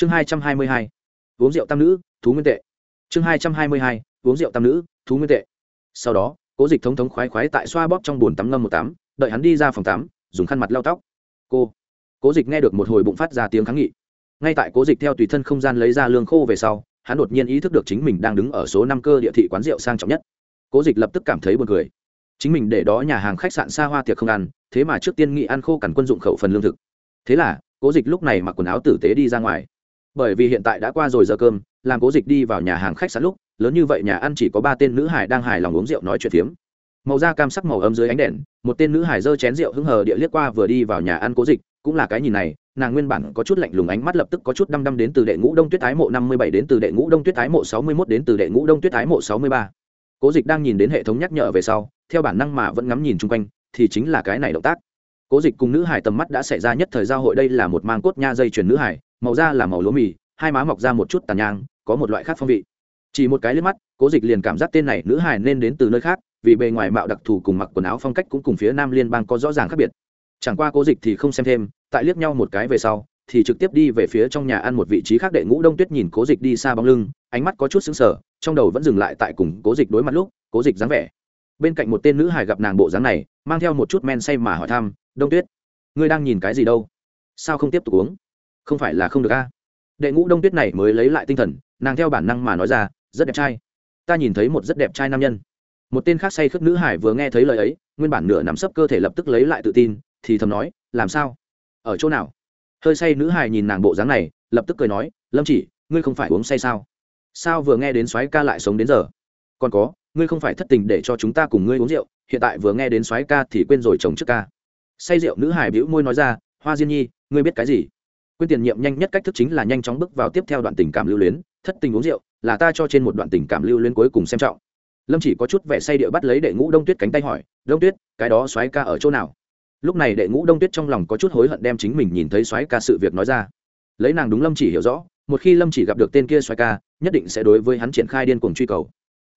chương hai trăm hai mươi hai, uống rượu tam nữ, thú nguyên tệ. Chương hai trăm hai mươi hai, uống rượu tam nữ, thú nguyên tệ. Sau đó, cố dịch thống thống khoái khoái tại xoa bóp trong bồn tắm ngâm một tắm, đợi hắn đi ra phòng tắm, dùng khăn mặt lau tóc. Cô, cố dịch nghe được một hồi bụng phát ra tiếng kháng nghị. Ngay tại cố dịch theo tùy thân không gian lấy ra lương khô về sau, hắn đột nhiên ý thức được chính mình đang đứng ở số năm cơ địa thị quán rượu sang trọng nhất. Cố dịch lập tức cảm thấy buồn cười. Chính mình để đó nhà hàng khách sạn xa hoa tiệc không ăn, thế mà trước tiên nghị ăn khô cằn quân dụng khẩu phần lương thực. Thế là, cố dịch lúc này mặc quần áo tử tế đi ra ngoài bởi vì hiện tại đã qua rồi giờ cơm, làm cố dịch đi vào nhà hàng khách sạn lúc, lớn như vậy nhà ăn chỉ có ba tên nữ hải đang hài lòng uống rượu nói chuyện phiếm. Màu da cam sắc màu ấm dưới ánh đèn, một tên nữ hải giơ chén rượu hứng hờ địa liếc qua vừa đi vào nhà ăn cố dịch, cũng là cái nhìn này, nàng nguyên bản có chút lạnh lùng ánh mắt lập tức có chút đăm đăm đến từ đệ ngũ đông tuyết ái mộ năm mươi bảy đến từ đệ ngũ đông tuyết ái mộ sáu mươi mốt đến từ đệ ngũ đông tuyết ái mộ sáu mươi ba. Cố dịch đang nhìn đến hệ thống nhắc nhở về sau, theo bản năng mà vẫn ngắm nhìn chung quanh, thì chính là cái này động tác. Cố dịch cùng nữ hải tầm mắt đã xảy ra nhất thời giao hội, đây là một mang cốt nha dây chuyền nữ hải màu da là màu lúa mì, hai má mọc ra một chút tàn nhang, có một loại khác phong vị. Chỉ một cái liếc mắt, cố dịch liền cảm giác tên này nữ hài nên đến từ nơi khác, vì bề ngoài mạo đặc thù cùng mặc quần áo phong cách cũng cùng phía nam liên bang có rõ ràng khác biệt. Chẳng qua cố dịch thì không xem thêm, tại liếc nhau một cái về sau, thì trực tiếp đi về phía trong nhà ăn một vị trí khác đệ ngũ đông tuyết nhìn cố dịch đi xa bóng lưng, ánh mắt có chút xứng sở trong đầu vẫn dừng lại tại cùng cố dịch đối mặt lúc, cố dịch dáng vẻ. Bên cạnh một tên nữ hải gặp nàng bộ dáng này, mang theo một chút men say mà hỏi thăm, đông tuyết, ngươi đang nhìn cái gì đâu? Sao không tiếp tục uống? Không phải là không được a. Đệ ngũ đông tuyết này mới lấy lại tinh thần, nàng theo bản năng mà nói ra, rất đẹp trai. Ta nhìn thấy một rất đẹp trai nam nhân. Một tên khác say khướt nữ hải vừa nghe thấy lời ấy, nguyên bản nửa nằm sấp cơ thể lập tức lấy lại tự tin, thì thầm nói, làm sao? Ở chỗ nào? Hơi say nữ hải nhìn nàng bộ dáng này, lập tức cười nói, lâm chỉ, ngươi không phải uống say sao? Sao vừa nghe đến soái ca lại sống đến giờ? Còn có, ngươi không phải thất tình để cho chúng ta cùng ngươi uống rượu, hiện tại vừa nghe đến soái ca thì quên rồi chồng trước ca. Say rượu nữ hải bĩu môi nói ra, hoa diên nhi, ngươi biết cái gì? Quyên tiền nhiệm nhanh nhất cách thức chính là nhanh chóng bước vào tiếp theo đoạn tình cảm lưu luyến, thất tình uống rượu, là ta cho trên một đoạn tình cảm lưu luyến cuối cùng xem trọng. Lâm chỉ có chút vẻ say điệu bắt lấy đệ ngũ đông tuyết cánh tay hỏi, đông tuyết, cái đó soái ca ở chỗ nào? Lúc này đệ ngũ đông tuyết trong lòng có chút hối hận đem chính mình nhìn thấy soái ca sự việc nói ra. Lấy nàng đúng lâm chỉ hiểu rõ, một khi lâm chỉ gặp được tên kia soái ca, nhất định sẽ đối với hắn triển khai điên cuồng truy cầu.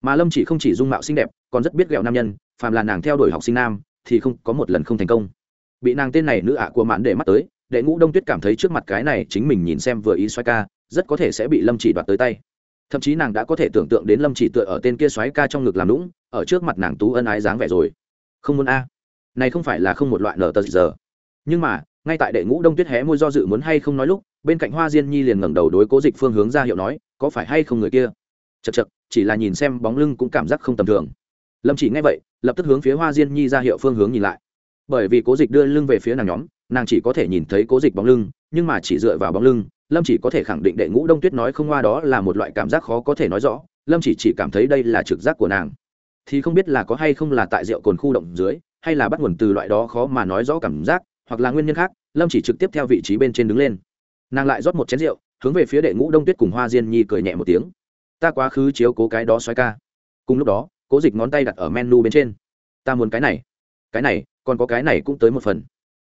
Mà lâm chỉ không chỉ dung mạo xinh đẹp, còn rất biết ghẹo nam nhân, phàm là nàng theo đuổi học sinh nam, thì không có một lần không thành công. Bị nàng tên này nữ ạ của mạn để mắt tới đệ ngũ đông tuyết cảm thấy trước mặt cái này chính mình nhìn xem vừa ý xoáy ca, rất có thể sẽ bị lâm chỉ đoạt tới tay. Thậm chí nàng đã có thể tưởng tượng đến lâm chỉ tựa ở tên kia xoáy ca trong ngực làm lũng ở trước mặt nàng tú ân ái dáng vẻ rồi. Không muốn a. Này không phải là không một loại nở tờ giờ. Nhưng mà, ngay tại đệ ngũ đông tuyết hé môi do dự muốn hay không nói lúc, bên cạnh hoa diên nhi liền ngẩng đầu đối cố dịch phương hướng ra hiệu nói, có phải hay không người kia? Chật chật chỉ là nhìn xem bóng lưng cũng cảm giác không tầm thường. Lâm chỉ nghe vậy, lập tức hướng phía hoa diên nhi ra hiệu phương hướng nhìn lại. Bởi vì cố dịch đưa lưng về phía nàng nhóm nàng chỉ có thể nhìn thấy cố dịch bóng lưng, nhưng mà chỉ dựa vào bóng lưng, lâm chỉ có thể khẳng định đệ ngũ đông tuyết nói không hoa đó là một loại cảm giác khó có thể nói rõ, lâm chỉ chỉ cảm thấy đây là trực giác của nàng. Thì không biết là có hay không là tại rượu cồn khu động dưới, hay là bắt nguồn từ loại đó khó mà nói rõ cảm giác, hoặc là nguyên nhân khác, lâm chỉ trực tiếp theo vị trí bên trên đứng lên. Nàng lại rót một chén rượu, hướng về phía đệ ngũ đông tuyết cùng hoa diên nhi cười nhẹ một tiếng. Ta quá khứ chiếu cố cái đó xoay ca. Cùng lúc đó, cố dịch ngón tay đặt ở menu bên trên. Ta muốn cái này. Cái này, còn có cái này cũng tới một phần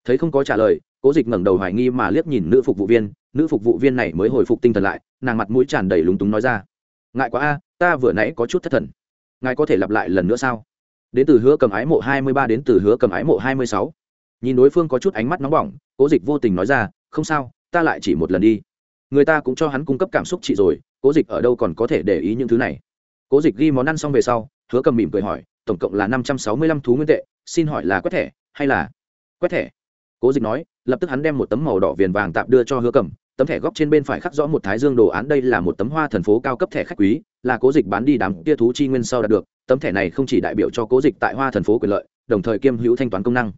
thấy không có trả lời, cố dịch ngẩng đầu hoài nghi mà liếc nhìn nữ phục vụ viên, nữ phục vụ viên này mới hồi phục tinh thần lại, nàng mặt mũi tràn đầy lúng túng nói ra. Ngại quá a, ta vừa nãy có chút thất thần. Ngài có thể lặp lại lần nữa sao? Đến từ hứa cầm ái mộ hai mươi ba đến từ hứa cầm ái mộ hai mươi sáu. Nhìn đối phương có chút ánh mắt nóng bỏng, cố dịch vô tình nói ra, không sao, ta lại chỉ một lần đi. Người ta cũng cho hắn cung cấp cảm xúc chị rồi, cố dịch ở đâu còn có thể để ý những thứ này? Cố dịch ghi món ăn xong về sau, hứa cầm mỉm cười hỏi, tổng cộng là năm trăm sáu mươi lăm thú nguyên tệ, xin hỏi là quét thẻ hay là quét thẻ? Cố dịch nói, lập tức hắn đem một tấm màu đỏ viền vàng tạm đưa cho hứa cầm tấm thẻ góc trên bên phải khắc rõ một thái dương đồ án, đây là một tấm hoa thần phố cao cấp thẻ khách quý, là cố dịch bán đi đám tia thú chi nguyên sau đạt được, tấm thẻ này không chỉ đại biểu cho cố dịch tại hoa thần phố quyền lợi, đồng thời kiêm hữu thanh toán công năng.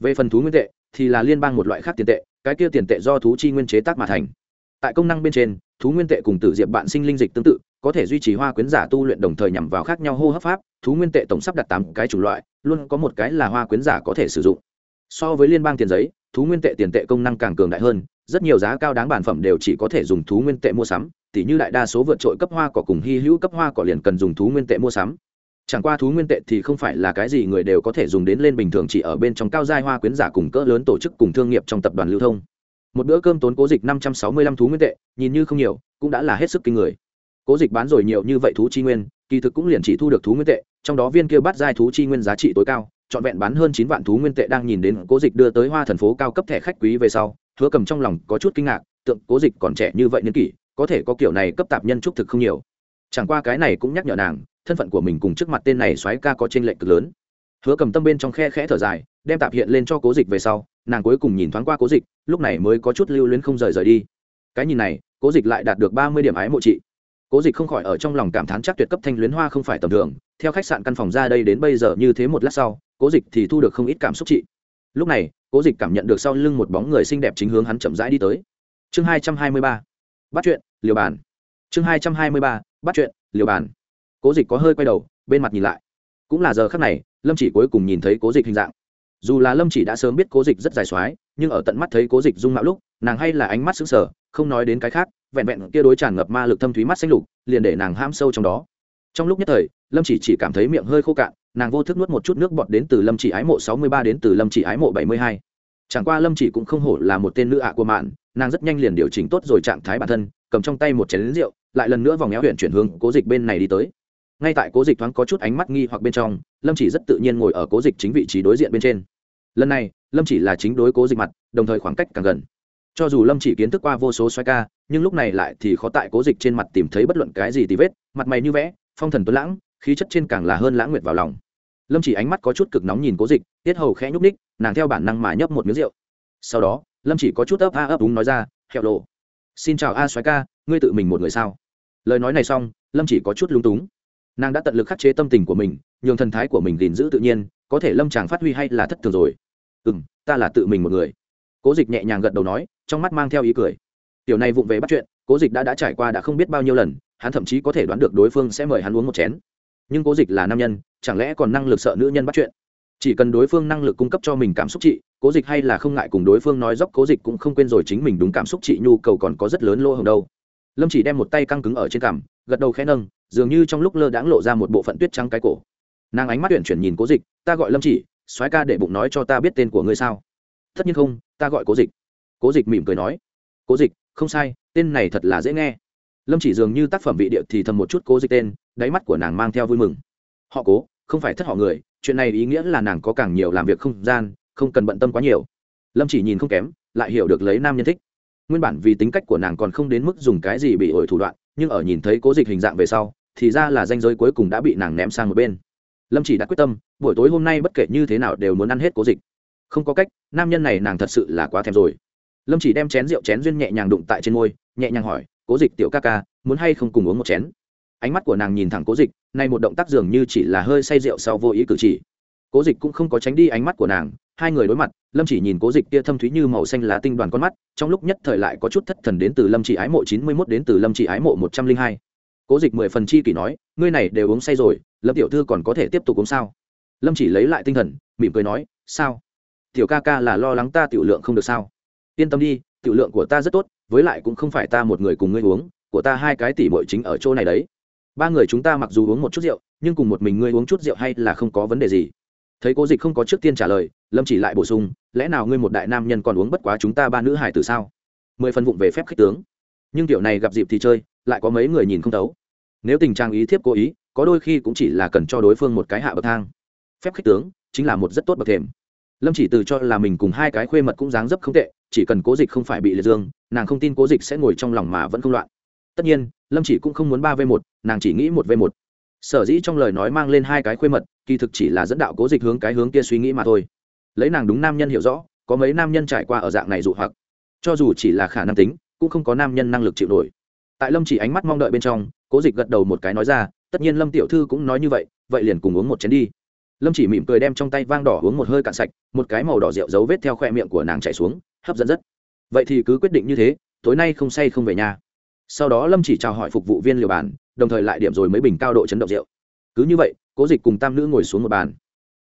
Về phần thú nguyên tệ, thì là liên bang một loại khác tiền tệ, cái kia tiền tệ do thú chi nguyên chế tác mà thành. Tại công năng bên trên, thú nguyên tệ cùng tử diệp bạn sinh linh dịch tương tự, có thể duy trì hoa quyến giả tu luyện đồng thời nhằm vào khác nhau hô hấp pháp, thú nguyên tệ tổng sắp đặt tám cái chủng loại, luôn có một cái là hoa quyến giả có thể sử dụng so với liên bang tiền giấy, thú nguyên tệ tiền tệ công năng càng cường đại hơn, rất nhiều giá cao đáng bản phẩm đều chỉ có thể dùng thú nguyên tệ mua sắm, tỉ như đại đa số vượt trội cấp hoa cỏ cùng hy hữu cấp hoa cỏ liền cần dùng thú nguyên tệ mua sắm. Chẳng qua thú nguyên tệ thì không phải là cái gì người đều có thể dùng đến lên bình thường chỉ ở bên trong cao giai hoa quyến giả cùng cỡ lớn tổ chức cùng thương nghiệp trong tập đoàn lưu thông. Một bữa cơm tốn cố dịch năm trăm sáu mươi lăm thú nguyên tệ, nhìn như không nhiều, cũng đã là hết sức kinh người. Cố dịch bán rồi nhiều như vậy thú chi nguyên, kỳ thực cũng liền chỉ thu được thú nguyên tệ, trong đó viên kia bắt giai thú chi nguyên giá trị tối cao trọn vẹn bán hơn chín vạn thú nguyên tệ đang nhìn đến cố dịch đưa tới hoa thần phố cao cấp thẻ khách quý về sau, hứa cầm trong lòng có chút kinh ngạc, tượng cố dịch còn trẻ như vậy niên kỷ, có thể có kiểu này cấp tạp nhân trúc thực không nhiều. Chẳng qua cái này cũng nhắc nhở nàng, thân phận của mình cùng trước mặt tên này xoáy ca có trên lệnh cực lớn. Hứa cầm tâm bên trong khe khẽ thở dài, đem tạp hiện lên cho cố dịch về sau, nàng cuối cùng nhìn thoáng qua cố dịch, lúc này mới có chút lưu luyến không rời rời đi. Cái nhìn này, cố dịch lại đạt được ba mươi điểm ái mộ trị. Cố dịch không khỏi ở trong lòng cảm thán chắc tuyệt cấp thanh luyến hoa không phải tầm thường, theo khách sạn căn phòng ra đây đến bây giờ như thế một lát sau cố dịch thì thu được không ít cảm xúc trị lúc này, cố dịch cảm nhận được sau lưng một bóng người xinh đẹp chính hướng hắn chậm rãi đi tới. Chương hai trăm hai mươi ba. Bắt chuyện, liều bàn. Chương hai trăm hai mươi ba. Bắt chuyện, liều bàn. Cố dịch có hơi quay đầu, bên mặt nhìn lại. Cũng là giờ khắc này, lâm chỉ cuối cùng nhìn thấy cố dịch hình dạng. Dù là lâm chỉ đã sớm biết cố dịch rất dài x nhưng ở tận mắt thấy cố dịch dung mạo lúc, nàng hay là ánh mắt xứng sở không nói đến cái khác, vẹn vẹn kia đối tràn ngập ma lực thâm thúy mắt xanh lục, liền để nàng ham sâu trong đó. Trong lúc nhất thời, lâm chỉ chỉ cảm thấy miệng hơi khô cạn nàng vô thức nuốt một chút nước bọt đến từ lâm chỉ ái mộ sáu mươi ba đến từ lâm chỉ ái mộ bảy mươi hai. Chẳng qua lâm chỉ cũng không hổ là một tên nữ ạ của mạn nàng rất nhanh liền điều chỉnh tốt rồi trạng thái bản thân, cầm trong tay một chén lính rượu, lại lần nữa vòng éo huyện chuyển hướng cố dịch bên này đi tới. Ngay tại cố dịch thoáng có chút ánh mắt nghi hoặc bên trong, lâm chỉ rất tự nhiên ngồi ở cố dịch chính vị trí đối diện bên trên. Lần này, lâm chỉ là chính đối cố dịch mặt, đồng thời khoảng cách càng gần. Cho dù lâm chỉ kiến thức qua vô số xoay ca, nhưng lúc này lại thì khó tại cố dịch trên mặt tìm thấy bất luận cái gì tì vết, mặt mày như vẽ, phong thần tuấn lãng, khí chất trên càng là hơn lãng nguyệt vào lòng lâm chỉ ánh mắt có chút cực nóng nhìn cố dịch, tiết hầu khẽ nhúc ních nàng theo bản năng mà nhấp một miếng rượu. Sau đó, lâm chỉ có chút ấp a ấp đúng nói ra, hẹo lộ, xin chào a xoáy ca, ngươi tự mình một người sao? Lời nói này xong, lâm chỉ có chút lúng túng. Nàng đã tận lực khắc chế tâm tình của mình, nhường thần thái của mình gìn giữ tự nhiên, có thể lâm chàng phát huy hay là thất thường rồi. Ừ m ta là tự mình một người. Cố dịch nhẹ nhàng gật đầu nói, trong mắt mang theo ý cười. Tiểu này vụng về bắt chuyện, cố dịch đã đã trải qua đã không biết bao nhiêu lần, hắn thậm chí có thể đoán được đối phương sẽ mời hắn uống một chén. Nhưng cố dịch là nam nhân chẳng lẽ còn năng lực sợ nữ nhân bắt chuyện? Chỉ cần đối phương năng lực cung cấp cho mình cảm xúc trị cố dịch hay là không ngại cùng đối phương nói dốc, cố dịch cũng không quên rồi chính mình đúng cảm xúc trị nhu cầu còn có rất lớn lỗ hồng đâu. Lâm chỉ đem một tay căng cứng ở trên cằm, gật đầu khẽ nâng, dường như trong lúc lơ đãng lộ ra một bộ phận tuyết trắng cái cổ. Nàng ánh mắt tuyển chuyển nhìn cố dịch, ta gọi lâm chỉ, soái ca để bụng nói cho ta biết tên của ngươi sao? Tất nhiên không, ta gọi cố dịch. Cố dịch mỉm cười nói. Cố dịch, không sai, tên này thật là dễ nghe. Lâm chỉ dường như tác phẩm vị địa thì thầm một chút cố dịch tên, đáy mắt của nàng mang theo vui mừng. Họ cố không phải thất họ người, chuyện này ý nghĩa là nàng có càng nhiều làm việc không gian, không cần bận tâm quá nhiều. Lâm chỉ nhìn không kém, lại hiểu được lấy nam nhân thích. Nguyên bản vì tính cách của nàng còn không đến mức dùng cái gì bị ổi thủ đoạn, nhưng ở nhìn thấy cố dịch hình dạng về sau, thì ra là danh giới cuối cùng đã bị nàng ném sang một bên. Lâm chỉ đã quyết tâm, buổi tối hôm nay bất kể như thế nào đều muốn ăn hết cố dịch. Không có cách, nam nhân này nàng thật sự là quá thèm rồi. Lâm chỉ đem chén rượu chén duyên nhẹ nhàng đụng tại trên môi, nhẹ nhàng hỏi, cố dịch tiểu ca ca, muốn hay không cùng uống một chén? Ánh mắt của nàng nhìn thẳng cố dịch, nay một động tác dường như chỉ là hơi say rượu sau vô ý cử chỉ. Cố dịch cũng không có tránh đi ánh mắt của nàng, hai người đối mặt, lâm chỉ nhìn cố dịch kia thâm thúy như màu xanh lá tinh đoàn con mắt, trong lúc nhất thời lại có chút thất thần đến từ lâm chỉ ái mộ chín mươi mốt đến từ lâm chỉ ái mộ một trăm linh hai. Cố dịch mười phần chi kỷ nói, ngươi này đều uống say rồi, lâm tiểu thư còn có thể tiếp tục uống sao? Lâm chỉ lấy lại tinh thần, mỉm cười nói, sao? Tiểu ca ca là lo lắng ta tiểu lượng không được sao? Yên tâm đi, tiểu lượng của ta rất tốt, với lại cũng không phải ta một người cùng ngươi uống, của ta hai cái tỷ muội chính ở chỗ này đấy ba người chúng ta mặc dù uống một chút rượu, nhưng cùng một mình ngươi uống chút rượu hay là không có vấn đề gì. Thấy cố dịch không có trước tiên trả lời, lâm chỉ lại bổ sung, lẽ nào ngươi một đại nam nhân còn uống bất quá chúng ta ba nữ hải từ sao? Mười phần vụng về phép khích tướng. Nhưng kiểu này gặp dịp thì chơi, lại có mấy người nhìn không thấu. Nếu tình trạng ý thiếp cố ý, có đôi khi cũng chỉ là cần cho đối phương một cái hạ bậc thang. Phép khích tướng, chính là một rất tốt bậc thềm. Lâm chỉ từ cho là mình cùng hai cái khuê mật cũng dáng dấp không tệ, chỉ cần cố dịch không phải bị liệt dương, nàng không tin cố dịch sẽ ngồi trong lòng mà vẫn không loạn tất nhiên, lâm chỉ cũng không muốn ba v một, nàng chỉ nghĩ một v một. Sở dĩ trong lời nói mang lên hai cái khuê mật, kỳ thực chỉ là dẫn đạo cố dịch hướng cái hướng kia suy nghĩ mà thôi. Lấy nàng đúng nam nhân hiểu rõ, có mấy nam nhân trải qua ở dạng này dụ hoặc. Cho dù chỉ là khả năng tính, cũng không có nam nhân năng lực chịu nổi. Tại lâm chỉ ánh mắt mong đợi bên trong, cố dịch gật đầu một cái nói ra, tất nhiên lâm tiểu thư cũng nói như vậy vậy liền cùng uống một chén đi. Lâm chỉ mỉm cười đem trong tay vang đỏ uống một hơi cạn sạch, một cái màu đỏ rượu dấu vết theo khoe miệng của nàng chạy xuống, hấp dẫn rất. Vậy thì cứ quyết định như thế, tối nay không say không về nhà sau đó lâm chỉ chào hỏi phục vụ viên liều bàn, đồng thời lại điểm rồi mấy bình cao độ chấn động rượu. Cứ như vậy, cố dịch cùng tam nữ ngồi xuống một bàn.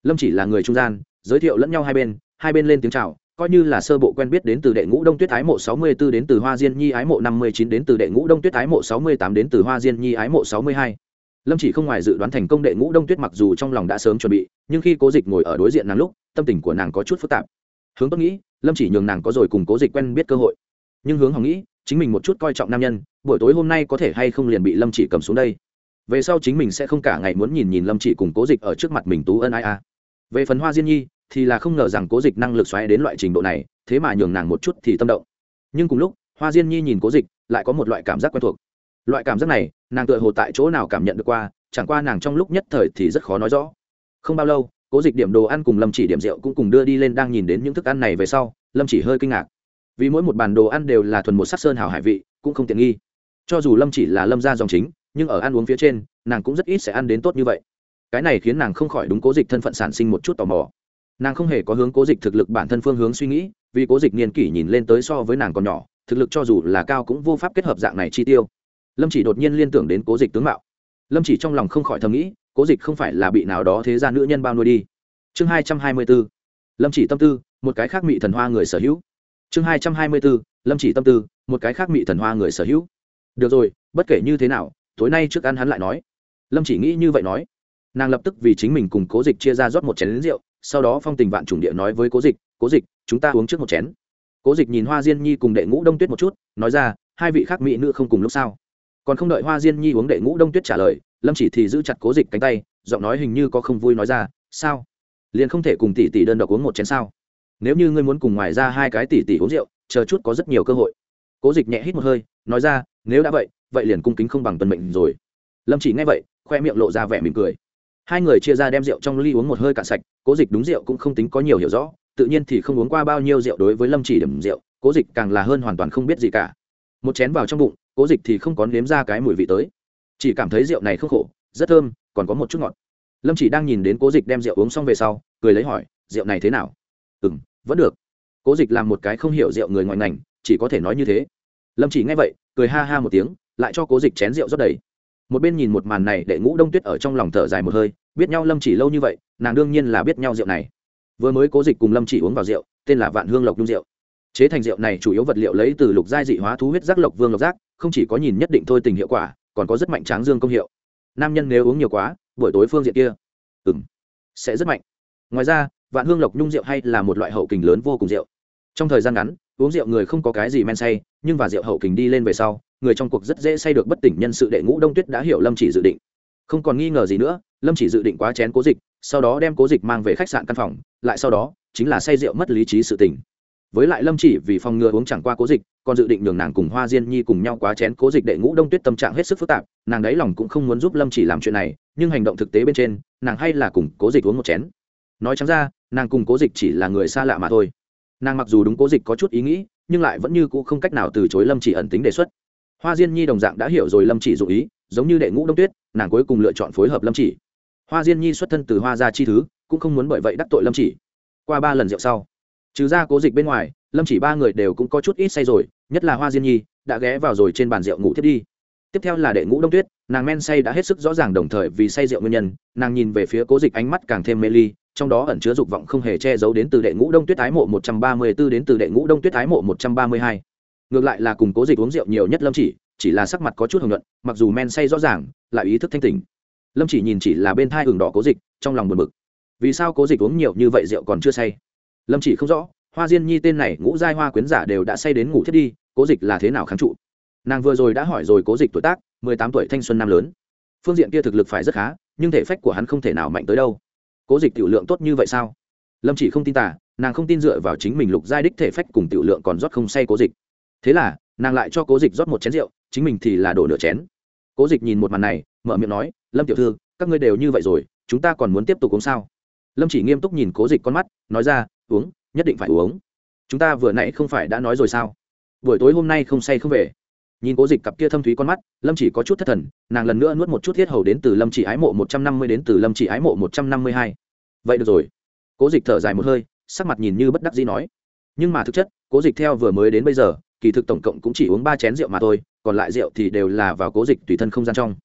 Lâm chỉ là người trung gian, giới thiệu lẫn nhau hai bên hai bên lên tiếng chào, coi như là sơ bộ quen biết đến từ đệ ngũ đông tuyết ái mộ sáu mươi 64 đến từ hoa diên nhi ái mộ năm mươi chín đến từ đệ ngũ đông tuyết ái mộ sáu mươi tám đến từ hoa diên nhi ái mộ sáu mươi hai. Lâm chỉ không ngoài dự đoán thành công đệ ngũ đông tuyết mặc dù trong lòng đã sớm chuẩn bị, nhưng khi cố dịch ngồi ở đối diện nàng lúc, tâm tình của nàng có chút phức tạp. Hướng tốt nghĩ, lâm chỉ nhường nàng có rồi cùng cố dịch quen biết cơ hội. Nhưng hướng hòng nghĩ chính mình một chút coi trọng nam nhân, buổi tối hôm nay có thể hay không liền bị lâm chỉ cầm xuống đây? Về sau chính mình sẽ không cả ngày muốn nhìn nhìn lâm chỉ cùng cố dịch ở trước mặt mình tú ân ai a. Về phần hoa diên nhi, thì là không ngờ rằng cố dịch năng lực xoáy đến loại trình độ này, thế mà nhường nàng một chút thì tâm động. Nhưng cùng lúc, hoa diên nhi nhìn cố dịch, lại có một loại cảm giác quen thuộc. Loại cảm giác này, nàng tựa hồ tại chỗ nào cảm nhận được qua, chẳng qua nàng trong lúc nhất thời thì rất khó nói rõ. Không bao lâu, cố dịch điểm đồ ăn cùng lâm chỉ điểm rượu cũng cùng đưa đi lên đang nhìn đến những thức ăn này về sau, lâm chỉ hơi kinh ngạc vì mỗi một bàn đồ ăn đều là thuần một sắc sơn hào hải vị, cũng không tiện nghi. Cho dù lâm chỉ là lâm ra dòng chính, nhưng ở ăn uống phía trên, nàng cũng rất ít sẽ ăn đến tốt như vậy. Cái này khiến nàng không khỏi đúng cố dịch thân phận sản sinh một chút tò mò. Nàng không hề có hướng cố dịch thực lực bản thân phương hướng suy nghĩ, vì cố dịch niên kỷ nhìn lên tới so với nàng còn nhỏ, thực lực cho dù là cao cũng vô pháp kết hợp dạng này chi tiêu. Lâm chỉ đột nhiên liên tưởng đến cố dịch tướng mạo. Lâm chỉ trong lòng không khỏi thầm nghĩ, cố dịch không phải là bị nào đó thế ra nữ nhân bao nuôi đi. Chương hai trăm hai mươi b ố lâm chỉ tâm tư, một cái khác mị thần hoa người sở hữu chương hai trăm hai mươi bốn lâm chỉ tâm tư, một cái khác mị thần hoa người sở hữu. Được rồi, bất kể như thế nào, tối nay trước ăn hắn lại nói. Lâm chỉ nghĩ như vậy nói. Nàng lập tức vì chính mình cùng cố dịch chia ra rót một chén lính rượu, sau đó phong tình vạn chủng địa nói với cố dịch cố dịch, chúng ta uống trước một chén. Cố dịch nhìn hoa diên nhi cùng đệ ngũ đông tuyết một chút, nói ra, hai vị khác mỹ nữ không cùng lúc sao? Còn không đợi hoa diên nhi uống đệ ngũ đông tuyết trả lời, lâm chỉ thì giữ chặt cố dịch cánh tay, giọng nói hình như có không vui nói ra, sao? Liền không thể cùng tỷ tỷ đơn độc uống một chén sao? Nếu như ngươi muốn cùng ngoài ra hai cái tỷ tỷ uống rượu, chờ chút có rất nhiều cơ hội. Cố dịch nhẹ hít một hơi, nói ra, nếu đã vậy vậy liền cung kính không bằng tuần mệnh rồi. Lâm chỉ nghe vậy, khoe miệng lộ ra vẻ mỉm cười. Hai người chia ra đem rượu trong ly uống một hơi cạn sạch, cố dịch đúng rượu cũng không tính có nhiều hiểu rõ, tự nhiên thì không uống qua bao nhiêu rượu đối với lâm chỉ điểm rượu, cố dịch càng là hơn hoàn toàn không biết gì cả. Một chén vào trong bụng, cố dịch thì không có nếm ra cái mùi vị tới. Chỉ cảm thấy rượu này không khổ, rất thơm, còn có một chút ngọt. Lâm chỉ đang nhìn đến cố dịch đem rượu uống xong về sau, cười lấy hỏi, rượu này thế nào? Ừ m vẫn được. Cố dịch làm một cái không hiểu rượu người ngoài ngành, chỉ có thể nói như thế. Lâm chỉ nghe vậy, cười ha ha một tiếng, lại cho cố dịch chén rượu rót đầy. Một bên nhìn một màn này để ngũ đông tuyết ở trong lòng thở dài một hơi, biết nhau lâm chỉ lâu như vậy, nàng đương nhiên là biết nhau rượu này. Vừa mới cố dịch cùng lâm chỉ uống vào rượu, tên là vạn hương lộc nhung rượu. Chế thành rượu này chủ yếu vật liệu lấy từ lục giai dị hóa thú huyết giác lộc vương lộc giác, không chỉ có nhìn nhất định thôi tình hiệu quả, còn có rất mạnh tráng dương công hiệu. Nam nhân nếu uống nhiều quá, buổi tối phương diện kia ừ m sẽ rất mạnh. Ngoài ra vạn hương lộc nhung rượu hay là một loại hậu kình lớn vô cùng rượu. Trong thời gian ngắn, uống rượu người không có cái gì men say, nhưng và rượu hậu kình đi lên về sau, người trong cuộc rất dễ say được bất tỉnh nhân sự đệ ngũ đông tuyết đã hiểu lâm chỉ dự định. Không còn nghi ngờ gì nữa, lâm chỉ dự định quá chén cố dịch, sau đó đem cố dịch mang về khách sạn căn phòng, lại sau đó, chính là say rượu mất lý trí sự tỉnh với lại lâm chỉ vì phòng ngừa uống chẳng qua cố dịch, còn dự định nhường nàng cùng hoa diên nhi cùng nhau quá chén cố dịch đệ ngũ đông tuyết tâm trạng hết sức phức tạp, nàng đáy lòng cũng không muốn giúp lâm chỉ làm chuyện này, nhưng hành động thực tế bên trên, nàng hay là cùng cố dịch uống một chén nói chẳng ra, nàng cùng cố dịch chỉ là người xa lạ mà thôi. Nàng mặc dù đúng cố dịch có chút ý nghĩ, nhưng lại vẫn như c ũ không cách nào từ chối lâm chỉ ẩn tính đề xuất. Hoa diên nhi đồng dạng đã hiểu rồi lâm chỉ dụ ý, giống như đệ ngũ đông tuyết, nàng cuối cùng lựa chọn phối hợp lâm chỉ. Hoa diên nhi xuất thân từ hoa gia chi thứ, cũng không muốn bởi vậy đắc tội lâm chỉ. Qua ba lần rượu sau, trừ ra cố dịch bên ngoài, lâm chỉ ba người đều cũng có chút ít say rồi, nhất là hoa diên nhi, đã ghé vào rồi trên bàn rượu ngủ thiết đi. Tiếp theo là đệ ngũ đông tuyết, nàng men say đã hết sức rõ ràng đồng thời vì say rượu nguyên nhân, nàng nhìn về phía cố dịch ánh mắt càng thêm mê ly trong đó ẩn chứa dục vọng không hề che giấu đến từ đệ ngũ đông tuyết ái mộ một trăm ba mươi 134 đến từ đệ ngũ đông tuyết ái mộ một trăm ba mươi hai. Ngược lại là cùng cố dịch uống rượu nhiều nhất lâm chỉ chỉ là sắc mặt có chút hồng nhuận, mặc dù men say rõ ràng, lại ý thức thanh tỉnh. Lâm chỉ nhìn chỉ là bên thai hừng đỏ cố dịch, trong lòng buồn bực. Vì sao cố dịch uống nhiều như vậy rượu còn chưa say? Lâm chỉ không rõ, hoa diên nhi tên này ngũ giai hoa quyến giả đều đã say đến ngủ thiết đi, cố dịch là thế nào kháng trụ? Nàng vừa rồi đã hỏi rồi cố dịch tuổi tác, mười tám tuổi thanh xuân năm lớn. Phương diện kia thực lực phải rất khá, nhưng thể phách của hắn không thể nào mạnh tới đâu cố dịch tiểu lượng tốt như vậy sao? Lâm chỉ không tin tả nàng không tin dựa vào chính mình lục giai đích thể phách cùng tiểu lượng còn rót không say cố dịch. Thế là, nàng lại cho cố dịch rót một chén rượu, chính mình thì là đổ nửa chén. Cố dịch nhìn một màn này, mở miệng nói, lâm tiểu thư, các ngươi đều như vậy rồi, chúng ta còn muốn tiếp tục uống sao? Lâm chỉ nghiêm túc nhìn cố dịch con mắt, nói ra, uống, nhất định phải uống. Chúng ta vừa nãy không phải đã nói rồi sao? Buổi tối hôm nay không say không về nhìn cố dịch cặp kia thâm thúy con mắt, lâm chỉ có chút thất thần, nàng lần nữa nuốt một chút thiết hầu đến từ lâm chỉ ái mộ một trăm năm mươi đến từ lâm chỉ ái mộ một trăm năm mươi hai. Vậy được rồi. Cố dịch thở dài một hơi, sắc mặt nhìn như bất đắc dĩ nói. Nhưng mà thực chất, cố dịch theo vừa mới đến bây giờ, kỳ thực tổng cộng cũng chỉ uống ba chén rượu mà thôi, còn lại rượu thì đều là vào cố dịch tùy thân không gian trong.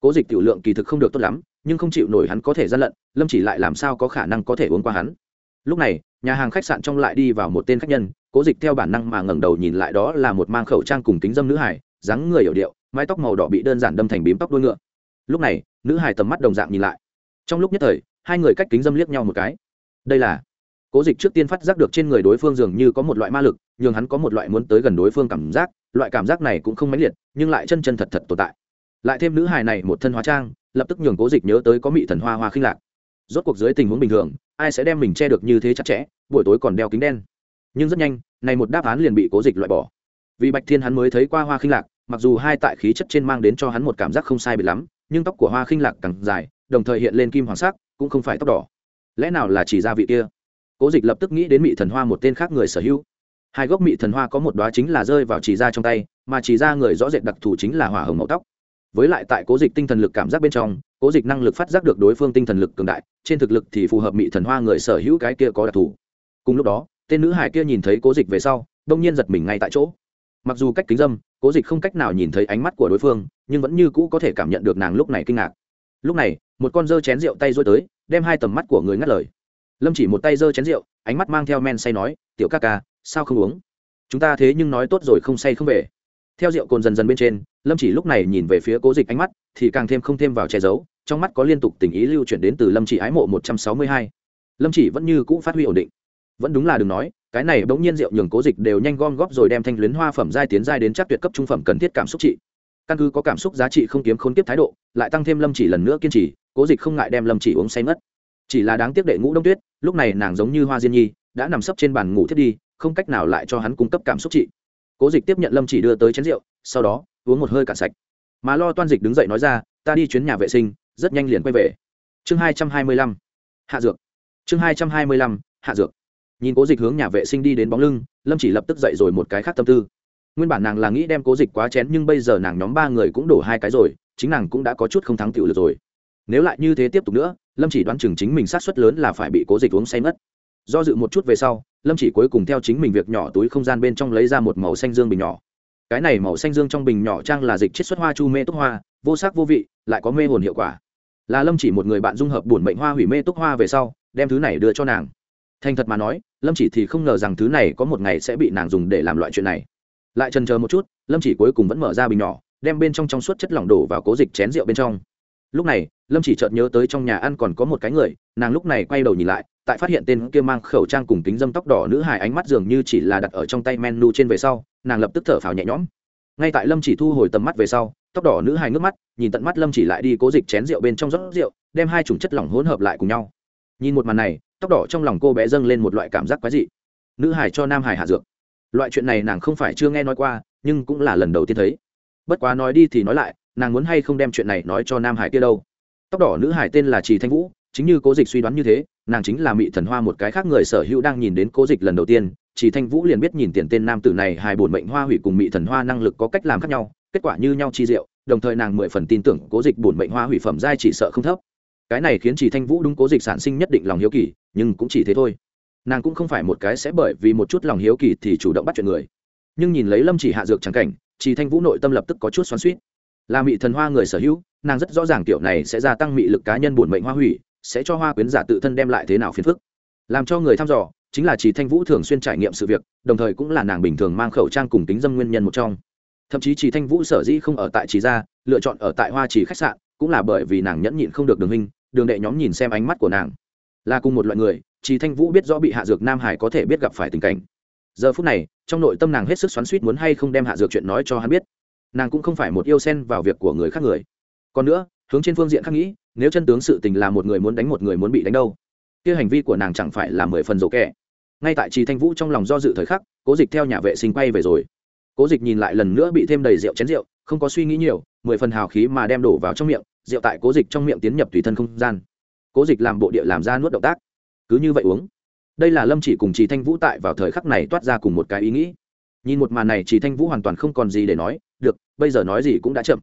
Cố dịch tiểu lượng kỳ thực không được tốt lắm, nhưng không chịu nổi hắn có thể gian lận, lâm chỉ lại làm sao có khả năng có thể uống qua hắn. Lúc này, nhà hàng khách sạn trong lại đi vào một tên khách nhân cố dịch theo bản năng mà ngẩng đầu nhìn lại đó là một mang khẩu trang cùng kính dâm nữ hải dáng người hiểu điệu, mái tóc màu đỏ bị đơn giản đâm thành bím tóc đuôi ngựa. Lúc này, nữ hải tầm mắt đồng dạng nhìn lại. Trong lúc nhất thời, hai người cách kính dâm liếc nhau một cái. Đây là cố dịch trước tiên phát giác được trên người đối phương dường như có một loại ma lực nhưng hắn có một loại muốn tới gần đối phương cảm giác, loại cảm giác này cũng không mãnh liệt, nhưng lại chân chân thật thật tồn tại. Lại thêm nữ hài này một thân hóa trang, lập tức nhường cố dịch nhớ tới có mị thần hoa hoa khinh lạc. Rốt cuộc dưới tình huống bình thường, ai sẽ đem mình che được như thế chặt chẽ, buổi tối còn đeo kính đen nhưng rất nhanh, này một đáp án liền bị cố dịch loại bỏ. Vì bạch thiên hắn mới thấy qua hoa khinh lạc, mặc dù hai tại khí chất trên mang đến cho hắn một cảm giác không sai biệt lắm, nhưng tóc của hoa khinh lạc càng dài, đồng thời hiện lên kim hoàng sắc, cũng không phải tóc đỏ. Lẽ nào là chỉ ra vị kia? Cố dịch lập tức nghĩ đến mị thần hoa một tên khác người sở hữu. Hai gốc mị thần hoa có một đoá chính là rơi vào chỉ ra trong tay, mà chỉ ra người rõ rệt đặc thù chính là hỏa hồng màu tóc. Với lại tại cố dịch tinh thần lực cảm giác bên trong, cố dịch năng lực phát giác được đối phương tinh thần lực cường đại, trên thực lực thì phù hợp mị thần hoa người sở hữu cái kia có đặc thù. Cùng lúc đó tên nữ hải kia nhìn thấy cố dịch về sau, đông nhiên giật mình ngay tại chỗ. Mặc dù cách kính dâm, cố dịch không cách nào nhìn thấy ánh mắt của đối phương, nhưng vẫn như cũ có thể cảm nhận được nàng lúc này kinh ngạc. Lúc này, một con dơ chén rượu tay rối tới, đem hai tầm mắt của người ngắt lời. Lâm chỉ một tay dơ chén rượu, ánh mắt mang theo men say nói, tiểu ca ca, sao không uống? Chúng ta thế nhưng nói tốt rồi không say không về. Theo rượu cồn dần dần bên trên, lâm chỉ lúc này nhìn về phía cố dịch ánh mắt, thì càng thêm không thêm vào che giấu, trong mắt có liên tục tình ý lưu chuyển đến từ lâm chỉ ái mộ một trăm sáu mươi hai. Lâm chỉ vẫn như cũ phát huy ổn định vẫn đúng là đừng nói, cái này bỗng nhiên rượu nhường cố dịch đều nhanh gom góp rồi đem thanh luyến hoa phẩm giai tiến giai đến chắc tuyệt cấp trung phẩm cần thiết cảm xúc trị. Căn cứ có cảm xúc giá trị không kiếm khốn tiếp thái độ, lại tăng thêm lâm chỉ lần nữa kiên trì, cố dịch không ngại đem lâm chỉ uống say mất chỉ là đáng tiếc đệ ngũ đông tuyết, lúc này nàng giống như hoa diên nhi, đã nằm sấp trên bàn ngủ thiết đi, không cách nào lại cho hắn cung cấp cảm xúc trị. Cố dịch tiếp nhận lâm chỉ đưa tới chén rượu, sau đó, uống một hơi cạn sạch. Mà lo toan dịch đứng dậy nói ra, ta đi chuyến nhà vệ sinh, rất nhanh liền quay về. Chương hai trăm hai mươi lăm, hạ dược. Chương hai trăm hai mươi lăm, hạ dược nhìn cố dịch hướng nhà vệ sinh đi đến bóng lưng, lâm chỉ lập tức dậy rồi một cái khác tâm tư. Nguyên bản nàng là nghĩ đem cố dịch quá chén, nhưng bây giờ nàng nhóm ba người cũng đổ hai cái rồi, chính nàng cũng đã có chút không thắng tiểu được rồi. Nếu lại như thế tiếp tục nữa, lâm chỉ đoán chừng chính mình sát suất lớn là phải bị cố dịch uống say mất. Do dự một chút về sau, lâm chỉ cuối cùng theo chính mình việc nhỏ túi không gian bên trong lấy ra một màu xanh dương bình nhỏ. Cái này màu xanh dương trong bình nhỏ trang là dịch chiết xuất hoa chu mê túc hoa, vô sắc vô vị, lại có mê hồn hiệu quả. Là lâm chỉ một người bạn dung hợp bổn mệnh hoa hủy mê túc hoa về sau, đem thứ này đưa cho nàng thành thật mà nói, lâm chỉ thì không ngờ rằng thứ này có một ngày sẽ bị nàng dùng để làm loại chuyện này. Lại trần chờ một chút, lâm chỉ cuối cùng vẫn mở ra bình nhỏ, đem bên trong trong suốt chất lỏng đổ vào cố dịch chén rượu bên trong. Lúc này, lâm chỉ chợt nhớ tới trong nhà ăn còn có một cái người, nàng lúc này quay đầu nhìn lại, tại phát hiện tên kia mang khẩu trang cùng kính dâm tóc đỏ nữ hài ánh mắt dường như chỉ là đặt ở trong tay menu trên về sau, nàng lập tức thở phào nhẹ nhõm. Ngay tại lâm chỉ thu hồi tầm mắt về sau, tóc đỏ nữ hài ngước mắt, nhìn tận mắt lâm chỉ lại đi cố dịch chén rượu bên trong rót rượu, đem hai chủng chất lỏng hỗn hợp lại cùng nhau. Nhìn một màn này tóc đỏ trong lòng cô bé dâng lên một loại cảm giác quái dị. Nữ hải cho nam hải hạ dược. Loại chuyện này nàng không phải chưa nghe nói qua, nhưng cũng là lần đầu tiên thấy. Bất quá nói đi thì nói lại, nàng muốn hay không đem chuyện này nói cho nam hải kia đâu. Tóc đỏ nữ hải tên là trì thanh vũ, chính như cố dịch suy đoán như thế, nàng chính là mị thần hoa một cái khác người sở hữu đang nhìn đến cố dịch lần đầu tiên. Chỉ thanh vũ liền biết nhìn tiền tên nam tử này hài bổn mệnh hoa hủy cùng mị thần hoa năng lực có cách làm khác nhau, kết quả như nhau chi diệu, đồng thời nàng mười phần tin tưởng cố dịch bổn mệnh hoa hủy phẩm giai chỉ sợ không thấp cái này khiến chỉ thanh vũ đúng cố dịch sản sinh nhất định lòng hiếu kỳ, nhưng cũng chỉ thế thôi. Nàng cũng không phải một cái sẽ bởi vì một chút lòng hiếu kỳ thì chủ động bắt chuyện người. Nhưng nhìn lấy lâm chỉ hạ dược trắng cảnh chỉ thanh vũ nội tâm lập tức có chút xoắn suýt là mị thần hoa người sở hữu, nàng rất rõ ràng kiểu này sẽ gia tăng mị lực cá nhân bổn mệnh hoa hủy, sẽ cho hoa quyến giả tự thân đem lại thế nào phiền phức. Làm cho người thăm dò, chính là chỉ thanh vũ thường xuyên trải nghiệm sự việc, đồng thời cũng là nàng bình thường mang khẩu trang cùng tính dâm nguyên nhân một trong. Thậm chí chỉ thanh vũ sở dĩ không ở tại chỉ gia, lựa chọn ở tại hoa chỉ khách sạn cũng là bởi vì nàng nhẫn nhịn không được đường hình đường đệ nhóm nhìn xem ánh mắt của nàng. Là cùng một loại người chỉ thanh vũ biết rõ bị hạ dược nam hải có thể biết gặp phải tình cảnh. Giờ phút này, trong nội tâm nàng hết sức xoắn suýt muốn hay không đem hạ dược chuyện nói cho hắn biết. Nàng cũng không phải một yêu sen vào việc của người khác người. Còn nữa, hướng trên phương diện khác nghĩ, nếu chân tướng sự tình là một người muốn đánh một người muốn bị đánh đâu, kia hành vi của nàng chẳng phải là mười phần dỗ kẻ. Ngay tại trì thanh vũ trong lòng do dự thời khắc, cố dịch theo nhà vệ sinh quay về rồi. Cố dịch nhìn lại lần nữa bị thêm đầy rượu chén rượu, không có suy nghĩ nhiều, mười phần hào khí mà đem đổ vào trong miệng rượu tại cố dịch trong miệng tiến nhập tùy thân không gian. Cố dịch làm bộ địa làm ra nuốt động tác. Cứ như vậy uống. Đây là lâm chỉ cùng trì thanh vũ tại vào thời khắc này toát ra cùng một cái ý nghĩ. Nhìn một màn này, trì thanh vũ hoàn toàn không còn gì để nói. Được, bây giờ nói gì cũng đã chậm.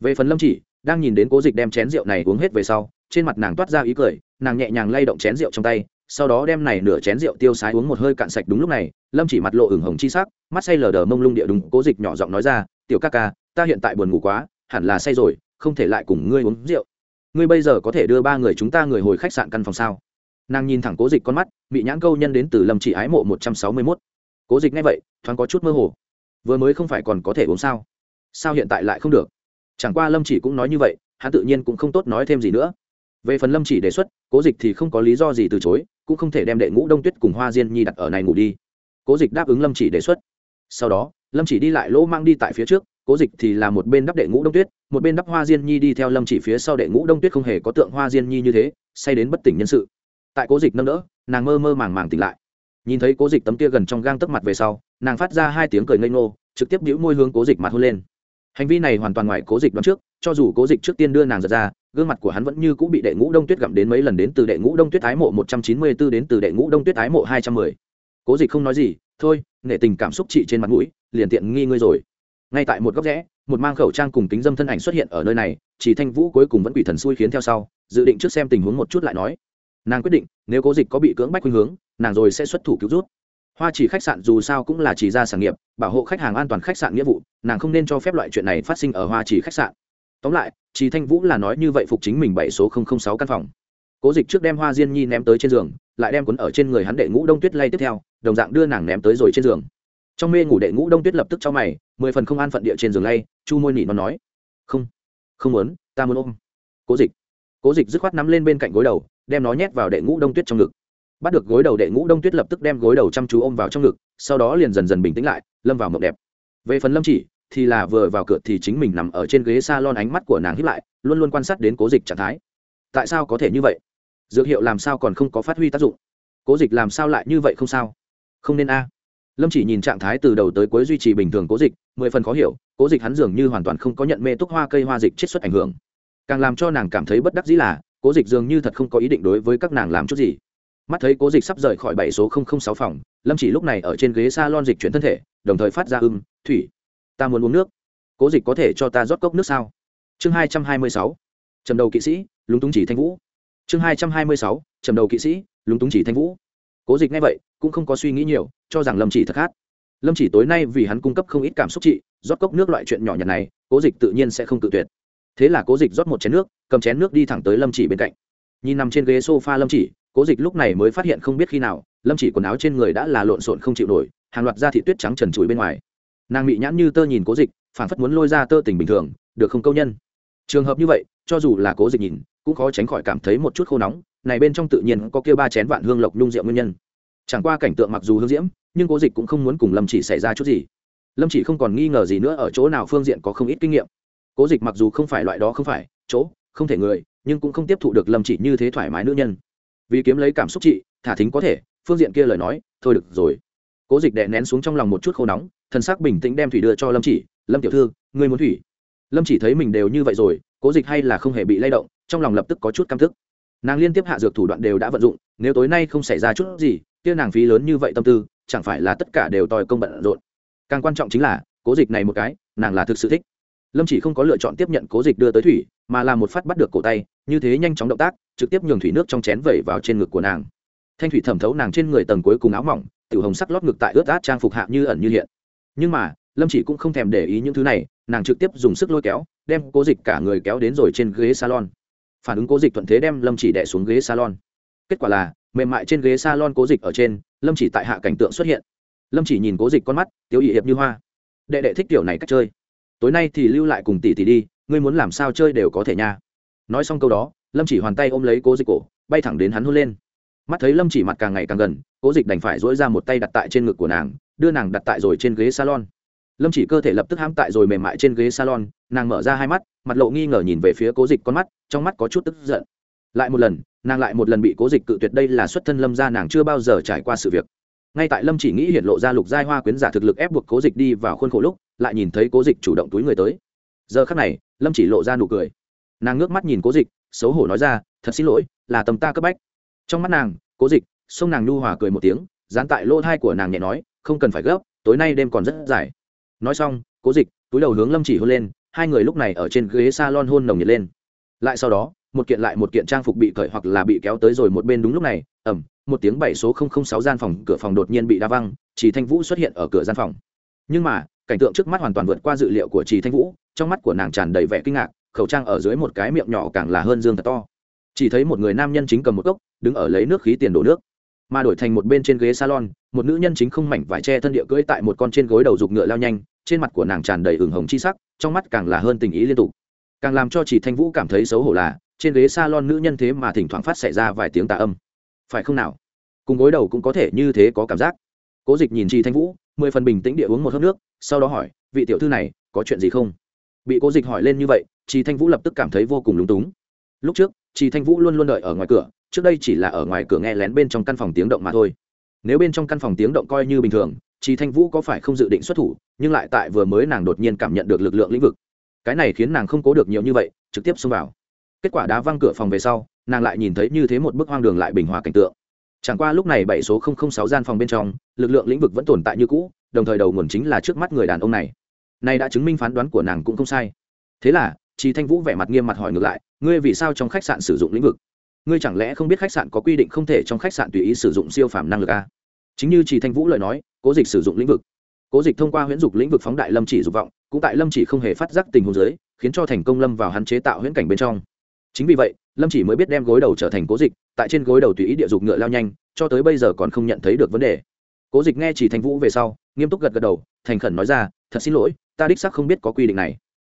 Về phần lâm chỉ, đang nhìn đến cố dịch đem chén rượu này uống hết về sau, trên mặt nàng toát ra ý cười, nàng nhẹ nhàng lay động chén rượu trong tay, sau đó đem này nửa chén rượu tiêu sái uống một hơi cạn sạch đúng lúc này, lâm chỉ mặt lộ ửng hồng chi sắc, mắt say lờ đờ mông lung địa đúng, cố dịch nhỏ giọng nói ra, tiểu ca ca, ta hiện tại buồn ngủ quá, hẳn là say rồi không thể lại cùng ngươi uống rượu. Ngươi bây giờ có thể đưa ba người chúng ta người hồi khách sạn căn phòng sao? Nàng nhìn thẳng cố dịch con mắt, bị nhãn câu nhân đến từ lâm chỉ ái mộ một trăm sáu mươi mốt. Cố dịch nghe vậy, thoáng có chút mơ hồ. Vừa mới không phải còn có thể uống sao? Sao hiện tại lại không được? Chẳng qua lâm chỉ cũng nói như vậy, hắn tự nhiên cũng không tốt nói thêm gì nữa. Về phần lâm chỉ đề xuất, cố dịch thì không có lý do gì từ chối, cũng không thể đem đệ ngũ đông tuyết cùng hoa diên nhi đặt ở này ngủ đi. Cố dịch đáp ứng lâm chỉ đề xuất. Sau đó, lâm chỉ đi lại lỗ mang đi tại phía trước cố dịch thì là một bên đắp đệ ngũ đông tuyết, một bên đắp hoa diên nhi đi theo lâm chỉ phía sau đệ ngũ đông tuyết không hề có tượng hoa diên nhi như thế, say đến bất tỉnh nhân sự. Tại cố dịch nâng đỡ, nàng mơ mơ màng màng tỉnh lại. Nhìn thấy cố dịch tấm kia gần trong gang tấp mặt về sau, nàng phát ra hai tiếng cười ngây ngô, trực tiếp đĩu môi hướng cố dịch mặt hôn lên. Hành vi này hoàn toàn ngoài cố dịch đoán trước, cho dù cố dịch trước tiên đưa nàng giật ra, gương mặt của hắn vẫn như cũng bị đệ ngũ đông tuyết gặm đến mấy lần đến từ đệ ngũ đông tuyết ái mộ một trăm chín mươi b ố đến từ đệ ngũ đông tuyết ái mộ hai trăm mười. Cố dịch không nói gì, thôi, nể tình cảm xúc chị trên mặt mũi, liền tiện nghi ngươi rồi ngay tại một góc rẽ, một mang khẩu trang cùng kính dâm thân ảnh xuất hiện ở nơi này, chỉ thanh vũ cuối cùng vẫn quỷ thần xui khiến theo sau, dự định trước xem tình huống một chút lại nói. Nàng quyết định, nếu cố dịch có bị cưỡng bách khuynh hướng, nàng rồi sẽ xuất thủ cứu rút hoa chỉ khách sạn dù sao cũng là chỉ ra sản nghiệp, bảo hộ khách hàng an toàn khách sạn nghĩa vụ, nàng không nên cho phép loại chuyện này phát sinh ở hoa chỉ khách sạn. Tóm lại, chỉ thanh vũ là nói như vậy phục chính mình bảy số sáu căn phòng. Cố dịch trước đem hoa diên nhi ném tới trên giường, lại đem quấn ở trên người hắn đệ ngũ đông tuyết lay tiếp theo, đồng dạng đưa nàng ném tới rồi trên giường. Trong mê ngủ đệ ngũ đông tuyết lập tức cho mày mười phần không an phận địa trên giường lay, chu môi nỉ nó nói. Không không muốn, ta muốn ôm. Cố dịch. Cố dịch dứt khoát nắm lên bên cạnh gối đầu, đem nó nhét vào đệ ngũ đông tuyết trong ngực. Bắt được gối đầu đệ ngũ đông tuyết lập tức đem gối đầu chăm chú ôm vào trong ngực, sau đó liền dần dần bình tĩnh lại, lâm vào mộng đẹp. Về phần lâm chỉ, thì là vừa vào cửa thì chính mình nằm ở trên ghế s a lon ánh mắt của nàng hiếp lại, luôn luôn quan sát đến cố dịch trạng thái. Tại sao có thể như vậy? Dược hiệu làm sao còn không có phát huy tác dụng? Cố dịch làm sao lại như vậy không sao? Không nên a lâm chỉ nhìn trạng thái từ đầu tới cuối duy trì bình thường cố dịch, mười phần khó hiểu, cố dịch hắn dường như hoàn toàn không có nhận mê túc hoa cây hoa dịch chiết xuất ảnh hưởng. Càng làm cho nàng cảm thấy bất đắc dĩ là, cố dịch dường như thật không có ý định đối với các nàng làm chút gì. Mắt thấy cố dịch sắp rời khỏi bảy số sáu phòng, lâm chỉ lúc này ở trên ghế s a lon dịch chuyển thân thể, đồng thời phát ra ưng thủy. Ta muốn uống nước. Cố dịch có thể cho ta rót cốc nước sao? Chương hai trăm hai mươi sáu. Trầm đầu kỵ sĩ, lúng túng chỉ thanh vũ. Chương hai trăm hai mươi sáu. Trầm đầu kỵ sĩ, lúng túng chỉ thanh vũ cố dịch ngay vậy, cũng không có suy nghĩ nhiều, cho rằng lâm chỉ thật khát. Lâm chỉ tối nay vì hắn cung cấp không ít cảm xúc trị, rót cốc nước loại chuyện nhỏ nhặt này, cố dịch tự nhiên sẽ không tự tuyệt. Thế là cố dịch rót một chén nước, cầm chén nước đi thẳng tới lâm chỉ bên cạnh. Nhìn nằm trên ghế s o f a lâm chỉ, cố dịch lúc này mới phát hiện không biết khi nào, lâm chỉ quần áo trên người đã là lộn xộn không chịu nổi, hàng loạt da thị tuyết trắng trần trụi bên ngoài. Nàng bị nhãn như tơ nhìn cố dịch phản phất muốn lôi ra tơ tình bình thường, được không câu nhân? Trường hợp như vậy, cho dù là cố dịch nhìn cũng khó tránh khỏi cảm thấy một chút khô nóng, này bên trong tự nhiên có kia ba chén vạn hương lộc nhung rượu nguyên nhân. Chẳng qua cảnh tượng mặc dù hương diễm, nhưng cố dịch cũng không muốn cùng lâm chỉ xảy ra chút gì. Lâm chỉ không còn nghi ngờ gì nữa ở chỗ nào phương diện có không ít kinh nghiệm. Cố dịch mặc dù không phải loại đó không phải, chỗ, không thể người, nhưng cũng không tiếp thụ được lâm chỉ như thế thoải mái nữ nhân. Vì kiếm lấy cảm xúc chị, thả thính có thể, phương diện kia lời nói, thôi được rồi. Cố dịch đè nén xuống trong lòng một chút khô nóng, thần sắc bình tĩnh đem thủy đưa cho lâm chỉ. Lâm tiểu thư, ngươi muốn thủy? Lâm chỉ thấy mình đều như vậy rồi, cố dịch hay là không hề bị lay động trong lòng lập tức có chút căm thức nàng liên tiếp hạ dược thủ đoạn đều đã vận dụng, nếu tối nay không xảy ra chút gì, kia nàng phí lớn như vậy tâm tư, chẳng phải là tất cả đều tòi công bận rộn. Càng quan trọng chính là, cố dịch này một cái, nàng là thực sự thích. Lâm chỉ không có lựa chọn tiếp nhận cố dịch đưa tới thủy, mà là một phát bắt được cổ tay, như thế nhanh chóng động tác, trực tiếp nhường thủy nước trong chén vẩy vào trên ngực của nàng. Thanh thủy thẩm thấu nàng trên người tầng cuối cùng áo mỏng, tiểu hồng sắc lót ngực tại ướt át trang phục hạ như ẩn như hiện. Nhưng mà, lâm chỉ cũng không thèm để ý những thứ này, nàng trực tiếp dùng sức lôi kéo, đem cố dịch cả người kéo đến rồi trên ghế salon phản ứng cố dịch thuận thế đem lâm chỉ đẻ xuống ghế salon. Kết quả là, mềm mại trên ghế salon cố dịch ở trên, lâm chỉ tại hạ cảnh tượng xuất hiện. Lâm chỉ nhìn cố dịch con mắt tiếu ỵ hiệp như hoa. Đệ đệ thích kiểu này cách chơi. Tối nay thì lưu lại cùng tỷ tỷ đi, ngươi muốn làm sao chơi đều có thể nha. Nói xong câu đó, lâm chỉ hoàn tay ôm lấy cố dịch cổ, bay thẳng đến hắn hôn lên. Mắt thấy lâm chỉ mặt càng ngày càng gần, cố dịch đành phải dỗi ra một tay đặt tại trên ngực của nàng, đưa nàng đặt tại rồi trên ghế salon lâm chỉ cơ thể lập tức hãm tại rồi mềm mại trên ghế salon, nàng mở ra hai mắt, mặt lộ nghi ngờ nhìn về phía cố dịch con mắt, trong mắt có chút tức giận. Lại một lần, nàng lại một lần bị cố dịch cự tuyệt đây là xuất thân lâm ra nàng chưa bao giờ trải qua sự việc. Ngay tại lâm chỉ nghĩ hiện lộ ra lục giai hoa quyến giả thực lực ép buộc cố dịch đi vào khuôn khổ lúc, lại nhìn thấy cố dịch chủ động túi người tới. Giờ khắc này, lâm chỉ lộ ra nụ cười. Nàng ngước mắt nhìn cố dịch, xấu hổ nói ra, thật xin lỗi, là tầm ta cấp bách. Trong mắt nàng, cố dịch xông nàng nhu hòa cười một tiếng, dán tại lỗ thai của nàng nhẹ nói, không cần phải gấp, tối nay đêm còn rất dài nói xong, cố dịch, túi đầu hướng lâm chỉ hôn lên, hai người lúc này ở trên ghế s a lon hôn nồng nhiệt lên. Lại sau đó, một kiện lại một kiện trang phục bị cởi hoặc là bị kéo tới rồi một bên đúng lúc này ẩm một tiếng bảy số sáu gian phòng, cửa phòng đột nhiên bị đa văng chỉ thanh vũ xuất hiện ở cửa gian phòng. Nhưng mà, cảnh tượng trước mắt hoàn toàn vượt qua dự liệu của trì thanh vũ, trong mắt của nàng tràn đầy vẻ kinh ngạc, khẩu trang ở dưới một cái miệng nhỏ càng là hơn dương thật to. Chỉ thấy một người nam nhân chính cầm một cốc, đứng ở lấy nước khí tiền đổ nước. Mà đổi thành một bên trên ghế salon, một nữ nhân chính không mảnh vải che thân địa cưỡi tại một con trên gối đầu dục ngựa lao nhanh trên mặt của nàng tràn đầy ửng hồng chi sắc, trong mắt càng là hơn tình ý liên tục. Càng làm cho chỉ thanh vũ cảm thấy xấu hổ là, trên ghế salon nữ nhân thế mà thỉnh thoảng phát xảy ra vài tiếng tà âm. Phải không nào? Cùng gối đầu cũng có thể như thế có cảm giác. Cố dịch nhìn chị thanh vũ, mười phần bình tĩnh địa uống một hớp nước, sau đó hỏi, vị tiểu thư này, có chuyện gì không? Bị cố dịch hỏi lên như vậy chị thanh vũ lập tức cảm thấy vô cùng lúng túng. Lúc trước chị thanh vũ luôn luôn đợi ở ngoài cửa, trước đây chỉ là ở ngoài cửa nghe lén bên trong căn phòng tiếng động mà thôi. Nếu bên trong căn phòng tiếng động coi như bình thường Trì thanh vũ có phải không dự định xuất thủ, nhưng lại tại vừa mới nàng đột nhiên cảm nhận được lực lượng lĩnh vực. Cái này khiến nàng không cố được nhiều như vậy, trực tiếp xông vào. Kết quả đá văng cửa phòng về sau, nàng lại nhìn thấy như thế một bức hoang đường lại bình hòa cảnh tượng. Chẳng qua lúc này bảy số sáu gian phòng bên trong, lực lượng lĩnh vực vẫn tồn tại như cũ, đồng thời đầu nguồn chính là trước mắt người đàn ông này. Này đã chứng minh phán đoán của nàng cũng không sai. Thế là, Trì thanh vũ vẻ mặt nghiêm mặt hỏi ngược lại, ngươi vì sao trong khách sạn sử dụng lĩnh vực? Ngươi chẳng lẽ không biết khách sạn có quy định không thể trong khách sạn tùy ý sử dụng siêu phàm năng lực à? chính như Trì thanh vũ lời nói cố dịch sử dụng lĩnh vực. Cố dịch thông qua huyễn dục lĩnh vực phóng đại lâm chỉ dục vọng, cũng tại lâm chỉ không hề phát giác tình huống giới khiến cho thành công lâm vào hắn chế tạo huyễn cảnh bên trong. Chính vì vậy, lâm chỉ mới biết đem gối đầu trở thành cố dịch, tại trên gối đầu tùy ý địa dục ngựa lao nhanh, cho tới bây giờ còn không nhận thấy được vấn đề. Cố dịch nghe chỉ thanh vũ về sau, nghiêm túc gật gật đầu, thành khẩn nói ra, thật xin lỗi, ta đích xác không biết có quy định này.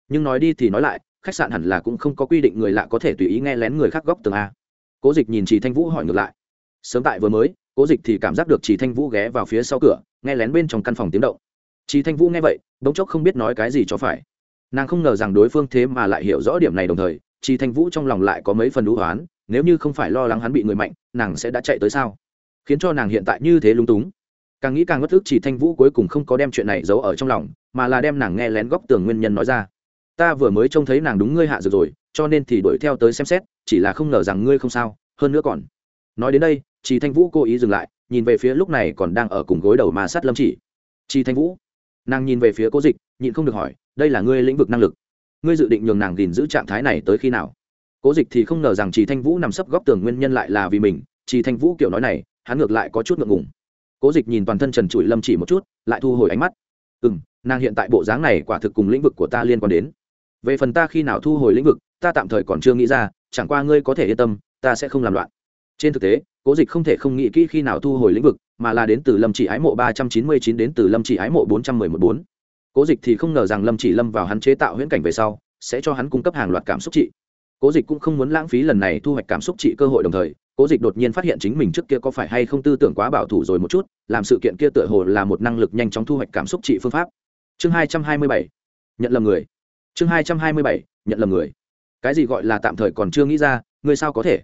Nhưng nói đi thì nói lại, khách sạn hẳn là cũng không có quy định người lạ có thể tùy ý nghe lén người khác góc tường a. Cố dịch nhìn chỉ thanh vũ hỏi ngược lại, sớm tại vừa mới cố dịch thì cảm giác được chỉ thanh vũ ghé vào phía sau cửa, nghe lén bên trong căn phòng tiếng động. Chỉ thanh vũ nghe vậy, bỗng chốc không biết nói cái gì cho phải. Nàng không ngờ rằng đối phương thế mà lại hiểu rõ điểm này đồng thời chỉ thanh vũ trong lòng lại có mấy phần đũ hoán, nếu như không phải lo lắng hắn bị người mạnh, nàng sẽ đã chạy tới sao? Khiến cho nàng hiện tại như thế lung túng. Càng nghĩ càng ngất thức chỉ thanh vũ cuối cùng không có đem chuyện này giấu ở trong lòng, mà là đem nàng nghe lén góc tường nguyên nhân nói ra. Ta vừa mới trông thấy nàng đúng ngươi hạ dược rồi, cho nên thì đuổi theo tới xem xét, chỉ là không ngờ rằng ngươi không sao, hơn nữa còn. Nói đến đây Trì thanh vũ cố ý dừng lại nhìn về phía lúc này còn đang ở cùng gối đầu mà sát lâm chỉ. Trì thanh vũ nàng nhìn về phía cố dịch nhịn không được hỏi đây là ngươi lĩnh vực năng lực. Ngươi dự định nhường nàng gìn giữ trạng thái này tới khi nào? Cố dịch thì không ngờ rằng Trì thanh vũ nằm sấp góc tường nguyên nhân lại là vì mình. Trì thanh vũ kiểu nói này hắn ngược lại có chút ngượng ngùng. Cố dịch nhìn toàn thân trần trụi lâm chỉ một chút lại thu hồi ánh mắt. Ừm, nàng hiện tại bộ dáng này quả thực cùng lĩnh vực của ta liên quan đến. Về phần ta khi nào thu hồi lĩnh vực ta tạm thời còn chưa nghĩ ra chẳng qua ngươi có thể yên tâm ta sẽ không làm loạn. Trên thực tế cố dịch không thể không nghĩ kỹ khi nào thu hồi lĩnh vực, mà là đến từ lâm chỉ ái mộ ba trăm chín mươi chín đến từ lâm chỉ ái mộ bốn trăm mười một bốn. Cố dịch thì không ngờ rằng lâm chỉ lâm vào hắn chế tạo huyễn cảnh về sau, sẽ cho hắn cung cấp hàng loạt cảm xúc trị. Cố dịch cũng không muốn lãng phí lần này thu hoạch cảm xúc trị cơ hội đồng thời, cố dịch đột nhiên phát hiện chính mình trước kia có phải hay không tư tưởng quá bảo thủ rồi một chút, làm sự kiện kia tựa hồ là một năng lực nhanh chóng thu hoạch cảm xúc trị phương pháp. Chương hai trăm hai mươi bảy. Nhận lầm người. Chương hai trăm hai mươi bảy. Nhận lầm người. Cái gì gọi là tạm thời còn chưa nghĩ ra, ngươi sao có thể?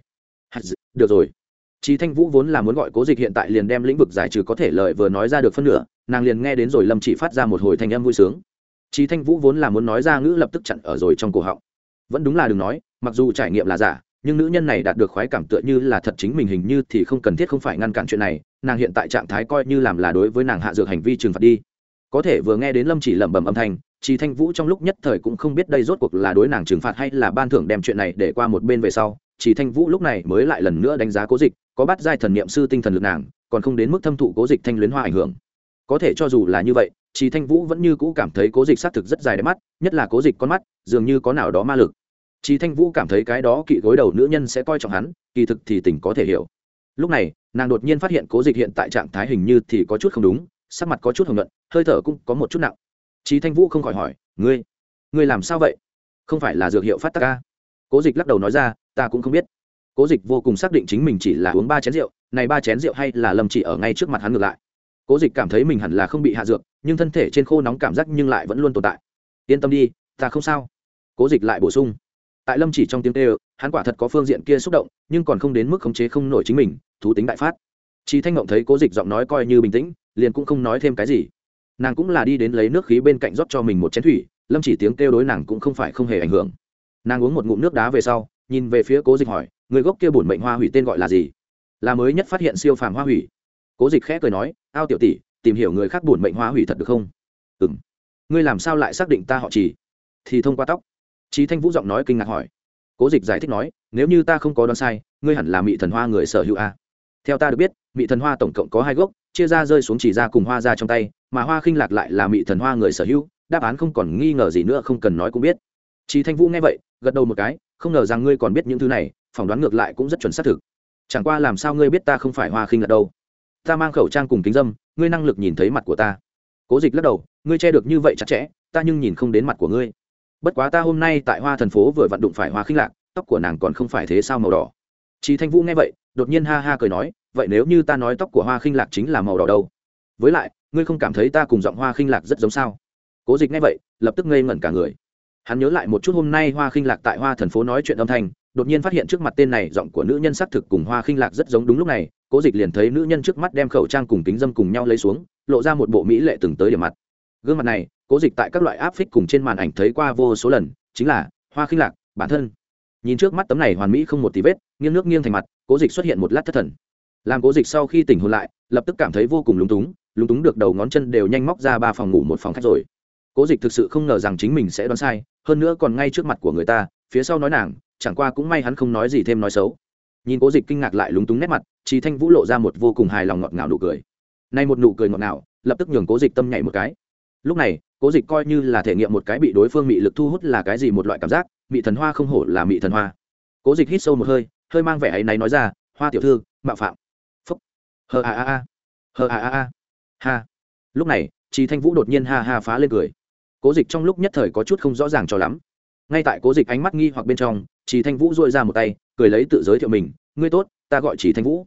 Được rồi. Chí Thanh Vũ vốn là muốn gọi Cố Dịch hiện tại liền đem lĩnh vực giải trừ có thể lợi vừa nói ra được phân nửa, nàng liền nghe đến rồi Lâm Chỉ phát ra một hồi thanh âm vui sướng. Chí Thanh Vũ vốn là muốn nói ra ngữ lập tức chặn ở rồi trong cổ họng. Vẫn đúng là đừng nói, mặc dù trải nghiệm là giả, nhưng nữ nhân này đạt được khoái cảm tựa như là thật chính mình hình như thì không cần thiết không phải ngăn cản chuyện này, nàng hiện tại trạng thái coi như làm là đối với nàng hạ dược hành vi trừng phạt đi. Có thể vừa nghe đến Lâm Chỉ lẩm bẩm âm thanh, Chí Thanh Vũ trong lúc nhất thời cũng không biết đây rốt cuộc là đối nàng trừng phạt hay là ban thưởng đem chuyện này để qua một bên về sau, chỉ thanh vũ lúc này mới lại lần nữa đánh giá cố dịch, có bắt giai thần niệm sư tinh thần lực nàng, còn không đến mức thâm thụ cố dịch thanh luyến hoa ảnh hưởng. Có thể cho dù là như vậy, chỉ thanh vũ vẫn như cũ cảm thấy cố dịch xác thực rất dài đẹp mắt, nhất là cố dịch con mắt, dường như có nào đó ma lực. Chỉ thanh vũ cảm thấy cái đó kỵ gối đầu nữ nhân sẽ coi trọng hắn, kỳ thực thì tình có thể hiểu. Lúc này, nàng đột nhiên phát hiện cố dịch hiện tại trạng thái hình như thì có chút không đúng, sắc mặt có chút hồng luận hơi thở cũng có một chút nặng. Chí thanh vũ không khỏi hỏi, ngươi ngươi làm sao vậy? Không phải là dược hiệu phát tác ca cố dịch lắc đầu nói ra ta cũng không biết. Cố dịch vô cùng xác định chính mình chỉ là uống ba chén rượu, này ba chén rượu hay là lâm chỉ ở ngay trước mặt hắn ngược lại. Cố dịch cảm thấy mình hẳn là không bị hạ dược, nhưng thân thể trên khô nóng cảm giác nhưng lại vẫn luôn tồn tại. Yên tâm đi, ta không sao. Cố dịch lại bổ sung. Tại lâm chỉ trong tiếng tê hắn quả thật có phương diện kia xúc động, nhưng còn không đến mức khống chế không nổi chính mình, thú tính đại phát. Chị thanh ngộng thấy cố dịch giọng nói coi như bình tĩnh, liền cũng không nói thêm cái gì. Nàng cũng là đi đến lấy nước khí bên cạnh rót cho mình một chén thủy, lâm chỉ tiếng kêu đối nàng cũng không phải không hề ảnh hưởng. Nàng uống một ngụm nước đá về sau nhìn về phía cố dịch hỏi, người gốc kia bổn mệnh hoa hủy tên gọi là gì? Là mới nhất phát hiện siêu phàm hoa hủy. Cố dịch khẽ cười nói, ao tiểu tỷ, tìm hiểu người khác bổn mệnh hoa hủy thật được không? Ừ m ngươi làm sao lại xác định ta họ chỉ thì thông qua tóc. Trí thanh vũ giọng nói kinh ngạc hỏi. Cố dịch giải thích nói, nếu như ta không có đoán sai, ngươi hẳn là mỹ thần hoa người sở hữu a. Theo ta được biết mỹ thần hoa tổng cộng có hai gốc, chia ra rơi xuống chỉ ra cùng hoa ra trong tay, mà hoa khinh lạc lại là mỹ thần hoa người sở hữu, đáp án không còn nghi ngờ gì nữa không cần nói cũng biết. Trí thanh vũ nghe vậy, gật đầu một cái không ngờ rằng ngươi còn biết những thứ này, phỏng đoán ngược lại cũng rất chuẩn xác thực. Chẳng qua làm sao ngươi biết ta không phải hoa khinh lật đâu? Ta mang khẩu trang cùng kính dâm, ngươi năng lực nhìn thấy mặt của ta. Cố dịch lắc đầu, ngươi che được như vậy chặt chẽ, ta nhưng nhìn không đến mặt của ngươi. Bất quá ta hôm nay tại hoa thần phố vừa vặn đụng phải hoa khinh lạc, tóc của nàng còn không phải thế sao màu đỏ. Chị thanh vũ nghe vậy, đột nhiên ha ha cười nói, vậy nếu như ta nói tóc của hoa khinh lạc chính là màu đỏ đâu? Với lại, ngươi không cảm thấy ta cùng giọng hoa khinh lạc rất giống sao? Cố dịch nghe vậy, lập tức ngây ngẩn cả người hắn nhớ lại một chút hôm nay hoa khinh lạc tại hoa thần phố nói chuyện âm thanh, đột nhiên phát hiện trước mặt tên này giọng của nữ nhân xác thực cùng hoa khinh lạc rất giống đúng lúc này, cố dịch liền thấy nữ nhân trước mắt đem khẩu trang cùng kính dâm cùng nhau lấy xuống, lộ ra một bộ mỹ lệ từng tới điểm mặt. Gương mặt này, cố dịch tại các loại áp phích cùng trên màn ảnh thấy qua vô số lần, chính là, hoa khinh lạc, bản thân. Nhìn trước mắt tấm này hoàn mỹ không một tí vết, nghiêng nước nghiêng thành mặt, cố dịch xuất hiện một lát thất thần. Làm cố dịch sau khi tỉnh hôn lại, lập tức cảm thấy vô cùng lúng túng lúng túng được đầu ngón chân đều nhanh móc ra ba phòng ngủ một phòng khách rồi cố dịch thực sự không ngờ rằng chính mình sẽ đoán sai, hơn nữa còn ngay trước mặt của người ta, phía sau nói nàng, chẳng qua cũng may hắn không nói gì thêm nói xấu. Nhìn cố dịch kinh ngạc lại lúng túng nét mặt trí thanh vũ lộ ra một vô cùng hài lòng ngọt ngào nụ cười. Nay một nụ cười ngọt ngào, lập tức nhường cố dịch tâm nhảy một cái. Lúc này, cố dịch coi như là thể nghiệm một cái bị đối phương bị lực thu hút là cái gì một loại cảm giác bị thần hoa không hổ là bị thần hoa. Cố dịch hít sâu một hơi hơi mang vẻ ấy náy nói ra, hoa tiểu thư, mạo phạm. Phúc. Hờ a a a. Hờ a a a. Ha. Lúc này trí thanh vũ đột nhiên ha ha phá lên cười cố dịch trong lúc nhất thời có chút không rõ ràng cho lắm. Ngay tại cố dịch ánh mắt nghi hoặc bên trong, Chỉ thanh vũ dội ra một tay, cười lấy tự giới thiệu mình, ngươi tốt, ta gọi Chỉ thanh vũ.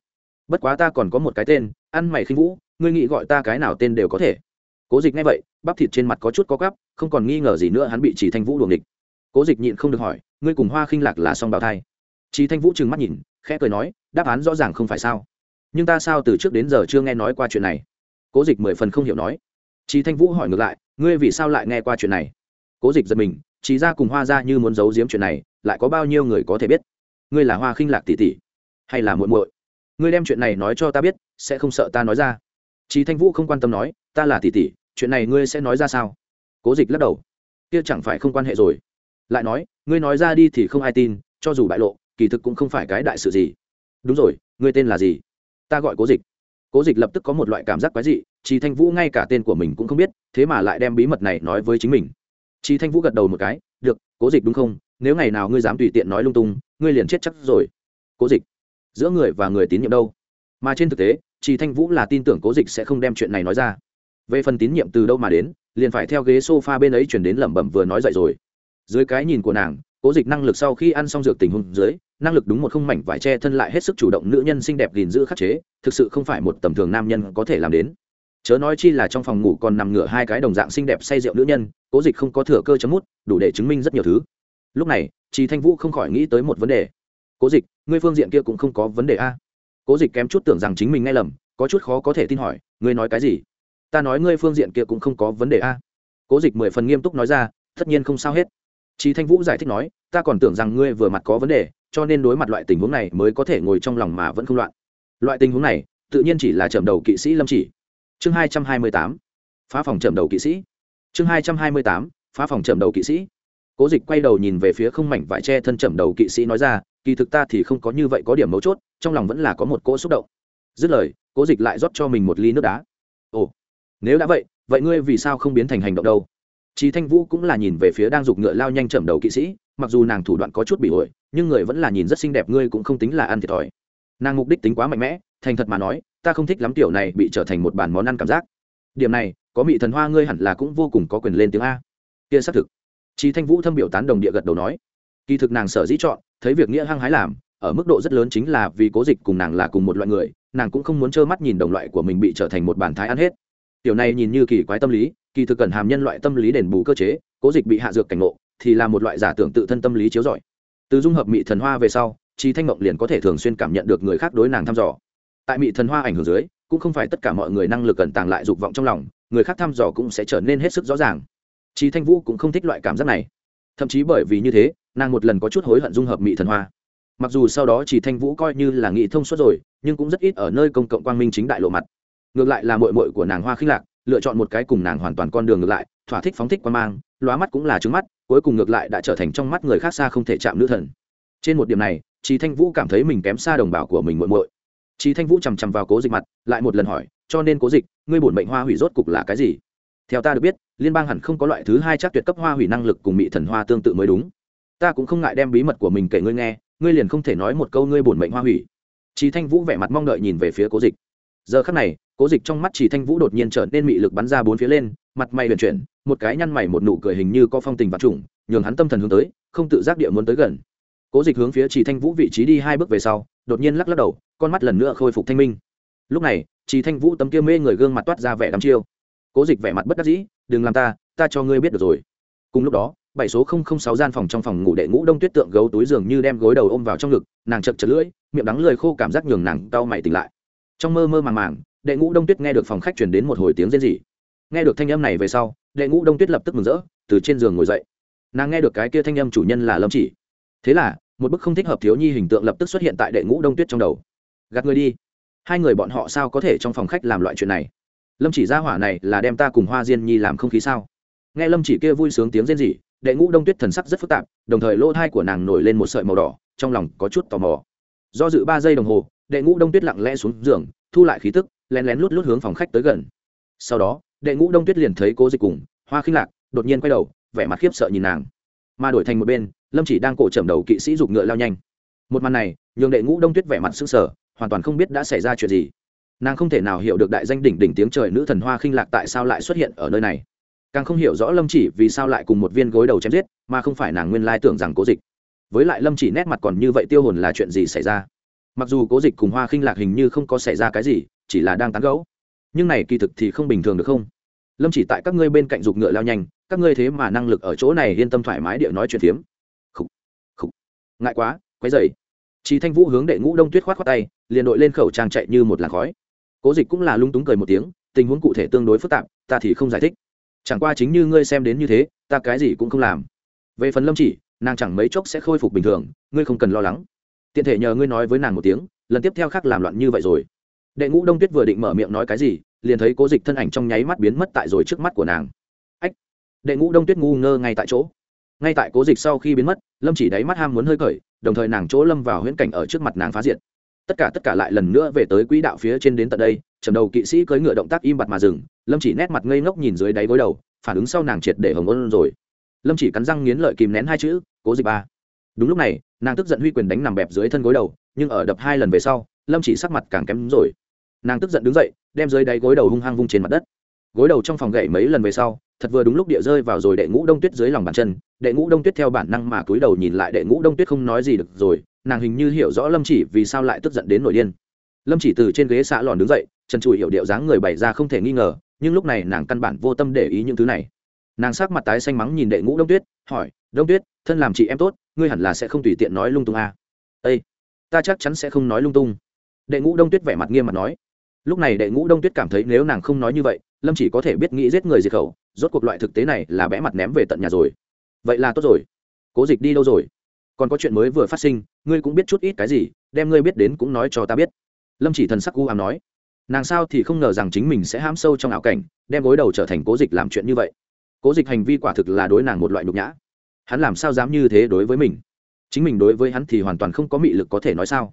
Bất quá ta còn có một cái tên, ăn mày khinh vũ, ngươi nghĩ gọi ta cái nào tên đều có thể. Cố dịch nghe vậy, bắp thịt trên mặt có chút có cắp không còn nghi ngờ gì nữa hắn bị chỉ thanh vũ đuồng địch cố dịch nhịn không được hỏi, ngươi cùng hoa khinh lạc là song bào thai? Chỉ thanh vũ trừng mắt nhìn, khẽ cười nói, đáp án rõ ràng không phải sao. Nhưng ta sao từ trước đến giờ chưa nghe nói qua chuyện này? Cố dịch mười phần không hiểu nói chị thanh vũ hỏi ngược lại, ngươi vì sao lại nghe qua chuyện này? Cố dịch giật mình chỉ Gia cùng hoa Gia như muốn giấu giếm chuyện này, lại có bao nhiêu người có thể biết? Ngươi là hoa khinh lạc tỷ tỷ hay là muội muội? Ngươi đem chuyện này nói cho ta biết, sẽ không sợ ta nói ra. Chị thanh vũ không quan tâm nói, ta là tỷ tỷ, chuyện này ngươi sẽ nói ra sao? Cố dịch lắc đầu, kia chẳng phải không quan hệ rồi. Lại nói, ngươi nói ra đi thì không ai tin, cho dù bại lộ, kỳ thực cũng không phải cái đại sự gì. Đúng rồi, ngươi tên là gì? Ta gọi cố dịch cố dịch lập tức có một loại cảm giác quái dị chị thanh vũ ngay cả tên của mình cũng không biết, thế mà lại đem bí mật này nói với chính mình. Chị thanh vũ gật đầu một cái, được, cố dịch đúng không? Nếu ngày nào ngươi dám tùy tiện nói lung tung, ngươi liền chết chắc rồi. Cố dịch, giữa người và người tín nhiệm đâu? Mà trên thực tế chị thanh vũ là tin tưởng cố dịch sẽ không đem chuyện này nói ra. Về phần tín nhiệm từ đâu mà đến, liền phải theo ghế s o f a bên ấy chuyển đến lẩm bẩm vừa nói dậy rồi. Dưới cái nhìn của nàng, cố dịch năng lực sau khi ăn xong dược tình huống dưới năng lực đúng một không mảnh vải che thân lại hết sức chủ động nữ nhân xinh đẹp gìn giữ khắc chế, thực sự không phải một tầm thường nam nhân có thể làm đến. Chớ nói chi là trong phòng ngủ còn nằm ngửa hai cái đồng dạng xinh đẹp say rượu nữ nhân, cố dịch không có thừa cơ chấm mút, đủ để chứng minh rất nhiều thứ. Lúc này chị thanh vũ không khỏi nghĩ tới một vấn đề. Cố dịch, ngươi phương diện kia cũng không có vấn đề a. Cố dịch kém chút tưởng rằng chính mình nghe lầm, có chút khó có thể tin hỏi, ngươi nói cái gì? Ta nói ngươi phương diện kia cũng không có vấn đề a. Cố dịch mười phần nghiêm túc nói ra, tất nhiên không sao hết chị thanh vũ giải thích nói, ta còn tưởng rằng ngươi vừa mặt có vấn đề, cho nên đối mặt loại tình huống này mới có thể ngồi trong lòng mà vẫn không loạn. Loại tình huống này, tự nhiên chỉ là trầm đầu kỵ sĩ lâm chỉ. Chương hai trăm hai mươi tám, phá phòng trầm đầu kỵ sĩ. Chương hai trăm hai mươi tám, phá phòng trầm đầu kỵ sĩ. Cố dịch quay đầu nhìn về phía không mảnh vải che thân trầm đầu kỵ sĩ nói ra, kỳ thực ta thì không có như vậy có điểm mấu chốt, trong lòng vẫn là có một cỗ xúc động. Dứt lời, cố dịch lại rót cho mình một ly nước đá. Ồ, nếu đã vậy vậy ngươi vì sao không biến thành hành động đâu? Chí Thanh Vũ cũng là nhìn về phía đang giục ngựa lao nhanh chậm đầu kỵ sĩ, mặc dù nàng thủ đoạn có chút bị ổi, nhưng người vẫn là nhìn rất xinh đẹp, ngươi cũng không tính là ăn thiệt thòi. Nàng mục đích tính quá mạnh mẽ, thành thật mà nói, ta không thích lắm tiểu này bị trở thành một bản món ăn cảm giác. Điểm này, có mị thần hoa ngươi hẳn là cũng vô cùng có quyền lên tiếng a. Kia xác thực. Chí Thanh Vũ thâm biểu tán đồng địa gật đầu nói, kỳ thực nàng sở dĩ chọn, thấy việc nghĩa hăng hái làm, ở mức độ rất lớn chính là vì cố dịch cùng nàng là cùng một loại người, nàng cũng không muốn trơ mắt nhìn đồng loại của mình bị trở thành một bản thái ăn hết. Tiểu này nhìn như kỳ quái tâm lý, kỳ thực cần hàm nhân loại tâm lý đền bù cơ chế, cố dịch bị hạ dược cảnh ngộ, thì là một loại giả tưởng tự thân tâm lý chiếu giỏi từ dung hợp mị thần hoa về sau, chi thanh mộng liền có thể thường xuyên cảm nhận được người khác đối nàng thăm dò. Tại mị thần hoa ảnh hưởng dưới, cũng không phải tất cả mọi người năng lực cần tàng lại dục vọng trong lòng, người khác thăm dò cũng sẽ trở nên hết sức rõ ràng. Chi thanh vũ cũng không thích loại cảm giác này. Thậm chí bởi vì như thế, nàng một lần có chút hối hận dung hợp mị thần hoa. Mặc dù sau đó chỉ thanh vũ coi như là nghị thông suốt rồi, nhưng cũng rất ít ở nơi công cộng quang minh chính đại lộ mặt. Ngược lại là mội mội của nàng hoa khinh lạc lựa chọn một cái cùng nàng hoàn toàn con đường ngược lại, thỏa thích phóng thích quan mang, lóa mắt cũng là trứng mắt, cuối cùng ngược lại đã trở thành trong mắt người khác xa không thể chạm nữ thần. Trên một điểm này chị thanh vũ cảm thấy mình kém xa đồng bào của mình muội muội. Chị thanh vũ chằm chằm vào cố dịch mặt, lại một lần hỏi, cho nên cố dịch, ngươi bổn mệnh hoa hủy rốt cục là cái gì? Theo ta được biết, liên bang hẳn không có loại thứ hai chắc tuyệt cấp hoa hủy năng lực cùng mỹ thần hoa tương tự mới đúng. Ta cũng không ngại đem bí mật của mình kể ngươi nghe, ngươi liền không thể nói một câu ngươi bổn mệnh hoa hủy. Chị thanh vũ vẻ mặt mong đợi nhìn về phía cố dịch. Giờ khắc này cố dịch trong mắt chỉ thanh vũ đột nhiên trở nên mị lực bắn ra bốn phía lên, mặt mày huyền chuyển, một cái nhăn mày một nụ cười hình như có phong tình vật trùng, nhường hắn tâm thần hướng tới, không tự giác địa muốn tới gần. Cố dịch hướng phía chỉ thanh vũ vị trí đi hai bước về sau, đột nhiên lắc lắc đầu, con mắt lần nữa khôi phục thanh minh. Lúc này, chỉ thanh vũ tấm kia mê người gương mặt toát ra vẻ đắm chiêu. Cố dịch vẻ mặt bất đắc dĩ, đừng làm ta ta cho ngươi biết được rồi. Cùng lúc đó, bảy số không không sáu gian phòng trong phòng ngủ đệ ngũ đông tuyết tượng gấu túi giường như đem gối đầu ôm vào trong ngực, nàng chật chật lưỡi, miệng đắng lười khô cảm giác nhường nàng đau mày tỉnh lại. Trong mơ mơ màng màng đệ ngũ đông tuyết nghe được phòng khách chuyển đến một hồi tiếng rên rỉ. Nghe được thanh âm này về sau, đệ ngũ đông tuyết lập tức mừng rỡ, từ trên giường ngồi dậy. Nàng nghe được cái kia thanh âm chủ nhân là lâm chỉ. Thế là, một bức không thích hợp thiếu nhi hình tượng lập tức xuất hiện tại đệ ngũ đông tuyết trong đầu. Gạt người đi. Hai người bọn họ sao có thể trong phòng khách làm loại chuyện này? Lâm chỉ ra hỏa này là đem ta cùng hoa diên nhi làm không khí sao? Nghe lâm chỉ kia vui sướng tiếng rên rỉ, đệ ngũ đông tuyết thần sắc rất phức tạp, đồng thời lỗ thai của nàng nổi lên một sợi màu đỏ, trong lòng có chút tò mò. Do dự ba giây đồng hồ, đệ ngũ đông tuyết lặng lẽ xuống giường, thu lại khí tức lén lén lút lút hướng phòng khách tới gần. Sau đó, đệ ngũ đông tuyết liền thấy cố dịch cùng hoa khinh lạc đột nhiên quay đầu, vẻ mặt khiếp sợ nhìn nàng. Mà đổi thành một bên, lâm chỉ đang cổ trầm đầu kỵ sĩ giục ngựa lao nhanh. Một màn này, nhường đệ ngũ đông tuyết vẻ mặt sững sờ, hoàn toàn không biết đã xảy ra chuyện gì. Nàng không thể nào hiểu được đại danh đỉnh đỉnh tiếng trời nữ thần hoa khinh lạc tại sao lại xuất hiện ở nơi này. Càng không hiểu rõ lâm chỉ vì sao lại cùng một viên gối đầu chém giết, mà không phải nàng nguyên lai tưởng rằng cố dịch. Với lại lâm chỉ nét mặt còn như vậy tiêu hồn là chuyện gì xảy ra? Mặc dù cố dịch cùng hoa khinh lạc hình như không có xảy ra cái gì chỉ là đang tán gẫu. Nhưng này kỳ thực thì không bình thường được không? Lâm chỉ tại các ngươi bên cạnh giục ngựa lao nhanh, các ngươi thế mà năng lực ở chỗ này yên tâm thoải mái địa nói chuyện phiếm. Khúc khúc ngại quá, quấy dày chỉ thanh vũ hướng đệ ngũ đông tuyết khoát khoát tay, liền đội lên khẩu trang chạy như một làn khói. Cố dịch cũng là lung túng cười một tiếng, tình huống cụ thể tương đối phức tạp, ta thì không giải thích. Chẳng qua chính như ngươi xem đến như thế, ta cái gì cũng không làm. Về phần lâm chỉ, nàng chẳng mấy chốc sẽ khôi phục bình thường, ngươi không cần lo lắng. Tiện thể nhờ ngươi nói với nàng một tiếng, lần tiếp theo khác làm loạn như vậy rồi đệ ngũ đông tuyết vừa định mở miệng nói cái gì, liền thấy cố dịch thân ảnh trong nháy mắt biến mất tại rồi trước mắt của nàng. Ách! Đệ ngũ đông tuyết ngu ngơ ngay tại chỗ. Ngay tại cố dịch sau khi biến mất, lâm chỉ đáy mắt ham muốn hơi cởi đồng thời nàng chỗ lâm vào huyễn cảnh ở trước mặt nàng phá diệt. Tất cả tất cả lại lần nữa về tới quỹ đạo phía trên đến tận đây trầm đầu kỵ sĩ cưỡi ngựa động tác im bặt mà dừng, lâm chỉ nét mặt ngây ngốc nhìn dưới đáy gối đầu, phản ứng sau nàng triệt để hồng ôn rồi. Lâm chỉ cắn răng nghiến lợi kìm nén hai chữ, cố dịch ba. Đúng lúc này, nàng tức giận huy quyền đánh nằm bẹp dưới thân gối đầu, nhưng ở đập hai lần về sau, lâm chỉ sắc mặt càng kém rồi nàng tức giận đứng dậy, đem dưới đáy gối đầu hung hăng vung trên mặt đất. Gối đầu trong phòng gậy mấy lần về sau, thật vừa đúng lúc địa rơi vào rồi đệ ngũ đông tuyết dưới lòng bàn chân. Đệ ngũ đông tuyết theo bản năng mà cúi đầu nhìn lại đệ ngũ đông tuyết không nói gì được rồi, nàng hình như hiểu rõ lâm chỉ vì sao lại tức giận đến nổi điên. Lâm chỉ từ trên ghế xạ lòn đứng dậy, trần trụi hiểu điệu dáng người bày ra không thể nghi ngờ, nhưng lúc này nàng căn bản vô tâm để ý những thứ này. Nàng sắc mặt tái xanh mắng nhìn đệ ngũ đông tuyết, hỏi, đông tuyết, thân làm chị em tốt, ngươi hẳn là sẽ không tùy tiện nói lung tung à. ây ta chắc chắn sẽ không nói lung tung. Đệ ngũ đông tuyết vẻ mặt nghiêm mặt nói lúc này đệ ngũ đông tuyết cảm thấy nếu nàng không nói như vậy, lâm chỉ có thể biết nghĩ giết người diệt khẩu, rốt cuộc loại thực tế này là bẽ mặt ném về tận nhà rồi. Vậy là tốt rồi. Cố dịch đi đâu rồi? Còn có chuyện mới vừa phát sinh, ngươi cũng biết chút ít cái gì, đem ngươi biết đến cũng nói cho ta biết. Lâm chỉ thần sắc u ám nói. Nàng sao thì không ngờ rằng chính mình sẽ ham sâu trong ảo cảnh, đem gối đầu trở thành cố dịch làm chuyện như vậy. Cố dịch hành vi quả thực là đối nàng một loại nhục nhã. Hắn làm sao dám như thế đối với mình? Chính mình đối với hắn thì hoàn toàn không có mị lực có thể nói sao?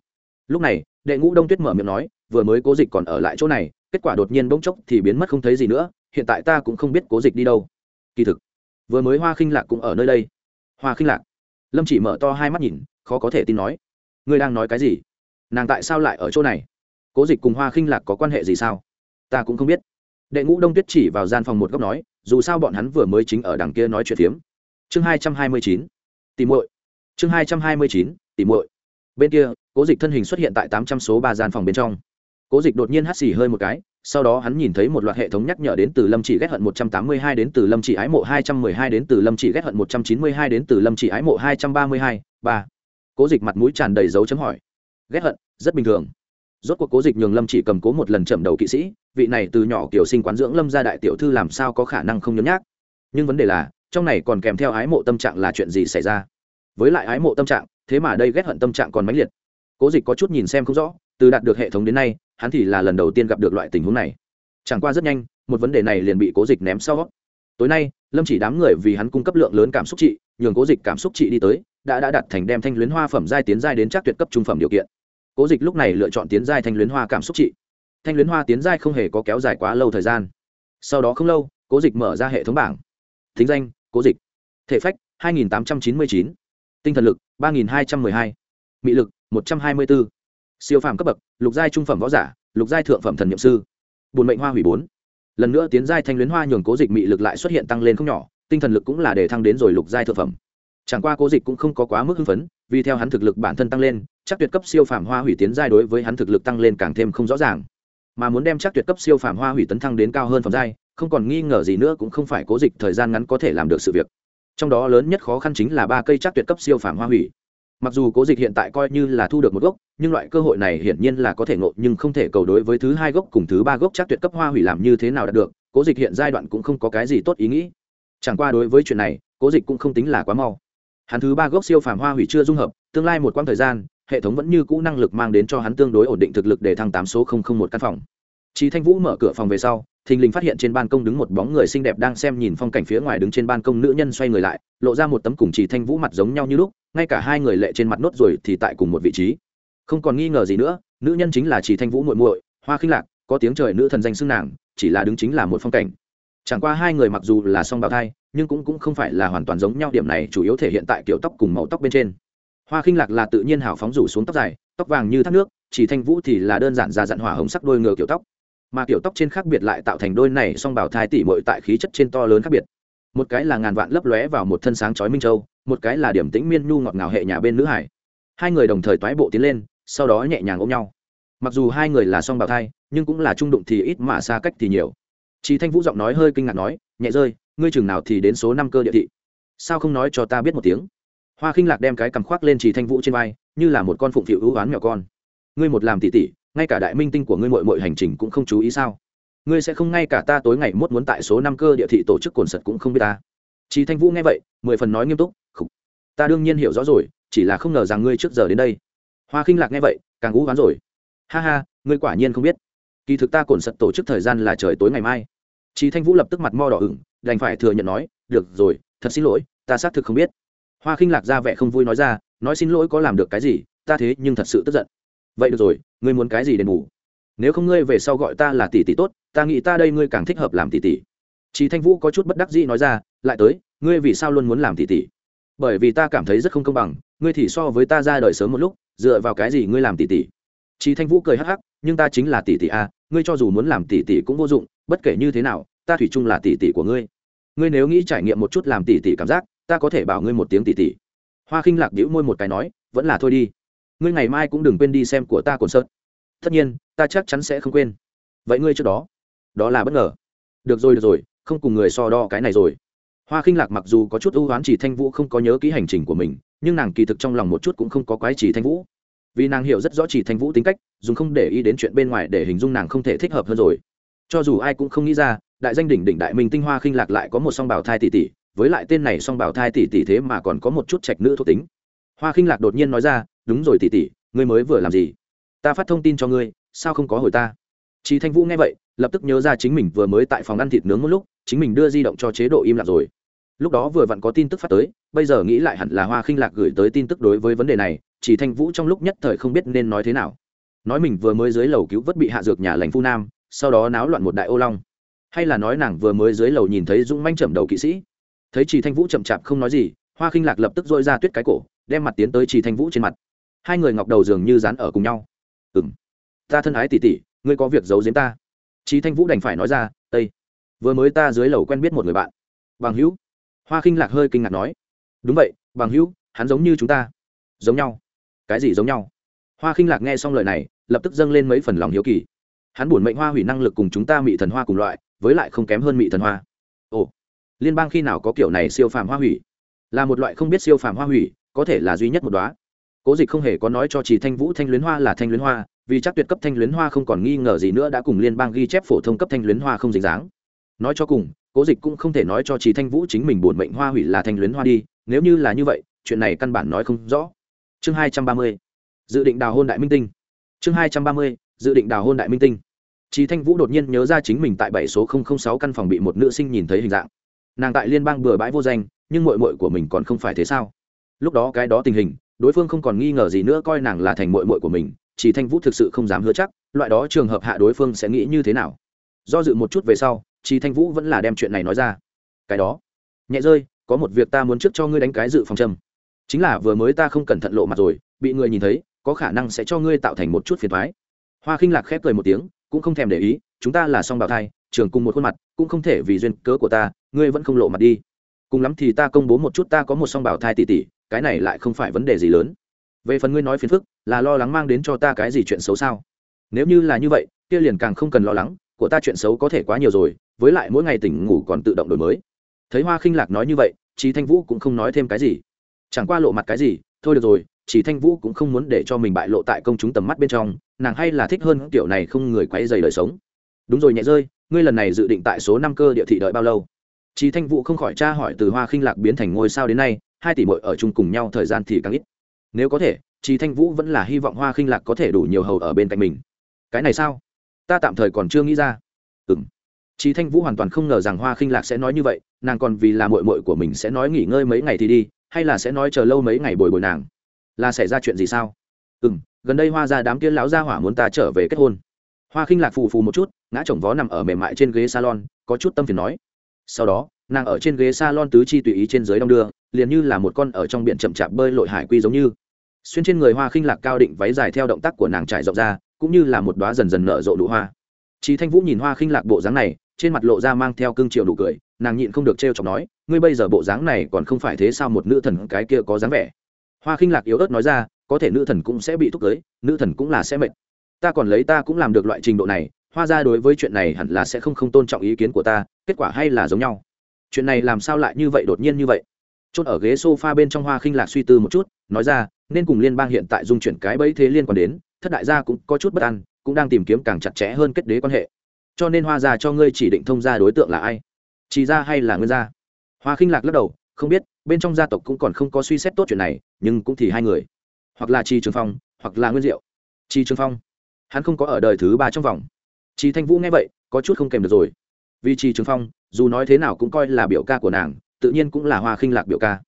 Lúc này, đệ ngũ đông tuyết mở miệng nói, vừa mới cố dịch còn ở lại chỗ này, kết quả đột nhiên bỗng chốc thì biến mất không thấy gì nữa, hiện tại ta cũng không biết cố dịch đi đâu. Kỳ thực, vừa mới hoa khinh lạc cũng ở nơi đây. Hoa khinh lạc. Lâm chỉ mở to hai mắt nhìn, khó có thể tin nói. Ngươi đang nói cái gì? Nàng tại sao lại ở chỗ này? Cố dịch cùng hoa khinh lạc có quan hệ gì sao? Ta cũng không biết. Đệ ngũ đông tuyết chỉ vào gian phòng một góc nói, dù sao bọn hắn vừa mới chính ở đằng kia nói chuyện phiếm. Chương hai trăm hai mươi chín. Tìm muội. Chương hai trăm hai mươi chín, tìm muội. Bên kia cố dịch thân hình xuất hiện tại tám trăm số ba gian phòng bên trong. Cố dịch đột nhiên hắt xì hơi một cái, sau đó hắn nhìn thấy một loạt hệ thống nhắc nhở đến từ lâm chỉ ghét hận một trăm tám mươi hai đến từ lâm chỉ ái mộ hai trăm mười hai đến từ lâm chỉ ghét hận một trăm chín mươi hai đến từ lâm chỉ ái mộ hai trăm ba mươi hai, ba. Cố dịch mặt mũi tràn đầy dấu chấm hỏi. Ghét hận, rất bình thường. Rốt cuộc cố dịch nhường lâm chỉ cầm cố một lần chậm đầu kỵ sĩ, vị này từ nhỏ kiểu sinh quán dưỡng lâm gia đại tiểu thư làm sao có khả năng không nhấm nhác? Nhưng vấn đề là, trong này còn kèm theo ái mộ tâm trạng là chuyện gì xảy ra? Với lại ái mộ tâm trạng, thế mà đây ghét hận tâm trạng còn mãnh liệt cố dịch có chút nhìn xem không rõ, từ đạt được hệ thống đến nay, hắn thì là lần đầu tiên gặp được loại tình huống này. Chẳng qua rất nhanh, một vấn đề này liền bị cố dịch ném sau. Tối nay, lâm chỉ đám người vì hắn cung cấp lượng lớn cảm xúc trị, nhường cố dịch cảm xúc trị đi tới, đã đã đặt thành đem thanh luyến hoa phẩm giai tiến giai đến chắc tuyệt cấp trung phẩm điều kiện. Cố dịch lúc này lựa chọn tiến giai thanh luyến hoa cảm xúc trị. Thanh luyến hoa tiến giai không hề có kéo dài quá lâu thời gian. Sau đó không lâu, cố dịch mở ra hệ thống bảng. Thính danh, cố dịch. Thể phách 2899. tinh thần lực 3212 mị lực 124. siêu phàm cấp bậc, lục giai trung phẩm võ giả, lục giai thượng phẩm thần niệm sư. Bùn mệnh hoa hủy bốn. Lần nữa tiến giai thanh luyến hoa nhường cố dịch mị lực lại xuất hiện tăng lên không nhỏ, tinh thần lực cũng là để thăng đến rồi lục giai thượng phẩm. Chẳng qua cố dịch cũng không có quá mức hưng phấn, vì theo hắn thực lực bản thân tăng lên, chắc tuyệt cấp siêu phàm hoa hủy tiến giai đối với hắn thực lực tăng lên càng thêm không rõ ràng. Mà muốn đem chắc tuyệt cấp siêu phàm hoa hủy tấn thăng đến cao hơn phẩm giai, không còn nghi ngờ gì nữa cũng không phải cố dịch thời gian ngắn có thể làm được sự việc. Trong đó lớn nhất khó khăn chính là ba cây chắc tuyệt cấp siêu phàm hoa hủy mặc dù cố dịch hiện tại coi như là thu được một gốc, nhưng loại cơ hội này hiển nhiên là có thể ngộ, nhưng không thể cầu đối với thứ hai gốc cùng thứ ba gốc chắc tuyệt cấp hoa hủy làm như thế nào đạt được, cố dịch hiện giai đoạn cũng không có cái gì tốt ý nghĩ. Chẳng qua đối với chuyện này, cố dịch cũng không tính là quá mau. Hắn thứ ba gốc siêu phàm hoa hủy chưa dung hợp, tương lai một quãng thời gian, hệ thống vẫn như cũ năng lực mang đến cho hắn tương đối ổn định thực lực để thăng tám số một căn phòng. Chí Thanh Vũ mở cửa phòng về sau, thình lình phát hiện trên ban công đứng một bóng người xinh đẹp đang xem nhìn phong cảnh phía ngoài đứng trên ban công nữ nhân xoay người lại, lộ ra một tấm cùng Chí Thanh Vũ mặt giống nhau như lúc, ngay cả hai người lệ trên mặt nốt rồi thì tại cùng một vị trí. Không còn nghi ngờ gì nữa, nữ nhân chính là Chí Thanh Vũ muội muội, Hoa Khinh Lạc, có tiếng trời nữ thần danh xưng nàng, chỉ là đứng chính là một phong cảnh. Chẳng qua hai người mặc dù là song bào thai, nhưng cũng cũng không phải là hoàn toàn giống nhau điểm này chủ yếu thể hiện tại kiểu tóc cùng màu tóc bên trên. Hoa Khinh Lạc là tự nhiên hào phóng rủ xuống tóc dài, tóc vàng như thác nước, chỉ Thanh Vũ thì là đơn giản ra dặn hỏa hồng sắc đôi ngựa kiểu tóc mà kiểu tóc trên khác biệt lại tạo thành đôi này song bảo thai tỉ mội tại khí chất trên to lớn khác biệt. Một cái là ngàn vạn lấp lóe vào một thân sáng chói minh châu, một cái là điểm tĩnh miên nhu ngọt ngào hệ nhà bên nữ hải. Hai người đồng thời toái bộ tiến lên, sau đó nhẹ nhàng ôm nhau. Mặc dù hai người là song bảo thai, nhưng cũng là trung đụng thì ít mà xa cách thì nhiều. Chị thanh vũ giọng nói hơi kinh ngạc nói, nhẹ rơi, ngươi chừng nào thì đến số năm cơ địa thị? Sao không nói cho ta biết một tiếng? Hoa khinh lạc đem cái cằm khoác lên chị thanh vũ trên vai, như là một con phụng phịu ưu oán mèo con. Ngươi một làm tỉ tỉ ngay cả đại minh tinh của ngươi mội mội hành trình cũng không chú ý sao? Ngươi sẽ không ngay cả ta tối ngày mốt muốn tại số năm cơ địa thị tổ chức cồn sật cũng không biết ta. Chị thanh vũ nghe vậy, mười phần nói nghiêm túc Khủ. ta đương nhiên hiểu rõ rồi, chỉ là không ngờ rằng ngươi trước giờ đến đây. Hoa khinh lạc nghe vậy, càng ngũ ván rồi. Ha ha, ngươi quả nhiên không biết. Kỳ thực ta cồn sật tổ chức thời gian là trời tối ngày mai. Chị thanh vũ lập tức mặt mo đỏ ửng, đành phải thừa nhận nói, được rồi, thật xin lỗi, ta xác thực không biết. Hoa khinh lạc ra vẻ không vui nói ra, nói xin lỗi có làm được cái gì, ta thế nhưng thật sự tức giận vậy được rồi, ngươi muốn cái gì đền bù? Nếu không ngươi về sau gọi ta là tỷ tỷ tốt, ta nghĩ ta đây ngươi càng thích hợp làm tỷ tỷ. Chị thanh vũ có chút bất đắc dĩ nói ra, lại tới, ngươi vì sao luôn muốn làm tỷ tỷ? Bởi vì ta cảm thấy rất không công bằng, ngươi thì so với ta ra đời sớm một lúc, dựa vào cái gì ngươi làm tỷ tỷ? Chị thanh vũ cười hắc hắc, nhưng ta chính là tỷ tỷ a ngươi cho dù muốn làm tỷ tỷ cũng vô dụng, bất kể như thế nào, ta thủy chung là tỷ tỷ của ngươi. Ngươi nếu nghĩ trải nghiệm một chút làm tỷ tỷ cảm giác, ta có thể bảo ngươi một tiếng tỷ tỷ. Hoa khinh lạc đĩu môi một cái nói, vẫn là thôi đi ngươi ngày mai cũng đừng quên đi xem của ta cồn sơn tất nhiên, ta chắc chắn sẽ không quên. Vậy ngươi trước đó. Đó là bất ngờ. Được rồi được rồi, không cùng người so đo cái này rồi. Hoa khinh lạc mặc dù có chút ưu oán chỉ thanh vũ không có nhớ kỹ hành trình của mình, nhưng nàng kỳ thực trong lòng một chút cũng không có quái chỉ thanh vũ. Vì nàng hiểu rất rõ chỉ thanh vũ tính cách, dùng không để ý đến chuyện bên ngoài để hình dung nàng không thể thích hợp hơn rồi. Cho dù ai cũng không nghĩ ra, đại danh đỉnh đỉnh đại minh tinh hoa khinh lạc lại có một song bảo thai tỷ tỷ, với lại tên này song bảo thai tỷ tỷ thế mà còn có một chút trạch nữ thuộc tính. Hoa khinh lạc đột nhiên nói ra đúng rồi tỷ tỷ, ngươi mới vừa làm gì? Ta phát thông tin cho ngươi, sao không có hồi ta? Chị thanh vũ nghe vậy, lập tức nhớ ra chính mình vừa mới tại phòng ăn thịt nướng một lúc, chính mình đưa di động cho chế độ im lặng rồi. Lúc đó vừa vặn có tin tức phát tới, bây giờ nghĩ lại hẳn là hoa khinh lạc gửi tới tin tức đối với vấn đề này chỉ thanh vũ trong lúc nhất thời không biết nên nói thế nào. Nói mình vừa mới dưới lầu cứu vớt bị hạ dược nhà lành phu nam, sau đó náo loạn một đại ô long. Hay là nói nàng vừa mới dưới lầu nhìn thấy dũng manh chậm đầu kỵ sĩ. Thấy chỉ thanh vũ chậm chạp không nói gì, hoa khinh lạc lập tức dội ra tuyết cái cổ, đem mặt tiến tới chỉ thanh vũ trên mặt hai người ngọc đầu dường như dán ở cùng nhau. Ừ m ta thân ái tỉ tỉ ngươi có việc giấu giếm ta. Trí thanh vũ đành phải nói ra, tây, vừa mới ta dưới lầu quen biết một người bạn. Bằng hữu. Hoa khinh lạc hơi kinh ngạc nói, đúng vậy, bằng hữu, hắn giống như chúng ta. Giống nhau. Cái gì giống nhau? Hoa khinh lạc nghe xong lời này, lập tức dâng lên mấy phần lòng hiếu kỳ. Hắn buồn mệnh hoa hủy năng lực cùng chúng ta mị thần hoa cùng loại, với lại không kém hơn mị thần hoa. Ồ, liên bang khi nào có kiểu này siêu phàm hoa hủy? Là một loại không biết siêu phàm hoa hủy, có thể là duy nhất một đoá cố dịch không hề có nói cho chỉ thanh vũ thanh luyến hoa là thanh luyến hoa vì chắc tuyệt cấp thanh luyến hoa không còn nghi ngờ gì nữa đã cùng liên bang ghi chép phổ thông cấp thanh luyến hoa không dính dáng nói cho cùng cố dịch cũng không thể nói cho chỉ thanh vũ chính mình buồn mệnh hoa hủy là thanh luyến hoa đi nếu như là như vậy chuyện này căn bản nói không rõ chương hai trăm ba mươi dự định đào hôn đại minh tinh chương hai trăm ba mươi dự định đào hôn đại minh tinh Chí Thanh Vũ đột nhiên nhớ ra chính mình tại bảy số sáu căn phòng bị một nữ sinh nhìn thấy hình dạng. Nàng tại liên bang bừa bãi vô danh, nhưng muội muội của mình còn không phải thế sao? Lúc đó cái đó tình hình, đối phương không còn nghi ngờ gì nữa coi nàng là thành muội muội của mình, chỉ thanh vũ thực sự không dám hứa chắc loại đó trường hợp hạ đối phương sẽ nghĩ như thế nào. Do dự một chút về sau chỉ thanh vũ vẫn là đem chuyện này nói ra. Cái đó nhẹ rơi có một việc ta muốn trước cho ngươi đánh cái dự phòng châm. Chính là vừa mới ta không cẩn thận lộ mặt rồi bị người nhìn thấy có khả năng sẽ cho ngươi tạo thành một chút phiền thoái hoa khinh lạc khép cười một tiếng cũng không thèm để ý chúng ta là song bào thai trường cùng một khuôn mặt cũng không thể vì duyên cớ của ta ngươi vẫn không lộ mặt đi. Cùng lắm thì ta công bố một chút ta có một song bào thai tỷ tỷ cái này lại không phải vấn đề gì lớn. Về phần ngươi nói phiền phức là lo lắng mang đến cho ta cái gì chuyện xấu sao? Nếu như là như vậy kia liền càng không cần lo lắng của ta chuyện xấu có thể quá nhiều rồi với lại mỗi ngày tỉnh ngủ còn tự động đổi mới. Thấy hoa khinh lạc nói như vậy chí thanh vũ cũng không nói thêm cái gì. Chẳng qua lộ mặt cái gì thôi được rồi chỉ thanh vũ cũng không muốn để cho mình bại lộ tại công chúng tầm mắt bên trong nàng hay là thích hơn kiểu này không người quấy dày đời sống. Đúng rồi nhẹ rơi ngươi lần này dự định tại số năm cơ địa thị đợi bao lâu? Chí Thanh Vũ không khỏi tra hỏi từ Hoa Khinh Lạc biến thành ngôi sao đến nay, hai tỷ muội ở chung cùng nhau thời gian thì càng ít. Nếu có thể, Chí Thanh Vũ vẫn là hy vọng Hoa Khinh Lạc có thể đủ nhiều hầu ở bên cạnh mình. Cái này sao? Ta tạm thời còn chưa nghĩ ra. Ừm. Chí Thanh Vũ hoàn toàn không ngờ rằng Hoa Khinh Lạc sẽ nói như vậy, nàng còn vì là muội muội của mình sẽ nói nghỉ ngơi mấy ngày thì đi, hay là sẽ nói chờ lâu mấy ngày bồi bồi nàng. Là xảy ra chuyện gì sao? Ừm, gần đây Hoa gia đám kia lão gia hỏa muốn ta trở về kết hôn. Hoa Khinh Lạc phù phù một chút, ngã chồng vó nằm ở mềm mại trên ghế salon, có chút tâm phiền nói sau đó nàng ở trên ghế salon tứ chi tùy ý trên dưới đong đưa liền như là một con ở trong biển chậm chạp bơi lội hải quy giống như. Xuyên trên người hoa khinh lạc cao định váy dài theo động tác của nàng trải rộng ra, cũng như là một đoá dần dần nở rộ đủ hoa. Chí thanh vũ nhìn hoa khinh lạc bộ dáng này, trên mặt lộ ra mang theo cương triệu đủ cười, nàng nhịn không được trêu chọc nói, ngươi bây giờ bộ dáng này còn không phải thế sao một nữ thần cái kia có dáng vẻ? Hoa khinh lạc yếu ớt nói ra, có thể nữ thần cũng sẽ bị thúc cưới nữ thần cũng là sẽ mệt. Ta còn lấy ta cũng làm được loại trình độ này, hoa ra đối với chuyện này hẳn là sẽ không không tôn trọng ý kiến của ta, kết quả hay là giống nhau. Chuyện này làm sao lại như vậy đột nhiên như vậy? Chốt ở ghế sofa bên trong hoa khinh lạc suy tư một chút nói ra nên cùng liên bang hiện tại dung chuyển cái bẫy thế liên quan đến thất đại gia cũng có chút bất an cũng đang tìm kiếm càng chặt chẽ hơn kết đế quan hệ. Cho nên hoa già cho ngươi chỉ định thông gia đối tượng là ai? Chỉ ra hay là nguyên gia? Hoa khinh lạc lắc đầu không biết bên trong gia tộc cũng còn không có suy xét tốt chuyện này nhưng cũng thì hai người. Hoặc là chi trường phong hoặc là nguyên diệu. Chi trường phong? Hắn không có ở đời thứ ba trong vòng. Chi Thanh Vũ nghe vậy, có chút không kèm được rồi. Vì Chi Trường Phong, dù nói thế nào cũng coi là biểu ca của nàng, tự nhiên cũng là Hoa Khinh Lạc biểu ca.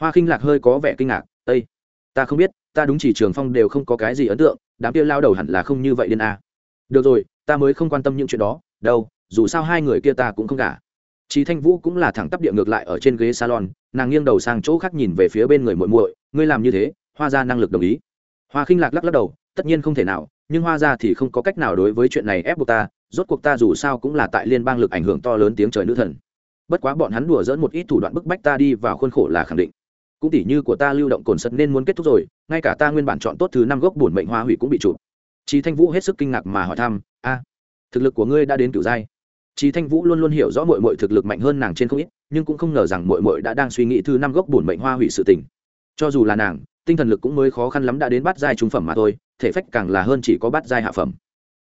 Hoa Khinh Lạc hơi có vẻ kinh ngạc, tây, ta không biết, ta đúng chỉ Trường Phong đều không có cái gì ấn tượng, đám kia lao đầu hẳn là không như vậy điên a." À. "Được rồi, ta mới không quan tâm những chuyện đó, đâu, dù sao hai người kia ta cũng không cả." chí Thanh Vũ cũng là thẳng tắp địa ngược lại ở trên ghế salon, nàng nghiêng đầu sang chỗ khác nhìn về phía bên người muội muội, "Ngươi làm như thế, Hoa gia năng lực đồng ý." Hoa Khinh Lạc lắc lắc đầu, tất nhiên không thể nào, nhưng hoa ra thì không có cách nào đối với chuyện này ép buộc ta rốt cuộc ta dù sao cũng là tại liên bang lực ảnh hưởng to lớn tiếng trời nữ thần bất quá bọn hắn đùa dỡn một ít thủ đoạn bức bách ta đi vào khuôn khổ là khẳng định. Cũng tỉ như của ta lưu động cồn sật nên muốn kết thúc rồi ngay cả ta nguyên bản chọn tốt thứ năm gốc bổn mệnh hoa hủy cũng bị chụp. Chí thanh vũ hết sức kinh ngạc mà hỏi thăm a thực lực của ngươi đã đến cửu giai? Chí thanh vũ luôn luôn hiểu rõ muội muội thực lực mạnh hơn nàng trên không ít nhưng cũng không ngờ rằng muội muội đã đang suy nghĩ thứ năm gốc bổn mệnh hoa hủy sự tình. Cho dù là nàng tinh thần lực cũng mới khó khăn lắm đã đến bát giai trung phẩm mà thôi thể phách càng là hơn chỉ có bát giai hạ phẩm.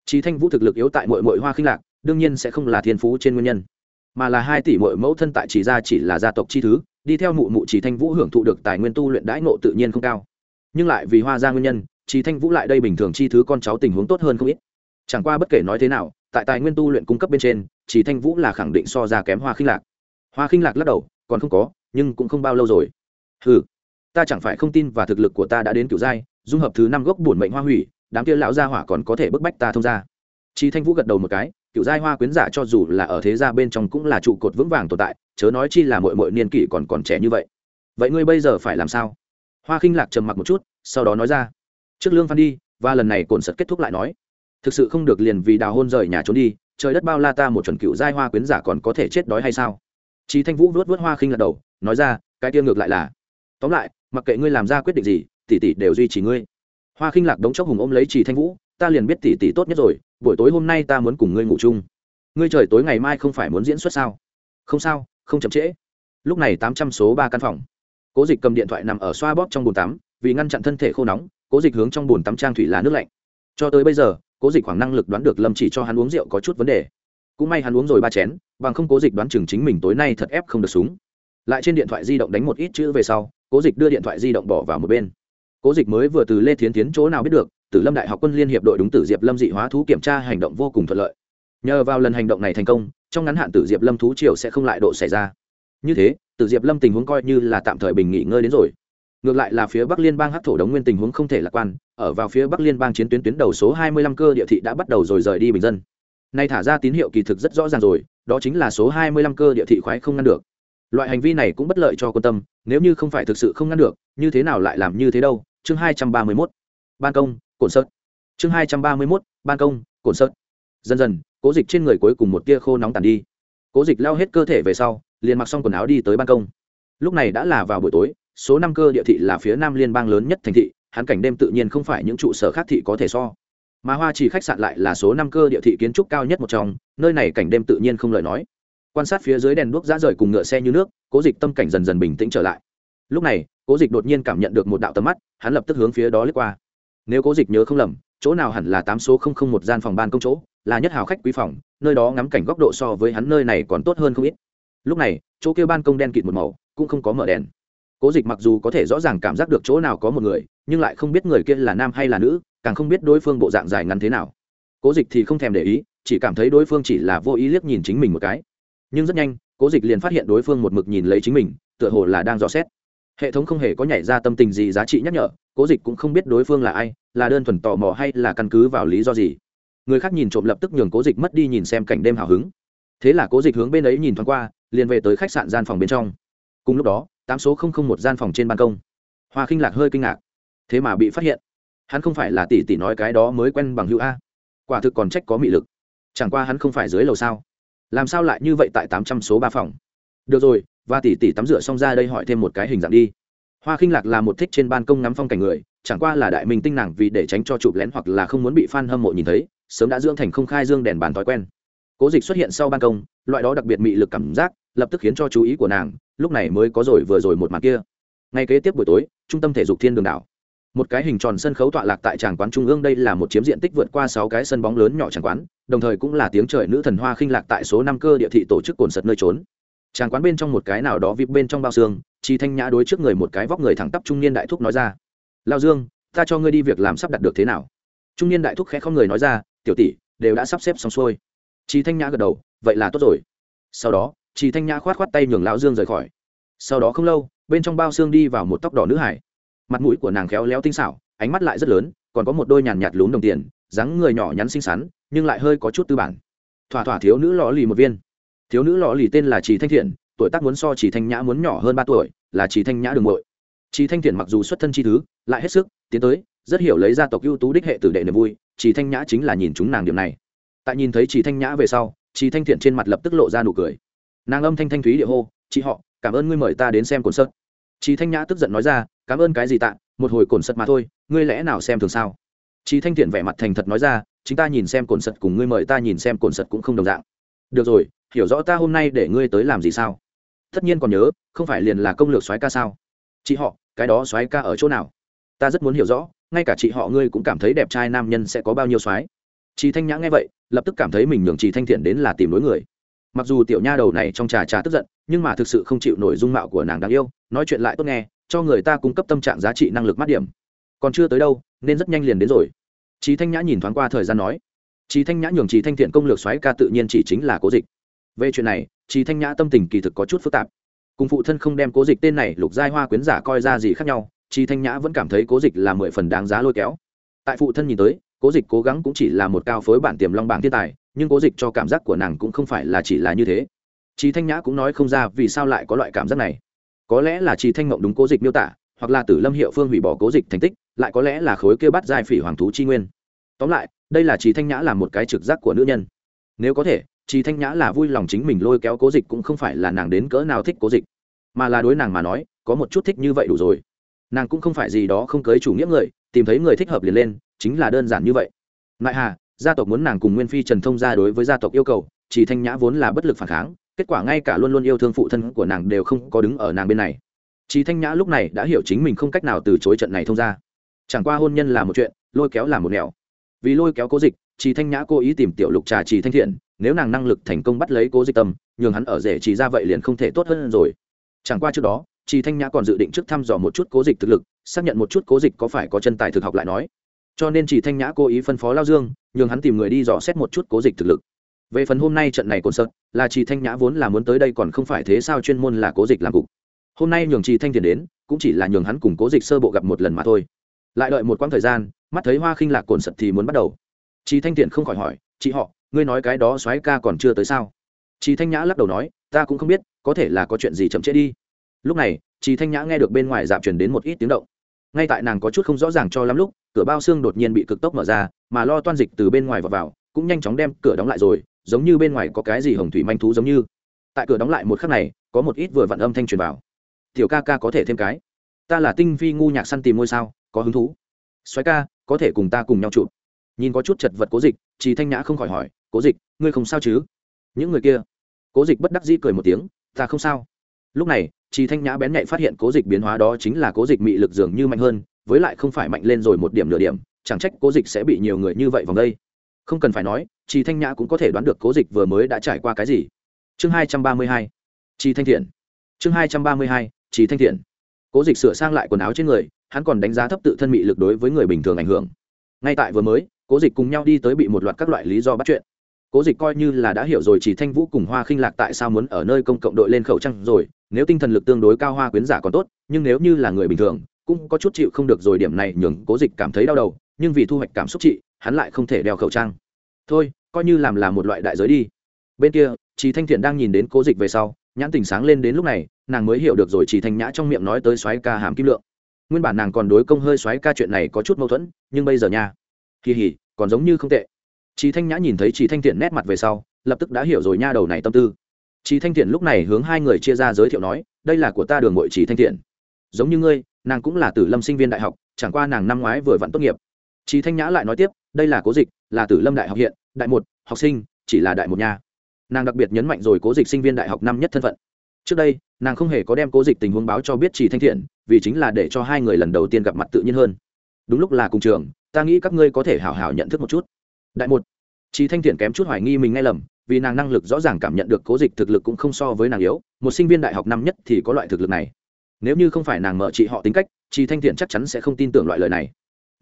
Chí Thanh Vũ thực lực yếu tại muội muội Hoa Khinh Lạc, đương nhiên sẽ không là thiên phú trên nguyên nhân, mà là hai tỷ muội mẫu thân tại chỉ gia chỉ là gia tộc chi thứ, đi theo mụ mụ chỉ Thanh Vũ hưởng thụ được tài nguyên tu luyện đãi ngộ tự nhiên không cao. Nhưng lại vì Hoa gia nguyên nhân, chỉ Thanh Vũ lại đây bình thường chi thứ con cháu tình huống tốt hơn không ít. Chẳng qua bất kể nói thế nào, tại tài nguyên tu luyện cung cấp bên trên, chỉ Thanh Vũ là khẳng định so ra kém Hoa Khinh Lạc. Hoa Khinh Lạc lắc đầu, còn không có, nhưng cũng không bao lâu rồi. Hừ, ta chẳng phải không tin và thực lực của ta đã đến cửu giai, dung hợp thứ năm gốc bổn mệnh hoa hủy, đám kia lão gia hỏa còn có thể bức bách ta thông ra chỉ thanh vũ gật đầu một cái cựu giai hoa quyến giả cho dù là ở thế gia bên trong cũng là trụ cột vững vàng tồn tại, chớ nói chi là mội mội niên kỷ còn còn trẻ như vậy. Vậy ngươi bây giờ phải làm sao? Hoa khinh lạc trầm mặc một chút, sau đó nói ra, trước lương phan đi, và lần này cồn sật kết thúc lại nói. Thực sự không được liền vì đào hôn rời nhà trốn đi, trời đất bao la ta một chuẩn cựu giai hoa quyến giả còn có thể chết đói hay sao? Chí thanh vũ vớt vớt hoa khinh lạc đầu, nói ra, cái tiêu ngược lại là. Tóm lại, mặc kệ ngươi làm ra quyết định gì, tỷ tỷ đều duy trì ngươi. Hoa khinh lạc đống chốc hùng ôm lấy trì thanh vũ, ta liền biết tỷ tỷ tốt nhất rồi buổi tối hôm nay ta muốn cùng ngươi ngủ chung. Ngươi trời tối ngày mai không phải muốn diễn xuất sao? Không sao, không chậm trễ. Lúc này tám trăm số ba căn phòng. Cố dịch cầm điện thoại nằm ở xoa bóp trong bồn tắm, vì ngăn chặn thân thể khô nóng, cố dịch hướng trong bồn tắm trang thủy là nước lạnh. Cho tới bây giờ, cố dịch khoảng năng lực đoán được lâm chỉ cho hắn uống rượu có chút vấn đề. Cũng may hắn uống rồi ba chén, bằng không cố dịch đoán chừng chính mình tối nay thật ép không được súng. Lại trên điện thoại di động đánh một ít chữ về sau, cố dịch đưa điện thoại di động bỏ vào một bên. Cố dịch mới vừa từ lê thiến tiến chỗ nào biết được tử lâm đại học quân liên hiệp đội đúng tử diệp lâm dị hóa thú kiểm tra hành động vô cùng thuận lợi. Nhờ vào lần hành động này thành công, trong ngắn hạn tử diệp lâm thú triều sẽ không lại độ xảy ra. Như thế, tử diệp lâm tình huống coi như là tạm thời bình nghỉ ngơi đến rồi. Ngược lại là phía bắc liên bang hắc thổ đống nguyên tình huống không thể lạc quan, ở vào phía bắc liên bang chiến tuyến tuyến đầu số 25 cơ địa thị đã bắt đầu rồi rời đi bình dân. Nay thả ra tín hiệu kỳ thực rất rõ ràng rồi, đó chính là số 25 cơ địa thị khoái không ngăn được. Loại hành vi này cũng bất lợi cho quân tâm, nếu như không phải thực sự không ngăn được, như thế nào lại làm như thế đâu? Chương 231. ban công cồn sợt. Chương 231, ban công cồn sợt. Dần dần cố dịch trên người cuối cùng một tia khô nóng tàn đi. Cố dịch lao hết cơ thể về sau liền mặc xong quần áo đi tới ban công. Lúc này đã là vào buổi tối số năm cơ địa thị là phía nam liên bang lớn nhất thành thị hắn cảnh đêm tự nhiên không phải những trụ sở khác thị có thể so. Mà hoa chỉ khách sạn lại là số năm cơ địa thị kiến trúc cao nhất một trong nơi này cảnh đêm tự nhiên không lời nói. Quan sát phía dưới đèn đuốc ra rời cùng ngựa xe như nước cố dịch tâm cảnh dần dần bình tĩnh trở lại. Lúc này cố dịch đột nhiên cảm nhận được một đạo tầm mắt hắn lập tức hướng phía đó lướt qua nếu cố dịch nhớ không lầm, chỗ nào hẳn là tám số không không một gian phòng ban công chỗ, là nhất hào khách quý phòng, nơi đó ngắm cảnh góc độ so với hắn nơi này còn tốt hơn không ít. Lúc này, chỗ kêu ban công đen kịt một màu, cũng không có mở đèn. Cố dịch mặc dù có thể rõ ràng cảm giác được chỗ nào có một người, nhưng lại không biết người kia là nam hay là nữ, càng không biết đối phương bộ dạng dài ngắn thế nào. Cố dịch thì không thèm để ý, chỉ cảm thấy đối phương chỉ là vô ý liếc nhìn chính mình một cái. Nhưng rất nhanh, cố dịch liền phát hiện đối phương một mực nhìn lấy chính mình, tựa hồ là đang dò xét hệ thống không hề có nhảy ra tâm tình gì giá trị nhắc nhở, cố dịch cũng không biết đối phương là ai, là đơn thuần tò mò hay là căn cứ vào lý do gì. Người khác nhìn trộm lập tức nhường cố dịch mất đi nhìn xem cảnh đêm hào hứng. Thế là cố dịch hướng bên ấy nhìn thoáng qua, liền về tới khách sạn gian phòng bên trong. Cùng lúc đó, tám số không không một gian phòng trên ban công. Hoa khinh lạc hơi kinh ngạc. Thế mà bị phát hiện. Hắn không phải là tỷ tỷ nói cái đó mới quen bằng hữu a. Quả thực còn trách có mị lực. Chẳng qua hắn không phải dưới lầu sao? Làm sao lại như vậy tại tám trăm số ba phòng? Được rồi và tỷ tỷ tắm rửa xong ra đây hỏi thêm một cái hình dạng đi. Hoa khinh lạc là một thích trên ban công ngắm phong cảnh người, chẳng qua là đại minh tinh nàng vì để tránh cho chụp lén hoặc là không muốn bị f a n hâm mộ nhìn thấy, sớm đã dưỡng thành không khai dương đèn bàn thói quen. Cố dịch xuất hiện sau ban công, loại đó đặc biệt mị lực cảm giác, lập tức khiến cho chú ý của nàng, lúc này mới có rồi vừa rồi một mặt kia. Ngay kế tiếp buổi tối, trung tâm thể dục thiên đường đảo. Một cái hình tròn sân khấu tọa lạc tại tràng quán trung ương đây là một chiếm diện tích vượt qua sáu cái sân bóng lớn nhỏ tràng quán, đồng thời cũng là tiếng trời nữ thần hoa khinh lạc tại số năm cơ địa thị tổ chức cồn sật nơi trốn tràng quán bên trong một cái nào đó vip bên trong bao xương chi thanh nhã đối trước người một cái vóc người thẳng tắp trung niên đại thúc nói ra lao dương, ta cho ngươi đi việc làm sắp đặt được thế nào? Trung niên đại thúc khẽ không người nói ra, tiểu tỷ, đều đã sắp xếp xong xuôi. Chi thanh nhã gật đầu, vậy là tốt rồi. Sau đó chi thanh nhã khoát khoát tay nhường lão dương rời khỏi. Sau đó không lâu, bên trong bao xương đi vào một tóc đỏ nữ hải. Mặt mũi của nàng khéo léo tinh xảo, ánh mắt lại rất lớn, còn có một đôi nhàn nhạt lún đồng tiền, dáng người nhỏ nhắn xinh xắn, nhưng lại hơi có chút tư bản. Thỏa thỏa thiếu nữ lò lì một viên thiếu nữ lọ lì tên là trì thanh thiện, tuổi tác muốn so trì thanh nhã muốn nhỏ hơn ba tuổi, là trì thanh nhã đường bội trì thanh thiện mặc dù xuất thân chi thứ, lại hết sức, tiến tới, rất hiểu lấy gia tộc ưu tú đích hệ tử đệ niềm vui, trì thanh nhã chính là nhìn chúng nàng điểm này. Tại nhìn thấy trì thanh nhã về sau, trì thanh thiện trên mặt lập tức lộ ra nụ cười. Nàng âm thanh thanh thúy địa hô, chị họ, cảm ơn ngươi mời ta đến xem cồn sớt trì thanh nhã tức giận nói ra, cảm ơn cái gì tạ, một hồi cồn sật mà thôi, ngươi lẽ nào xem thường sao? Chị thanh thiện vẻ mặt thành thật nói ra chúng ta nhìn xem cồn sật cùng ngươi mời ta nhìn xem cồn sật cũng không đồng dạng. Được rồi hiểu rõ ta hôm nay để ngươi tới làm gì sao? Tất nhiên còn nhớ, không phải liền là công lược soái ca sao? Chị họ, cái đó soái ca ở chỗ nào? Ta rất muốn hiểu rõ, ngay cả chị họ ngươi cũng cảm thấy đẹp trai nam nhân sẽ có bao nhiêu soái. Chị thanh nhã nghe vậy, lập tức cảm thấy mình nhường chị thanh thiện đến là tìm đối người. Mặc dù tiểu nha đầu này trong trà trà tức giận, nhưng mà thực sự không chịu nổi dung mạo của nàng đáng yêu, nói chuyện lại tốt nghe, cho người ta cung cấp tâm trạng giá trị năng lực mát điểm. Còn chưa tới đâu, nên rất nhanh liền đến rồi. Chị Thanh Nhã nhìn thoáng qua thời gian nói. chị Thanh Nhã nhường chị Thanh Thiện công lược xoáy ca tự nhiên chỉ chính là Cố Dịch. Về chuyện này, Chí Thanh Nhã tâm tình kỳ thực có chút phức tạp. Cùng phụ thân không đem Cố Dịch tên này Lục Giai Hoa quyến giả coi ra gì khác nhau, Chí Thanh Nhã vẫn cảm thấy Cố Dịch là mười phần đáng giá lôi kéo. Tại phụ thân nhìn tới, Cố Dịch cố gắng cũng chỉ là một cao phối bản tiềm long bảng thiên tài, nhưng Cố Dịch cho cảm giác của nàng cũng không phải là chỉ là như thế. Chí Thanh Nhã cũng nói không ra vì sao lại có loại cảm giác này có lẽ là chỉ thanh mộng đúng cố dịch miêu tả hoặc là tử lâm hiệu phương hủy bỏ cố dịch thành tích lại có lẽ là khối kêu bắt giai phỉ hoàng thú chi nguyên tóm lại đây là chỉ thanh nhã là một cái trực giác của nữ nhân nếu có thể chỉ thanh nhã là vui lòng chính mình lôi kéo cố dịch cũng không phải là nàng đến cỡ nào thích cố dịch mà là đối nàng mà nói có một chút thích như vậy đủ rồi nàng cũng không phải gì đó không cưới chủ nghĩa người tìm thấy người thích hợp liền lên chính là đơn giản như vậy nại hà gia tộc muốn nàng cùng nguyên phi trần thông ra đối với gia tộc yêu cầu chỉ thanh nhã vốn là bất lực phản kháng kết quả ngay cả luôn luôn yêu thương phụ thân của nàng đều không có đứng ở nàng bên này Chí Thanh Nhã lúc này đã hiểu chính mình không cách nào từ chối trận này thông ra. Chẳng qua hôn nhân là một chuyện, lôi kéo là một nẻo. Vì lôi kéo Cố Dịch, Chí Thanh Nhã cố ý tìm Tiểu Lục trà Chí Thanh Thiện, nếu nàng năng lực thành công bắt lấy Cố Dịch tâm, nhường hắn ở rể chỉ ra vậy liền không thể tốt hơn rồi. Chẳng qua trước đó, chị Thanh Nhã còn dự định trước thăm dò một chút Cố Dịch thực lực, xác nhận một chút Cố Dịch có phải có chân tài thực học lại nói. Cho nên chị Thanh Nhã cố ý phân phó Lao Dương, nhường hắn tìm người đi dò xét một chút Cố Dịch thực lực về phần hôm nay trận này cồn sợ là chị thanh nhã vốn là muốn tới đây còn không phải thế sao chuyên môn là cố dịch làm cục hôm nay nhường chị thanh thiền đến cũng chỉ là nhường hắn cùng cố dịch sơ bộ gặp một lần mà thôi lại đợi một quãng thời gian mắt thấy hoa khinh lạc cồn sật thì muốn bắt đầu chị thanh thiền không khỏi hỏi chị họ ngươi nói cái đó soái ca còn chưa tới sao? Chị thanh nhã lắc đầu nói ta cũng không biết có thể là có chuyện gì chậm trễ đi. Lúc này chị thanh nhã nghe được bên ngoài dạp truyền đến một ít tiếng động. Ngay tại nàng có chút không rõ ràng cho lắm lúc cửa bao xương đột nhiên bị cực tốc mở ra mà lo toan dịch từ bên ngoài vào, vào cũng nhanh chóng đem cửa đóng lại rồi giống như bên ngoài có cái gì hồng thủy manh thú giống như. Tại cửa đóng lại một khắc này có một ít vừa vặn âm thanh truyền vào. Tiểu ca ca có thể thêm cái. Ta là tinh vi ngu nhạc săn tìm ngôi sao có hứng thú. Xoáy ca có thể cùng ta cùng nhau chụp. Nhìn có chút chật vật cố dịch chị thanh nhã không khỏi hỏi cố dịch, ngươi không sao chứ? Những người kia. Cố dịch bất đắc dĩ cười một tiếng, ta không sao. Lúc này chị thanh nhã bén nhạy phát hiện cố dịch biến hóa đó chính là cố dịch mị lực dường như mạnh hơn, với lại không phải mạnh lên rồi một điểm nửa điểm, chẳng trách cố dịch sẽ bị nhiều người như vậy vòng đây. Không cần phải nói chị thanh nhã cũng có thể đoán được cố dịch vừa mới đã trải qua cái gì. Chương hai trăm ba mươi hai. Chị thanh thiện. Chương hai trăm ba mươi hai. Chị thanh thiện. Cố dịch sửa sang lại quần áo trên người, hắn còn đánh giá thấp tự thân mị lực đối với người bình thường ảnh hưởng. Ngay tại vừa mới, cố dịch cùng nhau đi tới bị một loạt các loại lý do bắt chuyện cố dịch coi như là đã hiểu rồi chỉ thanh vũ cùng hoa khinh lạc tại sao muốn ở nơi công cộng đội lên khẩu trang rồi nếu tinh thần lực tương đối cao hoa quyến giả còn tốt nhưng nếu như là người bình thường cũng có chút chịu không được rồi điểm này nhường cố dịch cảm thấy đau đầu nhưng vì thu hoạch cảm xúc chị, hắn lại không thể đeo khẩu trang. Thôi coi như làm là một loại đại giới đi. Bên kia chị thanh thiện đang nhìn đến cố dịch về sau nhãn tình sáng lên đến lúc này nàng mới hiểu được rồi chỉ thanh nhã trong miệng nói tới xoáy ca hàm kim lượng. Nguyên bản nàng còn đối công hơi xoáy ca chuyện này có chút mâu thuẫn nhưng bây giờ nha. Kỳ hỉ còn giống như không tệ. Chí thanh nhã nhìn thấy Chí thanh Tiện nét mặt về sau, lập tức đã hiểu rồi nha đầu này tâm tư. Chí thanh Tiện lúc này hướng hai người chia ra giới thiệu nói, đây là của ta đường ngội Chí thanh Tiện. giống như ngươi, nàng cũng là tử lâm sinh viên đại học, chẳng qua nàng năm ngoái vừa vặn tốt nghiệp. Chí thanh nhã lại nói tiếp, đây là cố dịch, là tử lâm đại học hiện, đại một, học sinh, chỉ là đại một nha. Nàng đặc biệt nhấn mạnh rồi cố dịch sinh viên đại học năm nhất thân phận. Trước đây, nàng không hề có đem cố dịch tình huống báo cho biết chị thanh thiện, vì chính là để cho hai người lần đầu tiên gặp mặt tự nhiên hơn. Đúng lúc là cùng trường, ta nghĩ các ngươi có thể hảo hảo nhận thức một chút đại một. Chị thanh thiện kém chút hoài nghi mình nghe lầm, vì nàng năng lực rõ ràng cảm nhận được cố dịch thực lực cũng không so với nàng yếu, một sinh viên đại học năm nhất thì có loại thực lực này. Nếu như không phải nàng mở chị họ tính cách chị thanh thiện chắc chắn sẽ không tin tưởng loại lời này.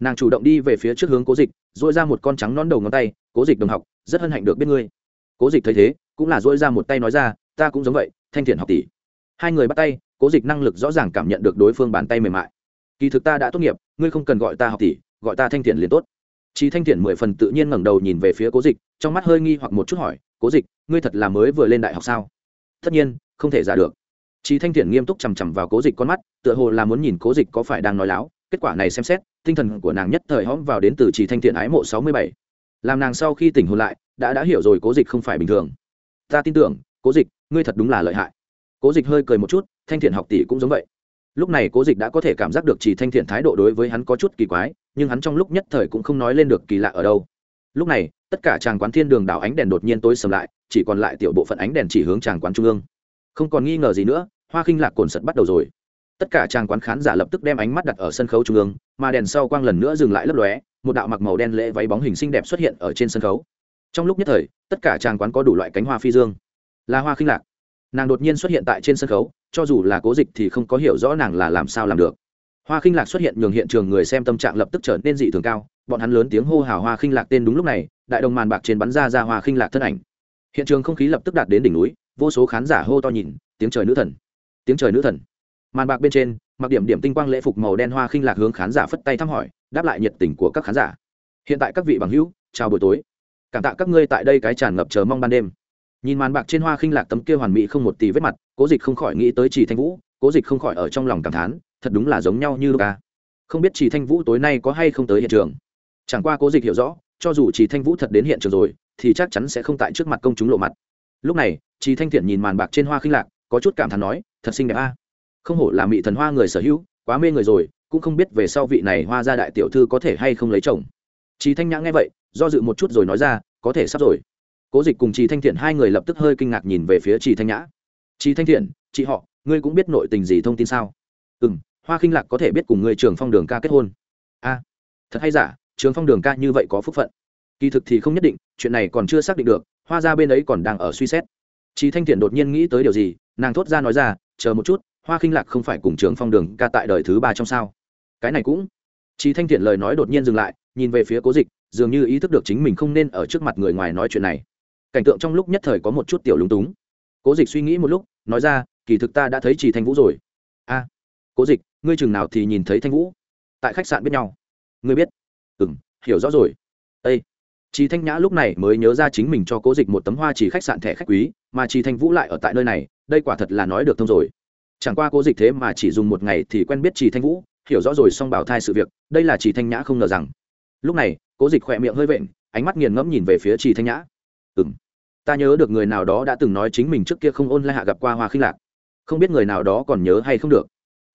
Nàng chủ động đi về phía trước hướng cố dịch dội ra một con trắng non đầu ngón tay, cố dịch đồng học, rất hân hạnh được biết ngươi. Cố dịch thấy thế, cũng là dội ra một tay nói ra, ta cũng giống vậy, thanh thiện học tỷ. Hai người bắt tay, cố dịch năng lực rõ ràng cảm nhận được đối phương bàn tay mềm mại. Kỳ thực ta đã tốt nghiệp, ngươi không cần gọi ta học tỷ, gọi ta thanh thiện liền tốt. Chí Thanh Tiễn mười phần tự nhiên ngẩng đầu nhìn về phía Cố Dịch, trong mắt hơi nghi hoặc một chút hỏi, "Cố Dịch, ngươi thật là mới vừa lên đại học sao?" "Tất nhiên, không thể giả được." Chí Thanh Tiễn nghiêm túc chằm chằm vào Cố Dịch con mắt, tựa hồ là muốn nhìn Cố Dịch có phải đang nói láo, kết quả này xem xét, tinh thần của nàng nhất thời hõm vào đến từ Chí Thanh Tiễn ái mộ sáu mươi bảy. Làm nàng sau khi tỉnh hồn lại, đã đã hiểu rồi Cố Dịch không phải bình thường. "Ta tin tưởng, Cố Dịch, ngươi thật đúng là lợi hại." Cố Dịch hơi cười một chút, Thanh Tiễn học tỷ cũng giống vậy lúc này cố dịch đã có thể cảm giác được chỉ thanh thiện thái độ đối với hắn có chút kỳ quái nhưng hắn trong lúc nhất thời cũng không nói lên được kỳ lạ ở đâu. Lúc này, tất cả tràng quán thiên đường đảo ánh đèn đột nhiên tối sầm lại, chỉ còn lại tiểu bộ phận ánh đèn chỉ hướng tràng quán trung ương. Không còn nghi ngờ gì nữa, hoa khinh lạc cồn sật bắt đầu rồi. Tất cả tràng quán khán giả lập tức đem ánh mắt đặt ở sân khấu trung ương, mà đèn sau quang lần nữa dừng lại lấp lóe, một đạo mặc màu đen lễ váy bóng hình xinh đẹp xuất hiện ở trên sân khấu. Trong lúc nhất thời, tất cả tràng quán có đủ loại cánh hoa phi dương. Là hoa khinh lạc. Nàng đột nhiên xuất hiện tại trên sân khấu, cho dù là cố dịch thì không có hiểu rõ nàng là làm sao làm được hoa khinh lạc xuất hiện nhường hiện trường người xem tâm trạng lập tức trở nên dị thường cao, bọn hắn lớn tiếng hô hào hoa khinh lạc tên đúng lúc này, đại đồng màn bạc trên bắn ra ra hoa khinh lạc thân ảnh. Hiện trường không khí lập tức đạt đến đỉnh núi, vô số khán giả hô to nhìn, tiếng trời nữ thần, tiếng trời nữ thần. Màn bạc bên trên, mặc điểm điểm tinh quang lễ phục màu đen hoa khinh lạc hướng khán giả phất tay thăm hỏi, đáp lại nhiệt tình của các khán giả. Hiện tại các vị bằng hữu, chào buổi tối. Cảm tạ các ngươi tại đây cái tràn ngập chờ mong ban đêm. Nhìn màn bạc trên hoa khinh lạc tấm kia hoàn mỹ không một tì vết mặt, cố dịch không khỏi nghĩ tới chỉ thanh vũ, cố dịch không khỏi ở trong lòng cảm thán thật đúng là giống nhau như ca à. không biết chỉ thanh vũ tối nay có hay không tới hiện trường. Chẳng qua cố dịch hiểu rõ, cho dù chỉ thanh vũ thật đến hiện trường rồi, thì chắc chắn sẽ không tại trước mặt công chúng lộ mặt. Lúc này chỉ thanh thiện nhìn màn bạc trên hoa khinh lạc, có chút cảm thán nói, thật xinh đẹp a. Không hổ là mỹ thần hoa người sở hữu, quá mê người rồi, cũng không biết về sau vị này hoa gia đại tiểu thư có thể hay không lấy chồng. Chỉ thanh nhã nghe vậy, do dự một chút rồi nói ra, có thể sắp rồi. Cố dịch cùng trì thanh thiện hai người lập tức hơi kinh ngạc nhìn về phía trì thanh nhã. Trì thanh thiện, chị họ, ngươi cũng biết nội tình gì thông tin sao? Ừ m hoa khinh lạc có thể biết cùng người trường phong đường ca kết hôn. A, thật hay giả, trường phong đường ca như vậy có phúc phận? Kỳ thực thì không nhất định, chuyện này còn chưa xác định được, hoa ra bên ấy còn đang ở suy xét. Chị thanh thiện đột nhiên nghĩ tới điều gì, nàng thốt ra nói ra, chờ một chút, hoa khinh lạc không phải cùng trường phong đường ca tại đời thứ ba trong sao. Cái này cũng. Chị thanh thiện lời nói đột nhiên dừng lại, nhìn về phía cố dịch, dường như ý thức được chính mình không nên ở trước mặt người ngoài nói chuyện này. Cảnh tượng trong lúc nhất thời có một chút tiểu lúng túng. Cố dịch suy nghĩ một lúc, nói ra, kỳ thực ta đã thấy chỉ thanh vũ rồi. A, cố dịch ngươi chừng nào thì nhìn thấy thanh vũ tại khách sạn biết nhau ngươi biết ừ m hiểu rõ rồi. Â chị thanh nhã lúc này mới nhớ ra chính mình cho cố dịch một tấm hoa chỉ khách sạn thẻ khách quý, mà chị thanh vũ lại ở tại nơi này, đây quả thật là nói được thông rồi. Chẳng qua cố dịch thế mà chỉ dùng một ngày thì quen biết chị thanh vũ, hiểu rõ rồi xong bảo thai sự việc, đây là chị thanh nhã không ngờ rằng. Lúc này, cố dịch khỏe miệng hơi vện, ánh mắt nghiền ngẫm nhìn về phía chị thanh nhã. Ừ m ta nhớ được người nào đó đã từng nói chính mình trước kia không ôn lại hạ gặp qua hoa khinh lạc. Không biết người nào đó còn nhớ hay không được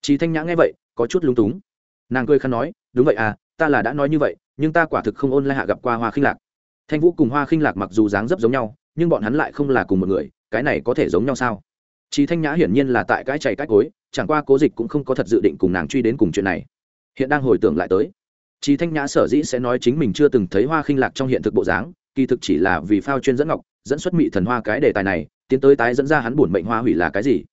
chị thanh nhã nghe vậy, có chút lúng túng. Nàng cười khăn nói, đúng vậy à ta là đã nói như vậy, nhưng ta quả thực không ôn lai hạ gặp qua hoa khinh lạc. Thanh vũ cùng hoa khinh lạc mặc dù dáng dấp giống nhau, nhưng bọn hắn lại không là cùng một người, cái này có thể giống nhau sao? Chị thanh nhã hiển nhiên là tại cái chạy cách cối, chẳng qua cố dịch cũng không có thật dự định cùng nàng truy đến cùng chuyện này. Hiện đang hồi tưởng lại tới chị thanh nhã sở dĩ sẽ nói chính mình chưa từng thấy hoa khinh lạc trong hiện thực bộ dáng, kỳ thực chỉ là vì phao chuyên dẫn ngọc, dẫn xuất mị thần hoa cái đề tài này, tiến tới tái dẫn ra hắn buồn mệnh hoa hủy là cái gì?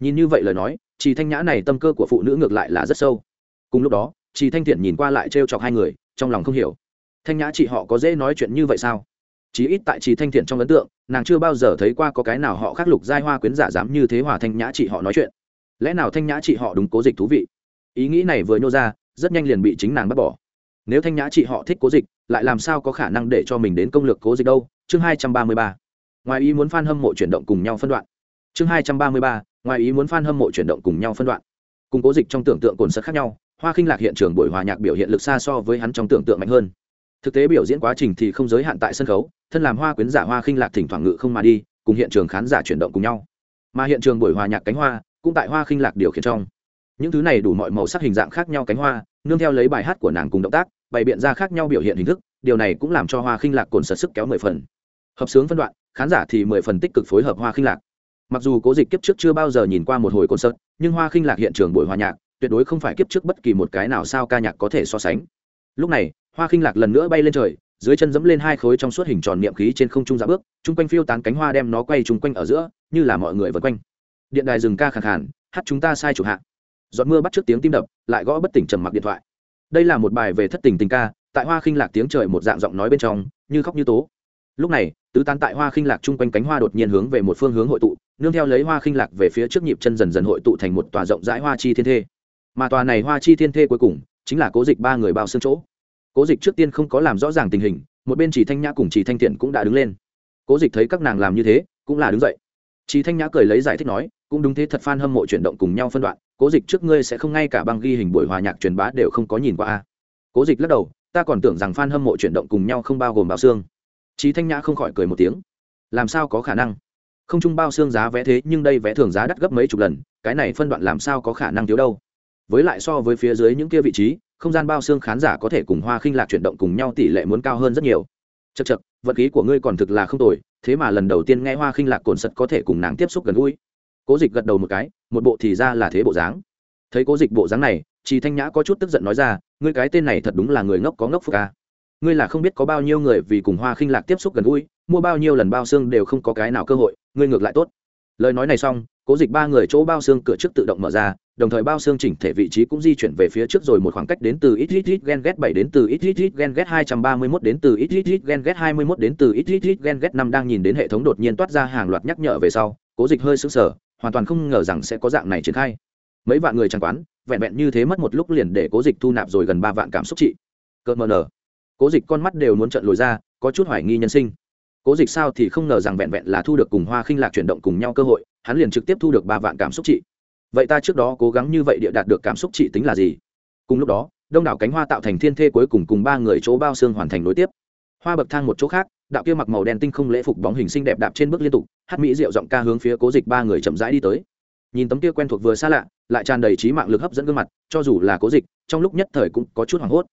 Nhìn như vậy lời nói chị thanh nhã này tâm cơ của phụ nữ ngược lại là rất sâu. Cùng lúc đó chị thanh thiện nhìn qua lại t chọc hai người, trong lòng không hiểu. Thanh nhã chị họ có dễ nói chuyện như vậy sao? Chí ít tại chị thanh thiện trong ấn tượng, nàng chưa bao giờ thấy qua có cái nào họ khắc lục giai hoa quyến giả dám như thế hòa thanh nhã chị họ nói chuyện. Lẽ nào thanh nhã chị họ đúng cố dịch thú vị? Ý nghĩ này vừa nhô ra, rất nhanh liền bị chính nàng bắt bỏ. Nếu thanh nhã chị họ thích cố dịch, lại làm sao có khả năng để cho mình đến công lược cố dịch đâu? Chương hai trăm ba mươi ba. Ngoài ý muốn f a n hâm mộ chuyển động cùng nhau phân đoạn. Chương hai trăm ba mươi ba ngoài ý muốn f a n hâm mộ chuyển động cùng nhau phân đoạn. Cùng cố dịch trong tưởng tượng cồn sật khác nhau, hoa khinh lạc hiện trường buổi hòa nhạc biểu hiện lực xa so với hắn trong tưởng tượng mạnh hơn. Thực tế biểu diễn quá trình thì không giới hạn tại sân khấu, thân làm hoa quyến giả hoa khinh lạc thỉnh thoảng ngự không mà đi, cùng hiện trường khán giả chuyển động cùng nhau. Mà hiện trường buổi hòa nhạc cánh hoa cũng tại hoa khinh lạc điều khiển trong. Những thứ này đủ mọi màu sắc hình dạng khác nhau cánh hoa, nương theo lấy bài hát của nàng cùng động tác, bày biện ra khác nhau biểu hiện hình thức, điều này cũng làm cho hoa khinh lạc cồn sật sức kéo mười phần. Hợp sướng phân đoạn, khán giả thì mười phần tích cực phối hợp hoa khinh lạc mặc dù cố dịch kiếp trước chưa bao giờ nhìn qua một hồi concert, nhưng hoa khinh lạc hiện trường buổi hòa nhạc, tuyệt đối không phải kiếp trước bất kỳ một cái nào sao ca nhạc có thể so sánh. Lúc này, hoa khinh lạc lần nữa bay lên trời, dưới chân dẫm lên hai khối trong suốt hình tròn niệm khí trên không trung dạ bước, chung quanh phiêu tán cánh hoa đem nó quay chung quanh ở giữa, như là mọi người vân quanh. Điện đài rừng ca khẳng hẳn hát chúng ta sai chủ hạ. Giọt mưa bắt trước tiếng tim đập, lại gõ bất tỉnh trầm mặc điện thoại. Đây là một bài về thất tình tình ca, tại hoa khinh lạc tiếng trời một dạng giọng nói bên trong, như khóc như tố. Lúc này, tứ tán tại hoa khinh lạc chung quanh cánh hoa đột nhiên hướng về một phương hướng hội tụ nương theo lấy hoa khinh lạc về phía trước nhịp chân dần dần hội tụ thành một tòa rộng rãi hoa chi thiên thê. Mà tòa này hoa chi thiên thê cuối cùng chính là cố dịch ba người bao xương chỗ. Cố dịch trước tiên không có làm rõ ràng tình hình, một bên chỉ thanh nhã cùng chỉ thanh thiện cũng đã đứng lên. Cố dịch thấy các nàng làm như thế, cũng là đứng dậy. Chỉ thanh nhã cười lấy giải thích nói, cũng đúng thế, thật f a n hâm mộ chuyển động cùng nhau phân đoạn, cố dịch trước ngươi sẽ không ngay cả băng ghi hình buổi hòa nhạc truyền bá đều không có nhìn qua a. Cố dịch lắc đầu, ta còn tưởng rằng f a n hâm mộ chuyển động cùng nhau không bao gồm bao xương. Chí Thanh Nhã không khỏi cười một tiếng. Làm sao có khả năng? Không trung bao xương giá vé thế nhưng đây vé thường giá đắt gấp mấy chục lần, cái này phân đoạn làm sao có khả năng thiếu đâu? Với lại so với phía dưới những kia vị trí, không gian bao xương khán giả có thể cùng Hoa Khinh Lạc chuyển động cùng nhau tỷ lệ muốn cao hơn rất nhiều. chật chật vật khí của ngươi còn thực là không tồi, thế mà lần đầu tiên nghe Hoa Khinh Lạc cồn sật có thể cùng nàng tiếp xúc gần gũi. Cố Dịch gật đầu một cái, một bộ thì ra là thế bộ dáng. Thấy Cố Dịch bộ dáng này, chị Thanh Nhã có chút tức giận nói ra, ngươi cái tên này thật đúng là người ngốc có ngốc phúc ca ngươi là không biết có bao nhiêu người vì cùng hoa khinh lạc tiếp xúc gần gũi mua bao nhiêu lần bao xương đều không có cái nào cơ hội ngươi ngược lại tốt. Lời nói này xong, cố dịch ba người chỗ bao xương cửa trước tự động mở ra, đồng thời bao xương chỉnh thể vị trí cũng di chuyển về phía trước rồi một khoảng cách đến từ ít ít ít gen ghét bảy đến từ ít ít ít gen ghét hai trăm ba mươi mốt đến từ ít ít ít gen ghét hai mươi mốt đến từ ít ít ít gen ghét năm đang nhìn đến hệ thống đột nhiên toát ra hàng loạt nhắc nhở về sau, cố dịch hơi sững sờ, hoàn toàn không ngờ rằng sẽ có dạng này triển khai. Mấy vạn người chẳng quán, vẹn vẹn như thế mất một lúc liền để cố dịch thu nạp rồi gần ba vạn cảm xúc trị. Cợt mờ nở. Cố dịch con mắt đều muốn trận lồi ra, có chút hoài nghi nhân sinh cố dịch sao thì không ngờ rằng vẹn vẹn là thu được cùng hoa khinh lạc chuyển động cùng nhau cơ hội, hắn liền trực tiếp thu được ba vạn cảm xúc trị. Vậy ta trước đó cố gắng như vậy địa đạt được cảm xúc trị tính là gì? Cùng lúc đó, đông đảo cánh hoa tạo thành thiên thê cuối cùng cùng ba người chỗ bao xương hoàn thành nối tiếp. Hoa bậc thang một chỗ khác, đạo kia mặc màu đen tinh không lễ phục bóng hình xinh đẹp đạp trên bước liên tục, hát mỹ rượu giọng ca hướng phía cố dịch ba người chậm rãi đi tới. Nhìn tấm kia quen thuộc vừa xa lạ, lại tràn đầy trí mạng lực hấp dẫn gương mặt, cho dù là cố dịch, trong lúc nhất thời cũng có chút hoảng hốt.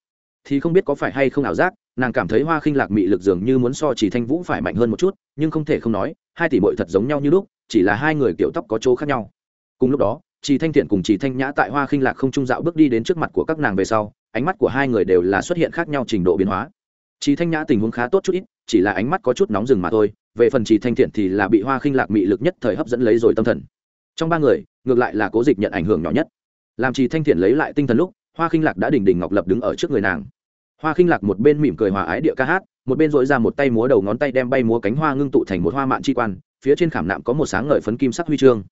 Thì không biết có phải hay không ảo giác nàng cảm thấy hoa khinh lạc mị lực dường như muốn so chỉ thanh vũ phải mạnh hơn một chút, nhưng không thể không nói, hai tỷ bội thật giống nhau như lúc, chỉ là hai người kiểu tóc có chỗ khác nhau. Cùng lúc đó chị thanh thiện cùng chị thanh nhã tại hoa khinh lạc không trung dạo bước đi đến trước mặt của các nàng về sau, ánh mắt của hai người đều là xuất hiện khác nhau trình độ biến hóa. Chị thanh nhã tình huống khá tốt chút ít, chỉ là ánh mắt có chút nóng rừng mà thôi, về phần chị thanh thiện thì là bị hoa khinh lạc mị lực nhất thời hấp dẫn lấy rồi tâm thần. Trong ba người, ngược lại là cố dịch nhận ảnh hưởng nhỏ nhất. Làm chị thanh thiện lấy lại tinh thần lúc, hoa khinh lạc đã đỉnh đỉnh ngọc lập đứng ở trước người nàng hoa khinh lạc một bên mỉm cười hòa ái địa ca hát, một bên dội ra một tay múa đầu ngón tay đem bay múa cánh hoa ngưng tụ thành một hoa mạn chi quan, phía trên khảm nạm có một sáng ngời phấn kim sắc huy chương.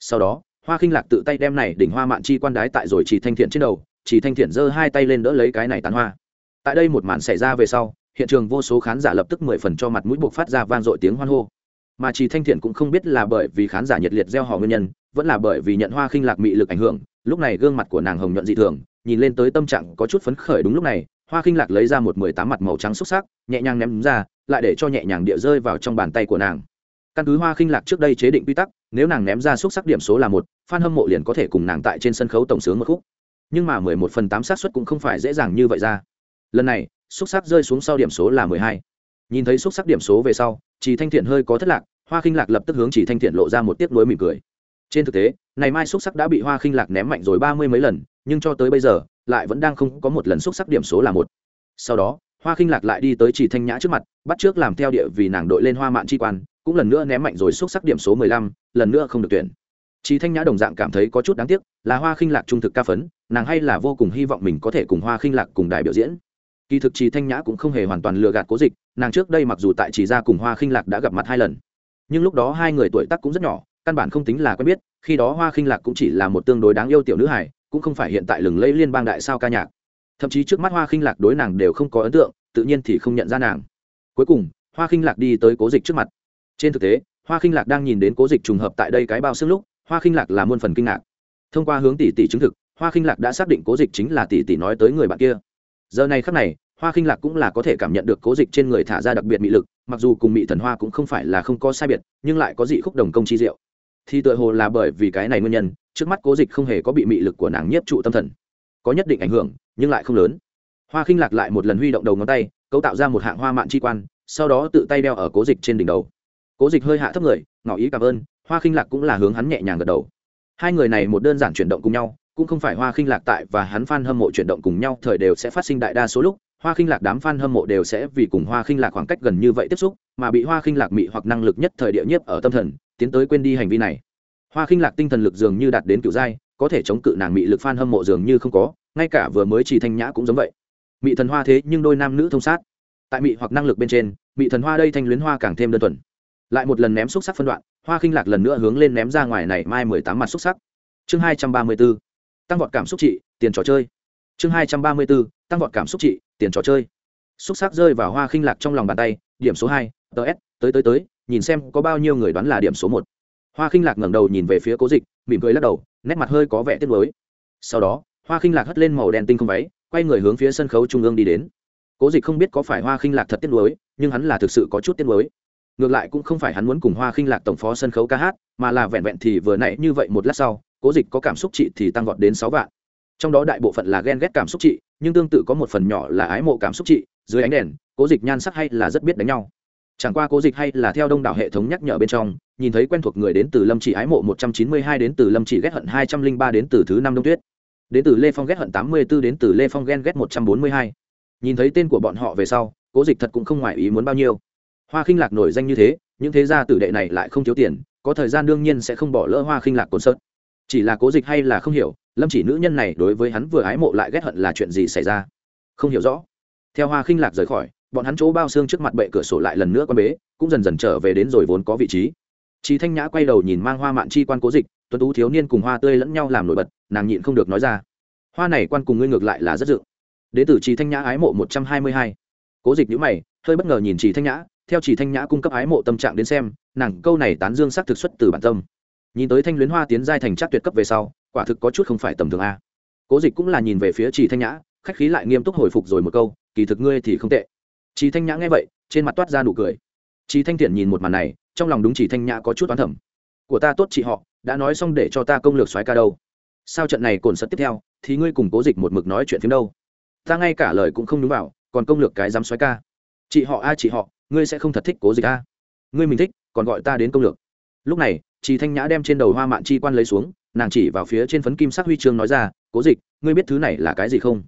Sau đó, hoa khinh lạc tự tay đem này đỉnh hoa mạn chi quan đái tại rồi chỉ thanh thiện trên đầu, chỉ thanh thiện giơ hai tay lên đỡ lấy cái này tán hoa. Tại đây một màn xảy ra về sau, hiện trường vô số khán giả lập tức mười phần cho mặt mũi buộc phát ra vang dội tiếng hoan hô. Mà chỉ thanh thiện cũng không biết là bởi vì khán giả nhiệt liệt gieo họ nguyên nhân, vẫn là bởi vì nhận hoa khinh lạc mị lực ảnh hưởng, lúc này gương mặt của nàng hồng nhuận dị thường, nhìn lên tới tâm trạng có chút phấn khởi đúng lúc này hoa khinh lạc lấy ra một mười tám mặt màu trắng xúc sắc, nhẹ nhàng ném ra, lại để cho nhẹ nhàng địa rơi vào trong bàn tay của nàng. Căn cứ hoa khinh lạc trước đây chế định quy tắc, nếu nàng ném ra xúc sắc điểm số là một f hâm mộ liền có thể cùng nàng tại trên sân khấu tổng sướng một khúc. Nhưng mà mười một phần tám xác suất cũng không phải dễ dàng như vậy ra. Lần này, xúc sắc rơi xuống sau điểm số là mười hai. Nhìn thấy xúc sắc điểm số về sau chỉ thanh thiện hơi có thất lạc, hoa khinh lạc lập tức hướng chỉ thanh thiện lộ ra một tiếc nuối mỉm cười. Trên thực tế này mai xúc sắc đã bị hoa khinh lạc ném mạnh rồi ba mươi mấy lần nhưng cho tới bây giờ, lại vẫn đang không có một lần xúc sắc điểm số là một. Sau đó, hoa khinh lạc lại đi tới chỉ thanh nhã trước mặt, bắt trước làm theo địa vì nàng đội lên hoa mạn chi quan, cũng lần nữa ném mạnh rồi xúc sắc điểm số mười lăm, lần nữa không được tuyển. Chỉ thanh nhã đồng dạng cảm thấy có chút đáng tiếc, là hoa khinh lạc trung thực ca phấn, nàng hay là vô cùng hy vọng mình có thể cùng hoa khinh lạc cùng đài biểu diễn. Kỳ thực chỉ thanh nhã cũng không hề hoàn toàn lừa gạt cố dịch, nàng trước đây mặc dù tại chỉ ra cùng hoa khinh lạc đã gặp mặt hai lần, nhưng lúc đó hai người tuổi tác cũng rất nhỏ, căn bản không tính là quen biết, khi đó hoa khinh lạc cũng chỉ là một tương đối đáng yêu tiểu nữ hải cũng không phải hiện tại lừng lẫy liên bang đại sao ca nhạc. Thậm chí trước mắt hoa khinh lạc đối nàng đều không có ấn tượng, tự nhiên thì không nhận ra nàng. Cuối cùng, hoa khinh lạc đi tới cố dịch trước mặt. Trên thực tế, hoa khinh lạc đang nhìn đến cố dịch trùng hợp tại đây cái bao xương lúc, hoa khinh lạc là muôn phần kinh ngạc. Thông qua hướng tỷ tỷ chứng thực, hoa khinh lạc đã xác định cố dịch chính là tỷ tỷ nói tới người bạn kia. Giờ này khắc này, hoa khinh lạc cũng là có thể cảm nhận được cố dịch trên người thả ra đặc biệt mị lực, mặc dù cùng mị thần hoa cũng không phải là không có sai biệt, nhưng lại có dị khúc đồng công chi diệu. Thì tựa hồ là bởi vì cái này nguyên nhân trước mắt cố dịch không hề có bị mị lực của nàng nhiếp trụ tâm thần. Có nhất định ảnh hưởng, nhưng lại không lớn. Hoa khinh lạc lại một lần huy động đầu ngón tay, cấu tạo ra một hạng hoa mạn chi quan, sau đó tự tay đeo ở cố dịch trên đỉnh đầu. Cố dịch hơi hạ thấp người, ngỏ ý cảm ơn, hoa khinh lạc cũng là hướng hắn nhẹ nhàng gật đầu. Hai người này một đơn giản chuyển động cùng nhau, cũng không phải hoa khinh lạc tại và hắn f a n hâm mộ chuyển động cùng nhau thời đều sẽ phát sinh đại đa số lúc, hoa khinh lạc đám f a n hâm mộ đều sẽ vì cùng hoa khinh lạc khoảng cách gần như vậy tiếp xúc, mà bị hoa khinh lạc mị hoặc năng lực nhất thời địa nhiếp ở tâm thần, tiến tới quên đi hành vi này hoa khinh lạc tinh thần lực dường như đạt đến kiểu giai, có thể chống cự nàng mị lực phan hâm mộ dường như không có, ngay cả vừa mới chỉ thanh nhã cũng giống vậy. Mị thần hoa thế nhưng đôi nam nữ thông sát. Tại mị hoặc năng lực bên trên, mị thần hoa đây thanh luyến hoa càng thêm đơn thuần. Lại một lần ném xúc sắc phân đoạn, hoa khinh lạc lần nữa hướng lên ném ra ngoài này mai mười tám mặt xúc sắc. Chương hai trăm ba mươi b ố tăng vọt cảm xúc trị, tiền trò chơi. Chương hai trăm ba mươi b ố tăng vọt cảm xúc trị, tiền trò chơi. Xúc sắc rơi vào hoa khinh lạc trong lòng bàn tay, điểm số hai ts tới tới tới, nhìn xem có bao nhiêu người đoán là điểm số một hoa khinh lạc ngẩng đầu nhìn về phía cố dịch, mỉm cười lắc đầu, nét mặt hơi có vẻ tiếc lối sau đó, hoa khinh lạc hất lên màu đen tinh không váy, quay người hướng phía sân khấu trung ương đi đến. Cố dịch không biết có phải hoa khinh lạc thật tiếc lối nhưng hắn là thực sự có chút tiếc lối ngược lại cũng không phải hắn muốn cùng hoa khinh lạc tổng phó sân khấu ca hát, mà là vẹn vẹn thì vừa nãy như vậy một lát sau, cố dịch có cảm xúc trị thì tăng vọt đến sáu vạn. Trong đó đại bộ phận là ghen ghét cảm xúc trị, nhưng tương tự có một phần nhỏ là ái mộ cảm xúc trị. Dưới ánh đèn, cố dịch nhan sắc hay là rất biết đánh nhau chẳng qua cố dịch hay là theo đông đảo hệ thống nhắc nhở bên trong, nhìn thấy quen thuộc người đến từ lâm chỉ ái mộ một trăm chín mươi hai đến từ lâm chỉ ghét hận hai trăm linh ba đến từ thứ năm đông tuyết. Đến từ lê phong ghét hận tám mươi b ố đến từ lê phong ghen ghét một trăm bốn mươi hai. Nhìn thấy tên của bọn họ về sau, cố dịch thật cũng không ngoài ý muốn bao nhiêu. Hoa khinh lạc nổi danh như thế, những thế gia tử đệ này lại không thiếu tiền, có thời gian đương nhiên sẽ không bỏ lỡ hoa khinh lạc cồn sớt chỉ là cố dịch hay là không hiểu, lâm chỉ nữ nhân này đối với hắn vừa ái mộ lại ghét hận là chuyện gì xảy ra. Không hiểu rõ. Theo hoa khinh lạc rời khỏi bọn hắn chỗ bao xương trước mặt bệ cửa sổ lại lần nữa con bế, cũng dần dần trở về đến rồi vốn có vị trí. Chí thanh nhã quay đầu nhìn mang hoa mạn chi quan cố dịch, tuấn tú thiếu niên cùng hoa tươi lẫn nhau làm nổi bật, nàng nhịn không được nói ra, hoa này quan cùng ngươi ngược lại là rất dự. Đế tử Chí thanh nhã ái mộ một trăm hai mươi hai. Cố dịch nhữ mày, hơi bất ngờ nhìn Chí thanh nhã, theo chỉ thanh nhã cung cấp ái mộ tâm trạng đến xem, nàng câu này tán dương sắc thực xuất từ bản tâm. Nhìn tới thanh luyến hoa tiến giai thành chắc tuyệt cấp về sau, quả thực có chút không phải tầm thường a. Cố dịch cũng là nhìn về phía chỉ thanh nhã, khách khí lại nghiêm túc hồi phục rồi một câu, kỳ thực ngươi thì không tệ chỉ thanh nhã nghe vậy, trên mặt toát ra nụ cười. Chỉ thanh Tiễn nhìn một màn này, trong lòng đúng chỉ thanh nhã có chút oán thầm. của ta tốt chị họ, đã nói xong để cho ta công lược xoáy ca đâu. Sao trận này cồn sật tiếp theo, thì ngươi cùng cố dịch một mực nói chuyện phiếm đâu? Ta ngay cả lời cũng không đúng vào, còn công lược cái dám xoáy ca. Chị họ a, chị họ, ngươi sẽ không thật thích cố dịch a. Ngươi mình thích, còn gọi ta đến công lược. Lúc này chị thanh nhã đem trên đầu hoa mạn chi quan lấy xuống, nàng chỉ vào phía trên phấn kim sắc huy chương nói ra, cố dịch, ngươi biết thứ này là cái gì không?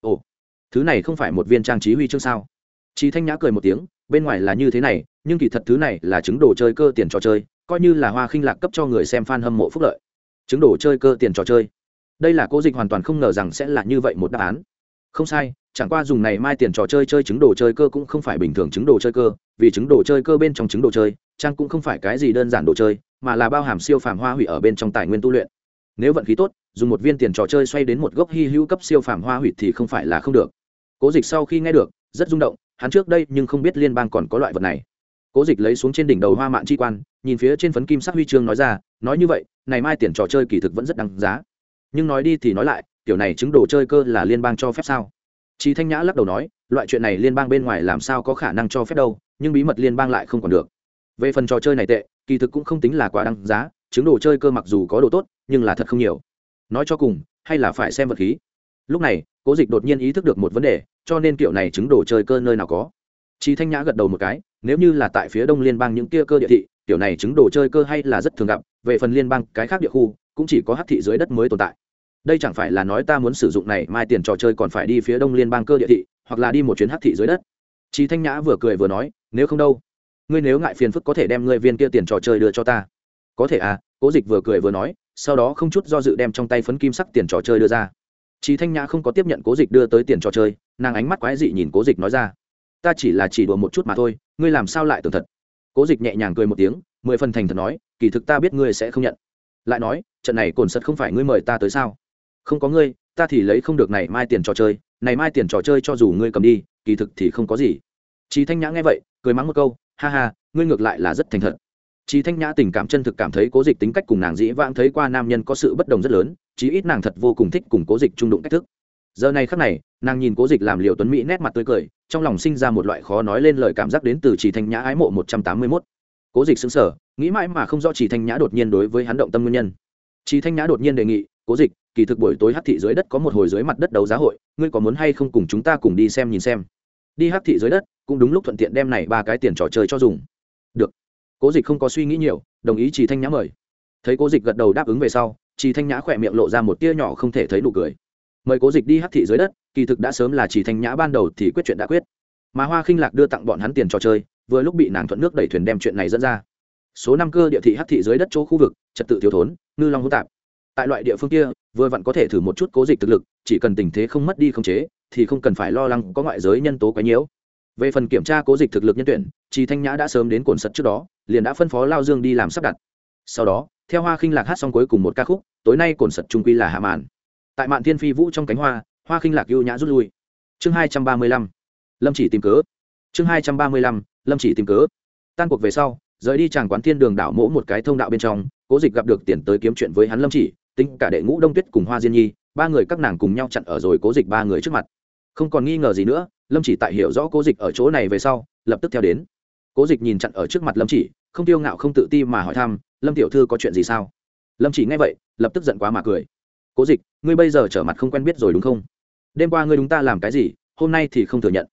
Ồ, thứ này không phải một viên trang trí huy chương sao? Chị thanh nhã cười một tiếng, bên ngoài là như thế này, nhưng kỳ thật thứ này là chứng đồ chơi cơ tiền trò chơi, coi như là hoa khinh lạc cấp cho người xem fan hâm mộ phúc lợi. Chứng đồ chơi cơ tiền trò chơi. Đây là cố dịch hoàn toàn không ngờ rằng sẽ là như vậy một đáp án. Không sai, chẳng qua dùng này mai tiền trò chơi chơi trứng đồ chơi cơ cũng không phải bình thường trứng đồ chơi cơ, vì trứng đồ chơi cơ bên trong trứng đồ chơi, trang cũng không phải cái gì đơn giản đồ chơi, mà là bao hàm siêu phàm hoa hủy ở bên trong tài nguyên tu luyện. Nếu vận khí tốt, dùng một viên tiền trò chơi xoay đến một gốc hy hữu cấp siêu phàm hoa hủy thì không phải là không được. Cố dịch sau khi nghe được, rất rung động hắn trước đây nhưng không biết liên bang còn có loại vật này cố dịch lấy xuống trên đỉnh đầu hoa mạn chi quan nhìn phía trên phấn kim sắc huy chương nói ra nói như vậy này mai tiền trò chơi kỳ thực vẫn rất đáng giá nhưng nói đi thì nói lại kiểu này chứng đồ chơi cơ là liên bang cho phép sao Chí Thanh Nhã lắc đầu nói, loại chuyện này liên bang bên ngoài làm sao có khả năng cho phép đâu, nhưng bí mật liên bang lại không còn được. Về phần trò chơi này tệ, kỳ thực cũng không tính là quá đăng giá, chứng đồ chơi cơ mặc dù có đồ tốt, nhưng là thật không nhiều. Nói cho cùng, hay là phải xem vật khí. Lúc này, Cố Dịch đột nhiên ý thức được một vấn đề, cho nên kiểu này chứng đồ chơi cơ nơi nào có. Chí Thanh Nhã gật đầu một cái, nếu như là tại phía Đông Liên bang những kia cơ địa thị, kiểu này chứng đồ chơi cơ hay là rất thường gặp về phần liên bang cái khác địa khu cũng chỉ có hắc thị dưới đất mới tồn tại. Đây chẳng phải là nói ta muốn sử dụng này mai tiền trò chơi còn phải đi phía đông liên bang cơ địa thị hoặc là đi một chuyến hắc thị dưới đất. Chí thanh nhã vừa cười vừa nói nếu không đâu. Ngươi nếu ngại phiền phức có thể đem ngươi viên kia tiền trò chơi đưa cho ta. Có thể à cố dịch vừa cười vừa nói sau đó không chút do dự đem trong tay phấn kim sắc tiền trò chơi đưa ra chị thanh nhã không có tiếp nhận cố dịch đưa tới tiền trò chơi, nàng ánh mắt quái dị nhìn cố dịch nói ra, ta chỉ là chỉ đùa một chút mà thôi, ngươi làm sao lại tưởng thật? Cố dịch nhẹ nhàng cười một tiếng, mười phần thành thật nói, kỳ thực ta biết ngươi sẽ không nhận. Lại nói, trận này cồn sật không phải ngươi mời ta tới sao? Không có ngươi, ta thì lấy không được này mai tiền trò chơi, này mai tiền trò chơi cho dù ngươi cầm đi, kỳ thực thì không có gì. Chị thanh nhã nghe vậy, cười mắng một câu, ha ha, ngươi ngược lại là rất thành thật. Chí thanh nhã tình cảm chân thực cảm thấy cố dịch tính cách cùng nàng dĩ vãng thấy qua nam nhân có sự bất đồng rất lớn, chí ít nàng thật vô cùng thích cùng cố dịch trung đụng cách thức. Giờ này khắc này, nàng nhìn cố dịch làm liều tuấn mỹ nét mặt tươi cười, trong lòng sinh ra một loại khó nói lên lời cảm giác đến từ chỉ thanh nhã ái mộ một trăm tám mươi mốt. Cố dịch xứng sở nghĩ mãi mà không rõ chỉ thanh nhã đột nhiên đối với hắn động tâm nguyên nhân. Chỉ thanh nhã đột nhiên đề nghị, cố dịch, kỳ thực buổi tối hát thị dưới đất có một hồi dưới mặt đất đấu giá hội, ngươi có muốn hay không cùng chúng ta cùng đi xem nhìn xem? Đi hát thị dưới đất, cũng đúng lúc thuận tiện đem này ba cái tiền trò chơi cho dùng cố dịch không có suy nghĩ nhiều, đồng ý chỉ thanh nhã mời. Thấy cố dịch gật đầu đáp ứng về sau chỉ thanh nhã khỏe miệng lộ ra một tia nhỏ không thể thấy nụ cười. Mời cố dịch đi hát thị dưới đất, kỳ thực đã sớm là chỉ thanh nhã ban đầu thì quyết chuyện đã quyết. Mà hoa khinh lạc đưa tặng bọn hắn tiền trò chơi, vừa lúc bị nàng thuận nước đẩy thuyền đem chuyện này dẫn ra. Số năm cơ địa thị hát thị dưới đất chỗ khu vực, trật tự thiếu thốn, ngư long hỗn tạp. Tại loại địa phương kia, vừa vặn có thể thử một chút cố dịch thực lực, chỉ cần tình thế không mất đi không chế, thì không cần phải lo lắng có ngoại giới nhân tố quấy nhiễu về phần kiểm tra cố dịch thực lực nhân tuyển chị thanh nhã đã sớm đến cồn sật trước đó, liền đã phân phó lao dương đi làm sắp đặt. Sau đó, theo hoa khinh lạc hát xong cuối cùng một ca khúc, tối nay cồn sật trung quy là hạ màn. Tại mạn thiên phi vũ trong cánh hoa hoa khinh lạc ưu nhã rút lui. Chương hai trăm ba mươi lăm, lâm chỉ tìm cớ. Chương hai trăm ba mươi lăm, lâm chỉ tìm cớ. Tan cuộc về sau, rời đi chàng quán thiên đường đảo mỗ một cái thông đạo bên trong, cố dịch gặp được tiền tới kiếm chuyện với hắn lâm chỉ, tính cả đệ ngũ đông tuyết cùng hoa diên nhi, ba người các nàng cùng nhau chặn ở rồi cố dịch ba người trước mặt không còn nghi ngờ gì nữa, lâm chỉ tại hiểu rõ cố dịch ở chỗ này về sau, lập tức theo đến. Cố dịch nhìn chặn ở trước mặt lâm chỉ, không tiêu ngạo không tự ti mà hỏi thăm, lâm tiểu thư có chuyện gì sao? Lâm chỉ nghe vậy, lập tức giận quá mà cười. Cố dịch, ngươi bây giờ trở mặt không quen biết rồi đúng không? Đêm qua ngươi đúng ta làm cái gì, hôm nay thì không thừa nhận.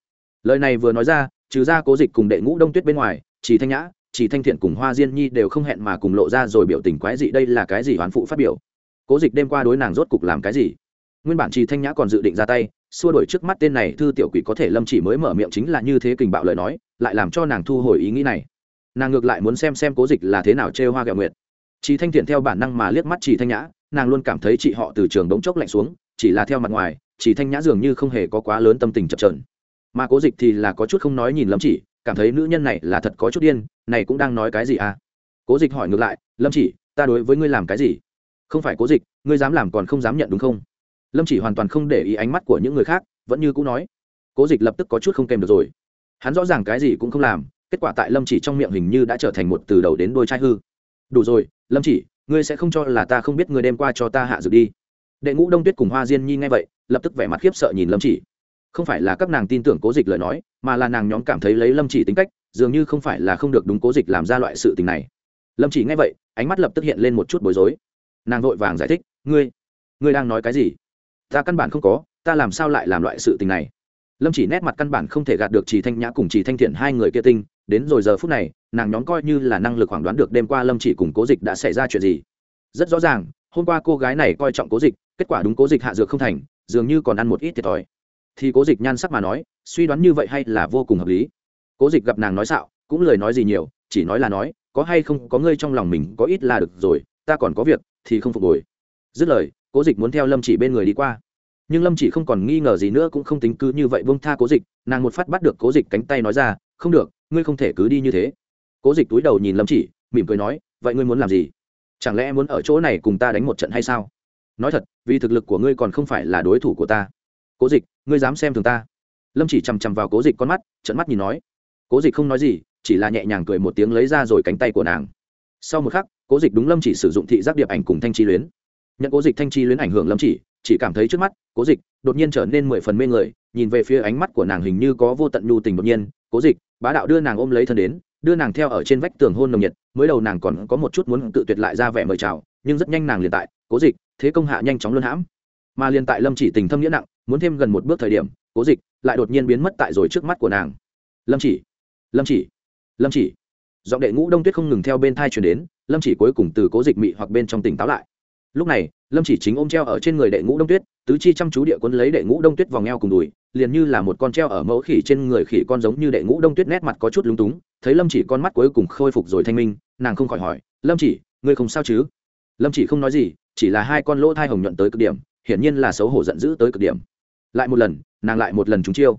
Lời này vừa nói ra, trừ ra cố dịch cùng đệ ngũ đông tuyết bên ngoài, chỉ thanh nhã, chỉ thanh thiện cùng hoa diên nhi đều không hẹn mà cùng lộ ra rồi biểu tình quái dị đây là cái gì hoán phụ phát biểu. Cố dịch đêm qua đối nàng rốt cục làm cái gì? Nguyên bản chỉ thanh nhã còn dự định ra tay xua đổi trước mắt tên này, thư tiểu quỷ có thể lâm chỉ mới mở miệng chính là như thế kình bạo lời nói, lại làm cho nàng thu hồi ý nghĩ này. Nàng ngược lại muốn xem xem cố dịch là thế nào chê hoa gạo nguyệt. Chỉ thanh thiện theo bản năng mà liếc mắt chỉ thanh nhã, nàng luôn cảm thấy chị họ từ trường đống chốc lạnh xuống, chỉ là theo mặt ngoài, chỉ thanh nhã dường như không hề có quá lớn tâm tình chập trờn mà cố dịch thì là có chút không nói nhìn lâm chỉ, cảm thấy nữ nhân này là thật có chút điên, này cũng đang nói cái gì à? Cố dịch hỏi ngược lại, lâm chỉ, ta đối với ngươi làm cái gì? Không phải cố dịch, ngươi dám làm còn không dám nhận đúng không? Lâm chỉ hoàn toàn không để ý ánh mắt của những người khác, vẫn như cũ nói, cố dịch lập tức có chút không kèm được rồi. Hắn rõ ràng cái gì cũng không làm, kết quả tại lâm chỉ trong miệng hình như đã trở thành một từ đầu đến đôi trai hư. Đủ rồi, lâm chỉ, ngươi sẽ không cho là ta không biết ngươi đem qua cho ta hạ dược đi. Đệ ngũ đông tuyết cùng hoa diên nhi nghe vậy, lập tức vẻ mặt khiếp sợ nhìn lâm chỉ. Không phải là các nàng tin tưởng cố dịch lời nói, mà là nàng nhóm cảm thấy lấy lâm chỉ tính cách, dường như không phải là không được đúng cố dịch làm ra loại sự tình này. Lâm chỉ nghe vậy, ánh mắt lập tức hiện lên một chút bối rối. Nàng vội vàng giải thích, ngươi ngươi đang nói cái gì? Ta căn bản không có, ta làm sao lại làm loại sự tình này? Lâm chỉ nét mặt căn bản không thể gạt được chỉ thanh nhã cùng chỉ thanh thiện hai người kia tinh, đến rồi giờ phút này, nàng nhóm coi như là năng lực phỏng đoán được đêm qua lâm chỉ cùng cố dịch đã xảy ra chuyện gì. Rất rõ ràng, hôm qua cô gái này coi trọng cố dịch, kết quả đúng cố dịch hạ dược không thành, dường như còn ăn một ít thiệt thòi. Thì cố dịch nhan sắc mà nói, suy đoán như vậy hay là vô cùng hợp lý. Cố dịch gặp nàng nói xạo, cũng lời nói gì nhiều, chỉ nói là nói, có hay không, có ngươi trong lòng mình có ít là được rồi, ta còn có việc, thì không phục hồi. Dứt lời cố dịch muốn theo lâm chỉ bên người đi qua nhưng lâm chỉ không còn nghi ngờ gì nữa cũng không tính cứ như vậy bông tha cố dịch nàng một phát bắt được cố dịch cánh tay nói ra không được ngươi không thể cứ đi như thế cố dịch túi đầu nhìn lâm chỉ mỉm cười nói vậy ngươi muốn làm gì chẳng lẽ muốn ở chỗ này cùng ta đánh một trận hay sao nói thật vì thực lực của ngươi còn không phải là đối thủ của ta cố dịch ngươi dám xem thường ta lâm chỉ chằm chằm vào cố dịch con mắt trận mắt nhìn nói cố dịch không nói gì chỉ là nhẹ nhàng cười một tiếng lấy ra rồi cánh tay của nàng sau một khắc cố dịch đúng lâm chỉ sử dụng thị giác điệp ảnh cùng thanh chi luyến nhận cố dịch thanh chi luyến ảnh hưởng lâm chỉ chỉ cảm thấy trước mắt, cố dịch đột nhiên trở nên mười phần mê người, nhìn về phía ánh mắt của nàng hình như có vô tận nhu tình đột nhiên, cố dịch, bá đạo đưa nàng ôm lấy thân đến, đưa nàng theo ở trên vách tường hôn nồng nhiệt, mới đầu nàng còn có một chút muốn tự tuyệt lại ra vẻ mời chào, nhưng rất nhanh nàng liền tại, cố dịch, thế công hạ nhanh chóng luân hãm. Mà liền tại lâm chỉ tình thâm nghĩa nặng, muốn thêm gần một bước thời điểm, cố dịch lại đột nhiên biến mất tại rồi trước mắt của nàng. Lâm chỉ lâm chỉ lâm chỉ. Giọng đệ ngũ đông tuyết không ngừng theo bên thai chuyển đến, lâm chỉ cuối cùng từ cố dịch mị hoặc bên trong tỉnh táo lại lúc này, lâm chỉ chính ôm treo ở trên người đệ ngũ đông tuyết, tứ chi chăm chú địa quân lấy đệ ngũ đông tuyết vòng eo cùng đùi, liền như là một con treo ở mẫu khỉ trên người khỉ con giống như đệ ngũ đông tuyết nét mặt có chút lúng túng, thấy lâm chỉ con mắt cuối cùng khôi phục rồi thanh minh, nàng không khỏi hỏi, lâm chỉ, ngươi không sao chứ? Lâm chỉ không nói gì, chỉ là hai con lỗ thai hồng nhuận tới cực điểm, hiển nhiên là xấu hổ giận dữ tới cực điểm. Lại một lần, nàng lại một lần trúng chiêu.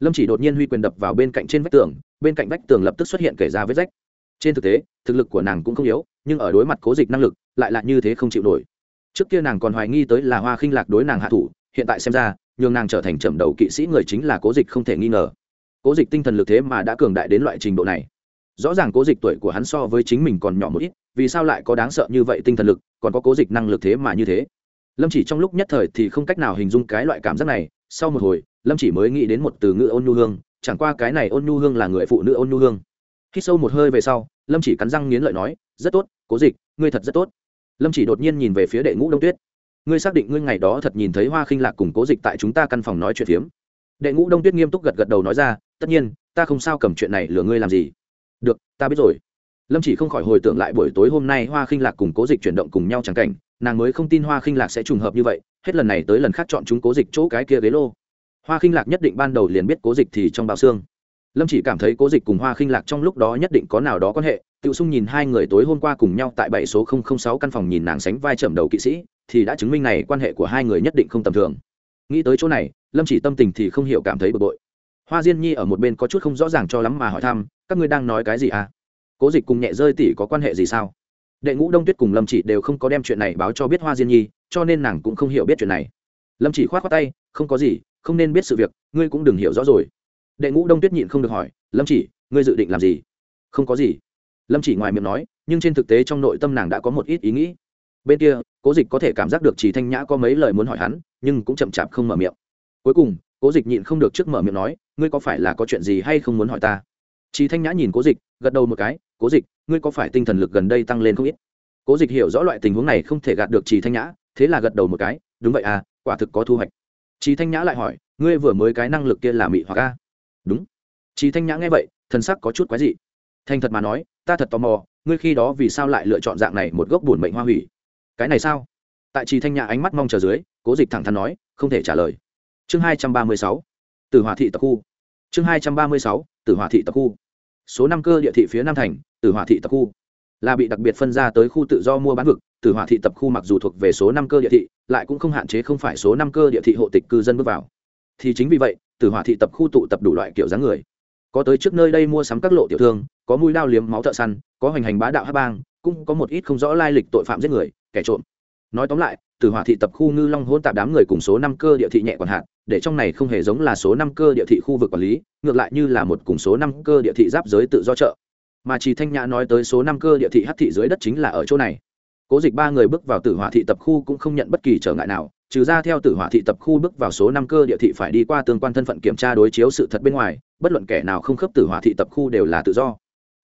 Lâm chỉ đột nhiên huy quyền đập vào bên cạnh trên vách tường, bên cạnh vách tường lập tức xuất hiện kể ra vết rách. Trên thực tế, thực lực của nàng cũng không yếu, nhưng ở đối mặt cố dịch năng lực, lại là như thế không chịu nổi trước kia nàng còn hoài nghi tới là hoa khinh lạc đối nàng hạ thủ, hiện tại xem ra, nhường nàng trở thành trầm đầu kỵ sĩ người chính là cố dịch không thể nghi ngờ. Cố dịch tinh thần lực thế mà đã cường đại đến loại trình độ này. Rõ ràng cố dịch tuổi của hắn so với chính mình còn nhỏ một ít, vì sao lại có đáng sợ như vậy tinh thần lực, còn có cố dịch năng lực thế mà như thế? Lâm chỉ trong lúc nhất thời thì không cách nào hình dung cái loại cảm giác này, sau một hồi, lâm chỉ mới nghĩ đến một từ ngữ ôn nhu hương, chẳng qua cái này ôn nhu hương là người phụ nữ ôn nhu hương. Khi sâu một hơi về sau, lâm chỉ cắn răng nghiến lợi nói, rất tốt, cố dịch, ngươi thật rất tốt lâm chỉ đột nhiên nhìn về phía đệ ngũ đông tuyết ngươi xác định ngươi ngày đó thật nhìn thấy hoa khinh lạc cùng cố dịch tại chúng ta căn phòng nói chuyện phiếm đệ ngũ đông tuyết nghiêm túc gật gật đầu nói ra tất nhiên ta không sao cầm chuyện này lừa ngươi làm gì được ta biết rồi lâm chỉ không khỏi hồi tưởng lại buổi tối hôm nay hoa khinh lạc cùng cố dịch chuyển động cùng nhau chẳng cảnh nàng mới không tin hoa khinh lạc sẽ trùng hợp như vậy hết lần này tới lần khác chọn chúng cố dịch chỗ cái kia ghế lô hoa khinh lạc nhất định ban đầu liền biết cố dịch thì trong bao xương lâm chỉ cảm thấy cố dịch cùng hoa khinh lạc trong lúc đó nhất định có nào đó quan hệ Tiểu sung nhìn hai người tối hôm qua cùng nhau tại bảy số sáu căn phòng nhìn nàng sánh vai chậm đầu kỵ sĩ, thì đã chứng minh này quan hệ của hai người nhất định không tầm thường. Nghĩ tới chỗ này, lâm chỉ tâm tình thì không hiểu cảm thấy bực bội. Hoa diên nhi ở một bên có chút không rõ ràng cho lắm mà hỏi thăm, các ngươi đang nói cái gì à? Cố dịch cùng nhẹ rơi tỷ có quan hệ gì sao? Đệ ngũ đông tuyết cùng lâm chỉ đều không có đem chuyện này báo cho biết hoa diên nhi, cho nên nàng cũng không hiểu biết chuyện này. Lâm chỉ khoát khoát tay, không có gì, không nên biết sự việc, ngươi cũng đừng hiểu rõ rồi. Đệ ngũ đông tuyết nhịn không được hỏi, lâm chỉ, ngươi dự định làm gì? Không có gì lâm chỉ ngoài miệng nói, nhưng trên thực tế trong nội tâm nàng đã có một ít ý nghĩ. Bên kia, cố dịch có thể cảm giác được chỉ thanh nhã có mấy lời muốn hỏi hắn, nhưng cũng chậm chạp không mở miệng. Cuối cùng, cố dịch nhịn không được trước mở miệng nói, ngươi có phải là có chuyện gì hay không muốn hỏi ta? Chỉ thanh nhã nhìn cố dịch, gật đầu một cái, cố dịch, ngươi có phải tinh thần lực gần đây tăng lên không ít? Cố dịch hiểu rõ loại tình huống này không thể gạt được Chỉ thanh nhã, thế là gật đầu một cái, đúng vậy à quả thực có thu hoạch. Chỉ thanh nhã lại hỏi, ngươi vừa mới cái năng lực kia là mị hoặc a? Đúng. Chỉ thanh nhã nghe vậy thân sắc có chút quái dị thành thật mà nói, ta thật tò mò, ngươi khi đó vì sao lại lựa chọn dạng này một gốc bổn mệnh hoa hủy? Cái này sao? Tại trì thanh nhã ánh mắt mong chờ dưới, cố dịch thẳng thắn nói, không thể trả lời. Chương hai trăm ba mươi sáu từ hòa thị tập khu. Chương hai trăm ba mươi sáu từ hòa thị tập khu. Số năm cơ địa thị phía nam thành từ hỏa thị tập khu. Là bị đặc biệt phân ra tới khu tự do mua bán vực từ hỏa thị tập khu mặc dù thuộc về số năm cơ địa thị, lại cũng không hạn chế không phải số năm cơ địa thị hộ tịch cư dân bước vào. Thì chính vì vậy từ hỏa thị tập khu tụ tập đủ loại kiểu dáng người có tới trước nơi đây mua sắm các lộ tiểu thương, có mũi đao liếm máu thợ săn, có hoành hành bá đạo hát bang, cũng có một ít không rõ lai lịch tội phạm giết người, kẻ trộm. Nói tóm lại từ hỏa thị tập khu ngư long hôn tạp đám người cùng số năm cơ địa thị nhẹ còn hạn để trong này không hề giống là số năm cơ địa thị khu vực quản lý, ngược lại như là một cùng số năm cơ địa thị giáp giới tự do chợ. Mà chỉ thanh nhã nói tới số năm cơ địa thị hắc thị dưới đất chính là ở chỗ này. Cố dịch ba người bước vào tử hỏa thị tập khu cũng không nhận bất kỳ trở ngại nào trừ ra theo tử hỏa thị tập khu bước vào số năm cơ địa thị phải đi qua tương quan thân phận kiểm tra đối chiếu sự thật bên ngoài, bất luận kẻ nào không khớp tử hỏa thị tập khu đều là tự do.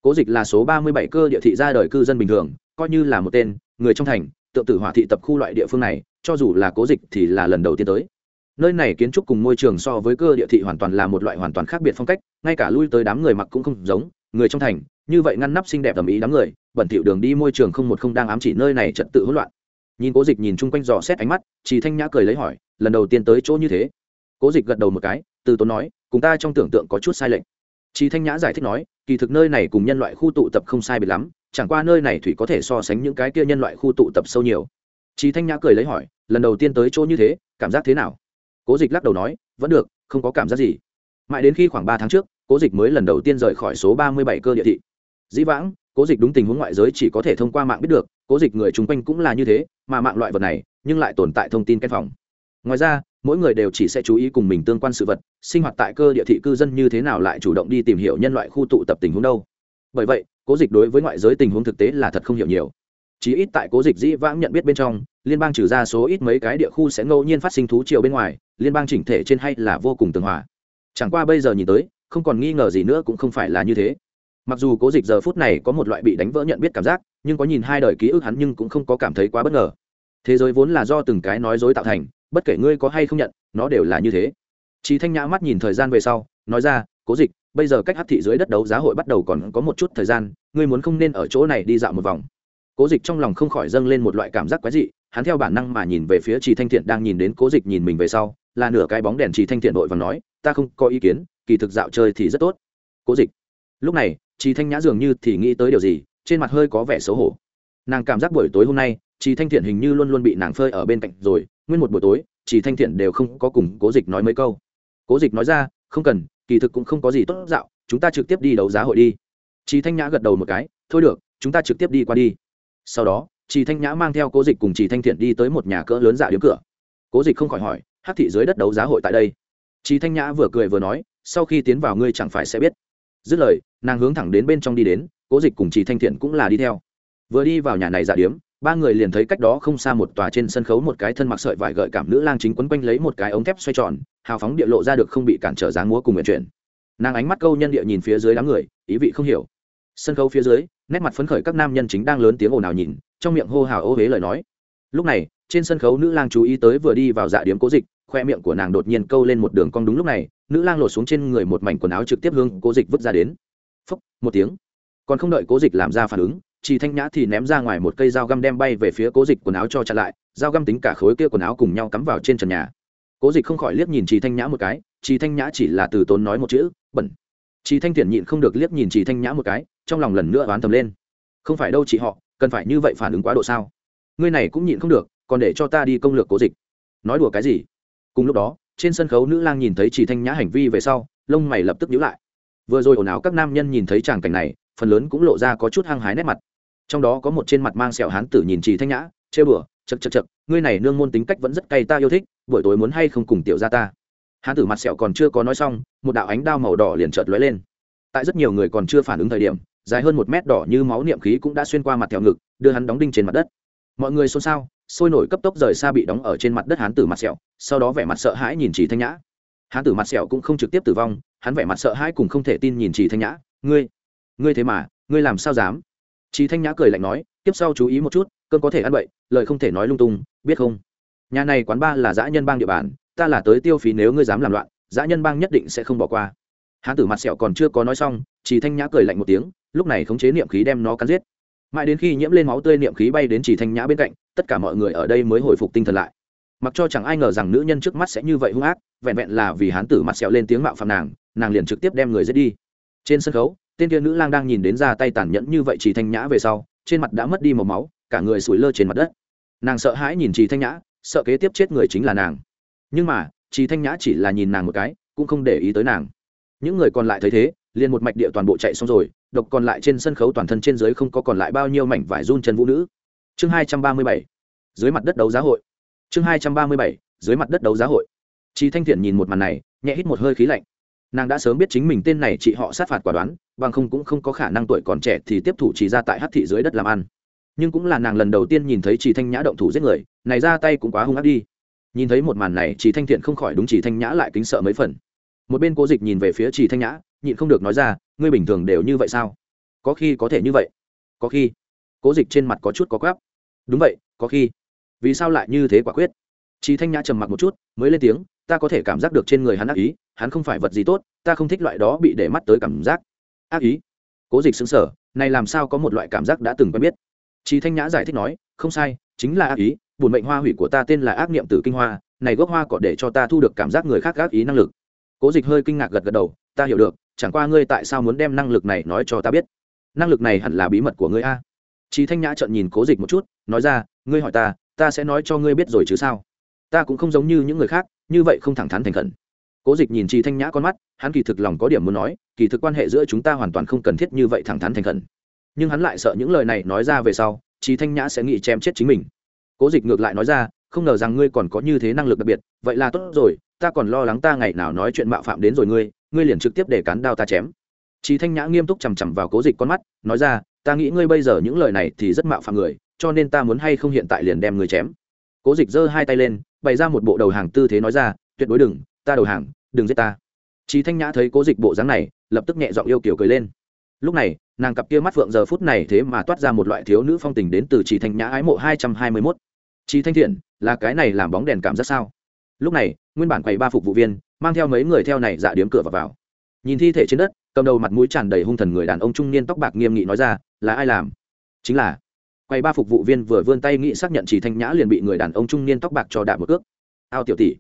Cố dịch là số ba mươi bảy cơ địa thị ra đời cư dân bình thường, coi như là một tên, người trong thành, tượng tử hỏa thị tập khu loại địa phương này, cho dù là cố dịch thì là lần đầu tiên tới. Nơi này kiến trúc cùng môi trường so với cơ địa thị hoàn toàn là một loại hoàn toàn khác biệt phong cách, ngay cả lui tới đám người mặc cũng không giống, người trong thành, như vậy ngăn nắp xinh đẹp tầm ý đám người, bẩn thỉu đường đi môi trường không một không đang ám chỉ nơi này trật tự hỗn loạn nhìn cố dịch nhìn chung quanh dò xét ánh mắt chỉ thanh nhã cười lấy hỏi, lần đầu tiên tới chỗ như thế? Cố dịch gật đầu một cái, từ tốn nói, cùng ta trong tưởng tượng có chút sai lệch. Chỉ thanh nhã giải thích nói, kỳ thực nơi này cùng nhân loại khu tụ tập không sai biệt lắm, chẳng qua nơi này thủy có thể so sánh những cái kia nhân loại khu tụ tập sâu nhiều. Chỉ thanh nhã cười lấy hỏi, lần đầu tiên tới chỗ như thế, cảm giác thế nào? Cố dịch lắc đầu nói, vẫn được, không có cảm giác gì. Mãi đến khi khoảng ba tháng trước, cố dịch mới lần đầu tiên rời khỏi số ba mươi bảy cơ địa thị. Dĩ vãng cố dịch đúng tình huống ngoại giới chỉ có thể thông qua mạng biết được, cố dịch người chung quanh cũng là như thế, mà mạng loại vật này, nhưng lại tồn tại thông tin căn phòng. Ngoài ra, mỗi người đều chỉ sẽ chú ý cùng mình tương quan sự vật, sinh hoạt tại cơ địa thị cư dân như thế nào lại chủ động đi tìm hiểu nhân loại khu tụ tập tình huống đâu. Bởi vậy, cố dịch đối với ngoại giới tình huống thực tế là thật không hiểu nhiều. Chỉ ít tại cố dịch dĩ vãng nhận biết bên trong, liên bang trừ ra số ít mấy cái địa khu sẽ ngẫu nhiên phát sinh thú triều bên ngoài, liên bang chỉnh thể trên hay là vô cùng tường hòa. Chẳng qua bây giờ nhìn tới, không còn nghi ngờ gì nữa cũng không phải là như thế mặc dù cố dịch giờ phút này có một loại bị đánh vỡ nhận biết cảm giác, nhưng có nhìn hai đời ký ức hắn nhưng cũng không có cảm thấy quá bất ngờ. Thế giới vốn là do từng cái nói dối tạo thành, bất kể ngươi có hay không nhận, nó đều là như thế. Chị thanh nhã mắt nhìn thời gian về sau, nói ra, cố dịch, bây giờ cách hát thị dưới đất đấu giá hội bắt đầu còn có một chút thời gian, ngươi muốn không nên ở chỗ này đi dạo một vòng. Cố dịch trong lòng không khỏi dâng lên một loại cảm giác quái dị, hắn theo bản năng mà nhìn về phía trì thanh thiện đang nhìn đến cố dịch nhìn mình về sau, là nửa cái bóng đèn trì thanh thiện đội và nói, ta không có ý kiến, kỳ thực dạo chơi thì rất tốt. Cố dịch, lúc này chị thanh nhã dường như thì nghĩ tới điều gì, trên mặt hơi có vẻ xấu hổ. Nàng cảm giác buổi tối hôm nay chị thanh thiện hình như luôn luôn bị nàng phơi ở bên cạnh rồi, nguyên một buổi tối chị thanh thiện đều không có cùng cố dịch nói mấy câu. Cố dịch nói ra, không cần, kỳ thực cũng không có gì tốt dạo, chúng ta trực tiếp đi đấu giá hội đi. Chị thanh nhã gật đầu một cái, thôi được, chúng ta trực tiếp đi qua đi. Sau đó chị thanh nhã mang theo cố dịch cùng chị thanh thiện đi tới một nhà cỡ lớn dạ điếm cửa. Cố dịch không khỏi hỏi hát thị dưới đất đấu giá hội tại đây? Chị thanh nhã vừa cười vừa nói, sau khi tiến vào ngươi chẳng phải sẽ biết dứt lời, nàng hướng thẳng đến bên trong đi đến, cố dịch cùng trì thanh thiện cũng là đi theo. Vừa đi vào nhà này giả điếm, ba người liền thấy cách đó không xa một tòa trên sân khấu một cái thân mặc sợi vải gợi cảm nữ lang chính quấn quanh lấy một cái ống thép xoay tròn, hào phóng địa lộ ra được không bị cản trở dáng múa cùng nguyện chuyển. Nàng ánh mắt câu nhân địa nhìn phía dưới đám người, ý vị không hiểu. Sân khấu phía dưới, nét mặt phấn khởi các nam nhân chính đang lớn tiếng ồn ào nhìn, trong miệng hô hào ô huế lời nói. Lúc này, trên sân khấu nữ lang chú ý tới vừa đi vào dạ điếm cố dịch khoe miệng của nàng đột nhiên câu lên một đường cong đúng lúc này, nữ lang lột xuống trên người một mảnh quần áo trực tiếp hương cố dịch vứt ra đến. Phốc một tiếng. Còn không đợi cố dịch làm ra phản ứng chị thanh nhã thì ném ra ngoài một cây dao găm đem bay về phía cố dịch quần áo cho chặn lại, dao găm tính cả khối kia quần áo cùng nhau cắm vào trên trần nhà. Cố dịch không khỏi liếc nhìn chị thanh nhã một cái chị thanh nhã chỉ là từ tốn nói một chữ, bẩn. Chị thanh thiện nhịn không được liếc nhìn chị thanh nhã một cái, trong lòng lần nữa oán thầm lên. Không phải đâu chị họ, cần phải như vậy phản ứng quá độ sao? Ngươi này cũng nhịn không được, còn để cho ta đi công lược cố dịch. Nói đùa cái gì? Cùng lúc đó, trên sân khấu nữ lang nhìn thấy chỉ thanh nhã hành vi về sau, lông mày lập tức nhíu lại. Vừa rồi ồn ào các nam nhân nhìn thấy tràng cảnh này, phần lớn cũng lộ ra có chút hăng hái nét mặt. Trong đó có một trên mặt mang sẹo hán tử nhìn chỉ thanh nhã chê bửa chật chật chật ngươi này nương môn tính cách vẫn rất cay ta yêu thích, buổi tối muốn hay không cùng tiểu ra ta? Hán tử mặt sẹo còn chưa có nói xong, một đạo ánh đao màu đỏ liền chợt lóe lên. Tại rất nhiều người còn chưa phản ứng thời điểm, dài hơn một mét đỏ như máu niệm khí cũng đã xuyên qua mặt theo ngực, đưa hắn đóng đinh trên mặt đất. Mọi người xôn xao sôi nổi cấp tốc rời xa bị đóng ở trên mặt đất hán tử mặt sẹo, sau đó vẻ mặt sợ hãi nhìn chỉ thanh nhã. Hán tử mặt sẹo cũng không trực tiếp tử vong, hắn vẻ mặt sợ hãi cùng không thể tin nhìn chỉ thanh nhã. Ngươi ngươi thế mà, ngươi làm sao dám? Chỉ thanh nhã cười lạnh nói, tiếp sau chú ý một chút cơn có thể ăn bậy, lời không thể nói lung tung, biết không? Nhà này quán ba là dã nhân bang địa bàn, ta là tới tiêu phí nếu ngươi dám làm loạn, dã nhân bang nhất định sẽ không bỏ qua. Hán tử mặt sẹo còn chưa có nói xong chỉ thanh nhã cười lạnh một tiếng, lúc này khống chế niệm khí đem nó cắn giết mãi đến khi nhiễm lên máu tươi niệm khí bay đến chỉ thanh nhã bên cạnh, tất cả mọi người ở đây mới hồi phục tinh thần lại. Mặc cho chẳng ai ngờ rằng nữ nhân trước mắt sẽ như vậy hung ác, vẹn vẹn là vì hán tử mặt sẹo lên tiếng mạo phạm nàng nàng liền trực tiếp đem người giết đi. Trên sân khấu, tên kia nữ lang đang nhìn đến ra tay tàn nhẫn như vậy chỉ thanh nhã về sau, trên mặt đã mất đi màu máu, cả người sủi lơ trên mặt đất. Nàng sợ hãi nhìn chỉ thanh nhã, sợ kế tiếp chết người chính là nàng. Nhưng mà, chỉ thanh nhã chỉ là nhìn nàng một cái, cũng không để ý tới nàng. Những người còn lại thấy thế, liền một mạch địa toàn bộ chạy xong rồi độc còn lại trên sân khấu toàn thân trên dưới không có còn lại bao nhiêu mảnh vải run chân vũ nữ. Chương hai trăm ba mươi bảy, dưới mặt đất đấu giá hội. Chương hai trăm ba mươi bảy, dưới mặt đất đấu giá hội. Chị thanh thiện nhìn một màn này, nhẹ hít một hơi khí lạnh. Nàng đã sớm biết chính mình tên này chị họ sát phạt quả đoán, bằng không cũng không có khả năng tuổi còn trẻ thì tiếp thủ chỉ ra tại hát thị dưới đất làm ăn. Nhưng cũng là nàng lần đầu tiên nhìn thấy chị thanh nhã động thủ giết người, này ra tay cũng quá hung ác đi. Nhìn thấy một màn này chị thanh thiện không khỏi đúng chị thanh nhã lại kính sợ mấy phần. Một bên cố dịch nhìn về phía chị thanh nhã nhịn không được nói ra, ngươi bình thường đều như vậy sao? Có khi có thể như vậy. Có khi. Cố dịch trên mặt có chút có quáp. Đúng vậy, có khi. Vì sao lại như thế quả quyết? Chị thanh nhã trầm mặc một chút, mới lên tiếng, ta có thể cảm giác được trên người hắn ác ý, hắn không phải vật gì tốt, ta không thích loại đó bị để mắt tới cảm giác. Ác ý? Cố dịch xứng sở này làm sao có một loại cảm giác đã từng quen biết? Chị thanh nhã giải thích nói, không sai, chính là ác ý bùn mệnh hoa hủy của ta tên là ác niệm tử kinh hoa, này gốc hoa cỏ để cho ta thu được cảm giác người khác ác ý năng lực. Cố dịch hơi kinh ngạc gật gật đầu, ta hiểu được chẳng qua ngươi tại sao muốn đem năng lực này nói cho ta biết? Năng lực này hẳn là bí mật của ngươi a. Chí thanh nhã trợn nhìn cố dịch một chút, nói ra, ngươi hỏi ta ta sẽ nói cho ngươi biết rồi chứ sao? Ta cũng không giống như những người khác, như vậy không thẳng thắn thành khẩn. Cố dịch nhìn chị thanh nhã con mắt, hắn kỳ thực lòng có điểm muốn nói, kỳ thực quan hệ giữa chúng ta hoàn toàn không cần thiết như vậy thẳng thắn thành khẩn. Nhưng hắn lại sợ những lời này nói ra về sau chị thanh nhã sẽ nghĩ chém chết chính mình. Cố dịch ngược lại nói ra, không ngờ rằng ngươi còn có như thế năng lực đặc biệt, vậy là tốt rồi, ta còn lo lắng ta ngày nào nói chuyện mạo phạm đến rồi ngươi ngươi liền trực tiếp để cán đao ta chém. Chí thanh nhã nghiêm túc chằm chằm vào cố dịch con mắt, nói ra, ta nghĩ ngươi bây giờ những lời này thì rất mạo phạm người, cho nên ta muốn hay không hiện tại liền đem ngươi chém. Cố dịch giơ hai tay lên, bày ra một bộ đầu hàng tư thế nói ra, tuyệt đối đừng, ta đầu hàng, đừng giết ta. Chí thanh nhã thấy cố dịch bộ dáng này, lập tức nhẹ giọng yêu kiểu cười lên. Lúc này, nàng cặp kia mắt phượng giờ phút này thế mà toát ra một loại thiếu nữ phong tình đến từ chị thanh nhã ái mộ hai trăm hai mươi mốt. Chị thanh thiện, là cái này làm bóng đèn cảm giác sao? Lúc này nguyên bản quầy ba phục vụ viên mang theo mấy người theo này dạ điếm cửa vào, vào. Nhìn thi thể trên đất cầm đầu mặt mũi tràn đầy hung thần người đàn ông trung niên tóc bạc nghiêm nghị nói ra là ai làm? Chính là. Quầy ba phục vụ viên vừa vươn tay nghị xác nhận chỉ thanh nhã liền bị người đàn ông trung niên tóc bạc cho đạp một cước. Ao tiểu tỷ.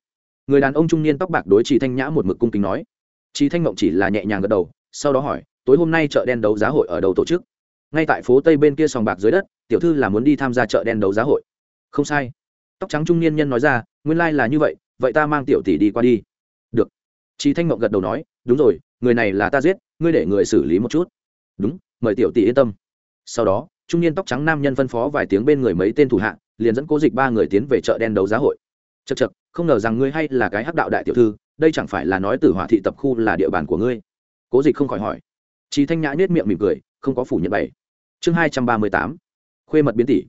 Người đàn ông trung niên tóc bạc đối chỉ thanh nhã một mực cung kính nói. Chỉ thanh mộng chỉ là nhẹ nhàng gật đầu sau đó hỏi tối hôm nay chợ đen đấu giá hội ở đầu tổ chức? Ngay tại phố tây bên kia sòng bạc dưới đất tiểu thư là muốn đi tham gia chợ đen đấu giá hội. Không sai. Tóc trắng trung niên nhân nói ra nguyên lai là như vậy vậy ta mang tiểu tỷ đi qua đi. Được. Chị thanh mộng gật đầu nói, đúng rồi, người này là ta giết, ngươi để người xử lý một chút. Đúng, mời tiểu tỷ yên tâm. Sau đó, trung niên tóc trắng nam nhân phân phó vài tiếng bên người mấy tên thủ hạ, liền dẫn cố dịch ba người tiến về chợ đen đấu giá hội. Chật chật không ngờ rằng ngươi hay là cái hắc đạo đại tiểu thư, đây chẳng phải là nói tử hỏa thị tập khu là địa bàn của ngươi? Cố dịch không khỏi hỏi. Chị thanh nhã nết miệng mỉm cười, không có phủ nhận bày chương hai trăm ba mươi tám, khuê mật biến tỷ.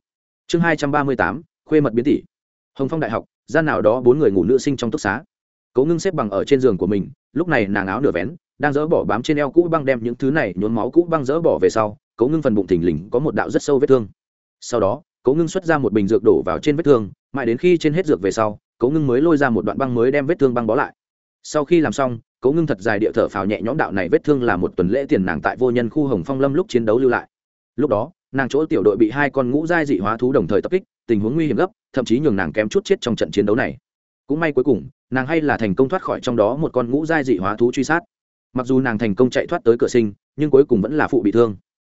Chương hai trăm ba mươi tám, khuê mật biến tỷ. Hồng phong đại học gian nào đó bốn người ngủ nữ sinh trong túc xá. Cố ngưng xếp bằng ở trên giường của mình, lúc này nàng áo nửa vén, đang dỡ bỏ bám trên eo cũ băng đem những thứ này nhốn máu cũ băng dỡ bỏ về sau, cố ngưng phần bụng thình lình có một đạo rất sâu vết thương. Sau đó, cố ngưng xuất ra một bình dược đổ vào trên vết thương, mãi đến khi trên hết dược về sau, cố ngưng mới lôi ra một đoạn băng mới đem vết thương băng bó lại. Sau khi làm xong, cố ngưng thật dài địa thở phào nhẹ nhõm đạo này vết thương là một tuần lễ tiền nàng tại vô nhân khu hồng phong lâm lúc chiến đấu lưu lại. Lúc đó, nàng chỗ tiểu đội bị hai con ngũ giai dị hóa thú đồng thời tập kích, tình huống nguy hiểm gấp thậm chí nhường nàng kém chút chết trong trận chiến đấu này. Cũng may cuối cùng, nàng hay là thành công thoát khỏi trong đó một con ngũ giai dị hóa thú truy sát. Mặc dù nàng thành công chạy thoát tới cửa sinh, nhưng cuối cùng vẫn là phụ bị thương.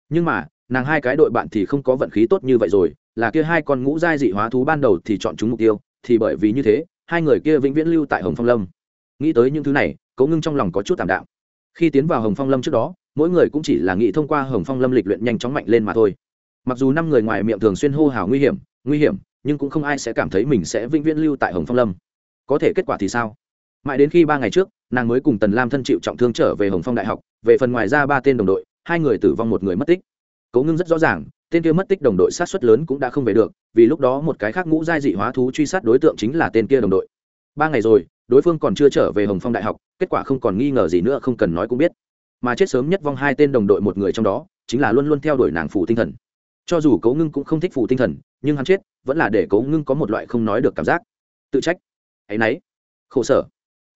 Nhưng mà, nàng hai cái đội bạn thì không có vận khí tốt như vậy rồi, là kia hai con ngũ giai dị hóa thú ban đầu thì chọn chúng mục tiêu, thì bởi vì như thế, hai người kia vĩnh viễn lưu tại hồng phong lâm. Nghĩ tới những thứ này cấu ngưng trong lòng có chút tạm đạo khi tiến vào hồng phong lâm trước đó, mỗi người cũng chỉ là nghĩ thông qua hồng phong lâm lịch luyện nhanh chóng mạnh lên mà thôi. Mặc dù năm người ngoài miệng thường xuyên hô hào nguy hiểm nguy hiểm nhưng cũng không ai sẽ cảm thấy mình sẽ vĩnh viễn lưu tại hồng phong lâm. Có thể kết quả thì sao? Mãi đến khi ba ngày trước, nàng mới cùng tần lam thân chịu trọng thương trở về hồng phong đại học, về phần ngoài ra ba tên đồng đội, hai người tử vong một người mất tích. Cố ngưng rất rõ ràng, tên kia mất tích đồng đội sát xuất lớn cũng đã không về được, vì lúc đó một cái khác ngũ giai dị hóa thú truy sát đối tượng chính là tên kia đồng đội. Ba ngày rồi, đối phương còn chưa trở về hồng phong đại học, kết quả không còn nghi ngờ gì nữa, không cần nói cũng biết. Mà chết sớm nhất vong hai tên đồng đội một người trong đó, chính là luôn luôn theo đuổi nàng phủ tinh thần. Cho dù cố ngưng cũng không thích phủ tinh thần, nhưng hắn chết vẫn là để cố ngưng có một loại không nói được cảm giác. Tự trách. Ấ y n ấ y khổ sở.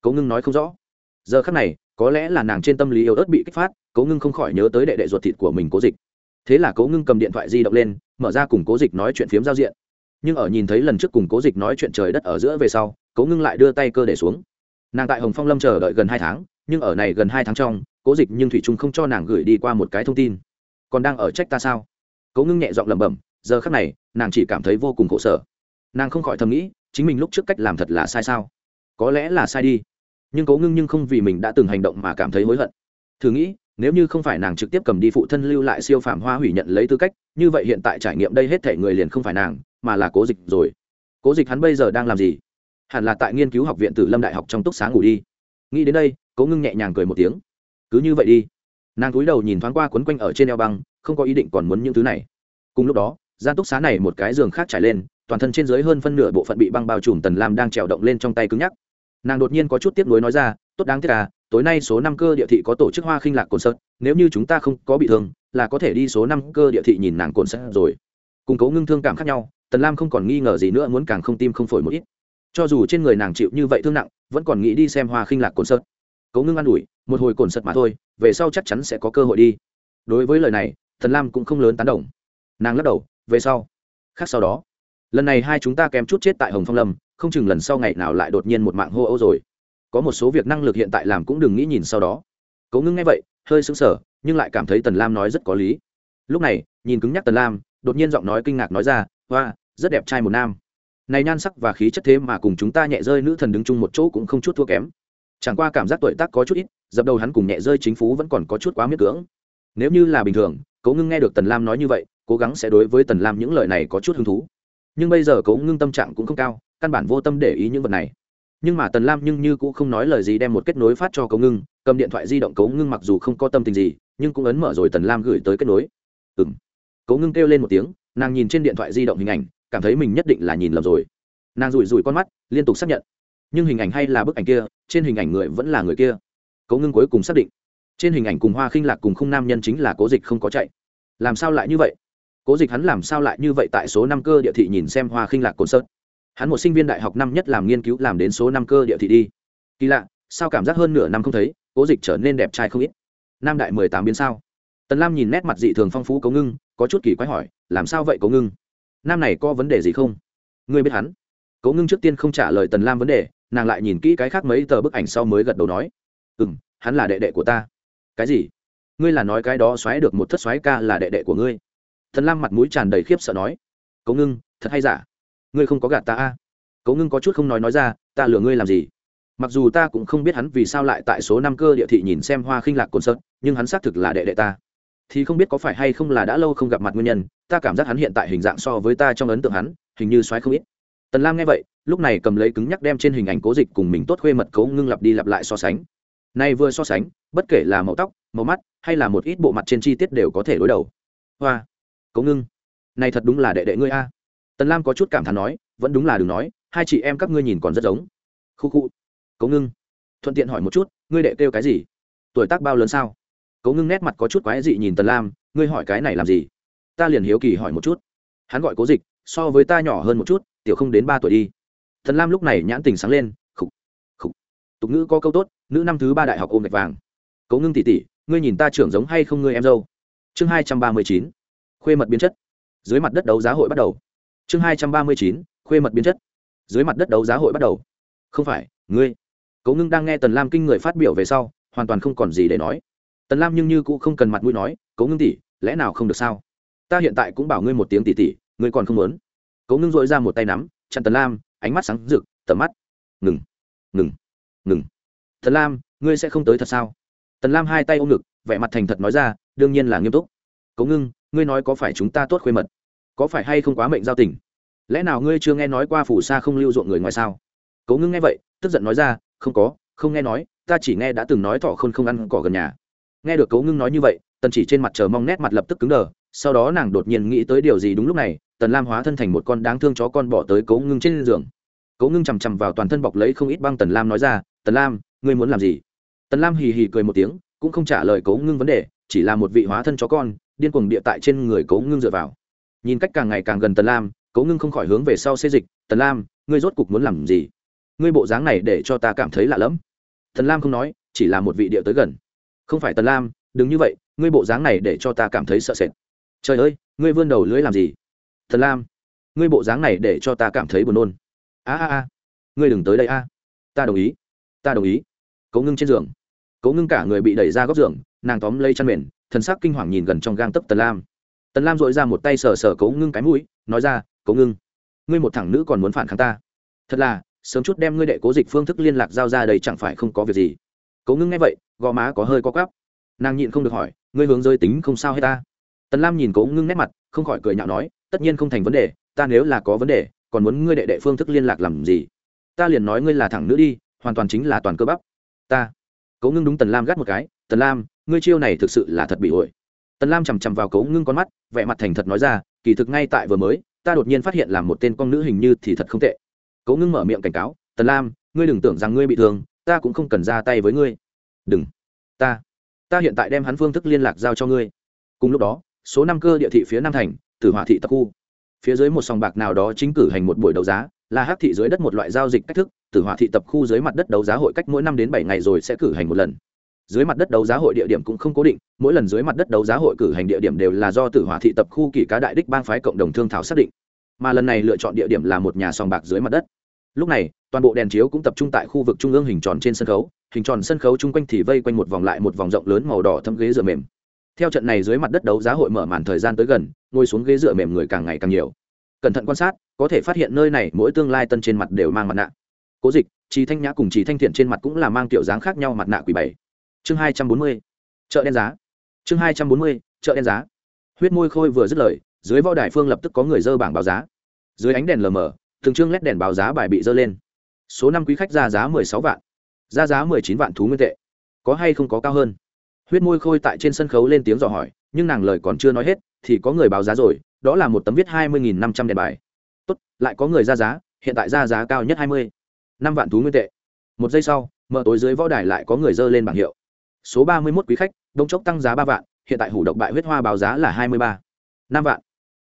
Cố ngưng nói không rõ. Giờ khắc này, có lẽ là nàng trên tâm lý yếu ớt bị kích phát, cố ngưng không khỏi nhớ tới đệ đệ ruột thịt của mình cố dịch. Thế là cố ngưng cầm điện thoại di động lên, mở ra cùng cố dịch nói chuyện phiếm giao diện. Nhưng ở nhìn thấy lần trước cùng cố dịch nói chuyện trời đất ở giữa về sau, cố ngưng lại đưa tay cơ để xuống. Nàng tại hồng phong lâm chờ đợi gần hai tháng, nhưng ở này gần hai tháng trong, cố dịch nhưng thủy trung không cho nàng gửi đi qua một cái thông tin. Còn đang ở trách ta sao? Cố ngưng nhẹ giọng lẩm bẩm, giờ khắc này nàng chỉ cảm thấy vô cùng khổ sở. Nàng không khỏi thầm nghĩ, chính mình lúc trước cách làm thật là sai sao? Có lẽ là sai đi. Nhưng cố ngưng nhưng không vì mình đã từng hành động mà cảm thấy hối hận. Thử nghĩ, nếu như không phải nàng trực tiếp cầm đi phụ thân lưu lại siêu phàm hoa hủy nhận lấy tư cách, như vậy hiện tại trải nghiệm đây hết thể người liền không phải nàng, mà là cố dịch rồi. Cố dịch hắn bây giờ đang làm gì? Hẳn là tại nghiên cứu học viện tử lâm đại học trong túc sáng ngủ đi. Nghĩ đến đây, cố ngưng nhẹ nhàng cười một tiếng. Cứ như vậy đi. Nàng cúi đầu nhìn thoáng qua quấn quanh ở trên eo băng, không có ý định còn muốn những thứ này. Cùng lúc đó gian túc xá này một cái giường khác trải lên, toàn thân trên dưới hơn phân nửa bộ phận bị băng bao trùm tần lam đang trèo động lên trong tay cứng nhắc. Nàng đột nhiên có chút tiếc nuối nói ra, tốt đáng tiếc à tối nay số năm cơ địa thị có tổ chức hoa khinh lạc cồn sợt nếu như chúng ta không có bị thương, là có thể đi số năm cơ địa thị nhìn nàng cồn sợt rồi. Cùng cấu ngưng thương cảm khác nhau, tần lam không còn nghi ngờ gì nữa muốn càng không tim không phổi một ít. Cho dù trên người nàng chịu như vậy thương nặng, vẫn còn nghĩ đi xem hoa khinh lạc cồn sợt cấu ngưng an ủi, một hồi cồn sợt mà thôi, về sau chắc chắn sẽ có cơ hội đi. Đối với lời này, tần lam cũng không lớn tán đồng. Nàng lắc đầu về sau. Khác sau đó, lần này hai chúng ta kém chút chết tại hồng phong lâm, không chừng lần sau ngày nào lại đột nhiên một mạng hô âu rồi. Có một số việc năng lực hiện tại làm cũng đừng nghĩ nhìn sau đó. Cấu ngưng nghe vậy, hơi sững sờ, nhưng lại cảm thấy tần lam nói rất có lý. Lúc này, nhìn cứng nhắc tần lam, đột nhiên giọng nói kinh ngạc nói ra, hoa, rất đẹp trai một nam. Này nhan sắc và khí chất thế mà cùng chúng ta nhẹ rơi nữ thần đứng chung một chỗ cũng không chút thua kém. Chẳng qua cảm giác tuổi tác có chút ít, dập đầu hắn cùng nhẹ rơi chính phú vẫn còn có chút quá miết cưỡng. Nếu như là bình thường, cố ngưng nghe được tần lam nói như vậy cố gắng sẽ đối với tần lam những lời này có chút hứng thú. Nhưng bây giờ cố ngưng tâm trạng cũng không cao, căn bản vô tâm để ý những vật này. Nhưng mà tần lam nhưng như cũng không nói lời gì đem một kết nối phát cho cố ngưng, cầm điện thoại di động cố ngưng mặc dù không có tâm tình gì, nhưng cũng ấn mở rồi tần lam gửi tới kết nối. Ừ m cố ngưng kêu lên một tiếng, nàng nhìn trên điện thoại di động hình ảnh, cảm thấy mình nhất định là nhìn lầm rồi. Nàng rủi rủi con mắt, liên tục xác nhận. Nhưng hình ảnh hay là bức ảnh kia, trên hình ảnh người vẫn là người kia. Cố ngưng cuối cùng xác định. Trên hình ảnh cùng hoa khinh lạc cùng không nam nhân chính là cố dịch không có chạy. Làm sao lại như vậy? Cố dịch hắn làm sao lại như vậy tại số năm cơ địa thị nhìn xem hoa khinh lạc cồn sơn. hắn một sinh viên đại học năm nhất làm nghiên cứu làm đến số năm cơ địa thị đi. Kỳ lạ, sao cảm giác hơn nửa năm không thấy, cố dịch trở nên đẹp trai không ít. Nam đại mười tám biến sao? Tần lam nhìn nét mặt dị thường phong phú cấu ngưng, có chút kỳ quái hỏi, làm sao vậy cấu ngưng? Nam này có vấn đề gì không? Ngươi biết hắn. Cấu ngưng trước tiên không trả lời tần lam vấn đề, nàng lại nhìn kỹ cái khác mấy tờ bức ảnh sau mới gật đầu nói ừ m hắn là đệ đệ của ta. Cái gì? Ngươi là nói cái đó xoáy được một thất xoáy ca là đệ đệ của ngươi thần lam mặt mũi tràn đầy khiếp sợ nói cố ngưng, thật hay giả? Ngươi không có gạt ta a? À? cố ngưng có chút không nói nói ra, ta lừa ngươi làm gì? Mặc dù ta cũng không biết hắn vì sao lại tại số năm cơ địa thị nhìn xem hoa khinh lạc cồn sơn nhưng hắn xác thực là đệ đệ ta. Thì không biết có phải hay không là đã lâu không gặp mặt nguyên nhân, ta cảm giác hắn hiện tại hình dạng so với ta trong ấn tượng hắn, hình như xoáy không ít. Tần lam nghe vậy, lúc này cầm lấy cứng nhắc đem trên hình ảnh cố dịch cùng mình tốt khuê mật cấu ngưng lặp đi lặp lại so sánh. Nay vừa so sánh, bất kể là màu tóc, màu mắt, hay là một ít bộ mặt trên chi tiết đều có thể đối đầu. Hoa Cố ngưng, này thật đúng là đệ đệ ngươi a. Tần lam có chút cảm thán nói, vẫn đúng là đừng nói, hai chị em các ngươi nhìn còn rất giống. Khu khu. Cố ngưng, thuận tiện hỏi một chút, ngươi đệ kêu cái gì? Tuổi tác bao lớn sao? Cố ngưng nét mặt có chút quái dị nhìn tần lam, ngươi hỏi cái này làm gì? Ta liền hiếu kỳ hỏi một chút. Hắn gọi cố dịch, so với ta nhỏ hơn một chút, tiểu không đến ba tuổi đi. Tần lam lúc này nhãn tình sáng lên, khục khục. Tục ngữ có câu tốt, nữ năm thứ ba đại học ôm gạch vàng. Cố ngưng tỉ tỉ, ngươi nhìn ta trưởng giống hay không ngươi em dâu? Chương hai trăm ba mươi chín khuê mật biến chất. Dưới mặt đất đấu giá hội bắt đầu. Chương hai trăm ba mươi chín, khuê mật biến chất. Dưới mặt đất đấu giá hội bắt đầu. Không phải, ngươi. Cố ngưng đang nghe tần lam kinh người phát biểu về sau, hoàn toàn không còn gì để nói. Tần lam nhưng như cũng không cần mặt mũi nói, Cố ngưng tỉ lẽ nào không được sao? Ta hiện tại cũng bảo ngươi một tiếng tỉ tỉ, ngươi còn không muốn. Cố ngưng dội ra một tay nắm, chặn tần lam, ánh mắt sáng rực, tầm mắt. Ngừng ngừng ngừng. Tần lam, ngươi sẽ không tới thật sao? Tần lam hai tay ôm ngực, vẻ mặt thành thật nói ra, đương nhiên là nghiêm túc. Cố ngưng ngươi nói có phải chúng ta tốt khuê mật? Có phải hay không quá mệnh giao tình? Lẽ nào ngươi chưa nghe nói qua phủ sa không lưu ruộng người ngoài sao? Cấu ngưng nghe vậy, tức giận nói ra, không có, không nghe nói, ta chỉ nghe đã từng nói thọ khôn không ăn cỏ gần nhà. Nghe được cấu ngưng nói như vậy, tần chỉ trên mặt chờ mong nét mặt lập tức cứng đờ, sau đó nàng đột nhiên nghĩ tới điều gì đúng lúc này, tần lam hóa thân thành một con đáng thương chó con bỏ tới cấu ngưng trên giường. Cấu ngưng chằm chằm vào toàn thân bọc lấy không ít băng tần lam nói ra, tần lam, ngươi muốn làm gì? Tần lam hì hì cười một tiếng, cũng không trả lời cấu ngưng vấn đề, chỉ là một vị hóa thân chó con điên cuồng địa tại trên người Cố ngưng dựa vào. Nhìn cách càng ngày càng gần tần lam, Cố ngưng không khỏi hướng về sau xê dịch, tần lam, ngươi rốt cục muốn làm gì? Ngươi bộ dáng này để cho ta cảm thấy lạ lẫm. Tần lam không nói, chỉ là một vị địa tới gần. Không phải tần lam, đừng như vậy, ngươi bộ dáng này để cho ta cảm thấy sợ sệt. Trời ơi, ngươi vươn đầu lưới làm gì? Thần lam, ngươi bộ dáng này để cho ta cảm thấy buồn nôn. A a a, ngươi đừng tới đây a. Ta đồng ý, ta đồng ý. Cấu ngưng trên giường. Cấu ngưng cả người bị đẩy ra góc giường, nàng tóm lấy chăn mền thần sắc kinh hoàng nhìn gần trong gang tấc tần lam. Tần lam dội ra một tay sờ sờ cấu ngưng cái mũi, nói ra, cấu ngưng, ngươi một thằng nữ còn muốn phản kháng ta. Thật là, sớm chút đem ngươi đệ cố dịch phương thức liên lạc giao ra đây chẳng phải không có việc gì. Cấu ngưng nghe vậy, gò má có hơi có quắp. Nàng nhịn không được hỏi, ngươi hướng giới tính không sao hết ta? Tần lam nhìn cấu ngưng nét mặt, không khỏi cười nhạo nói, tất nhiên không thành vấn đề, ta nếu là có vấn đề, còn muốn ngươi đệ đệ phương thức liên lạc làm gì? Ta liền nói ngươi là thẳng nữ đi, hoàn toàn chính là toàn cơ bắp. Ta. Cấu ngưng đúng tần lam gắt một cái, tần lam ngươi chiêu này thực sự là thật bị ổi tần lam chằm chằm vào cấu ngưng con mắt, vẻ mặt thành thật nói ra, kỳ thực ngay tại vừa mới, ta đột nhiên phát hiện là một tên con nữ hình như thì thật không tệ. Cấu ngưng mở miệng cảnh cáo, tần lam, ngươi đừng tưởng rằng ngươi bị thương, ta cũng không cần ra tay với ngươi. Đừng, ta ta hiện tại đem hắn phương thức liên lạc giao cho ngươi. Cùng lúc đó, số năm cơ địa thị phía nam thành, tử hỏa thị tập khu, phía dưới một sòng bạc nào đó chính cử hành một buổi đấu giá, là hắc thị dưới đất một loại giao dịch cách thức, tử hỏa thị tập khu dưới mặt đất đấu giá hội cách mỗi năm đến bảy ngày rồi sẽ cử hành một lần dưới mặt đất đấu giá hội địa điểm cũng không cố định, mỗi lần dưới mặt đất đấu giá hội cử hành địa điểm đều là do tử hỏa thị tập khu kỷ cá đại đích bang phái cộng đồng thương thảo xác định. Mà lần này lựa chọn địa điểm là một nhà sòng bạc dưới mặt đất. Lúc này, toàn bộ đèn chiếu cũng tập trung tại khu vực trung ương hình tròn trên sân khấu, hình tròn sân khấu chung quanh thì vây quanh một vòng lại một vòng rộng lớn màu đỏ thâm ghế dựa mềm. Theo trận này dưới mặt đất đấu giá hội mở màn thời gian tới gần, ngồi xuống ghế dựa mềm người càng ngày càng nhiều. Cẩn thận quan sát, có thể phát hiện nơi này mỗi tương lai tân trên mặt đều mang mặt nạ. Cố dịch trí thanh nhã cùng trí thanh thiện trên mặt cũng là mang kiểu dáng khác nhau mặt nạ quỷ bảy chương hai trăm bốn mươi, chợ đen giá. Chương hai trăm bốn mươi, chợ đen giá. Huyết môi khôi vừa dứt lời, dưới võ đài phương lập tức có người dơ bảng báo giá. Dưới ánh đèn lờ mờ, thường trương lét đèn báo giá bài bị dơ lên. Số năm quý khách ra giá mười sáu vạn, ra giá mười chín vạn thú nguyên tệ. Có hay không có cao hơn? Huyết môi khôi tại trên sân khấu lên tiếng dò hỏi, nhưng nàng lời còn chưa nói hết, thì có người báo giá rồi, đó là một tấm viết hai mươi nghìn năm trăm đèn bài. Tốt, lại có người ra giá, hiện tại ra giá cao nhất hai mươi. Năm vạn thú nguyên tệ. Một giây sau, mở tối dưới võ đài lại có người dơ lên bảng hiệu số ba mươi mốt quý khách, đông chốc tăng giá ba vạn, hiện tại hủ độc bại huyết hoa báo giá là hai mươi ba, năm vạn.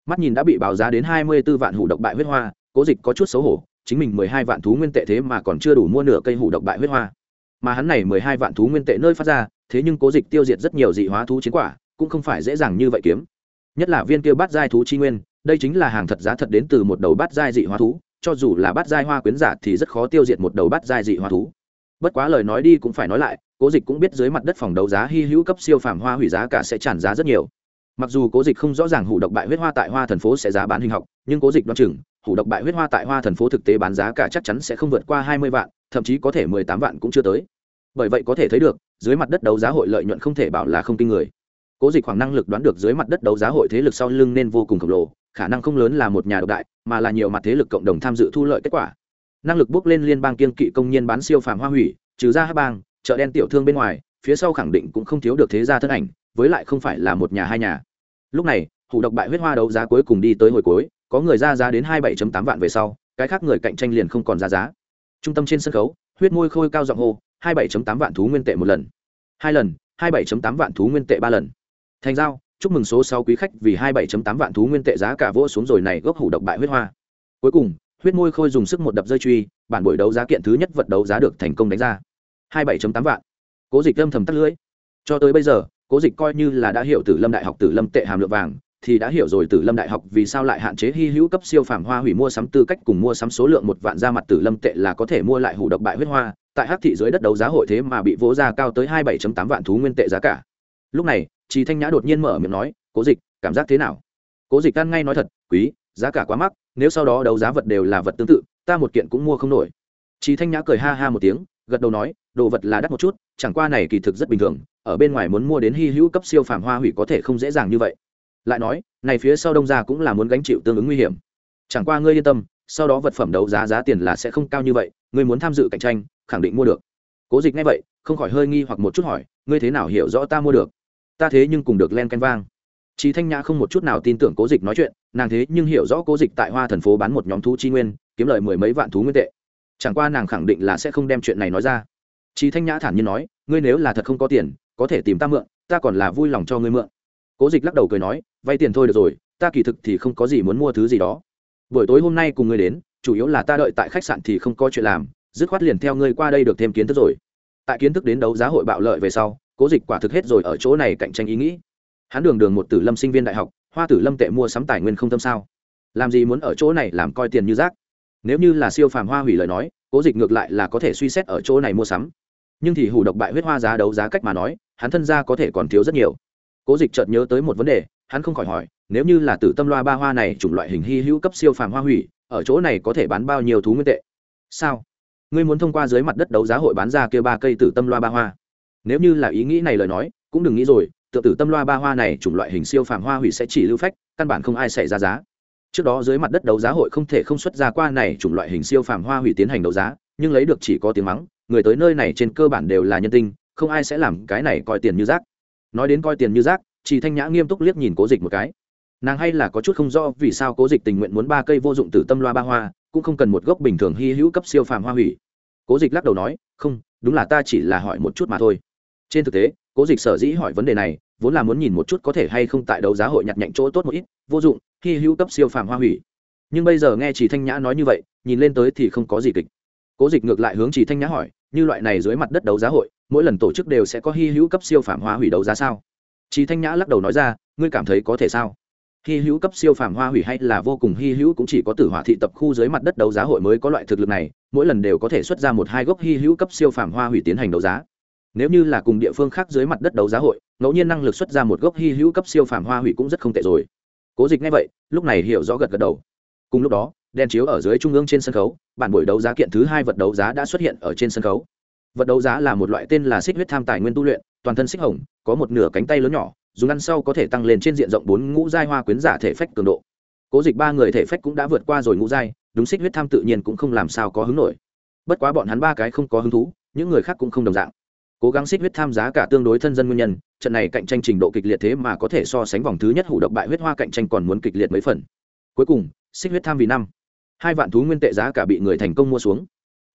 Mắt nhìn đã bị báo giá đến hai mươi b ố vạn hủ độc bại huyết hoa, cố dịch có chút xấu hổ, chính mình mười hai vạn thú nguyên tệ thế mà còn chưa đủ mua nửa cây hủ độc bại huyết hoa. Mà hắn này mười hai vạn thú nguyên tệ nơi phát ra, thế nhưng cố dịch tiêu diệt rất nhiều dị hóa thú chiến quả, cũng không phải dễ dàng như vậy kiếm. Nhất là viên kia bát giai thú chi nguyên, đây chính là hàng thật giá thật đến từ một đầu bát giai dị hóa thú, cho dù là bát giai hoa quyến giả thì rất khó tiêu diệt một đầu bát giai dị hóa thú. Bất quá lời nói đi cũng phải nói lại cố dịch cũng biết dưới mặt đất phòng đấu giá hy hữu cấp siêu phàm hoa hủy giá cả sẽ tràn giá rất nhiều. Mặc dù cố dịch không rõ ràng hủ độc bại huyết hoa tại hoa thần phố sẽ giá bán hình học, nhưng cố dịch đoán chừng, hủ độc bại huyết hoa tại hoa thần phố thực tế bán giá cả chắc chắn sẽ không vượt qua hai mươi vạn, thậm chí có thể mười tám vạn cũng chưa tới. Bởi vậy có thể thấy được, dưới mặt đất đấu giá hội lợi nhuận không thể bảo là không kinh người. Cố dịch khoảng năng lực đoán được dưới mặt đất đấu giá hội thế lực sau lưng nên vô cùng khổng lồ, khả năng không lớn là một nhà độc đại, mà là nhiều mặt thế lực cộng đồng tham dự thu lợi kết quả. Năng lực bước lên liên bang kiên kỵ công nhân bán siêu phàm hoa hủy, trừ ra hát bang chợ đen tiểu thương bên ngoài, phía sau khẳng định cũng không thiếu được thế gia thân ảnh, với lại không phải là một nhà hai nhà. Lúc này, hủ độc bại huyết hoa đấu giá cuối cùng đi tới hồi cuối, có người ra giá đến hai bảy tám vạn về sau, cái khác người cạnh tranh liền không còn ra giá. Trung tâm trên sân khấu, huyết môi khôi cao giọng hô, hai bảy tám vạn thú nguyên tệ một lần. Hai lần, hai bảy tám vạn thú nguyên tệ ba lần. Thành giao, chúc mừng số sáu quý khách vì hai bảy tám vạn thú nguyên tệ giá cả vỗ xuống rồi này gốc hủ độc bại huyết hoa. Cuối cùng, huyết môi khôi dùng sức một đập rơi truy, bản buổi đấu giá kiện thứ nhất vật đấu giá được thành công đánh ra hai bảy tám vạn. Cố dịch âm thầm tắt lưỡi. Cho tới bây giờ, cố dịch coi như là đã hiểu tử lâm đại học tử lâm tệ hàm lượng vàng, thì đã hiểu rồi tử lâm đại học vì sao lại hạn chế hy hữu cấp siêu phàm hoa hủy mua sắm tư cách cùng mua sắm số lượng một vạn ra mặt tử lâm tệ là có thể mua lại hủ độc bại huyết hoa, tại hắc thị dưới đất đấu giá hội thế mà bị vỗ ra cao tới hai bảy tám vạn thú nguyên tệ giá cả. Lúc này, Trì thanh nhã đột nhiên mở miệng nói, cố dịch, cảm giác thế nào? Cố dịch căn ngay nói thật, quý, giá cả quá mắc, nếu sau đó đấu giá vật đều là vật tương tự, ta một kiện cũng mua không nổi. Trì thanh nhã cười ha ha một tiếng gật đầu nói đồ vật là đắt một chút chẳng qua này kỳ thực rất bình thường ở bên ngoài muốn mua đến hy hữu cấp siêu phàm hoa hủy có thể không dễ dàng như vậy. Lại nói này phía sau đông ra cũng là muốn gánh chịu tương ứng nguy hiểm. Chẳng qua ngươi yên tâm sau đó vật phẩm đấu giá giá tiền là sẽ không cao như vậy ngươi muốn tham dự cạnh tranh khẳng định mua được. Cố dịch ngay vậy không khỏi hơi nghi hoặc một chút hỏi ngươi thế nào hiểu rõ ta mua được? Ta thế nhưng cùng được len canh vang. Chí Thanh Nhã không một chút nào tin tưởng Cố Dịch nói chuyện, nàng thế nhưng hiểu rõ Cố Dịch tại Hoa Thần phố bán một nhóm thú chi nguyên, kiếm lời mười mấy vạn thú nguyên tệ. Chẳng qua nàng khẳng định là sẽ không đem chuyện này nói ra. Chí Thanh Nhã thản nhiên nói, ngươi nếu là thật không có tiền, có thể tìm ta mượn, ta còn là vui lòng cho ngươi mượn. Cố Dịch lắc đầu cười nói, vay tiền thôi được rồi, ta kỳ thực thì không có gì muốn mua thứ gì đó. Buổi tối hôm nay cùng ngươi đến, chủ yếu là ta đợi tại khách sạn thì không có chuyện làm, dứt khoát liền theo ngươi qua đây được thêm kiến thức rồi. Tại kiến thức đến đấu giá hội bạo lợi về sau, Cố Dịch quả thực hết rồi ở chỗ này cạnh tranh ý nghĩ hắn đường đường một tử lâm sinh viên đại học hoa tử lâm tệ mua sắm tài nguyên không tâm sao làm gì muốn ở chỗ này làm coi tiền như rác nếu như là siêu phàm hoa hủy lời nói, cố dịch ngược lại là có thể suy xét ở chỗ này mua sắm. Nhưng thì hủ độc bại huyết hoa giá đấu giá cách mà nói, hắn thân ra có thể còn thiếu rất nhiều. Cố dịch chợt nhớ tới một vấn đề, hắn không khỏi hỏi, nếu như là tử tâm loa ba hoa này chủng loại hình hy hữu cấp siêu phàm hoa hủy, ở chỗ này có thể bán bao nhiêu thú nguyên tệ? Sao? Ngươi muốn thông qua dưới mặt đất đấu giá hội bán ra kia ba cây tử tâm loa ba hoa. Nếu như là ý nghĩ này lời nói, cũng đừng nghĩ rồi tự tử tâm loa ba hoa này chủng loại hình siêu phàm hoa hủy sẽ chỉ lưu phách, căn bản không ai xảy ra giá trước đó dưới mặt đất đấu giá hội không thể không xuất ra qua này chủng loại hình siêu phàm hoa hủy tiến hành đấu giá, nhưng lấy được chỉ có tiếng mắng, người tới nơi này trên cơ bản đều là nhân tinh, không ai sẽ làm cái này coi tiền như rác. Nói đến coi tiền như rác chị thanh nhã nghiêm túc liếc nhìn cố dịch một cái. Nàng hay là có chút không rõ vì sao cố dịch tình nguyện muốn ba cây vô dụng từ tâm loa ba hoa, cũng không cần một gốc bình thường hy hữu cấp siêu phàm hoa hủy. Cố dịch lắc đầu nói, không, đúng là ta chỉ là hỏi một chút mà thôi. Trên thực tế, cố dịch sở dĩ hỏi vấn đề này vốn là muốn nhìn một chút có thể hay không tại đấu giá hội nhặt nhạnh chỗ tốt một ít, vô dụng khi hữu cấp siêu phàm hoa hủy. Nhưng bây giờ nghe chỉ thanh nhã nói như vậy, nhìn lên tới thì không có gì kịch. Cố dịch ngược lại hướng chỉ thanh nhã hỏi, như loại này dưới mặt đất đấu giá hội, mỗi lần tổ chức đều sẽ có hy hữu cấp siêu phàm hoa hủy đấu giá sao? Chỉ thanh nhã lắc đầu nói ra, ngươi cảm thấy có thể sao? Hy hữu cấp siêu phàm hoa hủy hay là vô cùng hy hữu cũng chỉ có tử hỏa thị tập khu dưới mặt đất đấu giá hội mới có loại thực lực này, mỗi lần đều có thể xuất ra một hai gốc hy hữu cấp siêu phàm hoa hủy tiến hành đấu giá nếu như là cùng địa phương khác dưới mặt đất đấu giá hội, ngẫu nhiên năng lực xuất ra một gốc hy hữu cấp siêu phàm hoa hủy cũng rất không tệ rồi. Cố dịch ngay vậy, lúc này hiểu rõ gật gật đầu. Cùng lúc đó, đèn chiếu ở dưới trung ương trên sân khấu, bản buổi đấu giá kiện thứ hai vật đấu giá đã xuất hiện ở trên sân khấu. Vật đấu giá là một loại tên là xích huyết tham tài nguyên tu luyện, toàn thân xích hồng, có một nửa cánh tay lớn nhỏ, dùng ăn sau có thể tăng lên trên diện rộng bốn ngũ giai hoa quyến giả thể phách cường độ. Cố dịch ba người thể phách cũng đã vượt qua rồi ngũ giai, đúng xích huyết tham tự nhiên cũng không làm sao có hứng nổi. Bất quá bọn hắn ba cái không có hứng thú, những người khác cũng không đồng dạng cố gắng xích huyết tham giá cả tương đối thân dân nguyên nhân, trận này cạnh tranh trình độ kịch liệt thế mà có thể so sánh vòng thứ nhất hủ độc bại huyết hoa cạnh tranh còn muốn kịch liệt mấy phần. Cuối cùng, xích huyết tham vì năm. Hai vạn thú nguyên tệ giá cả bị người thành công mua xuống.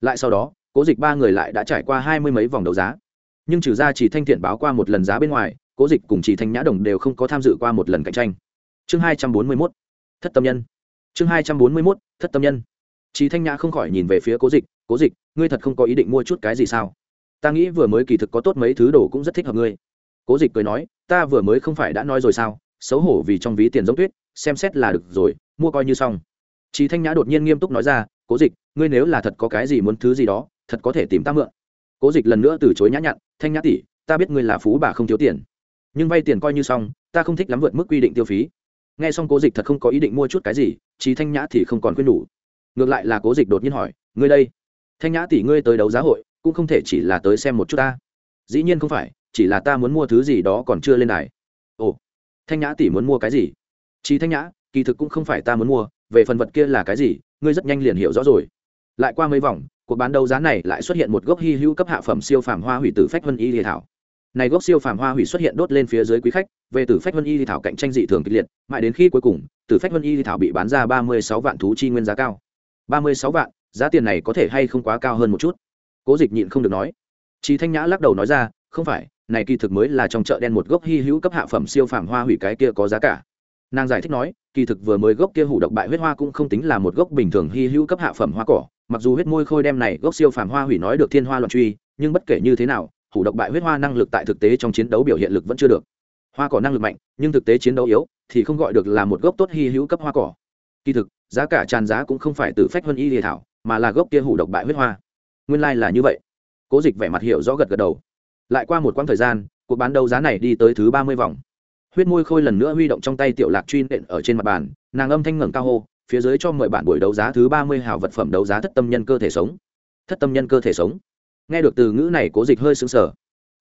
Lại sau đó, cố dịch ba người lại đã trải qua hai mươi mấy vòng đấu giá. Nhưng trừ ra chỉ thanh thiện báo qua một lần giá bên ngoài, cố dịch cùng chỉ thanh nhã đồng đều không có tham dự qua một lần cạnh tranh. Chương hai trăm bốn mươi mốt. Thất tâm nhân. Chương hai trăm bốn mươi mốt, thất tâm nhân. Chỉ thanh nhã không khỏi nhìn về phía cố dịch cố dịch, ngươi thật không có ý định mua chút cái gì sao? Ta nghĩ vừa mới kỳ thực có tốt mấy thứ đồ cũng rất thích hợp ngươi. Cố dịch cười nói, ta vừa mới không phải đã nói rồi sao? Xấu hổ vì trong ví tiền giống tuyết, xem xét là được rồi, mua coi như xong. Chị thanh nhã đột nhiên nghiêm túc nói ra, cố dịch, ngươi nếu là thật có cái gì muốn thứ gì đó, thật có thể tìm ta mượn. Cố dịch lần nữa từ chối nhã nhặn, thanh nhã tỷ, ta biết ngươi là phú bà không thiếu tiền. Nhưng vay tiền coi như xong, ta không thích lắm vượt mức quy định tiêu phí. Nghe xong cố dịch thật không có ý định mua chút cái gì chị thanh nhã thì không còn khuyên đủ. Ngược lại là cố dịch đột nhiên hỏi, ngươi đây. Thanh nhã tỷ, ngươi tới đấu giá hội cũng không thể chỉ là tới xem một chút ta. Dĩ nhiên không phải, chỉ là ta muốn mua thứ gì đó còn chưa lên đài. Ồ, thanh nhã tỷ muốn mua cái gì? Chị thanh nhã, kỳ thực cũng không phải ta muốn mua, về phần vật kia là cái gì, ngươi rất nhanh liền hiểu rõ rồi. Lại qua mấy vòng, cuộc bán đấu giá này lại xuất hiện một gốc hy hữu cấp hạ phẩm siêu phàm hoa hủy tử phách vân y lìa thảo. Này gốc siêu phàm hoa hủy xuất hiện đốt lên phía dưới quý khách, về tử phách vân y lìa thảo cạnh tranh dị thường kịch liệt, mãi đến khi cuối cùng tử phách vân y lìa thảo bị bán ra ba mươi sáu vạn thú chi nguyên giá cao. ba mươi sáu vạn, giá tiền này có thể hay không quá cao hơn một chút? Cố dịch nhịn không được nói. Chị thanh nhã lắc đầu nói ra, không phải, này kỳ thực mới là trong chợ đen một gốc hy hữu cấp hạ phẩm siêu phàm hoa hủy cái kia có giá cả. Nàng giải thích nói, kỳ thực vừa mới gốc kia hủ độc bại huyết hoa cũng không tính là một gốc bình thường hy hữu cấp hạ phẩm hoa cỏ. Mặc dù huyết môi khôi đem này gốc siêu phàm hoa hủy nói được thiên hoa loạn truy, nhưng bất kể như thế nào, hủ độc bại huyết hoa năng lực tại thực tế trong chiến đấu biểu hiện lực vẫn chưa được. Hoa cỏ năng lực mạnh, nhưng thực tế chiến đấu yếu, thì không gọi được là một gốc tốt hy hữu cấp hoa cỏ. Kỳ thực, giá cả tràn giá cũng không phải từ phách vân y lìa thảo, mà là gốc kia hủ độc bại huyết hoa nguyên lai、like、là như vậy. Cố dịch vẻ mặt hiểu rõ gật gật đầu. Lại qua một quãng thời gian, cuộc bán đấu giá này đi tới thứ ba mươi vòng. Huyết môi khôi lần nữa huy động trong tay tiểu lạc truy nện ở trên mặt bàn, nàng âm thanh ngẩng cao hô, phía dưới cho mười bản buổi đấu giá thứ ba mươi hào vật phẩm đấu giá thất tâm nhân cơ thể sống. Thất tâm nhân cơ thể sống. Nghe được từ ngữ này cố dịch hơi sững sờ.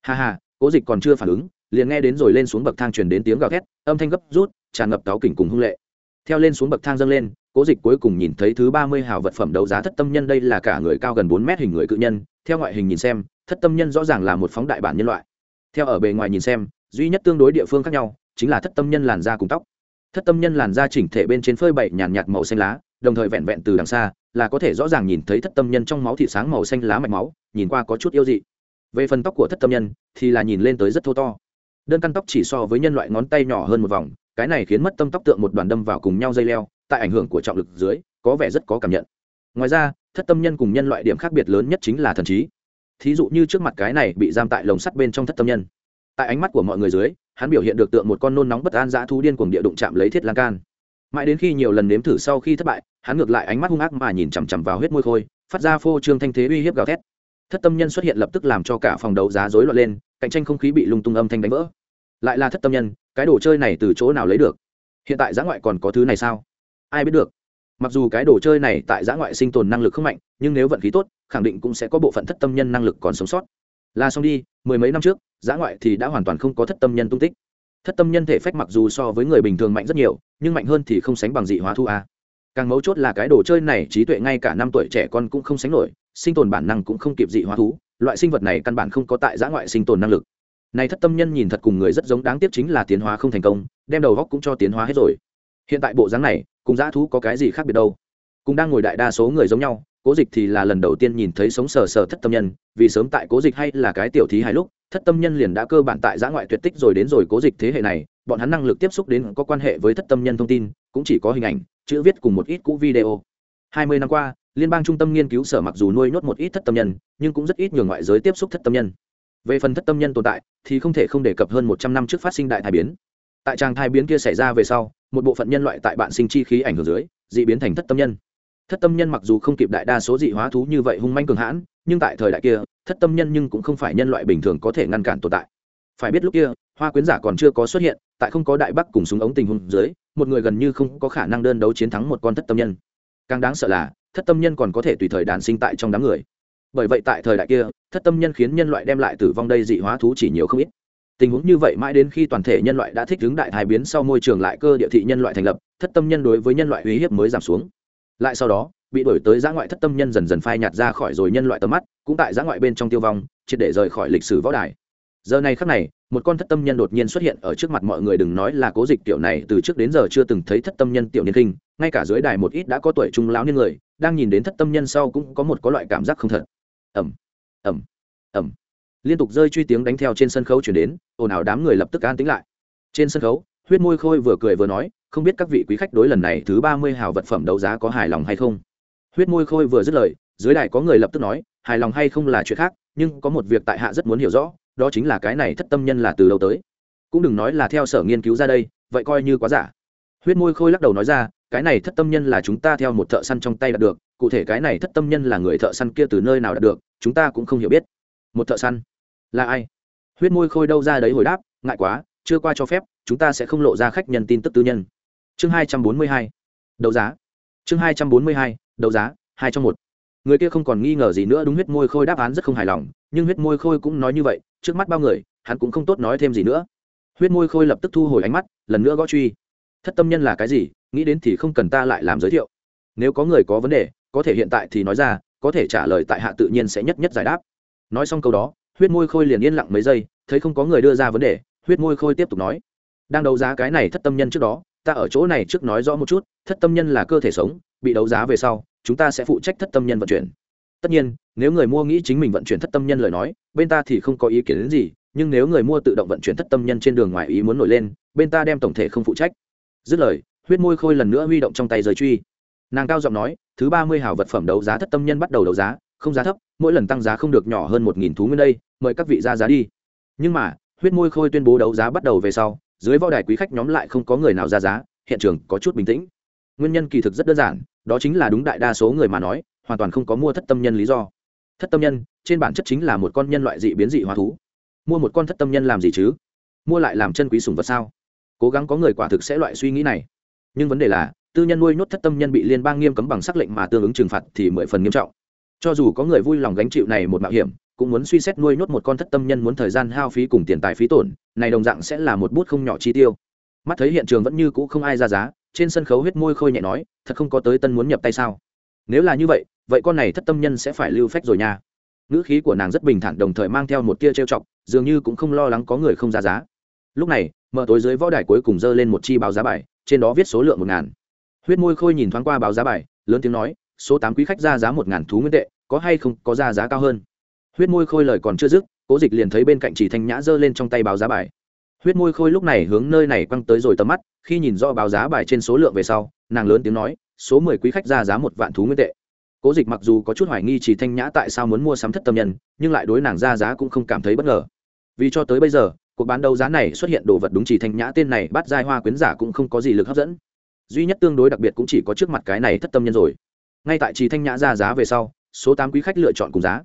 Ha ha, cố dịch còn chưa phản ứng, liền nghe đến rồi lên xuống bậc thang truyền đến tiếng gào thét, âm thanh gấp rút, tràn ngập táo kỉnh cùng hung lệ. Theo lên xuống bậc thang dâng lên cố dịch cuối cùng nhìn thấy thứ ba mươi hào vật phẩm đấu giá thất tâm nhân, đây là cả người cao gần bốn mét hình người cự nhân, theo ngoại hình nhìn xem, thất tâm nhân rõ ràng là một phóng đại bản nhân loại. Theo ở bề ngoài nhìn xem, duy nhất tương đối địa phương khác nhau, chính là thất tâm nhân làn da cùng tóc. Thất tâm nhân làn da chỉnh thể bên trên phơi bậy nhàn nhạt màu xanh lá, đồng thời vẹn vẹn từ đằng xa, là có thể rõ ràng nhìn thấy thất tâm nhân trong máu thị sáng màu xanh lá mạch máu, nhìn qua có chút yêu dị. Về phần tóc của thất tâm nhân, thì là nhìn lên tới rất thô to. Đơn căn tóc chỉ so với nhân loại ngón tay nhỏ hơn một vòng, cái này khiến mất tâm tóc tượng một đoàn đâm vào cùng nhau dây leo tại ảnh hưởng của trọng lực dưới, có vẻ rất có cảm nhận. Ngoài ra, thất tâm nhân cùng nhân loại điểm khác biệt lớn nhất chính là thần trí. Thí dụ như trước mặt cái này bị giam tại lồng sắt bên trong thất tâm nhân. Tại ánh mắt của mọi người dưới, hắn biểu hiện được tượng một con nôn nóng bất an dã thú điên cuồng địa đụng chạm lấy thiết lan can. Mãi đến khi nhiều lần nếm thử sau khi thất bại, hắn ngược lại ánh mắt hung ác mà nhìn chằm chằm vào huyết môi khôi, phát ra phô trương thanh thế uy hiếp gào thét. Thất tâm nhân xuất hiện lập tức làm cho cả phòng đấu giá rối loạn lên, cạnh tranh không khí bị lung tung âm thanh đánh vỡ. Lại là thất tâm nhân, cái đồ chơi này từ chỗ nào lấy được? Hiện tại giã ngoại còn có thứ này sao? Ai biết được. Mặc dù cái đồ chơi này tại giã ngoại sinh tồn năng lực không mạnh, nhưng nếu vận khí tốt, khẳng định cũng sẽ có bộ phận thất tâm nhân năng lực còn sống sót. Là xong đi, mười mấy năm trước, giã ngoại thì đã hoàn toàn không có thất tâm nhân tung tích. Thất tâm nhân thể phách mặc dù so với người bình thường mạnh rất nhiều, nhưng mạnh hơn thì không sánh bằng dị hóa thu a. Càng mấu chốt là cái đồ chơi này, trí tuệ ngay cả năm tuổi trẻ con cũng không sánh nổi, sinh tồn bản năng cũng không kịp dị hóa thú, loại sinh vật này căn bản không có tại giã ngoại sinh tồn năng lực. Này thất tâm nhân nhìn thật cùng người rất giống, đáng tiếc chính là tiến hóa không thành công, đem đầu góc cũng cho tiến hóa hết rồi. Hiện tại bộ dáng này cùng giã thú có cái gì khác biệt đâu. Cũng đang ngồi đại đa số người giống nhau, cố dịch thì là lần đầu tiên nhìn thấy sống sờ sờ thất tâm nhân, vì sớm tại cố dịch hay là cái tiểu thí hai lúc, thất tâm nhân liền đã cơ bản tại giã ngoại tuyệt tích rồi đến rồi cố dịch thế hệ này, bọn hắn năng lực tiếp xúc đến có quan hệ với thất tâm nhân thông tin, cũng chỉ có hình ảnh, chữ viết cùng một ít cũ video. Hai mươi năm qua, liên bang trung tâm nghiên cứu sở mặc dù nuôi nhốt một ít thất tâm nhân, nhưng cũng rất ít nhường ngoại giới tiếp xúc thất tâm nhân. Về phần thất tâm nhân tồn tại, thì không thể không đề cập hơn một trăm năm trước phát sinh đại thái biến tại trang thai biến kia xảy ra về sau, một bộ phận nhân loại tại bạn sinh chi khí ảnh hưởng dưới, dị biến thành thất tâm nhân. Thất tâm nhân mặc dù không kịp đại đa số dị hóa thú như vậy hung manh cường hãn, nhưng tại thời đại kia, thất tâm nhân nhưng cũng không phải nhân loại bình thường có thể ngăn cản tồn tại. Phải biết lúc kia, hoa quyến giả còn chưa có xuất hiện, tại không có đại bắc cùng súng ống tình huống dưới, một người gần như không có khả năng đơn đấu chiến thắng một con thất tâm nhân. Càng đáng sợ là, thất tâm nhân còn có thể tùy thời đàn sinh tại trong đám người. Bởi vậy tại thời đại kia, thất tâm nhân khiến nhân loại đem lại tử vong đây dị hóa thú chỉ nhiều không ít tình huống như vậy mãi đến khi toàn thể nhân loại đã thích ứng đại thái biến sau môi trường lại cơ địa thị nhân loại thành lập, thất tâm nhân đối với nhân loại uy hiếp mới giảm xuống. Lại sau đó, bị đổi tới giã ngoại thất tâm nhân dần dần phai nhạt ra khỏi rồi nhân loại tầm mắt, cũng tại giã ngoại bên trong tiêu vong, triệt để rời khỏi lịch sử võ đài. Giờ này khắc này, một con thất tâm nhân đột nhiên xuất hiện ở trước mặt mọi người đừng nói là cố dịch tiểu này, từ trước đến giờ chưa từng thấy thất tâm nhân tiểu niên kinh ngay cả dưới đài một ít đã có tuổi trung lão niên người, đang nhìn đến thất tâm nhân sau cũng có một có loại cảm giác không thật. Ẩm ẩm ẩm liên tục rơi truy tiếng đánh theo trên sân khấu chuyển đến, ồn ào đám người lập tức an tính lại. Trên sân khấu, huyết môi khôi vừa cười vừa nói, không biết các vị quý khách đối lần này thứ ba mươi hào vật phẩm đấu giá có hài lòng hay không? Huyết môi khôi vừa dứt lời, dưới đài có người lập tức nói, hài lòng hay không là chuyện khác, nhưng có một việc tại hạ rất muốn hiểu rõ, đó chính là cái này thất tâm nhân là từ đâu tới. Cũng đừng nói là theo sở nghiên cứu ra đây, vậy coi như quá giả. Huyết môi khôi lắc đầu nói ra, cái này thất tâm nhân là chúng ta theo một thợ săn trong tay đạt được, cụ thể cái này thất tâm nhân là người thợ săn kia từ nơi nào đạt được, chúng ta cũng không hiểu biết. Một thợ săn là ai? Huyết môi khôi đâu ra đấy hồi đáp, ngại quá, chưa qua cho phép, chúng ta sẽ không lộ ra khách nhân tin tức tư nhân. Chương hai trăm bốn mươi hai, đấu giá. Chương hai trăm bốn mươi hai, đấu giá, hai trong một. Người kia không còn nghi ngờ gì nữa đúng huyết môi khôi đáp án rất không hài lòng, nhưng huyết môi khôi cũng nói như vậy, trước mắt bao người, hắn cũng không tốt nói thêm gì nữa. Huyết môi khôi lập tức thu hồi ánh mắt, lần nữa gõ truy. Thất tâm nhân là cái gì, nghĩ đến thì không cần ta lại làm giới thiệu. Nếu có người có vấn đề, có thể hiện tại thì nói ra, có thể trả lời tại hạ tự nhiên sẽ nhất nhất giải đáp. Nói xong câu đó huyết môi khôi liền yên lặng mấy giây, thấy không có người đưa ra vấn đề, huyết môi khôi tiếp tục nói. Đang đấu giá cái này thất tâm nhân trước đó, ta ở chỗ này trước nói rõ một chút, thất tâm nhân là cơ thể sống, bị đấu giá về sau, chúng ta sẽ phụ trách thất tâm nhân vận chuyển. Tất nhiên, nếu người mua nghĩ chính mình vận chuyển thất tâm nhân lời nói, bên ta thì không có ý kiến đến gì, nhưng nếu người mua tự động vận chuyển thất tâm nhân trên đường ngoài ý muốn nổi lên, bên ta đem tổng thể không phụ trách. Dứt lời, huyết môi khôi lần nữa huy động trong tay giới truy. Nàng cao giọng nói, thứ ba mươi hào vật phẩm đấu giá thất tâm nhân bắt đầu đấu giá không giá thấp, mỗi lần tăng giá không được nhỏ hơn một nghìn thú nguyên đây, mời các vị ra giá đi. Nhưng mà, huyết môi khôi tuyên bố đấu giá bắt đầu về sau, dưới võ đài quý khách nhóm lại không có người nào ra giá, hiện trường có chút bình tĩnh. Nguyên nhân kỳ thực rất đơn giản, đó chính là đúng đại đa số người mà nói, hoàn toàn không có mua thất tâm nhân lý do. Thất tâm nhân, trên bản chất chính là một con nhân loại dị biến dị hóa thú. Mua một con thất tâm nhân làm gì chứ? Mua lại làm chân quý sùng vật sao? Cố gắng có người quả thực sẽ loại suy nghĩ này. Nhưng vấn đề là, tư nhân nuôi nhốt thất tâm nhân bị liên bang nghiêm cấm bằng sắc lệnh mà tương ứng trừng phạt thì mười phần nghiêm trọng cho dù có người vui lòng gánh chịu này một mạo hiểm, cũng muốn suy xét nuôi nhốt một con thất tâm nhân muốn thời gian hao phí cùng tiền tài phí tổn, này đồng dạng sẽ là một bút không nhỏ chi tiêu. Mắt thấy hiện trường vẫn như cũ không ai ra giá, trên sân khấu huyết môi khôi nhẹ nói, thật không có tới tân muốn nhập tay sao? Nếu là như vậy vậy con này thất tâm nhân sẽ phải lưu phách rồi nha. Ngữ khí của nàng rất bình thản đồng thời mang theo một tia trêu chọc, dường như cũng không lo lắng có người không ra giá. Lúc này, mở tối dưới võ đài cuối cùng dơ lên một chi báo giá bài, trên đó viết số lượng một ngàn. Huyết môi khôi nhìn thoáng qua báo giá bài, lớn tiếng nói, số tám quý khách ra giá một ngàn thú nguyên tệ có hay không có ra giá cao hơn. Huyết môi khôi lời còn chưa dứt, cố dịch liền thấy bên cạnh chỉ thanh nhã giơ lên trong tay báo giá bài. Huyết môi khôi lúc này hướng nơi này quăng tới rồi tầm mắt, khi nhìn rõ báo giá bài trên số lượng về sau, nàng lớn tiếng nói, số mười quý khách ra giá một vạn thú nguyên tệ. Cố dịch mặc dù có chút hoài nghi chỉ thanh nhã tại sao muốn mua sắm thất tâm nhân, nhưng lại đối nàng ra giá cũng không cảm thấy bất ngờ. Vì cho tới bây giờ, cuộc bán đấu giá này xuất hiện đồ vật đúng chỉ thanh nhã tên này bắt giai hoa quyến giả cũng không có gì lực hấp dẫn. Duy nhất tương đối đặc biệt cũng chỉ có trước mặt cái này thất tâm nhân rồi. Ngay tại chỉ thanh nhã ra giá về sau số tám quý khách lựa chọn cùng giá.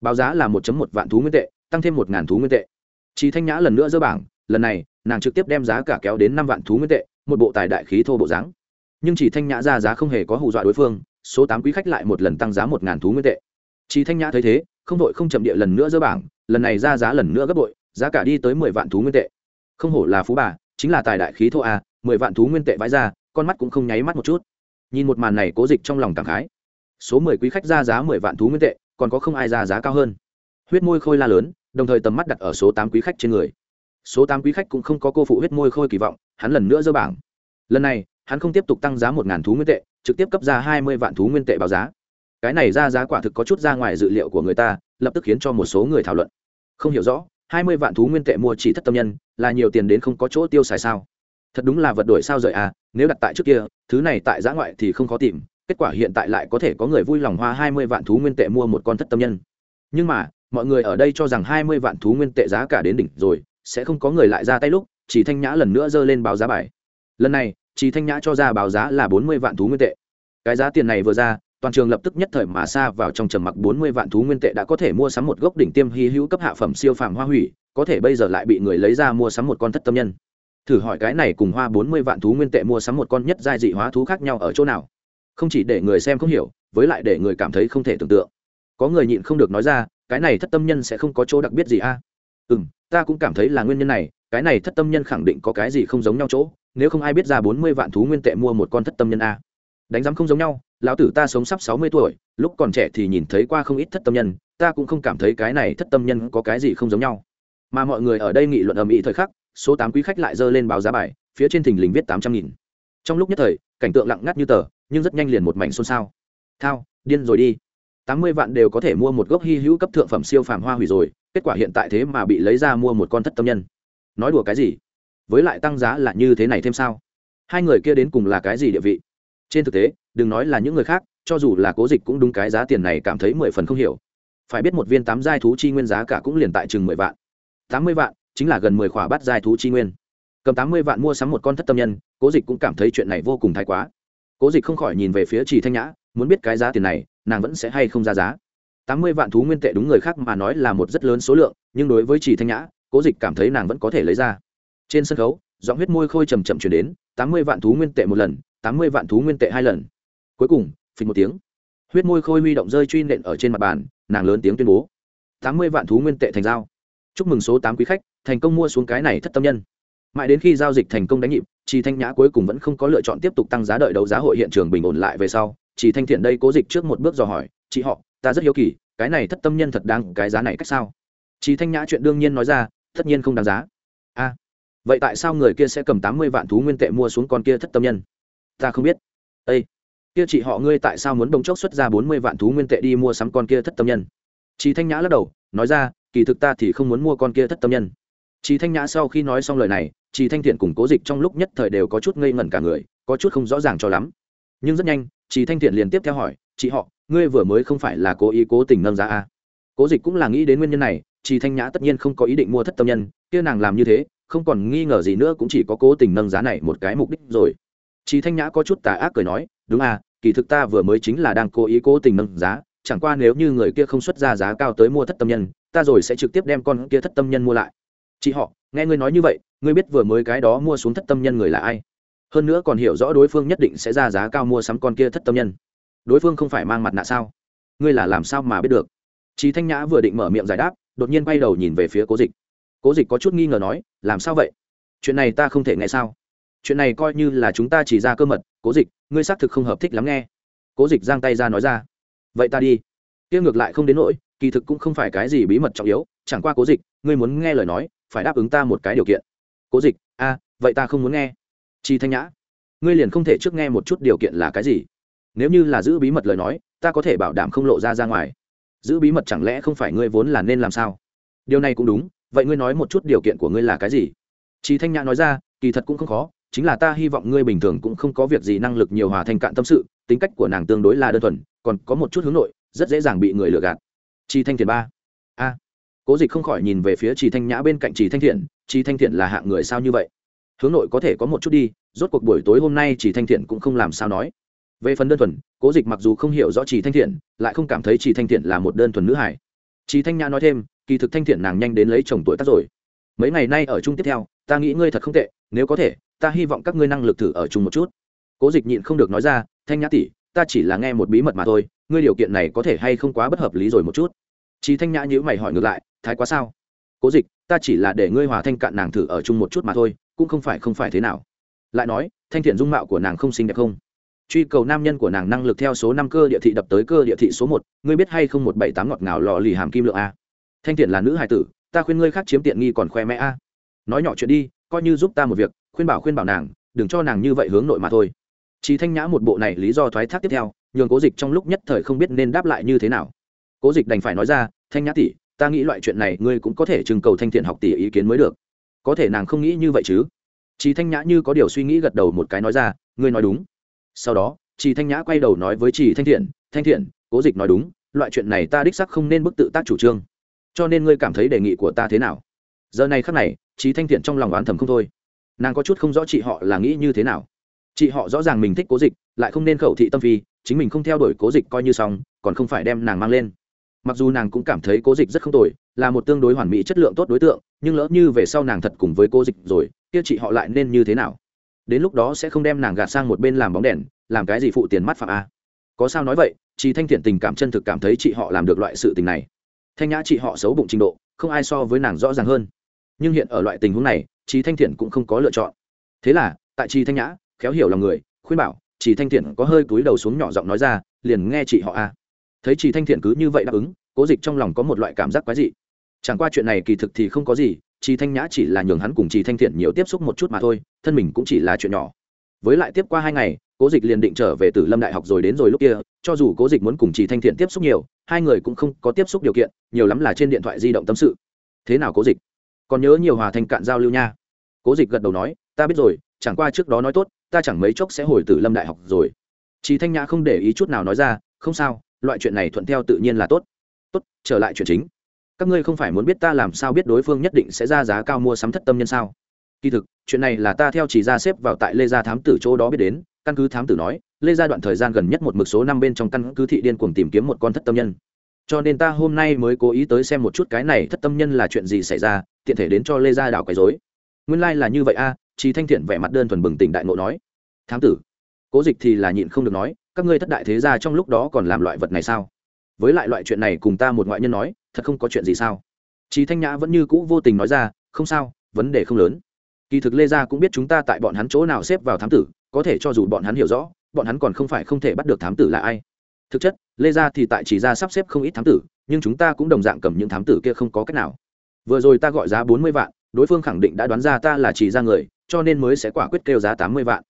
Báo giá là một một vạn thú nguyên tệ, tăng thêm một ngàn thú nguyên tệ. Chỉ thanh nhã lần nữa dỡ bảng, lần này, nàng trực tiếp đem giá cả kéo đến năm vạn thú nguyên tệ, một bộ tài đại khí thô bộ dáng. Nhưng chỉ thanh nhã ra giá không hề có hù dọa đối phương, số tám quý khách lại một lần tăng giá một ngàn thú nguyên tệ. Chỉ thanh nhã thấy thế, không đội không chậm địa lần nữa dỡ bảng, lần này ra giá lần nữa gấp bội, giá cả đi tới mười vạn thú nguyên tệ. Không hổ là phú bà, chính là tài đại khí thô a mười vạn thú nguyên tệ vãi ra, con mắt cũng không nháy mắt một chút. Nhìn một màn này cố dịch trong lòng cảm khái số mười quý khách ra giá mười vạn thú nguyên tệ, còn có không ai ra giá cao hơn. Huyết môi khôi la lớn, đồng thời tầm mắt đặt ở số tám quý khách trên người. Số tám quý khách cũng không có cô phụ huyết môi khôi kỳ vọng, hắn lần nữa dơ bảng. Lần này, hắn không tiếp tục tăng giá một ngàn thú nguyên tệ, trực tiếp cấp ra hai mươi vạn thú nguyên tệ báo giá. Cái này ra giá quả thực có chút ra ngoài dự liệu của người ta, lập tức khiến cho một số người thảo luận. Không hiểu rõ, hai mươi vạn thú nguyên tệ mua chỉ thất tâm nhân, là nhiều tiền đến không có chỗ tiêu xài sao? Thật đúng là vật đổi sao rời à nếu đặt tại trước kia, thứ này tại giã ngoại thì không khó tìm kết quả hiện tại lại có thể có người vui lòng hoa hai mươi vạn thú nguyên tệ mua một con thất tâm nhân. Nhưng mà, mọi người ở đây cho rằng hai mươi vạn thú nguyên tệ giá cả đến đỉnh rồi, sẽ không có người lại ra tay lúc chỉ thanh nhã lần nữa dơ lên báo giá bài. Lần này chỉ thanh nhã cho ra báo giá là bốn mươi vạn thú nguyên tệ. Cái giá tiền này vừa ra, toàn trường lập tức nhất thời mà xa vào trong trầm mặc bốn mươi vạn thú nguyên tệ đã có thể mua sắm một gốc đỉnh tiêm hy hữu cấp hạ phẩm siêu phàm hoa hủy, có thể bây giờ lại bị người lấy ra mua sắm một con thất tâm nhân. Thử hỏi cái này cùng hoa bốn mươi vạn thú nguyên tệ mua sắm một con nhất giai dị hóa thú khác nhau ở chỗ nào? Không chỉ để người xem không hiểu, với lại để người cảm thấy không thể tưởng tượng. Có người nhịn không được nói ra, cái này thất tâm nhân sẽ không có chỗ đặc biệt gì a? À? ừ m ta cũng cảm thấy là nguyên nhân này, cái này thất tâm nhân khẳng định có cái gì không giống nhau chỗ, nếu không ai biết ra bốn mươi vạn thú nguyên tệ mua một con thất tâm nhân a. Đánh giám không giống nhau, lão tử ta sống sắp sáu mươi tuổi, lúc còn trẻ thì nhìn thấy qua không ít thất tâm nhân, ta cũng không cảm thấy cái này thất tâm nhân có cái gì không giống nhau. Mà mọi người ở đây nghị luận ầm ĩ thời khắc, số tám quý khách lại dơ lên báo giá bài, phía trên thình lình viết tám trăm nghìn. Trong lúc nhất thời, cảnh tượng lặng ngắt như tờ nhưng rất nhanh liền một mảnh xôn xao. Thao, điên rồi đi. Tám mươi vạn đều có thể mua một gốc hy hữu cấp thượng phẩm siêu phàm hoa hủy rồi, kết quả hiện tại thế mà bị lấy ra mua một con thất tâm nhân. Nói đùa cái gì? Với lại tăng giá là như thế này thêm sao? Hai người kia đến cùng là cái gì địa vị? Trên thực tế, đừng nói là những người khác, cho dù là cố dịch cũng đúng cái giá tiền này cảm thấy mười phần không hiểu. Phải biết một viên tám giai thú chi nguyên giá cả cũng liền tại chừng mười vạn. Tám mươi vạn, chính là gần mười khỏa bát giai thú chi nguyên. Cầm tám mươi vạn mua sắm một con thất tâm nhân, cố dịch cũng cảm thấy chuyện này vô cùng thái quá cố dịch không khỏi nhìn về phía trì thanh nhã, muốn biết cái giá tiền này, nàng vẫn sẽ hay không ra giá. Tám mươi vạn thú nguyên tệ đúng người khác mà nói là một rất lớn số lượng, nhưng đối với trì thanh nhã, cố dịch cảm thấy nàng vẫn có thể lấy ra. Trên sân khấu, giọng huyết môi khôi chầm chậm chuyển đến, tám mươi vạn thú nguyên tệ một lần, tám mươi vạn thú nguyên tệ hai lần. Cuối cùng, phình một tiếng. Huyết môi khôi huy động rơi truy nện ở trên mặt bàn, nàng lớn tiếng tuyên bố. Tám mươi vạn thú nguyên tệ thành giao. Chúc mừng số tám quý khách, thành công mua xuống cái này thất tâm nhân. Mãi đến khi giao dịch thành công đánh nhịp chị thanh nhã cuối cùng vẫn không có lựa chọn tiếp tục tăng giá đợi đấu giá hội hiện trường bình ổn lại về sau chị thanh thiện đây cố dịch trước một bước dò hỏi, chị họ, ta rất hiếu kỳ, cái này thất tâm nhân thật đáng cái giá này cách sao? Chị thanh nhã chuyện đương nhiên nói ra, tất nhiên không đáng giá. A, vậy tại sao người kia sẽ cầm tám mươi vạn thú nguyên tệ mua xuống con kia thất tâm nhân? Ta không biết. Ây kia chị họ ngươi tại sao muốn bỗng chốc xuất ra bốn mươi vạn thú nguyên tệ đi mua sắm con kia thất tâm nhân? Chị thanh nhã lắc đầu, nói ra, kỳ thực ta thì không muốn mua con kia thất tâm nhân chị thanh nhã sau khi nói xong lời này chị thanh thiện cùng cố dịch trong lúc nhất thời đều có chút ngây ngẩn cả người, có chút không rõ ràng cho lắm. Nhưng rất nhanh chị thanh thiện liền tiếp theo hỏi, chị họ, ngươi vừa mới không phải là cố ý cố tình nâng giá à? cố dịch cũng là nghĩ đến nguyên nhân này chị thanh nhã tất nhiên không có ý định mua thất tâm nhân, kia nàng làm như thế, không còn nghi ngờ gì nữa cũng chỉ có cố tình nâng giá này một cái mục đích rồi. Chị thanh nhã có chút tà ác cười nói, đúng à kỳ thực ta vừa mới chính là đang cố ý cố tình nâng giá, chẳng qua nếu như người kia không xuất ra giá cao tới mua thất tâm nhân, ta rồi sẽ trực tiếp đem con kia thất tâm nhân mua lại chị họ, nghe ngươi nói như vậy, ngươi biết vừa mới cái đó mua xuống thất tâm nhân người là ai? Hơn nữa còn hiểu rõ đối phương nhất định sẽ ra giá cao mua sắm con kia thất tâm nhân. Đối phương không phải mang mặt nạ sao? Ngươi là làm sao mà biết được? Chị thanh nhã vừa định mở miệng giải đáp, đột nhiên bay đầu nhìn về phía cố dịch. Cố dịch có chút nghi ngờ nói, làm sao vậy? Chuyện này ta không thể nghe sao? Chuyện này coi như là chúng ta chỉ ra cơ mật, cố dịch, ngươi xác thực không hợp thích lắm nghe. Cố dịch giang tay ra nói ra, vậy ta đi. Kia ngược lại không đến nỗi, kỳ thực cũng không phải cái gì bí mật trọng yếu, chẳng qua cố dịch, ngươi muốn nghe lời nói phải đáp ứng ta một cái điều kiện. Cố dịch, a, vậy ta không muốn nghe. Chi thanh nhã, ngươi liền không thể trước nghe một chút điều kiện là cái gì. Nếu như là giữ bí mật lời nói, ta có thể bảo đảm không lộ ra ra ngoài. Giữ bí mật chẳng lẽ không phải ngươi vốn là nên làm sao? Điều này cũng đúng, vậy ngươi nói một chút điều kiện của ngươi là cái gì? Chi thanh nhã nói ra, kỳ thật cũng không khó, chính là ta hy vọng ngươi bình thường cũng không có việc gì năng lực nhiều hòa thành cạn tâm sự, tính cách của nàng tương đối là đơn thuần, còn có một chút hướng nội, rất dễ dàng bị người lừa gạt. Chi thanh thiền ba, a cố dịch không khỏi nhìn về phía trì thanh nhã bên cạnh trì thanh thiện, trì thanh thiện là hạng người sao như vậy? Hướng nội có thể có một chút đi, rốt cuộc buổi tối hôm nay trì thanh thiện cũng không làm sao nói. Về phần đơn thuần, cố dịch mặc dù không hiểu rõ trì thanh thiện, lại không cảm thấy trì thanh thiện là một đơn thuần nữ hải trì thanh nhã nói thêm, kỳ thực thanh thiện nàng nhanh đến lấy chồng tuổi tác rồi. Mấy ngày nay ở chung tiếp theo, ta nghĩ ngươi thật không tệ, nếu có thể, ta hy vọng các ngươi năng lực thử ở chung một chút. Cố dịch nhịn không được nói ra, thanh nhã tỷ, ta chỉ là nghe một bí mật mà thôi, ngươi điều kiện này có thể hay không quá bất hợp lý rồi một chút. Chị thanh nhã nhữ mày hỏi ngược lại thái quá sao? Cố dịch, ta chỉ là để ngươi hòa thanh cạn nàng thử ở chung một chút mà thôi, cũng không phải không phải thế nào. Lại nói, thanh thiện dung mạo của nàng không xinh đẹp không? Truy cầu nam nhân của nàng năng lực theo số năm cơ địa thị đập tới cơ địa thị số một, ngươi biết hay không một bảy tám ngọt ngào lò lì hàm kim lượng a? Thanh thiện là nữ hài tử, ta khuyên ngươi khác chiếm tiện nghi còn khoe mẽ a. Nói nhỏ chuyện đi, coi như giúp ta một việc, khuyên bảo khuyên bảo nàng, đừng cho nàng như vậy hướng nội mà thôi. Chỉ thanh nhã một bộ này lý do thoái thác tiếp theo, nhường cố dịch trong lúc nhất thời không biết nên đáp lại như thế nào. Cố dịch đành phải nói ra, thanh nhã tỷ ta nghĩ loại chuyện này ngươi cũng có thể trưng cầu thanh thiện học tỷ ý kiến mới được. Có thể nàng không nghĩ như vậy chứ? Chị thanh nhã như có điều suy nghĩ gật đầu một cái nói ra, ngươi nói đúng. Sau đó chị thanh nhã quay đầu nói với chị thanh thiện thanh thiện, cố dịch nói đúng, loại chuyện này ta đích sắc không nên bức tự tác chủ trương. Cho nên ngươi cảm thấy đề nghị của ta thế nào? Giờ này khắc này chị thanh thiện trong lòng oán thầm không thôi. Nàng có chút không rõ chị họ là nghĩ như thế nào. Chị họ rõ ràng mình thích cố dịch, lại không nên khẩu thị tâm phi, chính mình không theo đuổi cố dịch coi như xong, còn không phải đem nàng mang lên mặc dù nàng cũng cảm thấy cố dịch rất không tồi, là một tương đối hoàn mỹ chất lượng tốt đối tượng, nhưng lỡ như về sau nàng thật cùng với cố dịch rồi, kia chị họ lại nên như thế nào? Đến lúc đó sẽ không đem nàng gạt sang một bên làm bóng đèn, làm cái gì phụ tiền mắt phạm a? Có sao nói vậy chị thanh thiện tình cảm chân thực cảm thấy chị họ làm được loại sự tình này. Thanh nhã chị họ xấu bụng trình độ, không ai so với nàng rõ ràng hơn. Nhưng hiện ở loại tình huống này chị thanh thiện cũng không có lựa chọn. Thế là, tại chị thanh nhã, khéo hiểu lòng người, khuyên bảo chị thanh thiện có hơi cúi đầu xuống nhỏ giọng nói ra, liền nghe chị họ a thấy chỉ thanh thiện cứ như vậy đáp ứng, cố dịch trong lòng có một loại cảm giác quái dị. Chẳng qua chuyện này kỳ thực thì không có gì chỉ thanh nhã chỉ là nhường hắn cùng chỉ thanh thiện nhiều tiếp xúc một chút mà thôi, thân mình cũng chỉ là chuyện nhỏ. Với lại tiếp qua hai ngày, cố dịch liền định trở về từ lâm đại học rồi đến rồi lúc kia, cho dù cố dịch muốn cùng chỉ thanh thiện tiếp xúc nhiều, hai người cũng không có tiếp xúc điều kiện, nhiều lắm là trên điện thoại di động tâm sự. Thế nào cố dịch? Còn nhớ nhiều hòa thanh cạn giao lưu nha. Cố dịch gật đầu nói, ta biết rồi, chẳng qua trước đó nói tốt, ta chẳng mấy chốc sẽ hồi từ lâm đại học rồi. Chị thanh nhã không để ý chút nào nói ra, không sao loại chuyện này thuận theo tự nhiên là tốt. Tốt trở lại chuyện chính. Các ngươi không phải muốn biết ta làm sao biết đối phương nhất định sẽ ra giá cao mua sắm thất tâm nhân sao? Kỳ thực chuyện này là ta theo chỉ ra xếp vào tại lê gia thám tử chỗ đó biết đến căn cứ thám tử nói lê gia đoạn thời gian gần nhất một mực số năm bên trong căn cứ thị điên cuồng tìm kiếm một con thất tâm nhân. Cho nên ta hôm nay mới cố ý tới xem một chút cái này thất tâm nhân là chuyện gì xảy ra tiện thể đến cho lê gia đảo quấy dối nguyên lai、like、là như vậy a à, chị thanh thiện vẻ mặt đơn thuần bừng tỉnh đại ngộ nói. Thám tử cố dịch thì là nhịn không được nói các ngươi thất đại thế gia trong lúc đó còn làm loại vật này sao? Với lại loại chuyện này cùng ta một ngoại nhân nói, thật không có chuyện gì sao? Chị thanh nhã vẫn như cũ vô tình nói ra, không sao, vấn đề không lớn. Kỳ thực lê gia cũng biết chúng ta tại bọn hắn chỗ nào xếp vào thám tử, có thể cho dù bọn hắn hiểu rõ, bọn hắn còn không phải không thể bắt được thám tử là ai. Thực chất, lê gia thì tại chỉ ra sắp xếp không ít thám tử, nhưng chúng ta cũng đồng dạng cầm những thám tử kia không có cách nào. Vừa rồi ta gọi giá bốn mươi vạn, đối phương khẳng định đã đoán ra ta là chỉ ra người, cho nên mới sẽ quả quyết kêu giá tám mươi vạn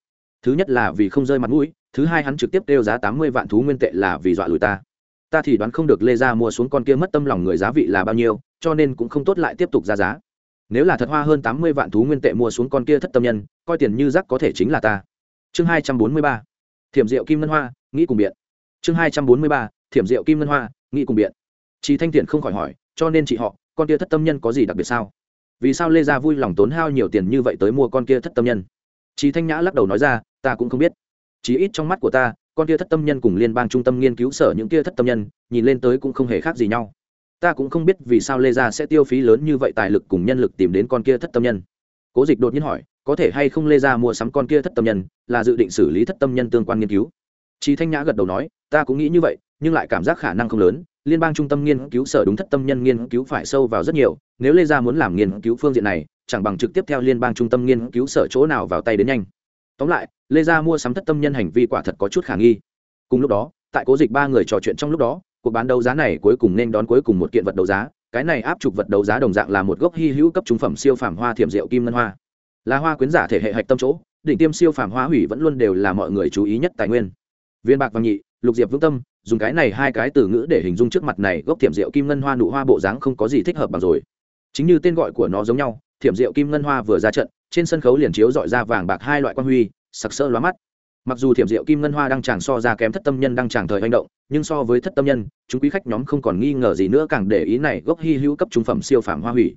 thứ nhất là vì không rơi mặt mũi, thứ hai hắn trực tiếp kêu giá tám mươi vạn thú nguyên tệ là vì dọa lùi ta. Ta thì đoán không được lê gia mua xuống con kia mất tâm lòng người giá vị là bao nhiêu, cho nên cũng không tốt lại tiếp tục ra giá. Nếu là thật hoa hơn tám mươi vạn thú nguyên tệ mua xuống con kia thất tâm nhân, coi tiền như rác có thể chính là ta. Chương hai trăm bốn mươi ba. Thiểm diệu kim ngân hoa, nghĩ cùng biện. Chương hai trăm bốn mươi ba. Thiểm diệu kim ngân hoa, nghĩ cùng biện. Chị thanh thiện không khỏi hỏi, cho nên chị họ, con kia thất tâm nhân có gì đặc biệt sao? Vì sao lê gia vui lòng tốn hao nhiều tiền như vậy tới mua con kia thất tâm nhân? Chị thanh nhã lắc đầu nói ra ta cũng không biết. Chí ít trong mắt của ta, con kia thất tâm nhân cùng liên bang trung tâm nghiên cứu sở những kia thất tâm nhân, nhìn lên tới cũng không hề khác gì nhau. Ta cũng không biết vì sao lê gia sẽ tiêu phí lớn như vậy tài lực cùng nhân lực tìm đến con kia thất tâm nhân. Cố dịch đột nhiên hỏi, có thể hay không lê gia mua sắm con kia thất tâm nhân, là dự định xử lý thất tâm nhân tương quan nghiên cứu? Chí thanh nhã gật đầu nói, ta cũng nghĩ như vậy, nhưng lại cảm giác khả năng không lớn. Liên bang trung tâm nghiên cứu sở đúng thất tâm nhân nghiên cứu phải sâu vào rất nhiều. Nếu lê gia muốn làm nghiên cứu phương diện này, chẳng bằng trực tiếp theo liên bang trung tâm nghiên cứu sở chỗ nào vào tay đến nhanh tóm lại, lê gia mua sắm thất tâm nhân hành vi quả thật có chút khả nghi. Cùng lúc đó, tại cố dịch ba người trò chuyện trong lúc đó, cuộc bán đấu giá này cuối cùng nên đón cuối cùng một kiện vật đấu giá, cái này áp trục vật đấu giá đồng dạng là một gốc hy hữu cấp trung phẩm siêu phàm hoa thiểm rượu kim ngân hoa. Là hoa quyến giả thể hệ hạch tâm chỗ, đỉnh tiêm siêu phàm hoa hủy vẫn luôn đều là mọi người chú ý nhất tài nguyên. Viên bạc vàng nhị, lục diệp vững tâm, dùng cái này hai cái từ ngữ để hình dung trước mặt này gốc thiểm rượu kim ngân hoa nụ hoa bộ dáng không có gì thích hợp bằng rồi. Chính như tên gọi của nó giống nhau, thiểm rượu kim ngân hoa vừa ra trận trên sân khấu liền chiếu dọi ra vàng bạc hai loại quan huy, sặc sỡ lóa mắt. Mặc dù thiểm diệu kim ngân hoa đang tràng so ra kém thất tâm nhân đang tràng thời hành động, nhưng so với thất tâm nhân, chúng quý khách nhóm không còn nghi ngờ gì nữa càng để ý này gốc hy hữu cấp trung phẩm siêu phẩm hoa hủy.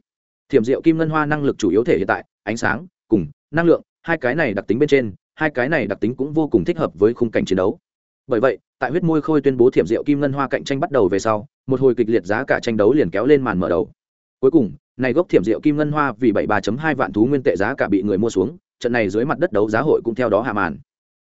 Thiểm diệu kim ngân hoa năng lực chủ yếu thể hiện tại, ánh sáng, cùng, năng lượng, hai cái này đặc tính bên trên, hai cái này đặc tính cũng vô cùng thích hợp với khung cảnh chiến đấu. Bởi vậy, tại huyết môi khôi tuyên bố thiểm diệu kim ngân hoa cạnh tranh bắt đầu về sau, một hồi kịch liệt giá cả tranh đấu liền kéo lên màn mở đầu. Cuối cùng này gốc thiểm diệu kim ngân hoa vì bảy ba hai vạn thú nguyên tệ giá cả bị người mua xuống, trận này dưới mặt đất đấu giá hội cũng theo đó hạ màn.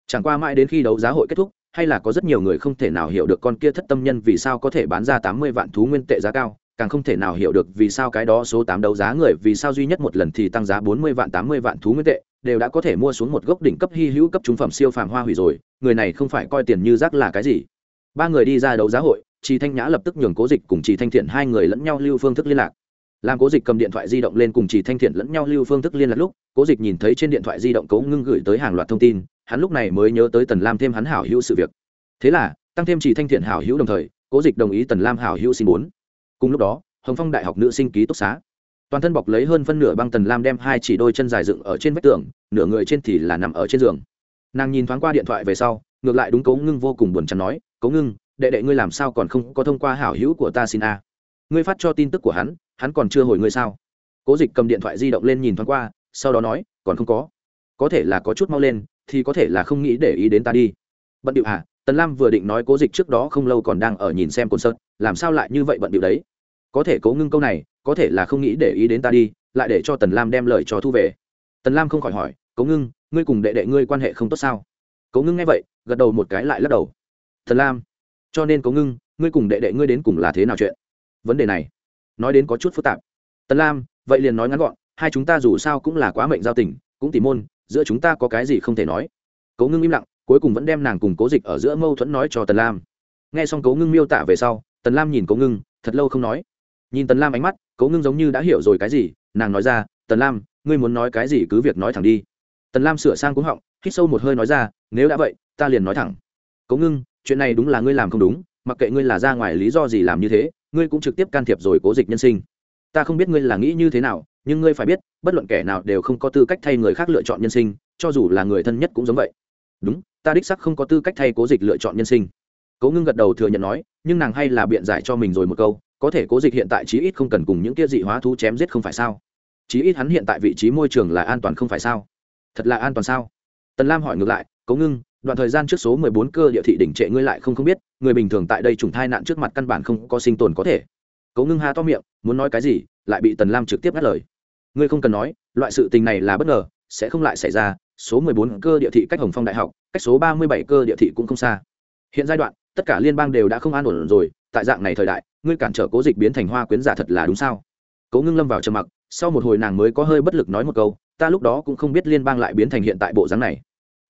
Chẳng qua mãi đến khi đấu giá hội kết thúc, hay là có rất nhiều người không thể nào hiểu được con kia thất tâm nhân vì sao có thể bán ra tám mươi vạn thú nguyên tệ giá cao, càng không thể nào hiểu được vì sao cái đó số tám đấu giá người vì sao duy nhất một lần thì tăng giá bốn mươi vạn, tám mươi vạn thú nguyên tệ, đều đã có thể mua xuống một gốc đỉnh cấp hy hữu cấp trung phẩm siêu phàm hoa hủy rồi, người này không phải coi tiền như rác là cái gì. Ba người đi ra đấu giá hội chị thanh nhã lập tức nhường cố dịch cùng chị thanh thiện hai người lẫn nhau lưu phương thức liên lạc làm cố dịch cầm điện thoại di động lên cùng chỉ thanh thiện lẫn nhau lưu phương thức liên lạc lúc, cố dịch nhìn thấy trên điện thoại di động cố ngưng gửi tới hàng loạt thông tin, hắn lúc này mới nhớ tới tần lam thêm hắn hảo hữu sự việc. Thế là, tăng thêm chỉ thanh thiện hảo hữu đồng thời, cố dịch đồng ý tần lam hảo hữu xin bốn. Cùng lúc đó, hồng phong đại học nữ sinh ký túc xá. Toàn thân bọc lấy hơn phân nửa băng tần lam đem hai chỉ đôi chân dài dựng ở trên vách tường, nửa người trên thì là nằm ở trên giường. Nàng nhìn thoáng qua điện thoại về sau, ngược lại đúng cố ngưng vô cùng buồn chắn nói, cố ngưng, đệ đệ ngươi làm sao còn không có thông qua hảo hữu của ta xin a? Ngươi phát cho tin tức của hắn hắn còn chưa hồi ngươi sao? Cố dịch cầm điện thoại di động lên nhìn thoáng qua, sau đó nói, còn không có. Có thể là có chút mau lên, thì có thể là không nghĩ để ý đến ta đi. Bận điệu à tần lam vừa định nói cố dịch trước đó không lâu còn đang ở nhìn xem cồn sơn làm sao lại như vậy bận điệu đấy? Có thể cố ngưng câu này, có thể là không nghĩ để ý đến ta đi, lại để cho tần lam đem lời cho thu về. Tần lam không khỏi hỏi, cố ngưng, ngươi cùng đệ đệ ngươi quan hệ không tốt sao? Cố ngưng nghe vậy, gật đầu một cái lại lắc đầu. Tần lam, cho nên cố ngưng, ngươi cùng đệ đệ ngươi đến cùng là thế nào chuyện? Vấn đề này nói đến có chút phức tạp. Tần lam, vậy liền nói ngắn gọn, hai chúng ta dù sao cũng là quá mệnh giao tình, cũng tỉ môn, giữa chúng ta có cái gì không thể nói. Cố ngưng im lặng, cuối cùng vẫn đem nàng cùng cố dịch ở giữa mâu thuẫn nói cho tần lam. N g h e xong cố ngưng miêu tả về sau, tần lam nhìn cố ngưng, thật lâu không nói. Nhìn tần lam ánh mắt, cố ngưng giống như đã hiểu rồi cái gì, nàng nói ra, tần lam, ngươi muốn nói cái gì cứ việc nói thẳng đi. Tần lam sửa sang cúng họng, hít sâu một hơi nói ra, nếu đã vậy, ta liền nói thẳng. Cố ngưng, chuyện này đúng là ngươi làm không đúng, mặc kệ ngươi là ra ngoài lý do gì làm như thế ngươi cũng trực tiếp can thiệp rồi cố dịch nhân sinh. Ta không biết ngươi là nghĩ như thế nào, nhưng ngươi phải biết, bất luận kẻ nào đều không có tư cách thay người khác lựa chọn nhân sinh, cho dù là người thân nhất cũng giống vậy. Đúng, ta đích sắc không có tư cách thay cố dịch lựa chọn nhân sinh. Cố ngưng gật đầu thừa nhận nói, nhưng nàng hay là biện giải cho mình rồi một câu, có thể cố dịch hiện tại chí ít không cần cùng những kia dị hóa thú chém giết không phải sao? Chí ít hắn hiện tại vị trí môi trường là an toàn không phải sao? Thật là an toàn sao? Tần lam hỏi ngược lại, cố ngưng đoạn thời gian trước số mười bốn cơ địa thị đỉnh trệ ngươi lại không không biết, người bình thường tại đây trùng thai nạn trước mặt căn bản không có sinh tồn có thể. Cố ngưng Hà to miệng, muốn nói cái gì, lại bị tần lam trực tiếp ngắt lời. Ngươi không cần nói, loại sự tình này là bất ngờ, sẽ không lại xảy ra, số mười bốn cơ địa thị cách hồng phong đại học, cách số ba mươi bảy cơ địa thị cũng không xa. Hiện giai đoạn, tất cả liên bang đều đã không an ổn rồi, tại dạng này thời đại, ngươi cản trở cố dịch biến thành hoa quyến giả thật là đúng sao? Cố ngưng lâm vào trầm mặc, sau một hồi nàng mới có hơi bất lực nói một câu, ta lúc đó cũng không biết liên bang lại biến thành hiện tại bộ dáng này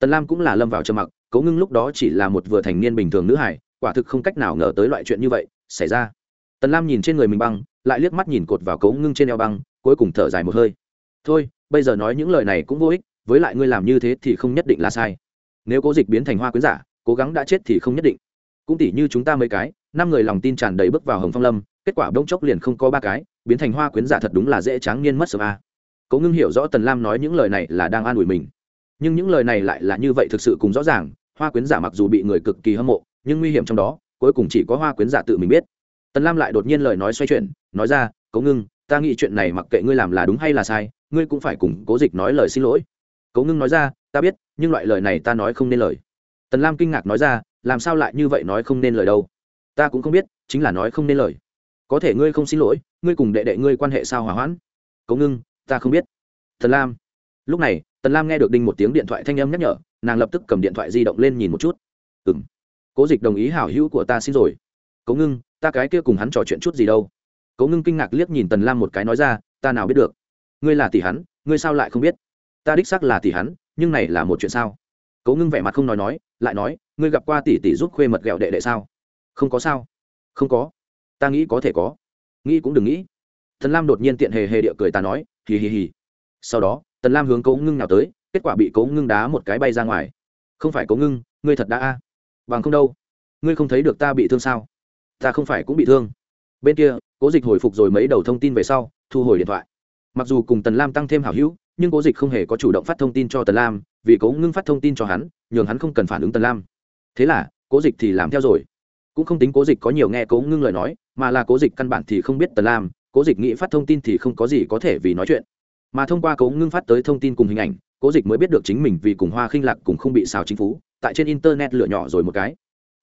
tần lam cũng là lâm vào trầm mặc, cố ngưng lúc đó chỉ là một vừa thành niên bình thường nữ hải quả thực không cách nào ngờ tới loại chuyện như vậy xảy ra. Tần lam nhìn trên người mình băng, lại liếc mắt nhìn cột vào cố ngưng trên eo băng, cuối cùng thở dài một hơi. Thôi, bây giờ nói những lời này cũng vô ích, với lại ngươi làm như thế thì không nhất định là sai. Nếu cố dịch biến thành hoa quyến giả, cố gắng đã chết thì không nhất định. Cũng tỉ như chúng ta mấy cái, năm người lòng tin tràn đầy bước vào hồng phong lâm, kết quả bỗng chốc liền không có ba cái, biến thành hoa quyến giả thật đúng là dễ tráng niên mất sớm a. Cố ngưng hiểu rõ tần lam nói những lời này là đang an ủi mình nhưng những lời này lại là như vậy thực sự cùng rõ ràng, hoa quyến giả mặc dù bị người cực kỳ hâm mộ, nhưng nguy hiểm trong đó, cuối cùng chỉ có hoa quyến giả tự mình biết. Tần lam lại đột nhiên lời nói xoay chuyển, nói ra cố ngưng, ta nghĩ chuyện này mặc kệ ngươi làm là đúng hay là sai, ngươi cũng phải cùng cố dịch nói lời xin lỗi. Cố ngưng nói ra, ta biết, nhưng loại lời này ta nói không nên lời. Tần lam kinh ngạc nói ra, làm sao lại như vậy nói không nên lời đâu? Ta cũng không biết, chính là nói không nên lời. Có thể ngươi không xin lỗi, ngươi cùng đệ đệ ngươi quan hệ sao hỏa hoãn? Cố ngưng, ta không biết. Tần lam, lúc này tần lam nghe được đinh một tiếng điện thoại thanh âm nhắc nhở, nàng lập tức cầm điện thoại di động lên nhìn một chút. Ừ m cố dịch đồng ý hảo hữu của ta xin rồi. Cố ngưng, ta cái kia cùng hắn trò chuyện chút gì đâu. Cố ngưng kinh ngạc liếc nhìn tần lam một cái nói ra, ta nào biết được? Ngươi là tỷ hắn, ngươi sao lại không biết? Ta đích xác là tỷ hắn, nhưng này là một chuyện sao? Cố ngưng vẻ mặt không nói nói, lại nói, ngươi gặp qua tỷ tỷ giúp khuê mật ghẹo đệ đệ sao? Không có sao. Không có. Ta nghĩ có thể có. Nghĩ cũng đừng nghĩ. Thần lam đột nhiên tiện hề hề địa cười ta nói, hì hì hì. Sau đó tần lam hướng cố ngưng nào tới, kết quả bị cố ngưng đá một cái bay ra ngoài. Không phải cố ngưng, ngươi thật đã a. Bằng không đâu. Ngươi không thấy được ta bị thương sao? Ta không phải cũng bị thương. Bên kia, cố dịch hồi phục rồi mấy đầu thông tin về sau, thu hồi điện thoại. Mặc dù cùng tần lam tăng thêm hảo hữu, nhưng cố dịch không hề có chủ động phát thông tin cho tần lam, vì cố ngưng phát thông tin cho hắn, nhường hắn không cần phản ứng tần lam. Thế là, cố dịch thì làm theo rồi. Cũng không tính cố dịch có nhiều nghe cố ngưng lời nói, mà là cố dịch căn bản thì không biết tần lam, cố dịch nghĩ phát thông tin thì không có gì có thể vì nói chuyện mà thông qua cố ngưng phát tới thông tin cùng hình ảnh, cố dịch mới biết được chính mình vì cùng hoa khinh lạc cùng không bị xào chính phủ, tại trên internet lựa nhỏ rồi một cái.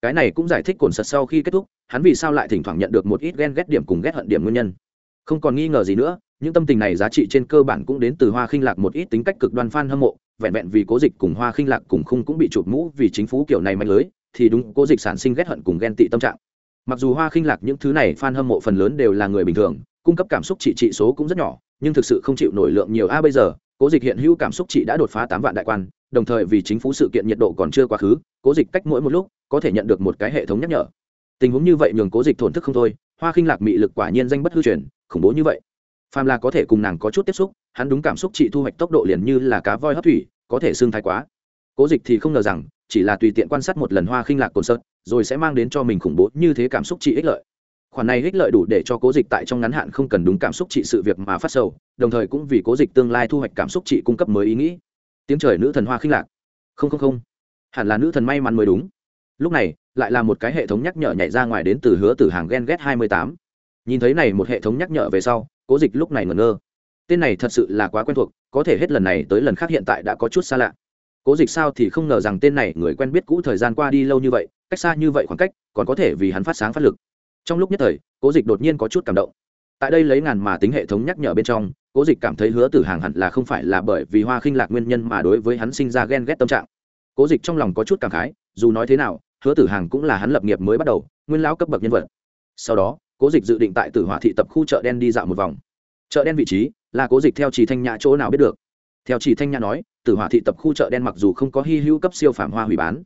Cái này cũng giải thích cồn sật sau khi kết thúc, hắn vì sao lại thỉnh thoảng nhận được một ít ghen ghét điểm cùng ghét hận điểm nguyên nhân. Không còn nghi ngờ gì nữa, những tâm tình này giá trị trên cơ bản cũng đến từ hoa khinh lạc một ít tính cách cực đoan f hâm mộ, vẹn vẹn vì cố dịch cùng hoa khinh lạc cùng khung cũng bị chụp mũ vì chính phủ kiểu này mạnh lưới, thì đúng, cố dịch sản sinh ghét hận cùng ghen tị tâm trạng. Mặc dù hoa khinh lạc những thứ này f a n hâm mộ phần lớn đều là người bình thường, cung cấp cảm xúc trị trị số cũng rất nhỏ nhưng thực sự không chịu nổi lượng nhiều. A, bây giờ, cố dịch hiện hữu cảm xúc chỉ đã đột phá tám vạn đại quan, đồng thời vì chính phủ sự kiện nhiệt độ còn chưa quá khứ, cố dịch cách mỗi một lúc có thể nhận được một cái hệ thống nhắc nhở. Tình huống như vậy nhường cố dịch thổn thức không thôi, hoa khinh lạc mị lực quả nhiên danh bất hư truyền, khủng bố như vậy. Phàm là có thể cùng nàng có chút tiếp xúc, hắn đúng cảm xúc chị thu hoạch tốc độ liền như là cá voi hấp thủy, có thể xương thái quá. Cố dịch thì không ngờ rằng, chỉ là tùy tiện quan sát một lần hoa khinh lạc cồn sợt rồi sẽ mang đến cho mình khủng bố như thế cảm xúc chị ích lợi khoản này ích lợi đủ để cho cố dịch tại trong ngắn hạn không cần đúng cảm xúc trị sự việc mà phát sầu, đồng thời cũng vì cố dịch tương lai thu hoạch cảm xúc trị cung cấp mới ý nghĩ. Tiếng trời nữ thần hoa khinh lạc. Không không không. Hẳn là nữ thần may mắn mới đúng. Lúc này, lại là một cái hệ thống nhắc nhở nhảy ra ngoài đến từ hứa từ hàng ghen ghét hai mươi tám. Nhìn thấy này một hệ thống nhắc nhở về sau, cố dịch lúc này ngẩn ngơ. Tên này thật sự là quá quen thuộc, có thể hết lần này tới lần khác hiện tại đã có chút xa lạ. Cố dịch sao thì không ngờ rằng tên này, người quen biết cũ thời gian qua đi lâu như vậy, cách xa như vậy khoảng cách, còn có thể vì hắn phát sáng phát lực trong lúc nhất thời, cố dịch đột nhiên có chút cảm động. Tại đây lấy ngàn mà tính hệ thống nhắc nhở bên trong, cố dịch cảm thấy hứa tử hàng hẳn là không phải là bởi vì hoa khinh lạc nguyên nhân mà đối với hắn sinh ra ghen ghét tâm trạng. Cố dịch trong lòng có chút cảm khái, dù nói thế nào, hứa tử hàng cũng là hắn lập nghiệp mới bắt đầu, nguyên lão cấp bậc nhân vật. Sau đó, cố dịch dự định tại tử hỏa thị tập khu chợ đen đi dạo một vòng. Chợ đen vị trí là cố dịch theo chỉ thanh nhã chỗ nào biết được. Theo chỉ thanh nhã nói, tử hỏa thị tập khu chợ đen mặc dù không có hy hữu cấp siêu phàm hoa hủy bán,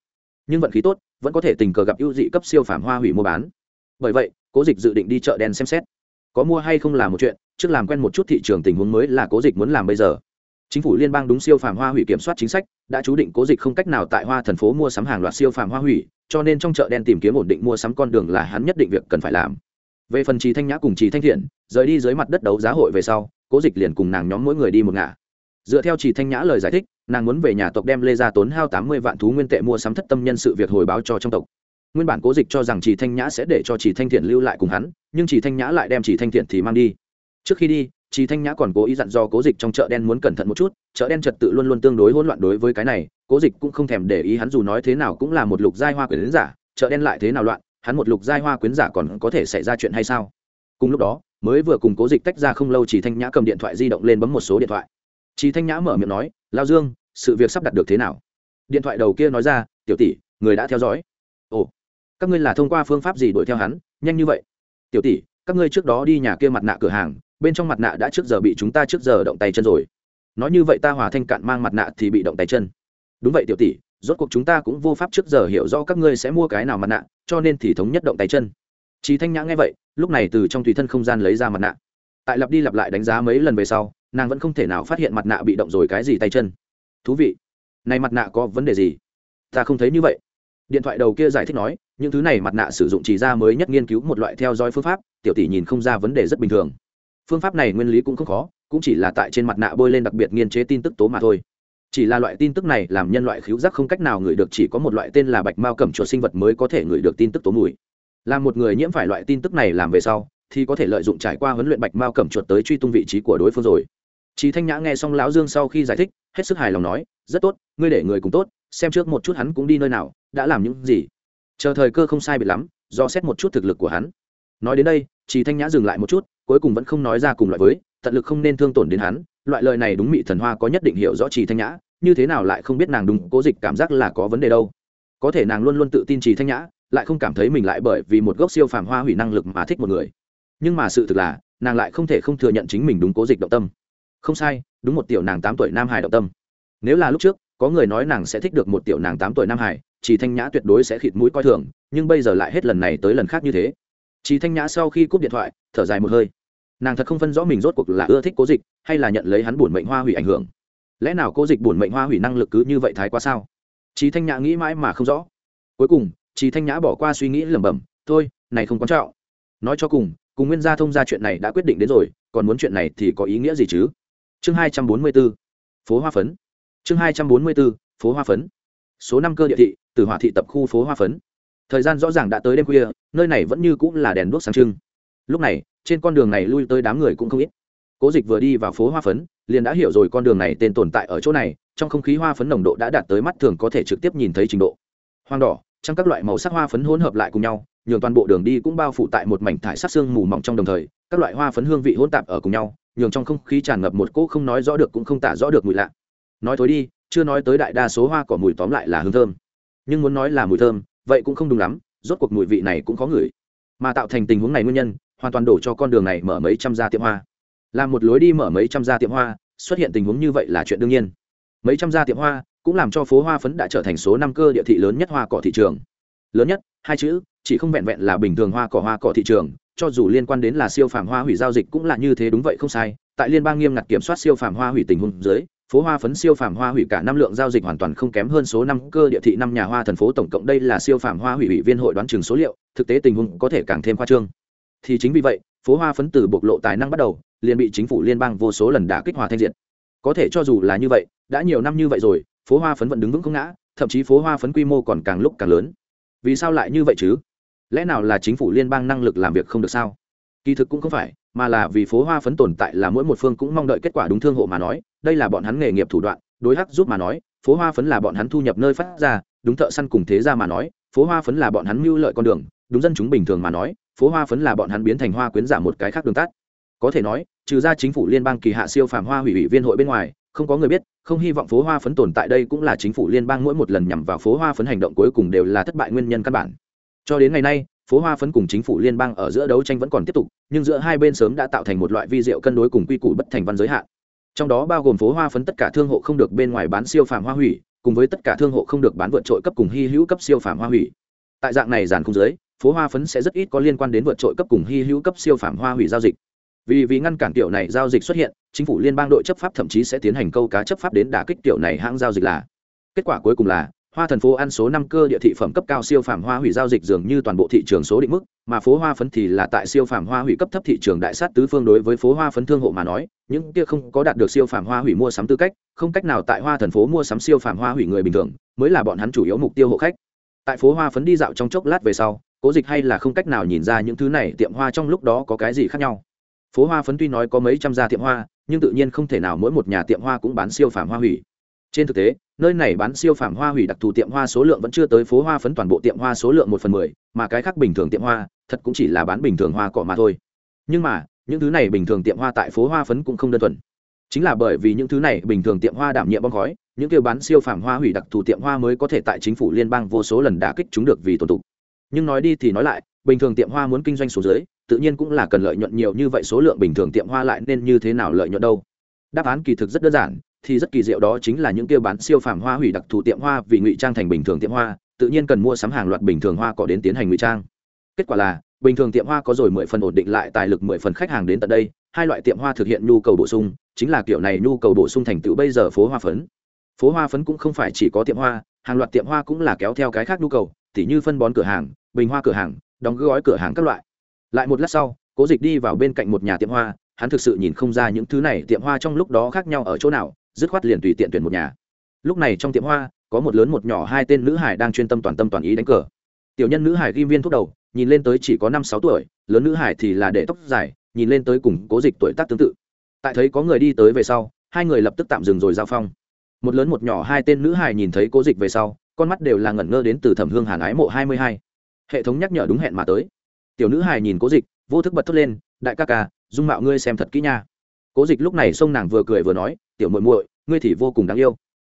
nhưng vận khí tốt, vẫn có thể tình cờ gặp ưu dị cấp siêu phàm hoa hủy mua bán bởi vậy, cố dịch dự định đi chợ đen xem xét. Có mua hay không là một chuyện, trước làm quen một chút thị trường tình huống mới là cố dịch muốn làm bây giờ. Chính phủ liên bang đúng siêu phàm hoa hủy kiểm soát chính sách, đã chú định cố dịch không cách nào tại hoa thành phố mua sắm hàng loạt siêu phàm hoa hủy, cho nên trong chợ đen tìm kiếm ổn định mua sắm con đường là hắn nhất định việc cần phải làm. Về phần trì thanh nhã cùng trì thanh thiện, rời đi dưới mặt đất đấu giá hội về sau, cố dịch liền cùng nàng nhóm mỗi người đi một ngả. Dựa theo trì thanh nhã lời giải thích, nàng muốn về nhà tộc đem lê ra tốn hao tám mươi vạn thú nguyên tệ mua sắm thất tâm nhân sự việc hồi báo cho trong tộc nguyên bản cố dịch cho rằng chỉ thanh nhã sẽ để cho chỉ thanh thiện lưu lại cùng hắn, nhưng chỉ thanh nhã lại đem chỉ thanh thiện thì mang đi. Trước khi đi chỉ thanh nhã còn cố ý dặn do cố dịch trong chợ đen muốn cẩn thận một chút, chợ đen trật tự luôn luôn tương đối hỗn loạn đối với cái này, cố dịch cũng không thèm để ý hắn dù nói thế nào cũng là một lục giai hoa quyến giả, chợ đen lại thế nào loạn, hắn một lục giai hoa quyến giả còn có thể xảy ra chuyện hay sao? Cùng lúc đó, mới vừa cùng cố dịch tách ra không lâu chỉ thanh nhã cầm điện thoại di động lên bấm một số điện thoại. Chỉ thanh nhã mở miệng nói, lao dương, sự việc sắp đặt được thế nào? Điện thoại đầu kia nói ra, tiểu tỷ, người đã theo dõi. Ồ các ngươi là thông qua phương pháp gì đuổi theo hắn? Nhanh như vậy. Tiểu tỷ, các ngươi trước đó đi nhà kia mặt nạ cửa hàng, bên trong mặt nạ đã trước giờ bị chúng ta trước giờ động tay chân rồi. Nói như vậy ta hòa thanh cạn mang mặt nạ thì bị động tay chân. Đúng vậy tiểu tỷ, rốt cuộc chúng ta cũng vô pháp trước giờ hiểu rõ các ngươi sẽ mua cái nào mặt nạ, cho nên thì thống nhất động tay chân. Chí thanh nhã nghe vậy, lúc này từ trong tùy thân không gian lấy ra mặt nạ. Tại lặp đi lặp lại đánh giá mấy lần về sau, nàng vẫn không thể nào phát hiện mặt nạ bị động rồi cái gì tay chân. Thú vị. Này mặt nạ có vấn đề gì? Ta không thấy như vậy điện thoại đầu kia giải thích nói những thứ này mặt nạ sử dụng chỉ ra mới nhất nghiên cứu một loại theo dõi phương pháp tiểu tỷ nhìn không ra vấn đề rất bình thường. Phương pháp này nguyên lý cũng không khó cũng chỉ là tại trên mặt nạ bôi lên đặc biệt nghiên chế tin tức tố mà thôi. Chỉ là loại tin tức này làm nhân loại khiếu giác không cách nào ngửi được chỉ có một loại tên là bạch mao cẩm chuột sinh vật mới có thể ngửi được tin tức tố mùi. Là một người nhiễm phải loại tin tức này làm về sau thì có thể lợi dụng trải qua huấn luyện bạch mao cẩm chuột tới truy tung vị trí của đối phương rồi. Chí Thanh Nhã nghe xong lão Dương sau khi giải thích, hết sức hài lòng nói, "Rất tốt, ngươi để người cùng tốt, xem trước một chút hắn cũng đi nơi nào, đã làm những gì." Chờ thời cơ không sai biệt lắm, do xét một chút thực lực của hắn. Nói đến đây, Chỉ Thanh Nhã dừng lại một chút, cuối cùng vẫn không nói ra cùng loại với, tận lực không nên thương tổn đến hắn, loại lời này đúng mị thần hoa có nhất định hiểu rõ Chỉ Thanh Nhã, như thế nào lại không biết nàng đúng cố dịch cảm giác là có vấn đề đâu. Có thể nàng luôn luôn tự tin Chỉ Thanh Nhã, lại không cảm thấy mình lại bởi vì một gốc siêu phàm hoa hủy năng lực mà thích một người. Nhưng mà sự thực là, nàng lại không thể không thừa nhận chính mình đúng cố dịch động tâm không sai đúng một tiểu nàng tám tuổi nam hải động tâm nếu là lúc trước có người nói nàng sẽ thích được một tiểu nàng tám tuổi nam hải chỉ thanh nhã tuyệt đối sẽ khịt mũi coi thường, nhưng bây giờ lại hết lần này tới lần khác như thế. Chỉ thanh nhã sau khi cúp điện thoại, thở dài một hơi. Nàng thật không phân rõ mình rốt cuộc là ưa thích cố dịch, hay là nhận lấy hắn bổn mệnh hoa hủy ảnh hưởng. Lẽ nào cố dịch bổn mệnh hoa hủy năng lực cứ như vậy thái quá sao? Chỉ thanh nhã nghĩ mãi mà không rõ. Cuối cùng, chỉ thanh nhã bỏ qua suy nghĩ lẩm bẩm, thôi, này không quan trọng. Nói cho cùng cùng nguyên gia thông ra chuyện này đã quyết định đến rồi, còn muốn chuyện này thì có ý nghĩa gì chứ? Chương hai trăm bốn mươi b phố hoa phấn. Chương hai trăm bốn mươi b phố hoa phấn số năm cơ địa thị, từ hỏa thị tập khu phố hoa phấn. Thời gian rõ ràng đã tới đêm khuya, nơi này vẫn như cũng là đèn đuốc sáng trưng. Lúc này, trên con đường này lui tới đám người cũng không ít. Cố dịch vừa đi vào phố hoa phấn, liền đã hiểu rồi con đường này tên tồn tại ở chỗ này, trong không khí hoa phấn nồng độ đã đạt tới mắt thường có thể trực tiếp nhìn thấy trình độ. Hoàng đỏ trong các loại màu sắc hoa phấn hỗn hợp lại cùng nhau, nhường toàn bộ đường đi cũng bao phủ tại một mảnh thải sắc xương mù mỏng trong đồng thời, các loại hoa phấn hương vị hỗn tạp ở cùng nhau, nhường trong không khí tràn ngập một cỗ không nói rõ được cũng không tả rõ được mùi lạ. Nói thối đi chưa nói tới đại đa số hoa cỏ mùi tóm lại là hương thơm. Nhưng muốn nói là mùi thơm, vậy cũng không đúng lắm, rốt cuộc mùi vị này cũng khó ngửi. Mà tạo thành tình huống này nguyên nhân, hoàn toàn đổ cho con đường này mở mấy trăm gia tiệm hoa. Làm một lối đi mở mấy trăm gia tiệm hoa, xuất hiện tình huống như vậy là chuyện đương nhiên. Mấy trăm gia tiệm hoa cũng làm cho phố hoa phấn đã trở thành số năm cơ địa thị lớn nhất hoa cỏ thị trường. Lớn nhất, hai chữ, chỉ không vẹn vẹn là bình thường hoa cỏ hoa cỏ thị trường, cho dù liên quan đến là siêu phàm hoa hủy giao dịch cũng là như thế đúng vậy không sai. Tại liên bang nghiêm ngặt kiểm soát siêu phàm hoa hủy tình huống dưới phố hoa phấn siêu phàm hoa hủy cả năm lượng giao dịch hoàn toàn không kém hơn số năm cơ địa thị năm nhà hoa thành phố tổng cộng đây là siêu phàm hoa hủy ủy viên hội đoán chừng số liệu, thực tế tình huống có thể càng thêm khoa trương. Thì chính vì vậy, phố hoa phấn từ bộc lộ tài năng bắt đầu, liền bị chính phủ liên bang vô số lần đả kích hòa thanh diện có thể cho dù là như vậy, đã nhiều năm như vậy rồi, phố hoa phấn vẫn đứng vững không ngã, thậm chí phố hoa phấn quy mô còn càng lúc càng lớn. Vì sao lại như vậy chứ? Lẽ nào là chính phủ liên bang năng lực làm việc không được sao? Kỳ thực cũng không phải, mà là vì phố hoa phấn tồn tại là mỗi một phương cũng mong đợi kết quả đúng thương hộ mà nói đây là bọn hắn nghề nghiệp thủ đoạn, đối hắc giúp mà nói, phố hoa phấn là bọn hắn thu nhập nơi phát ra, đúng thợ săn cùng thế ra mà nói, phố hoa phấn là bọn hắn mưu lợi con đường, đúng dân chúng bình thường mà nói, phố hoa phấn là bọn hắn biến thành hoa quyến giả một cái khác đường tắt. Có thể nói, trừ ra chính phủ liên bang kỳ hạ siêu phàm hoa hủy ủy viên hội bên ngoài, không có người biết, không hy vọng phố hoa phấn tồn tại đây cũng là chính phủ liên bang mỗi một lần nhằm vào phố hoa phấn hành động cuối cùng đều là thất bại nguyên nhân căn bản. Cho đến ngày nay, phố hoa phấn cùng chính phủ liên bang ở giữa đấu tranh vẫn còn tiếp tục, nhưng giữa hai bên sớm đã tạo thành một loại vi diệu cân đối cùng quy củ bất thành văn giới hạn trong đó bao gồm phố hoa phấn tất cả thương hộ không được bên ngoài bán siêu phàm hoa hủy, cùng với tất cả thương hộ không được bán vượt trội cấp cùng hy hữu cấp siêu phàm hoa hủy. Tại dạng này giàn không giới phố hoa phấn sẽ rất ít có liên quan đến vượt trội cấp cùng hy hữu cấp siêu phàm hoa hủy giao dịch. Vì vì ngăn cản tiểu này giao dịch xuất hiện, chính phủ liên bang đội chấp pháp thậm chí sẽ tiến hành câu cá chấp pháp đến đả kích tiểu này hãng giao dịch là. Kết quả cuối cùng là hoa thần phố ăn số năm cơ địa thị phẩm cấp cao siêu phàm hoa hủy giao dịch dường như toàn bộ thị trường số định mức, mà phố hoa phấn thì là tại siêu phàm hoa hủy cấp thấp thị trường đại sát tứ phương đối với phố hoa phấn thương hộ mà nói, những kia không có đạt được siêu phàm hoa hủy mua sắm tư cách, không cách nào tại hoa thần phố mua sắm siêu phàm hoa hủy người bình thường, mới là bọn hắn chủ yếu mục tiêu hộ khách. Tại phố hoa phấn đi dạo trong chốc lát về sau, cố dịch hay là không cách nào nhìn ra những thứ này tiệm hoa trong lúc đó có cái gì khác nhau. Phố hoa phấn tuy nói có mấy trăm gia tiệm hoa, nhưng tự nhiên không thể nào mỗi một nhà tiệm hoa cũng bán siêu phàm hoa hủy trên thực tế, nơi này bán siêu phàm hoa hủy đặc thù tiệm hoa số lượng vẫn chưa tới phố hoa phấn toàn bộ tiệm hoa số lượng một phần mười, mà cái khác bình thường tiệm hoa, thật cũng chỉ là bán bình thường hoa cỏ mà thôi. Nhưng mà, những thứ này bình thường tiệm hoa tại phố hoa phấn cũng không đơn thuần. Chính là bởi vì những thứ này bình thường tiệm hoa đảm nhiệm bong khói, những kêu bán siêu phàm hoa hủy đặc thù tiệm hoa mới có thể tại chính phủ liên bang vô số lần đã kích chúng được vì tổn tục nhưng nói đi thì nói lại, bình thường tiệm hoa muốn kinh doanh số dưới, tự nhiên cũng là cần lợi nhuận nhiều như vậy số lượng bình thường tiệm hoa lại nên như thế nào lợi nhuận đâu? Đáp án kỳ thực rất đơn giản thì rất kỳ diệu đó chính là những kêu bán siêu phàm hoa hủy đặc thù tiệm hoa vì ngụy trang thành bình thường tiệm hoa, tự nhiên cần mua sắm hàng loạt bình thường hoa cỏ đến tiến hành ngụy trang. Kết quả là, bình thường tiệm hoa có rồi mười phần ổn định lại, tài lực mười phần khách hàng đến tận đây, hai loại tiệm hoa thực hiện nhu cầu bổ sung, chính là kiểu này nhu cầu bổ sung thành tựu bây giờ phố hoa phấn. Phố hoa phấn cũng không phải chỉ có tiệm hoa, hàng loạt tiệm hoa cũng là kéo theo cái khác nhu cầu, tỉ như phân bón cửa hàng, bình hoa cửa hàng, đóng gói cửa hàng các loại. Lại một lát sau, cố dịch đi vào bên cạnh một nhà tiệm hoa, hắn thực sự nhìn không ra những thứ này tiệm hoa trong lúc đó khác nhau ở chỗ nào dứt khoát liền tùy tiện tuyển một nhà. Lúc này trong tiệm hoa, có một lớn một nhỏ hai tên nữ hải đang chuyên tâm toàn tâm toàn ý đánh cờ. Tiểu nhân nữ hải ghim viên thuốc đầu, nhìn lên tới chỉ có năm sáu tuổi, lớn nữ hải thì là để tóc dài, nhìn lên tới cùng cố dịch tuổi tác tương tự. Tại thấy có người đi tới về sau, hai người lập tức tạm dừng rồi giao phong. Một lớn một nhỏ hai tên nữ hải nhìn thấy cố dịch về sau, con mắt đều là ngẩn ngơ đến từ thẩm hương hàn ái mộ hai mươi hai. Hệ thống nhắc nhở đúng hẹn mà tới. Tiểu nữ hải nhìn cố dịch, vô thức bật thốt lên, đại ca ca, dung mạo ngươi xem thật kỹ nha cố dịch lúc này xông nàng vừa cười vừa nói, tiểu muội muội, ngươi thì vô cùng đáng yêu.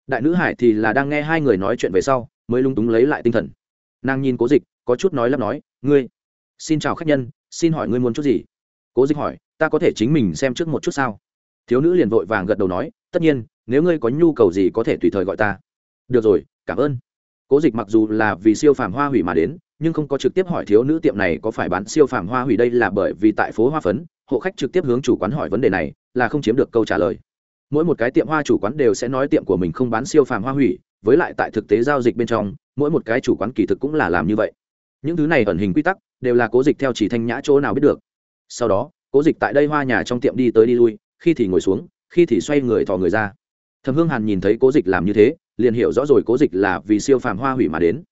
Đại nữ hải thì là đang nghe hai người nói chuyện về sau, mới lung túng lấy lại tinh thần. Nàng nhìn cố dịch, có chút nói lắp nói, ngươi, xin chào khách nhân, xin hỏi ngươi muốn chút gì? Cố dịch hỏi, ta có thể chính mình xem trước một chút sao? Thiếu nữ liền vội vàng gật đầu nói, tất nhiên, nếu ngươi có nhu cầu gì có thể tùy thời gọi ta. Được rồi, cảm ơn. Cố dịch mặc dù là vì siêu phàm hoa hủy mà đến, nhưng không có trực tiếp hỏi thiếu nữ tiệm này có phải bán siêu phàm hoa hủy đây là bởi vì tại phố hoa phấn, hộ khách trực tiếp hướng chủ quán hỏi vấn đề này là không chiếm được câu trả lời. Mỗi một cái tiệm hoa chủ quán đều sẽ nói tiệm của mình không bán siêu phàm hoa hủy, với lại tại thực tế giao dịch bên trong, mỗi một cái chủ quán kỳ thực cũng là làm như vậy. Những thứ này ẩn hình quy tắc, đều là cố dịch theo chỉ thanh nhã chỗ nào biết được. Sau đó, cố dịch tại đây hoa nhà trong tiệm đi tới đi lui, khi thì ngồi xuống, khi thì xoay người thò người ra. Thầm hương hàn nhìn thấy cố dịch làm như thế, liền hiểu rõ rồi cố dịch là vì siêu phàm hoa hủy mà đến.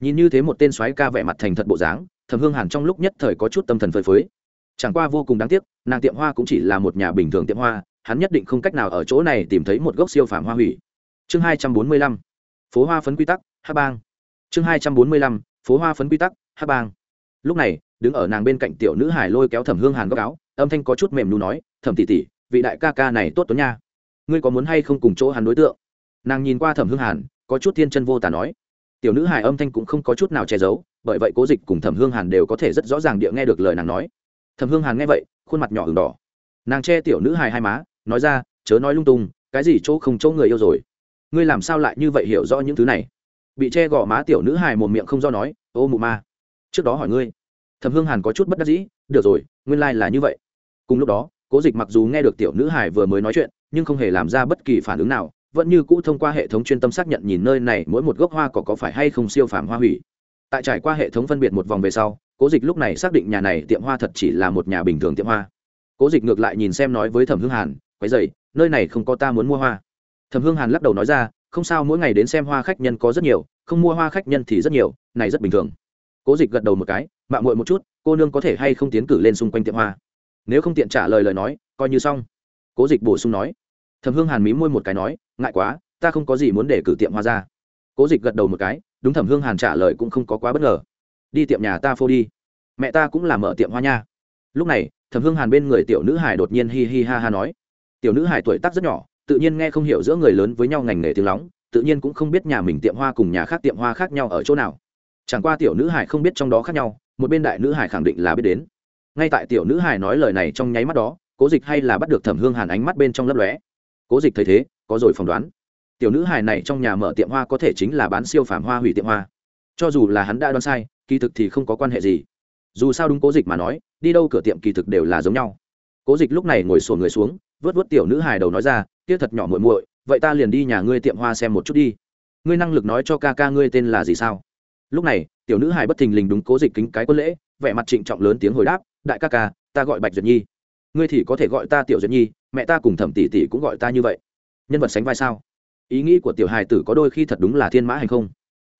Nhìn như thế một tên soái ca vẻ mặt thành thật bộ dáng thầm hương hàn trong lúc nhất thời có chút tâm thần phơi phới chẳng qua vô cùng đáng tiếc, nàng tiệm hoa cũng chỉ là một nhà bình thường tiệm hoa, hắn nhất định không cách nào ở chỗ này tìm thấy một gốc siêu phàm hoa hủy. Chương hai trăm bốn mươi lăm, phố hoa phấn quy tắc hát bang. Chương hai trăm bốn mươi lăm, phố hoa phấn quy tắc hát bang. Lúc này, đứng ở nàng bên cạnh tiểu nữ hải lôi kéo thẩm hương hàn góc áo, âm thanh có chút mềm nu nói, thẩm tỷ tỷ, vị đại ca ca này tốt tuấn nha. Ngươi có muốn hay không cùng chỗ hắn đối tượng? Nàng nhìn qua thẩm hương hàn, có chút thiên chân vô tả nói. Tiểu nữ hải âm thanh cũng không có chút nào che giấu, bởi vậy cố dịch cùng thẩm hương hàn đều có thể rất rõ ràng địa nghe được lời nàng nói thẩm hương hàn nghe vậy, khuôn mặt nhỏ h đỏ. Nàng che tiểu nữ hài hai má, nói ra, chớ nói lung tung, cái gì chỗ không chỗ người yêu rồi? Ngươi làm sao lại như vậy hiểu rõ những thứ này? Bị che gò má tiểu nữ hài một miệng không do nói, ô mụ ma, trước đó hỏi ngươi. Thẩm hương hàn có chút bất đắc dĩ, được rồi, nguyên lai、like、là như vậy. Cùng lúc đó, cố dịch mặc dù nghe được tiểu nữ hài vừa mới nói chuyện, nhưng không hề làm ra bất kỳ phản ứng nào, vẫn như cũ thông qua hệ thống chuyên tâm xác nhận nhìn nơi này mỗi một gốc hoa cỏ có phải hay không siêu phàm hoa hủy. Tại trải qua hệ thống phân biệt một vòng về sau cố dịch lúc này xác định nhà này tiệm hoa thật chỉ là một nhà bình thường tiệm hoa. Cố dịch ngược lại nhìn xem nói với thẩm hương hàn quái dày nơi này không có ta muốn mua hoa. Thẩm hương hàn lắc đầu nói ra, không sao, mỗi ngày đến xem hoa khách nhân có rất nhiều, không mua hoa khách nhân thì rất nhiều, này rất bình thường. Cố dịch gật đầu một cái, mạng muội một chút, cô nương có thể hay không tiến cử lên xung quanh tiệm hoa? Nếu không tiện trả lời lời nói, coi như xong. Cố dịch bổ sung nói. Thầm hương hàn mí môi một cái nói, ngại quá, ta không có gì muốn để cử tiệm hoa ra. Cố dịch gật đầu một cái, đúng thẩm hương hàn trả lời cũng không có quá bất ngờ đi tiệm nhà ta phô đi. Mẹ ta cũng là mở tiệm hoa nha. Lúc này, thẩm hương hàn bên người tiểu nữ hải đột nhiên hi hi ha ha nói. Tiểu nữ hải tuổi tác rất nhỏ, tự nhiên nghe không hiểu giữa người lớn với nhau ngành nghề tiếng lóng, tự nhiên cũng không biết nhà mình tiệm hoa cùng nhà khác tiệm hoa khác nhau ở chỗ nào. Chẳng qua tiểu nữ hải không biết trong đó khác nhau, một bên đại nữ hải khẳng định là biết đến. Ngay tại tiểu nữ hải nói lời này trong nháy mắt đó, cố dịch hay là bắt được thẩm hương hàn ánh mắt bên trong lấp lóe. Cố dịch thấy thế, có rồi phỏng đoán. Tiểu nữ hải này trong nhà mở tiệm hoa có thể chính là bán siêu phàm hoa hủy tiệm hoa. Cho dù là hắn đã đoán sai kỳ thực thì không có quan hệ gì. Dù sao đúng cố dịch mà nói, đi đâu cửa tiệm kỳ thực đều là giống nhau. Cố dịch lúc này ngồi sổ người xuống, vớt vớt tiểu nữ hài đầu nói ra tiếc thật nhỏ muội muội, vậy ta liền đi nhà ngươi tiệm hoa xem một chút đi. Ngươi năng lực nói cho ca ca ngươi tên là gì sao? Lúc này, tiểu nữ hài bất thình lình đúng cố dịch kính cái quân lễ, vẻ mặt trịnh trọng lớn tiếng hồi đáp, đại ca ca, ta gọi bạch duyệt nhi. Ngươi thì có thể gọi ta tiểu duyệt nhi, mẹ ta cùng thẩm tỷ tỷ cũng gọi ta như vậy. Nhân vật sánh vai sao? Ý nghĩ của tiểu hài tử có đôi khi thật đúng là thiên mã hành không?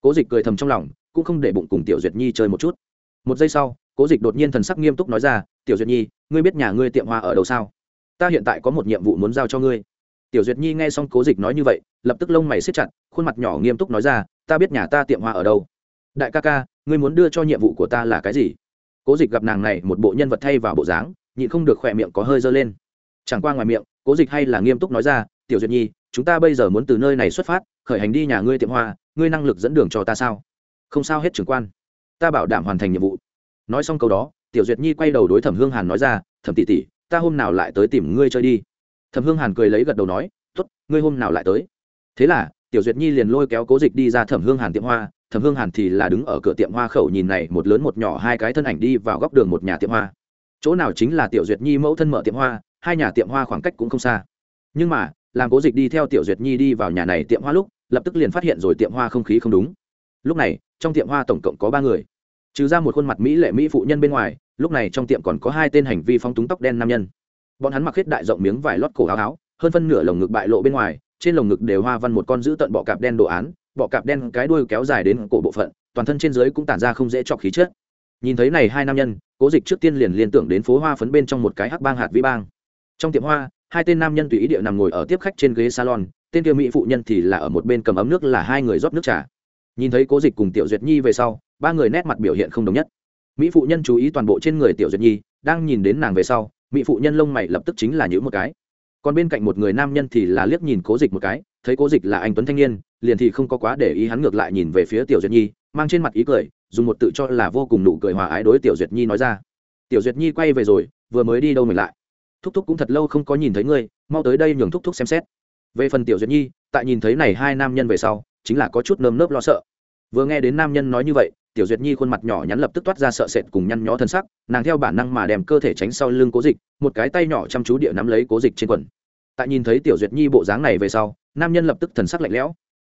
Cố dịch cười thầm trong lòng cũng không để bụng cùng tiểu duyệt nhi chơi một chút. Một giây sau, cố dịch đột nhiên thần sắc nghiêm túc nói ra, tiểu duyệt nhi, ngươi biết nhà ngươi tiệm hoa ở đâu sao? Ta hiện tại có một nhiệm vụ muốn giao cho ngươi. Tiểu duyệt nhi nghe xong cố dịch nói như vậy, lập tức lông mày xếp chặt, khuôn mặt nhỏ nghiêm túc nói ra, ta biết nhà ta tiệm hoa ở đâu. Đại ca ca, ngươi muốn đưa cho nhiệm vụ của ta là cái gì? Cố dịch gặp nàng này, một bộ nhân vật thay vào bộ dáng, nhịn không được khỏe miệng có hơi dơ lên. Chẳng qua ngoài miệng, cố dịch hay là nghiêm túc nói ra, tiểu duyệt nhi, chúng ta bây giờ muốn từ nơi này xuất phát, khởi hành đi nhà ngươi tiệm hoa, ngươi năng lực dẫn đường cho ta sao? Không sao hết trưởng quan. Ta bảo đảm hoàn thành nhiệm vụ. Nói xong câu đó, tiểu duyệt nhi quay đầu đối thẩm hương hàn nói ra, thẩm tỷ tỷ, ta hôm nào lại tới tìm ngươi chơi đi. Thẩm hương hàn cười lấy gật đầu nói t ố t ngươi hôm nào lại tới? Thế là, tiểu duyệt nhi liền lôi kéo cố dịch đi ra thẩm hương hàn tiệm hoa. Thẩm hương hàn thì là đứng ở cửa tiệm hoa khẩu nhìn này, một lớn một nhỏ hai cái thân ảnh đi vào góc đường một nhà tiệm hoa. Chỗ nào chính là tiểu duyệt nhi mẫu thân mở tiệm hoa, hai nhà tiệm hoa khoảng cách cũng không xa. Nhưng mà, làm cố dịch đi theo tiểu duyệt nhi đi vào nhà này tiệm hoa lúc, lập tức liền phát hiện rồi tiệm hoa không khí không đúng lúc này, trong tiệm hoa tổng cộng có ba người. Trừ ra một khuôn mặt mỹ lệ mỹ phụ nhân bên ngoài, lúc này trong tiệm còn có hai tên hành vi phong túng tóc đen nam nhân. Bọn hắn mặc hết đại rộng miếng vải lót cổ áo áo, hơn phân nửa lồng ngực bại lộ bên ngoài, trên lồng ngực đều hoa văn một con giữ tận bọ cạp đen đồ án, bọ cạp đen cái đuôi kéo dài đến cổ bộ phận, toàn thân trên dưới cũng tản ra không dễ chọc khí chất. Nhìn thấy này hai nam nhân, cố dịch trước tiên liền liên tưởng đến phố hoa phấn bên trong một cái hắc bang hạt vĩ bang. Trong tiệm hoa, hai tên nam nhân tùy ý địa nằm ngồi ở tiếp khách trên ghế salon, tên kia mỹ phụ nhân thì là ở một bên cầm ấm nước là hai người rót nước trà nhìn thấy cố dịch cùng tiểu duyệt nhi về sau, ba người nét mặt biểu hiện không đồng nhất. Mỹ phụ nhân chú ý toàn bộ trên người tiểu duyệt nhi, đang nhìn đến nàng về sau, mỹ phụ nhân lông mày lập tức chính là những một cái. Còn bên cạnh một người nam nhân thì là liếc nhìn cố dịch một cái, thấy cố dịch là anh tuấn thanh niên, liền thì không có quá để ý hắn ngược lại nhìn về phía tiểu duyệt nhi, mang trên mặt ý cười, dùng một tự cho là vô cùng nụ cười hòa ái đối tiểu duyệt nhi nói ra. Tiểu duyệt nhi quay về rồi, vừa mới đi đâu mình lại? Thúc thúc cũng thật lâu không có nhìn thấy ngươi, mau tới đây nhường thúc thúc xem xét. Về phần tiểu duyệt nhi, tại nhìn thấy này hai nam nhân về sau chính là có chút nơm nớp lo sợ. Vừa nghe đến nam nhân nói như vậy, tiểu duyệt nhi khuôn mặt nhỏ nhắn lập tức toát ra sợ sệt cùng nhăn nhó thân sắc, nàng theo bản năng mà đem cơ thể tránh sau lưng cố dịch, một cái tay nhỏ chăm chú địa nắm lấy cố dịch trên quần. Tại nhìn thấy tiểu duyệt nhi bộ dáng này về sau, nam nhân lập tức thần sắc lạnh lẽo.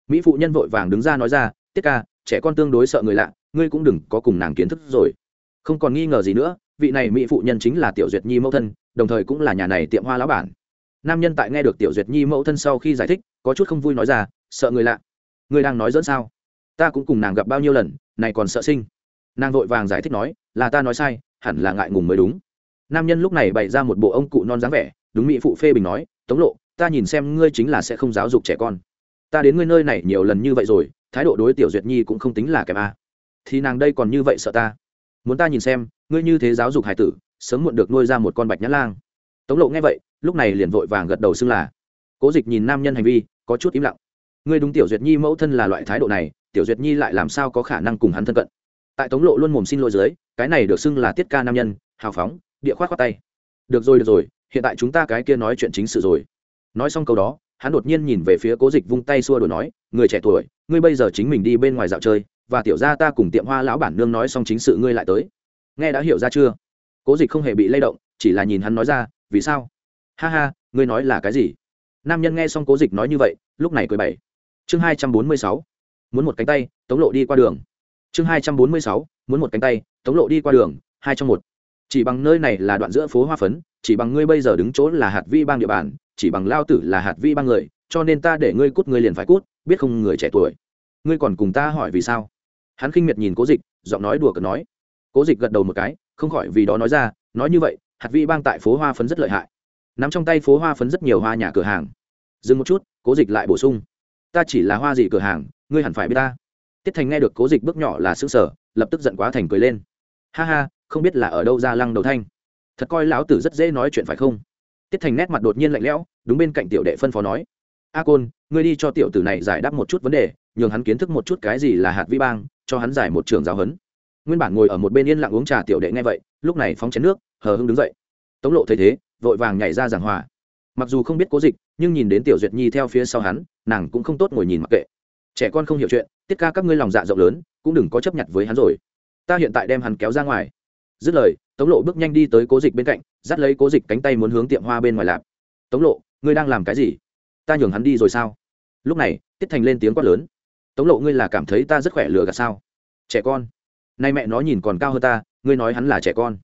Mỹ phụ nhân vội vàng đứng ra nói ra, tiết ca, trẻ con tương đối sợ người lạ, ngươi cũng đừng có cùng nàng kiến thức rồi. Không còn nghi ngờ gì nữa, vị này mỹ phụ nhân chính là tiểu duyệt nhi mẫu thân, đồng thời cũng là nhà này tiệm hoa lão bản. Nam nhân tại nghe được tiểu duyệt nhi mẫu thân sau khi giải thích, có chút không vui nói ra, sợ người lạ ngươi đang nói dẫn sao? Ta cũng cùng nàng gặp bao nhiêu lần, này còn sợ sinh. Nàng vội vàng giải thích nói, là ta nói sai, hẳn là ngại ngùng mới đúng. Nam nhân lúc này bày ra một bộ ông cụ non dáng vẻ, đúng mỹ phụ phê bình nói, tống lộ, ta nhìn xem ngươi chính là sẽ không giáo dục trẻ con. Ta đến ngươi nơi này nhiều lần như vậy rồi, thái độ đối tiểu duyệt nhi cũng không tính là kém a. Thì nàng đây còn như vậy sợ ta? Muốn ta nhìn xem, ngươi như thế giáo dục hải tử, sớm muộn được nuôi ra một con bạch nhã lang. Tống lộ nghe vậy, lúc này liền vội vàng gật đầu xưng là. Cố dịch nhìn nam nhân hành vi, có chút im lặng ngươi đúng tiểu duyệt nhi mẫu thân là loại thái độ này, tiểu duyệt nhi lại làm sao có khả năng cùng hắn thân cận? Tại tống lộ luôn mồm xin lỗi dưới, cái này được xưng là tiết ca nam nhân, hào phóng, địa khoát khoát tay. Được rồi được rồi, hiện tại chúng ta cái kia nói chuyện chính sự rồi. Nói xong câu đó, hắn đột nhiên nhìn về phía cố dịch vung tay xua đổi nói, người trẻ tuổi, ngươi bây giờ chính mình đi bên ngoài dạo chơi, và tiểu ra ta cùng tiệm hoa lão bản nương nói xong chính sự ngươi lại tới. Nghe đã hiểu ra chưa? Cố dịch không hề bị lay động, chỉ là nhìn hắn nói ra, vì sao? Ha ha, ngươi nói là cái gì? Nam nhân nghe xong cố dịch nói như vậy, lúc này cười bảy chương hai trăm bốn mươi sáu, muốn một cánh tay, tống lộ đi qua đường. Chương hai trăm bốn mươi sáu, muốn một cánh tay, tống lộ đi qua đường, hai trong một. Chỉ bằng nơi này là đoạn giữa phố hoa phấn, chỉ bằng ngươi bây giờ đứng chỗ là hạt vi bang địa bàn, chỉ bằng lao tử là hạt vi bang người, cho nên ta để ngươi cút ngươi liền phải cút, biết không người trẻ tuổi. Ngươi còn cùng ta hỏi vì sao? Hắn khinh miệt nhìn cố dịch, giọng nói đùa cợt nói. Cố dịch gật đầu một cái, không khỏi vì đó nói ra, nói như vậy, hạt vi bang tại phố hoa phấn rất lợi hại. N ắ m trong tay phố hoa phấn rất nhiều hoa nhà cửa hàng. Dừng một chút, cố dịch lại bổ sung ta chỉ là hoa gì cửa hàng, ngươi hẳn phải biết ta. Tiết thành nghe được cố dịch bước nhỏ là xứ sở lập tức giận quá thành cười lên. Ha ha, không biết là ở đâu ra lăng đầu thanh. Thật coi lão tử rất dễ nói chuyện phải không? Tiết thành nét mặt đột nhiên lạnh lẽo, đúng bên cạnh tiểu đệ phân phó nói. A côn, ngươi đi cho tiểu tử này giải đáp một chút vấn đề, nhường hắn kiến thức một chút cái gì là hạt vi bang, cho hắn giải một trường giáo huấn. Nguyên bản ngồi ở một bên yên lặng uống trà tiểu đệ nghe vậy, lúc này phóng chén nước, hờ hưng đứng dậy. Tống lộ thấy thế, vội vàng nhảy ra giảng hòa. Mặc dù không biết cố dịch, nhưng nhìn đến tiểu duyệt nhi theo phía sau hắn nàng cũng không tốt ngồi nhìn mặc kệ. Trẻ con không hiểu chuyện, tiết ca các ngươi lòng dạ rộng lớn, cũng đừng có chấp nhận với hắn rồi. Ta hiện tại đem hắn kéo ra ngoài. Dứt lời, tống lộ bước nhanh đi tới cố dịch bên cạnh, dắt lấy cố dịch cánh tay muốn hướng tiệm hoa bên ngoài lạp. Tống lộ, ngươi đang làm cái gì? Ta nhường hắn đi rồi sao? Lúc này, tiết thành lên tiếng quát lớn. Tống lộ, ngươi là cảm thấy ta rất khỏe lừa gạt sao? Trẻ con. Nay mẹ nó nhìn còn cao hơn ta, ngươi nói hắn là trẻ con.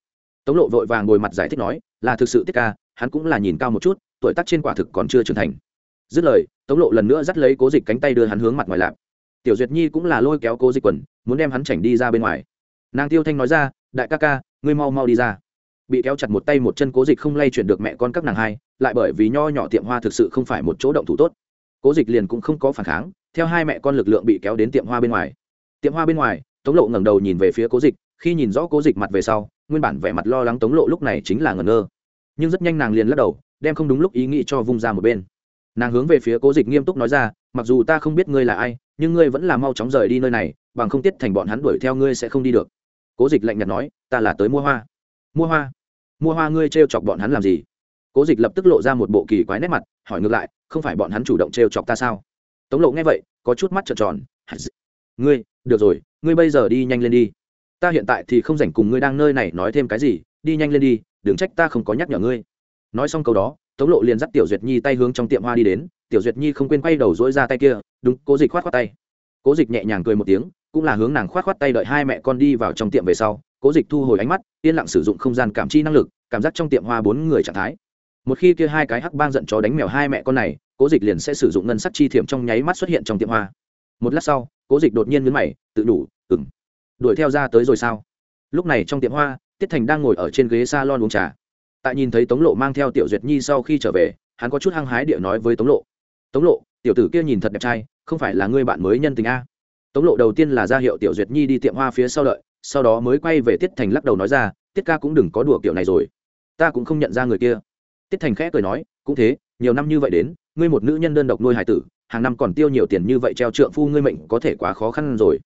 Tống lộ vội vàng ngồi mặt giải thích nói, là thực sự tiết ca, hắn cũng là nhìn cao một chút, tuổi tác trên quả thực còn chưa trưởng thành dứt lời, tống lộ lần nữa dắt lấy cố dịch cánh tay đưa hắn hướng mặt ngoài lạp. Tiểu duyệt nhi cũng là lôi kéo cố dịch quần, muốn đem hắn chảnh đi ra bên ngoài. Nàng tiêu thanh nói ra, đại ca ca, ngươi mau mau đi ra. Bị kéo chặt một tay một chân cố dịch không lay chuyển được mẹ con các nàng hai, lại bởi vì nho nhỏ tiệm hoa thực sự không phải một chỗ động thủ tốt. Cố dịch liền cũng không có phản kháng, theo hai mẹ con lực lượng bị kéo đến tiệm hoa bên ngoài. Tiệm hoa bên ngoài, tống lộ ngẩng đầu nhìn về phía cố dịch, khi nhìn rõ cố dịch mặt về sau, nguyên bản vẻ mặt lo lắng tống lộ lúc này chính là ngẩn ngơ. Nhưng rất nhanh nàng liền lắc đầu, đem không đúng lúc ý nghĩ cho vung ra một bên nàng hướng về phía cố dịch nghiêm túc nói ra, mặc dù ta không biết ngươi là ai, nhưng ngươi vẫn là mau chóng rời đi nơi này, bằng không tiết thành bọn hắn đuổi theo ngươi sẽ không đi được. Cố dịch lạnh nhạt nói, ta là tới mua hoa. Mua hoa? Mua hoa ngươi t r e o chọc bọn hắn làm gì? Cố dịch lập tức lộ ra một bộ kỳ quái nét mặt, hỏi ngược lại, không phải bọn hắn chủ động t r e o chọc ta sao? Tống lộ nghe vậy, có chút mắt trợn tròn ngươi, được rồi, ngươi bây giờ đi nhanh lên đi. Ta hiện tại thì không rảnh cùng ngươi đang nơi này nói thêm cái gì, đi nhanh lên đi, đừng trách ta không có nhắc nhở ngươi. Nói xong câu đó tống lộ liền dắt tiểu duyệt nhi tay hướng trong tiệm hoa đi đến, tiểu duyệt nhi không quên quay đầu dỗi ra tay kia, đúng, cố dịch khoát khoát tay. Cố dịch nhẹ nhàng cười một tiếng, cũng là hướng nàng khoát khoát tay đợi hai mẹ con đi vào trong tiệm về sau. Cố dịch thu hồi ánh mắt, yên lặng sử dụng không gian cảm chi năng lực, cảm giác trong tiệm hoa bốn người trạng thái. Một khi kia hai cái hắc bang giận chó đánh mèo hai mẹ con này, cố dịch liền sẽ sử dụng ngân sắc chi thiểm trong nháy mắt xuất hiện trong tiệm hoa. Một lát sau, cố dịch đột nhiên nhấn mày, tự đủ ừng đuổi theo ra tới rồi sao? Lúc này trong tiệm hoa, tiết thành đang ngồi ở trên ghế s a lon uống trà tại nhìn thấy tống lộ mang theo tiểu duyệt nhi sau khi trở về, hắn có chút hăng hái địa nói với tống lộ. Tống lộ, tiểu tử kia nhìn thật đẹp trai, không phải là người bạn mới nhân tình a? Tống lộ đầu tiên là ra hiệu tiểu duyệt nhi đi tiệm hoa phía sau đợi, sau đó mới quay về tiết thành lắc đầu nói ra, tiết ca cũng đừng có đùa kiểu này rồi. Ta cũng không nhận ra người kia. Tiết thành khẽ cười nói, cũng thế, nhiều năm như vậy đến, ngươi một nữ nhân đơn độc nuôi hải tử, hàng năm còn tiêu nhiều tiền như vậy treo trượng phu ngươi mệnh có thể quá khó khăn rồi.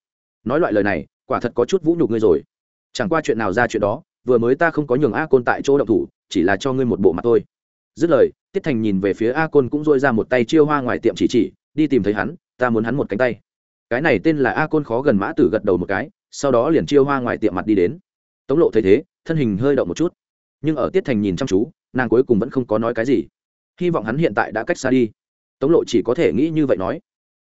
Nói loại lời này, quả thật có chút vũ nhục ngươi rồi. Chẳng qua chuyện nào ra chuyện đó, vừa mới ta không có nhường a côn tại chỗ động thủ chỉ là cho ngươi một bộ mặt thôi. Dứt lời, tiết thành nhìn về phía a côn cũng dôi ra một tay chiêu hoa ngoài tiệm chỉ chỉ, đi tìm thấy hắn, ta muốn hắn một cánh tay. Cái này tên là a côn khó gần mã tử gật đầu một cái, sau đó liền chiêu hoa ngoài tiệm mặt đi đến. Tống lộ thấy thế, thân hình hơi động một chút. Nhưng ở tiết thành nhìn chăm chú, nàng cuối cùng vẫn không có nói cái gì. Hy vọng hắn hiện tại đã cách xa đi. Tống lộ chỉ có thể nghĩ như vậy nói.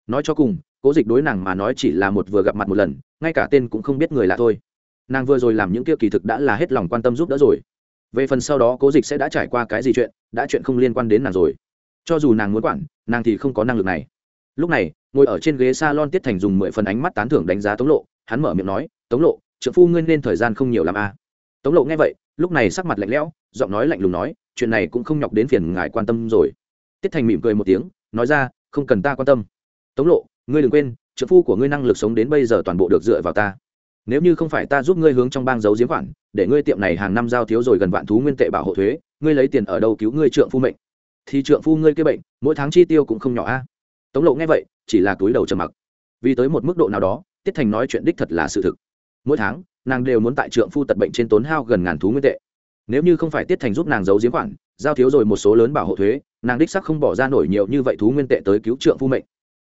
Nói cho cùng, cố dịch đối nàng mà nói chỉ là một vừa gặp mặt một lần, ngay cả tên cũng không biết người là thôi. Nàng vừa rồi làm những kia kỳ thực đã là hết lòng quan tâm giúp đỡ rồi về phần sau đó cố dịch sẽ đã trải qua cái gì chuyện, đã chuyện không liên quan đến nàng rồi. Cho dù nàng muốn quản, nàng thì không có năng lực này. Lúc này, ngồi ở trên ghế s a lon tiết thành dùng mười phần ánh mắt tán thưởng đánh giá tống lộ, hắn mở miệng nói, tống lộ trợ phu ngươi nên thời gian không nhiều làm a à. tống lộ nghe vậy, lúc này sắc mặt lạnh lẽo, giọng nói lạnh lùng nói, chuyện này cũng không nhọc đến phiền ngài quan tâm rồi. Tiết thành mỉm cười một tiếng, nói ra, không cần ta quan tâm. Tống lộ, ngươi đừng quên trợ phu của ngươi năng lực sống đến bây giờ toàn bộ được dựa vào ta nếu như không phải ta giúp ngươi hướng trong bang giấu giếm khoản, để ngươi tiệm này hàng năm giao thiếu rồi gần vạn thú nguyên tệ bảo hộ thuế, ngươi lấy tiền ở đâu cứu ngươi trượng phu mệnh? Thì trượng phu ngươi kia bệnh, mỗi tháng chi tiêu cũng không nhỏ a. Tống lộ nghe vậy, chỉ là túi đầu trầm mặc. Vì tới một mức độ nào đó, tiết thành nói chuyện đích thật là sự thực. Mỗi tháng, nàng đều muốn tại trượng phu tật bệnh trên tốn hao gần ngàn thú nguyên tệ. Nếu như không phải tiết thành giúp nàng giấu giếm khoản, giao thiếu rồi một số lớn bảo hộ thuế, nàng đích sắc không bỏ ra nổi nhiều như vậy thú nguyên tệ tới cứu trượng phu mệnh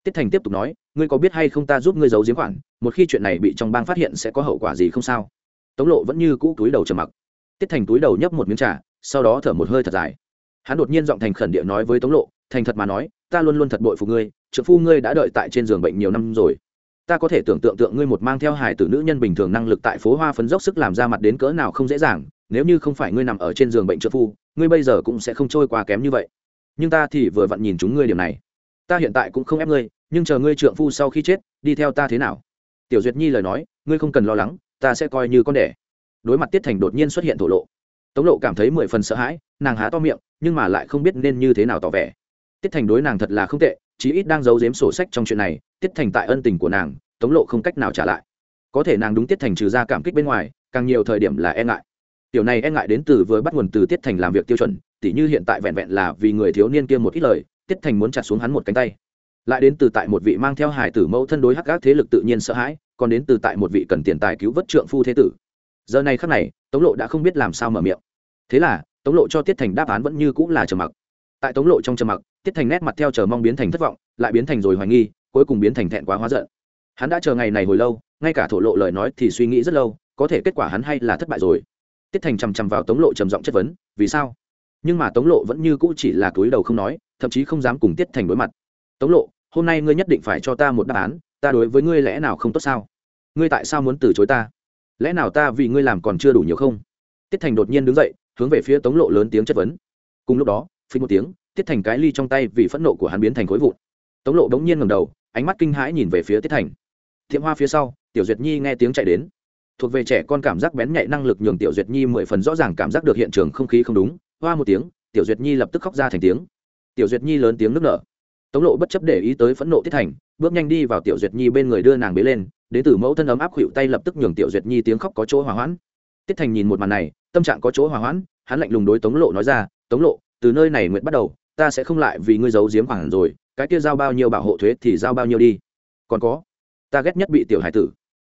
tiết thành tiếp tục nói, ngươi có biết hay không ta giúp ngươi giấu giếm khoản, một khi chuyện này bị trong bang phát hiện sẽ có hậu quả gì không sao? Tống lộ vẫn như cũ túi đầu trầm mặc. Tiết thành túi đầu nhấp một miếng trà, sau đó thở một hơi thật dài. Hắn đột nhiên giọng thành khẩn địa nói với tống lộ, thành thật mà nói, ta luôn luôn thật bội phục ngươi trợ phu ngươi đã đợi tại trên giường bệnh nhiều năm rồi. Ta có thể tưởng tượng tượng ngươi một mang theo hài tử nữ nhân bình thường năng lực tại phố hoa phấn dốc sức làm ra mặt đến cỡ nào không dễ dàng, nếu như không phải ngươi nằm ở trên giường bệnh trợ phu, ngươi bây giờ cũng sẽ không trôi qua kém như vậy. Nhưng ta thì vừa vặn nhìn chúng ngươi điểm này. Ta hiện tại cũng không ép ngươi nhưng chờ ngươi trượng phu sau khi chết, đi theo ta thế nào? Tiểu duyệt nhi lời nói, ngươi không cần lo lắng, ta sẽ coi như con đẻ. Đối mặt tiết thành đột nhiên xuất hiện thổ lộ. Tống lộ cảm thấy mười phần sợ hãi, nàng há to miệng, nhưng mà lại không biết nên như thế nào tỏ vẻ. Tiết thành đối nàng thật là không tệ, chí ít đang giấu giếm sổ sách trong chuyện này, tiết thành tại ân tình của nàng, tống lộ không cách nào trả lại. Có thể nàng đúng tiết thành trừ ra cảm kích bên ngoài, càng nhiều thời điểm là e ngại. Tiểu này e ngại đến từ vừa bắt nguồn từ tiết thành làm việc tiêu chuẩn, tỉ như hiện tại vẹn vẹn là vì người thiếu niên kia một ít lời, tiết thành muốn chặt xuống hắn một cánh tay lại đến từ tại một vị mang theo hải tử mẫu thân đối hắc gác thế lực tự nhiên sợ hãi, còn đến từ tại một vị cần tiền tài cứu vớt trượng phu thế tử. Giờ này khắc này, tống lộ đã không biết làm sao mở miệng. Thế là, tống lộ cho tiết thành đáp án vẫn như cũng là trầm mặc. Tại tống lộ trong trầm mặc, tiết thành nét mặt theo chờ mong biến thành thất vọng, lại biến thành rồi hoài nghi, cuối cùng biến thành thẹn quá hóa giận. Hắn đã chờ ngày này hồi lâu, ngay cả thổ lộ lời nói thì suy nghĩ rất lâu, có thể kết quả hắn hay là thất bại rồi. Tiết thành chằm chằm vào tống lộ trầm giọng chất vấn, vì sao? Nhưng mà tống lộ vẫn như cũ chỉ là túi đầu không nói, thậm chí không dám cùng tiết thành đối mặt. Tống lộ hôm nay ngươi nhất định phải cho ta một đáp án, ta đối với ngươi lẽ nào không tốt sao? Ngươi tại sao muốn từ chối ta? Lẽ nào ta vì ngươi làm còn chưa đủ nhiều không? Tiết thành đột nhiên đứng dậy, hướng về phía tống lộ lớn tiếng chất vấn. Cùng lúc đó phí một tiếng, tiết thành cái ly trong tay vì phẫn nộ của hắn biến thành khối vụn. Tống lộ đống nhiên ngầm đầu, ánh mắt kinh hãi nhìn về phía tiết thành. Thiệm hoa phía sau, tiểu duyệt nhi nghe tiếng chạy đến. Thuộc về trẻ con cảm giác bén nhạy năng lực nhường tiểu duyệt nhi mười phần rõ ràng cảm giác được hiện trường không khí không đúng. Hoa một tiếng, tiểu duyệt nhi lập tức khóc ra thành tiếng. Tiểu duyệt nhi lớn tiếng nức nở tống lộ bất chấp để ý tới phẫn nộ tiết thành, bước nhanh đi vào tiểu duyệt nhi bên người đưa nàng bế lên, đến từ mẫu thân ấm áp khuỵu tay lập tức nhường tiểu duyệt nhi tiếng khóc có chỗ hòa hoãn. Tiết thành nhìn một màn này, tâm trạng có chỗ hòa hoãn, hắn lạnh lùng đối tống lộ nói ra, tống lộ, từ nơi này nguyện bắt đầu, ta sẽ không lại vì ngươi giấu giếm khoảng rồi, cái kia giao bao nhiêu bảo hộ thuế thì giao bao nhiêu đi. Còn có, ta ghét nhất bị tiểu hải tử.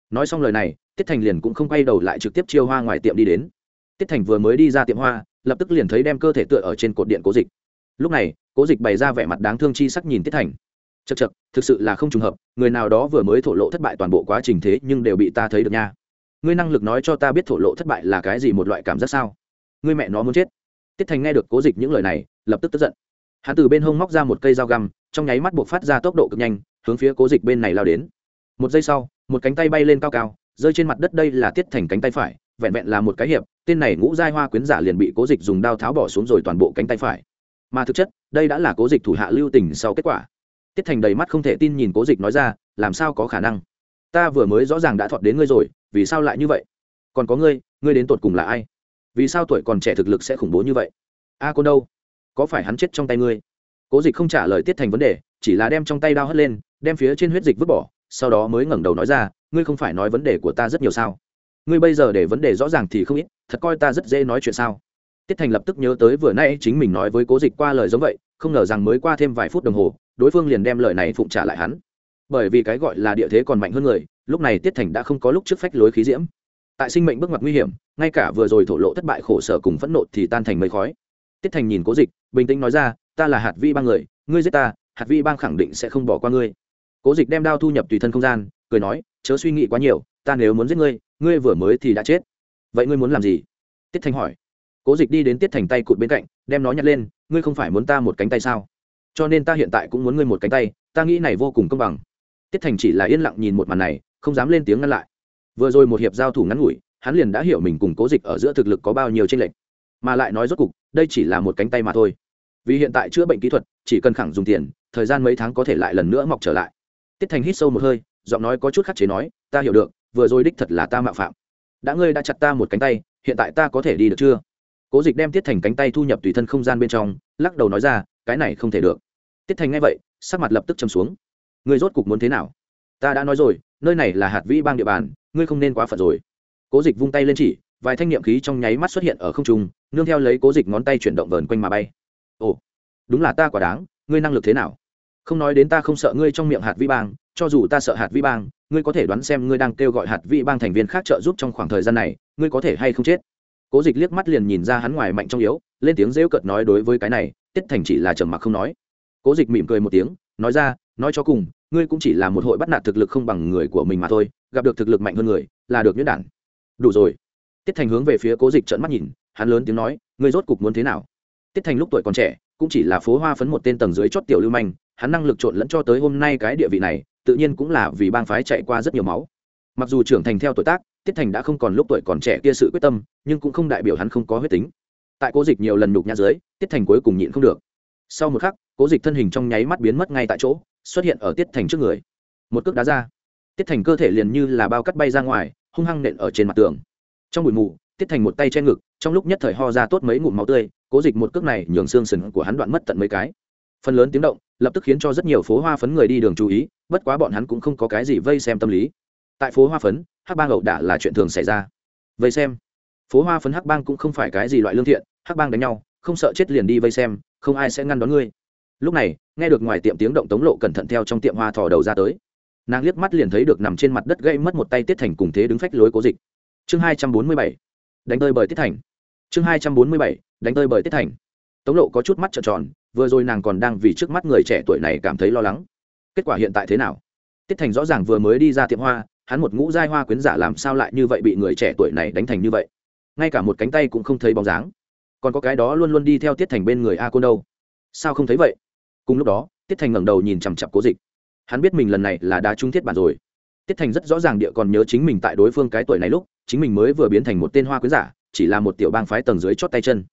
Nói xong lời này, tiết thành liền cũng không quay đầu lại trực tiếp chiêu hoa ngoài tiệm đi đến. Tiết thành vừa mới đi ra tiệm hoa, lập tức liền thấy đem cơ thể tựa ở trên cột điện cố dịch lúc này, cố dịch bày ra vẻ mặt đáng thương chi sắc nhìn tiết thành. Chật chật thực sự là không trùng hợp, người nào đó vừa mới thổ lộ thất bại toàn bộ quá trình thế nhưng đều bị ta thấy được nha. Ngươi năng lực nói cho ta biết thổ lộ thất bại là cái gì một loại cảm giác sao? Ngươi mẹ nó muốn chết. Tiết thành nghe được cố dịch những lời này, lập tức tức giận. Hắn từ bên hông móc ra một cây dao găm, trong nháy mắt buộc phát ra tốc độ cực nhanh, hướng phía cố dịch bên này lao đến. Một giây sau, một cánh tay bay lên cao cao, rơi trên mặt đất đây là tiết thành cánh tay phải, vẹn vẹn là một cái hiệp, tên này ngũ giai hoa quyến giả liền bị cố dịch dùng đao tháo bỏ xuống rồi toàn bộ cánh tay phải mà thực chất đây đã là cố dịch thủ hạ lưu tình sau kết quả. Tiết thành đầy mắt không thể tin nhìn cố dịch nói ra làm sao có khả năng? Ta vừa mới rõ ràng đã thọt đến ngươi rồi vì sao lại như vậy? Còn có ngươi ngươi đến tột cùng là ai? Vì sao tuổi còn trẻ thực lực sẽ khủng bố như vậy? A à, cô đâu? Có phải hắn chết trong tay ngươi? Cố dịch không trả lời tiết thành vấn đề chỉ là đem trong tay đao hất lên đem phía trên huyết dịch vứt bỏ sau đó mới ngẩng đầu nói ra ngươi không phải nói vấn đề của ta rất nhiều sao? Ngươi bây giờ để vấn đề rõ ràng thì không ít thật coi ta rất dễ nói chuyện sao? Tiết thành lập tức nhớ tới vừa nay chính mình nói với cố dịch qua lời giống vậy, không ngờ rằng mới qua thêm vài phút đồng hồ, đối phương liền đem lời này phụng trả lại hắn. Bởi vì cái gọi là địa thế còn mạnh hơn người, lúc này tiết thành đã không có lúc trước phách lối khí diễm. Tại sinh mệnh bước ngoặt nguy hiểm, ngay cả vừa rồi thổ lộ thất bại khổ sở cùng phẫn nộ thì tan thành mây khói. Tiết thành nhìn cố dịch, bình tĩnh nói ra, ta là hạt vi bang người, ngươi giết ta, hạt vi bang khẳng định sẽ không bỏ qua ngươi. Cố dịch đem đao thu nhập tùy thân không gian, cười nói, chớ suy nghĩ quá nhiều, ta nếu muốn giết ngươi ngươi vừa mới thì đã chết. Vậy ngươi muốn làm gì? Tiết thành hỏi cố dịch đi đến tiết thành tay cụt bên cạnh, đem nó nhặt lên, ngươi không phải muốn ta một cánh tay sao? Cho nên ta hiện tại cũng muốn ngươi một cánh tay, ta nghĩ này vô cùng công bằng. Tiết thành chỉ là yên lặng nhìn một màn này, không dám lên tiếng ngăn lại. Vừa rồi một hiệp giao thủ ngắn ngủi, hắn liền đã hiểu mình cùng cố dịch ở giữa thực lực có bao nhiêu tranh lệch. Mà lại nói rốt cục, đây chỉ là một cánh tay mà thôi. Vì hiện tại chữa bệnh kỹ thuật, chỉ cần khẳng dùng tiền, thời gian mấy tháng có thể lại lần nữa mọc trở lại. Tiết thành hít sâu một hơi, giọng nói có chút khắc chế nói, ta hiểu được, vừa rồi đích thật là ta mạo phạm. Đã ngươi đã chặt ta một cánh tay, hiện tại ta có thể đi được chưa? Cố dịch đem tiết thành cánh tay thu nhập tùy thân không gian bên trong, lắc đầu nói ra, cái này không thể được. Tiết thành nghe vậy, sắc mặt lập tức châm xuống. Ngươi rốt cục muốn thế nào? Ta đã nói rồi, nơi này là hạt vĩ bang địa bàn, ngươi không nên quá phật rồi. Cố dịch vung tay lên chỉ, vài thanh niệm khí trong nháy mắt xuất hiện ở không trung, nương theo lấy cố dịch ngón tay chuyển động vờn quanh mà bay. Ồ, đúng là ta quả đáng, ngươi năng lực thế nào? Không nói đến ta không sợ ngươi trong miệng hạt vĩ bang, cho dù ta sợ hạt vĩ bang, ngươi có thể đoán xem ngươi đang kêu gọi hạt vĩ bang thành viên khác trợ giúp trong khoảng thời gian này, ngươi có thể hay không chết? Cố dịch liếc mắt liền nhìn ra hắn ngoài mạnh trong yếu, lên tiếng rêu cợt nói đối với cái này, tiết thành chỉ là trầm mặc không nói. Cố dịch mỉm cười một tiếng, nói ra, nói cho cùng, ngươi cũng chỉ là một hội bắt nạt thực lực không bằng người của mình mà thôi, gặp được thực lực mạnh hơn người, là được nhuyễn đản. Đủ rồi. Tiết thành hướng về phía cố dịch trợn mắt nhìn, hắn lớn tiếng nói, ngươi rốt cục muốn thế nào? Tiết thành lúc tuổi còn trẻ, cũng chỉ là phố hoa phấn một tên tầng dưới chót tiểu lưu manh, hắn năng lực trộn lẫn cho tới hôm nay cái địa vị này, tự nhiên cũng là vì bang phái chạy qua rất nhiều máu. Mặc dù trưởng thành theo tuổi tác tiết thành đã không còn lúc tuổi còn trẻ kia sự quyết tâm, nhưng cũng không đại biểu hắn không có huyết tính. Tại cố dịch nhiều lần nhục nhã dưới, tiết thành cuối cùng nhịn không được. Sau một khắc, cố dịch thân hình trong nháy mắt biến mất ngay tại chỗ, xuất hiện ở tiết thành trước người. Một cước đá ra. Tiết thành cơ thể liền như là bao cắt bay ra ngoài, hung hăng nện ở trên mặt tường. Trong bụi mù, tiết thành một tay che ngực, trong lúc nhất thời ho ra tốt mấy ngụm máu tươi, cố dịch một cước này nhường xương sừng của hắn đoạn mất tận mấy cái. Phần lớn tiếng động, lập tức khiến cho rất nhiều phố hoa phấn người đi đường chú ý, bất quá bọn hắn cũng không có cái gì vây xem tâm lý. Tại phố hoa phấn hắc bang ẩu đả là chuyện thường xảy ra. Vây xem. Phố hoa phấn hắc bang cũng không phải cái gì loại lương thiện, hắc bang đánh nhau, không sợ chết liền đi vây xem, không ai sẽ ngăn đón ngươi. Lúc này, nghe được ngoài tiệm tiếng động tống lộ cẩn thận theo trong tiệm hoa thò đầu ra tới. Nàng liếc mắt liền thấy được nằm trên mặt đất gây mất một tay tiết thành cùng thế đứng phách lối cố dịch. Chương hai trăm bốn mươi bảy. Đánh tơi bởi tiết thành. Chương hai trăm bốn mươi bảy. Đánh tơi bởi tiết thành. Tống lộ có chút mắt trợn tròn, vừa rồi nàng còn đang vì trước mắt người trẻ tuổi này cảm thấy lo lắng. Kết quả hiện tại thế nào? Tiết thành rõ ràng vừa mới đi ra tiệm hoa hắn một ngũ giai hoa quyến giả làm sao lại như vậy bị người trẻ tuổi này đánh thành như vậy? Ngay cả một cánh tay cũng không thấy bóng dáng. Còn có cái đó luôn luôn đi theo tiết thành bên người a côn đâu? Sao không thấy vậy? Cùng lúc đó, tiết thành ngẩng đầu nhìn chằm chặp cố dịch. Hắn biết mình lần này là đã trung thiết bản rồi. Tiết thành rất rõ ràng địa còn nhớ chính mình tại đối phương cái tuổi này lúc, chính mình mới vừa biến thành một tên hoa quyến giả, chỉ là một tiểu bang phái tầng dưới chót tay chân.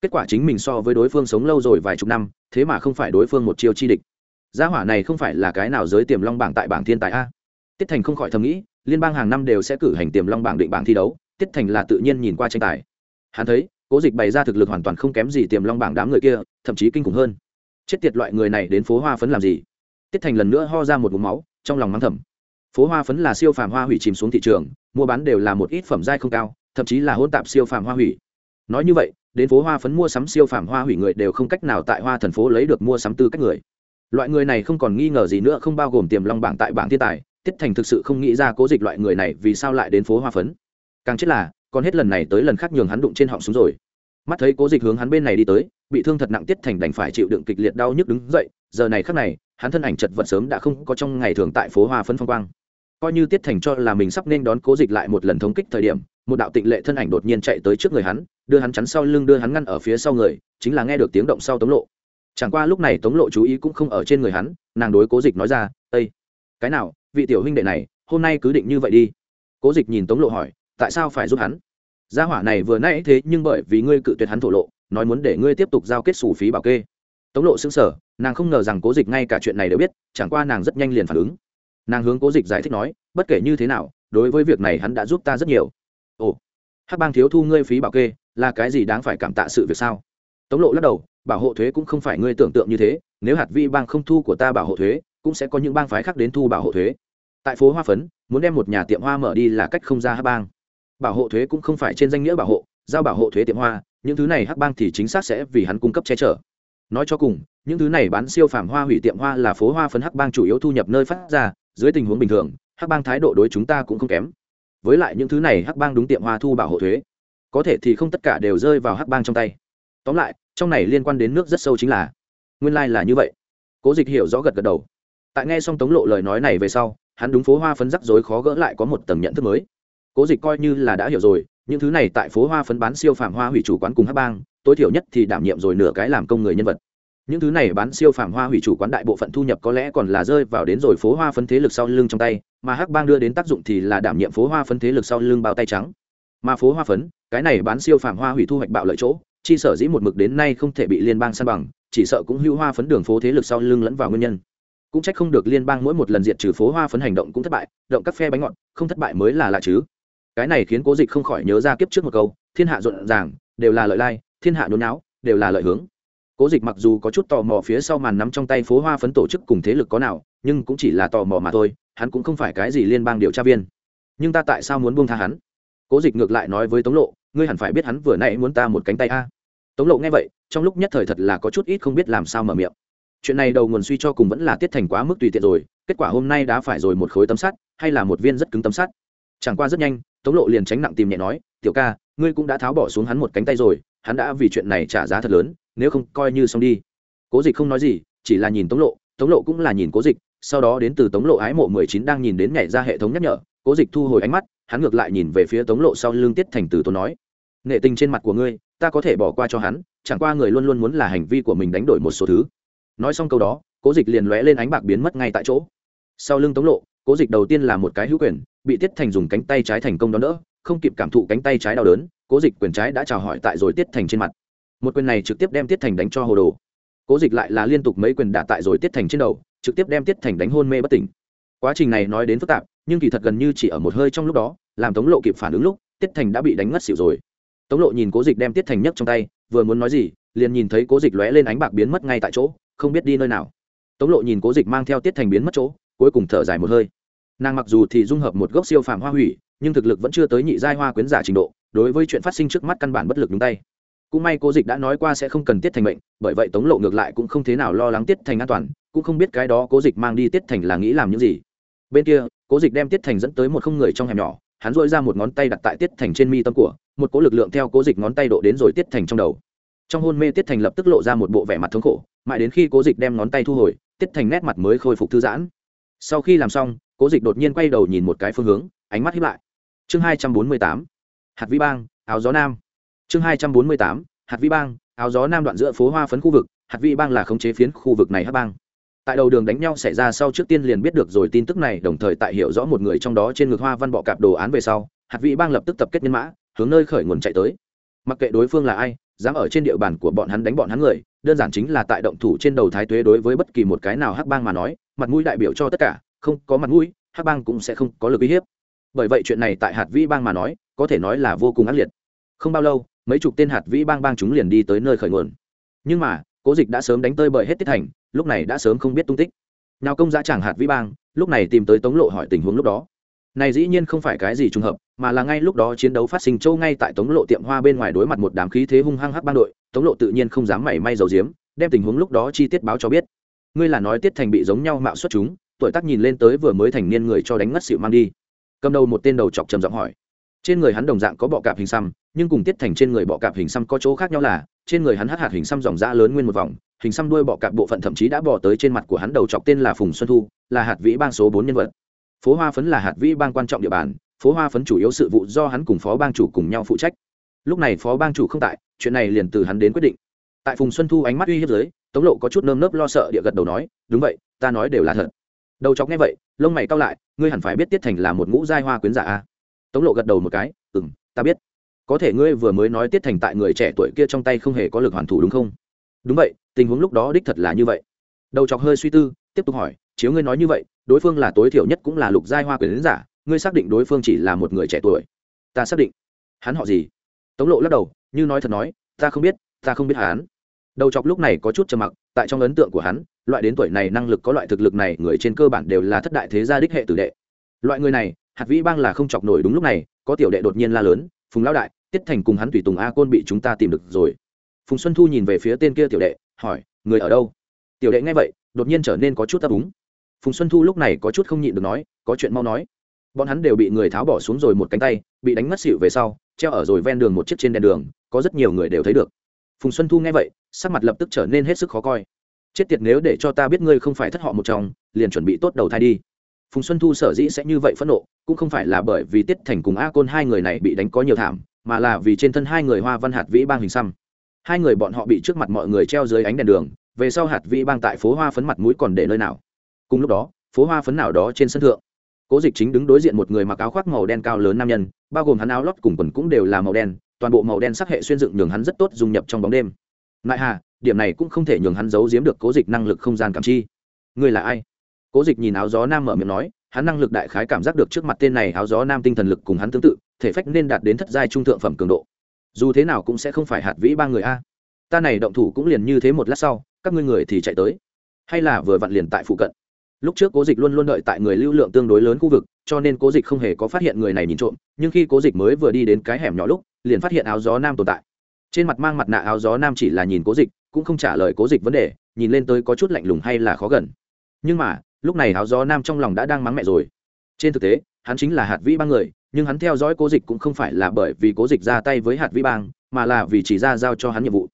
Kết quả chính mình so với đối phương sống lâu rồi vài chục năm, thế mà không phải đối phương một chiêu chi địch. Gia hỏa này không phải là cái nào giới tiềm long bảng tại bảng thiên tài a? Tiết thành không khỏi thầm nghĩ, liên bang hàng năm đều sẽ cử hành tiềm long bảng định bảng thi đấu, tiết thành là tự nhiên nhìn qua tranh tài. Hắn thấy, cố dịch bày ra thực lực hoàn toàn không kém gì tiềm long bảng đám người kia, thậm chí kinh khủng hơn. Chết tiệt loại người này đến phố hoa phấn làm gì? Tiết thành lần nữa ho ra một mũ máu, trong lòng mắng thầm. Phố hoa phấn là siêu phàm hoa hủy chìm xuống thị trường, mua bán đều là một ít phẩm giai không cao, thậm chí là hôn tạp siêu phàm hoa hủy. Nói như vậy, đến phố hoa phấn mua sắm siêu phàm hoa hủy người đều không cách nào tại hoa thần phố lấy được mua sắm tư cách người. Loại người này không còn nghi ngờ gì nữa, không bao gồm tiềm long bảng tại bảng thiên tài tiết thành thực sự không nghĩ ra cố dịch loại người này vì sao lại đến phố hoa phấn. Càng chết là, còn hết lần này tới lần khác nhường hắn đụng trên họng xuống rồi. Mắt thấy cố dịch hướng hắn bên này đi tới, bị thương thật nặng tiết thành đành phải chịu đựng kịch liệt đau nhức đứng dậy, giờ này khác này, hắn thân ảnh chật vật sớm đã không có trong ngày thường tại phố hoa phấn phong quang. Coi như tiết thành cho là mình sắp nên đón cố dịch lại một lần thống kích thời điểm, một đạo tịnh lệ thân ảnh đột nhiên chạy tới trước người hắn, đưa hắn chắn sau lưng, đưa hắn ngăn ở phía sau người, chính là nghe được tiếng động sau tống lộ. Chẳng qua lúc này tống lộ chú ý cũng không ở trên người hắn, nàng đối cố dịch nói ra ây cái nào? Vị tiểu huynh đệ này, hôm nay cứ định như vậy đi. Cố dịch nhìn tống lộ hỏi, tại sao phải giúp hắn? Gia hỏa này vừa nãy thế nhưng bởi vì ngươi cự tuyệt hắn thổ lộ, nói muốn để ngươi tiếp tục giao kết xù phí bảo kê. Tống lộ xứng sở nàng không ngờ rằng cố dịch ngay cả chuyện này đều biết, chẳng qua nàng rất nhanh liền phản ứng. Nàng hướng cố dịch giải thích nói, bất kể như thế nào, đối với việc này hắn đã giúp ta rất nhiều. Ồ, hắc bang thiếu thu ngươi phí bảo kê, là cái gì đáng phải cảm tạ sự việc sao? Tống lộ lắc đầu, bảo hộ thuế cũng không phải ngươi tưởng tượng như thế, nếu hạt vi bang không thu của ta bảo hộ thuế cũng sẽ có những bang phái khác đến thu bảo hộ thuế. Tại phố hoa phấn, muốn đem một nhà tiệm hoa mở đi là cách không ra hắc bang. Bảo hộ thuế cũng không phải trên danh nghĩa bảo hộ, giao bảo hộ thuế tiệm hoa, những thứ này hắc bang thì chính xác sẽ vì hắn cung cấp che chở. Nói cho cùng, những thứ này bán siêu phàm hoa hủy tiệm hoa là phố hoa phấn hắc bang chủ yếu thu nhập nơi phát ra, dưới tình huống bình thường, hắc bang thái độ đối chúng ta cũng không kém. Với lại những thứ này hắc bang đúng tiệm hoa thu bảo hộ thuế. Có thể thì không tất cả đều rơi vào hắc bang trong tay. Tóm lại, trong này liên quan đến nước rất sâu chính là, nguyên lai là như vậy. Cố dịch hiểu rõ gật gật đầu tại nghe xong tống lộ lời nói này về sau, hắn đúng phố hoa phấn rắc rối khó gỡ lại có một tầng nhận thức mới. Cố dịch coi như là đã hiểu rồi, những thứ này tại phố hoa phấn bán siêu phàm hoa hủy chủ quán cùng hắc bang, tối thiểu nhất thì đảm nhiệm rồi nửa cái làm công người nhân vật. Những thứ này bán siêu phàm hoa hủy chủ quán đại bộ phận thu nhập có lẽ còn là rơi vào đến rồi phố hoa phấn thế lực sau lưng trong tay, mà hắc bang đưa đến tác dụng thì là đảm nhiệm phố hoa phấn thế lực sau lưng bao tay trắng. Mà phố hoa phấn, cái này bán siêu phàm hoa hủy thu hoạch bạo lợi chỗ, chi sở dĩ một mực đến nay không thể bị liên bang san bằng, chỉ sợ cũng hưu hoa phấn đường phố thế lực sau lưng lẫn vào nguyên nhân cũng trách không được liên bang mỗi một lần diệt trừ phố hoa phấn hành động cũng thất bại, động các phe bánh ngọt, không thất bại mới là lạ chứ. Cái này khiến cố dịch không khỏi nhớ ra kiếp trước một câu, thiên hạ rộn ràng, đều là lợi lai, thiên hạ nhốn não đều là lợi hướng. Cố dịch mặc dù có chút tò mò phía sau màn nắm trong tay phố hoa phấn tổ chức cùng thế lực có nào, nhưng cũng chỉ là tò mò mà thôi, hắn cũng không phải cái gì liên bang điều tra viên. Nhưng ta tại sao muốn buông tha hắn? Cố dịch ngược lại nói với tống lộ, ngươi hẳn phải biết hắn vừa nãy muốn ta một cánh tay a. Tống lộ nghe vậy, trong lúc nhất thời thật là có chút ít không biết làm sao mở miệng chuyện này đầu nguồn suy cho cùng vẫn là tiết thành quá mức tùy tiện rồi, kết quả hôm nay đã phải rồi một khối tấm sắt, hay là một viên rất cứng tấm sắt. Chẳng qua rất nhanh, tống lộ liền tránh nặng tìm nhẹ nói, tiểu ca, ngươi cũng đã tháo bỏ xuống hắn một cánh tay rồi, hắn đã vì chuyện này trả giá thật lớn, nếu không coi như xong đi. Cố dịch không nói gì, chỉ là nhìn tống lộ tống lộ cũng là nhìn cố dịch, sau đó đến từ tống lộ ái mộ mười chín đang nhìn đến nhảy ra hệ thống nhắc nhở, cố dịch thu hồi ánh mắt, hắn ngược lại nhìn về phía tống lộ sau lưng tiết thành từ tốn nói, nghệ tình trên mặt của ngươi, ta có thể bỏ qua cho hắn, chẳng qua người luôn luôn muốn là hành vi của mình đánh đổi một số thứ nói xong câu đó, cố dịch liền lóe lên ánh bạc biến mất ngay tại chỗ. Sau lưng tống lộ, cố dịch đầu tiên là một cái hữu quyền, bị tiết thành dùng cánh tay trái thành công đón đỡ, không kịp cảm thụ cánh tay trái đau đớn, cố dịch quyền trái đã chào hỏi tại rồi tiết thành trên mặt. Một quyền này trực tiếp đem tiết thành đánh cho hồ đồ. Cố dịch lại là liên tục mấy quyền đả tại rồi tiết thành trên đầu, trực tiếp đem tiết thành đánh hôn mê bất tỉnh. Quá trình này nói đến phức tạp, nhưng kỳ thật gần như chỉ ở một hơi trong lúc đó, làm tống lộ kịp phản ứng lúc, tiết thành đã bị đánh ngất xỉu rồi. Tống lộ nhìn cố dịch đem tiết thành nhấc trong tay, vừa muốn nói gì, liền nhìn thấy cố dịch lóe lên ánh bạc biến mất ngay tại chỗ không biết đi nơi nào. Tống lộ nhìn cố dịch mang theo tiết thành biến mất chỗ, cuối cùng thở dài một hơi. Nàng mặc dù thì dung hợp một gốc siêu phàm hoa hủy, nhưng thực lực vẫn chưa tới nhị giai hoa quyến giả trình độ, đối với chuyện phát sinh trước mắt căn bản bất lực nhúng tay. Cũng may cố dịch đã nói qua sẽ không cần tiết thành mệnh, bởi vậy tống lộ ngược lại cũng không thế nào lo lắng tiết thành an toàn, cũng không biết cái đó cố dịch mang đi tiết thành là nghĩ làm những gì. Bên kia, cố dịch đem tiết thành dẫn tới một không người trong hẻm nhỏ, hắn dội ra một ngón tay đặt tại tiết thành trên mi tâm của, một cố lực lượng theo cố dịch ngón tay độ đến rồi tiết thành trong đầu. Trong hôn mê tiết thành lập tức lộ ra một bộ vẻ mặt thống khổ mãi đến khi cố dịch đem ngón tay thu hồi, tiết thành nét mặt mới khôi phục thư giãn. Sau khi làm xong, cố dịch đột nhiên quay đầu nhìn một cái phương hướng, ánh mắt hiếp lại. Chương hai trăm bốn mươi tám, hạt vi bang, áo gió nam. Chương hai trăm bốn mươi tám, hạt vi bang, áo gió nam đoạn giữa phố hoa phấn khu vực, hạt vi bang là khống chế phiến khu vực này hát bang. Tại đầu đường đánh nhau xảy ra sau trước tiên liền biết được rồi tin tức này, đồng thời tại hiểu rõ một người trong đó trên ngực hoa văn bọ cạp đồ án về sau, hạt vị bang lập tức tập kết nhân mã, hướng nơi khởi nguồn chạy tới. Mặc kệ đối phương là ai, dám ở trên địa bàn của bọn hắn đánh bọn hắn người đơn giản chính là tại động thủ trên đầu thái tuế đối với bất kỳ một cái nào hắc bang mà nói, mặt mũi đại biểu cho tất cả, không có mặt mũi, hắc bang cũng sẽ không có lực uy hiếp. Bởi vậy chuyện này tại hạt vĩ bang mà nói, có thể nói là vô cùng ác liệt. Không bao lâu, mấy chục tên hạt vĩ bang bang chúng liền đi tới nơi khởi nguồn. Nhưng mà, cố dịch đã sớm đánh tơi bời hết tiết thành, lúc này đã sớm không biết tung tích. Nào công giá chẳng hạt vĩ bang, lúc này tìm tới tống lộ hỏi tình huống lúc đó. Này dĩ nhiên không phải cái gì trùng hợp, mà là ngay lúc đó chiến đấu phát sinh châu ngay tại tống lộ tiệm hoa bên ngoài đối mặt một đám khí thế hung hăng hắc bang đội tống lộ tự nhiên không dám mảy may dầu diếm đem tình huống lúc đó chi tiết báo cho biết. Ngươi là nói tiết thành bị giống nhau mạo xuất chúng, tuổi tác nhìn lên tới vừa mới thành niên người cho đánh ngất xịu mang đi. Cầm đầu một tên đầu chọc trầm giọng hỏi. Trên người hắn đồng dạng có bọ cạp hình xăm, nhưng cùng tiết thành trên người bọ cạp hình xăm có chỗ khác nhau là, trên người hắn hắt hạt hình xăm dòng da lớn nguyên một vòng, hình xăm đuôi bọ cạp bộ phận thậm chí đã bỏ tới trên mặt của hắn đầu chọc tên là phùng xuân thu, là hạt vĩ bang số bốn nhân vật. Phố hoa phấn là hạt vĩ bang quan trọng địa bàn, phố hoa phấn chủ yếu sự vụ do hắn cùng phó bang chủ cùng nhau phụ trách lúc này phó bang chủ không tại, chuyện này liền từ hắn đến quyết định. Tại phùng xuân thu ánh mắt uy hiếp dưới, tống lộ có chút nơm nớp lo sợ địa gật đầu nói, đúng vậy, ta nói đều là thật. Đầu chọc nghe vậy, lông mày cao lại, ngươi hẳn phải biết tiết thành là một ngũ giai hoa quyến giả a. Tống lộ gật đầu một cái ừ m ta biết. Có thể ngươi vừa mới nói tiết thành tại người trẻ tuổi kia trong tay không hề có lực hoàn thủ đúng không? Đúng vậy, tình huống lúc đó đích thật là như vậy. Đầu chọc hơi suy tư, tiếp tục hỏi, chiếu ngươi nói như vậy, đối phương là tối thiểu nhất cũng là lục giai hoa quyến giả, ngươi xác định đối phương chỉ là một người trẻ tuổi? Ta xác định. Hắn họ gì? Tống lộ lắc đầu, như nói thật nói, ta không biết, ta không biết hắn. Đầu chọc lúc này có chút trầm mặc, tại trong ấn tượng của hắn, loại đến tuổi này năng lực có loại thực lực này, người trên cơ bản đều là thất đại thế gia đích hệ tử đệ. Loại người này, hạt vĩ bang là không chọc nổi đúng lúc này, có tiểu đệ đột nhiên la lớn, phùng lão đại, tiết thành cùng hắn tùy tùng a côn bị chúng ta tìm được rồi. Phùng xuân thu nhìn về phía tên kia tiểu đệ, hỏi, người ở đâu? Tiểu đệ nghe vậy, đột nhiên trở nên có chút ấp úng. Phùng xuân thu lúc này có chút không nhịn được nói, có chuyện mau nói. Bọn hắn đều bị người tháo bỏ xuống rồi một cánh tay, bị đánh mất xịu về sau treo ở rồi ven đường một chiếc trên đèn đường, có rất nhiều người đều thấy được. Phùng xuân thu nghe vậy, sắc mặt lập tức trở nên hết sức khó coi. Chết tiệt, nếu để cho ta biết ngươi không phải thất họ một chồng liền chuẩn bị tốt đầu thai đi. Phùng xuân thu sở dĩ sẽ như vậy phẫn nộ, cũng không phải là bởi vì tiết thành cùng a côn hai người này bị đánh có nhiều thảm, mà là vì trên thân hai người hoa văn hạt vĩ bang hình xăm. Hai người bọn họ bị trước mặt mọi người treo dưới ánh đèn đường, về sau hạt vĩ bang tại phố hoa phấn mặt mũi còn để nơi nào. Cùng lúc đó, phố hoa phấn nào đó trên sân thượng, cố dịch chính đứng đối diện một người mặc áo khoác màu đen cao lớn nam nhân bao gồm hắn áo lót cùng quần cũng đều là màu đen, toàn bộ màu đen sắc hệ xuyên dựng nhường hắn rất tốt dung nhập trong bóng đêm. Nại hà, điểm này cũng không thể nhường hắn giấu giếm được cố dịch năng lực không gian cảm chi. Ngươi là ai? Cố dịch nhìn áo gió nam mở miệng nói, hắn năng lực đại khái cảm giác được trước mặt tên này áo gió nam tinh thần lực cùng hắn tương tự, thể phách nên đạt đến thất giai trung thượng phẩm cường độ. Dù thế nào cũng sẽ không phải hạt vĩ ba người a. Ta này động thủ cũng liền như thế một lát sau, các ngươi người thì chạy tới. Hay là vừa vặn liền tại phụ cận. Lúc trước cố dịch luôn luôn đợi tại người lưu lượng tương đối lớn khu vực cho nên cố dịch không hề có phát hiện người này nhìn trộm, nhưng khi cố dịch mới vừa đi đến cái hẻm nhỏ lúc, liền phát hiện áo gió nam tồn tại. Trên mặt mang mặt nạ áo gió nam chỉ là nhìn cố dịch, cũng không trả lời cố dịch vấn đề, nhìn lên tới có chút lạnh lùng hay là khó gần. Nhưng mà, lúc này áo gió nam trong lòng đã đang mắng mẹ rồi. Trên thực tế, hắn chính là hạt vĩ ba người, nhưng hắn theo dõi cố dịch cũng không phải là bởi vì cố dịch ra tay với hạt vĩ bang, mà là vì chỉ ra giao cho hắn nhiệm vụ.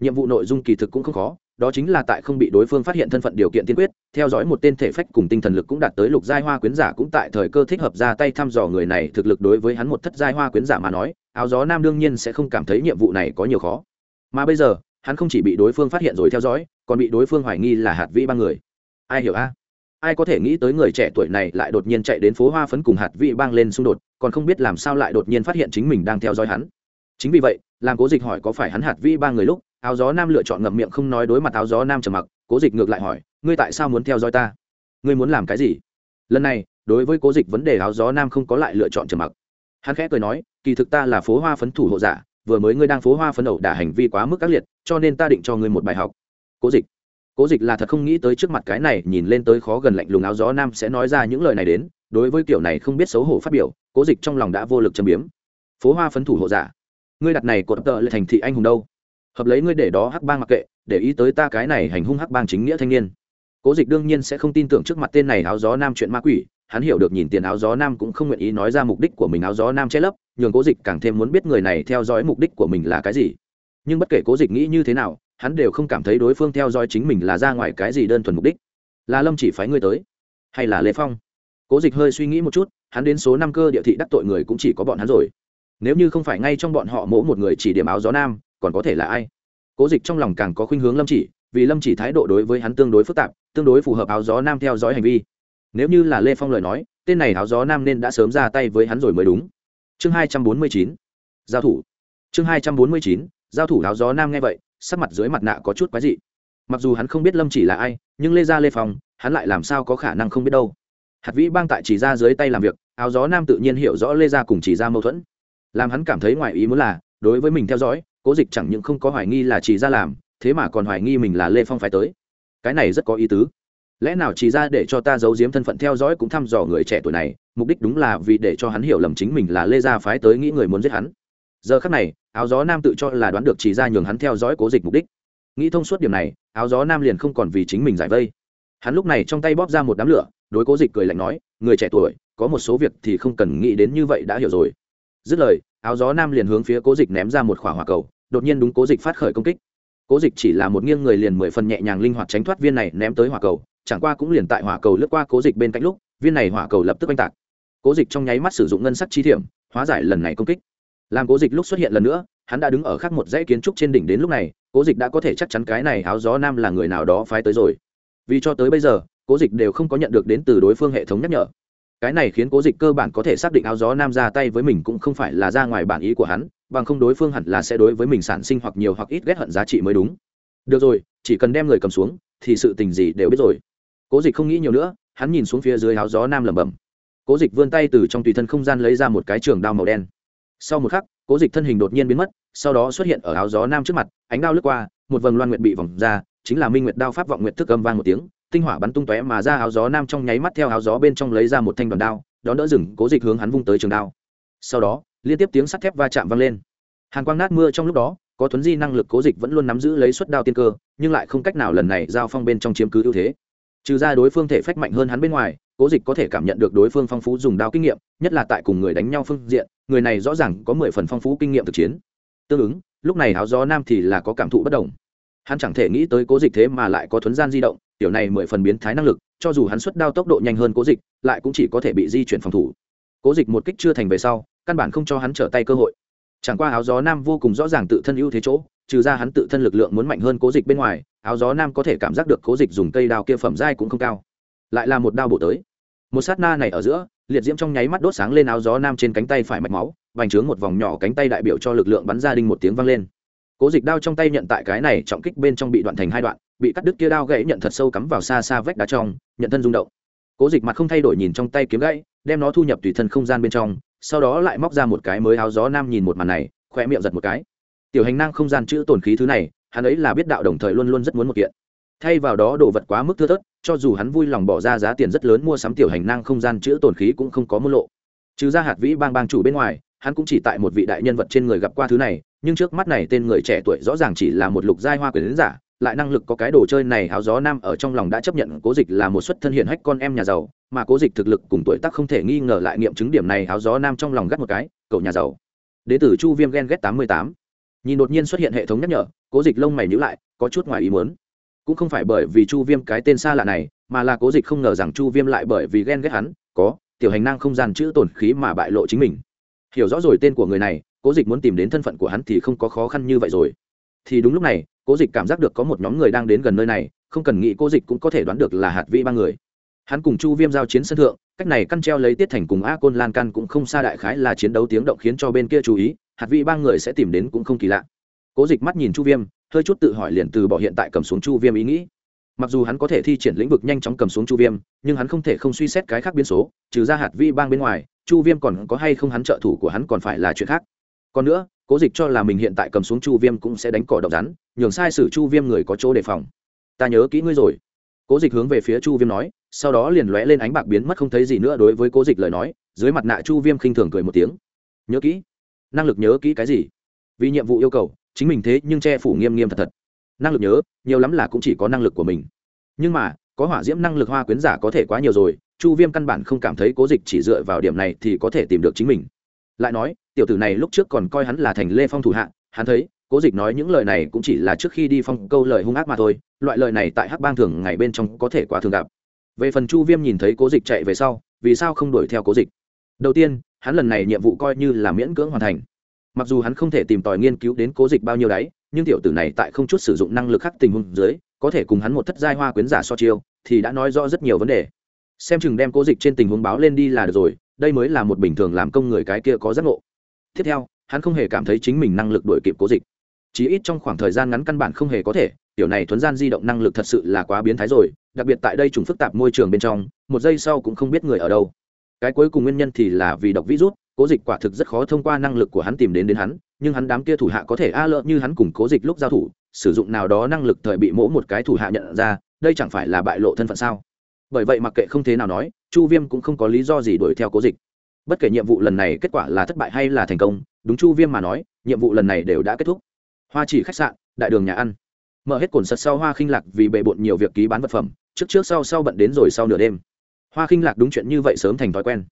Nhiệm vụ nội dung kỳ thực cũng không khó đó chính là tại không bị đối phương phát hiện thân phận điều kiện tiên quyết, theo dõi một tên thể phách cùng tinh thần lực cũng đạt tới lục giai hoa quyến giả cũng tại thời cơ thích hợp ra tay thăm dò người này thực lực đối với hắn một thất giai hoa quyến giả mà nói, áo gió nam đương nhiên sẽ không cảm thấy nhiệm vụ này có nhiều khó. Mà bây giờ, hắn không chỉ bị đối phương phát hiện rồi theo dõi, còn bị đối phương hoài nghi là hạt vĩ ba người. Ai hiểu a? Ai có thể nghĩ tới người trẻ tuổi này lại đột nhiên chạy đến phố hoa phấn cùng hạt vị bang lên xung đột, còn không biết làm sao lại đột nhiên phát hiện chính mình đang theo dõi hắn. Chính vì vậy, làm cố dịch hỏi có phải hắn hạt vi ba người lúc áo gió nam lựa chọn ngậm miệng không nói đối mặt áo gió nam trầm mặc, cố dịch ngược lại hỏi, ngươi tại sao muốn theo dõi ta? Ngươi muốn làm cái gì? Lần này, đối với cố dịch vấn đề áo gió nam không có lại lựa chọn trầm mặc. Hắn khẽ cười nói, kỳ thực ta là phố hoa phấn thủ hộ giả, vừa mới ngươi đang phố hoa phấn ẩu đả hành vi quá mức ác liệt, cho nên ta định cho ngươi một bài học. Cố dịch cố dịch là thật không nghĩ tới trước mặt cái này, nhìn lên tới khó gần lạnh lùng áo gió nam sẽ nói ra những lời này đến, đối với kiểu này không biết xấu hổ phát biểu, cố dịch trong lòng đã vô lực châm biếm. Phố hoa phấn thủ hộ giả, ngươi đặt này cột tợ lại thành thị anh hùng đâu? Hợp lấy ngươi để đó hắc bang mặc kệ, để ý tới ta cái này hành hung hắc bang chính nghĩa thanh niên. Cố dịch đương nhiên sẽ không tin tưởng trước mặt tên này áo gió nam chuyện ma quỷ, hắn hiểu được nhìn tiền áo gió nam cũng không nguyện ý nói ra mục đích của mình áo gió nam che lấp, nhường cố dịch càng thêm muốn biết người này theo dõi mục đích của mình là cái gì. Nhưng bất kể cố dịch nghĩ như thế nào, hắn đều không cảm thấy đối phương theo dõi chính mình là ra ngoài cái gì đơn thuần mục đích. Là lâm chỉ phái ngươi tới, hay là lê phong? Cố dịch hơi suy nghĩ một chút, hắn đến số năm cơ địa thị đắc tội người cũng chỉ có bọn hắn rồi. Nếu như không phải ngay trong bọn họ mỗ một người chỉ điểm áo gió nam còn có thể là ai? Cố dịch trong lòng càng có khuynh hướng lâm chỉ, vì lâm chỉ thái độ đối với hắn tương đối phức tạp, tương đối phù hợp áo gió nam theo dõi hành vi. Nếu như là lê phong lời nói, tên này áo gió nam nên đã sớm ra tay với hắn rồi mới đúng. Chương hai trăm bốn mươi chín, giao thủ. Chương hai trăm bốn mươi chín, giao thủ áo gió nam nghe vậy, sắc mặt dưới mặt nạ có chút quái dị. Mặc dù hắn không biết lâm chỉ là ai, nhưng lê gia lê phong, hắn lại làm sao có khả năng không biết đâu. Hạt vĩ bang tại chỉ ra dưới tay làm việc, áo gió nam tự nhiên hiểu rõ lê gia cùng chỉ ra mâu thuẫn. Làm hắn cảm thấy ngoài ý muốn là, đối với mình theo dõi cố dịch chẳng những không có hoài nghi là chỉ ra làm, thế mà còn hoài nghi mình là lê phong phải tới. Cái này rất có ý tứ. Lẽ nào chỉ ra để cho ta giấu giếm thân phận theo dõi cũng thăm dò người trẻ tuổi này, mục đích đúng là vì để cho hắn hiểu lầm chính mình là lê gia phái tới nghĩ người muốn giết hắn. Giờ khắc này, áo gió nam tự cho là đoán được chỉ ra nhường hắn theo dõi cố dịch mục đích. Nghĩ thông suốt điểm này, áo gió nam liền không còn vì chính mình giải vây. Hắn lúc này trong tay bóp ra một đám lửa, đối cố dịch cười lạnh nói, người trẻ tuổi, có một số việc thì không cần nghĩ đến như vậy đã hiểu rồi dứt lời, áo gió nam liền hướng phía cố dịch ném ra một khỏa hỏa cầu, đột nhiên đúng cố dịch phát khởi công kích. Cố dịch chỉ là một nghiêng người liền mười phần nhẹ nhàng linh hoạt tránh thoát viên này ném tới hỏa cầu, chẳng qua cũng liền tại hỏa cầu lướt qua cố dịch bên cạnh lúc, viên này hỏa cầu lập tức oanh tạc. Cố dịch trong nháy mắt sử dụng ngân sắc chi thiểm, hóa giải lần này công kích. Làm cố dịch lúc xuất hiện lần nữa, hắn đã đứng ở khác một dãy kiến trúc trên đỉnh đến lúc này, cố dịch đã có thể chắc chắn cái này áo gió nam là người nào đó phái tới rồi. Vì cho tới bây giờ, cố dịch đều không có nhận được đến từ đối phương hệ thống nhắc nhở cái này khiến cố dịch cơ bản có thể xác định áo gió nam ra tay với mình cũng không phải là ra ngoài bản ý của hắn, bằng không đối phương hẳn là sẽ đối với mình sản sinh hoặc nhiều hoặc ít ghét hận giá trị mới đúng. Được rồi, chỉ cần đem người cầm xuống, thì sự tình gì đều biết rồi. Cố dịch không nghĩ nhiều nữa, hắn nhìn xuống phía dưới áo gió nam lẩm bẩm. Cố dịch vươn tay từ trong tùy thân không gian lấy ra một cái trường đao màu đen. Sau một khắc, cố dịch thân hình đột nhiên biến mất, sau đó xuất hiện ở áo gió nam trước mặt, ánh đao lướt qua, một vầng loan nguyệt bị vòng ra, chính là minh nguyệt đao pháp vọng nguyệt thức âm vang một tiếng tinh hỏa bắn tung tóe mà ra áo gió nam trong nháy mắt theo áo gió bên trong lấy ra một thanh đoàn đao, đón đỡ rừng, cố dịch hướng hắn vung tới trường đao. Sau đó, liên tiếp tiếng sắt thép va chạm vang lên. Hàn quang nát mưa trong lúc đó, có thuấn di năng lực cố dịch vẫn luôn nắm giữ lấy suất đao tiên cơ, nhưng lại không cách nào lần này giao phong bên trong chiếm cứ ưu thế. Trừ ra đối phương thể phách mạnh hơn hắn bên ngoài, cố dịch có thể cảm nhận được đối phương phong phú dùng đao kinh nghiệm, nhất là tại cùng người đánh nhau phương diện, người này rõ ràng có mười phần phong phú kinh nghiệm thực chiến. Tương ứng, lúc này áo gió nam thì là có cảm thụ bất đồng. Hắn chẳng thể nghĩ tới cố dịch thế mà lại có thuấn gian di động tiểu này mười phần biến thái năng lực, cho dù hắn xuất đao tốc độ nhanh hơn cố dịch, lại cũng chỉ có thể bị di chuyển phòng thủ. Cố dịch một kích chưa thành về sau, căn bản không cho hắn trở tay cơ hội. Chẳng qua áo gió nam vô cùng rõ ràng tự thân ưu thế chỗ, trừ ra hắn tự thân lực lượng muốn mạnh hơn cố dịch bên ngoài, áo gió nam có thể cảm giác được cố dịch dùng cây đao kia phẩm dai cũng không cao. Lại là một đao bổ tới. Một sát na này ở giữa, liệt diễm trong nháy mắt đốt sáng lên áo gió nam trên cánh tay phải mạch máu, vành trướng một vòng nhỏ cánh tay đại biểu cho lực lượng bắn ra đinh một tiếng vang lên. Cố dịch đao trong tay nhận tại cái này, trọng kích bên trong bị đoạn thành hai đoạn bị cắt đứt kia đao gãy nhận thật sâu cắm vào xa xa vách đá trong, nhận thân rung động. Cố dịch mặt không thay đổi nhìn trong tay kiếm gãy, đem nó thu nhập tùy thân không gian bên trong, sau đó lại móc ra một cái mới áo gió nam nhìn một màn này khoe miệng giật một cái. Tiểu hành năng không gian chữ tồn khí thứ này, hắn ấy là biết đạo đồng thời luôn luôn rất muốn một kiện. Thay vào đó đồ vật quá mức thưa thớt, cho dù hắn vui lòng bỏ ra giá tiền rất lớn mua sắm tiểu hành năng không gian chữ tồn khí cũng không có môn lộ. Trừ ra hạt vĩ bang bang chủ bên ngoài, hắn cũng chỉ tại một vị đại nhân vật trên người gặp qua thứ này, nhưng trước mắt này tên người trẻ tuổi rõ ràng chỉ là một lục giai hoa quyền giả lại năng lực có cái đồ chơi này háo gió nam ở trong lòng đã chấp nhận cố dịch là một xuất thân hiện hách con em nhà giàu, mà cố dịch thực lực cùng tuổi tác không thể nghi ngờ lại nghiệm chứng điểm này háo gió nam trong lòng gắt một cái, cậu nhà giàu. Đ ế t ử chu viêm ghen ghét tám mươi tám. Nhìn đột nhiên xuất hiện hệ thống nhắc nhở, cố dịch lông mày nhữ lại, có chút ngoài ý muốn. Cũng không phải bởi vì chu viêm cái tên xa lạ này, mà là cố dịch không ngờ rằng chu viêm lại bởi vì ghen ghét hắn, có, tiểu hành năng không gian chữ tổn khí mà bại lộ chính mình. Hiểu rõ rồi tên của người này, cố dịch muốn tìm đến thân phận của hắn thì không có khó khăn như vậy rồi. Thì đúng lúc này cố dịch cảm giác được có một nhóm người đang đến gần nơi này, không cần nghĩ cố dịch cũng có thể đoán được là hạt vĩ ba người. Hắn cùng chu viêm giao chiến sân thượng, cách này căn treo lấy tiết thành cùng a côn lan căn cũng không xa đại khái là chiến đấu tiếng động khiến cho bên kia chú ý, hạt vĩ ba người sẽ tìm đến cũng không kỳ lạ. Cố dịch mắt nhìn chu viêm, hơi chút tự hỏi liền từ bỏ hiện tại cầm xuống chu viêm ý nghĩ. Mặc dù hắn có thể thi triển lĩnh vực nhanh chóng cầm xuống chu viêm, nhưng hắn không thể không suy xét cái khác biến số, trừ ra hạt vi bang bên ngoài, chu viêm còn có hay không hắn trợ thủ của hắn còn phải là chuyện khác. Còn nữa cố dịch cho là mình hiện tại cầm xuống chu viêm cũng sẽ đánh cỏ độc rắn, nhường sai sử chu viêm người có chỗ đề phòng. Ta nhớ kỹ ngươi rồi. Cố dịch hướng về phía chu viêm nói, sau đó liền lóe lên ánh bạc biến mất không thấy gì nữa đối với cố dịch lời nói, dưới mặt nạ chu viêm khinh thường cười một tiếng. Nhớ kỹ. Năng lực nhớ kỹ cái gì? Vì nhiệm vụ yêu cầu, chính mình thế nhưng che phủ nghiêm nghiêm thật thật. Năng lực nhớ, nhiều lắm là cũng chỉ có năng lực của mình. Nhưng mà, có hỏa diễm năng lực hoa quyến giả có thể quá nhiều rồi, chu viêm căn bản không cảm thấy cố dịch chỉ dựa vào điểm này thì có thể tìm được chính mình. Lại nói tiểu tử này lúc trước còn coi hắn là thành lê phong thủ hạ, hắn thấy, cố dịch nói những lời này cũng chỉ là trước khi đi phong câu lời hung ác mà thôi, loại lời này tại hắc bang thường ngày bên trong có thể quá thường gặp. Về phần chu viêm nhìn thấy cố dịch chạy về sau, vì sao không đuổi theo cố dịch? Đầu tiên, hắn lần này nhiệm vụ coi như là miễn cưỡng hoàn thành. Mặc dù hắn không thể tìm tòi nghiên cứu đến cố dịch bao nhiêu đấy, nhưng tiểu tử này tại không chút sử dụng năng lực khắc tình huống dưới, có thể cùng hắn một thất giai hoa quyến giả so chiêu, thì đã nói rõ rất nhiều vấn đề. Xem chừng đem cố dịch trên tình huống báo lên đi là được rồi, đây mới là một bình thường làm công người cái kia có giác ngộ tiếp theo, hắn không hề cảm thấy chính mình năng lực đổi kịp cố dịch. Chỉ ít trong khoảng thời gian ngắn căn bản không hề có thể, tiểu này thuấn gian di động năng lực thật sự là quá biến thái rồi, đặc biệt tại đây trùng phức tạp môi trường bên trong, một giây sau cũng không biết người ở đâu. Cái cuối cùng nguyên nhân thì là vì độc virus, cố dịch quả thực rất khó thông qua năng lực của hắn tìm đến đến hắn, nhưng hắn đám kia thủ hạ có thể a lỡ như hắn cùng cố dịch lúc giao thủ, sử dụng nào đó năng lực thời bị mỗ một cái thủ hạ nhận ra, đây chẳng phải là bại lộ thân phận sao? Bởi vậy mặc kệ không thế nào nói, chu viêm cũng không có lý do gì đuổi theo cố dịch bất kể nhiệm vụ lần này kết quả là thất bại hay là thành công, đúng chu viêm mà nói, nhiệm vụ lần này đều đã kết thúc. Hoa chỉ khách sạn, đại đường nhà ăn. Mở hết cồn sật sau hoa khinh lạc vì bề bộn nhiều việc ký bán vật phẩm, trước trước sau sau bận đến rồi sau nửa đêm. Hoa khinh lạc đúng chuyện như vậy sớm thành thói quen.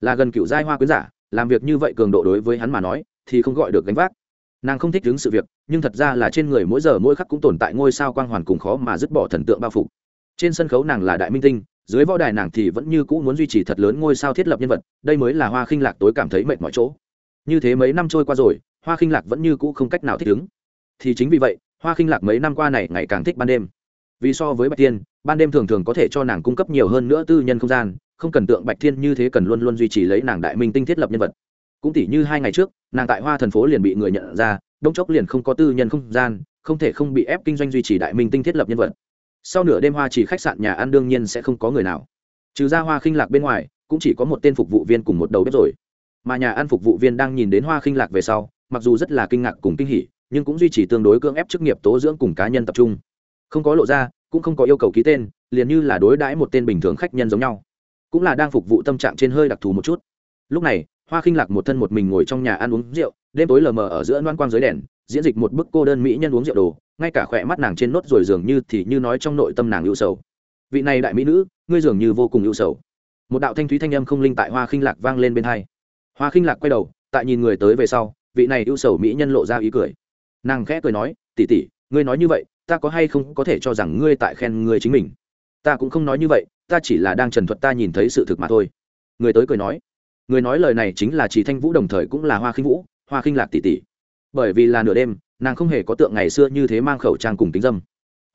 Là gần cựu giai hoa quyến giả, làm việc như vậy cường độ đối với hắn mà nói, thì không gọi được gánh vác. Nàng không thích đứng sự việc, nhưng thật ra là trên người mỗi giờ mỗi khắc cũng tồn tại ngôi sao quang hoàn cùng khó mà dứt bỏ thần tượng bao phủ. Trên sân khấu nàng là đại minh tinh dưới võ đài nàng thì vẫn như cũ muốn duy trì thật lớn ngôi sao thiết lập nhân vật, đây mới là hoa khinh lạc tối cảm thấy mệt mọi chỗ. Như thế mấy năm trôi qua rồi, hoa khinh lạc vẫn như cũ không cách nào thích ứng. Thì chính vì vậy, hoa khinh lạc mấy năm qua này ngày càng thích ban đêm. Vì so với bạch tiên ban đêm thường thường có thể cho nàng cung cấp nhiều hơn nữa tư nhân không gian, không cần tượng bạch thiên như thế cần luôn luôn duy trì lấy nàng đại minh tinh thiết lập nhân vật. Cũng tỷ như hai ngày trước, nàng tại hoa thần phố liền bị người nhận ra đông chốc liền không có tư nhân không gian, không thể không bị ép kinh doanh duy trì đại minh tinh thiết lập nhân vật sau nửa đêm hoa chỉ khách sạn nhà ăn đương nhiên sẽ không có người nào. Trừ ra hoa khinh lạc bên ngoài, cũng chỉ có một tên phục vụ viên cùng một đầu bếp rồi. Mà nhà ăn phục vụ viên đang nhìn đến hoa khinh lạc về sau, mặc dù rất là kinh ngạc cùng kinh hỉ, nhưng cũng duy trì tương đối cưỡng ép chức nghiệp tố dưỡng cùng cá nhân tập trung. Không có lộ ra, cũng không có yêu cầu ký tên, liền như là đối đãi một tên bình thường khách nhân giống nhau. Cũng là đang phục vụ tâm trạng trên hơi đặc thù một chút. Lúc này, hoa khinh lạc một thân một mình ngồi trong nhà ăn uống rượu, đêm tối lờ mờ ở giữa loan quang dưới đèn diễn dịch một bức cô đơn mỹ nhân uống rượu đồ, ngay cả khỏe mắt nàng trên nốt rồi dường như thì như nói trong nội tâm nàng ưu sầu. Vị này đại mỹ nữ, ngươi dường như vô cùng ưu sầu. Một đạo thanh thúy thanh âm không linh tại hoa khinh lạc vang lên bên hai. Hoa khinh lạc quay đầu, tại nhìn người tới về sau, vị này ưu sầu mỹ nhân lộ ra ý cười. Nàng khẽ cười nói tỉ tỉ ngươi nói như vậy, ta có hay không có thể cho rằng ngươi tại khen ngươi chính mình? Ta cũng không nói như vậy, ta chỉ là đang trần thuật ta nhìn thấy sự thực mà thôi. Người tới cười nói. Người nói lời này chính là chỉ thanh vũ đồng thời cũng là hoa khinh vũ, hoa khinh lạc tỷ tỷ bởi vì là nửa đêm, nàng không hề có tượng ngày xưa như thế mang khẩu trang cùng tính dâm.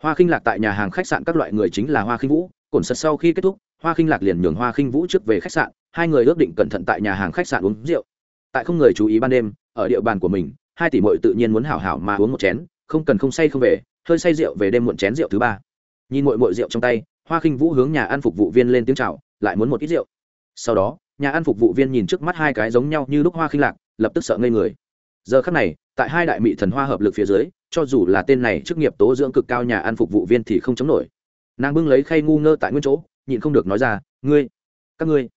Hoa khinh lạc tại nhà hàng khách sạn các loại người chính là hoa khinh vũ, cổn sật sau khi kết thúc, hoa khinh lạc liền nhường hoa khinh vũ trước về khách sạn, hai người ước định cẩn thận tại nhà hàng khách sạn uống rượu. Tại không người chú ý ban đêm, ở địa bàn của mình, hai tỷ mội tự nhiên muốn hảo hảo mà uống một chén, không cần không say không về, hơi say rượu về đêm muộn chén rượu thứ ba. Nhìn mội mội rượu trong tay, hoa khinh vũ hướng nhà ăn phục vụ viên lên tiếng c h à o lại muốn một ít rượu. Sau đó, nhà ăn phục vụ viên nhìn trước mắt hai cái giống nhau như lúc hoa khinh lạc, lập tức sợ ngây người giờ khắc này, tại hai đại mỹ thần hoa hợp lực phía dưới, cho dù là tên này chức nghiệp tố dưỡng cực cao nhà ăn phục vụ viên thì không chống nổi. Nàng bưng lấy khay ngu ngơ tại nguyên chỗ, nhịn không được nói ra, ngươi, các ngươi.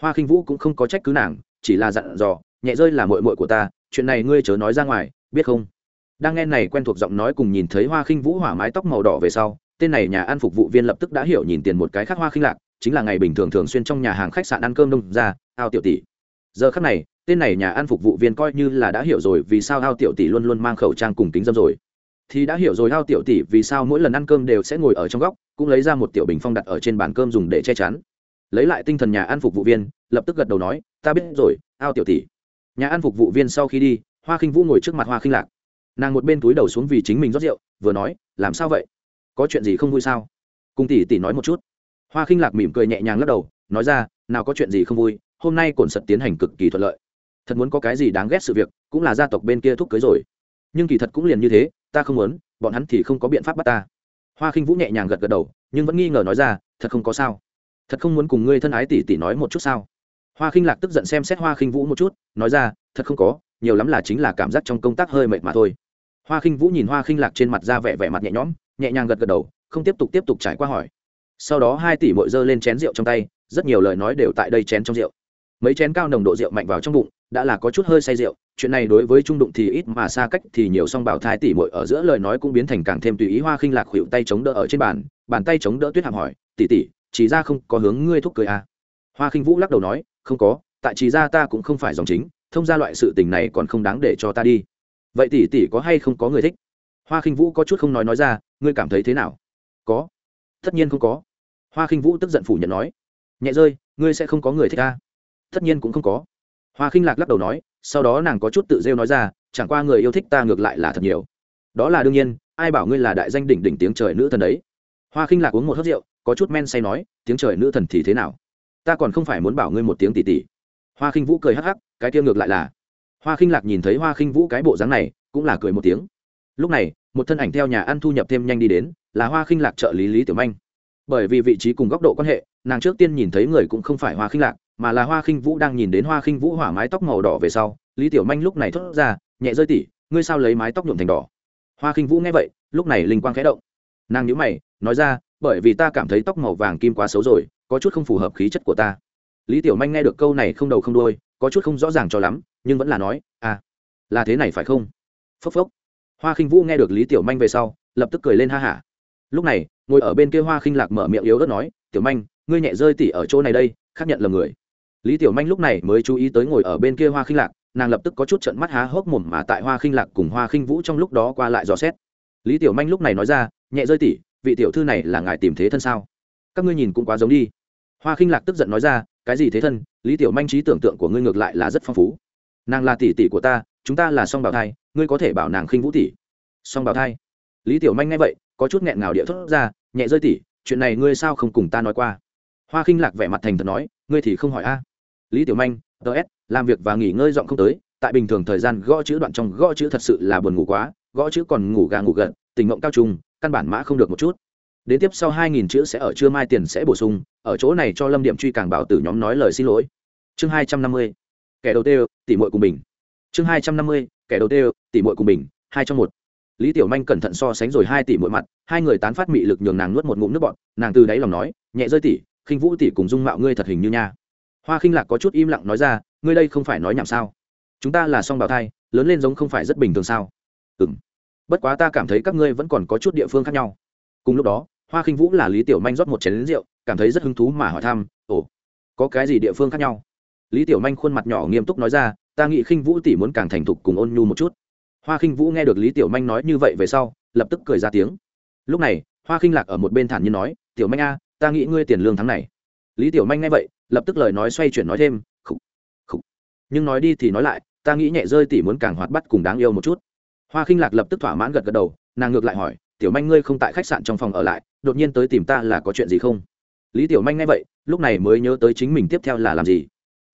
Hoa khinh vũ cũng không có trách cứ nàng, chỉ là dặn dò, nhẹ rơi là mội mội của ta, chuyện này ngươi chớ nói ra ngoài, biết không? Đang nghe này quen thuộc giọng nói cùng nhìn thấy hoa khinh vũ hỏa mái tóc màu đỏ về sau, tên này nhà ăn phục vụ viên lập tức đã hiểu nhìn tiền một cái khác hoa khinh lạc, chính là ngày bình thường thường xuyên trong nhà hàng khách sạn ăn cơm đông ra, ao tiểu tỷ. Giờ khắc này tên này nhà ăn phục vụ viên coi như là đã hiểu rồi vì sao ao tiểu tỷ luôn luôn mang khẩu trang cùng kính dâm rồi. Thì đã hiểu rồi ao tiểu tỷ vì sao mỗi lần ăn cơm đều sẽ ngồi ở trong góc, cũng lấy ra một tiểu bình phong đặt ở trên bàn cơm dùng để che chắn. Lấy lại tinh thần nhà ăn phục vụ viên, lập tức gật đầu nói, ta biết rồi ao tiểu tỷ. Nhà ăn phục vụ viên sau khi đi, hoa khinh vũ ngồi trước mặt hoa khinh lạc. Nàng một bên túi đầu xuống vì chính mình rót rượu, vừa nói, làm sao vậy? Có chuyện gì không vui sao? Cùng tỷ tỷ nói một chút. Hoa khinh lạc mỉm cười nhẹ nhàng lắc đầu, nói ra, nào có chuyện gì không vui, hôm nay cổn sật tiến hành cực kỳ thuận lợi thật muốn có cái gì đáng ghét sự việc, cũng là gia tộc bên kia thúc cưới rồi. Nhưng kỳ thật cũng liền như thế, ta không muốn, bọn hắn thì không có biện pháp bắt ta. Hoa khinh vũ nhẹ nhàng gật gật đầu, nhưng vẫn nghi ngờ nói ra, thật không có sao. Thật không muốn cùng ngươi thân ái tỷ tỷ nói một chút sao? Hoa khinh lạc tức giận xem xét hoa khinh vũ một chút, nói ra, thật không có, nhiều lắm là chính là cảm giác trong công tác hơi mệt mà thôi. Hoa khinh vũ nhìn hoa khinh lạc trên mặt ra vẻ vẻ mặt nhẹ nhõm, nhẹ nhàng gật gật đầu, không tiếp tục tiếp tục trải qua hỏi. Sau đó hai tỷ mội dơ lên chén rượu trong tay, rất nhiều lời nói đều tại đây chén trong rượu mấy chén cao nồng độ rượu mạnh vào trong bụng, đã là có chút hơi say rượu, chuyện này đối với trung đụng thì ít mà xa cách thì nhiều song bảo thai tỷ mội ở giữa lời nói cũng biến thành càng thêm tùy ý hoa khinh lạc khuỵu tay chống đỡ ở trên bàn bàn tay chống đỡ tuyết hàm hỏi, tỷ tỷ chỉ ra không có hướng ngươi thúc cười à. hoa khinh vũ lắc đầu nói, không có, tại chỉ ra ta cũng không phải dòng chính, thông ra loại sự tình này còn không đáng để cho ta đi. Vậy tỷ tỷ có hay không có người thích? Hoa khinh vũ có chút không nói nói ra, ngươi cảm thấy thế nào? Có. Tất nhiên không có. Hoa khinh vũ tức giận phủ nhận nói, nhẹ rơi, ngươi sẽ không có người thích ta tất nhiên cũng không có. Hoa khinh lạc lắc đầu nói, sau đó nàng có chút tự rêu nói ra, chẳng qua người yêu thích ta ngược lại là thật nhiều. Đó là đương nhiên, ai bảo ngươi là đại danh đỉnh đỉnh tiếng trời nữ thần đấy. Hoa khinh lạc uống một hớt rượu, có chút men say nói, tiếng trời nữ thần thì thế nào? Ta còn không phải muốn bảo ngươi một tiếng tỉ tỉ. hoa khinh vũ cười hắc hắc, cái kia ngược lại là. Hoa khinh lạc nhìn thấy hoa khinh vũ cái bộ dáng này, cũng là cười một tiếng. Lúc này, một thân ảnh theo nhà ăn thu nhập thêm nhanh đi đến, là hoa khinh lạc trợ lý lý tiểu manh. Bởi vì vị trí cùng góc độ quan hệ nàng trước tiên nhìn thấy người cũng không phải hoa khinh lạc, mà là hoa khinh vũ đang nhìn đến hoa khinh vũ hỏa mái tóc màu đỏ về sau, lý tiểu manh lúc này thốt ra, nhẹ rơi tỉ, ngươi sao lấy mái tóc nhuộm thành đỏ? Hoa khinh vũ nghe vậy, lúc này linh quang khẽ động. Nàng nhíu mày, nói ra, bởi vì ta cảm thấy tóc màu vàng kim quá xấu rồi, có chút không phù hợp khí chất của ta. Lý tiểu manh nghe được câu này không đầu không đôi có chút không rõ ràng cho lắm, nhưng vẫn là nói à là thế này phải không? Phốc phốc. Hoa khinh vũ nghe được lý tiểu manh về sau, lập tức cười lên ha hả. Lúc này, ngồi ở bên kia hoa khinh lạc mở miệng yếu ớt nói, tiểu manh ngươi nhẹ rơi tỉ ở chỗ này đây, khác nhận lầm người. Lý tiểu manh lúc này mới chú ý tới ngồi ở bên kia hoa khinh lạc, nàng lập tức có chút trận mắt há hốc mồm mà tại hoa khinh lạc cùng hoa khinh vũ trong lúc đó qua lại dò xét. Lý tiểu manh lúc này nói ra, nhẹ rơi tỉ, vị tiểu thư này là ngài tìm thế thân sao? Các ngươi nhìn cũng quá giống đi. Hoa khinh lạc tức giận nói ra, cái gì thế thân? Lý tiểu manh trí tưởng tượng của ngươi ngược lại là rất phong phú. Nàng là tỷ tỷ của ta, chúng ta là song Bảo thai, ngươi có thể bảo nàng khinh vũ tỷ song Bảo thai? Lý tiểu manh nghe vậy, có chút nghẹn ngào địa thốt ra, nhẹ rơi tỉ, chuyện này ngươi sao không cùng ta nói qua? Hoa khinh lạc vẻ mặt thành thật nói, ngươi thì không hỏi a. Lý tiểu manh ts làm việc và nghỉ ngơi giọng không tới, tại bình thường thời gian gõ chữ đoạn trong gõ chữ thật sự là buồn ngủ quá, gõ chữ còn ngủ gà ngủ gật, tình mộng cao trùng, căn bản mã không được một chút. Đến tiếp sau hai nghìn chữ sẽ ở trưa mai tiền sẽ bổ sung, ở chỗ này cho lâm điểm truy càng bảo tử nhóm nói lời xin lỗi. Chương hai trăm năm mươi, kẻ đầu tiên tỷ muội cùng bình chương hai trăm năm mươi, kẻ đầu tiên tỷ muội cùng bình hai trong một. Lý tiểu manh cẩn thận so sánh rồi hai tỷ muội mặt, hai người tán phát mị lực nhường nàng nuốt một ngụm nước bọt, nàng từ đáy lòng nói, nhẹ rơi tỷ khinh vũ tỷ cùng dung mạo ngươi thật hình như nha. Hoa khinh lạc có chút im lặng nói ra, ngươi đây không phải nói nhảm sao? Chúng ta là song bào thai, lớn lên giống không phải rất bình thường sao? Ừ m bất quá ta cảm thấy các ngươi vẫn còn có chút địa phương khác nhau. Cùng lúc đó, hoa khinh vũ là lý tiểu manh rót một chén lính rượu, cảm thấy rất hứng thú mà hỏi thăm, ồ, có cái gì địa phương khác nhau? Lý tiểu manh khuôn mặt nhỏ nghiêm túc nói ra, ta nghĩ khinh vũ tỷ muốn càng thành thục cùng ôn nhu một chút. Hoa khinh vũ nghe được lý tiểu manh nói như vậy về sau, lập tức cười ra tiếng. Lúc này, hoa khinh lạc ở một bên thản nhiên nói, tiểu manh a ta nghĩ ngươi tiền lương tháng này. Lý tiểu manh nghe vậy lập tức lời nói xoay chuyển nói thêm khủ, khủ. nhưng nói đi thì nói lại ta nghĩ nhẹ rơi tỷ muốn càng hoạt bắt cùng đáng yêu một chút. Hoa khinh lạc lập tức thỏa mãn gật gật đầu nàng ngược lại hỏi tiểu manh ngươi không tại khách sạn trong phòng ở lại đột nhiên tới tìm ta là có chuyện gì không? Lý tiểu manh nghe vậy lúc này mới nhớ tới chính mình tiếp theo là làm gì.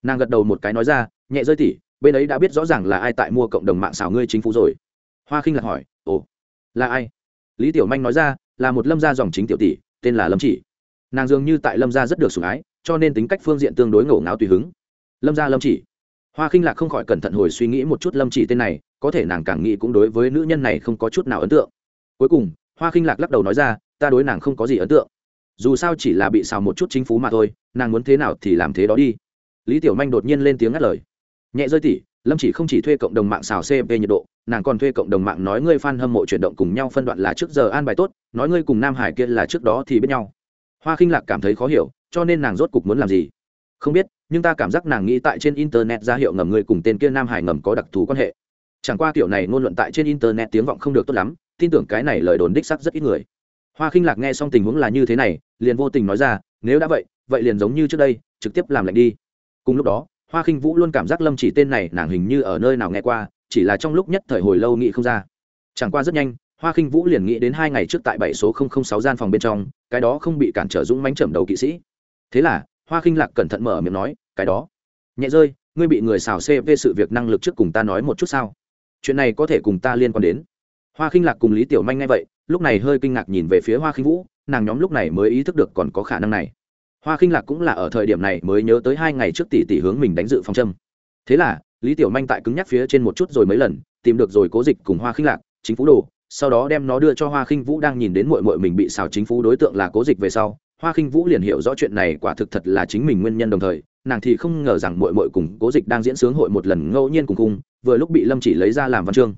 Nàng gật đầu một cái nói ra nhẹ rơi tỷ bên ấy đã biết rõ ràng là ai tại mua cộng đồng mạng xảo ngươi chính phủ rồi. Hoa khinh lạc hỏi ồ là ai? Lý tiểu manh nói ra là một lâm gia dòng chính tiểu tỷ tên là lâm chỉ nàng dường như tại lâm gia rất được sủng ái, cho nên tính cách phương diện tương đối ngổ ngáo tùy hứng. Lâm gia lâm chỉ. Hoa khinh lạc không khỏi cẩn thận hồi suy nghĩ một chút lâm chỉ tên này, có thể nàng càng nghĩ cũng đối với nữ nhân này không có chút nào ấn tượng. Cuối cùng, hoa khinh lạc lắc đầu nói ra, ta đối nàng không có gì ấn tượng. Dù sao chỉ là bị xào một chút chính phú mà thôi, nàng muốn thế nào thì làm thế đó đi. Lý tiểu manh đột nhiên lên tiếng ngắt lời. Nhẹ rơi tỉ, lâm chỉ không chỉ thuê cộng đồng mạng xào cp nhiệt độ, nàng còn thuê cộng đồng mạng nói ngươi f a n hâm mộ chuyển động cùng nhau phân đoạn là trước giờ an bài tốt, nói ngươi cùng nam hải kia là trước đó thì biết nhau hoa khinh lạc cảm thấy khó hiểu, cho nên nàng rốt cục muốn làm gì? Không biết, nhưng ta cảm giác nàng nghĩ tại trên internet ra hiệu ngầm người cùng tên kia nam hải ngầm có đặc thù quan hệ. Chẳng qua kiểu này ngôn luận tại trên internet tiếng vọng không được tốt lắm, tin tưởng cái này lời đồn đích sắc rất ít người. Hoa khinh lạc nghe xong tình huống là như thế này, liền vô tình nói ra, nếu đã vậy vậy liền giống như trước đây, trực tiếp làm lạnh đi. Cùng lúc đó, hoa khinh vũ luôn cảm giác lâm chỉ tên này nàng hình như ở nơi nào nghe qua, chỉ là trong lúc nhất thời hồi lâu nghĩ không ra. Chẳng qua rất nhanh hoa khinh vũ liền nghĩ đến hai ngày trước tại bảy số sáu gian phòng bên trong, cái đó không bị cản trở dũng mánh trầm đầu kỵ sĩ. Thế là, hoa khinh lạc cẩn thận mở miệng nói, cái đó, nhẹ rơi, ngươi bị người xào xê về sự việc năng lực trước cùng ta nói một chút sao? Chuyện này có thể cùng ta liên quan đến. Hoa khinh lạc cùng lý tiểu manh ngay vậy, lúc này hơi kinh ngạc nhìn về phía hoa khinh vũ, nàng nhóm lúc này mới ý thức được còn có khả năng này. Hoa khinh lạc cũng là ở thời điểm này mới nhớ tới hai ngày trước tỷ tỷ hướng mình đánh dự phòng châm. Thế là, lý tiểu manh tại cứng nhắc phía trên một chút rồi mấy lần, tìm được rồi cố dịch cùng hoa khinh lạc, chính phủ đồ sau đó đem nó đưa cho hoa khinh vũ đang nhìn đến mội mội mình bị xào chính phủ đối tượng là cố dịch về sau, hoa khinh vũ liền hiểu rõ chuyện này quả thực thật là chính mình nguyên nhân đồng thời, nàng thì không ngờ rằng mội mội cùng cố dịch đang diễn sướng hội một lần ngẫu nhiên cùng cùng, vừa lúc bị lâm chỉ lấy ra làm văn chương.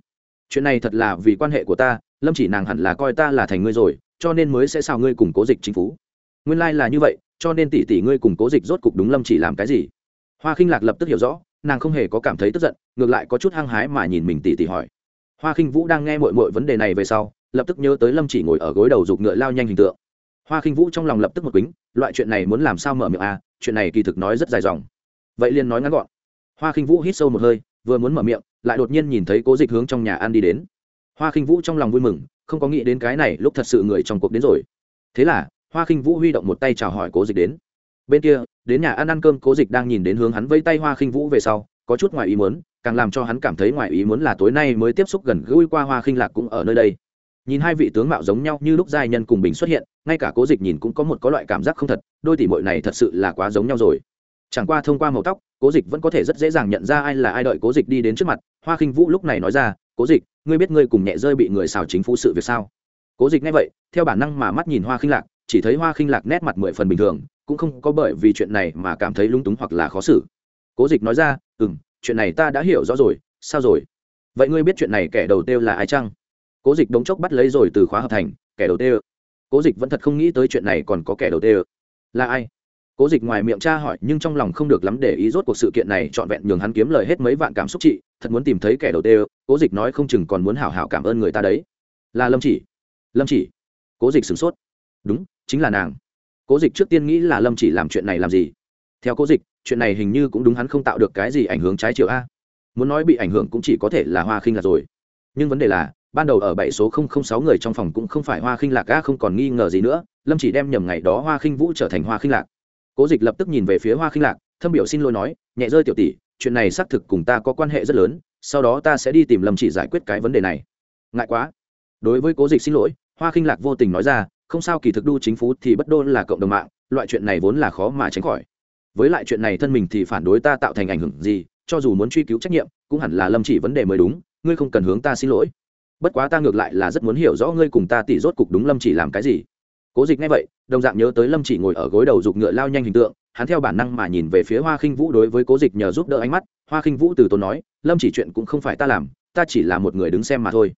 Chuyện này thật là vì quan hệ của ta, lâm chỉ nàng hẳn là coi ta là thành ngươi rồi, cho nên mới sẽ xào ngươi cùng cố dịch chính phủ nguyên lai、like、là như vậy, cho nên tỷ tỷ ngươi cùng cố dịch rốt cục đúng lâm chỉ làm cái gì? Hoa khinh lạc lập tức hiểu rõ, nàng không hề có cảm thấy tức giận, ngược lại có chút hăng hái mà nhìn mình tỷ tỷ hỏi hoa khinh vũ đang nghe mội mội vấn đề này về sau, lập tức nhớ tới lâm chỉ ngồi ở gối đầu giục ngựa lao nhanh hình tượng. Hoa khinh vũ trong lòng lập tức một kính loại chuyện này muốn làm sao mở miệng à chuyện này kỳ thực nói rất dài dòng. Vậy liền nói ngắn gọn. Hoa khinh vũ hít sâu một hơi, vừa muốn mở miệng, lại đột nhiên nhìn thấy cố dịch hướng trong nhà ăn đi đến. Hoa khinh vũ trong lòng vui mừng, không có nghĩ đến cái này lúc thật sự người trong cuộc đến rồi. Thế là, hoa khinh vũ huy động một tay chào hỏi cố dịch đến. Bên kia, đến nhà ăn ăn cơm, cố dịch đang nhìn đến hướng hắn vây tay hoa khinh vũ về sau có chút ngoài ý muốn, càng làm cho hắn cảm thấy ngoài ý muốn là tối nay mới tiếp xúc gần gũi qua hoa khinh lạc cũng ở nơi đây. Nhìn hai vị tướng mạo giống nhau như lúc giai nhân cùng bình xuất hiện, ngay cả cố dịch nhìn cũng có một có loại cảm giác không thật, đôi tỷ mội này thật sự là quá giống nhau rồi. Chẳng qua thông qua màu tóc, cố dịch vẫn có thể rất dễ dàng nhận ra ai là ai đợi cố dịch đi đến trước mặt, hoa khinh vũ lúc này nói ra, cố dịch, ngươi biết ngươi cùng nhẹ rơi bị người xào chính phủ sự việc sao? Cố dịch nghe vậy, theo bản năng mà mắt nhìn hoa khinh lạc, chỉ thấy hoa khinh lạc nét mặt mười phần bình thường, cũng không có bởi vì chuyện này mà cảm thấy lung túng hoặc là khó xử cố dịch nói ra ừ m chuyện này ta đã hiểu rõ rồi sao rồi? Vậy ngươi biết chuyện này kẻ đầu tiêu là ai chăng? Cố dịch đống chốc bắt lấy rồi từ khóa hợp thành kẻ đầu tiêu cố dịch vẫn thật không nghĩ tới chuyện này còn có kẻ đầu tiêu là ai? Cố dịch ngoài miệng tra hỏi nhưng trong lòng không được lắm để ý rốt cuộc sự kiện này trọn vẹn nhường hắn kiếm lời hết mấy vạn cảm xúc chị, thật muốn tìm thấy kẻ đầu tiêu cố dịch nói không chừng còn muốn hảo hảo cảm ơn người ta đấy. Là lâm chỉ. Lâm chỉ? Cố dịch sửng sốt. Đúng chính là nàng. Cố dịch trước tiên nghĩ là lâm chỉ làm chuyện này làm gì. Theo cố dịch chuyện này hình như cũng đúng hắn không tạo được cái gì ảnh hưởng trái chiều a. Muốn nói bị ảnh hưởng cũng chỉ có thể là hoa khinh lạc rồi. Nhưng vấn đề là, ban đầu ở bảy số không không sáu người trong phòng cũng không phải hoa khinh lạc a, không còn nghi ngờ gì nữa, lâm chỉ đem nhầm ngày đó hoa khinh vũ trở thành hoa khinh lạc. Cố dịch lập tức nhìn về phía hoa khinh lạc, thâm biểu xin lỗi nói, nhẹ rơi tiểu tỷ, chuyện này xác thực cùng ta có quan hệ rất lớn, sau đó ta sẽ đi tìm lâm chỉ giải quyết cái vấn đề này. Ngại quá. Đối với cố dịch xin lỗi, hoa khinh lạc vô tình nói ra, không sao, kỳ thực đu chính phủ thì bất đô là cộng đồng mạng, loại chuyện này vốn là khó mà tránh khỏi với lại chuyện này thân mình thì phản đối ta tạo thành ảnh hưởng gì, cho dù muốn truy cứu trách nhiệm, cũng hẳn là lâm chỉ vấn đề mới đúng, ngươi không cần hướng ta xin lỗi. Bất quá ta ngược lại là rất muốn hiểu rõ ngươi cùng ta tỉ rốt cục đúng lâm chỉ làm cái gì. Cố dịch ngay vậy, đồng dạng nhớ tới lâm chỉ ngồi ở gối đầu giục ngựa lao nhanh hình tượng, hắn theo bản năng mà nhìn về phía hoa khinh vũ đối với cố dịch nhờ giúp đỡ ánh mắt. Hoa khinh vũ từ tốn nói, lâm chỉ chuyện cũng không phải ta làm, ta chỉ là một người đứng xem mà thôi.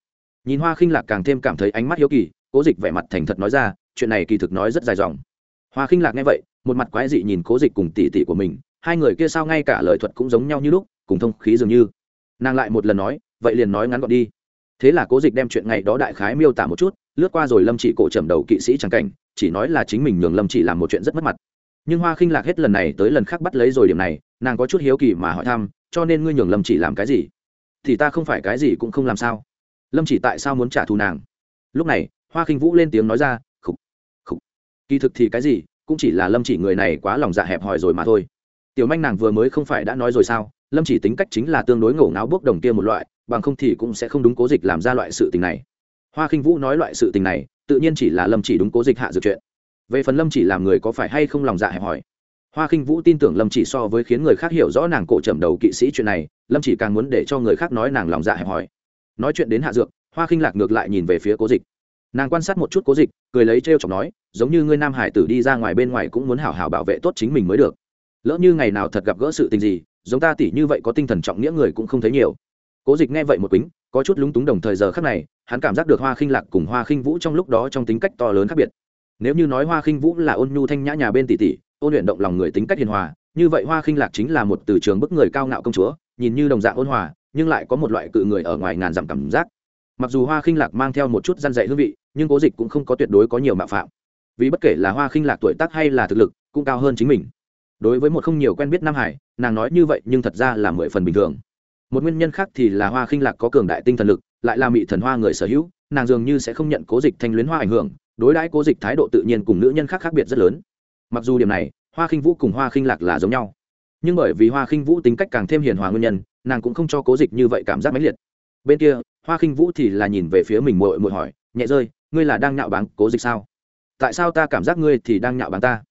Nhìn hoa khinh lạc càng thêm cảm thấy ánh mắt hiếu kỳ, cố dịch vẻ mặt thành thật nói ra, chuyện này kỳ thực nói rất dài dòng hoa khinh lạc nghe vậy, một mặt quái dị nhìn cố dịch cùng tỷ tỷ của mình, hai người kia sao ngay cả lời thuật cũng giống nhau như lúc, cùng thông khí dường như. Nàng lại một lần nói, vậy liền nói ngắn gọn đi. Thế là cố dịch đem chuyện ngày đó đại khái miêu tả một chút, lướt qua rồi lâm chỉ cổ trầm đầu kỵ sĩ trắng cảnh, chỉ nói là chính mình nhường lâm chỉ làm một chuyện rất mất mặt. Nhưng hoa khinh lạc hết lần này tới lần khác bắt lấy rồi điểm này, nàng có chút hiếu kỳ mà hỏi thăm, cho nên ngươi nhường lâm chỉ làm cái gì? Thì ta không phải cái gì cũng không làm sao. Lâm chỉ tại sao muốn trả thù nàng? Lúc này, hoa khinh vũ lên tiếng nói ra kỳ thực thì cái gì, cũng chỉ là lâm chỉ người này quá lòng dạ hẹp hòi rồi mà thôi. Tiểu manh nàng vừa mới không phải đã nói rồi sao? Lâm chỉ tính cách chính là tương đối ngổ ngáo bốc đồng kia một loại, bằng không thì cũng sẽ không đúng cố dịch làm ra loại sự tình này. Hoa khinh vũ nói loại sự tình này, tự nhiên chỉ là lâm chỉ đúng cố dịch hạ dược chuyện. Về phần lâm chỉ làm người có phải hay không lòng dạ hẹp hòi? Hoa khinh vũ tin tưởng lâm chỉ so với khiến người khác hiểu rõ nàng cổ trầm đầu kỵ sĩ chuyện này, lâm chỉ càng muốn để cho người khác nói nàng lòng dạ hẹp hòi. Nói chuyện đến hạ dược, hoa khinh lạc ngược lại nhìn về phía cố dịch. Nàng quan sát một chút cố dịch cười lấy trêu chọc nói, giống như ngươi nam hải tử đi ra ngoài bên ngoài cũng muốn hảo hảo bảo vệ tốt chính mình mới được. Lỡ như ngày nào thật gặp gỡ sự tình gì, giống ta tỉ như vậy có tinh thần trọng nghĩa người cũng không thấy nhiều. Cố dịch nghe vậy một kính có chút lúng túng đồng thời giờ khác này, hắn cảm giác được hoa khinh lạc cùng hoa khinh vũ trong lúc đó trong tính cách to lớn khác biệt. Nếu như nói hoa khinh vũ là ôn nhu thanh nhã nhà bên tỷ tỷ, ôn luyện động lòng người tính cách hiền hòa, như vậy hoa khinh lạc chính là một từ trường bức người cao ngạo công chúa, nhìn như đồng dạng ôn hòa, nhưng lại có một loại cự người ở ngoài ngàn dặm cảm giác mặc dù hoa khinh lạc mang theo một chút răn dạy hương vị, nhưng cố dịch cũng không có tuyệt đối có nhiều mạo phạm. Vì bất kể là hoa khinh lạc tuổi tác hay là thực lực, cũng cao hơn chính mình. Đối với một không nhiều quen biết nam hải, nàng nói như vậy nhưng thật ra là mười phần bình thường. Một nguyên nhân khác thì là hoa khinh lạc có cường đại tinh thần lực, lại là mị thần hoa người sở hữu, nàng dường như sẽ không nhận cố dịch thanh luyến hoa ảnh hưởng, đối đãi cố dịch thái độ tự nhiên cùng nữ nhân khác khác biệt rất lớn. Mặc dù điểm này, hoa khinh vũ cùng hoa khinh lạc là giống nhau. Nhưng bởi vì hoa khinh vũ tính cách càng thêm hiền hòa nguyên nhân, nàng cũng không cho cố dịch như vậy cảm giác mãnh liệt. Bên kia hoa khinh vũ thì là nhìn về phía mình mội mội hỏi, nhẹ rơi, ngươi là đang nhạo báng cố dịch sao? Tại sao ta cảm giác ngươi thì đang nhạo báng ta?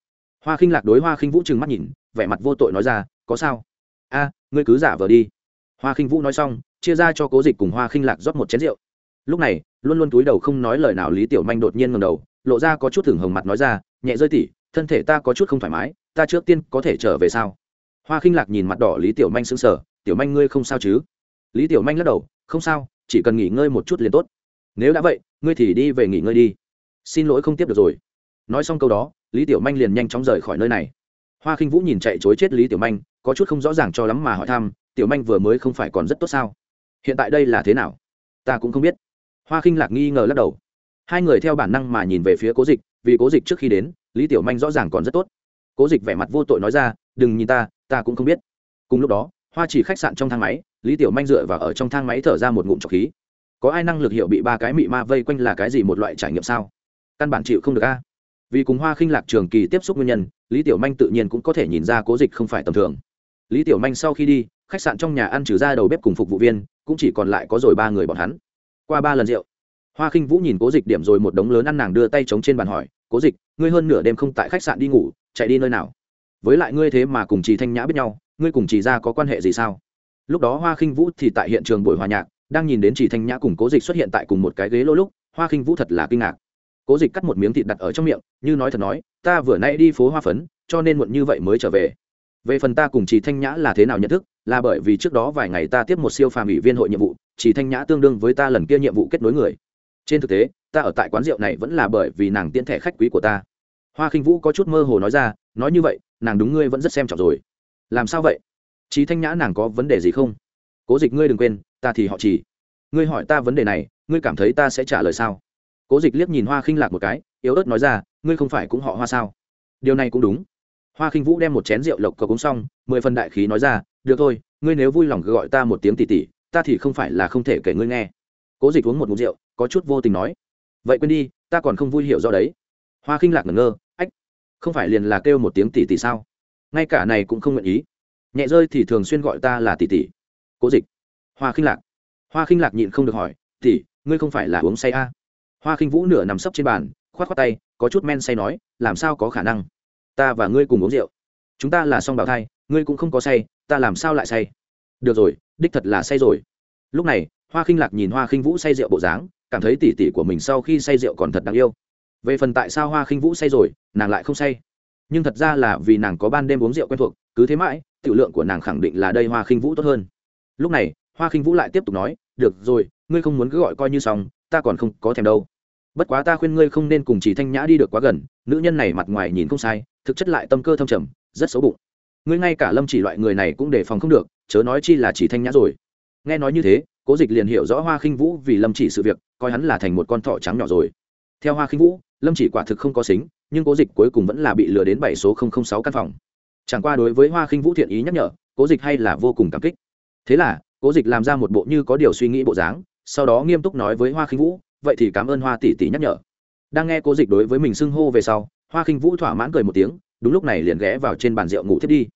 Hoa khinh lạc đối hoa khinh vũ trừng mắt nhìn, vẻ mặt vô tội nói ra, có sao? A, ngươi cứ giả vờ đi. Hoa khinh vũ nói xong, chia ra cho cố dịch cùng hoa khinh lạc rót một chén rượu. Lúc này, luôn luôn túi đầu không nói lời nào lý tiểu manh đột nhiên ngầm đầu, lộ ra có chút thưởng hồng mặt nói ra, nhẹ rơi tỉ thân thể ta có chút không thoải mái, ta trước tiên có thể trở về sao? Hoa khinh lạc nhìn mặt đỏ lý tiểu manh sững sờ, tiểu manh ngươi không sao chứ? Lý tiểu manh lắc đầu, không sao chỉ cần nghỉ ngơi một chút liền tốt. Nếu đã vậy, ngươi thì đi về nghỉ ngơi đi. Xin lỗi không tiếp được rồi. Nói xong câu đó, lý tiểu manh liền nhanh chóng rời khỏi nơi này. Hoa khinh vũ nhìn chạy chối chết lý tiểu manh, có chút không rõ ràng cho lắm mà hỏi thăm, tiểu manh vừa mới không phải còn rất tốt sao? Hiện tại đây là thế nào? Ta cũng không biết. Hoa khinh lạc nghi ngờ lắc đầu. Hai người theo bản năng mà nhìn về phía cố dịch, vì cố dịch trước khi đến, lý tiểu manh rõ ràng còn rất tốt. Cố dịch vẻ mặt vô tội nói ra, đừng nhìn ta ta cũng không biết. Cùng lúc đó, hoa chỉ khách sạn trong thang máy lý tiểu manh dựa và ở trong thang máy thở ra một ngụm trọc khí. Có ai năng lực hiểu bị ba cái mị ma vây quanh là cái gì một loại trải nghiệm sao? Căn bản chịu không được a. Vì cùng hoa khinh lạc trường kỳ tiếp xúc nguyên nhân, lý tiểu manh tự nhiên cũng có thể nhìn ra cố dịch không phải tầm thường. Lý tiểu manh sau khi đi, khách sạn trong nhà ăn trừ ra đầu bếp cùng phục vụ viên, cũng chỉ còn lại có rồi ba người bọn hắn. Qua ba lần rượu, hoa khinh vũ nhìn cố dịch điểm rồi một đống lớn ăn nàng đưa tay trống trên bàn hỏi, cố dịch, ngươi hơn nửa đêm không tại khách sạn đi ngủ, chạy đi nơi nào? Với lại ngươi thế mà cùng chị thanh nhã biết nhau, ngươi cùng chị ra có quan hệ gì sao? Lúc đó hoa khinh vũ thì tại hiện trường buổi hòa nhạc, đang nhìn đến chỉ thanh nhã cùng cố dịch xuất hiện tại cùng một cái ghế lô lúc, hoa khinh vũ thật là kinh ngạc. Cố dịch cắt một miếng thịt đặt ở trong miệng, như nói thật nói, ta vừa nay đi phố hoa phấn, cho nên muộn như vậy mới trở về. Về phần ta cùng chị thanh nhã là thế nào nhận thức, là bởi vì trước đó vài ngày ta tiếp một siêu phàm ủy viên hội nhiệm vụ chị thanh nhã tương đương với ta lần kia nhiệm vụ kết nối người. Trên thực tế, ta ở tại quán rượu này vẫn là bởi vì nàng tiễn thẻ khách quý của ta. Hoa khinh vũ có chút mơ hồ nói ra, nói như vậy, nàng đúng ngươi vẫn rất xem trọng rồi. Làm sao vậy? Trí thanh nhã nàng có vấn đề gì không? Cố dịch ngươi đừng quên, ta thì họ chỉ. Ngươi hỏi ta vấn đề này, ngươi cảm thấy ta sẽ trả lời sao? Cố dịch liếc nhìn hoa khinh lạc một cái, yếu ớt nói ra, ngươi không phải cũng họ hoa sao? Điều này cũng đúng. Hoa khinh vũ đem một chén rượu lộc cầu uống xong, mười phần đại khí nói ra, được thôi, ngươi nếu vui lòng gọi ta một tiếng tỉ tỉ ta thì không phải là không thể kể ngươi nghe. Cố dịch uống một ngụm rượu, có chút vô tình nói, vậy quên đi, ta còn không vui hiểu do đấy. Hoa khinh lạc ngẩn ngơ, ách, không phải liền là kêu một tiếng tỉ tỉ sao? Ngay cả này cũng không nguyện ý nhẹ rơi thì thường xuyên gọi ta là tỷ tỷ, cố dịch. Hoa khinh lạc. Hoa khinh lạc nhịn không được hỏi tỷ, ngươi không phải là uống say a à? hoa khinh vũ nửa nằm sấp trên bàn k h o á t k h o á tay có chút men say nói làm sao có khả năng? Ta và ngươi cùng uống rượu. Chúng ta là song bào thai ngươi cũng không có say ta làm sao lại say? Được rồi đích thật là say rồi. Lúc này hoa khinh lạc nhìn hoa khinh vũ say rượu bộ dáng cảm thấy tỉ tỉ của mình sau khi say rượu còn thật đáng yêu. Về phần tại sao hoa khinh vũ say rồi nàng lại không say? Nhưng thật ra là vì nàng có ban đêm uống rượu quen thuộc, cứ thế mãi, tiểu lượng của nàng khẳng định là đây hoa khinh vũ tốt hơn. Lúc này, hoa khinh vũ lại tiếp tục nói, được rồi, ngươi không muốn cứ gọi coi như xong, ta còn không có thèm đâu. Bất quá ta khuyên ngươi không nên cùng chỉ thanh nhã đi được quá gần, nữ nhân này mặt ngoài nhìn không sai, thực chất lại tâm cơ thâm trầm, rất xấu bụng. Ngươi ngay cả lâm chỉ loại người này cũng đề phòng không được, chớ nói chi là chỉ thanh nhã rồi. Nghe nói như thế, cố dịch liền hiểu rõ hoa khinh vũ vì lâm chỉ sự việc, coi hắn là thành một con thỏ trắng nhỏ rồi. Theo hoa khinh vũ lâm chỉ quả thực không có xính nhưng cố dịch cuối cùng vẫn là bị lừa đến bảy số sáu căn phòng. Chẳng qua đối với hoa khinh vũ thiện ý nhắc nhở cố dịch hay là vô cùng cảm kích. Thế là cố dịch làm ra một bộ như có điều suy nghĩ bộ dáng sau đó nghiêm túc nói với hoa khinh vũ vậy thì cảm ơn hoa tỷ tỷ nhắc nhở. Đang nghe cố dịch đối với mình xưng hô về sau hoa khinh vũ thỏa mãn cười một tiếng đúng lúc này liền ghé vào trên bàn rượu ngủ thiết đi.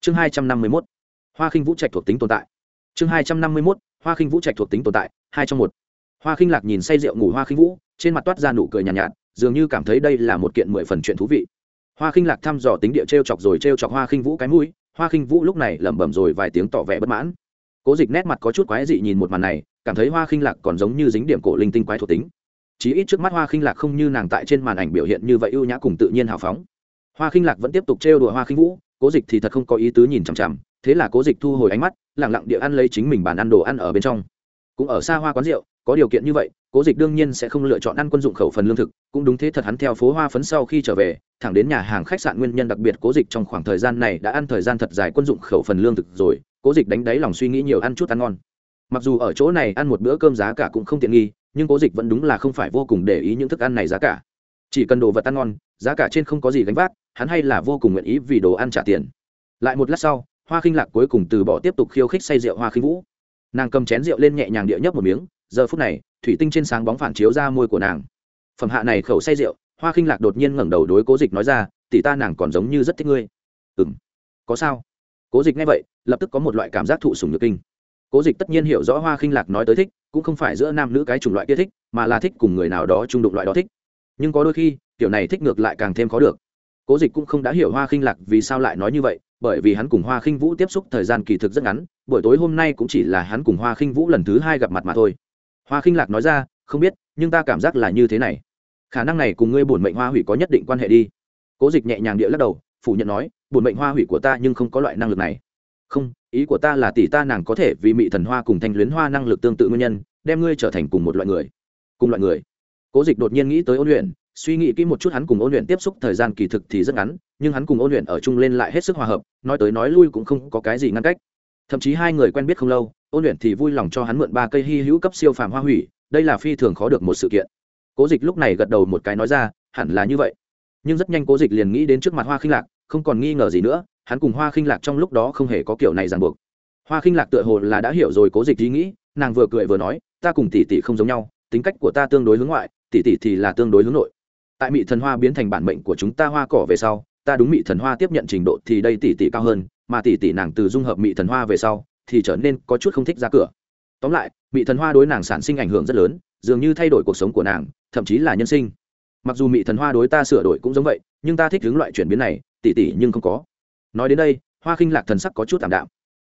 Chương hai trăm năm mươi mốt. Hoa khinh vũ trạch thuộc tính tồn tại. Chương hai trăm năm mươi mốt. Hoa khinh vũ trạch thuộc tính tồn tại hai trong một. Hoa khinh lạc nhìn say rượu ngủ hoa khinh vũ trên mặt toát ra nụ cười nhàn nhạt, nhạt dường như cảm thấy đây là một kiện mười phần chuyện thú vị. Hoa khinh lạc thăm dò tính địa t r e o chọc rồi t r e o chọc hoa khinh vũ cái mũi, hoa khinh vũ lúc này lẩm bẩm rồi vài tiếng tỏ vẻ bất mãn. Cố dịch nét mặt có chút quái dị nhìn một màn này, cảm thấy hoa khinh lạc còn giống như dính điểm cổ linh tinh quái thuộc tính. Chí ít trước mắt hoa khinh lạc không như nàng tại trên màn ảnh biểu hiện như vậy ưu nhã cùng tự nhiên hào phóng. Hoa khinh lạc vẫn tiếp tục trêu đùa hoa khinh vũ, cố dịch thì thật không có ý tứ nhìn chằm chằm, thế là cố dịch thu hồi ánh mắt lẳng lặng địa ăn lấy chính mình bàn ăn đồ ăn ở bên trong. Cũng ở xa hoa quán rượu có điều kiện như vậy, cố dịch đương nhiên sẽ không lựa chọn ăn quân dụng khẩu phần lương thực, cũng đúng thế thật hắn theo phố hoa phấn sau khi trở về, thẳng đến nhà hàng khách sạn nguyên nhân đặc biệt cố dịch trong khoảng thời gian này đã ăn thời gian thật dài quân dụng khẩu phần lương thực rồi, cố dịch đánh đáy lòng suy nghĩ nhiều ăn chút ăn ngon. Mặc dù ở chỗ này ăn một bữa cơm giá cả cũng không tiện nghi, nhưng cố dịch vẫn đúng là không phải vô cùng để ý những thức ăn này giá cả. Chỉ cần đồ vật ăn ngon, giá cả trên không có gì gánh vác, hắn hay là vô cùng nguyện ý vì đồ ăn trả tiền. Lại một lát sau, hoa khinh lạc cuối cùng từ bỏ tiếp tục khiêu khích say rượu hoa khinh vũ. Nàng cầm chén rượu lên nhẹ nhàng địa nhấp một miếng giờ phút này, thủy tinh trên sáng bóng phản chiếu ra môi của nàng. Phẩm hạ này khẩu say rượu, hoa khinh lạc đột nhiên ngẩng đầu đối cố dịch nói ra, tỷ ta nàng còn giống như rất thích ngươi. Ừ m có sao? Cố dịch nghe vậy, lập tức có một loại cảm giác thụ sùng nhược kinh. Cố dịch tất nhiên hiểu rõ hoa khinh lạc nói tới thích, cũng không phải giữa nam nữ cái chủng loại kia thích, mà là thích cùng người nào đó trung đụng loại đó thích. Nhưng có đôi khi, kiểu này thích ngược lại càng thêm khó được. Cố dịch cũng không đã hiểu hoa khinh lạc vì sao lại nói như vậy, bởi vì hắn cùng hoa khinh vũ tiếp xúc thời gian kỳ thực rất ngắn, buổi tối hôm nay cũng chỉ là hắn cùng hoa khinh vũ lần thứ hai gặp mặt mà thôi hoa khinh lạc nói ra, không biết, nhưng ta cảm giác là như thế này. Khả năng này cùng ngươi bổn mệnh hoa hủy có nhất định quan hệ đi. Cố dịch nhẹ nhàng địa lắc đầu, phủ nhận nói, bổn mệnh hoa hủy của ta nhưng không có loại năng lực này. Không, ý của ta là tỷ ta nàng có thể vì mị thần hoa cùng thanh luyến hoa năng lực tương tự nguyên nhân, đem ngươi trở thành cùng một loại người. Cùng loại người? Cố dịch đột nhiên nghĩ tới ôn luyện suy nghĩ kỹ một chút hắn cùng ôn luyện tiếp xúc thời gian kỳ thực thì rất ngắn, nhưng hắn cùng ôn luyện ở chung lên lại hết sức hòa hợp, nói tới nói lui cũng không có cái gì ngăn cách. Thậm chí hai người quen biết không lâu ôn luyện thì vui lòng cho hắn mượn ba cây hy hữu cấp siêu phàm hoa hủy, đây là phi thường khó được một sự kiện. Cố dịch lúc này gật đầu một cái nói ra, hẳn là như vậy. Nhưng rất nhanh cố dịch liền nghĩ đến trước mặt hoa khinh lạc, không còn nghi ngờ gì nữa, hắn cùng hoa khinh lạc trong lúc đó không hề có kiểu này ràng buộc. Hoa khinh lạc tựa hồ là đã hiểu rồi cố dịch ý nghĩ, nàng vừa cười vừa nói, ta cùng tỷ tỷ không giống nhau, tính cách của ta tương đối hướng ngoại, tỷ tỷ thì là tương đối hướng nội. Tại mị thần hoa biến thành bản mệnh của chúng ta hoa cỏ về sau, ta đúng mị thần hoa tiếp nhận trình độ thì đây tỷ tỷ cao hơn, mà tỷ tỷ nàng từ dung hợp mị thần hoa về sau thì trở nên có chút không thích ra cửa. Tóm lại, mị thần hoa đối nàng sản sinh ảnh hưởng rất lớn, dường như thay đổi cuộc sống của nàng, thậm chí là nhân sinh. Mặc dù mị thần hoa đối ta sửa đổi cũng giống vậy, nhưng ta thích hướng loại chuyển biến này, tỉ tỉ nhưng không có. Nói đến đây, hoa khinh lạc thần sắc có chút tạm đạm.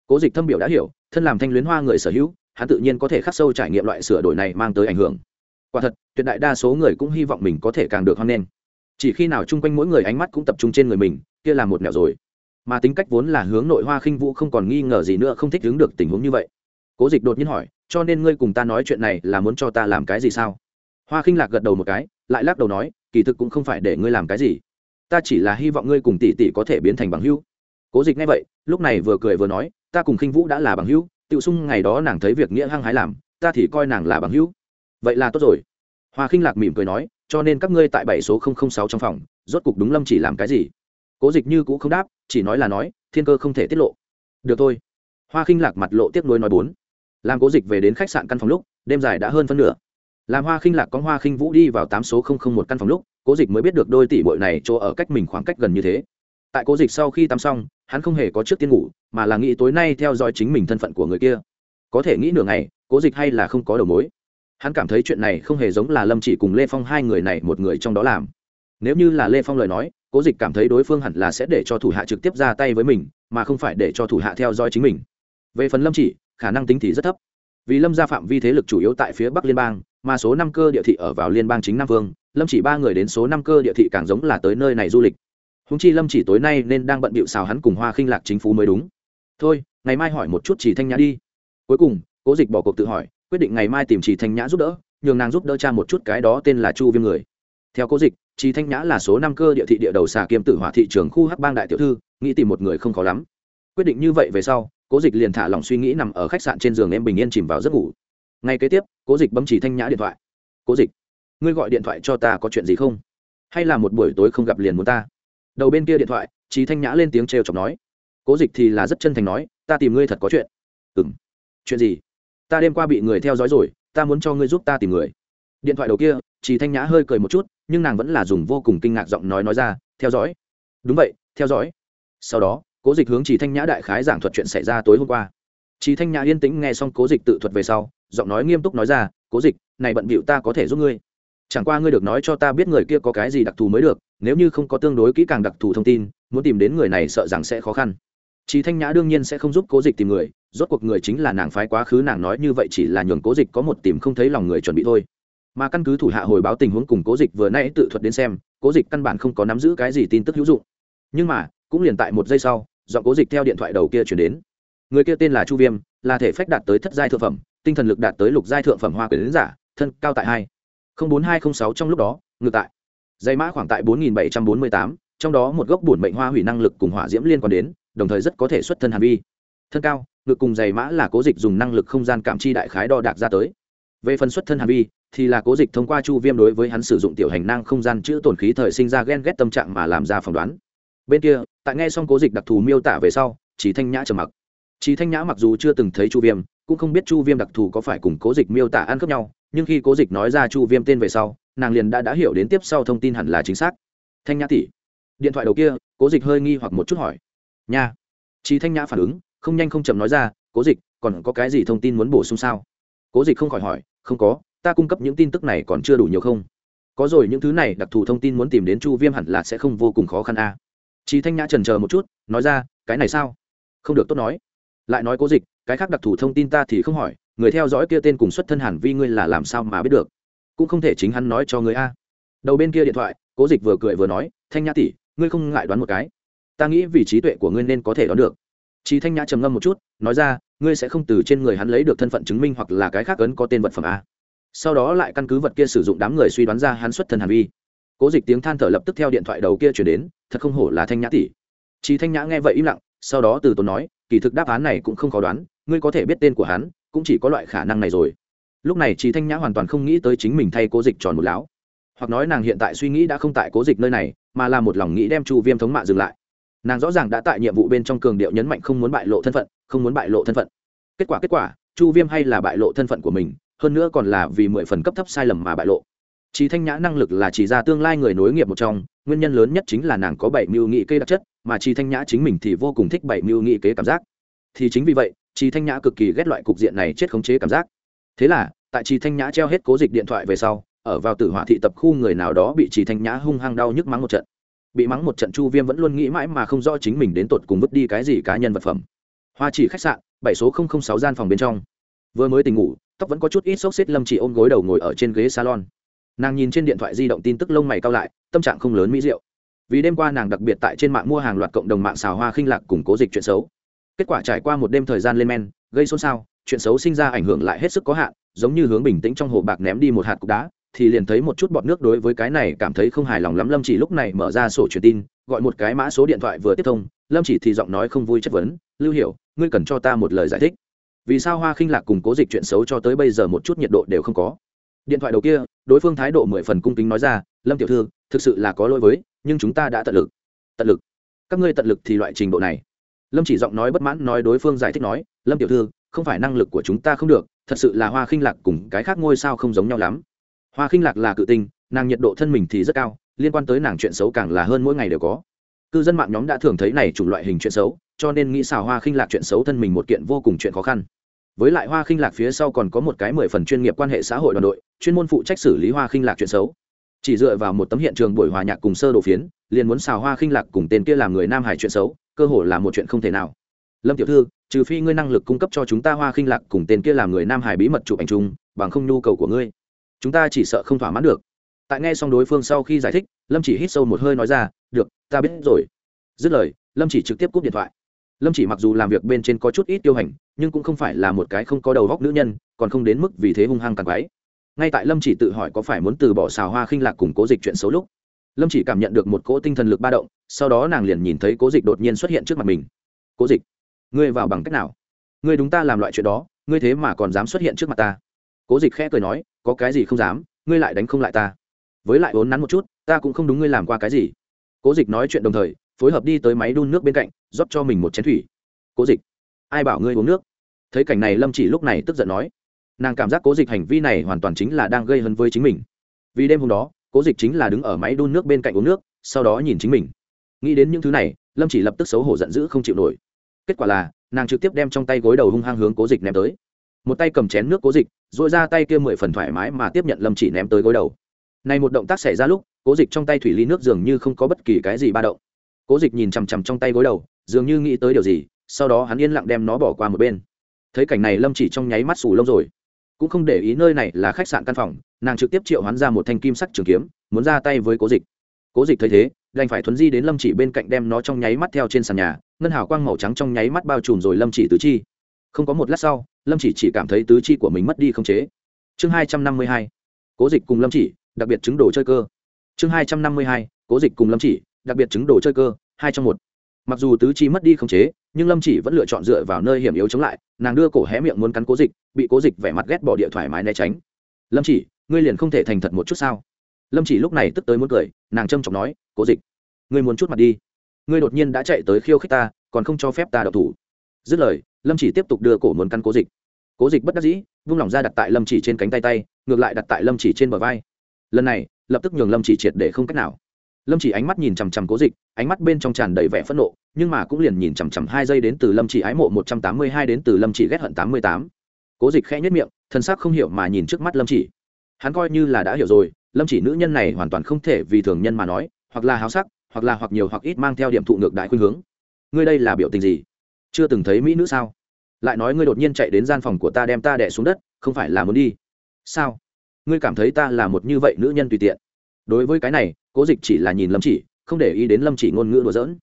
Cố dịch thâm biểu đã hiểu, thân làm thanh luyến hoa người sở hữu, hắn tự nhiên có thể khắc sâu trải nghiệm loại sửa đổi này mang tới ảnh hưởng. Quả thật, tuyệt đại đa số người cũng hy vọng mình có thể càng được hoan nghênh. Chỉ khi nào chung quanh mỗi người ánh mắt cũng tập trung trên người mình, kia là một nẻo rồi mà tính cách vốn là hướng nội hoa khinh vũ không còn nghi ngờ gì nữa, không thích đứng được tình huống như vậy. Cố dịch đột nhiên hỏi, cho nên ngươi cùng ta nói chuyện này là muốn cho ta làm cái gì sao? Hoa khinh lạc gật đầu một cái, lại lắc đầu nói, kỳ thực cũng không phải để ngươi làm cái gì. Ta chỉ là hy vọng ngươi cùng tỷ tỷ có thể biến thành bằng hữu. Cố dịch nghe vậy, lúc này vừa cười vừa nói, ta cùng khinh vũ đã là bằng hữu tự sung ngày đó nàng thấy việc nghĩa hăng hái làm, ta thì coi nàng là bằng hữu. Vậy là tốt rồi. Hoa khinh lạc mỉm cười nói, cho nên các ngươi tại bảy số sáu trong phòng, rốt cục đúng lâm chỉ làm cái gì? Cố dịch như cũ không đáp, chỉ nói là nói, thiên cơ không thể tiết lộ. Được thôi. Hoa khinh lạc mặt lộ tiếp nối nói bốn. Làm cố dịch về đến khách sạn căn phòng lúc, đêm dài đã hơn phân nửa. Làm hoa khinh lạc có hoa khinh vũ đi vào tám số một căn phòng lúc, cố dịch mới biết được đôi tỷ bội này chỗ ở cách mình khoảng cách gần như thế. Tại cố dịch sau khi tắm xong, hắn không hề có trước tiên ngủ, mà là nghĩ tối nay theo dõi chính mình thân phận của người kia. Có thể nghĩ nửa ngày, cố dịch hay là không có đầu mối. Hắn cảm thấy chuyện này không hề giống là lâm chỉ cùng lê phong hai người này một người trong đó làm. Nếu như là lê phong lời nói cố dịch cảm thấy đối phương hẳn là sẽ để cho thủ hạ trực tiếp ra tay với mình, mà không phải để cho thủ hạ theo dõi chính mình. Về phần lâm chỉ, khả năng tính thì rất thấp. Vì lâm gia phạm vi thế lực chủ yếu tại phía bắc liên bang, mà số năm cơ địa thị ở vào liên bang chính nam vương, lâm chỉ ba người đến số năm cơ địa thị càng giống là tới nơi này du lịch. Húng chi lâm chỉ tối nay nên đang bận bịu xào hắn cùng hoa khinh lạc chính phú mới đúng. Thôi, ngày mai hỏi một chút chỉ thanh nhã đi. Cuối cùng, cố dịch bỏ cuộc tự hỏi, quyết định ngày mai tìm chỉ thanh nhã giúp đỡ, nhường nàng giúp đỡ cha một chút cái đó tên là chu viêm người. Theo cố dịch Trì thanh nhã là số năm cơ địa thị địa đầu xà kiêm tử hỏa thị trường khu hắc bang đại tiểu thư nghĩ tìm một người không khó lắm. Quyết định như vậy về sau cố dịch liền thả lòng suy nghĩ nằm ở khách sạn trên giường em bình yên chìm vào giấc ngủ. Ngay kế tiếp cố dịch bấm chỉ thanh nhã điện thoại. Cố dịch ngươi gọi điện thoại cho ta có chuyện gì không? Hay là một buổi tối không gặp liền muốn ta? Đầu bên kia điện thoại Trì thanh nhã lên tiếng trêu chọc nói. Cố dịch thì là rất chân thành nói ta tìm ngươi thật có chuyện. Ừm, chuyện gì? Ta đêm qua bị người theo dõi rồi ta muốn cho ngươi giúp ta tìm người. Điện thoại đầu kia Trì thanh nhã hơi cười một chút nhưng nàng vẫn là dùng vô cùng kinh ngạc giọng nói nói ra, theo dõi. Đúng vậy, theo dõi. Sau đó, cố dịch hướng chị thanh nhã đại khái giảng thuật chuyện xảy ra tối hôm qua. Chị thanh nhã yên tĩnh nghe xong cố dịch tự thuật về sau, giọng nói nghiêm túc nói ra, cố dịch, này bận bịu ta có thể giúp ngươi. Chẳng qua ngươi được nói cho ta biết người kia có cái gì đặc thù mới được, nếu như không có tương đối kỹ càng đặc thù thông tin, muốn tìm đến người này sợ rằng sẽ khó khăn. Chị thanh nhã đương nhiên sẽ không giúp cố dịch tìm người, rốt cuộc người chính là nàng phái quá khứ nàng nói như vậy chỉ là nhường cố dịch có một tìm không thấy lòng người chuẩn bị thôi mà căn cứ thủ hạ hồi báo tình huống cùng cố dịch vừa nãy tự thuật đến xem, cố dịch căn bản không có nắm giữ cái gì tin tức hữu dụng. Nhưng mà, cũng liền tại một giây sau dọn cố dịch theo điện thoại đầu kia chuyển đến. Người kia tên là chu viêm, là thể phách đạt tới thất giai thượng phẩm, tinh thần lực đạt tới lục giai thượng phẩm hoa quyền giả, thân cao tại hai. Bốn hai không sáu trong lúc đó ngược tại. Dây mã khoảng tại bốn nghìn bảy trăm bốn mươi tám, trong đó một gốc bổn mệnh hoa hủy năng lực cùng hỏa diễm liên quan đến, đồng thời rất có thể xuất thân hàn vi. Thân cao ngực cùng dày mã là cố dịch dùng năng lực không gian cảm chi đại khái đo đạc ra tới. Về phần xuất thân hàn vi thì là cố dịch thông qua chu viêm đối với hắn sử dụng tiểu hành năng không gian chữ tổn khí thời sinh ra ghen ghét tâm trạng mà làm ra phỏng đoán. Bên kia, tại nghe xong cố dịch đặc thù miêu tả về sau chỉ thanh nhã trầm mặc. Chỉ thanh nhã mặc dù chưa từng thấy chu viêm, cũng không biết chu viêm đặc thù có phải cùng cố dịch miêu tả ăn khớp nhau, nhưng khi cố dịch nói ra chu viêm tên về sau, nàng liền đã đã hiểu đến tiếp sau thông tin hẳn là chính xác. Thanh nhã tỷ, điện thoại đầu kia, cố dịch hơi nghi hoặc một chút hỏi. Nha. Chị thanh nhã phản ứng, không nhanh không chậm nói ra, cố dịch, còn có cái gì thông tin muốn bổ sung sao? Cố dịch không khỏi hỏi, không có ta cung cấp những tin tức này còn chưa đủ nhiều không? Có rồi, những thứ này, đặc thù thông tin muốn tìm đến chu viêm hẳn là sẽ không vô cùng khó khăn a. À. chị thanh nhã trần chờ một chút, nói ra, cái này sao? Không được tốt nói. Lại nói cố dịch, cái khác đặc thù thông tin ta thì không hỏi, người theo dõi kia tên cùng xuất thân hẳn vi ngươi là làm sao mà biết được? Cũng không thể chính hắn nói cho người a. Đầu bên kia điện thoại, cố dịch vừa cười vừa nói, thanh nhã tỷ, ngươi không ngại đoán một cái. Ta nghĩ vì trí tuệ của ngươi nên có thể đoán được. Chị thanh nhã trầm ngâm một chút, nói ra, ngươi sẽ không từ trên người hắn lấy được thân phận chứng minh hoặc là cái khác ấn có tên vật phẩm a sau đó lại căn cứ vật kia sử dụng đám người suy đoán ra hắn xuất thân hàn vi. Cố dịch tiếng than thở lập tức theo điện thoại đầu kia chuyển đến, thật không hổ là thanh nhã tỷ. Chị thanh nhã nghe vậy im lặng, sau đó từ tốn nói, kỳ thực đáp án này cũng không khó đoán, ngươi có thể biết tên của hắn, cũng chỉ có loại khả năng này rồi. Lúc này chị thanh nhã hoàn toàn không nghĩ tới chính mình thay cố dịch tròn một lão. Hoặc nói nàng hiện tại suy nghĩ đã không tại cố dịch nơi này, mà là một lòng nghĩ đem chu viêm thống mạ dừng lại. Nàng rõ ràng đã tại nhiệm vụ bên trong cường điệu nhấn mạnh không muốn bại lộ thân phận, không muốn bại lộ thân phận. Kết quả kết quả, chu viêm hay là bại lộ thân phận của mình hơn nữa còn là vì mười phần cấp thấp sai lầm mà bại lộ. Chị Thanh Nhã năng lực là chỉ ra tương lai người nối nghiệp một trong, nguyên nhân lớn nhất chính là nàng có bảy mưu nghị kế đặc chất, mà Chị Thanh Nhã chính mình thì vô cùng thích bảy mưu nghị kế cảm giác. Thì chính vì vậy, chị thanh nhã cực kỳ ghét loại cục diện này chết khống chế cảm giác. Thế là tại chị thanh nhã treo hết cố dịch điện thoại về sau ở vào tử hỏa thị tập khu người nào đó bị chị thanh nhã hung hăng đau nhức mắng một trận. Bị mắng một trận chu viêm vẫn luôn nghĩ mãi mà không rõ chính mình đến tột cùng vứt đi cái gì cá nhân vật phẩm. Hoa chỉ khách sạn bảy số sáu gian phòng bên trong. Vừa mới tỉnh ngủ tóc vẫn có chút ít xốc xếp lâm chỉ ôm gối đầu ngồi ở trên ghế salon. Nàng nhìn trên điện thoại di động tin tức lông mày cao lại, tâm trạng không lớn mỹ diệu. Vì đêm qua nàng đặc biệt tại trên mạng mua hàng loạt cộng đồng mạng xào hoa khinh lạc củng cố dịch chuyện xấu. Kết quả trải qua một đêm thời gian lên men, gây xôn xao, chuyện xấu sinh ra ảnh hưởng lại hết sức có hạn, giống như hướng bình tĩnh trong hồ bạc ném đi một hạt cục đá, thì liền thấy một chút bọt nước đối với cái này cảm thấy không hài lòng lắm. Lâm chỉ lúc này mở ra sổ truyền tin, gọi một cái mã số điện thoại vừa tiếp thông. Lâm chỉ thì giọng nói không vui chất vấn, lưu hiểu, ngươi cần cho ta một lời giải thích vì sao hoa khinh lạc cùng cố dịch chuyện xấu cho tới bây giờ một chút nhiệt độ đều không có? Điện thoại đầu kia, đối phương thái độ mười phần cung kính nói ra, lâm tiểu thư, thực sự là có lỗi với, nhưng chúng ta đã tận lực. Tận lực? Các ngươi tận lực thì loại trình độ này. Lâm chỉ giọng nói bất mãn nói đối phương giải thích nói, lâm tiểu thư, không phải năng lực của chúng ta không được, thật sự là hoa khinh lạc cùng cái khác ngôi sao không giống nhau lắm. Hoa khinh lạc là cự tinh, nàng nhiệt độ thân mình thì rất cao, liên quan tới nàng chuyện xấu càng là hơn mỗi ngày đều có. Cư dân mạng nhóm đã thường thấy này chủng loại hình chuyện xấu cho nên nghĩ xào hoa khinh lạc chuyện xấu thân mình một kiện vô cùng chuyện khó khăn. Với lại hoa khinh lạc phía sau còn có một cái mười phần chuyên nghiệp quan hệ xã hội đoàn đội, chuyên môn phụ trách xử lý hoa khinh lạc chuyện xấu. Chỉ dựa vào một tấm hiện trường buổi hòa nhạc cùng sơ đồ phiến, liền muốn xào hoa khinh lạc cùng tên kia làm người nam hải chuyện xấu, cơ hồ là một chuyện không thể nào. Lâm tiểu thư, trừ phi ngươi năng lực cung cấp cho chúng ta hoa khinh lạc cùng tên kia làm người nam hải bí mật chụp ảnh chung, bằng không nhu cầu của ngươi. Chúng ta chỉ sợ không thỏa mãn được. Tại nghe xong đối phương sau khi giải thích, lâm chỉ hít sâu một hơi nói ra, được, ta biết rồi. Dứt lời, lâm chỉ trực tiếp cúp điện thoại lâm chỉ mặc dù làm việc bên trên có chút ít tiêu hành, nhưng cũng không phải là một cái không có đầu góc nữ nhân, còn không đến mức vì thế hung hăng càng quái. Ngay tại lâm chỉ tự hỏi có phải muốn từ bỏ xào hoa khinh lạc cùng cố dịch chuyện xấu lúc, lâm chỉ cảm nhận được một cỗ tinh thần lực ba động, sau đó nàng liền nhìn thấy cố dịch đột nhiên xuất hiện trước mặt mình. Cố dịch, ngươi vào bằng cách nào? Ngươi đúng ta làm loại chuyện đó, ngươi thế mà còn dám xuất hiện trước mặt ta. Cố dịch khẽ cười nói, có cái gì không dám, ngươi lại đánh không lại ta. Với lại vốn nắn một chút, ta cũng không đúng ngươi làm qua cái gì. Cố dịch nói chuyện đồng thời phối hợp đi tới máy đun nước bên cạnh, rót cho mình một chén thủy. Cố dịch, ai bảo ngươi uống nước? Thấy cảnh này lâm chỉ lúc này tức giận nói. Nàng cảm giác cố dịch hành vi này hoàn toàn chính là đang gây hấn với chính mình. Vì đêm hôm đó, cố dịch chính là đứng ở máy đun nước bên cạnh uống nước, sau đó nhìn chính mình. Nghĩ đến những thứ này, lâm chỉ lập tức xấu hổ giận dữ không chịu nổi. Kết quả là, nàng trực tiếp đem trong tay gối đầu hung hăng hướng cố dịch ném tới. Một tay cầm chén nước cố dịch dội ra tay kia mười phần thoải mái mà tiếp nhận lâm chỉ ném tới gối đầu. Này một động tác xảy ra lúc, cố dịch trong tay thủy ly nước dường như không có bất kỳ cái gì ba động cố dịch nhìn chằm chằm trong tay gối đầu, dường như nghĩ tới điều gì, sau đó hắn yên lặng đem nó bỏ qua một bên. Thấy cảnh này lâm chỉ trong nháy mắt sù lông rồi. Cũng không để ý nơi này là khách sạn căn phòng, nàng trực tiếp triệu hắn ra một thanh kim sắc trường kiếm, muốn ra tay với cố dịch. Cố dịch thấy thế, đành phải thuấn di đến lâm chỉ bên cạnh đem nó trong nháy mắt theo trên sàn nhà, ngân hào quang màu trắng trong nháy mắt bao trùm rồi lâm chỉ tứ chi. Không có một lát sau, lâm chỉ chỉ cảm thấy tứ chi của mình mất đi không chế. Chương hai trăm năm mươi hai, cố dịch cùng lâm chỉ, đặc biệt chứng đồ chơi cơ. Chương hai trăm năm mươi hai, cố dịch cùng lâm chỉ đặc biệt chứng đồ chơi cơ, hai trong một. Mặc dù tứ chi mất đi không chế, nhưng lâm chỉ vẫn lựa chọn dựa vào nơi hiểm yếu chống lại, nàng đưa cổ hé miệng muốn cắn cố dịch, bị cố dịch vẻ mặt ghét bỏ địa thoải mái né tránh. Lâm chỉ, ngươi liền không thể thành thật một chút sao? Lâm chỉ lúc này tức tới muốn cười, nàng trâm trọng nói, cố dịch, ngươi muốn chút mặt đi. Ngươi đột nhiên đã chạy tới khiêu khích ta, còn không cho phép ta đậu thủ. Dứt lời, lâm chỉ tiếp tục đưa cổ muốn căn cố dịch. Cố dịch bất đắc dĩ, vung lòng ra đặt tại lâm chỉ trên cánh tay tay, ngược lại đặt tại lâm chỉ trên bờ vai. Lần này, lập tức nhường lâm chỉ triệt để không cách nào lâm chỉ ánh mắt nhìn chằm chằm cố dịch, ánh mắt bên trong tràn đầy vẻ phẫn nộ, nhưng mà cũng liền nhìn chằm chằm hai giây đến từ lâm chỉ ái mộ một trăm tám mươi hai đến từ lâm chỉ ghét hận tám mươi tám. Cố dịch khẽ nhất miệng, thân xác không hiểu mà nhìn trước mắt lâm chỉ. Hắn coi như là đã hiểu rồi, lâm chỉ nữ nhân này hoàn toàn không thể vì thường nhân mà nói, hoặc là háo sắc, hoặc là hoặc nhiều hoặc ít mang theo điểm thụ ngược đại khuynh hướng. Ngươi đây là biểu tình gì? Chưa từng thấy mỹ nữ sao? Lại nói ngươi đột nhiên chạy đến gian phòng của ta đem ta đẻ xuống đất, không phải là muốn đi. Sao? Ngươi cảm thấy ta là một như vậy nữ nhân tùy tiện? Đối với cái này, cố dịch chỉ là nhìn lâm chỉ, không để ý đến lâm chỉ ngôn ngữ đùa giỡn.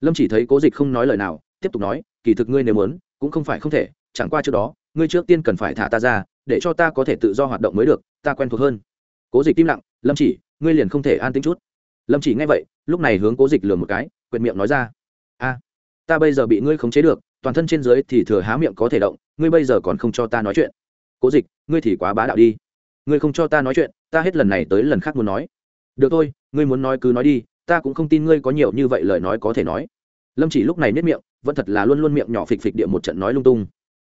Lâm chỉ thấy cố dịch không nói lời nào, tiếp tục nói, kỳ thực ngươi nếu muốn, cũng không phải không thể, chẳng qua trước đó, ngươi trước tiên cần phải thả ta ra, để cho ta có thể tự do hoạt động mới được, ta quen thuộc hơn. Cố dịch im lặng, lâm chỉ, ngươi liền không thể an tính chút. Lâm chỉ nghe vậy, lúc này hướng cố dịch lừa một cái, quyệt miệng nói ra, a, ta bây giờ bị ngươi khống chế được, toàn thân trên dưới thì thừa há miệng có thể động, ngươi bây giờ còn không cho ta nói chuyện. Cố dịch, ngươi thì quá bá đạo đi. Ngươi không cho ta nói chuyện, ta hết lần này tới lần khác muốn nói được thôi, ngươi muốn nói cứ nói đi, ta cũng không tin ngươi có nhiều như vậy lời nói có thể nói. Lâm chỉ lúc này nếp miệng, vẫn thật là luôn luôn miệng nhỏ phịch phịch địa một trận nói lung tung.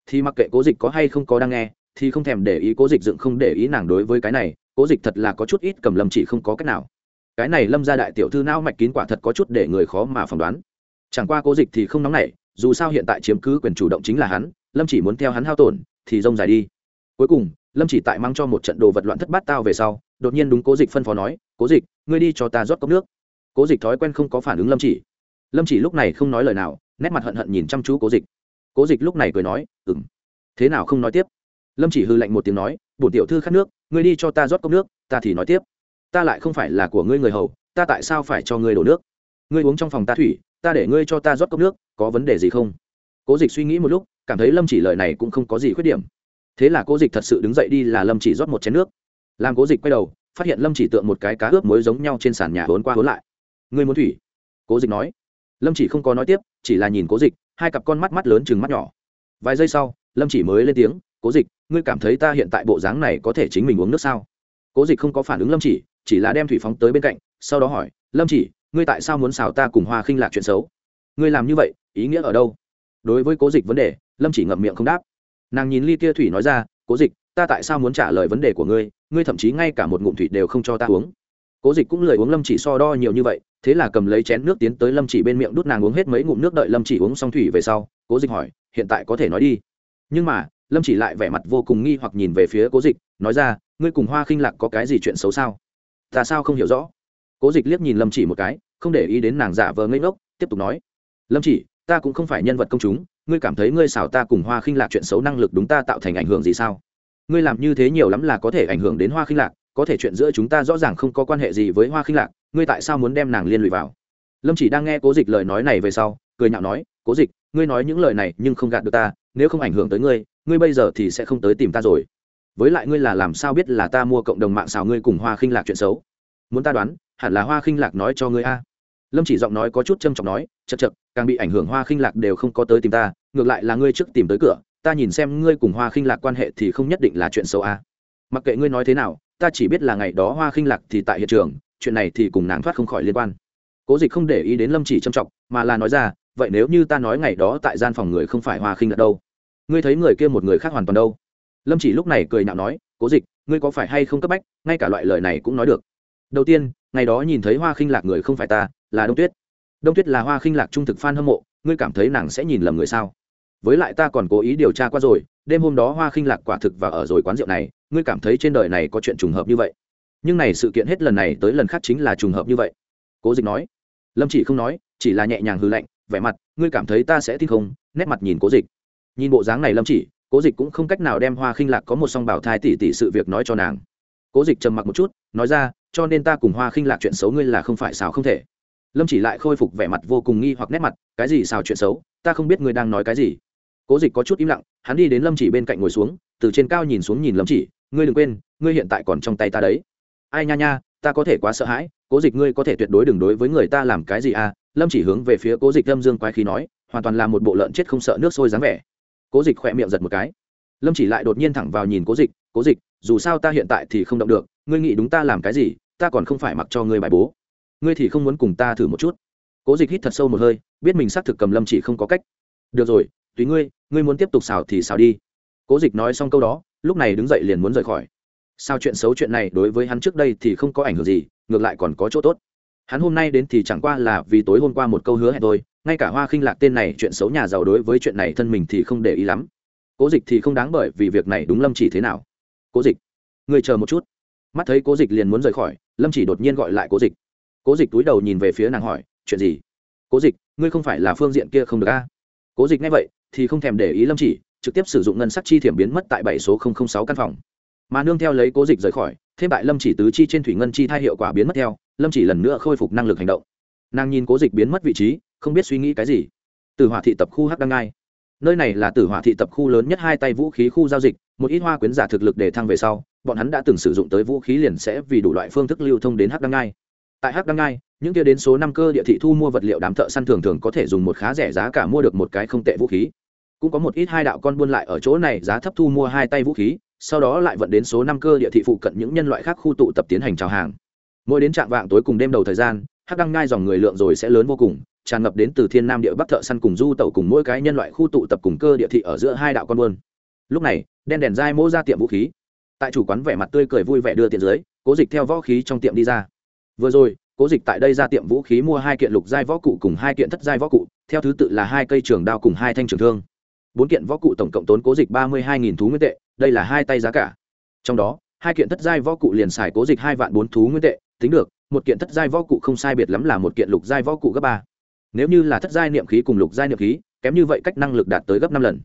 Thì mặc kệ cố dịch có hay không có đang nghe, thì không thèm để ý cố dịch dựng không để ý nàng đối với cái này, cố dịch thật là có chút ít cầm lâm chỉ không có cách nào. Cái này lâm ra đại tiểu thư não mạch kín quả thật có chút để người khó mà phỏng đoán. Chẳng qua cố dịch thì không nóng nảy, dù sao hiện tại chiếm cứ quyền chủ động chính là hắn, lâm chỉ muốn theo hắn hao tổn, thì rông dài đi. Cuối cùng, lâm chỉ tại mang cho một trận đồ vật loạn thất bát tao về sau, đột nhiên đúng cố dịch phân phó nói cố dịch, ngươi đi cho ta rót cốc nước. Cố dịch thói quen không có phản ứng lâm chỉ. Lâm chỉ lúc này không nói lời nào, nét mặt hận hận nhìn chăm chú cố dịch. Cố dịch lúc này cười nói ừ m thế nào không nói tiếp? Lâm chỉ hư lạnh một tiếng nói bổn tiểu thư khát nước, ngươi đi cho ta rót cốc nước, ta thì nói tiếp. Ta lại không phải là của ngươi người hầu, ta tại sao phải cho ngươi đổ nước? Ngươi uống trong phòng ta thủy, ta để ngươi cho ta rót cốc nước, có vấn đề gì không? Cố dịch suy nghĩ một lúc, cảm thấy lâm chỉ lời này cũng không có gì khuyết điểm. Thế là cố dịch thật sự đứng dậy đi là lâm chỉ rót một chén nước. Làm cố dịch quay đầu phát hiện lâm chỉ tượng một cái cá ướp muối giống nhau trên sàn nhà hốn qua hốn lại. Người muốn thủy? Cố dịch nói. Lâm chỉ không có nói tiếp, chỉ là nhìn cố dịch, hai cặp con mắt mắt lớn chừng mắt nhỏ. Vài giây sau, lâm chỉ mới lên tiếng, cố dịch, ngươi cảm thấy ta hiện tại bộ dáng này có thể chính mình uống nước sao? Cố dịch không có phản ứng lâm chỉ chỉ là đem thủy phóng tới bên cạnh, sau đó hỏi, lâm chỉ, ngươi tại sao muốn xào ta cùng hoa khinh lạc chuyện xấu? Ngươi làm như vậy, ý nghĩa ở đâu? Đối với cố dịch vấn đề, lâm chỉ ngậm miệng không đáp. Nàng nhìn ly kia thủy nói ra cố dịch, ta tại sao muốn trả lời vấn đề của ngươi? Ngươi thậm chí ngay cả một ngụm thủy đều không cho ta uống. Cố dịch cũng lời uống lâm chỉ so đo nhiều như vậy, thế là cầm lấy chén nước tiến tới lâm chỉ bên miệng đút nàng uống hết mấy ngụm nước đợi lâm chỉ uống xong thủy về sau, cố dịch hỏi, hiện tại có thể nói đi. Nhưng mà, lâm chỉ lại vẻ mặt vô cùng nghi hoặc nhìn về phía cố dịch, nói ra, ngươi cùng hoa khinh lạc có cái gì chuyện xấu sao? Ta sao không hiểu rõ? Cố dịch liếc nhìn lâm chỉ một cái, không để ý đến nàng giả vờ ngây ngốc, tiếp tục nói, lâm chỉ ta cũng không phải nhân vật công chúng, ngươi cảm thấy ngươi xảo ta cùng hoa khinh lạc chuyện xấu năng lực đúng ta tạo thành ảnh hưởng gì sao? Ngươi làm như thế nhiều lắm là có thể ảnh hưởng đến hoa khinh lạc, có thể chuyện giữa chúng ta rõ ràng không có quan hệ gì với hoa khinh lạc, ngươi tại sao muốn đem nàng liên lụy vào? Lâm chỉ đang nghe cố dịch lời nói này về sau, cười nhạo nói, cố dịch, ngươi nói những lời này nhưng không gạt được ta, nếu không ảnh hưởng tới ngươi ngươi bây giờ thì sẽ không tới tìm ta rồi. Với lại ngươi là làm sao biết là ta mua cộng đồng mạng xào ngươi cùng hoa khinh lạc chuyện xấu? Muốn ta đoán, hẳn là hoa khinh lạc nói cho ngươi a lâm chỉ giọng nói có chút trâm trọng nói chật chật càng bị ảnh hưởng hoa khinh lạc đều không có tới tìm ta, ngược lại là ngươi trước tìm tới cửa, ta nhìn xem ngươi cùng hoa khinh lạc quan hệ thì không nhất định là chuyện xấu a mặc kệ ngươi nói thế nào, ta chỉ biết là ngày đó hoa khinh lạc thì tại hiện trường, chuyện này thì cùng nàng thoát không khỏi liên quan. Cố dịch không để ý đến lâm chỉ trâm trọng mà là nói ra, vậy nếu như ta nói ngày đó tại gian phòng người không phải hoa khinh lạc đâu, ngươi thấy người kia một người khác hoàn toàn đâu? Lâm chỉ lúc này cười nhạo nói, cố dịch, ngươi có phải hay không cấp bách? Ngay cả loại lời này cũng nói được. Đầu tiên ngày đó nhìn thấy hoa khinh lạc người không phải ta, là đông tuyết. Đông tuyết là hoa khinh lạc trung thực f a n hâm mộ, ngươi cảm thấy nàng sẽ nhìn lầm người sao? Với lại ta còn cố ý điều tra qua rồi, đêm hôm đó hoa khinh lạc quả thực và ở rồi quán rượu này, ngươi cảm thấy trên đời này có chuyện trùng hợp như vậy. Nhưng này sự kiện hết lần này tới lần khác chính là trùng hợp như vậy. Cố dịch nói. Lâm chỉ không nói, chỉ là nhẹ nhàng hư lạnh, vẻ mặt, ngươi cảm thấy ta sẽ tin không? Nét mặt nhìn cố dịch. Nhìn bộ dáng này lâm chỉ, cố dịch cũng không cách nào đem hoa khinh lạc có một song bảo thai tỷ tỷ sự việc nói cho nàng. Cố dịch trầm mặc một chút nói ra, cho nên ta cùng hoa khinh lạc chuyện xấu ngươi là không phải xào không thể. Lâm chỉ lại khôi phục vẻ mặt vô cùng nghi hoặc nét mặt, cái gì xào chuyện xấu, ta không biết ngươi đang nói cái gì. Cố dịch có chút im lặng, hắn đi đến lâm chỉ bên cạnh ngồi xuống, từ trên cao nhìn xuống nhìn lâm chỉ, ngươi đừng quên, ngươi hiện tại còn trong tay ta đấy. Ai nha nha, ta có thể quá sợ hãi, cố dịch ngươi có thể tuyệt đối đừng đối với người ta làm cái gì à? Lâm chỉ hướng về phía cố dịch lâm dương quái khí nói, hoàn toàn là một bộ lợn chết không sợ nước sôi dáng vẻ. Cố dịch khỏe miệng giật một cái. Lâm chỉ lại đột nhiên thẳng vào nhìn cố dịch cố dịch, dù sao ta hiện tại thì không động được ngươi nghĩ đúng ta làm cái gì, ta còn không phải mặc cho ngươi bài bố. Ngươi thì không muốn cùng ta thử một chút. Cố dịch hít thật sâu một hơi, biết mình xác thực cầm lâm chỉ không có cách. Được rồi, tùy ngươi ngươi muốn tiếp tục xào thì xào đi. Cố dịch nói xong câu đó, lúc này đứng dậy liền muốn rời khỏi. Sao chuyện xấu chuyện này đối với hắn trước đây thì không có ảnh hưởng gì, ngược lại còn có chỗ tốt. Hắn hôm nay đến thì chẳng qua là vì tối hôm qua một câu hứa hẹn thôi, ngay cả hoa khinh lạc tên này chuyện xấu nhà giàu đối với chuyện này thân mình thì không để ý lắm. Cố dịch thì không đáng bởi vì việc này đúng lâm chỉ thế nào. Cố dịch người chờ một chút mắt thấy cố dịch liền muốn rời khỏi, lâm chỉ đột nhiên gọi lại cố dịch. Cố dịch túi đầu nhìn về phía nàng hỏi, chuyện gì? Cố dịch, ngươi không phải là phương diện kia không được a? Cố dịch nghe vậy, thì không thèm để ý lâm chỉ, trực tiếp sử dụng ngân sắc chi thiểm biến mất tại bảy số sáu căn phòng. Mà nương theo lấy cố dịch rời khỏi thêm bại lâm chỉ tứ chi trên thủy ngân chi thai hiệu quả biến mất theo, lâm chỉ lần nữa khôi phục năng lực hành động. Nàng nhìn cố dịch biến mất vị trí, không biết suy nghĩ cái gì. Từ hỏa thị tập khu hắc đăng ngai. Nơi này là tử hỏa thị tập khu lớn nhất hai tay vũ khí khu giao dịch, một ít hoa quyến giả thực lực để thăng về sau bọn hắn đã từng sử dụng tới vũ khí liền sẽ vì đủ loại phương thức lưu thông đến hắc đăng ngai. Tại hắc đăng ngai, những kia đến số năm cơ địa thị thu mua vật liệu đám thợ săn thường thường có thể dùng một khá rẻ giá cả mua được một cái không tệ vũ khí. Cũng có một ít hai đạo con buôn lại ở chỗ này giá thấp thu mua hai tay vũ khí, sau đó lại vận đến số năm cơ địa thị phụ cận những nhân loại khác khu tụ tập tiến hành trào hàng. Mỗi đến trạm vạng tối cùng đêm đầu thời gian, hắc đăng ngai dòng người lượng rồi sẽ lớn vô cùng, tràn ngập đến từ thiên nam địa bắc thợ săn cùng du tẩu cùng mỗi cái nhân loại khu tụ tập cùng cơ địa thị ở giữa hai đạo con buôn. Lúc này, đen đèn dai mô ra tiệm vũ khí tại chủ quán vẻ mặt tươi cười vui vẻ đưa tiền dưới, cố dịch theo võ khí trong tiệm đi ra. Vừa rồi, cố dịch tại đây ra tiệm vũ khí mua hai kiện lục giai võ cụ cùng hai kiện thất giai võ cụ, theo thứ tự là hai cây trường đao cùng hai thanh trường thương. Bốn kiện võ cụ tổng cộng tốn cố dịch ba mươi hai thú nguyên tệ, đây là hai tay giá cả. Trong đó, hai kiện thất giai võ cụ liền xài cố dịch hai vạn bốn thú nguyên tệ, tính được, một kiện thất giai võ cụ không sai biệt lắm là một kiện lục giai võ cụ gấp ba. Nếu như là thất giai niệm khí cùng lục giai niệm khí, kém như vậy cách năng lực đạt tới gấp năm lần.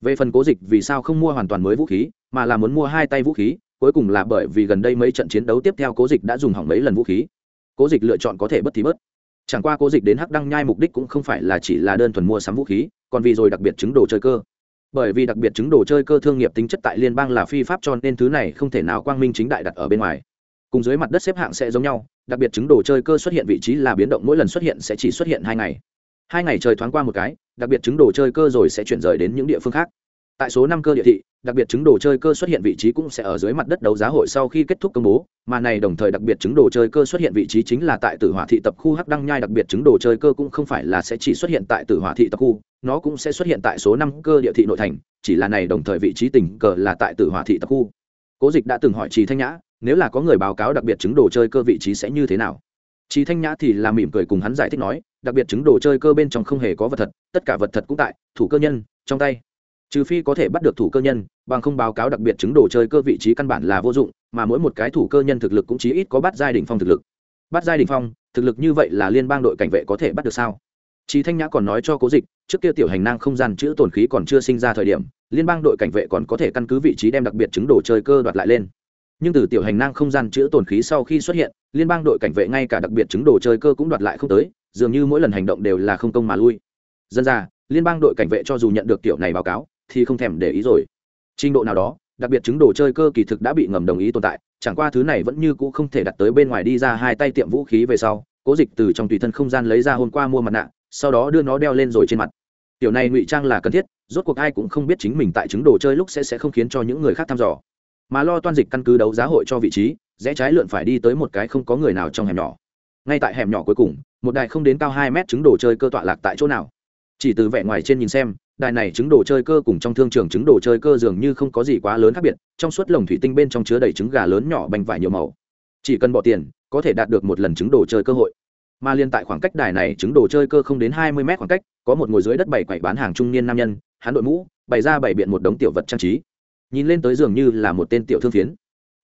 Về phần cố dịch vì sao không mua hoàn toàn mới vũ khí mà là muốn mua hai tay vũ khí, cuối cùng là bởi vì gần đây mấy trận chiến đấu tiếp theo cố dịch đã dùng hỏng mấy lần vũ khí. Cố dịch lựa chọn có thể bất thì bớt chẳng qua cố dịch đến hắc đăng nhai mục đích cũng không phải là chỉ là đơn thuần mua sắm vũ khí, còn vì rồi đặc biệt chứng đồ chơi cơ. Bởi vì đặc biệt chứng đồ chơi cơ thương nghiệp tính chất tại liên bang là phi pháp cho nên thứ này không thể nào quang minh chính đại đặt ở bên ngoài. Cùng dưới mặt đất xếp hạng sẽ giống nhau, đặc biệt chứng đồ chơi cơ xuất hiện vị trí là biến động mỗi lần xuất hiện sẽ chỉ xuất hiện hai ngày. Hai ngày trời thoáng qua một cái, đặc biệt chứng đồ chơi cơ rồi sẽ chuyển rời đến những địa phương khác tại số năm cơ địa thị, đặc biệt chứng đồ chơi cơ xuất hiện vị trí cũng sẽ ở dưới mặt đất đấu giá hội sau khi kết thúc công bố, mà này đồng thời đặc biệt chứng đồ chơi cơ xuất hiện vị trí chính là tại tử hỏa thị tập khu hắc đăng nhai, đặc biệt chứng đồ chơi cơ cũng không phải là sẽ chỉ xuất hiện tại tử hỏa thị tập khu, nó cũng sẽ xuất hiện tại số năm cơ địa thị nội thành, chỉ là này đồng thời vị trí tình cờ là tại tử hỏa thị tập khu. Cố dịch đã từng hỏi trì thanh nhã, nếu là có người báo cáo đặc biệt chứng đồ chơi cơ vị trí sẽ như thế nào? Trì thanh nhã thì làm mỉm cười cùng hắn giải thích nói, đặc biệt chứng đồ chơi cơ bên trong không hề có vật thật, tất cả vật thật cũng tại, thủ cơ nhân, trong tay trừ phi có thể bắt được thủ cơ nhân bằng không báo cáo đặc biệt chứng đồ chơi cơ vị trí căn bản là vô dụng mà mỗi một cái thủ cơ nhân thực lực cũng chí ít có bắt giai đ ỉ n h phong thực lực bắt giai đ ỉ n h phong thực lực như vậy là liên bang đội cảnh vệ có thể bắt được sao Chí Thanh Nhã còn nói cho Cố Dịch, trước kia tiểu hành năng không gian chữ tổn khí còn chưa sinh ra thời điểm, liên bang đội cảnh vệ còn có thể căn cứ vị trí đem đặc biệt chứng đồ chơi cơ đoạt lại lên. Nhưng từ tiểu hành năng không gian chữ tổn khí sau khi xuất hiện, liên bang đội cảnh vệ ngay cả đặc biệt chứng đồ chơi cơ cũng đoạt lại không tới, dường như mỗi lần hành động đều là không công mà lui. Dân ra, liên bang đội cảnh vệ cho dù nhận được tiểu này báo cáo, thì không thèm để ý rồi. Trình độ nào đó, đặc biệt chứng đồ chơi cơ kỳ thực đã bị ngầm đồng ý tồn tại, chẳng qua thứ này vẫn như cũ không thể đặt tới bên ngoài đi ra hai tay tiệm vũ khí về sau, cố dịch từ trong tùy thân không gian lấy ra hôm qua mua mặt nạ, sau đó đưa nó đeo lên rồi trên mặt. Tiểu này ngụy trang là cần thiết, rốt cuộc ai cũng không biết chính mình tại chứng đồ chơi lúc sẽ sẽ không khiến cho những người khác thăm dò. Mà lo toan dịch căn cứ đấu giá hội cho vị trí, rẽ trái lượn phải đi tới một cái không có người nào trong hẻm nhỏ. Ngay tại hẻm nhỏ cuối cùng, một đài không đến cao hai mét chứng đồ chơi cơ tọa lạc tại chỗ nào? Chỉ từ vẻ ngoài trên nhìn xem đài này trứng đồ chơi cơ cùng trong thương trường trứng đồ chơi cơ dường như không có gì quá lớn khác biệt, trong suốt lồng thủy tinh bên trong chứa đầy trứng gà lớn nhỏ bành vải nhiều màu. Chỉ cần bỏ tiền, có thể đạt được một lần trứng đồ chơi cơ hội. Mà liên tại khoảng cách đài này trứng đồ chơi cơ không đến hai mươi mét khoảng cách, có một ngồi dưới đất bảy quậy bán hàng trung niên nam nhân, hắn đội mũ, bày ra bảy biện một đống tiểu vật trang trí. Nhìn lên tới dường như là một tên tiểu thương phiến.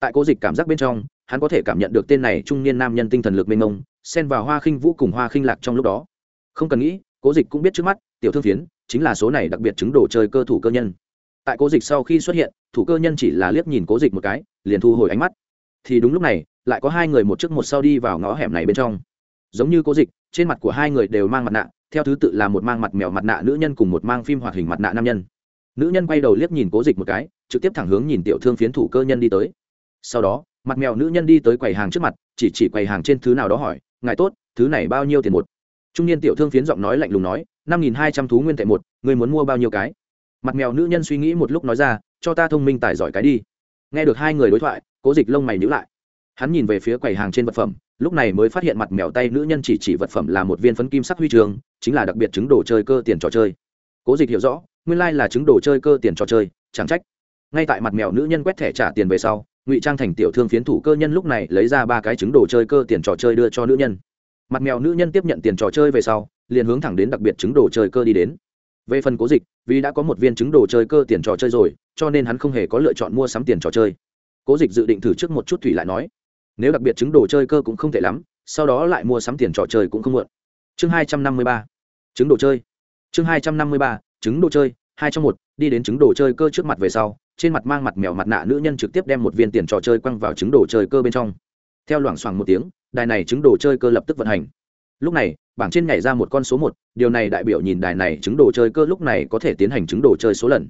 Tại cố dịch cảm giác bên trong, hắn có thể cảm nhận được tên này trung niên nam nhân tinh thần lực mênh mông, xen vào hoa khinh vũ cùng hoa khinh lạc trong lúc đó. Không cần nghĩ, cố dịch cũng biết trước mắt, tiểu thương phiến chính là số này đặc biệt chứng đồ chơi cơ thủ cơ nhân. Tại cố dịch sau khi xuất hiện, thủ cơ nhân chỉ là liếc nhìn cố dịch một cái, liền thu hồi ánh mắt. Thì đúng lúc này, lại có hai người một trước một sau đi vào ngõ hẻm này bên trong. Giống như cố dịch, trên mặt của hai người đều mang mặt nạ, theo thứ tự là một mang mặt mèo mặt nạ nữ nhân cùng một mang phim hoạt hình mặt nạ nam nhân. Nữ nhân quay đầu liếc nhìn cố dịch một cái, trực tiếp thẳng hướng nhìn tiểu thương phiến thủ cơ nhân đi tới. Sau đó, mặt mèo nữ nhân đi tới quầy hàng trước mặt, chỉ chỉ quầy hàng trên thứ nào đó hỏi, ngài tốt, thứ này bao nhiêu tiền một? Trung niên tiểu thương phiến giọng nói lạnh lùng nói, năm nghìn hai trăm thú nguyên tệ một người muốn mua bao nhiêu cái? Mặt mèo nữ nhân suy nghĩ một lúc nói ra, cho ta thông minh tài giỏi cái đi. Nghe được hai người đối thoại, cố dịch lông mày nhữ lại. Hắn nhìn về phía quầy hàng trên vật phẩm, lúc này mới phát hiện mặt mèo tay nữ nhân chỉ chỉ vật phẩm là một viên phấn kim sắc huy trường, chính là đặc biệt chứng đồ chơi cơ tiền trò chơi. Cố dịch hiểu rõ, nguyên lai、like、là chứng đồ chơi cơ tiền trò chơi, chẳng trách. Ngay tại mặt mèo nữ nhân quét thẻ trả tiền về sau, ngụy trang thành tiểu thương phiến thủ cơ nhân lúc này lấy ra ba cái trứng đồ chơi cơ tiền trò chơi đưa cho nữ nhân mặt mèo nữ nhân tiếp nhận tiền trò chơi về sau, liền hướng thẳng đến đặc biệt chứng đồ chơi cơ đi đến. Về phần cố dịch, vì đã có một viên chứng đồ chơi cơ tiền trò chơi rồi, cho nên hắn không hề có lựa chọn mua sắm tiền trò chơi. Cố dịch dự định thử trước một chút thủy lại nói, nếu đặc biệt chứng đồ chơi cơ cũng không t ệ lắm, sau đó lại mua sắm tiền trò chơi cũng không muộn. Chương hai trăm năm mươi ba chứng đồ chơi. Chương hai trăm năm mươi ba chứng đồ chơi, hai trong một, đi đến chứng đồ chơi cơ trước mặt về sau, trên mặt mang mặt mèo mặt nạ nữ nhân trực tiếp đem một viên tiền trò chơi quăng vào chứng đồ chơi cơ bên trong theo loảng xoảng một tiếng, đài này chứng đồ chơi cơ lập tức vận hành. Lúc này, bảng trên nhảy ra một con số một, điều này đại biểu nhìn đài này chứng đồ chơi cơ lúc này có thể tiến hành chứng đồ chơi số lần.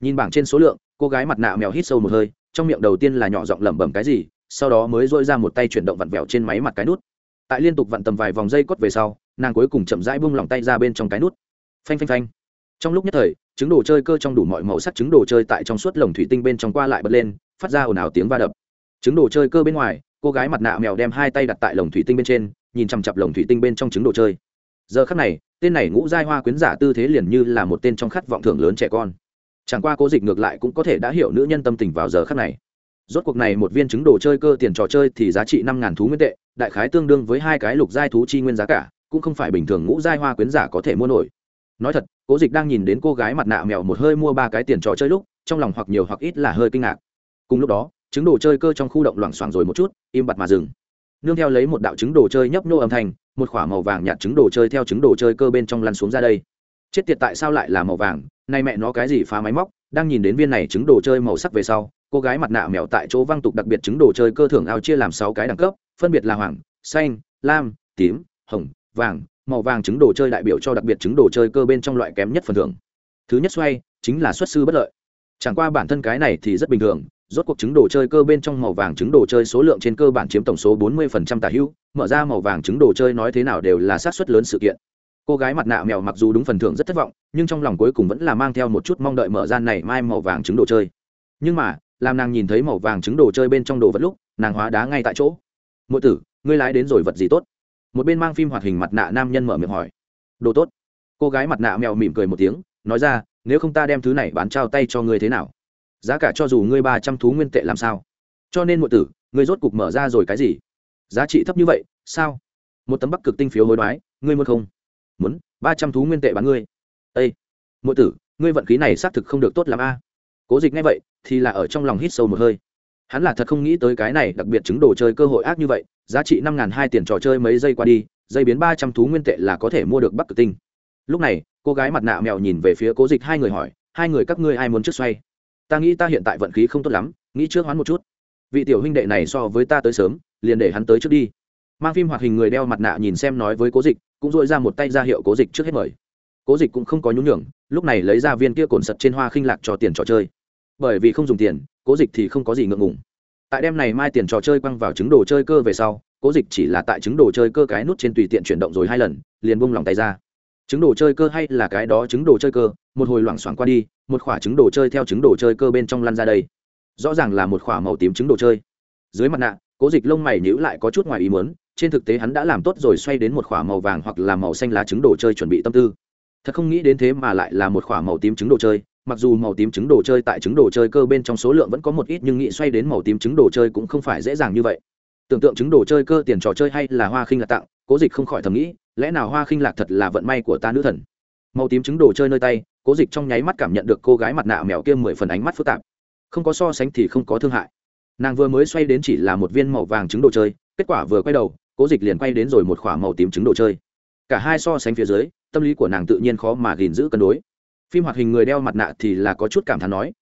Nhìn bảng trên số lượng, cô gái mặt nạ mèo hít sâu một hơi, trong miệng đầu tiên là nhỏ giọng lẩm bẩm cái gì, sau đó mới dội ra một tay chuyển động vặn vẹo trên máy mặt cái nút. Tại liên tục vặn tầm vài vòng dây cốt về sau, nàng cuối cùng chậm rãi bung lỏng tay ra bên trong cái nút. Phanh phanh phanh. Trong lúc nhất thời, trứng đồ chơi cơ trong đủ mọi màu sắc trứng đồ chơi tại trong suốt lồng thủy tinh bên trong qua lại bật lên, phát ra ồn ào tiếng va đập. Trứng đồ chơi cơ bên ngoài cô gái mặt nạ mèo đem hai tay đặt tại lồng thủy tinh bên trên, nhìn chằm chặp lồng thủy tinh bên trong trứng đồ chơi. Giờ khắc này, tên này ngũ giai hoa quyến giả tư thế liền như là một tên trong khát vọng thưởng lớn trẻ con. Chẳng qua cố dịch ngược lại cũng có thể đã hiểu nữ nhân tâm tình vào giờ khắc này. Rốt cuộc này một viên trứng đồ chơi cơ tiền trò chơi thì giá trị năm ngàn thú nguyên tệ, đại khái tương đương với hai cái lục giai thú chi nguyên giá cả, cũng không phải bình thường ngũ giai hoa quyến giả có thể mua nổi. Nói thật, cố dịch đang nhìn đến cô gái mặt nạ mèo một hơi mua ba cái tiền trò chơi lúc, trong lòng hoặc nhiều hoặc ít là hơi kinh ngạc. Cùng lúc đó trứng đồ chơi cơ trong khu động loảng xoảng rồi một chút, im bặt mà dừng. Nương theo lấy một đạo trứng đồ chơi nhấp nô âm thanh, một k h ỏ a màu vàng nhạt trứng đồ chơi theo trứng đồ chơi cơ bên trong lăn xuống ra đây. Chết tiệt tại sao lại là màu vàng? Nay mẹ nó cái gì phá máy móc? Đang nhìn đến viên này trứng đồ chơi màu sắc về sau, cô gái mặt nạ mèo tại chỗ văng tục đặc biệt trứng đồ chơi cơ thưởng ao chia làm sáu cái đẳng cấp, phân biệt là hoàng, xanh, lam, tím, hồng, vàng. Màu vàng trứng đồ chơi đại biểu cho đặc biệt trứng đồ chơi cơ bên trong loại kém nhất phần thưởng. Thứ nhất xoay chính là xuất sư bất lợi. Chẳng qua bản thân cái này thì rất bình thường rốt cuộc trứng đồ chơi cơ bên trong màu vàng trứng đồ chơi số lượng trên cơ bản chiếm tổng số 40% tả hữu, mở ra màu vàng trứng đồ chơi nói thế nào đều là sát suất lớn sự kiện. Cô gái mặt nạ mèo mặc dù đúng phần thưởng rất thất vọng, nhưng trong lòng cuối cùng vẫn là mang theo một chút mong đợi mở ra này mai màu vàng trứng đồ chơi. Nhưng mà, làm nàng nhìn thấy màu vàng trứng đồ chơi bên trong đồ vật lúc, nàng hóa đá ngay tại chỗ. Muội tử, ngươi lái đến rồi vật gì tốt? Một bên mang phim hoạt hình mặt nạ nam nhân mở miệng hỏi. Đồ tốt. Cô gái mặt nạ mèo mỉm cười một tiếng, nói ra, nếu không ta đem thứ này bán trao tay cho ngươi thế nào? Giá cả cho dù ngươi ba trăm thú nguyên tệ làm sao? Cho nên mọi tử, ngươi rốt cục mở ra rồi cái gì? Giá trị thấp như vậy, sao? Một tấm bắc cực tinh phiếu hối đoái, ngươi muốn không? Muốn, ba trăm thú nguyên tệ bán ngươi. Ây mọi tử, ngươi vận khí này xác thực không được tốt l a. Cố dịch ngay vậy, thì là ở trong lòng hít sâu một hơi. Hắn là thật không nghĩ tới cái này đặc biệt chứng đồ chơi cơ hội ác như vậy, giá trị năm n g h n hai tiền trò chơi mấy giây qua đi, dây biến ba trăm thú nguyên tệ là có thể mua được bắc cực tinh. Lúc này, cô gái mặt nạ mèo nhìn về phía cố dịch, hai người hỏi, hai người các ngươi ai muốn trước xoay? Ta nghĩ ta hiện tại vận khí không tốt lắm, nghĩ trước hoán một chút. Vị tiểu huynh đệ này so với ta tới sớm, liền để hắn tới trước đi. Mang phim hoạt hình người đeo mặt nạ nhìn xem nói với cố dịch, cũng dội ra một tay ra hiệu cố dịch trước hết mời. Cố dịch cũng không có nhún nhường, lúc này lấy ra viên kia cồn sật trên hoa khinh lạc cho tiền trò chơi. Bởi vì không dùng tiền, cố dịch thì không có gì ngượng ngùng. Tại đêm này mai tiền trò chơi quăng vào trứng đồ chơi cơ về sau, cố dịch chỉ là tại trứng đồ chơi cơ cái nút trên tùy tiện chuyển động rồi hai lần, liền bung lòng tay ra trứng đồ chơi cơ hay là cái đó trứng đồ chơi cơ một hồi loảng xoảng qua đi một khoả trứng đồ chơi theo trứng đồ chơi cơ bên trong lăn ra đây rõ ràng là một khoả màu tím trứng đồ chơi dưới mặt nạ cố dịch lông mày nhữ lại có chút ngoài ý muốn trên thực tế hắn đã làm tốt rồi xoay đến một khoả màu vàng hoặc là màu xanh lá trứng đồ chơi chuẩn bị tâm tư thật không nghĩ đến thế mà lại là một khoả màu tím trứng đồ chơi mặc dù màu tím trứng đồ chơi tại trứng đồ chơi cơ bên trong số lượng vẫn có một ít nhưng nghĩ xoay đến màu tím trứng đồ chơi cũng không phải dễ dàng như vậy tưởng tượng trứng đồ chơi cơ tiền trò chơi hay là hoa khinh là tặng cố dịch không khỏi thầm nghĩ lẽ nào hoa khinh lạc thật là vận may của ta nữ thần? Màu tím trứng đồ chơi nơi tay, cố dịch trong nháy mắt cảm nhận được cô gái mặt nạ mèo kia mười phần ánh mắt phức tạp. Không có so sánh thì không có thương hại. Nàng vừa mới xoay đến chỉ là một viên màu vàng trứng đồ chơi, kết quả vừa quay đầu, cố dịch liền quay đến rồi một k h ỏ a màu tím trứng đồ chơi. Cả hai so sánh phía dưới, tâm lý của nàng tự nhiên khó mà gìn giữ cân đối. Phim hoạt hình người đeo mặt nạ thì là có chút cảm thán nói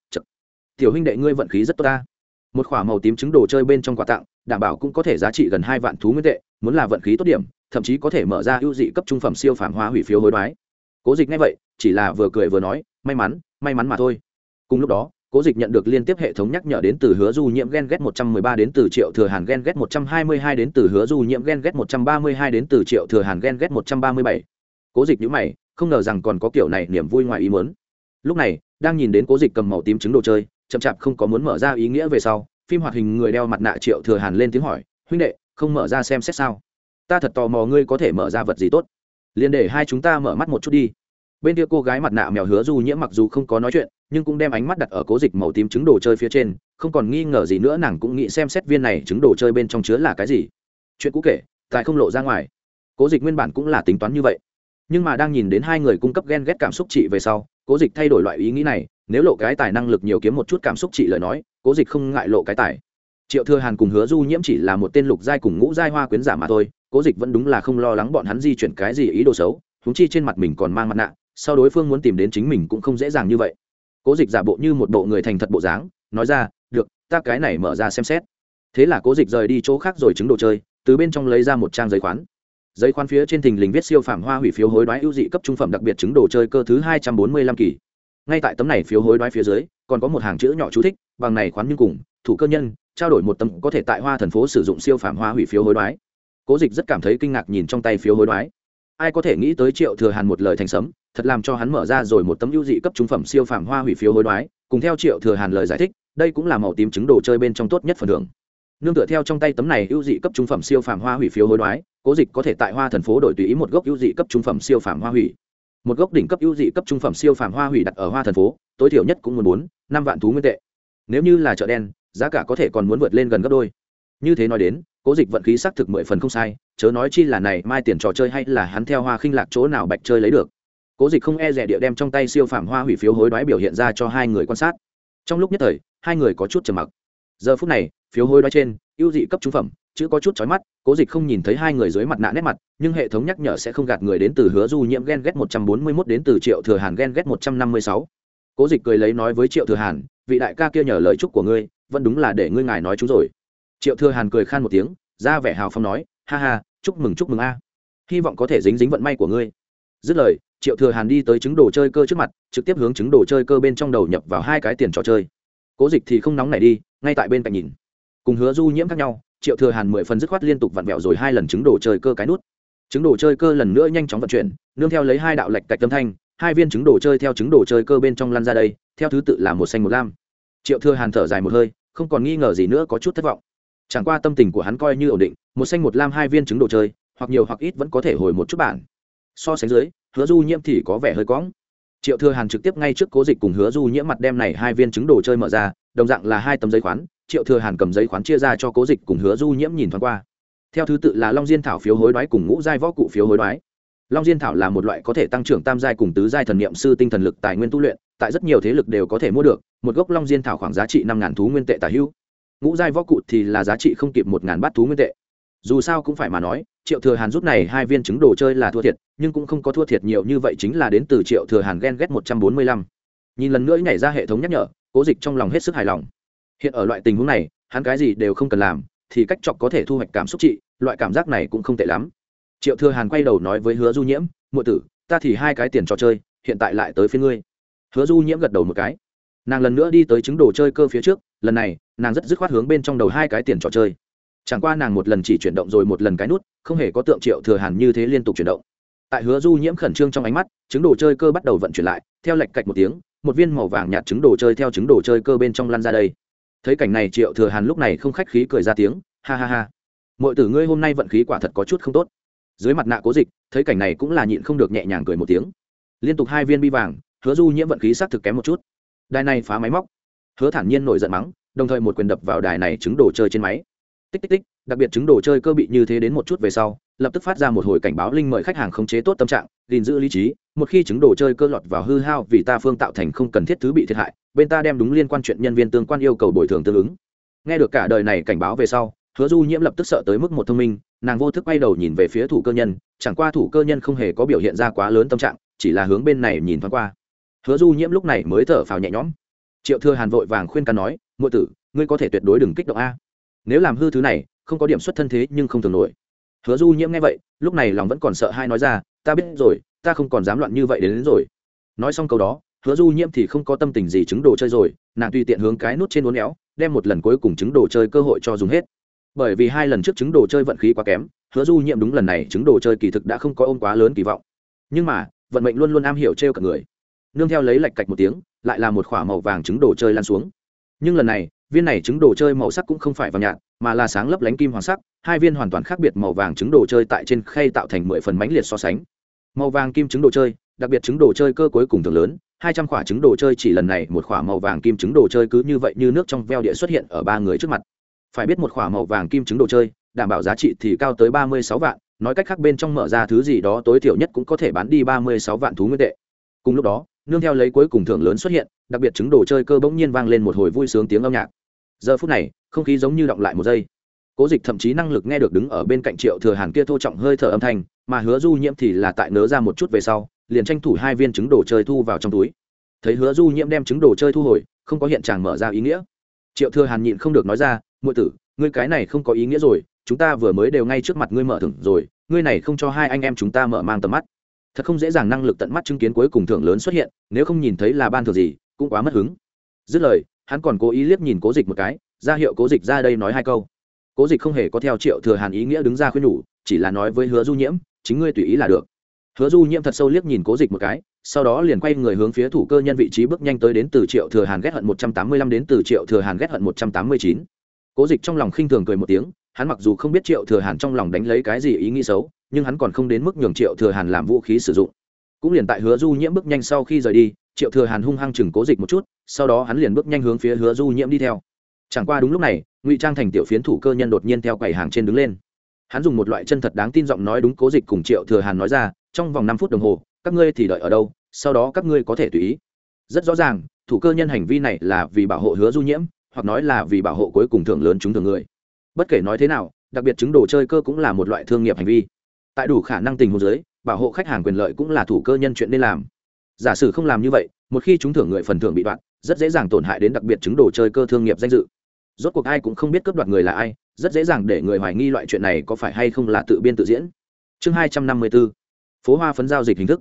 tiểu huynh đệ ngươi vận khí rất tốt ta. Một k h ỏ a màu tím trứng đồ chơi bên trong quà tặng, đảm bảo cũng có thể giá trị gần hai vạn thú nguyên tệ, muốn là vận khí tốt điểm thậm chí có thể mở ra ưu dị cấp trung phẩm siêu phản hóa hủy phiếu hối đoái. Cố dịch ngay vậy, chỉ là vừa cười vừa nói, may mắn may mắn mà thôi. Cùng lúc đó, cố dịch nhận được liên tiếp hệ thống nhắc nhở đến từ hứa du nhiễm gen ghét một trăm mười ba đến từ triệu thừa hàn gen ghét một trăm hai mươi hai đến từ hứa du nhiễm gen ghét một trăm ba mươi hai đến từ triệu thừa hàn gen ghét một trăm ba mươi bảy. Cố dịch nhữ mày, không ngờ rằng còn có kiểu này niềm vui ngoài ý muốn. Lúc này, đang nhìn đến cố dịch cầm màu tím trứng đồ chơi, chậm chạp không có muốn mở ra ý nghĩa về sau, phim hoạt hình người đeo mặt nạ triệu thừa hàn lên tiếng hỏi, huynh đệ, không mở ra xem xét sao? Ta thật tò mò ngươi có thể mở ra vật gì tốt. Liền để hai chúng ta mở mắt một chút đi. Bên kia cô gái mặt nạ mèo hứa du nhiễm mặc dù không có nói chuyện, nhưng cũng đem ánh mắt đặt ở cố dịch màu tím trứng đồ chơi phía trên, không còn nghi ngờ gì nữa, nàng cũng nghĩ xem xét viên này trứng đồ chơi bên trong chứa là cái gì. Chuyện cũ kể tại không lộ ra ngoài. Cố dịch nguyên bản cũng là tính toán như vậy. Nhưng mà đang nhìn đến hai người cung cấp ghen ghét cảm xúc trị về sau, cố dịch thay đổi loại ý nghĩ này, nếu lộ cái tài năng lực nhiều kiếm một chút cảm xúc trị lời nói, cố dịch không ngại lộ cái tài. Triệu thừa hàn cùng hứa du nhiễm chỉ là một tên lục giai cùng ngũ giai hoa quyến giả mà thôi cố dịch vẫn đúng là không lo lắng bọn hắn di chuyển cái gì ý đồ xấu húng chi trên mặt mình còn mang mặt nạ, sau đối phương muốn tìm đến chính mình cũng không dễ dàng như vậy. Cố dịch giả bộ như một bộ người thành thật bộ dáng, nói ra, được, ta cái này mở ra xem xét. Thế là cố dịch rời đi chỗ khác rồi chứng đồ chơi, từ bên trong lấy ra một trang giấy khoán. Giấy khoán phía trên thình lình viết siêu phảm hoa hủy phiếu hối đoái ưu dị cấp trung phẩm đặc biệt chứng đồ chơi cơ thứ hai trăm bốn mươi lăm kỳ. Ngay tại tấm này phiếu hối đoái phía dưới, còn có một hàng chữ nhỏ chú thích, bằng này khoán như cùng, thủ cơ nhân, trao đổi một tấm có thể tại hoa thần phố sử dụng siêu phảm hoa hủy phiếu hối đoái cố dịch rất cảm thấy kinh ngạc nhìn trong tay phiếu hối đoái. Ai có thể nghĩ tới triệu thừa hàn một lời thành sấm, thật làm cho hắn mở ra rồi một tấm ưu dị cấp trung phẩm siêu phàm hoa hủy phiếu hối đoái, cùng theo triệu thừa hàn lời giải thích, đây cũng là màu tím chứng đồ chơi bên trong tốt nhất phần thưởng. Nương tựa theo trong tay tấm này ưu dị cấp trung phẩm siêu phàm hoa hủy phiếu hối đoái, cố dịch có thể tại hoa Thần phố đổi tùy ý một gốc ưu dị cấp trung phẩm siêu phàm hoa hủy. Một gốc đỉnh cấp ưu dị cấp trung phẩm siêu phàm hoa hủy đặt ở hoa Thần phố, tối thiểu nhất cũng muốn bốn, năm vạn thú nguyên tệ. Nếu như là chợ đen, giá cả có thể còn muốn vượt lên gần gấp đôi. Như thế nói đến cố dịch vận khí xác thực mười phần không sai, chớ nói chi là này, mai tiền trò chơi hay là hắn theo hoa khinh lạc chỗ nào bạch chơi lấy được. Cố dịch không e rẻ địa đem trong tay siêu phạm hoa hủy phiếu hối đoái biểu hiện ra cho hai người quan sát. Trong lúc nhất thời, hai người có chút trầm mặc. Giờ phút này, phiếu hối đoái trên, ưu dị cấp trung phẩm, chữ có chút chói mắt, cố dịch không nhìn thấy hai người dưới mặt nạ nét mặt, nhưng hệ thống nhắc nhở sẽ không gạt người đến từ hứa du nhiễm ghen ghét một trăm bốn mươi mốt đến từ triệu thừa hàn ghen ghét một trăm năm mươi sáu. Cố dịch cười lấy nói với triệu thừa hàn, vị đại ca kia nhờ lời chúc của ngươi, vẫn đúng là để ngươi ngài nói chú rồi triệu thừa hàn cười khan một tiếng, ra vẻ hào phong nói, ha ha, chúc mừng chúc mừng a. Hy vọng có thể dính dính vận may của ngươi. Dứt lời, triệu thừa hàn đi tới trứng đồ chơi cơ trước mặt, trực tiếp hướng trứng đồ chơi cơ bên trong đầu nhập vào hai cái tiền trò chơi. Cố dịch thì không nóng này đi, ngay tại bên cạnh nhìn. Cùng hứa du nhiễm khác nhau, triệu thừa hàn mười phần dứt khoát liên tục vặn vẹo rồi hai lần trứng đồ chơi cơ cái nút. Trứng đồ chơi cơ lần nữa nhanh chóng vận chuyển, nương theo lấy hai đạo lệch cạch tâm thanh, hai viên trứng đồ chơi theo trứng đồ chơi cơ bên trong lăn ra đây, theo thứ tự là một xanh một lam. Triệu thừa hàn thở dài một hơi, không còn nghi ngờ gì nữa có chút thất vọng chẳng qua tâm tình của hắn coi như ổn định, một xanh một lam hai viên trứng đồ chơi, hoặc nhiều hoặc ít vẫn có thể hồi một chút bản. So sánh dưới, hứa du nhiễm thì có vẻ hơi cóng. Triệu thừa hàn trực tiếp ngay trước cố dịch cùng hứa du nhiễm mặt đem này hai viên trứng đồ chơi mở ra, đồng dạng là hai tấm giấy khoán, triệu thừa hàn cầm giấy khoán chia ra cho cố dịch cùng hứa du nhiễm nhìn thoáng qua. Theo thứ tự là long diên thảo phiếu hối đoái cùng ngũ giai võ cụ phiếu hối đoái. Long diên thảo là một loại có thể tăng trưởng tam giai cùng tứ giai thần niệm sư tinh thần lực tài nguyên tu luyện, tại rất nhiều thế lực đều có thể mua được, một gốc long diên thảo khoảng giá trị năm ngàn thú nguyên tệ tả hữu ngũ giai võ cụ thì là giá trị không kịp một ngàn bát thú nguyên tệ. Dù sao cũng phải mà nói, triệu thừa hàn rút này hai viên trứng đồ chơi là thua thiệt, nhưng cũng không có thua thiệt nhiều như vậy chính là đến từ triệu thừa hàn ghen ghét một trăm bốn mươi lăm. Nhìn lần nữa nhảy ra hệ thống nhắc nhở, cố dịch trong lòng hết sức hài lòng. Hiện ở loại tình huống này, hắn cái gì đều không cần làm, thì cách chọc có thể thu hoạch cảm xúc trị, loại cảm giác này cũng không tệ lắm. Triệu thừa hàn quay đầu nói với hứa du nhiễm, muội tử, ta thì hai cái tiền trò chơi, hiện tại lại tới phía ngươi. Hứa du nhiễm gật đầu một cái nàng lần nữa đi tới chứng đồ chơi cơ phía trước, lần này, nàng rất dứt khoát hướng bên trong đầu hai cái tiền trò chơi. Chẳng qua nàng một lần chỉ chuyển động rồi một lần cái nút, không hề có tượng triệu thừa hàn như thế liên tục chuyển động. Tại hứa du nhiễm khẩn trương trong ánh mắt chứng đồ chơi cơ bắt đầu vận chuyển lại, theo lệch cạch một tiếng, một viên màu vàng nhạt trứng đồ chơi theo trứng đồ chơi cơ bên trong lăn ra đây. Thấy cảnh này triệu thừa hàn lúc này không khách khí cười ra tiếng, ha ha ha mọi tử ngươi hôm nay vận khí quả thật có chút không tốt. Dưới mặt nạ cố dịch, thấy cảnh này cũng là nhịn không được nhẹ nhàng cười một tiếng. Liên tục hai viên bi vàng, hứa du nhiễm vận khí xác thực kém một chút đài này phá máy móc. Hứa thản nhiên nổi giận mắng, đồng thời một quyền đập vào đài này trứng đồ chơi trên máy. Tích tích tích, đặc biệt trứng đồ chơi cơ bị như thế đến một chút về sau, lập tức phát ra một hồi cảnh báo linh mời khách hàng khống chế tốt tâm trạng, gìn giữ lý trí, một khi trứng đồ chơi cơ lọt vào hư hao vì ta phương tạo thành không cần thiết thứ bị thiệt hại, bên ta đem đúng liên quan chuyện nhân viên tương quan yêu cầu bồi thường tương ứng. Nghe được cả đời này cảnh báo về sau, hứa du nhiễm lập tức sợ tới mức một thông minh, nàng vô thức quay đầu nhìn về phía thủ cơ nhân, chẳng qua thủ cơ nhân không hề có biểu hiện ra quá lớn tâm trạng, chỉ là hướng bên này nhìn thoáng qua hứa du nhiễm lúc này mới thở phào nhẹ nhõm. Triệu thừa hàn vội vàng khuyên can nói ngụ tử ngươi có thể tuyệt đối đừng kích động a. Nếu làm hư thứ này không có điểm xuất thân thế nhưng không thường nổi. Hứa du nhiễm nghe vậy lúc này lòng vẫn còn sợ hai nói ra ta biết rồi ta không còn dám loạn như vậy đến, đến rồi. Nói xong câu đó hứa du nhiễm thì không có tâm tình gì chứng đồ chơi rồi nàng tùy tiện hướng cái nút trên uốn éo đem một lần cuối cùng chứng đồ chơi cơ hội cho dùng hết. Bởi vì hai lần trước chứng đồ chơi vận khí quá kém hứa du nhiễm đúng lần này chứng đồ chơi kỳ thực đã không có ôm quá lớn kỳ vọng. Nhưng mà vận mệnh luôn luôn am hiểu trêu cả người nương theo lấy lạch cạch một tiếng, lại là một k h ỏ a màu vàng trứng đồ chơi lan xuống. Nhưng lần này, viên này trứng đồ chơi màu sắc cũng không phải vàng nhạt, mà là sáng lấp lánh kim hoàng sắc, hai viên hoàn toàn khác biệt màu vàng trứng đồ chơi tại trên khay tạo thành mười phần mánh liệt so sánh. Màu vàng kim trứng đồ chơi, đặc biệt trứng đồ chơi cơ cuối cùng thường lớn, hai trăm quả trứng đồ chơi chỉ lần này một quả màu vàng kim trứng đồ chơi cứ như vậy như nước trong veo địa xuất hiện ở ba người trước mặt. Phải biết một quả màu vàng kim trứng đồ chơi, đảm bảo giá trị thì cao tới ba mươi sáu vạn, nói cách khác bên trong mở ra thứ gì đó tối thiểu nhất cũng có thể bán đi ba mươi sáu vạn thú nguyên tệ. Cùng lúc đó nương theo lấy cuối cùng thưởng lớn xuất hiện, đặc biệt trứng đồ chơi cơ bỗng nhiên vang lên một hồi vui sướng tiếng âm nhạc. Giờ phút này, không khí giống như động lại một giây. Cố dịch thậm chí năng lực nghe được đứng ở bên cạnh triệu thừa hàn kia thô trọng hơi thở âm thanh, mà hứa du nhiễm thì là tại nớ ra một chút về sau, liền tranh thủ hai viên trứng đồ chơi thu vào trong túi. Thấy hứa du nhiễm đem trứng đồ chơi thu hồi, không có hiện trạng mở ra ý nghĩa. Triệu thừa hàn nhịn không được nói ra ngụy tử, ngươi cái này không có ý nghĩa rồi, chúng ta vừa mới đều ngay trước mặt ngươi mở thưởng rồi, ngươi này không cho hai anh em chúng ta mở mang tầm mắt thật không dễ dàng năng lực tận mắt chứng kiến cuối cùng thưởng lớn xuất hiện, nếu không nhìn thấy là ban thưởng gì, cũng quá mất hứng. Dứt lời, hắn còn cố ý liếc nhìn cố dịch một cái, ra hiệu cố dịch ra đây nói hai câu. Cố dịch không hề có theo triệu thừa hàn ý nghĩa đứng ra khuyên nhủ, chỉ là nói với hứa du nhiễm, chính ngươi tùy ý là được. Hứa du nhiễm thật sâu liếc nhìn cố dịch một cái, sau đó liền quay người hướng phía thủ cơ nhân vị trí bước nhanh tới đến từ triệu thừa hàn ghét hận một trăm tám mươi lăm đến từ triệu thừa hàn ghét hận một trăm tám mươi chín. Cố dịch trong lòng khinh thường cười một tiếng, hắn mặc dù không biết triệu thừa hàn trong lòng đánh lấy cái gì ý nghĩ xấu nhưng hắn còn không đến mức nhường triệu thừa hàn làm vũ khí sử dụng. Cũng liền tại hứa du nhiễm bước nhanh sau khi rời đi, triệu thừa hàn hung hăng chừng cố dịch một chút, sau đó hắn liền bước nhanh hướng phía hứa du nhiễm đi theo. Chẳng qua đúng lúc này, ngụy trang thành tiểu phiến thủ cơ nhân đột nhiên theo quầy hàng trên đứng lên. Hắn dùng một loại chân thật đáng tin giọng nói đúng cố dịch cùng triệu thừa hàn nói ra, trong vòng năm phút đồng hồ, các ngươi thì đợi ở đâu, sau đó các ngươi có thể tùy ý. Rất rõ ràng, thủ cơ nhân hành vi này là vì bảo hộ hứa du nhiễm, hoặc nói là vì bảo hộ cuối cùng thưởng lớn chúng thường người. Bất kể nói thế nào, đặc biệt chứng đồ chơi cơ cũng là một loại thương nghiệp hành vi tại đủ khả năng tình huống giới bảo hộ khách hàng quyền lợi cũng là thủ cơ nhân chuyện nên làm. Giả sử không làm như vậy, một khi chúng thưởng người phần thưởng bị đoạn rất dễ dàng tổn hại đến đặc biệt chứng đồ chơi cơ thương nghiệp danh dự. Rốt cuộc ai cũng không biết cướp đoạt người là ai, rất dễ dàng để người hoài nghi loại chuyện này có phải hay không là tự biên tự diễn. Chương hai trăm năm mươi b ố phố hoa phấn giao dịch hình thức.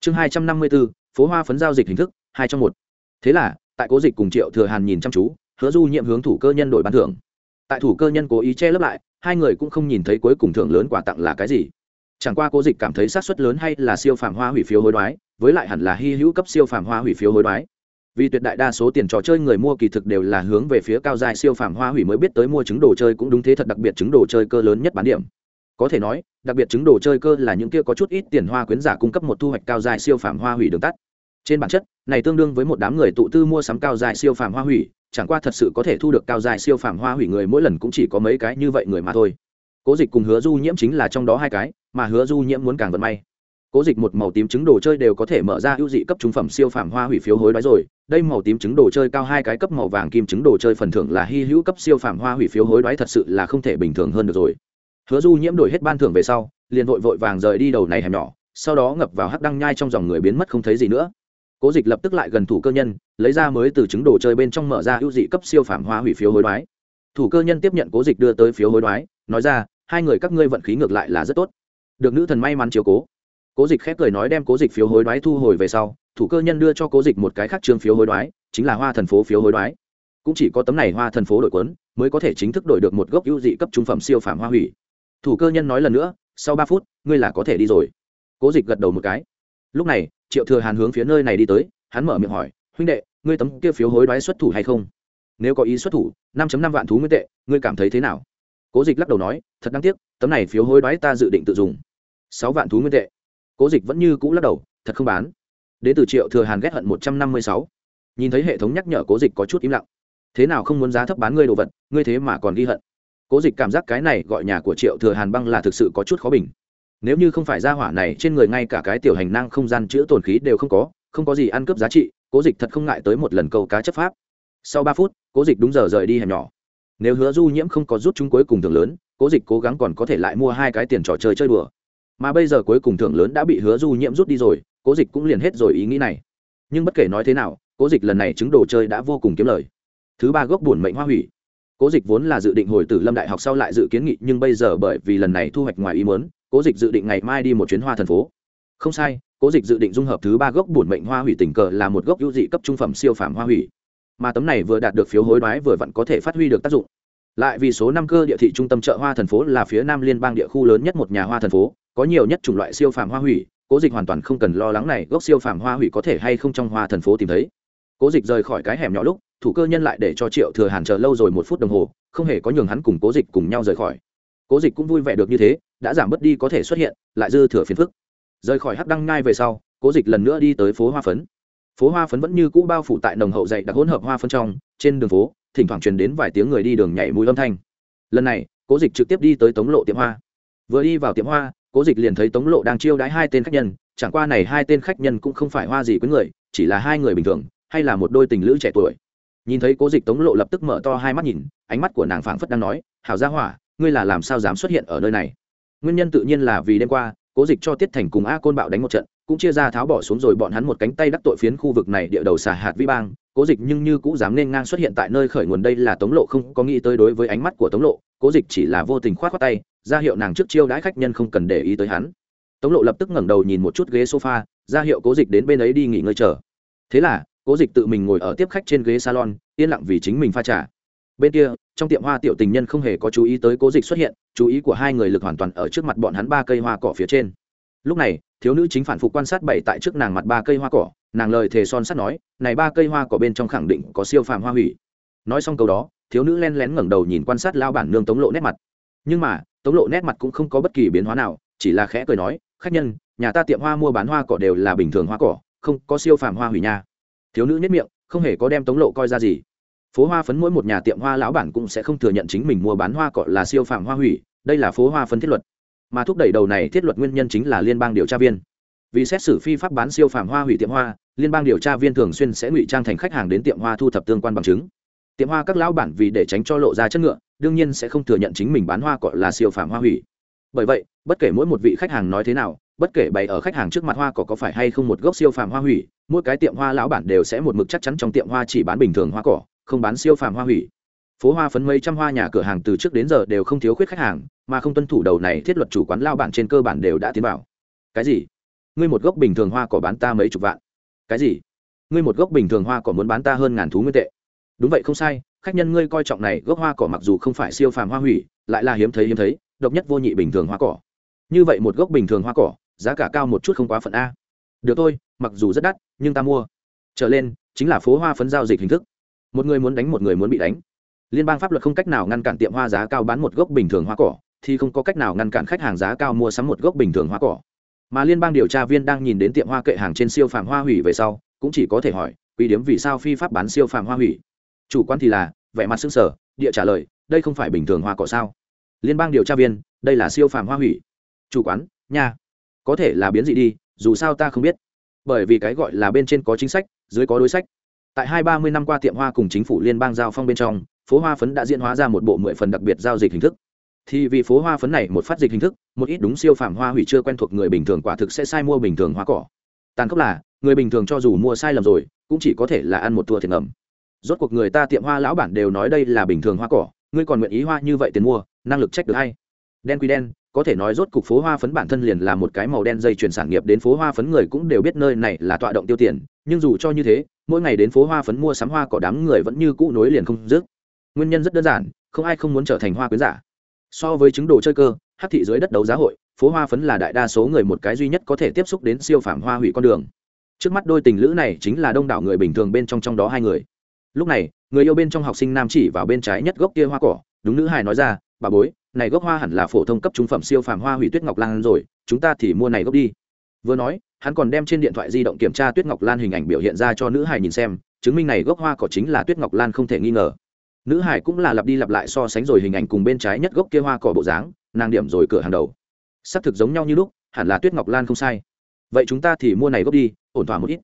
Chương hai trăm năm mươi b ố phố hoa phấn giao dịch hình thức, hai trong một. Thế là, tại cố dịch cùng triệu thừa hàn nhìn chăm chú, hứa du nhiệm hướng thủ cơ nhân đổi bán thưởng. Tại thủ cơ nhân cố ý che lấp lại, hai người cũng không nhìn thấy cuối cùng thưởng lớn quà tặng là cái gì chẳng qua cố dịch cảm thấy sát xuất lớn hay là siêu phàm hoa hủy phiếu hối đoái, với lại hẳn là hy hữu cấp siêu phàm hoa hủy phiếu hối đoái. Vì tuyệt đại đa số tiền trò chơi người mua kỳ thực đều là hướng về phía cao dài siêu phàm hoa hủy mới biết tới mua chứng đồ chơi cũng đúng thế thật đặc biệt chứng đồ chơi cơ lớn nhất bán điểm. Có thể nói, đặc biệt chứng đồ chơi cơ là những kia có chút ít tiền hoa quyến giả cung cấp một thu hoạch cao dài siêu phàm hoa hủy đường tắt. Trên bản chất, này tương đương với một đám người tụ tư mua sắm cao dài siêu phàm hoa hủy, chẳng qua thật sự có thể thu được cao dài siêu phàm hoa hủy người mỗi lần cũng chỉ có mấy cái như vậy người mà thôi. Cố dịch cùng hứa du nhiễm chính là trong đó hai cái mà hứa du nhiễm muốn càng vận may. Cố dịch một màu tím trứng đồ chơi đều có thể mở ra ưu dị cấp trung phẩm siêu phẩm hoa hủy phiếu hối đoái rồi. Đây màu tím trứng đồ chơi cao hai cái cấp màu vàng kim trứng đồ chơi phần thưởng là hy hữu cấp siêu phẩm hoa hủy phiếu hối đoái thật sự là không thể bình thường hơn được rồi. Hứa du nhiễm đổi hết ban thưởng về sau, liền vội vội vàng rời đi đầu này hẻm nhỏ, sau đó ngập vào hắc đăng nhai trong dòng người biến mất không thấy gì nữa. Cố dịch lập tức lại gần thủ cơ nhân, lấy ra mới từ trứng đồ chơi bên trong mở ra ưu dị cấp siêu phẩm hoa hủy phiếu hối đoái. Thủ cơ nhân tiếp nhận cố dịch đưa tới phiếu hối đoái, nói ra, hai người các ngươi vận khí ngược lại là rất tốt được nữ thần may mắn chiếu cố. Cố dịch khép cười nói đem cố dịch phiếu hối đoái thu hồi về sau, thủ cơ nhân đưa cho cố dịch một cái khác trương phiếu hối đoái, chính là hoa thần phố phiếu hối đoái. Cũng chỉ có tấm này hoa thần phố đội quấn mới có thể chính thức đổi được một gốc ưu dị cấp trung phẩm siêu phẩm hoa hủy. Thủ cơ nhân nói lần nữa, sau ba phút, ngươi là có thể đi rồi. Cố dịch gật đầu một cái. Lúc này, triệu thừa hàn hướng phía nơi này đi tới, hắn mở miệng hỏi, huynh đệ, ngươi tấm kia phiếu hối đoái xuất thủ hay không? Nếu có ý xuất thủ, năm năm vạn thú nguyên tệ, ngươi cảm thấy thế nào? Cố dịch lắc đầu nói, thật đáng tiếc, tấm này phiếu hối đoái ta dự định tự dùng sáu vạn thú nguyên tệ. Cố dịch vẫn như cũ lắc đầu, thật không bán. Đến từ triệu thừa hàn ghét hận một trăm năm mươi sáu. Nhìn thấy hệ thống nhắc nhở cố dịch có chút im lặng. Thế nào không muốn giá thấp bán ngươi đồ vật, ngươi thế mà còn ghi hận. Cố dịch cảm giác cái này gọi nhà của triệu thừa hàn băng là thực sự có chút khó bình. Nếu như không phải ra hỏa này, trên người ngay cả cái tiểu hành năng không gian chữa tồn khí đều không có không có gì ăn cướp giá trị, cố dịch thật không ngại tới một lần câu cá chấp pháp. Sau ba phút, cố dịch đúng giờ rời đi hẻm nhỏ. Nếu hứa du nhiễm không có rút chúng cuối cùng thường lớn, cố dịch cố gắng còn có thể lại mua hai cái tiền trò chơi chơi đùa mà bây giờ cuối cùng thưởng lớn đã bị hứa du nhiễm rút đi rồi, cố dịch cũng liền hết rồi ý nghĩ này. Nhưng bất kể nói thế nào, cố dịch lần này chứng đồ chơi đã vô cùng kiếm lời. Thứ ba gốc buồn mệnh hoa hủy. Cố dịch vốn là dự định hồi tử lâm đại học sau lại dự kiến nghị, nhưng bây giờ bởi vì lần này thu hoạch ngoài ý muốn, cố dịch dự định ngày mai đi một chuyến hoa thần phố. Không sai, cố dịch dự định dung hợp thứ ba gốc bổn mệnh hoa hủy tình cờ là một gốc ưu dị cấp trung phẩm siêu phẩm hoa hủy. Mà tấm này vừa đạt được phiếu hối đoái vừa vặn có thể phát huy được tác dụng. Lại vì số năm cơ địa thị trung tâm chợ hoa thần phố là phía nam liên bang địa khu lớn nhất một nhà hoa thần phố có nhiều nhất chủng loại siêu phàm hoa hủy, cố dịch hoàn toàn không cần lo lắng này, gốc siêu phàm hoa hủy có thể hay không trong hoa thần phố tìm thấy. Cố dịch rời khỏi cái hẻm nhỏ lúc, thủ cơ nhân lại để cho triệu thừa hàn chờ lâu rồi một phút đồng hồ, không hề có nhường hắn cùng cố dịch cùng nhau rời khỏi. Cố dịch cũng vui vẻ được như thế, đã giảm bớt đi có thể xuất hiện, lại dư thừa phiền phức. Rời khỏi hắc đăng ngai về sau, cố dịch lần nữa đi tới phố hoa phấn. Phố hoa phấn vẫn như cũ bao phủ tại nồng hậu dậy đặc hỗn hợp hoa phấn trong, trên đường phố, thỉnh thoảng truyền đến vài tiếng người đi đường nhảy mùi âm thanh. Lần này, cố dịch trực tiếp đi tới tống lộ tiệm hoa. Vừa đi vào tiệm hoa cố dịch liền thấy tống lộ đang chiêu đãi hai tên khách nhân, chẳng qua này hai tên khách nhân cũng không phải hoa gì với người, chỉ là hai người bình thường, hay là một đôi tình lữ trẻ tuổi. Nhìn thấy cố dịch tống lộ lập tức mở to hai mắt nhìn, ánh mắt của nàng phảng phất đang nói, hảo gia hỏa, ngươi là làm sao dám xuất hiện ở nơi này? Nguyên nhân tự nhiên là vì đêm qua, cố dịch cho tiết thành cùng a côn bạo đánh một trận cũng chia ra tháo bỏ xuống rồi bọn hắn một cánh tay đắc tội phiến khu vực này địa đầu xà hạt vi bang, cố dịch nhưng như cũng dám nên ngang xuất hiện tại nơi khởi nguồn đây là tống lộ không có nghĩ tới đối với ánh mắt của tống lộ, cố dịch chỉ là vô tình k h o á t khoác tay, ra hiệu nàng trước chiêu đãi khách nhân không cần để ý tới hắn. Tống lộ lập tức ngẩng đầu nhìn một chút ghế sofa, ra hiệu cố dịch đến bên ấy đi nghỉ ngơi chờ. Thế là, cố dịch tự mình ngồi ở tiếp khách trên ghế salon, yên lặng vì chính mình pha trả bên kia, trong tiệm hoa tiểu tình nhân không hề có chú ý tới cố dịch xuất hiện, chú ý của hai người lực hoàn toàn ở trước mặt bọn hắn ba cây hoa cỏ phía trên. Lúc này thiếu nữ chính phản phục quan sát bảy tại trước nàng mặt ba cây hoa cỏ, nàng lời thề son sắt nói, này ba cây hoa cỏ bên trong khẳng định có siêu phàm hoa hủy. Nói xong câu đó, thiếu nữ len lén ngẩng đầu nhìn quan sát lao bản nương tống lộ nét mặt. Nhưng mà, tống lộ nét mặt cũng không có bất kỳ biến hóa nào, chỉ là khẽ cười nói, khách nhân, nhà ta tiệm hoa mua bán hoa cỏ đều là bình thường hoa cỏ, không có siêu phàm hoa hủy nha. Thiếu nữ nhất miệng, không hề có đem tống lộ coi ra gì. Phố hoa phấn mỗi một nhà tiệm hoa lão bản cũng sẽ không thừa nhận chính mình mua bán hoa cỏ là siêu phàm hoa hủy, đây là phố hoa phấn thiết luật mà thúc đẩy đầu này thiết luật nguyên nhân chính là liên bang điều tra viên. Vì xét xử phi pháp bán siêu phàm hoa hủy tiệm hoa, liên bang điều tra viên thường xuyên sẽ ngụy trang thành khách hàng đến tiệm hoa thu thập tương quan bằng chứng. Tiệm hoa các lão bản vì để tránh cho lộ ra chất ngựa, đương nhiên sẽ không thừa nhận chính mình bán hoa cọ là siêu phàm hoa hủy. Bởi vậy, bất kể mỗi một vị khách hàng nói thế nào, bất kể bày ở khách hàng trước mặt hoa cỏ có phải hay không một gốc siêu phàm hoa hủy, mỗi cái tiệm hoa lão bản đều sẽ một mực chắc chắn trong tiệm hoa chỉ bán bình thường hoa cỏ, không bán siêu phàm hoa hủy phố hoa phấn mấy trăm hoa nhà cửa hàng từ trước đến giờ đều không thiếu khuyết khách hàng, mà không tuân thủ đầu này thiết luật chủ quán lao bản trên cơ bản đều đã tiến vào. Cái gì? Ngươi một gốc bình thường hoa cỏ bán ta mấy chục vạn? Cái gì? Ngươi một gốc bình thường hoa cỏ muốn bán ta hơn ngàn thú nguyên tệ? Đúng vậy không sai, khách nhân ngươi coi trọng này, gốc hoa cỏ mặc dù không phải siêu phàm hoa hủy, lại là hiếm thấy hiếm thấy, độc nhất vô nhị bình thường hoa cỏ. Như vậy một gốc bình thường hoa cỏ, giá cả cao một chút không quá phận a. Được thôi, mặc dù rất đắt, nhưng ta mua. Trở lên, chính là phố hoa phấn giao dịch hình thức. Một người muốn đánh, một người muốn bị đánh liên bang pháp luật không cách nào ngăn cản tiệm hoa giá cao bán một gốc bình thường hoa cỏ, thì không có cách nào ngăn cản khách hàng giá cao mua sắm một gốc bình thường hoa cỏ. Mà liên bang điều tra viên đang nhìn đến tiệm hoa kệ hàng trên siêu phàm hoa hủy về sau, cũng chỉ có thể hỏi quy điểm vì sao phi pháp bán siêu phàm hoa hủy? Chủ quan thì là, vẻ mặt xương sở địa trả lời, đây không phải bình thường hoa cỏ sao? Liên bang điều tra viên, đây là siêu phàm hoa hủy. Chủ quán, nha, có thể là biến dị đi, dù sao ta không biết. Bởi vì cái gọi là bên trên có chính sách, dưới có đối sách. Tại hai ba mươi năm qua tiệm hoa cùng chính phủ liên bang giao phong bên trong phố hoa phấn đã diễn hóa ra một bộ mười phần đặc biệt giao dịch hình thức. Thì vì phố hoa phấn này một phát dịch hình thức, một ít đúng siêu phàm hoa hủy chưa quen thuộc người bình thường quả thực sẽ sai mua bình thường hoa cỏ. Tàn khốc là, người bình thường cho dù mua sai lầm rồi, cũng chỉ có thể là ăn một thua thiệt ngầm. Rốt cuộc người ta tiệm hoa lão bản đều nói đây là bình thường hoa cỏ, ngươi còn nguyện ý hoa như vậy tiền mua, năng lực trách được hay? Đen quy đen, có thể nói rốt cục phố hoa phấn bản thân liền là một cái màu đen dây chuyển sản nghiệp đến phố hoa phấn người cũng đều biết nơi này là tọa động tiêu tiền, nhưng dù cho như thế, mỗi ngày đến phố hoa phấn mua sắm hoa cỏ đám người vẫn như cũ nối liền không dứt nguyên nhân rất đơn giản, không ai không muốn trở thành hoa quyến giả. So với chứng đồ chơi cơ, hát thị dưới đất đấu giá hội, phố hoa phấn là đại đa số người một cái duy nhất có thể tiếp xúc đến siêu phạm hoa hủy con đường. Trước mắt đôi tình lữ này chính là đông đảo người bình thường bên trong trong đó hai người. Lúc này, người yêu bên trong học sinh nam chỉ vào bên trái nhất gốc kia hoa cỏ, đúng nữ hài nói ra, bà bối, này gốc hoa hẳn là phổ thông cấp trung phẩm siêu phàm hoa hủy tuyết ngọc lan rồi, chúng ta thì mua này gốc đi. Vừa nói, hắn còn đem trên điện thoại di động kiểm tra tuyết ngọc lan hình ảnh biểu hiện ra cho nữ hài nhìn xem, chứng minh này gốc hoa cỏ chính là tuyết ngọc lan không thể nghi ngờ nữ hải cũng là lặp đi lặp lại so sánh rồi hình ảnh cùng bên trái nhất gốc kia hoa cỏ bộ dáng, nàng điểm rồi cửa hàng đầu. Xác thực giống nhau như lúc, hẳn là tuyết ngọc lan không sai. Vậy chúng ta thì mua này gốc đi, ổn thỏa một ít.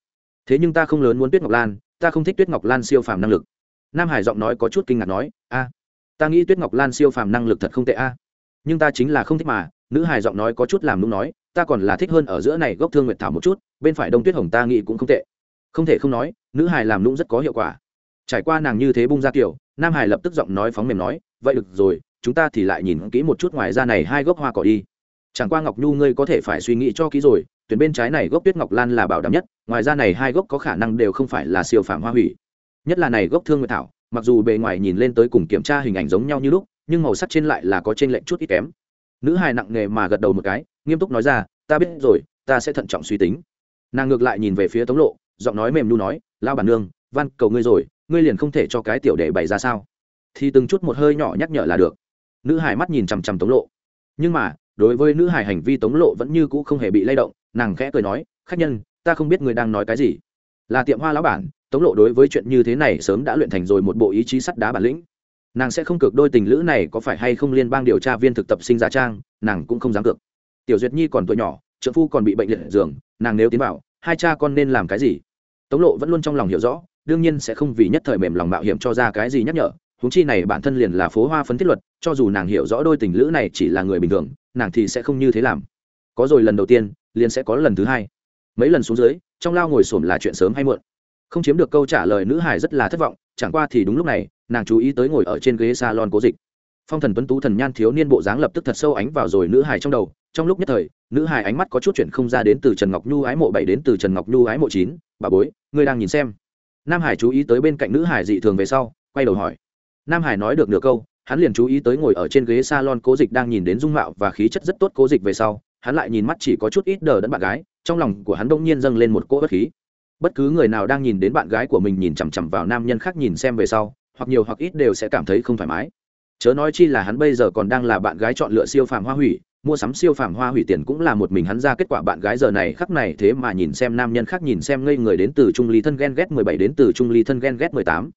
Thế nhưng ta không lớn muốn tuyết ngọc lan, ta không thích tuyết ngọc lan siêu phàm năng lực. Nam hải giọng nói có chút kinh ngạc nói, a, ta nghĩ tuyết ngọc lan siêu phàm năng lực thật không tệ a. Nhưng ta chính là không thích mà, nữ hải giọng nói có chút làm đúng nói, ta còn là thích hơn ở giữa này gốc thương nguyệt thảo một chút, bên phải đông tuyết hồng ta nghĩ cũng không tệ. Không thể không nói, nữ hải làm lũng rất có hiệu quả. Trải qua nàng như thế bung ra kiểu nam hải lập tức giọng nói phóng mềm nói, vậy được rồi, chúng ta thì lại nhìn kỹ một chút ngoài ra này hai gốc hoa cỏ đi. Chẳng qua ngọc nhu ngươi có thể phải suy nghĩ cho kỹ rồi, tuyển bên trái này gốc tuyết ngọc lan là bảo đảm nhất, ngoài ra này hai gốc có khả năng đều không phải là siêu phạm hoa hủy. Nhất là này gốc thương nguyệt thảo, mặc dù bề ngoài nhìn lên tới cùng kiểm tra hình ảnh giống nhau như lúc, nhưng màu sắc trên lại là có trên lệnh chút ít kém. Nữ hài nặng nghề mà gật đầu một cái, nghiêm túc nói ra, ta biết rồi, ta sẽ thận trọng suy tính. Nàng ngược lại nhìn về phía tống lộ, giọng nói mềm nu nói lao bản nương, van cầu ngươi rồi ngươi liền không thể cho cái tiểu đệ bày ra sao? Thì từng chút một hơi nhỏ nhắc nhở là được. Nữ hải mắt nhìn chằm chằm tống lộ. Nhưng mà, đối với nữ hải hành vi tống lộ vẫn như cũ không hề bị lay động, nàng khẽ cười nói, khách nhân, ta không biết người đang nói cái gì. Là tiệm hoa lão bản, tống lộ đối với chuyện như thế này sớm đã luyện thành rồi một bộ ý chí sắt đá bản lĩnh. Nàng sẽ không cược đôi tình lữ này có phải hay không liên bang điều tra viên thực tập sinh giả trang, nàng cũng không dám cược. Tiểu duyệt nhi còn tuổi nhỏ trợ phu còn bị bệnh liệt giường, nàng nếu tiến vào, hai cha con nên làm cái gì? Tống lộ vẫn luôn trong lòng hiểu rõ đương nhiên sẽ không vì nhất thời mềm lòng mạo hiểm cho ra cái gì nhắc nhở, huống chi này bản thân liền là phố hoa phấn thiết luật, cho dù nàng hiểu rõ đôi tình lữ này chỉ là người bình thường, nàng thì sẽ không như thế làm. Có rồi lần đầu tiên, liền sẽ có lần thứ hai. Mấy lần xuống dưới, trong lao ngồi xổm là chuyện sớm hay muộn. Không chiếm được câu trả lời nữ hải rất là thất vọng, chẳng qua thì đúng lúc này, nàng chú ý tới ngồi ở trên ghế salon cố dịch. Phong thần tuấn tú thần nhan thiếu niên bộ dáng lập tức thật sâu ánh vào rồi nữ hải trong đầu, trong lúc nhất thời, nữ hải ánh mắt có chút chuyện không ra đến từ trần ngọc nhu ái mộ bảy đến từ trần ngọc nhu ái mộ chín. Bà bối, ngươi đang nhìn xem nam hải chú ý tới bên cạnh nữ hải dị thường về sau, quay đầu hỏi. Nam hải nói được nửa câu, hắn liền chú ý tới ngồi ở trên ghế salon cố dịch đang nhìn đến dung mạo và khí chất rất tốt cố dịch về sau, hắn lại nhìn mắt chỉ có chút ít đờ đẫn bạn gái, trong lòng của hắn đông nhiên dâng lên một cỗ bất khí. Bất cứ người nào đang nhìn đến bạn gái của mình nhìn chằm chằm vào nam nhân khác nhìn xem về sau, hoặc nhiều hoặc ít đều sẽ cảm thấy không thoải mái. Chớ nói chi là hắn bây giờ còn đang là bạn gái chọn lựa siêu phàm hoa hủy mua sắm siêu phàm hoa hủy tiền cũng là một mình hắn ra kết quả bạn gái giờ này, khắc này thế mà nhìn xem nam nhân khác nhìn xem ngây người đến từ trung ly thân ghen ghét mười bảy đến từ trung ly thân ghen ghét mười tám.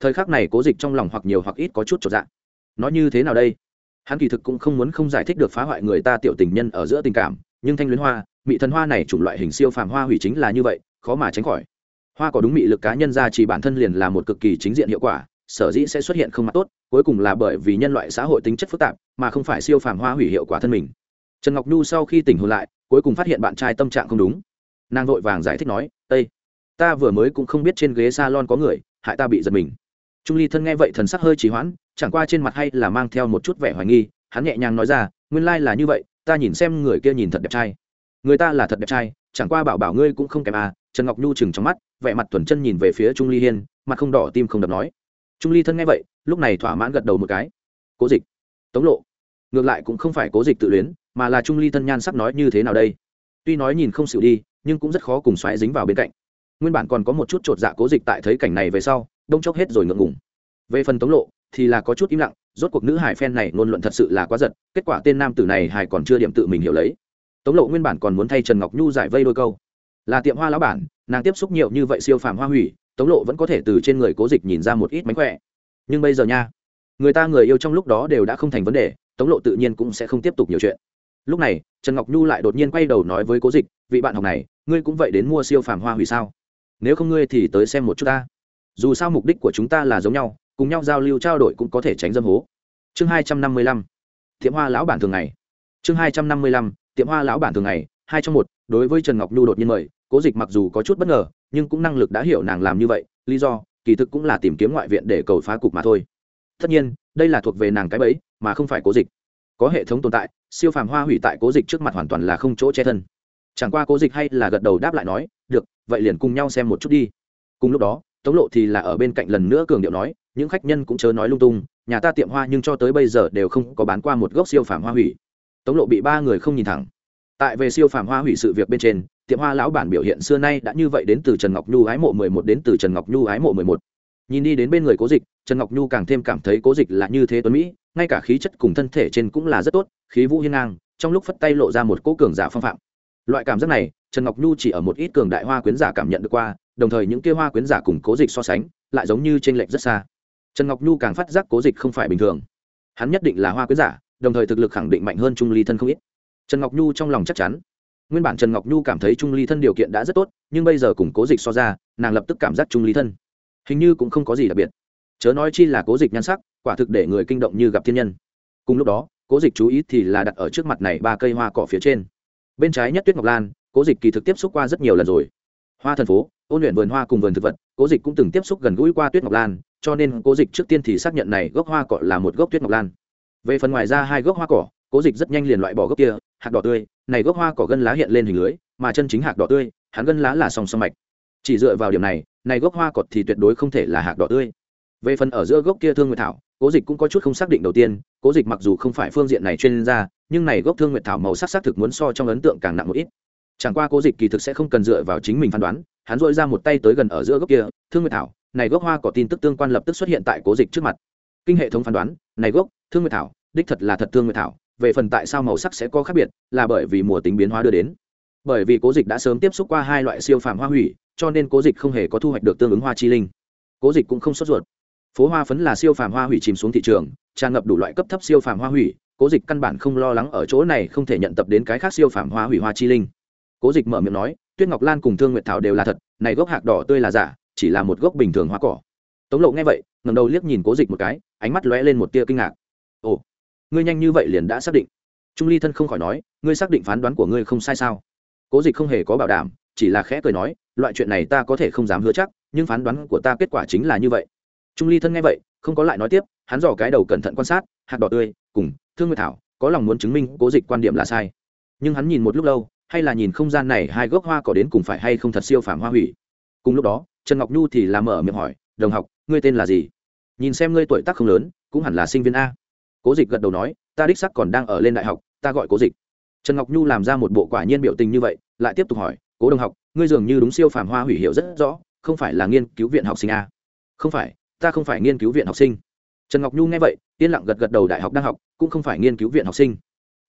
Thời khắc này cố dịch trong lòng hoặc nhiều hoặc ít có chút trọn dạng nó như thế nào đây? Hắn kỳ thực cũng không muốn không giải thích được phá hoại người ta tiểu tình nhân ở giữa tình cảm, nhưng thanh luyến hoa, mị thần hoa này chủng loại hình siêu phàm hoa hủy chính là như vậy, khó mà tránh khỏi. Hoa có đúng mị lực cá nhân ra chỉ bản thân liền là một cực kỳ chính diện hiệu quả, sở dĩ sẽ xuất hiện không mặt tốt, cuối cùng là bởi vì nhân loại xã hội tính chất phức tạp mà không phải siêu phàm hoa hủy hiệu quả thân mình. Trần ngọc nhu sau khi tỉnh hồn lại, cuối cùng phát hiện bạn trai tâm trạng không đúng. Nàng vội vàng giải thích nói ây ta vừa mới cũng không biết trên ghế s a lon có người, hại ta bị giật mình. Trung ly thân nghe vậy thần sắc hơi trì hoãn, chẳng qua trên mặt hay là mang theo một chút vẻ hoài nghi, hắn nhẹ nhàng nói ra, nguyên lai、like、là như vậy, ta nhìn xem người kia nhìn thật đẹp trai. Người ta là thật đẹp trai, chẳng qua bảo bảo ngươi cũng không kèm à. Trần ngọc nhu chừng trong mắt, vẻ mặt tuần chân nhìn về phía trung ly hiên, mặt không đỏ, tim không đập nói. Trung ly thân nghe vậy, lúc này thỏa mãn gật đầu một cái. Cố dịch tống lộ. Ngược lại cũng không phải cố dịch tự luyến, mà là trung ly thân nhan sắp nói như thế nào đây? Tuy nói nhìn không xịu đi, nhưng cũng rất khó cùng xoáy dính vào bên cạnh. Nguyên bản còn có một chút chột dạ cố dịch tại thấy cảnh này về sau, đông chốc hết rồi ngượng ngùng. Về phần tống lộ, thì là có chút im lặng, rốt cuộc nữ hải phen này ngôn luận thật sự là quá giật, kết quả tên nam tử này hải còn chưa điểm tự mình hiểu lấy. Tống lộ nguyên bản còn muốn thay trần ngọc nhu giải vây đôi câu. Là tiệm hoa lão bản, nàng tiếp xúc nhiều như vậy siêu phàm hoa hủy, tống lộ vẫn có thể từ trên người cố dịch nhìn ra một ít mánh khỏe. Nhưng bây giờ nha người ta người yêu trong lúc đó đều đã không thành vấn đề, tống lộ tự nhiên cũng sẽ không tiếp tục nhiều chuyện. Lúc này, trần ngọc nhu lại đột nhiên quay đầu nói với cố dịch, vị bạn học này, ngươi cũng vậy đến mua siêu phàm hoa hủy sao? Nếu không ngươi thì tới xem một chút ta. Dù sao mục đích của chúng ta là giống nhau, cùng nhau giao lưu trao đổi cũng có thể tránh dâm hố. Chương hai trăm năm mươi lăm, tiệm hoa lão bản thường ngày. Chương hai trăm năm mươi lăm, tiệm hoa lão bản thường ngày, hai trong một, đối với trần ngọc nhu đột nhiên mời, cố dịch mặc dù có chút bất ngờ, nhưng cũng năng lực đã hiểu nàng làm như vậy, lý do, kỳ thực cũng là tìm kiếm ngoại viện để cầu phá cục mà thôi tất nhiên, đây là thuộc về nàng cái bẫy, mà không phải cố dịch. Có hệ thống tồn tại, siêu phàm hoa hủy tại cố dịch trước mặt hoàn toàn là không chỗ che thân. Chẳng qua cố dịch hay là gật đầu đáp lại nói, được, vậy liền cùng nhau xem một chút đi. Cùng lúc đó, tống lộ thì là ở bên cạnh lần nữa cường điệu nói, những khách nhân cũng chớ nói lung tung, nhà ta tiệm hoa nhưng cho tới bây giờ đều không có bán qua một gốc siêu phàm hoa hủy. Tống lộ bị ba người không nhìn thẳng. Tại về siêu phàm hoa hủy sự việc bên trên, tiệm hoa lão bản biểu hiện xưa nay đã như vậy đến từ trần ngọc nhu ái mộ mười một đến từ trần ngọc nhu ái mộ mười một. Nhìn đi đến bên người cố dịch trần ngọc nhu càng thêm cảm thấy cố dịch là như thế tuấn mỹ, ngay cả khí chất cùng thân thể trên cũng là rất tốt, khí vũ hiên ngang, trong lúc phất tay lộ ra một cỗ cường giả phong phạm. Loại cảm giác này, trần ngọc nhu chỉ ở một ít cường đại hoa quyến giả cảm nhận được qua, đồng thời những kia hoa quyến giả cùng cố dịch so sánh, lại giống như t r ê n lệch rất xa. Trần ngọc nhu càng phát giác cố dịch không phải bình thường. Hắn nhất định là hoa quyến giả, đồng thời thực lực khẳng định mạnh hơn trung ly thân không ít. Trần ngọc nhu trong lòng chắc chắn. Nguyên bản trần ngọc nhu cảm thấy trung ly thân điều kiện đã rất tốt, nhưng bây giờ cùng cố dịch so ra, nàng lập tức cảm giác trung ly thân. Hình như cũng không có gì đặc biệt chớ nói chi là cố dịch nhan sắc, quả thực để người kinh động như gặp thiên nhân. Cùng lúc đó, cố dịch chú ý thì là đặt ở trước mặt này ba cây hoa cỏ phía trên. Bên trái nhất tuyết ngọc lan, cố dịch kỳ thực tiếp xúc qua rất nhiều lần rồi. Hoa thần phố, ôn luyện vườn hoa cùng vườn thực vật, cố dịch cũng từng tiếp xúc gần gũi qua tuyết ngọc lan, cho nên cố dịch trước tiên thì xác nhận này gốc hoa cỏ là một gốc tuyết ngọc lan. Về phần ngoài ra hai gốc hoa cỏ, cố dịch rất nhanh liền loại bỏ gốc kia, hạt đỏ tươi, này gốc hoa cỏ gân lá hiện lên hình lưới, mà chân chính hạt đỏ tươi, hắn gân lá là song song mạch. Chỉ dựa vào điểm này này gốc hoa cỏ thì tuyệt đối không thể là hạt đỏ tươi về phần ở giữa gốc kia thương nguyệt thảo, cố dịch cũng có chút không xác định đầu tiên. Cố dịch mặc dù không phải phương diện này chuyên gia, nhưng này gốc thương nguyệt thảo màu sắc xác thực muốn so trong ấn tượng càng nặng một ít. Chẳng qua cố dịch kỳ thực sẽ không cần dựa vào chính mình phán đoán, hắn dội ra một tay tới gần ở giữa gốc kia, thương nguyệt thảo, này gốc hoa có tin tức tương quan lập tức xuất hiện tại cố dịch trước mặt. Kinh hệ thống phán đoán, này gốc, thương nguyệt thảo, đích thật là thật thương nguyệt thảo, về phần tại sao màu sắc sẽ có khác biệt, là bởi vì mùa tính biến hóa đưa đến. Bởi vì cố dịch đã sớm tiếp xúc qua hai loại siêu phàm hoa hủy, cho nên cố dịch không hề có thu hoạch được tương ứng hoa chi linh. Cố dịch cũng không sốt ruột phố hoa phấn là siêu phàm hoa hủy chìm xuống thị trường, tràn ngập đủ loại cấp thấp siêu phàm hoa hủy, cố dịch căn bản không lo lắng ở chỗ này, không thể nhận tập đến cái khác siêu phàm hoa hủy hoa chi linh. Cố dịch mở miệng nói, tuyết ngọc lan cùng thương nguyệt thảo đều là thật, này gốc hạc đỏ tươi là giả, chỉ là một gốc bình thường hoa cỏ. Tống lộ nghe vậy ngầm đầu liếc nhìn cố dịch một cái, ánh mắt lóe lên một tia kinh ngạc. Ồ, ngươi nhanh như vậy liền đã xác định? Trung ly thân không khỏi nói, ngươi xác định phán đoán của ngươi không sai sao? Cố dịch không hề có bảo đảm, chỉ là khẽ cười nói, loại chuyện này ta có thể không dám hứa chắc, nhưng phán đoán của ta kết quả chính là như vậy trung ly thân nghe vậy, không có lại nói tiếp, hắn dò cái đầu cẩn thận quan sát, hạt đỏ tươi, cùng, thương nguyệt thảo, có lòng muốn chứng minh cố dịch quan điểm là sai. Nhưng hắn nhìn một lúc lâu, hay là nhìn không gian này hai gốc hoa cỏ đến cùng phải hay không thật siêu phàm hoa hủy. Cùng lúc đó, trần ngọc nhu thì làm mở miệng hỏi, đồng học, ngươi tên là gì? Nhìn xem ngươi tuổi tác không lớn, cũng hẳn là sinh viên a. Cố dịch gật đầu nói, ta đích sắc còn đang ở lên đại học, ta gọi cố dịch. Trần ngọc nhu làm ra một bộ quả nhiên biểu tình như vậy, lại tiếp tục hỏi, cố đồng học, ngươi dường như đúng siêu phàm hoa hủy hiệu rất rõ, không phải là nghiên cứu viện học sinh a. Không phải ta không phải nghiên cứu viện học sinh. Trần ngọc nhu nghe vậy, yên lặng gật gật đầu đại học đang học, cũng không phải nghiên cứu viện học sinh.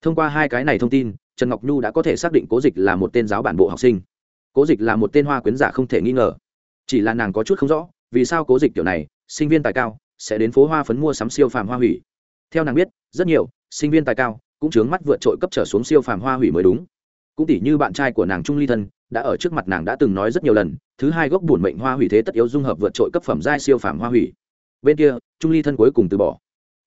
Thông qua hai cái này thông tin, trần ngọc nhu đã có thể xác định cố dịch là một tên giáo bản bộ học sinh. Cố dịch là một tên hoa quyến giả không thể nghi ngờ. Chỉ là nàng có chút không rõ, vì sao cố dịch kiểu này, sinh viên tài cao, sẽ đến phố hoa phấn mua sắm siêu phàm hoa hủy. Theo nàng biết, rất nhiều sinh viên tài cao cũng chướng mắt vượt trội cấp trở xuống siêu phàm hoa hủy mới đúng. Cũng tỉ như bạn trai của nàng trung ly thân đã ở trước mặt nàng đã từng nói rất nhiều lần, thứ hai gốc bổn mệnh hoa hủy thế tất yếu dung hợp vượt trội cấp phẩm giai siêu phàm hoa hủy. Bên kia, trung ly thân cuối cùng từ bỏ.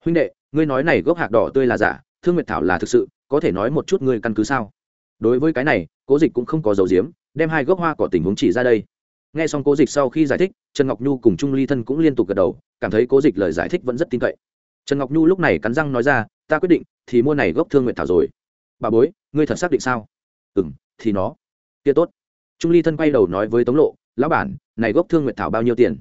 Huynh đệ, ngươi nói này gốc hạc đỏ tươi là giả, thương nguyệt thảo là thực sự, có thể nói một chút ngươi căn cứ sao? Đối với cái này, cố dịch cũng không có dấu diếm đem hai gốc hoa cỏ tình huống chỉ ra đây. Nghe xong cố dịch sau khi giải thích, trần ngọc nhu cùng trung ly thân cũng liên tục gật đầu, cảm thấy cố dịch lời giải thích vẫn rất tin cậy. Trần ngọc nhu lúc này cắn răng nói ra, ta quyết định thì mua này gốc thương nguyện thảo rồi. Bà bối, ngươi thật xác định sao? Ừ m thì nó kia tốt. Trung ly thân quay đầu nói với tống lộ, lão bản, này gốc thương Nguyệt thảo bao nhiêu tiền?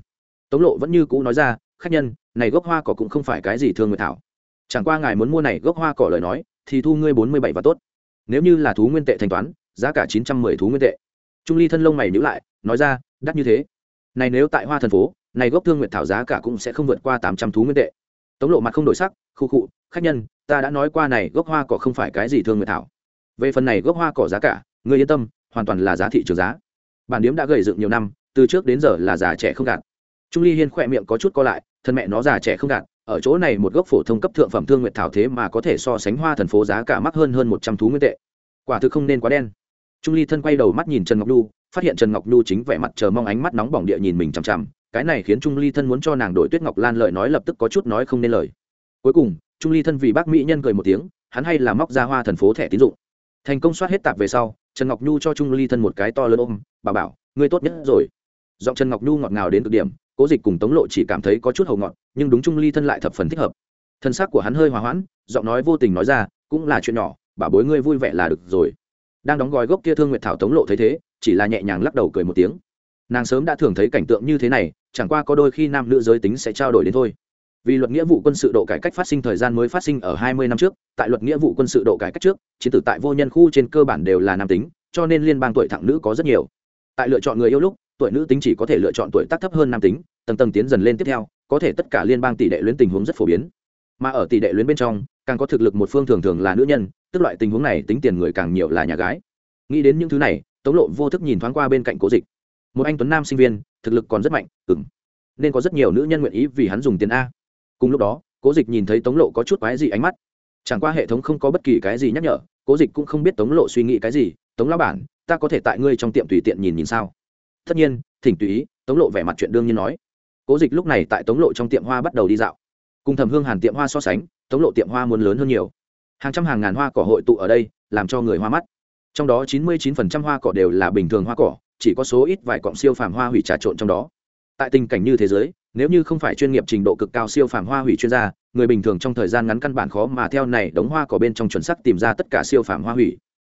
Tống lộ vẫn như cũ nói ra, khách nhân, này gốc hoa cỏ cũng không phải cái gì thương Nguyệt thảo. Chẳng qua ngài muốn mua này gốc hoa cỏ lời nói, thì thu ngươi bốn mươi bảy và tốt. Nếu như là thú nguyên tệ thanh toán, giá cả chín trăm mười thú nguyên tệ. Trung ly thân lông mày nhữ lại, nói ra, đắt như thế. Này nếu tại hoa thần phố, này gốc thương Nguyệt thảo giá cả cũng sẽ không vượt qua tám trăm thú nguyên tệ. Tống lộ mặt không đổi sắc, khu khụ khách nhân, ta đã nói qua này gốc hoa cỏ không phải cái gì thương Nguyệt thảo. Về phần này gốc hoa cỏ giá cả người yên tâm hoàn toàn là giá thị trường giá. Bản điếm đã gầy dựng nhiều năm, từ trước đến giờ là già trẻ không gạt. Trung ly hiên khỏe miệng có chút co lại, thân mẹ nó già trẻ không gạt, ở chỗ này một gốc phổ thông cấp thượng phẩm thương nguyện thảo thế mà có thể so sánh hoa thần phố giá cả mắc hơn hơn một trăm thú nguyên tệ. Quả thực không nên quá đen. Trung ly thân quay đầu mắt nhìn trần ngọc nhu, phát hiện trần ngọc nhu chính vẻ mặt chờ mong ánh mắt nóng bỏng địa nhìn mình chằm chằm, cái này khiến trung ly thân muốn cho nàng đổi tuyết ngọc lan lời nói lập tức có chút nói không nên lời. Cuối cùng, trung ly thân vì bác mỹ nhân cười một tiếng, hắn hay là móc ra hoa thần phố thẻ tín dụng thành công soát hết tạp về sau, trần ngọc nhu cho trung ly thân một cái to lớn ôm, bà bảo, ngươi tốt nhất rồi. Giọng trần ngọc nhu ngọt ngào đến cực điểm, cố dịch cùng tống lộ chỉ cảm thấy có chút hầu ngọt, nhưng đúng trung ly thân lại thập phần thích hợp. Thân xác của hắn hơi hòa hoãn, giọng nói vô tình nói ra, cũng là chuyện nhỏ, bà bối ngươi vui vẻ là được rồi. Đang đóng gói gốc kia thương nguyệt thảo tống lộ thấy thế, chỉ là nhẹ nhàng lắc đầu cười một tiếng. Nàng sớm đã thường thấy cảnh tượng như thế này, chẳng qua có đôi khi nam nữ giới tính sẽ trao đổi đến thôi vì luật nghĩa vụ quân sự độ cải cách phát sinh thời gian mới phát sinh ở 20 năm trước, tại luật nghĩa vụ quân sự độ cải cách trước, chiến tử tại vô nhân khu trên cơ bản đều là nam tính, cho nên liên bang tuổi thẳng nữ có rất nhiều. Tại lựa chọn người yêu lúc, tuổi nữ tính chỉ có thể lựa chọn tuổi tác thấp hơn nam tính, tầng tầng tiến dần lên tiếp theo, có thể tất cả liên bang tỷ đệ luyến tình huống rất phổ biến. Mà ở tỷ đệ luyến bên trong, càng có thực lực một phương thường thường là nữ nhân, tức loại tình huống này tính tiền người càng nhiều là nhà gái. Nghĩ đến những thứ này, tống lộ vô thức nhìn thoáng qua bên cạnh cố dịch. Một anh tuấn nam sinh viên, thực lực còn rất mạnh ừng nên có rất nhiều nữ nhân nguyện ý vì hắn dùng tiền a cùng lúc đó, cố dịch nhìn thấy tống lộ có chút quái gì ánh mắt. Chẳng qua hệ thống không có bất kỳ cái gì nhắc nhở, cố dịch cũng không biết tống lộ suy nghĩ cái gì. Tống lao bản, ta có thể tại ngươi trong tiệm tùy tiện nhìn nhìn sao? Tất nhiên, thỉnh tùy ý, tống lộ vẻ mặt chuyện đương nhiên nói. Cố dịch lúc này tại tống lộ trong tiệm hoa bắt đầu đi dạo. Cùng thầm hương hàn tiệm hoa so sánh, tống lộ tiệm hoa muốn lớn hơn nhiều. Hàng trăm hàng ngàn hoa cỏ hội tụ ở đây, làm cho người hoa mắt. Trong đó chín mươi 99% hoa cỏ đều là bình thường hoa cỏ, chỉ có số ít vài cọng siêu phàm hoa hủy trà trộn trong đó tại tình cảnh như thế giới, nếu như không phải chuyên nghiệp trình độ cực cao siêu phàm hoa hủy chuyên gia, người bình thường trong thời gian ngắn căn bản khó mà theo này đống hoa cỏ bên trong chuẩn sắc tìm ra tất cả siêu phàm hoa hủy.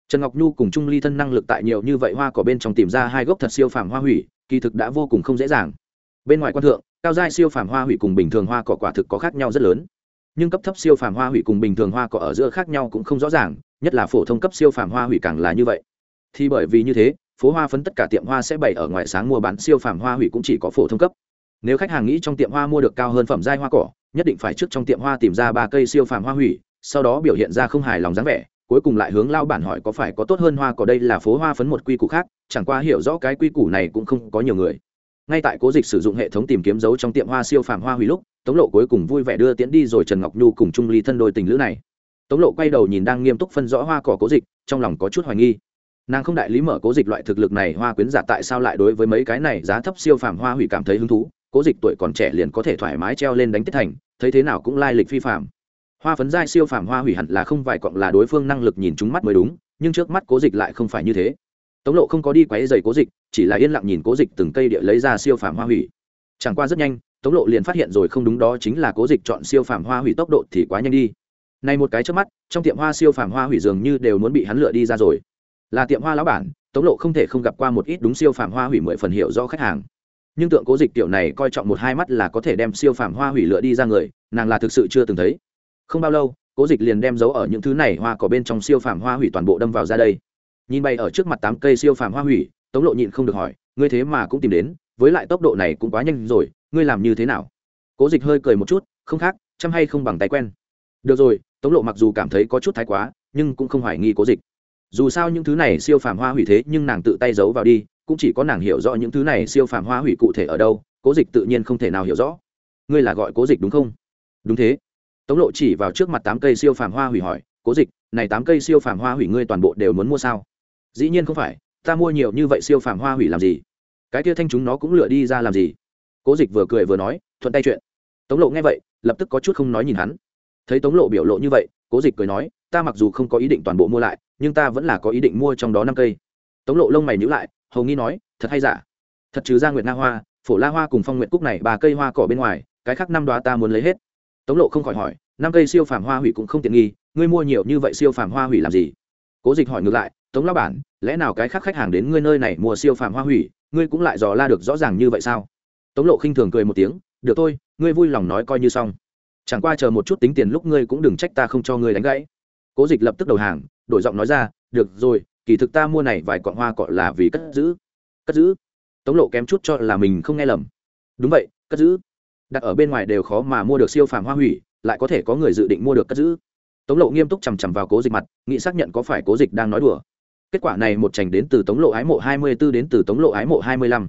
Trần ngọc nhu cùng trung ly thân năng lực tại nhiều như vậy hoa cỏ bên trong tìm ra hai gốc thật siêu phàm hoa hủy, kỳ thực đã vô cùng không dễ dàng. Bên ngoài quan thượng, cao giai siêu phàm hoa hủy cùng bình thường hoa cỏ quả thực có khác nhau rất lớn. Nhưng cấp thấp siêu phàm hoa hủy cùng bình thường hoa cỏ ở giữa khác nhau cũng không rõ ràng, nhất là phổ thông cấp siêu phàm hoa hủy càng là như vậy. Thì bởi vì như thế phố hoa phấn tất cả tiệm hoa sẽ bày ở ngoài sáng mua bán siêu phàm hoa hủy cũng chỉ có phổ thông cấp. Nếu khách hàng nghĩ trong tiệm hoa mua được cao hơn phẩm giai hoa cỏ, nhất định phải trước trong tiệm hoa tìm ra ba cây siêu phàm hoa hủy, sau đó biểu hiện ra không hài lòng dáng vẻ, cuối cùng lại hướng lao bản hỏi có phải có tốt hơn hoa cỏ đây là phố hoa phấn một quy củ khác, chẳng qua hiểu rõ cái quy củ này cũng không có nhiều người. Ngay tại cố dịch sử dụng hệ thống tìm kiếm dấu trong tiệm hoa siêu phàm hoa hủy lúc, tống lộ cuối cùng vui vẻ đưa tiễn đi rồi trần ngọc nhu cùng trung ly thân đôi tình lữ này. Tống lộ quay đầu nhìn đang nghiêm túc phân rõ hoa cỏ cố dịch, trong lòng có chút hoài nghi nàng không đại lý mở cố dịch loại thực lực này, hoa quyến giả tại sao lại đối với mấy cái này giá thấp siêu phàm hoa hủy cảm thấy hứng thú? Cố dịch tuổi còn trẻ liền có thể thoải mái treo lên đánh tiết thành, thấy thế nào cũng lai lịch phi phàm. Hoa phấn giai siêu phàm hoa hủy hẳn là không vài cọng là đối phương năng lực nhìn chúng mắt mới đúng, nhưng trước mắt cố dịch lại không phải như thế. Tống lộ không có đi quáy dày cố dịch, chỉ là yên lặng nhìn cố dịch từng cây địa lấy ra siêu phàm hoa hủy. Chẳng qua rất nhanh, tống lộ liền phát hiện rồi không đúng đó chính là cố dịch chọn siêu phàm hoa hủy tốc độ thì quá nhanh đi. Này một cái trước mắt, trong tiệm hoa siêu phàm hoa hủy dường như đều muốn bị hắn lựa đi ra rồi là tiệm hoa lão bản, tống lộ không thể không gặp qua một ít đúng siêu phàm hoa hủy mười phần hiệu do khách hàng. Nhưng tượng cố dịch tiểu này coi trọng một hai mắt là có thể đem siêu phàm hoa hủy lựa đi ra người, nàng là thực sự chưa từng thấy. Không bao lâu, cố dịch liền đem giấu ở những thứ này hoa có bên trong siêu phàm hoa hủy toàn bộ đâm vào ra đây. Nhìn bay ở trước mặt tám cây siêu phàm hoa hủy, tống lộ nhịn không được hỏi, ngươi thế mà cũng tìm đến, với lại tốc độ này cũng quá nhanh rồi, ngươi làm như thế nào? Cố dịch hơi cười một chút, không khác, chăm hay không bằng tay quen. Được rồi. Tống lộ mặc dù cảm thấy có chút thái quá, nhưng cũng không hoài nghi cố dịch dù sao những thứ này siêu phàm hoa hủy thế nhưng nàng tự tay giấu vào đi, cũng chỉ có nàng hiểu rõ những thứ này siêu phàm hoa hủy cụ thể ở đâu, cố dịch tự nhiên không thể nào hiểu rõ. Ngươi là gọi cố dịch đúng không? Đúng thế. Tống lộ chỉ vào trước mặt tám cây siêu phàm hoa hủy hỏi, cố dịch, này tám cây siêu phàm hoa hủy ngươi toàn bộ đều muốn mua sao? Dĩ nhiên không phải, ta mua nhiều như vậy siêu phàm hoa hủy làm gì? Cái kia thanh chúng nó cũng lựa đi ra làm gì? Cố dịch vừa cười vừa nói, thuận tay chuyện. Tống lộ nghe vậy, lập tức có chút không nói nhìn hắn. Thấy tống lộ biểu lộ như vậy, cố dịch cười nói ta mặc dù không có ý định toàn bộ mua lại, nhưng ta vẫn là có ý định mua trong đó năm cây. Tống lộ lông mày nhữ lại, hầu nghi nói, thật hay giả? Thật trừ ra nguyệt nga hoa, phổ la hoa cùng phong nguyệt cúc này ba cây hoa cỏ bên ngoài, cái khác năm đoá ta muốn lấy hết. Tống lộ không khỏi hỏi, năm cây siêu phàm hoa hủy cũng không tiện nghi, ngươi mua nhiều như vậy siêu phàm hoa hủy làm gì? Cố dịch hỏi ngược lại, tống lao bản, lẽ nào cái khác khách hàng đến ngươi nơi này mua siêu phàm hoa hủy, ngươi cũng lại dò la được rõ ràng như vậy sao? Tống lộ khinh thường cười một tiếng, được thôi, ngươi vui lòng nói coi như xong. Chẳng qua chờ một chút tính tiền lúc ngươi cũng đừng trách ta không cho ngươi đánh gãy cố dịch lập tức đầu hàng, đổi giọng nói ra, được rồi, kỳ thực ta mua này vài cọn hoa cọ là vì cất giữ. Cất giữ? Tống lộ kém chút cho là mình không nghe lầm. Đúng vậy, cất giữ. Đặt ở bên ngoài đều khó mà mua được siêu phàm hoa hủy, lại có thể có người dự định mua được cất giữ. Tống lộ nghiêm túc chằm chằm vào cố dịch mặt, nghĩ xác nhận có phải cố dịch đang nói đùa. Kết quả này một trành đến từ tống lộ ái mộ hai mươi b ố đến từ tống lộ ái mộ hai mươi lăm.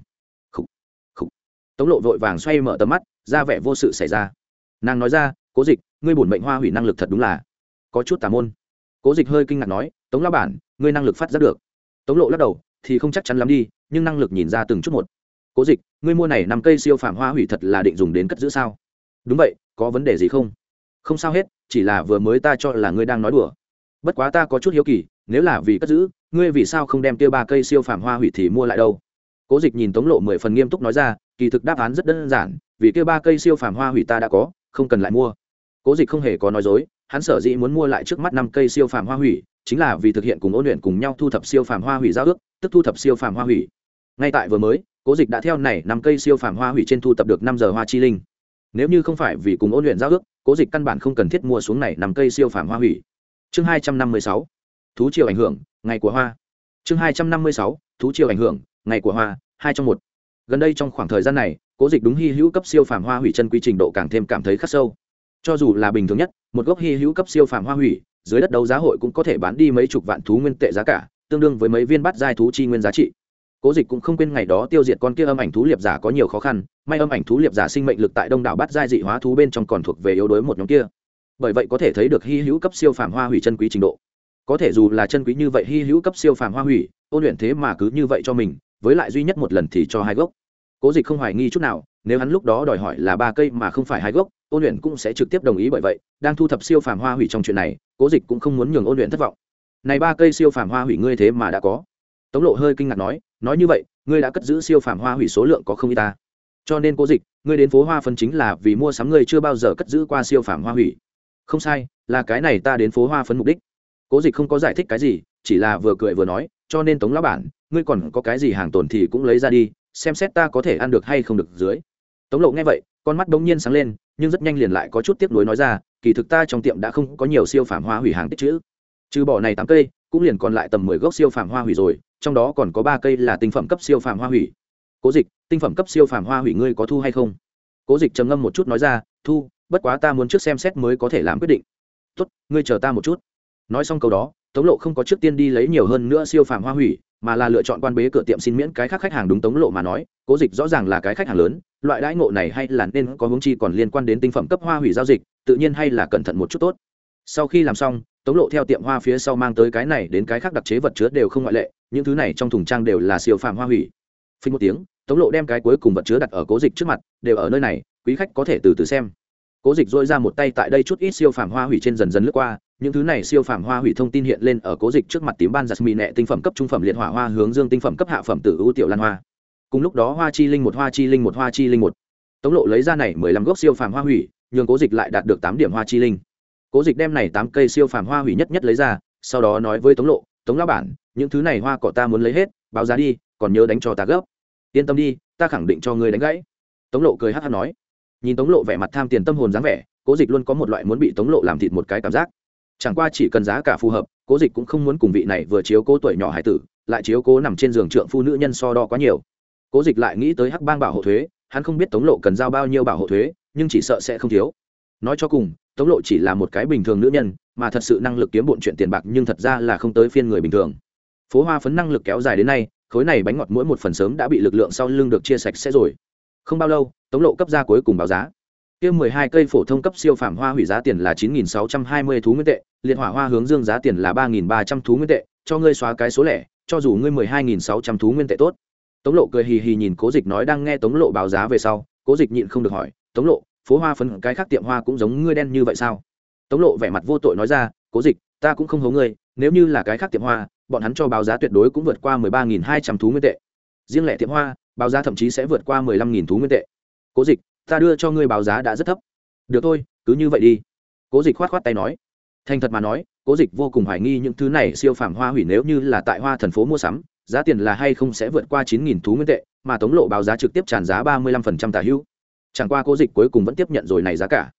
Tống lộ vội vàng xoay mở tầm mắt, ra vẻ vô sự xảy ra. Nàng nói ra, cố dịch, ngươi bổn mệnh hoa hủy năng lực thật đúng là có chút tà môn. Cố dịch hơi kinh ngạc nói, tống lao bản, ngươi năng lực phát giác được. Tống lộ lắc đầu, thì không chắc chắn lắm đi, nhưng năng lực nhìn ra từng chút một. Cố dịch, ngươi mua này năm cây siêu phạm hoa hủy thật là định dùng đến cất giữ sao? Đúng vậy, có vấn đề gì không? Không sao hết, chỉ là vừa mới ta cho là ngươi đang nói đùa. Bất quá ta có chút hiếu kỳ, nếu là vì cất giữ, ngươi vì sao không đem kia ba cây siêu phạm hoa hủy thì mua lại đâu? Cố dịch nhìn tống lộ mười phần nghiêm túc nói ra, kỳ thực đáp án rất đơn giản, vì kia ba cây siêu phàm hoa hủy ta đã có, không cần lại mua cố dịch không hề có nói dối, hắn sở dĩ muốn mua lại trước mắt năm cây siêu phàm hoa hủy, chính là vì thực hiện cùng ôn luyện cùng nhau thu thập siêu phàm hoa hủy giao ước, tức thu thập siêu phàm hoa hủy. Ngay tại vừa mới, cố dịch đã theo này năm cây siêu phàm hoa hủy trên thu thập được năm giờ hoa chi linh. Nếu như không phải vì cùng ôn luyện giao ước, cố dịch căn bản không cần thiết mua xuống này năm cây siêu phàm hoa hủy. Chương hai trăm năm mươi sáu, thú chiều ảnh hưởng, ngày của hoa. Chương hai trăm năm mươi sáu, thú chiều ảnh hưởng, ngày của hoa, hai trong một. Gần đây trong khoảng thời gian này, cố dịch đúng hy hữu cấp siêu phàm hoa hủy chân quy trình độ càng thêm cảm thấy khắc sâu cho dù là bình thường nhất, một gốc hy hữu cấp siêu phàm hoa hủy, dưới đất đấu giá hội cũng có thể bán đi mấy chục vạn thú nguyên tệ giá cả, tương đương với mấy viên bắt giai thú chi nguyên giá trị. Cố dịch cũng không quên ngày đó tiêu diệt con kia âm ảnh thú liệp giả có nhiều khó khăn, may âm ảnh thú liệp giả sinh mệnh lực tại đông đảo bắt giai dị hóa thú bên trong còn thuộc về yếu đuối một nhóm kia. Bởi vậy có thể thấy được hy hữu cấp siêu phàm hoa hủy chân quý trình độ. Có thể dù là chân quý như vậy, hy hữu cấp siêu phàm hoa hủy, ôn luyện thế mà cứ như vậy cho mình, với lại duy nhất một lần thì cho hai gốc. Cố dịch không hoài nghi chút nào nếu hắn lúc đó đòi hỏi là ba cây mà không phải hai gốc, ôn luyện cũng sẽ trực tiếp đồng ý bởi vậy, đang thu thập siêu phàm hoa hủy trong chuyện này, cố dịch cũng không muốn nhường ôn luyện thất vọng. Này ba cây siêu phàm hoa hủy ngươi thế mà đã có. Tống lộ hơi kinh ngạc nói nói như vậy, ngươi đã cất giữ siêu phàm hoa hủy số lượng có không y ta? Cho nên cố dịch, ngươi đến phố hoa phân chính là vì mua sắm ngươi chưa bao giờ cất giữ qua siêu phàm hoa hủy. Không sai, là cái này ta đến phố hoa phấn mục đích. Cố dịch không có giải thích cái gì, chỉ là vừa cười vừa nói, cho nên tống lão bản, ngươi còn có cái gì hàng tồn thì cũng lấy ra đi, xem xét ta có thể ăn được hay không được dưới tống lộ nghe vậy, con mắt đống nhiên sáng lên, nhưng rất nhanh liền lại có chút tiếc nuối nói ra, kỳ thực ta trong tiệm đã không có nhiều siêu phàm hoa hủy hàng tích chữ. Trừ bỏ này tám cây, cũng liền còn lại tầm mười gốc siêu phàm hoa hủy rồi, trong đó còn có ba cây là tinh phẩm cấp siêu phàm hoa hủy. Cố dịch, tinh phẩm cấp siêu phàm hoa hủy ngươi có thu hay không? Cố dịch trầm ngâm một chút nói ra, thu, bất quá ta muốn trước xem xét mới có thể làm quyết định. Tốt, ngươi chờ ta một chút. Nói xong câu đó, tống lộ không có trước tiên đi lấy nhiều hơn nữa siêu phàm hoa hủy, mà là lựa chọn quan bế cửa tiệm xin miễn cái khác khách hàng đúng tống lộ mà nói, cố dịch rõ ràng là cái khách hàng lớn loại đãi ngộ này hay là nên có hướng chi còn liên quan đến tinh phẩm cấp hoa hủy giao dịch, tự nhiên hay là cẩn thận một chút tốt. Sau khi làm xong, tống lộ theo tiệm hoa phía sau mang tới cái này đến cái khác đặc chế vật chứa đều không ngoại lệ, những thứ này trong thùng trang đều là siêu phàm hoa hủy. Phình một tiếng, tống lộ đem cái cuối cùng vật chứa đặt ở cố dịch trước mặt, đều ở nơi này, quý khách có thể từ từ xem. Cố dịch dôi ra một tay tại đây chút ít siêu phàm hoa hủy trên dần dần lướt qua, những thứ này siêu phàm hoa hủy thông tin hiện lên ở cố dịch trước mặt tím ban giặt mì nẹ tinh phẩm cấp trung phẩm liệt hỏa hoa hướng dương tinh phẩm cấp hạ phẩm tử ưu tiểu lan hoa cùng lúc đó hoa chi linh một, hoa chi linh một, hoa chi linh một. Tống lộ lấy ra này mười lăm gốc siêu phàm hoa hủy, nhường cố dịch lại đạt được tám điểm hoa chi linh. Cố dịch đem này tám cây siêu phàm hoa hủy nhất nhất lấy ra, sau đó nói với tống lộ, tống lão bản, những thứ này hoa cỏ ta muốn lấy hết, báo giá đi, còn nhớ đánh cho ta gấp. Yên tâm đi, ta khẳng định cho ngươi đánh gãy. Tống lộ cười hát hát nói. Nhìn tống lộ vẻ mặt tham tiền tâm hồn dáng vẻ, cố dịch luôn có một loại muốn bị tống lộ làm thịt một cái cảm giác. Chẳng qua chỉ cần giá cả phù hợp, cố dịch cũng không muốn cùng vị này vừa chiếu cố tuổi nhỏ hải tử, lại chiếu cố nằm trên giường trượng phụ nữ nhân so đo quá nhiều cố dịch lại nghĩ tới hắc bang bảo hộ thuế, hắn không biết tống lộ cần giao bao nhiêu bảo hộ thuế, nhưng chỉ sợ sẽ không thiếu. Nói cho cùng, tống lộ chỉ là một cái bình thường nữ nhân, mà thật sự năng lực kiếm bộn chuyện tiền bạc nhưng thật ra là không tới phiên người bình thường. Phố hoa phấn năng lực kéo dài đến nay, khối này bánh ngọt mỗi một phần sớm đã bị lực lượng sau lưng được chia sạch sẽ rồi. Không bao lâu, tống lộ cấp ra cuối cùng báo giá. Kia mười hai cây phổ thông cấp siêu phàm hoa hủy giá tiền là chín nghìn sáu trăm hai mươi thú nguyên tệ, liệt hỏa hoa hướng dương giá tiền là ba nghìn ba trăm thú nguyên tệ, cho ngươi xóa cái số lẻ, cho dù ngươi mười hai nghìn sáu trăm thú nguyên tệ tốt tống lộ cười hì hì nhìn cố dịch nói đang nghe tống lộ báo giá về sau, cố dịch nhịn không được hỏi, tống lộ, phố hoa phấn cái khác tiệm hoa cũng giống ngươi đen như vậy sao? Tống lộ vẻ mặt vô tội nói ra, cố dịch, ta cũng không hố ngươi, nếu như là cái khác tiệm hoa, bọn hắn cho báo giá tuyệt đối cũng vượt qua mười ba nghìn hai trăm thú nguyên tệ. Riêng lẻ tiệm hoa, báo giá thậm chí sẽ vượt qua mười lăm nghìn thú nguyên tệ. Cố dịch, ta đưa cho ngươi báo giá đã rất thấp. Được thôi, cứ như vậy đi. Cố dịch khoát khoát tay nói. Thành thật mà nói, cố dịch vô cùng hoài nghi những thứ này siêu phẩm hoa hủy nếu như là tại hoa thần phố mua sắm giá tiền là hay không sẽ vượt qua chín nghìn thú nguyên tệ, mà tống lộ báo giá trực tiếp tràn giá ba mươi lăm phần trăm tả hữu. Chẳng qua cố dịch cuối cùng vẫn tiếp nhận rồi này giá cả.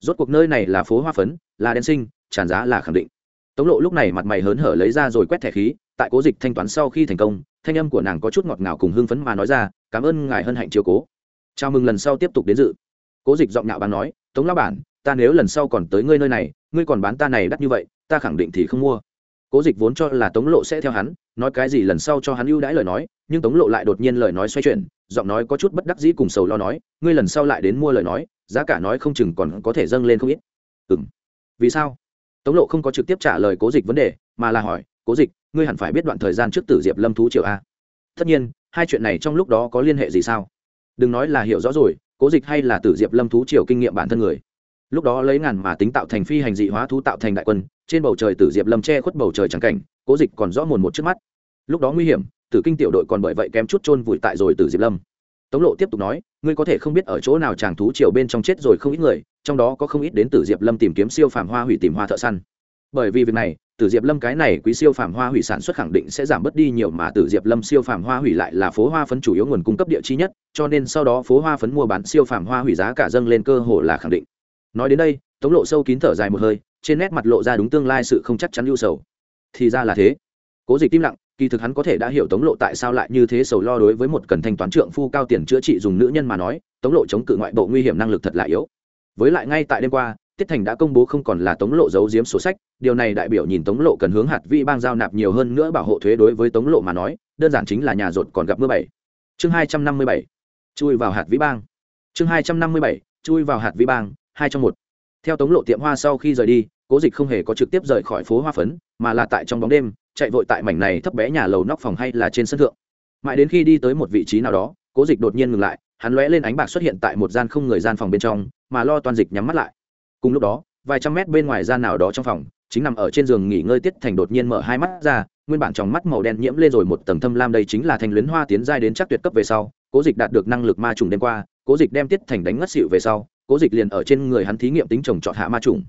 Rốt cuộc nơi này là phố hoa phấn, là đen sinh tràn giá là khẳng định. Tống lộ lúc này mặt mày hớn hở lấy ra rồi quét thẻ khí, tại cố dịch thanh toán sau khi thành công, thanh âm của nàng có chút ngọt ngào cùng hưng phấn mà nói ra, cảm ơn ngài hân hạnh chiều cố. Chào mừng lần sau tiếp tục đến dự. Cố dịch giọng nhạo báng nói, tống lão bản, ta nếu lần sau còn tới ngươi nơi này, ngươi còn bán ta này đắt như vậy, ta khẳng định thì không mua cố dịch vốn cho là tống lộ sẽ theo hắn, nói cái gì lần sau cho hắn ưu đãi lời nói, nhưng tống lộ lại đột nhiên lời nói xoay chuyển, giọng nói có chút bất đắc dĩ cùng sầu lo nói, ngươi lần sau lại đến mua lời nói, giá cả nói không chừng còn có thể dâng lên không ít. Ừ m vì sao? Tống lộ không có trực tiếp trả lời cố dịch vấn đề, mà là hỏi, cố dịch, ngươi hẳn phải biết đoạn thời gian trước tử diệp lâm thú Triệu a. Tất nhiên, hai chuyện này trong lúc đó có liên hệ gì sao? Đừng nói là hiểu rõ rồi, cố dịch hay là tử diệp lâm thú triều kinh nghiệm bản thân người lúc đó lấy ngàn mà tính tạo thành phi hành dị hóa thú tạo thành đại quân, trên bầu trời tử diệp lâm che khuất bầu trời trắng cảnh, cố dịch còn rõ mồn một trước mắt. Lúc đó nguy hiểm, tử kinh tiểu đội còn bởi vậy kém chút chôn vùi tại rồi tử diệp lâm. Tống lộ tiếp tục nói, ngươi có thể không biết ở chỗ nào chàng thú triều bên trong chết rồi không ít người, trong đó có không ít đến tử diệp lâm tìm kiếm siêu phàm hoa hủy tìm hoa thợ săn. Bởi vì việc này, tử diệp lâm cái này quý siêu phàm hoa hủy sản xuất khẳng định sẽ giảm bớt đi nhiều mà tử diệp lâm siêu phàm hoa hủy lại là phố hoa phấn chủ yếu nguồn cung cấp địa chi nhất, cho nên sau đó phố hoa phấn mua bán siêu phàm hoa hủy giá cả dâng lên cơ hồ là khẳng định nói đến đây, tống lộ sâu kín thở dài một hơi, trên nét mặt lộ ra đúng tương lai sự không chắc chắn ưu sầu. Thì ra là thế. Cố dịch im lặng, kỳ thực hắn có thể đã hiểu tống lộ tại sao lại như thế sầu lo đối với một cần thanh toán trượng phu cao tiền chữa trị dùng nữ nhân mà nói, tống lộ chống cự ngoại bộ nguy hiểm năng lực thật là yếu. Với lại ngay tại đêm qua, tiết thành đã công bố không còn là tống lộ giấu giếm sổ sách, điều này đại biểu nhìn tống lộ cần hướng hạt vi bang giao nạp nhiều hơn nữa bảo hộ thuế đối với tống lộ mà nói, đơn giản chính là nhà rột còn gặp mưa bảy. Chương hai trăm năm mươi bảy, chui vào hạt vĩ bang. Chương hai trăm năm mươi bảy, chui vào hạt vĩ bang hai trong một. Theo tống lộ tiệm hoa sau khi rời đi, cố dịch không hề có trực tiếp rời khỏi phố hoa phấn, mà là tại trong bóng đêm, chạy vội tại mảnh này thấp bé nhà lầu nóc phòng hay là trên sân thượng. Mãi đến khi đi tới một vị trí nào đó, cố dịch đột nhiên ngừng lại, hắn lóe lên ánh bạc xuất hiện tại một gian không người gian phòng bên trong, mà lo toàn dịch nhắm mắt lại. Cùng lúc đó, vài trăm mét bên ngoài gian nào đó trong phòng, chính nằm ở trên giường nghỉ ngơi tiết thành đột nhiên mở hai mắt ra, nguyên bản trong mắt màu đen nhiễm lên rồi một tầng thâm lam đây chính là thành luyến hoa tiến giai đến chắc tuyệt cấp về sau, cố dịch đạt được năng lực ma trùng đêm qua, cố dịch đem tiết thành đánh ngất xịu về sau cố dịch liền ở trên người hắn thí nghiệm tính trồng trọt hạ ma trùng.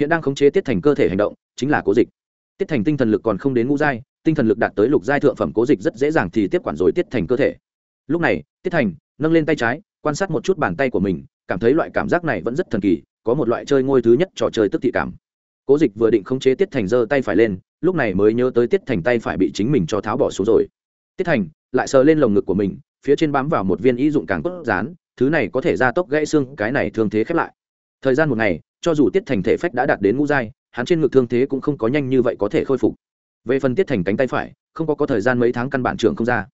Hiện đang khống chế tiết thành cơ thể hành động, chính là cố dịch. Tiết thành tinh thần lực còn không đến ngũ giai, tinh thần lực đạt tới lục giai thượng phẩm cố dịch rất dễ dàng thì tiếp quản rồi tiết thành cơ thể. Lúc này, tiết thành nâng lên tay trái, quan sát một chút bàn tay của mình, cảm thấy loại cảm giác này vẫn rất thần kỳ, có một loại chơi ngôi thứ nhất trò chơi tức thị cảm. Cố dịch vừa định khống chế tiết thành giơ tay phải lên, lúc này mới nhớ tới tiết thành tay phải bị chính mình cho tháo bỏ xuống rồi. Tiết thành lại sờ lên lồng ngực của mình, phía trên bám vào một viên y dụng càng cốt rán thứ này có thể gia tốc gãy xương, cái này thương thế khép lại. Thời gian một ngày, cho dù tiết thành thể phách đã đạt đến ngũ giai, hắn trên ngực thương thế cũng không có nhanh như vậy có thể khôi phục. Về phần tiết thành cánh tay phải, không có có thời gian mấy tháng căn bản trưởng không ra.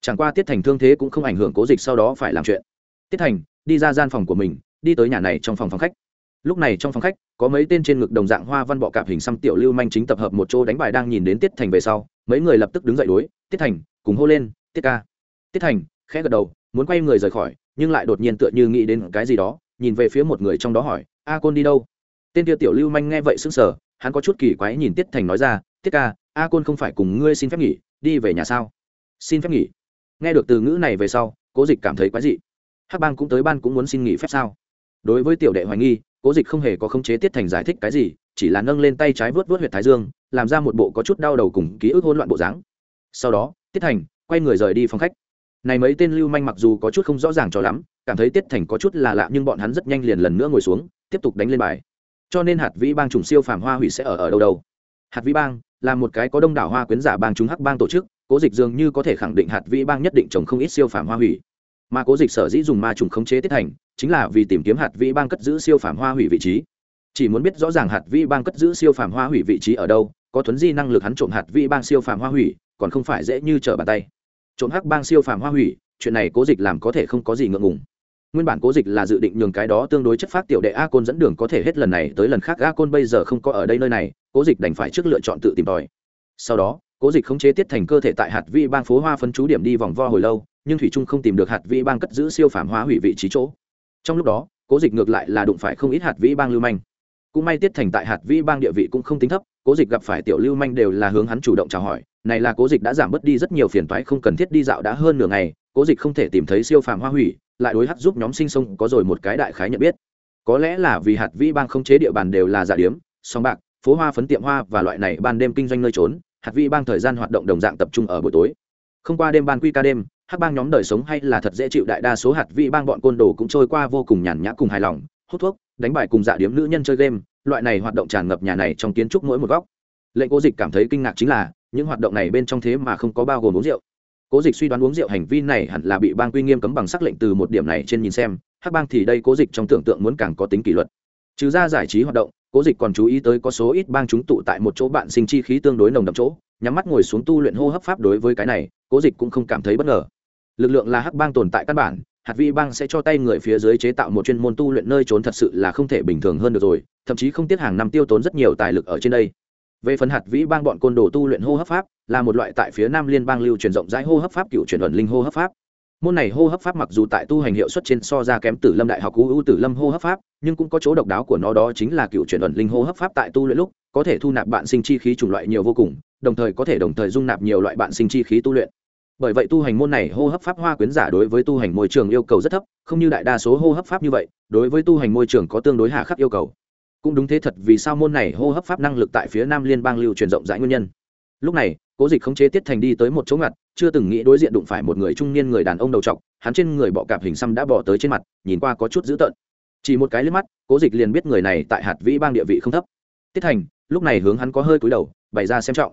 Chẳng qua tiết thành thương thế cũng không ảnh hưởng cố dịch sau đó phải làm chuyện. Tiết thành, đi ra gian phòng của mình, đi tới nhà này trong phòng phòng khách. Lúc này trong phòng khách, có mấy tên trên ngực đồng dạng hoa văn bọ cạp hình xăm tiểu lưu manh chính tập hợp một chỗ đánh bài đang nhìn đến tiết thành về sau. Mấy người lập tức đứng dậy đối, tiết thành, cùng hô lên, tiết ca. Tiết thành, khẽ gật đầu, muốn quay người rời khỏi nhưng lại đột nhiên tựa như nghĩ đến cái gì đó, nhìn về phía một người trong đó hỏi, a côn đi đâu? Tên kia tiểu lưu manh nghe vậy sững sờ, hắn có chút kỳ quái nhìn tiết thành nói ra, tiết ca, a côn không phải cùng ngươi xin phép nghỉ, đi về nhà sao? Xin phép nghỉ. Nghe được từ ngữ này về sau, cố dịch cảm thấy quái dị. Hắc bang cũng tới ban cũng muốn xin nghỉ phép sao? Đối với tiểu đệ hoài nghi, cố dịch không hề có khống chế tiết thành giải thích cái gì, chỉ là nâng lên tay trái vớt vớt h u y ệ t thái dương, làm ra một bộ có chút đau đầu cùng ký ức hỗn loạn bộ dáng. Sau đó, tiết thành quay người rời đi phòng khách này mấy tên lưu manh mặc dù có chút không rõ ràng cho lắm, cảm thấy tiết thành có chút là lạ nhưng bọn hắn rất nhanh liền lần nữa ngồi xuống, tiếp tục đánh lên bài. Cho nên hạt vĩ bang trùng siêu phàm hoa hủy sẽ ở ở đâu đâu. Hạt vĩ bang là một cái có đông đảo hoa quyến giả bang chúng hắc bang tổ chức, cố dịch dường như có thể khẳng định hạt vĩ bang nhất định trồng không ít siêu phàm hoa hủy. Mà cố dịch sở dĩ dùng ma trùng khống chế tiết thành, chính là vì tìm kiếm hạt vĩ bang cất giữ siêu phàm hoa hủy vị trí. Chỉ muốn biết rõ ràng hạt vĩ bang cất giữ siêu phàm hoa hủy vị trí ở đâu, có thuấn di năng lực hắn trộm hạt vĩ bang siêu phàm hoa hủy, còn không phải dễ như trở bàn tay trộm hắc bang siêu phàm hoa hủy, chuyện này cố dịch làm có thể không có gì ngượng ngùng. Nguyên bản cố dịch là dự định nhường cái đó tương đối chất phát tiểu đệ a côn dẫn đường có thể hết lần này tới lần khác. A côn bây giờ không có ở đây nơi này, cố dịch đành phải trước lựa chọn tự tìm tòi. Sau đó, cố dịch khống chế tiết thành cơ thể tại hạt vi bang phố hoa phân chú điểm đi vòng vo hồi lâu, nhưng thủy trung không tìm được hạt vi bang cất giữ siêu phản hóa hủy vị trí chỗ. Trong lúc đó, cố dịch ngược lại là đụng phải không ít hạt vĩ bang lưu manh. Cũng may tiết thành tại hạt vĩ bang địa vị cũng không tính thấp, cố dịch gặp phải tiểu lưu manh đều là hướng hắn chủ động chào hỏi này là cố dịch đã giảm bớt đi rất nhiều phiền toái không cần thiết đi dạo đã hơn nửa ngày, cố dịch không thể tìm thấy siêu phàm hoa hủy, lại đối hắt giúp nhóm sinh sông có rồi một cái đại khái nhận biết. Có lẽ là vì hạt vĩ bang không chế địa bàn đều là giả điếm, song bạc, phố hoa phấn tiệm hoa và loại này ban đêm kinh doanh nơi trốn, hạt vĩ bang thời gian hoạt động đồng dạng tập trung ở buổi tối. Không qua đêm ban quy ca đêm, hắc bang nhóm đời sống hay là thật dễ chịu đại đa số hạt vĩ bang bọn côn đồ cũng trôi qua vô cùng nhàn nhã cùng hài lòng, hút thuốc, đánh bài cùng dạ điếm nữ nhân chơi game, loại này hoạt động tràn ngập nhà này trong kiến trúc mỗi một góc. Lệnh cố dịch cảm thấy kinh ngạc chính là những hoạt động này bên trong thế mà không có bao gồm uống rượu. Cố dịch suy đoán uống rượu hành vi này hẳn là bị bang quy nghiêm cấm bằng sắc lệnh từ một điểm này trên nhìn xem, hắc bang thì đây cố dịch trong tưởng tượng muốn càng có tính kỷ luật. Trừ ra giải trí hoạt động, cố dịch còn chú ý tới có số ít bang chúng tụ tại một chỗ bạn sinh chi khí tương đối nồng đậm chỗ, nhắm mắt ngồi xuống tu luyện hô hấp pháp đối với cái này, cố dịch cũng không cảm thấy bất ngờ. Lực lượng là hắc bang tồn tại căn bản, hạt vi bang sẽ cho tay người phía dưới chế tạo một chuyên môn tu luyện nơi trốn thật sự là không thể bình thường hơn được rồi, thậm chí không tiếc hàng năm tiêu tốn rất nhiều tài lực ở trên đây về phần hạt vĩ bang bọn côn đồ tu luyện hô hấp pháp, là một loại tại phía nam liên bang lưu truyền rộng rãi hô hấp pháp, cựu truyền luận linh hô hấp pháp. Môn này hô hấp pháp mặc dù tại tu hành hiệu suất trên so ra kém tử lâm đại học ưu tử lâm hô hấp pháp, nhưng cũng có chỗ độc đáo của nó đó chính là cựu truyền luận linh hô hấp pháp tại tu luyện lúc, có thể thu nạp bạn sinh chi khí chủng loại nhiều vô cùng, đồng thời có thể đồng thời dung nạp nhiều loại bạn sinh chi khí tu luyện. Bởi vậy tu hành môn này hô hấp pháp hoa quyến giả đối với tu hành môi trường yêu cầu rất thấp, không như đại đa số hô hấp pháp như vậy, đối với tu hành môi trường có tương đối hà khắc yêu cầu cũng đúng thế thật vì sao môn này hô hấp pháp năng lực tại phía nam liên bang lưu truyền rộng rãi nguyên nhân. Lúc này, cố dịch khống chế tiết thành đi tới một chỗ ngặt, chưa từng nghĩ đối diện đụng phải một người trung niên người đàn ông đầu trọc, hắn trên người bọ cạp hình xăm đã bỏ tới trên mặt, nhìn qua có chút dữ tợn. Chỉ một cái liếc mắt, cố dịch liền biết người này tại hạt vĩ bang địa vị không thấp. Tiết thành, lúc này hướng hắn có hơi cúi đầu, bày ra xem trọng.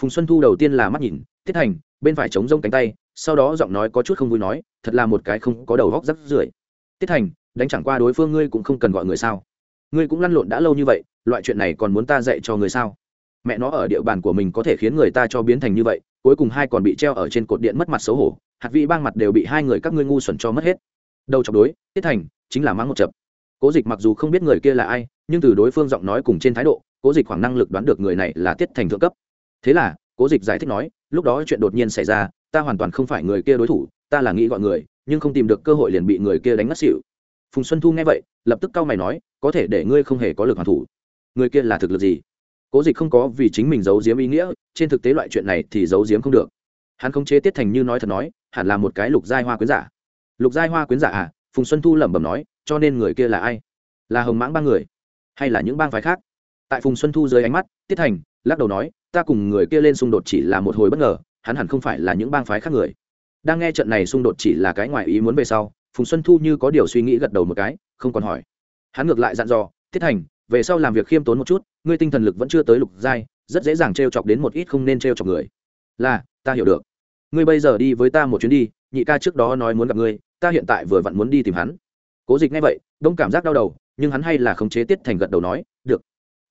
Phùng xuân thu đầu tiên là mắt nhìn, tiết thành, bên phải chống rông cánh tay. Sau đó giọng nói có chút không vui nói, thật là một cái không có đầu góc rắc rưởi. Tiết thành, đánh chẳng qua đối phương ngươi cũng không cần gọi người sao? Ngươi cũng lăn lộn đã lâu như vậy, loại chuyện này còn muốn ta dạy cho người sao? Mẹ nó ở địa bàn của mình có thể khiến người ta cho biến thành như vậy, cuối cùng hai còn bị treo ở trên cột điện mất mặt xấu hổ, hạt vị bang mặt đều bị hai người các ngươi ngu xuẩn cho mất hết. Đầu chọc đối, tiết thành, chính là mắng một chập. Cố dịch mặc dù không biết người kia là ai, nhưng từ đối phương giọng nói cùng trên thái độ, cố dịch khoảng năng lực đoán được người này là tiết thành thượng cấp. Thế là, cố dịch giải thích nói, lúc đó chuyện đột nhiên xảy ra, ta hoàn toàn không phải người kia đối thủ, ta là nghĩ gọi người, nhưng không tìm được cơ hội liền bị người kia đánh ngất xỉu phùng xuân thu nghe vậy, lập tức cau mày nói, có thể để ngươi không hề có lực hoàn thủ. Người kia là thực lực gì? Cố dịch không có vì chính mình giấu giếm ý nghĩa, trên thực tế loại chuyện này thì giấu giếm không được. Hắn không chế tiết thành như nói thật nói, hẳn là một cái lục giai hoa quyến giả. Lục giai hoa quyến giả à? Phùng xuân thu lẩm bẩm nói, cho nên người kia là ai? Là hồng mãng ba người, hay là những bang phái khác? Tại phùng xuân thu dưới ánh mắt, tiết thành lắc đầu nói, ta cùng người kia lên xung đột chỉ là một hồi bất ngờ, hắn hẳn không phải là những bang phái khác người. Đang nghe trận này xung đột chỉ là cái ngoài ý muốn về sau phùng xuân thu như có điều suy nghĩ gật đầu một cái, không còn hỏi. Hắn ngược lại dặn dò, tiết thành, về sau làm việc khiêm tốn một chút, ngươi tinh thần lực vẫn chưa tới lục giai, rất dễ dàng t r e o chọc đến một ít không nên t r e o chọc người. Là, ta hiểu được. Ngươi bây giờ đi với ta một chuyến đi, nhị ca trước đó nói muốn gặp ngươi, ta hiện tại vừa vặn muốn đi tìm hắn. Cố dịch nghe vậy, đông cảm giác đau đầu, nhưng hắn hay là khống chế tiết thành gật đầu nói, được.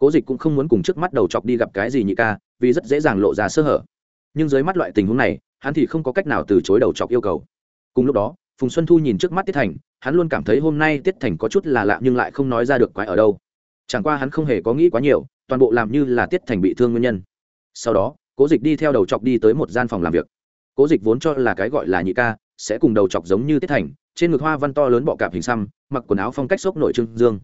Cố dịch cũng không muốn cùng trước mắt đầu chọc đi gặp cái gì nhị ca, vì rất dễ dàng lộ ra sơ hở. Nhưng dưới mắt loại tình huống này, hắn thì không có cách nào từ chối đầu chọc yêu cầu. Cùng lúc đó phùng xuân thu nhìn trước mắt tiết thành, hắn luôn cảm thấy hôm nay tiết thành có chút là lạ nhưng lại không nói ra được quái ở đâu. Chẳng qua hắn không hề có nghĩ quá nhiều, toàn bộ làm như là tiết thành bị thương nguyên nhân. Sau đó, cố dịch đi theo đầu chọc đi tới một gian phòng làm việc. Cố dịch vốn cho là cái gọi là nhị ca sẽ cùng đầu chọc giống như tiết thành, trên ngực hoa văn to lớn bọ cạp hình xăm, mặc quần áo phong cách xốc nội trưng dương.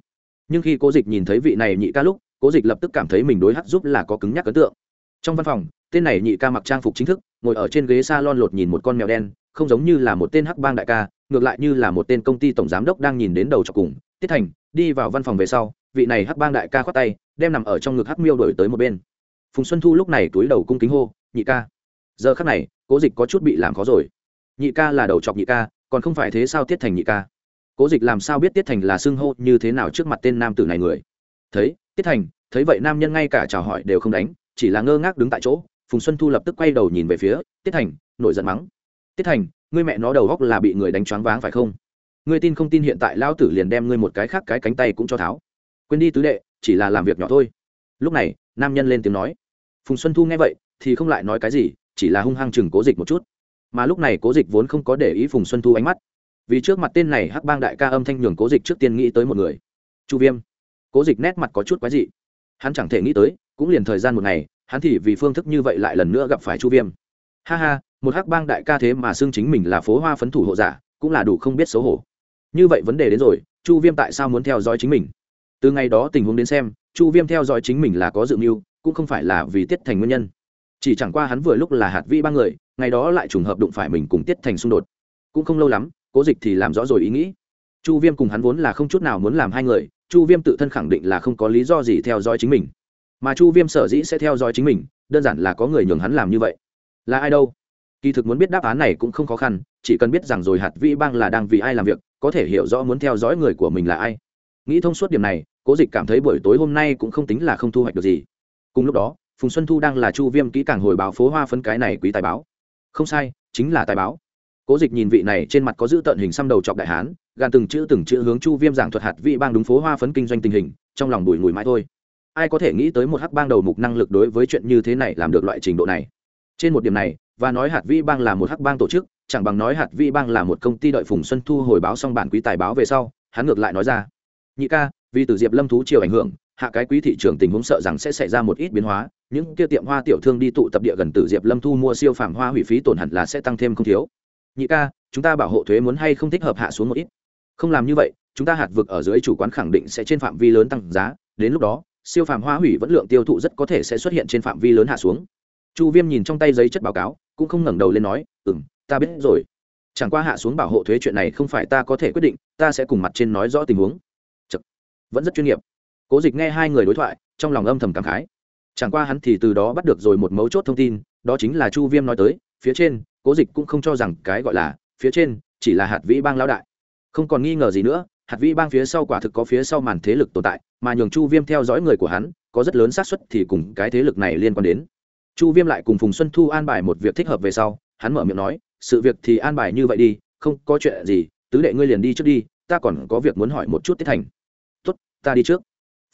Nhưng khi cố dịch nhìn thấy vị này nhị ca lúc, cố dịch lập tức cảm thấy mình đối hắt giúp là có cứng nhắc ấn tượng. Trong văn phòng, tên này nhị ca mặc trang phục chính thức, ngồi ở trên ghế s a lon lột nhìn một con mèo đen không giống như là một tên hắc bang đại ca, ngược lại như là một tên công ty tổng giám đốc đang nhìn đến đầu chọc cùng. Tiết thành, đi vào văn phòng về sau, vị này hắc bang đại ca khoát tay, đem nằm ở trong ngực hắc miêu đổi tới một bên. Phùng xuân thu lúc này túi đầu cung kính hô, nhị ca. Giờ khắc này, cố dịch có chút bị làm khó rồi. Nhị ca là đầu chọc nhị ca, còn không phải thế sao tiết thành nhị ca? Cố dịch làm sao biết tiết thành là xưng hô như thế nào trước mặt tên nam tử này người? Thấy, tiết thành, thấy vậy nam nhân ngay cả chào hỏi đều không đánh, chỉ là ngơ ngác đứng tại chỗ. Phùng xuân thu lập tức quay đầu nhìn về phía tiết thành, nổi giận mắng tiết thành, ngươi mẹ nó đầu góc là bị người đánh choáng váng phải không? Ngươi tin không tin hiện tại lão tử liền đem ngươi một cái khác cái cánh tay cũng cho tháo. Quên đi tứ đệ, chỉ là làm việc nhỏ thôi. Lúc này, nam nhân lên tiếng nói. Phùng xuân thu nghe vậy, thì không lại nói cái gì, chỉ là hung hăng chừng cố dịch một chút. Mà lúc này cố dịch vốn không có để ý phùng xuân thu ánh mắt. Vì trước mặt tên này hắc bang đại ca âm thanh nhường cố dịch trước tiên nghĩ tới một người. Chu viêm. Cố dịch nét mặt có chút quái dị. Hắn chẳng thể nghĩ tới, cũng liền thời gian một ngày, hắn thì vì phương thức như vậy lại lần nữa gặp phải chu viêm. Ha ha một hắc bang đại ca thế mà xưng chính mình là phố hoa phấn thủ hộ giả, cũng là đủ không biết xấu hổ. Như vậy vấn đề đến rồi, chu viêm tại sao muốn theo dõi chính mình? Từ ngày đó tình huống đến xem, chu viêm theo dõi chính mình là có dự mưu, cũng không phải là vì tiết thành nguyên nhân. Chỉ chẳng qua hắn vừa lúc là hạt vi ba người, ngày đó lại trùng hợp đụng phải mình cùng tiết thành xung đột. Cũng không lâu lắm, cố dịch thì làm rõ rồi ý nghĩ. Chu viêm cùng hắn vốn là không chút nào muốn làm hai người, chu viêm tự thân khẳng định là không có lý do gì theo dõi chính mình. Mà chu viêm sở dĩ sẽ theo dõi chính mình, đơn giản là có người nhường hắn làm như vậy. Là ai đâu? Kỳ thực muốn biết đáp án này cũng không khó khăn, chỉ cần biết rằng rồi hạt vĩ bang là đang vì ai làm việc, có thể hiểu rõ muốn theo dõi người của mình là ai. Nghĩ thông suốt điểm này, cố dịch cảm thấy buổi tối hôm nay cũng không tính là không thu hoạch được gì. Cùng lúc đó, phùng xuân thu đang là chu viêm kỹ càng hồi báo phố hoa phấn cái này quý tài báo. Không sai, chính là tài báo. Cố dịch nhìn vị này trên mặt có giữ tận hình xăm đầu chọc đại hán, gàn từng chữ từng chữ hướng chu viêm giảng thuật hạt vị bang đúng phố hoa phấn kinh doanh tình hình, trong lòng bùi ngùi mãi thôi. Ai có thể nghĩ tới một hắc bang đầu mục năng lực đối với chuyện như thế này làm được loại trình độ này? Trên một điểm này và nói hạt vi bang là một hắc bang tổ chức, chẳng bằng nói hạt vi bang là một công ty đợi phùng xuân thu hồi báo xong bản quý tài báo về sau, hắn ngược lại nói ra. Nhị ca, vì từ diệp lâm thú chiều ảnh hưởng, hạ cái quý thị trường tình huống sợ rằng sẽ xảy ra một ít biến hóa, những kia tiệm hoa tiểu thương đi tụ tập địa gần từ diệp lâm thu mua siêu phàm hoa hủy phí tổn hẳn là sẽ tăng thêm không thiếu. Nhị ca, chúng ta bảo hộ thuế muốn hay không thích hợp hạ xuống một ít? Không làm như vậy, chúng ta hạt vực ở dưới chủ quán khẳng định sẽ trên phạm vi lớn tăng giá, đến lúc đó, siêu phàm hoa hủy vẫn lượng tiêu thụ rất có thể sẽ xuất hiện trên phạm vi lớn hạ xuống. Chu viêm nhìn trong tay giấy chất báo cáo cũng không ngẩng đầu lên nói ừ m ta biết rồi. Chẳng qua hạ xuống bảo hộ thuế chuyện này không phải ta có thể quyết định, ta sẽ cùng mặt trên nói rõ tình huống. Chật. vẫn rất chuyên nghiệp. Cố dịch nghe hai người đối thoại, trong lòng âm thầm cảm khái. Chẳng qua hắn thì từ đó bắt được rồi một mấu chốt thông tin, đó chính là chu viêm nói tới, phía trên, cố dịch cũng không cho rằng cái gọi là, phía trên, chỉ là hạt vĩ bang lão đại. Không còn nghi ngờ gì nữa, hạt vĩ bang phía sau quả thực có phía sau màn thế lực tồn tại, mà nhường chu viêm theo dõi người của hắn, có rất lớn xác suất thì cùng cái thế lực này liên quan đến chu viêm lại cùng phùng xuân thu an bài một việc thích hợp về sau, hắn mở miệng nói, sự việc thì an bài như vậy đi, không có chuyện gì, tứ đệ ngươi liền đi trước đi, ta còn có việc muốn hỏi một chút tiết thành. Tốt, ta đi trước.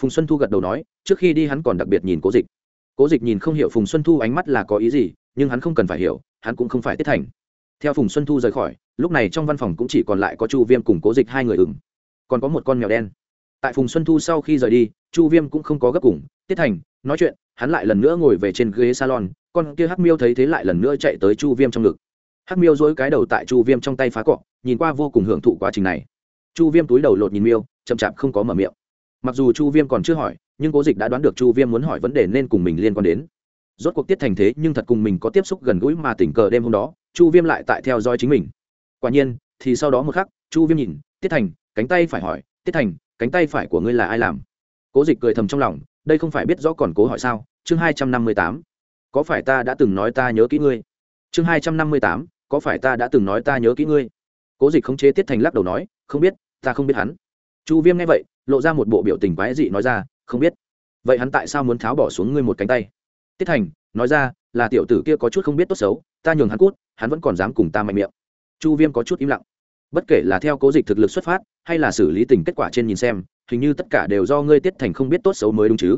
Phùng xuân thu gật đầu nói, trước khi đi hắn còn đặc biệt nhìn cố dịch. Cố dịch nhìn không hiểu phùng xuân thu ánh mắt là có ý gì, nhưng hắn không cần phải hiểu, hắn cũng không phải tiết thành. Theo phùng xuân thu rời khỏi, lúc này trong văn phòng cũng chỉ còn lại có chu viêm cùng cố dịch hai người ừng còn có một con mèo đen. Tại phùng xuân thu sau khi rời đi, chu viêm cũng không có gấp cùng, tiết thành nói chuyện, hắn lại lần nữa ngồi về trên ghế salon, con kia hắc miêu thấy thế lại lần nữa chạy tới chu viêm trong ngực. Hắc miêu dối cái đầu tại chu viêm trong tay phá cọ, nhìn qua vô cùng hưởng thụ quá trình này. Chu viêm túi đầu lột nhìn miêu, chậm chạp không có mở miệng. Mặc dù chu viêm còn chưa hỏi, nhưng cố dịch đã đoán được chu viêm muốn hỏi vấn đề nên cùng mình liên quan đến. Rốt cuộc tiết thành thế, nhưng thật cùng mình có tiếp xúc gần gũi mà tình cờ đêm hôm đó, chu viêm lại tại theo dõi chính mình. Quả nhiên, thì sau đó một khắc, chu viêm nhìn, tiết thành, cánh tay phải hỏi, tiết thành, cánh tay phải của ngươi là ai làm? Cố dịch cười thầm trong lòng đây không phải biết rõ còn cố hỏi sao? Chương hai trăm năm mươi tám. Có phải ta đã từng nói ta nhớ kỹ ngươi? Chương hai trăm năm mươi tám. Có phải ta đã từng nói ta nhớ kỹ ngươi? Cố dịch khống chế tiết thành lắc đầu nói, không biết, ta không biết hắn. Chu viêm nghe vậy, lộ ra một bộ biểu tình quái dị nói ra, không biết. Vậy hắn tại sao muốn tháo bỏ xuống ngươi một cánh tay? Tiết thành nói ra, là tiểu tử kia có chút không biết tốt xấu, ta nhường hắn cút, hắn vẫn còn dám cùng ta mạnh miệng. Chu viêm có chút im lặng bất kể là theo cố dịch thực lực xuất phát, hay là xử lý tình kết quả trên nhìn xem, hình như tất cả đều do ngươi tiết thành không biết tốt xấu mới đúng chứ.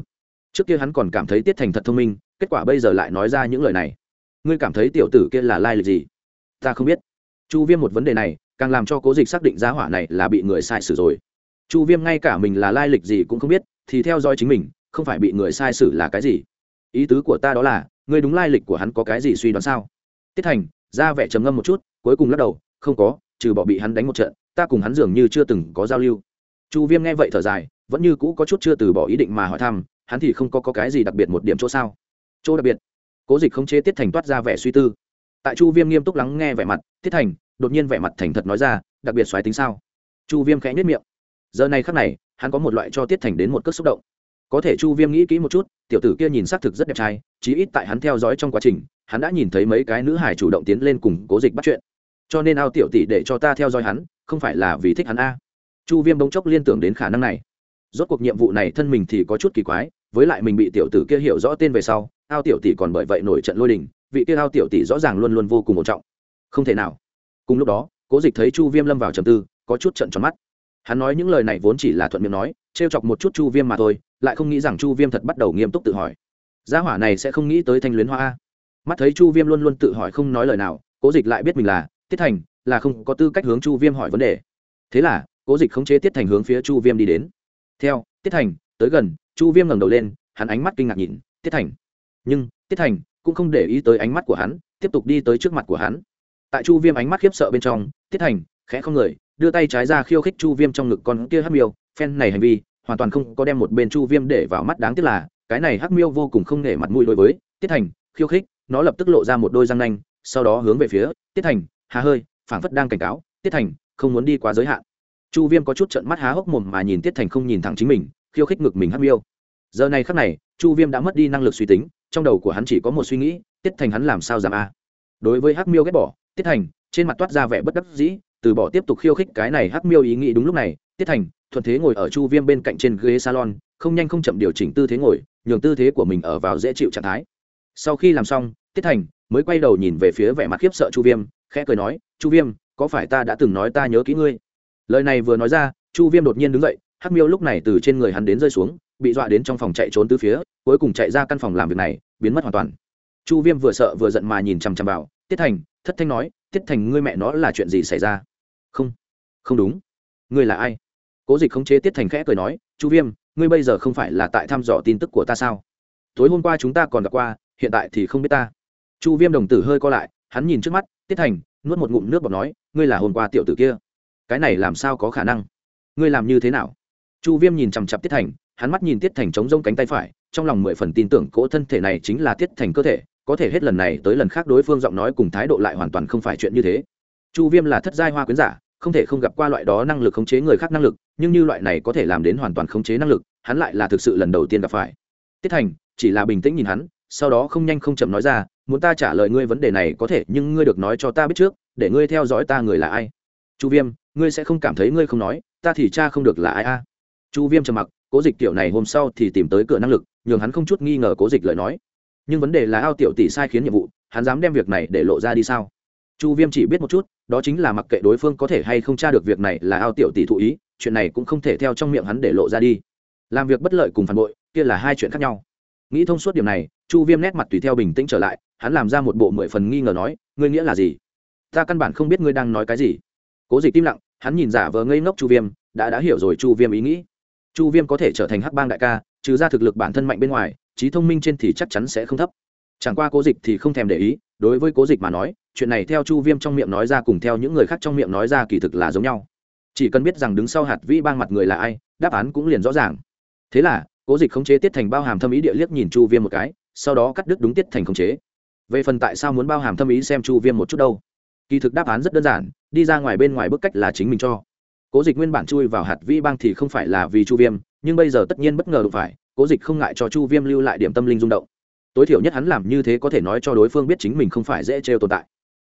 Trước kia hắn còn cảm thấy tiết thành thật thông minh, kết quả bây giờ lại nói ra những lời này. Ngươi cảm thấy tiểu tử kia là lai lịch gì? Ta không biết. Chu viêm một vấn đề này, càng làm cho cố dịch xác định giá hỏa này là bị người sai sử rồi. Chu viêm ngay cả mình là lai lịch gì cũng không biết, thì theo dõi chính mình, không phải bị người sai sử là cái gì? Ý tứ của ta đó là, ngươi đúng lai lịch của hắn có cái gì suy đoán sao? Tiết thành, ra vẻ trầm ngâm một chút, cuối cùng lắc đầu, không có trừ bỏ bị hắn đánh một trận ta cùng hắn dường như chưa từng có giao lưu. Chu viêm nghe vậy thở dài vẫn như cũ có chút chưa từ bỏ ý định mà hỏi thăm hắn thì không có, có cái gì đặc biệt một điểm chỗ sao? Chỗ đặc biệt? Cố dịch không chế tiết thành toát ra vẻ suy tư. Tại chu viêm nghiêm túc lắng nghe vẻ mặt tiết thành đột nhiên vẻ mặt thành thật nói ra đặc biệt xoáy tính sao? Chu viêm khẽ nhất miệng. Giờ này khắc này hắn có một loại cho tiết thành đến một cước xúc động. Có thể chu viêm nghĩ kỹ một chút tiểu tử kia nhìn xác thực rất đẹp trai chí ít tại hắn theo dõi trong quá trình hắn đã nhìn thấy mấy cái nữ hải chủ động tiến lên cùng cố dịch bắt chuyện cho nên ao tiểu tỷ để cho ta theo dõi hắn, không phải là vì thích hắn a. Chu viêm bỗng chốc liên tưởng đến khả năng này. Rốt cuộc nhiệm vụ này thân mình thì có chút kỳ quái, với lại mình bị tiểu tử kia hiểu rõ tên về sau, ao tiểu tỷ còn bởi vậy nổi trận lôi đình, vị kia ao tiểu tỷ rõ ràng luôn luôn vô cùng một trọng. Không thể nào. Cùng lúc đó, cố dịch thấy chu viêm lâm vào trầm tư, có chút trận tròn mắt. Hắn nói những lời này vốn chỉ là thuận miệng nói, trêu chọc một chút chu viêm mà thôi, lại không nghĩ rằng chu viêm thật bắt đầu nghiêm túc tự hỏi. Gia hỏa này sẽ không nghĩ tới thanh luyến hoa a? mắt thấy chu viêm luôn luôn tự hỏi không nói lời nào, cố dịch lại biết mình là tiết thành, là không có tư cách hướng chu viêm hỏi vấn đề. Thế là, cố dịch khống chế tiết thành hướng phía chu viêm đi đến. Theo, tiết thành, tới gần, chu viêm ngẩng đầu lên, hắn ánh mắt kinh ngạc nhìn tiết thành. Nhưng, tiết thành cũng không để ý tới ánh mắt của hắn, tiếp tục đi tới trước mặt của hắn. Tại chu viêm ánh mắt khiếp sợ bên trong, tiết thành khẽ không người, đưa tay trái ra khiêu khích chu viêm trong ngực con kia hắc miêu. Phen này hành vi, hoàn toàn không có đem một bên chu viêm để vào mắt đáng tiếc là, cái này hắc miêu vô cùng không nể mặt mũi đối với tiết thành. Khiêu khích, nó lập tức lộ ra một đôi răng nanh, sau đó hướng về phía tiết thành hà hơi, phảng phất đang cảnh cáo, tiết thành, không muốn đi quá giới hạn. Chu viêm có chút trận mắt há hốc mồm mà nhìn tiết thành không nhìn thẳng chính mình, khiêu khích ngực mình hắc miêu. Giờ này khắc này, chu viêm đã mất đi năng lực suy tính, trong đầu của hắn chỉ có một suy nghĩ, tiết thành hắn làm sao giảm a? Đối với hắc miêu ghét bỏ, tiết thành, trên mặt toát ra vẻ bất đắc dĩ, từ bỏ tiếp tục khiêu khích cái này hắc miêu ý nghĩ đúng lúc này, tiết thành, thuận thế ngồi ở chu viêm bên cạnh trên ghế salon, không nhanh không chậm điều chỉnh tư thế ngồi, nhường tư thế của mình ở vào dễ chịu trạng thái. Sau khi làm xong, tiết thành mới quay đầu nhìn về phía vẻ mặt khiếp sợ chu viêm khẽ cười nói, chu viêm, có phải ta đã từng nói ta nhớ kỹ ngươi? Lời này vừa nói ra, chu viêm đột nhiên đứng dậy, hắc miêu lúc này từ trên người hắn đến rơi xuống, bị dọa đến trong phòng chạy trốn từ phía, cuối cùng chạy ra căn phòng làm việc này, biến mất hoàn toàn. Chu viêm vừa sợ vừa giận mà nhìn chằm chằm vào, tiết thành, thất thanh nói, tiết thành, ngươi mẹ nó là chuyện gì xảy ra? Không không đúng. Ngươi là ai? Cố dịch khống chế tiết thành khẽ cười nói, chu viêm, ngươi bây giờ không phải là tại thăm dò tin tức của ta sao? Tối hôm qua chúng ta còn gặp qua, hiện tại thì không biết ta. Chu viêm đồng tử hơi co lại hắn nhìn trước mắt, tiết thành, nuốt một ngụm nước bọt nói, ngươi là hôm qua tiểu tử kia. Cái này làm sao có khả năng? Ngươi làm như thế nào? Chu viêm nhìn chằm chặp tiết thành, hắn mắt nhìn tiết thành chống rông cánh tay phải, trong lòng mười phần tin tưởng cỗ thân thể này chính là tiết thành cơ thể, có thể hết lần này tới lần khác đối phương giọng nói cùng thái độ lại hoàn toàn không phải chuyện như thế. Chu viêm là thất giai hoa quyến giả, không thể không gặp qua loại đó năng lực khống chế người khác năng lực, nhưng như loại này có thể làm đến hoàn toàn khống chế năng lực, hắn lại là thực sự lần đầu tiên gặp phải. Tiết thành, chỉ là bình tĩnh nhìn hắn sau đó không nhanh không chậm nói ra, muốn ta trả lời ngươi vấn đề này có thể, nhưng ngươi được nói cho ta biết trước, để ngươi theo dõi ta người là ai. Chu viêm, ngươi sẽ không cảm thấy ngươi không nói, ta thì cha không được là ai a? Chu viêm trầm mặc, cố dịch tiểu này hôm sau thì tìm tới cửa năng lực, nhường hắn không chút nghi ngờ cố dịch lời nói. Nhưng vấn đề là ao tiểu tỷ sai khiến nhiệm vụ, hắn dám đem việc này để lộ ra đi sao? Chu viêm chỉ biết một chút, đó chính là mặc kệ đối phương có thể hay không tra được việc này là ao tiểu tỷ thụ ý, chuyện này cũng không thể theo trong miệng hắn để lộ ra đi. Làm việc bất lợi cùng phản bội, kia là hai chuyện khác nhau nghĩ thông suốt điểm này, chu viêm nét mặt tùy theo bình tĩnh trở lại, hắn làm ra một bộ mười phần nghi ngờ nói, ngươi nghĩa là gì? Ta căn bản không biết ngươi đang nói cái gì. Cố dịch im lặng, hắn nhìn giả vờ ngây ngốc chu viêm, đã đã hiểu rồi chu viêm ý nghĩ. Chu viêm có thể trở thành hắc bang đại ca, trừ ra thực lực bản thân mạnh bên ngoài, trí thông minh trên thì chắc chắn sẽ không thấp. Chẳng qua cố dịch thì không thèm để ý, đối với cố dịch mà nói, chuyện này theo chu viêm trong miệng nói ra cùng theo những người khác trong miệng nói ra kỳ thực là giống nhau. Chỉ cần biết rằng đứng sau hạt vĩ bang mặt người là ai, đáp án cũng liền rõ ràng. Thế là cố dịch khống chế tiết thành bao hàm thâm ý địa liếc nhìn chu viêm một cái, sau đó cắt đứt đúng tiết thành khống chế. Về phần tại sao muốn bao hàm thâm ý xem chu viêm một chút đâu? Kỳ thực đáp án rất đơn giản, đi ra ngoài bên ngoài bức cách là chính mình cho. Cố dịch nguyên bản chui vào hạt vĩ bang thì không phải là vì chu viêm, nhưng bây giờ tất nhiên bất ngờ đụng phải, cố dịch không ngại cho chu viêm lưu lại điểm tâm linh rung động. Tối thiểu nhất hắn làm như thế có thể nói cho đối phương biết chính mình không phải dễ trêu tồn tại.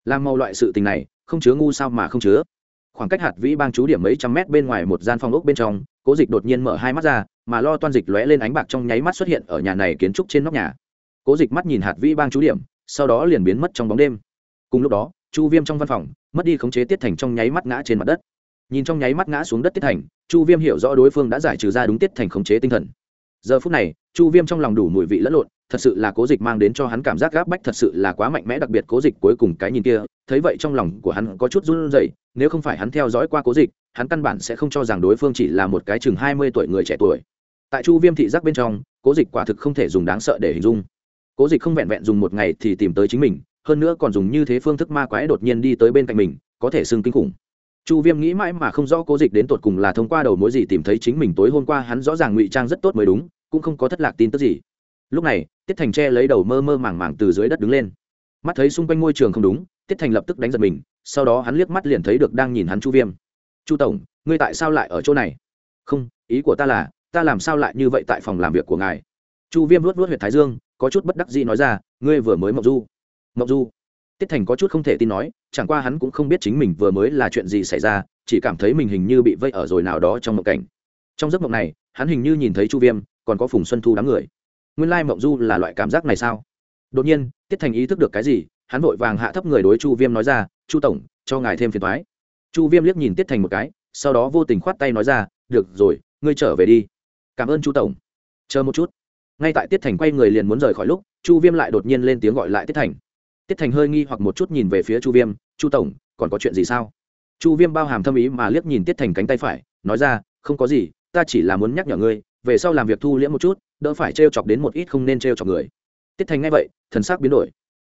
Làm màu loại sự tình này, không chứa ngu sao mà không chứa. Khoảng cách hạt vĩ bang chú điểm mấy trăm mét bên ngoài một gian phòng ốc bên trong, cố dịch đột nhiên mở hai mắt ra mà lo toan dịch lóe lên ánh bạc trong nháy mắt xuất hiện ở nhà này kiến trúc trên nóc nhà. Cố dịch mắt nhìn hạt vĩ bang chú điểm, sau đó liền biến mất trong bóng đêm. Cùng lúc đó, chu viêm trong văn phòng mất đi khống chế tiết thành trong nháy mắt ngã trên mặt đất. Nhìn trong nháy mắt ngã xuống đất tiết thành, chu viêm hiểu rõ đối phương đã giải trừ ra đúng tiết thành khống chế tinh thần. Giờ phút này, chu viêm trong lòng đủ mùi vị lẫn lộn, thật sự là cố dịch mang đến cho hắn cảm giác gáp bách thật sự là quá mạnh mẽ, đặc biệt cố dịch cuối cùng cái nhìn kia, thấy vậy trong lòng của hắn có chút run rẩy, nếu không phải hắn theo dõi qua cố dịch hắn căn bản sẽ không cho rằng đối phương chỉ là một cái chừng hai mươi tuổi người trẻ tuổi. Tại chu viêm thị giác bên trong, cố dịch quả thực không thể dùng đáng sợ để hình dung. Cố dịch không vẹn vẹn dùng một ngày thì tìm tới chính mình, hơn nữa còn dùng như thế phương thức ma quái đột nhiên đi tới bên cạnh mình, có thể xưng kinh khủng. Chu viêm nghĩ mãi mà không rõ cố dịch đến tột cùng là thông qua đầu mối gì tìm thấy chính mình tối hôm qua hắn rõ ràng ngụy trang rất tốt mới đúng, cũng không có thất lạc tin tức gì. Lúc này, tiết thành tre lấy đầu mơ mơ màng màng từ dưới đất đứng lên. Mắt thấy xung quanh ngôi trường không đúng, tiết thành lập tức đánh giật mình, sau đó hắn liếc mắt liền thấy được đang nhìn hắn chu viêm chu tổng, ngươi tại sao lại ở chỗ này? Không, ý của ta là, ta làm sao lại như vậy tại phòng làm việc của ngài? Chu viêm luốt luốt h u y ệ t thái dương, có chút bất đắc dĩ nói ra, ngươi vừa mới mộng du. Mộng du. Tiết thành có chút không thể tin nói, chẳng qua hắn cũng không biết chính mình vừa mới là chuyện gì xảy ra, chỉ cảm thấy mình hình như bị vây ở rồi nào đó trong mộng cảnh. Trong giấc mộng này, hắn hình như nhìn thấy chu viêm, còn có phùng xuân thu đám người. Nguyên lai mộng du là loại cảm giác này sao? Đột nhiên, tiết thành ý thức được cái gì, hắn vội vàng hạ thấp người đối chu viêm nói ra, chu tổng, cho ngài thêm phiền thoái chu viêm liếc nhìn tiết thành một cái, sau đó vô tình khoát tay nói ra, được rồi, ngươi trở về đi. Cảm ơn chu tổng. Chờ một chút. Ngay tại tiết thành quay người liền muốn rời khỏi lúc, chu viêm lại đột nhiên lên tiếng gọi lại tiết thành. Tiết thành hơi nghi hoặc một chút nhìn về phía chu viêm, chu tổng, còn có chuyện gì sao? Chu viêm bao hàm thâm ý mà liếc nhìn tiết thành cánh tay phải, nói ra, không có gì, ta chỉ là muốn nhắc nhở ngươi, về sau làm việc thu liễm một chút, đỡ phải t r e o chọc đến một ít không nên t r e o chọc người. Tiết thành ngay vậy, thần sắc biến đổi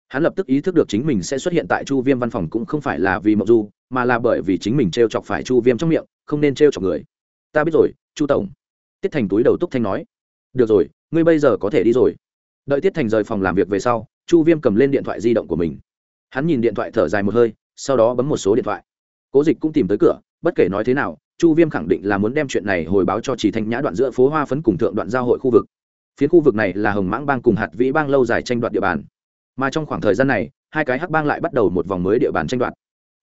hắn lập tức ý thức được chính mình sẽ xuất hiện tại chu viêm văn phòng cũng không phải là vì mộng du, mà là bởi vì chính mình t r e o chọc phải chu viêm trong miệng, không nên t r e o chọc người. Ta biết rồi, chu tổng. Tiết thành túi đầu túc thanh nói. Được rồi, ngươi bây giờ có thể đi rồi. Đợi tiết thành rời phòng làm việc về sau, chu viêm cầm lên điện thoại di động của mình. Hắn nhìn điện thoại thở dài một hơi, sau đó bấm một số điện thoại. Cố dịch cũng tìm tới cửa, bất kể nói thế nào, chu viêm khẳng định là muốn đem chuyện này hồi báo cho chỉ thanh nhã đoạn giữa phố hoa phấn cùng thượng đoạn giao hội khu vực. Phiến khu vực này là hồng mãng bang cùng hạt vĩ bang lâu dài tranh đoạt địa bàn mà trong khoảng thời gian này, hai cái hắc bang lại bắt đầu một vòng mới địa bàn tranh đoạt.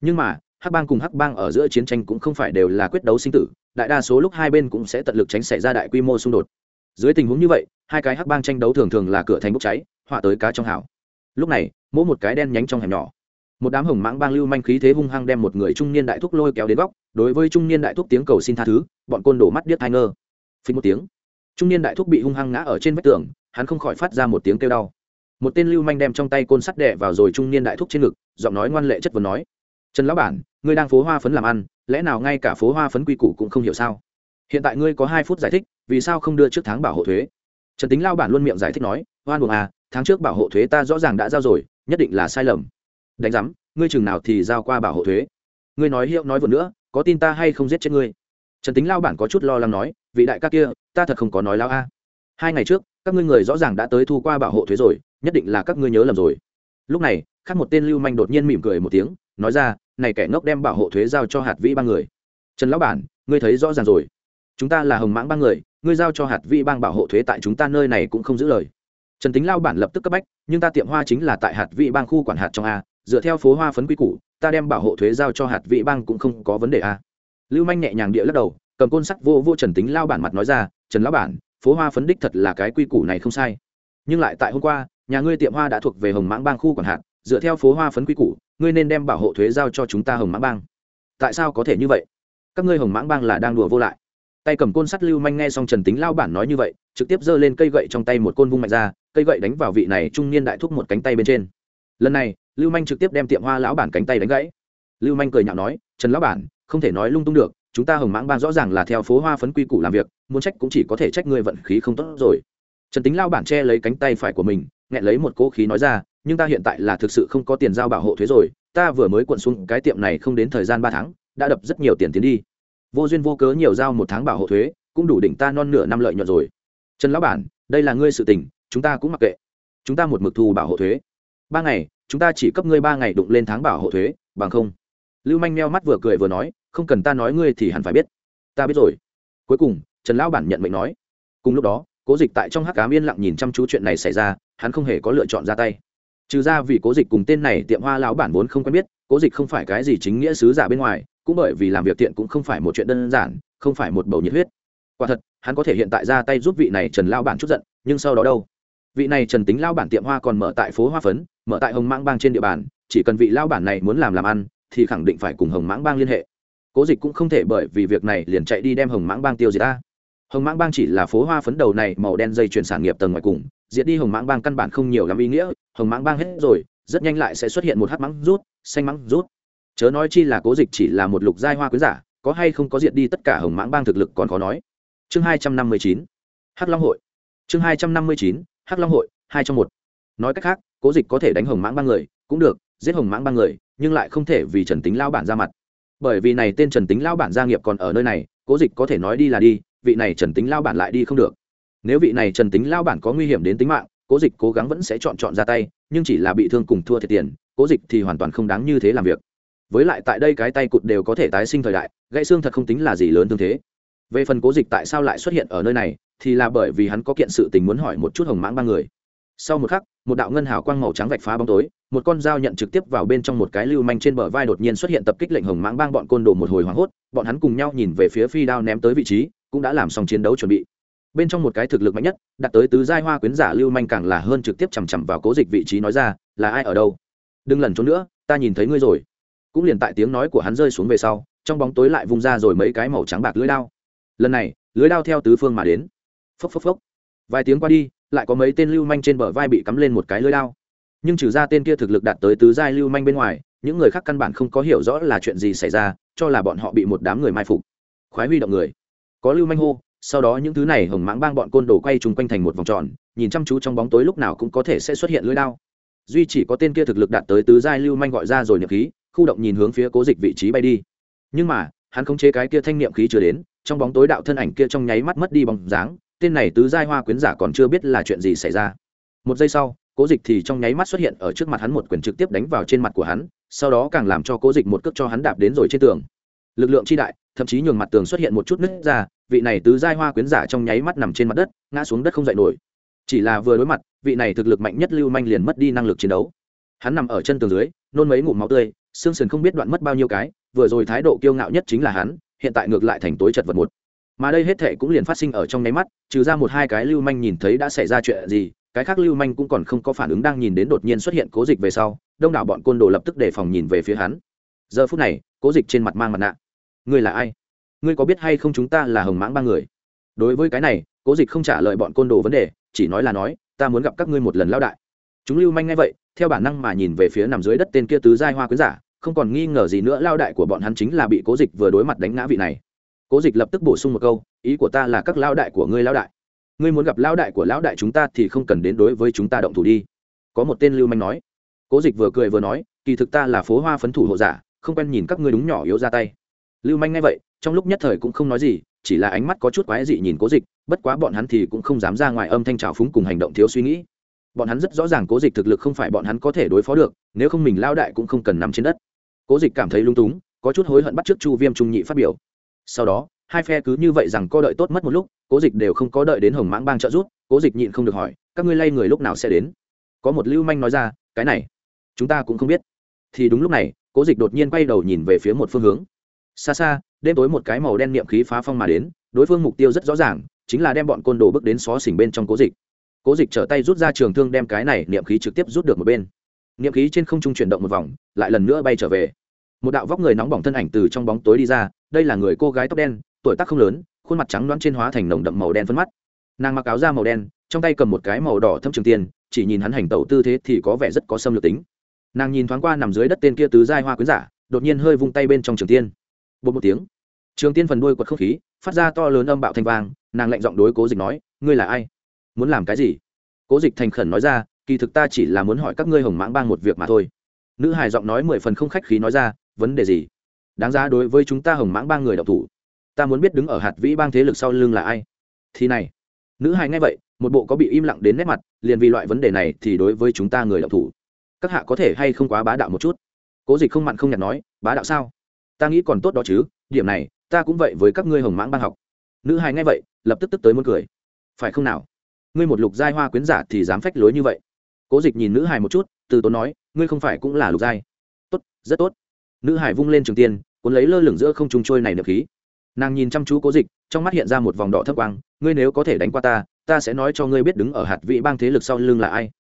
Nhưng mà, hắc bang cùng hắc bang ở giữa chiến tranh cũng không phải đều là quyết đấu sinh tử, đại đa số lúc hai bên cũng sẽ tận lực tránh xảy ra đại quy mô xung đột. Dưới tình huống như vậy, hai cái hắc bang tranh đấu thường thường là cửa thành bốc cháy, họa tới cá trong hảo lúc này, mỗi một cái đen nhánh trong hẻm nhỏ, một đám hồng mãng bang lưu manh khí thế hung hăng đem một người trung niên đại thúc lôi kéo đến góc, đối với trung niên đại thúc tiếng cầu xin tha thứ, bọn côn đổ mắt điếc thai ngơ. Phí một tiếng, trung niên đại thúc bị hung hăng ngã ở trên vách tường, hắn không khỏi phát ra một tiếng kêu đau một tên lưu manh đem trong tay côn sắt đẻ vào rồi trung niên đại thúc trên ngực, giọng nói ngoan lệ chất vấn nói, trần lão bản, ngươi đang phố hoa phấn làm ăn, lẽ nào ngay cả phố hoa phấn quy củ cũng không hiểu sao? Hiện tại ngươi có hai phút giải thích, vì sao không đưa trước tháng bảo hộ thuế? Trần tính lao bản luôn miệng giải thích nói, oan buồng à tháng trước bảo hộ thuế ta rõ ràng đã giao rồi, nhất định là sai lầm. Đánh giám, ngươi chừng nào thì giao qua bảo hộ thuế? Ngươi nói hiệu nói vừa nữa, có tin ta hay không giết chết ngươi? Trần tính lao bản có chút lo lắng nói, vị đại ca kia, ta thật không có nói lao a hai ngày trước, các ngươi người rõ ràng đã tới thu qua bảo hộ thuế rồi, nhất định là các ngươi nhớ lầm rồi. Lúc này, khác một tên lưu manh đột nhiên mỉm cười một tiếng, nói ra, này kẻ ngốc đem bảo hộ thuế giao cho hạt vĩ ba người. Trần lão bản, ngươi thấy rõ ràng rồi. Chúng ta là hồng mãng ba người, ngươi giao cho hạt vĩ bang bảo hộ thuế tại chúng ta nơi này cũng không giữ lời. Trần tính lao bản lập tức cấp bách, nhưng ta tiệm hoa chính là tại hạt vĩ bang khu quản hạt trong a, dựa theo phố hoa phấn quy củ, ta đem bảo hộ thuế giao cho hạt vĩ bang cũng không có vấn đề a. Lưu manh nhẹ nhàng địa lắc đầu, cầm côn sắt vô vô trần tính lao bản mặt nói ra, trần lão bản phố hoa phấn đích thật là cái quy củ này không sai. Nhưng lại tại hôm qua, nhà ngươi tiệm hoa đã thuộc về hồng mãng bang khu quản hạt, dựa theo phố hoa phấn quy củ, ngươi nên đem bảo hộ thuế giao cho chúng ta hồng mãng bang. Tại sao có thể như vậy? Các ngươi hồng mãng bang là đang đùa vô lại. Tay cầm côn sắt lưu manh nghe xong trần tính lao bản nói như vậy, trực tiếp giơ lên cây gậy trong tay một côn vung mạnh ra, cây gậy đánh vào vị này trung niên đại thúc một cánh tay bên trên. Lần này, lưu manh trực tiếp đem tiệm hoa lão bản cánh tay đánh gãy. Lưu manh cười nhạo nói, trần lão bản, không thể nói lung tung được chúng ta hồng mãng bang rõ ràng là theo phố hoa phấn quy củ làm việc, muốn trách cũng chỉ có thể trách ngươi vận khí không tốt rồi. Trần tính lao bản che lấy cánh tay phải của mình, nghẹn lấy một cỗ khí nói ra, nhưng ta hiện tại là thực sự không có tiền giao bảo hộ thuế rồi, ta vừa mới cuộn xuống cái tiệm này không đến thời gian ba tháng, đã đập rất nhiều tiền tiến đi. Vô duyên vô cớ nhiều giao một tháng bảo hộ thuế, cũng đủ đỉnh ta non nửa năm lợi nhuận rồi. Trần lão bản, đây là ngươi sự tình, chúng ta cũng mặc kệ. Chúng ta một mực thu bảo hộ thuế. Ba ngày, chúng ta chỉ cấp ngươi ba ngày đụng lên tháng bảo hộ thuế, bằng không. Lưu manh meo mắt vừa cười vừa nói không cần ta nói ngươi thì hẳn phải biết. Ta biết rồi. Cuối cùng, trần lão bản nhận mệnh nói. Cùng lúc đó, cố dịch tại trong hắc cám yên lặng nhìn chăm chú chuyện này xảy ra, hắn không hề có lựa chọn ra tay. Trừ ra vì cố dịch cùng tên này tiệm hoa lão bản vốn không quen biết, cố dịch không phải cái gì chính nghĩa sứ giả bên ngoài, cũng bởi vì làm việc tiện cũng không phải một chuyện đơn giản, không phải một bầu nhiệt huyết. Quả thật, hắn có thể hiện tại ra tay giúp vị này trần lao bản chút giận, nhưng sau đó đâu? Vị này trần tính lao bản tiệm hoa còn mở tại phố hoa phấn, mở tại hồng mãng bang trên địa bàn, chỉ cần vị lao bản này muốn làm làm ăn, thì khẳng định phải cùng hồng mãng bang liên hệ cố dịch cũng không thể bởi vì việc này liền chạy đi đem hồng mãng bang tiêu diệt ta. Hồng mãng bang chỉ là phố hoa phấn đầu này màu đen dây chuyển sản nghiệp tầng ngoài cùng, diệt đi hồng mãng bang căn bản không nhiều lắm ý nghĩa, hồng mãng bang hết rồi, rất nhanh lại sẽ xuất hiện một hắc mãng rút, xanh mãng rút. Chớ nói chi là cố dịch chỉ là một lục giai hoa quý giả, có hay không có diệt đi tất cả hồng mãng bang thực lực còn khó nói. Chương hai trăm năm mươi chín, hắc long hội. Chương hai trăm năm mươi chín, hắc long hội, hai trong một. Nói cách khác, cố dịch có thể đánh hồng mãng ba người, cũng được, giết hồng mãng ba người, nhưng lại không thể vì trần tính lao bản ra mặt bởi vì này tên trần tính lao bản gia nghiệp còn ở nơi này, cố dịch có thể nói đi là đi, vị này trần tính lao bản lại đi không được. Nếu vị này trần tính lao bản có nguy hiểm đến tính mạng, cố dịch cố gắng vẫn sẽ chọn chọn ra tay, nhưng chỉ là bị thương cùng thua thiệt tiền, cố dịch thì hoàn toàn không đáng như thế làm việc. Với lại tại đây cái tay cụt đều có thể tái sinh thời đại, gãy xương thật không tính là gì lớn tương thế. Về phần cố dịch tại sao lại xuất hiện ở nơi này, thì là bởi vì hắn có kiện sự tình muốn hỏi một chút hồng mãng ba người sau một khắc, một đạo ngân hào quang màu trắng vạch phá bóng tối, một con dao nhận trực tiếp vào bên trong một cái lưu manh trên bờ vai đột nhiên xuất hiện tập kích lệnh hồng mãng bang bọn côn đồ một hồi hoảng hốt, bọn hắn cùng nhau nhìn về phía phi đao ném tới vị trí, cũng đã làm xong chiến đấu chuẩn bị. Bên trong một cái thực lực mạnh nhất, đặt tới tứ giai hoa quyến giả lưu manh càng là hơn trực tiếp chằm chằm vào cố dịch vị trí nói ra, là ai ở đâu? Đừng lần trốn nữa, ta nhìn thấy ngươi rồi. Cũng liền tại tiếng nói của hắn rơi xuống về sau, trong bóng tối lại vung ra rồi mấy cái màu trắng bạc lưới đao. Lần này, lưới đao theo tứ phương mà đến. Phốc phốc phốc. Vài tiếng qua đi lại có mấy tên lưu manh trên bờ vai bị cắm lên một cái lưới đao. Nhưng trừ ra tên kia thực lực đạt tới tứ giai lưu manh bên ngoài, những người khác căn bản không có hiểu rõ là chuyện gì xảy ra, cho là bọn họ bị một đám người mai phục. Khoái huy động người. Có lưu manh hô, sau đó những thứ này hồng mãng bang bọn côn đồ quay chung quanh thành một vòng tròn, nhìn chăm chú trong bóng tối lúc nào cũng có thể sẽ xuất hiện lưỡi đao. Duy chỉ có tên kia thực lực đạt tới tứ giai lưu manh gọi ra rồi niệm khí, khu động nhìn hướng phía cố dịch vị trí bay đi. Nhưng mà, hắn không chế cái kia thanh niệm khí chưa đến, trong bóng tối đạo thân ảnh kia trong nháy mắt mất đi bóng dáng tên này tứ giai hoa quyến giả còn chưa biết là chuyện gì xảy ra. Một giây sau, cố dịch thì trong nháy mắt xuất hiện ở trước mặt hắn một quyền trực tiếp đánh vào trên mặt của hắn, sau đó càng làm cho cố dịch một cước cho hắn đạp đến rồi trên tường. Lực lượng chi đại, thậm chí nhường mặt tường xuất hiện một chút nứt ra, vị này tứ giai hoa quyến giả trong nháy mắt nằm trên mặt đất, ngã xuống đất không dậy nổi. Chỉ là vừa đối mặt, vị này thực lực mạnh nhất lưu manh liền mất đi năng lực chiến đấu. Hắn nằm ở chân tường dưới, nôn mấy ngụm máu tươi, xương sườn không biết đoạn mất bao nhiêu cái, vừa rồi thái độ kiêu ngạo nhất chính là hắn, hiện tại ngược lại thành tối chật vật một mà đây hết thệ cũng liền phát sinh ở trong nháy mắt, trừ ra một hai cái lưu manh nhìn thấy đã xảy ra chuyện gì, cái khác lưu manh cũng còn không có phản ứng đang nhìn đến đột nhiên xuất hiện cố dịch về sau, đông đảo bọn côn đồ lập tức đề phòng nhìn về phía hắn. Giờ phút này, cố dịch trên mặt mang mặt nạ. Ngươi là ai? Ngươi có biết hay không chúng ta là hồng mãng ba người? Đối với cái này, cố dịch không trả lời bọn côn đồ vấn đề, chỉ nói là nói, ta muốn gặp các ngươi một lần lao đại. Chúng lưu manh ngay vậy, theo bản năng mà nhìn về phía nằm dưới đất tên kia tứ giai hoa quyến giả, không còn nghi ngờ gì nữa lao đại của bọn hắn chính là bị cố dịch vừa đối mặt đánh ngã vị này cố dịch lập tức bổ sung một câu, ý của ta là các lao đại của ngươi lao đại. Ngươi muốn gặp lao đại của lão đại chúng ta thì không cần đến đối với chúng ta động thủ đi. Có một tên lưu manh nói. Cố dịch vừa cười vừa nói, kỳ thực ta là phố hoa phấn thủ hộ giả, không quen nhìn các ngươi đúng nhỏ yếu ra tay. Lưu manh nghe vậy, trong lúc nhất thời cũng không nói gì, chỉ là ánh mắt có chút quái dị nhìn cố dịch, bất quá bọn hắn thì cũng không dám ra ngoài âm thanh trào phúng cùng hành động thiếu suy nghĩ. Bọn hắn rất rõ ràng cố dịch thực lực không phải bọn hắn có thể đối phó được, nếu không mình lao đại cũng không cần nằm trên đất. Cố dịch cảm thấy lung túng, có chút hối hận bắt trước chu viêm trung nhị phát biểu sau đó, hai phe cứ như vậy rằng co đợi tốt mất một lúc, cố dịch đều không có đợi đến hồng mãng bang trợ giúp, cố dịch nhịn không được hỏi, các ngươi lay người lúc nào sẽ đến? Có một lưu manh nói ra, cái này, chúng ta cũng không biết. Thì đúng lúc này, cố dịch đột nhiên quay đầu nhìn về phía một phương hướng. Xa xa, đêm tối một cái màu đen niệm khí phá phong mà đến, đối phương mục tiêu rất rõ ràng, chính là đem bọn côn đồ bước đến xó xỉnh bên trong cố dịch. Cố dịch trở tay rút ra trường thương đem cái này niệm khí trực tiếp rút được một bên. Niệm khí trên không trung chuyển động một vòng, lại lần nữa bay trở về một đạo vóc người nóng bỏng thân ảnh từ trong bóng tối đi ra, đây là người cô gái tóc đen, tuổi tác không lớn, khuôn mặt trắng loãng trên hóa thành nồng đậm màu đen phân mắt. Nàng mặc áo da màu đen, trong tay cầm một cái màu đỏ thâm trường tiên chỉ nhìn hắn hành tẩu tư thế thì có vẻ rất có xâm lược tính. Nàng nhìn thoáng qua nằm dưới đất tên kia tứ giai hoa quyến giả, đột nhiên hơi vung tay bên trong trường tiên. Bột một tiếng, trường tiên phần đuôi quật không khí, phát ra to lớn âm bạo thanh vang, nàng lạnh giọng đối cố dịch nói, ngươi là ai? Muốn làm cái gì? Cố dịch thành khẩn nói ra, kỳ thực ta chỉ là muốn hỏi các ngươi hồng mãng bang một việc mà thôi. Nữ hài giọng nói mười phần không khách khí nói ra vấn đề gì? Đáng giá đối với chúng ta hồng mãng ba người đọc thủ. Ta muốn biết đứng ở hạt vĩ bang thế lực sau lưng là ai? Thì này, nữ hài nghe vậy, một bộ có bị im lặng đến nét mặt, liền vì loại vấn đề này thì đối với chúng ta người đọc thủ. Các hạ có thể hay không quá bá đạo một chút? Cố dịch không mặn không nhạt nói, bá đạo sao? Ta nghĩ còn tốt đó chứ, điểm này, ta cũng vậy với các ngươi hồng mãng bang học. Nữ hài nghe vậy, lập tức tức tới muốn cười. Phải không nào? Ngươi một lục giai hoa quyến giả thì dám phách lối như vậy? Cố dịch nhìn nữ hài một chút, từ tốn nói, ngươi không phải cũng là lục giai. Tốt, rất tốt nữ hải vung lên trường tiên, cuốn lấy lơ lửng giữa không trung trôi này nợ khí. Nàng nhìn chăm chú cố dịch, trong mắt hiện ra một vòng đỏ thấp quang, ngươi nếu có thể đánh qua ta ta sẽ nói cho ngươi biết đứng ở hạt vị bang thế lực sau lưng là ai.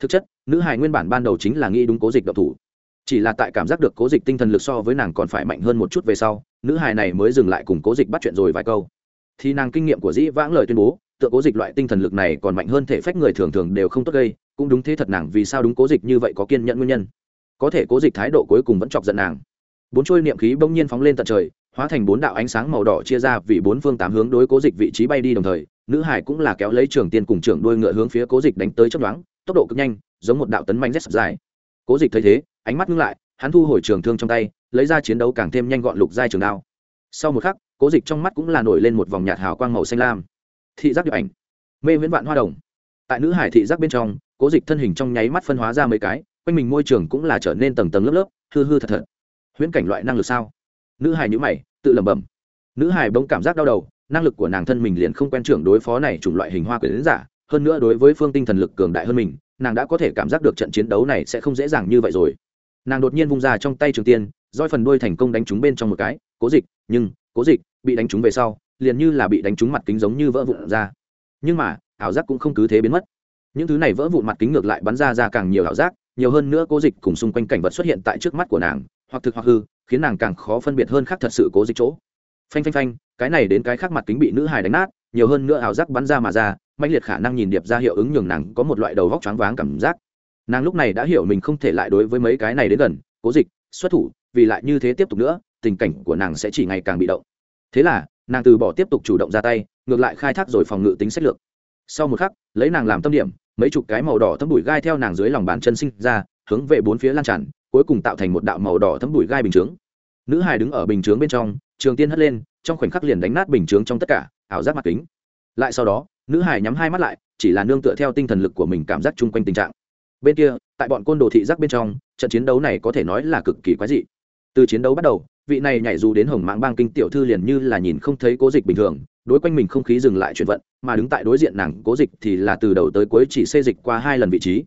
Thực chất, nữ hải nguyên bản ban đầu chính là nghĩ đúng cố dịch độc thủ. Chỉ là tại cảm giác được cố dịch tinh thần lực so với nàng còn phải mạnh hơn một chút về sau, nữ Hải này mới dừng lại cùng cố dịch bắt chuyện rồi vài câu. Thì nàng kinh nghiệm của dĩ vãng lời tuyên bố, tựa cố dịch loại tinh thần lực này còn mạnh hơn thể phách người thường thường đều không tốt gây, cũng đúng thế thật nàng vì sao đúng cố dịch như vậy có kiên nhẫn nguyên nhân có thể cố dịch thái độ cuối cùng vẫn chọc giận nàng. Bốn trôi niệm khí bỗng nhiên phóng lên tận trời, hóa thành bốn đạo ánh sáng màu đỏ chia ra vì bốn phương tám hướng đối cố dịch vị trí bay đi đồng thời, nữ hải cũng là kéo lấy trường tiên cùng trưởng đuôi ngựa hướng phía cố dịch đánh tới chấp đoán tốc độ cực nhanh, giống một đạo tấn manh rất sập dài. Cố dịch thấy thế, ánh mắt ngưng lại, hắn thu hồi trường thương trong tay, lấy ra chiến đấu càng thêm nhanh gọn lục giai trường đao. Sau một khắc, cố dịch trong mắt cũng là nổi lên một vòng nhạt hào quang màu xanh lam. Thị giác điệp ảnh. Mê viễn vạn hoa đồng. Tại nữ hải thị giác bên trong, cố dịch thân hình trong nháy mắt phân hóa ra mấy cái quanh mình môi trường cũng là trở nên tầng tầng lớp lớp, hư hư thật thật. Huyễn cảnh loại năng lực sao? Nữ hải nhữ mày, tự lẩm bẩm. Nữ hải bỗng cảm giác đau đầu, năng lực của nàng thân mình liền không quen trưởng đối phó này chủng loại hình hoa quyền giả, hơn nữa đối với phương tinh thần lực cường đại hơn mình, nàng đã có thể cảm giác được trận chiến đấu này sẽ không dễ dàng như vậy rồi. Nàng đột nhiên vung ra trong tay trường tiên, roi phần đuôi thành công đánh trúng bên trong một cái, cố dịch, nhưng, cố dịch, bị đánh trúng về sau, liền như là bị đánh trúng mặt kính giống như vỡ vụn ra. Nhưng mà, ảo giác cũng không cứ thế biến mất. Những thứ này vỡ vụn mặt kính ngược lại bắn ra ra càng nhiều ảo giác nhiều hơn nữa cố dịch cùng xung quanh cảnh vật xuất hiện tại trước mắt của nàng, hoặc thực hoặc hư, khiến nàng càng khó phân biệt hơn khác thật sự cố dịch chỗ. Phanh phanh phanh, cái này đến cái khác mặt kính bị nữ hài đánh nát, nhiều hơn nữa ảo giác bắn ra mà ra mạnh liệt khả năng nhìn điệp ra hiệu ứng nhường nàng có một loại đầu vóc choáng váng cảm giác. Nàng lúc này đã hiểu mình không thể lại đối với mấy cái này đến gần, cố dịch, xuất thủ, vì lại như thế tiếp tục nữa, tình cảnh của nàng sẽ chỉ ngày càng bị động. Thế là, nàng từ bỏ tiếp tục chủ động ra tay, ngược lại khai thác rồi phòng ngự tính sách lược. Sau một khắc, lấy nàng làm tâm điểm mấy chục cái màu đỏ thấm bụi gai theo nàng dưới lòng bàn chân sinh ra, hướng về bốn phía lan tràn, cuối cùng tạo thành một đạo màu đỏ thấm bụi gai bình chướng. Nữ hài đứng ở bình chướng bên trong, trường tiên hất lên, trong khoảnh khắc liền đánh nát bình chướng trong tất cả, ảo giác mặt kính. Lại sau đó, nữ hài nhắm hai mắt lại, chỉ là nương tựa theo tinh thần lực của mình cảm giác chung quanh tình trạng. Bên kia, tại bọn côn đồ thị giác bên trong, trận chiến đấu này có thể nói là cực kỳ quái dị. Từ chiến đấu bắt đầu, vị này nhảy dù đến hồng mạng bang kinh tiểu thư liền như là nhìn không thấy cố dịch bình thường đối quanh mình không khí dừng lại chuyển vận, mà đứng tại đối diện nàng cố dịch thì là từ đầu tới cuối chỉ xê dịch qua hai lần vị trí.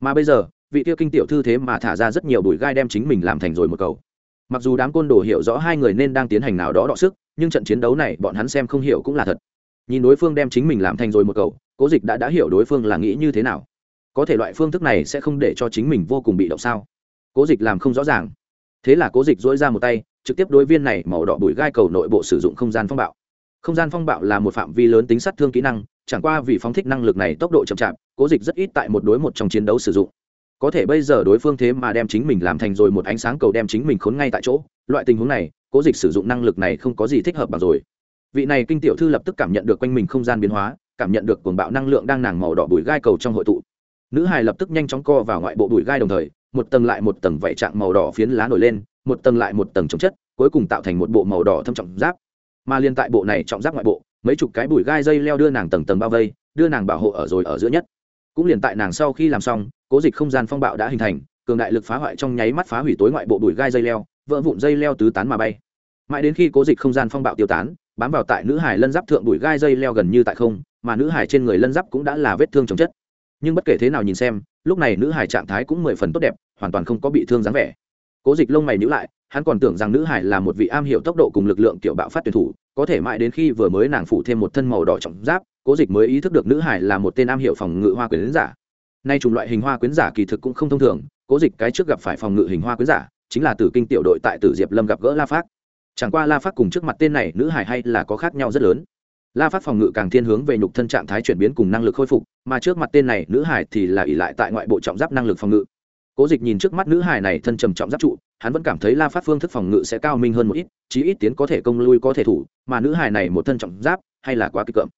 Mà bây giờ, vị tiêu kinh tiểu thư thế mà thả ra rất nhiều bụi gai đem chính mình làm thành rồi một cầu. Mặc dù đám côn đồ hiểu rõ hai người nên đang tiến hành nào đó đọ sức, nhưng trận chiến đấu này bọn hắn xem không hiểu cũng là thật. Nhìn đối phương đem chính mình làm thành rồi một cầu, cố dịch đã đã hiểu đối phương là nghĩ như thế nào. Có thể loại phương thức này sẽ không để cho chính mình vô cùng bị động sao? Cố dịch làm không rõ ràng. Thế là cố dịch dỗi ra một tay, trực tiếp đối viên này màu đỏ bụi gai cầu nội bộ sử dụng không gian phong bạo không gian phong bạo là một phạm vi lớn tính sát thương kỹ năng, chẳng qua vì phóng thích năng lực này tốc độ chậm chạp, cố dịch rất ít tại một đối một trong chiến đấu sử dụng. Có thể bây giờ đối phương thế mà đem chính mình làm thành rồi một ánh sáng cầu đem chính mình khốn ngay tại chỗ, loại tình huống này, cố dịch sử dụng năng lực này không có gì thích hợp bằng rồi. Vị này kinh tiểu thư lập tức cảm nhận được quanh mình không gian biến hóa, cảm nhận được cuồng bạo năng lượng đang nàng màu đỏ bụi gai cầu trong hội tụ. Nữ hài lập tức nhanh chóng co vào ngoại bộ bụi gai đồng thời, một tầng lại một tầng vảy trạng màu đỏ phiến lá nổi lên, một tầng lại một tầng chống chất, cuối cùng tạo thành một bộ màu đỏ thâm trọng giáp mà liên tại bộ này trọng giáp ngoại bộ, mấy chục cái bụi gai dây leo đưa nàng tầng tầng bao vây, đưa nàng bảo hộ ở rồi ở giữa nhất. Cũng liền tại nàng sau khi làm xong, cố dịch không gian phong bạo đã hình thành, cường đại lực phá hoại trong nháy mắt phá hủy tối ngoại bộ bụi gai dây leo, vỡ vụn dây leo tứ tán mà bay. Mãi đến khi cố dịch không gian phong bạo tiêu tán, bám vào tại nữ hải lân giáp thượng bụi gai dây leo gần như tại không, mà nữ hải trên người lân giáp cũng đã là vết thương chồng chất. Nhưng bất kể thế nào nhìn xem, lúc này nữ hải trạng thái cũng mười phần tốt đẹp, hoàn toàn không có bị thương dáng vẻ. Cố dịch lông mày nhữ lại hắn còn tưởng rằng nữ hải là một vị am hiểu tốc độ cùng lực lượng kiểu bạo phát tuyển thủ, có thể mãi đến khi vừa mới nàng phủ thêm một thân màu đỏ trọng giáp, cố dịch mới ý thức được nữ hải là một tên am hiểu phòng ngự hoa quyến giả. Nay chủng loại hình hoa quyến giả kỳ thực cũng không thông thường, cố dịch cái trước gặp phải phòng ngự hình hoa quyến giả, chính là từ kinh tiểu đội tại tử diệp lâm gặp gỡ la phát chẳng qua la phát cùng trước mặt tên này nữ hải hay là có khác nhau rất lớn. La phát phòng ngự càng thiên hướng về nhục thân trạng thái chuyển biến cùng năng lực khôi phục, mà trước mặt tên này nữ hải thì là ỉ lại tại ngoại bộ trọng giáp năng lực phòng ngự cố dịch nhìn trước mắt nữ hài này thân trầm trọng giáp trụ, hắn vẫn cảm thấy la phát phương thức phòng ngự sẽ cao minh hơn một ít, chí ít tiến có thể công lui có thể thủ, mà nữ hài này một thân trọng giáp, hay là quá kịch cợm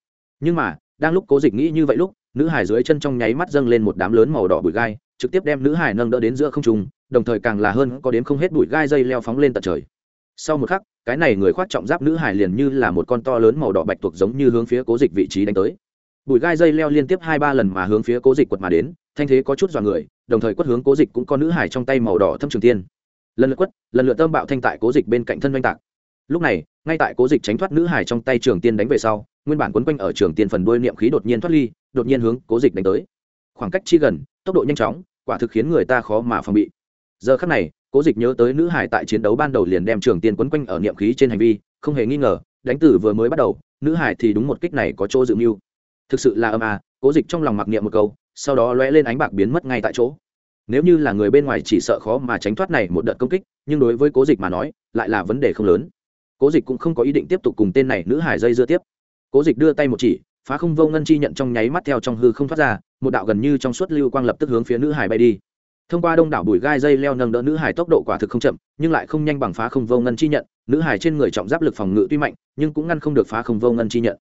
nhưng mà, đang lúc cố dịch nghĩ như vậy lúc, nữ hài dưới chân trong nháy mắt dâng lên một đám lớn màu đỏ bụi gai, trực tiếp đem nữ hài nâng đỡ đến giữa không trung, đồng thời càng là hơn có đến không hết bụi gai dây leo phóng lên tận trời. Sau một khắc, cái này người khoác trọng giáp nữ hài liền như là một con to lớn màu đỏ bạch tuộc giống như hướng phía cố dịch vị trí đánh tới bụi gai dây leo liên tiếp hai ba lần mà hướng phía cố dịch quật mà đến, thanh thế có chút dọa người, đồng thời quất hướng cố dịch cũng có nữ hải trong tay màu đỏ thâm trường tiên. Lần lượt quất, lần lượt tâm bạo thanh tại cố dịch bên cạnh thân oanh tạc. Lúc này, ngay tại cố dịch tránh thoát nữ hải trong tay trường tiên đánh về sau, nguyên bản quấn quanh ở trường tiên phần đuôi niệm khí đột nhiên thoát ly, đột nhiên hướng cố dịch đánh tới. Khoảng cách chi gần, tốc độ nhanh chóng, quả thực khiến người ta khó mà phòng bị. Giờ khắc này, cố dịch nhớ tới nữ hải tại chiến đấu ban đầu liền đem trường tiên quấn quanh ở niệm khí trên hành vi, không hề nghi ngờ, đánh tử vừa mới bắt đầu, nữ hải thì đúng một kích này có chỗ dự mưu thực sự là âm à cố dịch trong lòng mặc niệm một câu, sau đó lóe lên ánh bạc biến mất ngay tại chỗ. Nếu như là người bên ngoài chỉ sợ khó mà tránh thoát này một đợt công kích, nhưng đối với cố dịch mà nói, lại là vấn đề không lớn. Cố dịch cũng không có ý định tiếp tục cùng tên này nữ hải dây dưa tiếp. Cố dịch đưa tay một chỉ, phá không vô ngân chi nhận trong nháy mắt theo trong hư không thoát ra, một đạo gần như trong suốt lưu quang lập tức hướng phía nữ hải bay đi. Thông qua đông đảo bùi gai dây leo nâng đỡ nữ hải tốc độ quả thực không chậm, nhưng lại không nhanh bằng phá không vô ngân chi nhận, nữ hải trên người trọng giáp lực phòng ngự tuy mạnh, nhưng cũng ngăn không được phá không vô ngân chi nhận.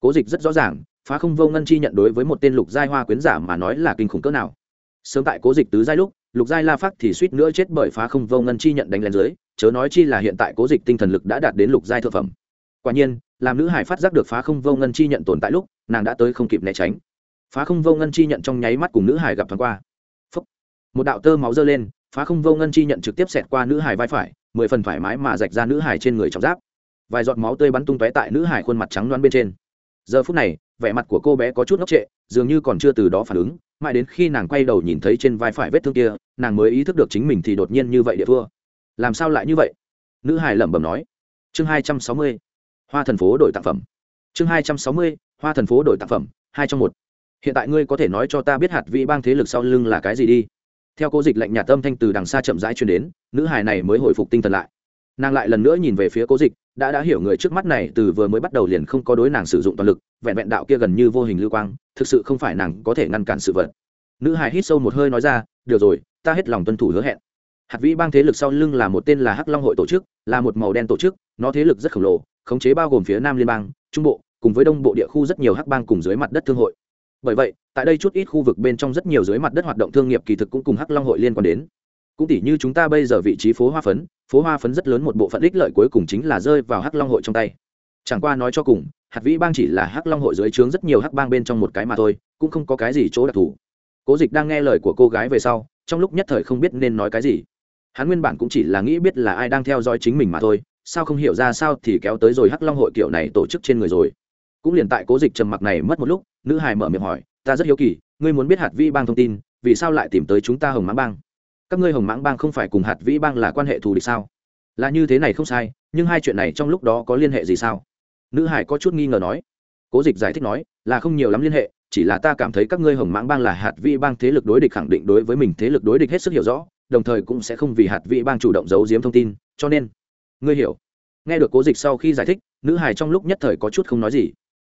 Cố dịch rất rõ ràng phá không vô ngân chi nhận đối với một tên lục giai hoa quyến giả mà nói là kinh khủng cỡ nào. Sớm tại cố dịch tứ giai lúc, lục giai la phát thì suýt nữa chết bởi phá không vô ngân chi nhận đánh lên dưới, chớ nói chi là hiện tại cố dịch tinh thần lực đã đạt đến lục giai thượng phẩm. Quả nhiên, làm nữ hải phát giác được phá không vô ngân chi nhận tồn tại lúc, nàng đã tới không kịp né tránh. Phá không vô ngân chi nhận trong nháy mắt cùng nữ hải gặp thoáng qua. Phúc. một đạo tơ máu dơ lên, phá không vô ngân chi nhận trực tiếp xẹt qua nữ hải vai phải, mười phần thoải mái mà rạch ra nữ hải trên người trọng giáp. Vài giọt máu tươi bắn tung tóe tại nữ hải khuôn mặt trắng loan bên trên. Giờ phút này vẻ mặt của cô bé có chút ngốc trệ, dường như còn chưa từ đó phản ứng, mãi đến khi nàng quay đầu nhìn thấy trên vai phải vết thương kia, nàng mới ý thức được chính mình thì đột nhiên như vậy địa thua làm sao lại như vậy? Nữ hải lẩm bẩm nói. Chương hai trăm sáu mươi, hoa thần phố đổi tặng phẩm. Chương hai trăm sáu mươi, hoa thần phố đổi tặng phẩm, hai trong một. Hiện tại ngươi có thể nói cho ta biết hạt vị bang thế lực sau lưng là cái gì đi. Theo cô dịch lệnh nhà tâm thanh từ đằng xa chậm rãi truyền đến, nữ hải này mới hồi phục tinh thần lại. Nàng lại lần nữa nhìn về phía cố dịch đã đã hiểu người trước mắt này từ vừa mới bắt đầu liền không có đối nàng sử dụng toàn lực, vẹn vẹn đạo kia gần như vô hình lưu quang, thực sự không phải nàng có thể ngăn cản sự vật. Nữ hài hít sâu một hơi nói ra, được rồi, ta hết lòng tuân thủ hứa hẹn. Hạt vĩ bang thế lực sau lưng là một tên là hắc long hội tổ chức, là một màu đen tổ chức, nó thế lực rất khổng lồ, khống chế bao gồm phía nam liên bang, trung bộ, cùng với đông bộ địa khu rất nhiều hắc bang cùng dưới mặt đất thương hội. Bởi vậy, tại đây chút ít khu vực bên trong rất nhiều dưới mặt đất hoạt động thương nghiệp kỳ thực cũng cùng hắc long hội liên quan đến. Cũng tỷ như chúng ta bây giờ vị trí phố hoa phấn phố hoa phấn rất lớn một bộ phận ích lợi cuối cùng chính là rơi vào hắc long hội trong tay. Chẳng qua nói cho cùng, hạt vĩ bang chỉ là hắc long hội dưới trướng rất nhiều hắc bang bên trong một cái mà thôi, cũng không có cái gì chỗ đặc thù. Cố dịch đang nghe lời của cô gái về sau, trong lúc nhất thời không biết nên nói cái gì. Hắn nguyên bản cũng chỉ là nghĩ biết là ai đang theo dõi chính mình mà thôi, sao không hiểu ra sao thì kéo tới rồi hắc long hội kiểu này tổ chức trên người rồi. Cũng liền tại cố dịch trầm mặc này mất một lúc, nữ hài mở miệng hỏi, ta rất hiếu kỳ, ngươi muốn biết hạt vĩ bang thông tin, vì sao lại tìm tới chúng ta hồng Mã bang? Các ngươi hồng mãng bang không phải cùng hạt vĩ bang là quan hệ thù địch sao? Là như thế này không sai, nhưng hai chuyện này trong lúc đó có liên hệ gì sao? Nữ hải có chút nghi ngờ nói. Cố dịch giải thích nói, là không nhiều lắm liên hệ, chỉ là ta cảm thấy các ngươi hồng mãng bang là hạt vĩ bang thế lực đối địch khẳng định đối với mình thế lực đối địch hết sức hiểu rõ, đồng thời cũng sẽ không vì hạt vĩ bang chủ động giấu giếm thông tin, cho nên, ngươi hiểu. Nghe được cố dịch sau khi giải thích, nữ hải trong lúc nhất thời có chút không nói gì.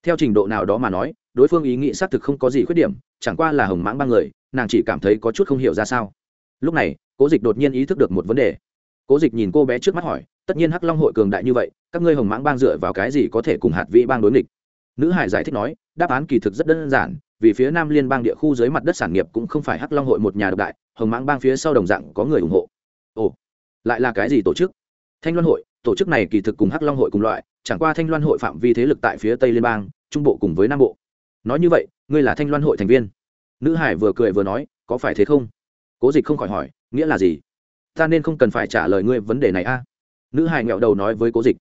Theo trình độ nào đó mà nói, đối phương ý nghĩ xác thực không có gì khuyết điểm, chẳng qua là hồng mãng ba người, nàng chỉ cảm thấy có chút không hiểu ra sao lúc này, cố dịch đột nhiên ý thức được một vấn đề. Cố dịch nhìn cô bé trước mắt hỏi, tất nhiên hắc long hội cường đại như vậy, các ngươi hồng mãng bang dựa vào cái gì có thể cùng hạt vĩ bang đối nghịch? Nữ hải giải thích nói, đáp án kỳ thực rất đơn giản, vì phía nam liên bang địa khu dưới mặt đất sản nghiệp cũng không phải hắc long hội một nhà độc đại, hồng mãng bang phía sau đồng dạng có người ủng hộ. Ồ, lại là cái gì tổ chức? Thanh loan hội, tổ chức này kỳ thực cùng hắc long hội cùng loại, chẳng qua thanh loan hội phạm vi thế lực tại phía tây liên bang, trung bộ cùng với nam bộ. Nói như vậy, ngươi là thanh loan hội thành viên. Nữ hải vừa cười vừa nói, có phải thế không? Cố dịch không khỏi hỏi, nghĩa là gì? Ta nên không cần phải trả lời ngươi vấn đề này a. Nữ hải nghẹo đầu nói với cố dịch.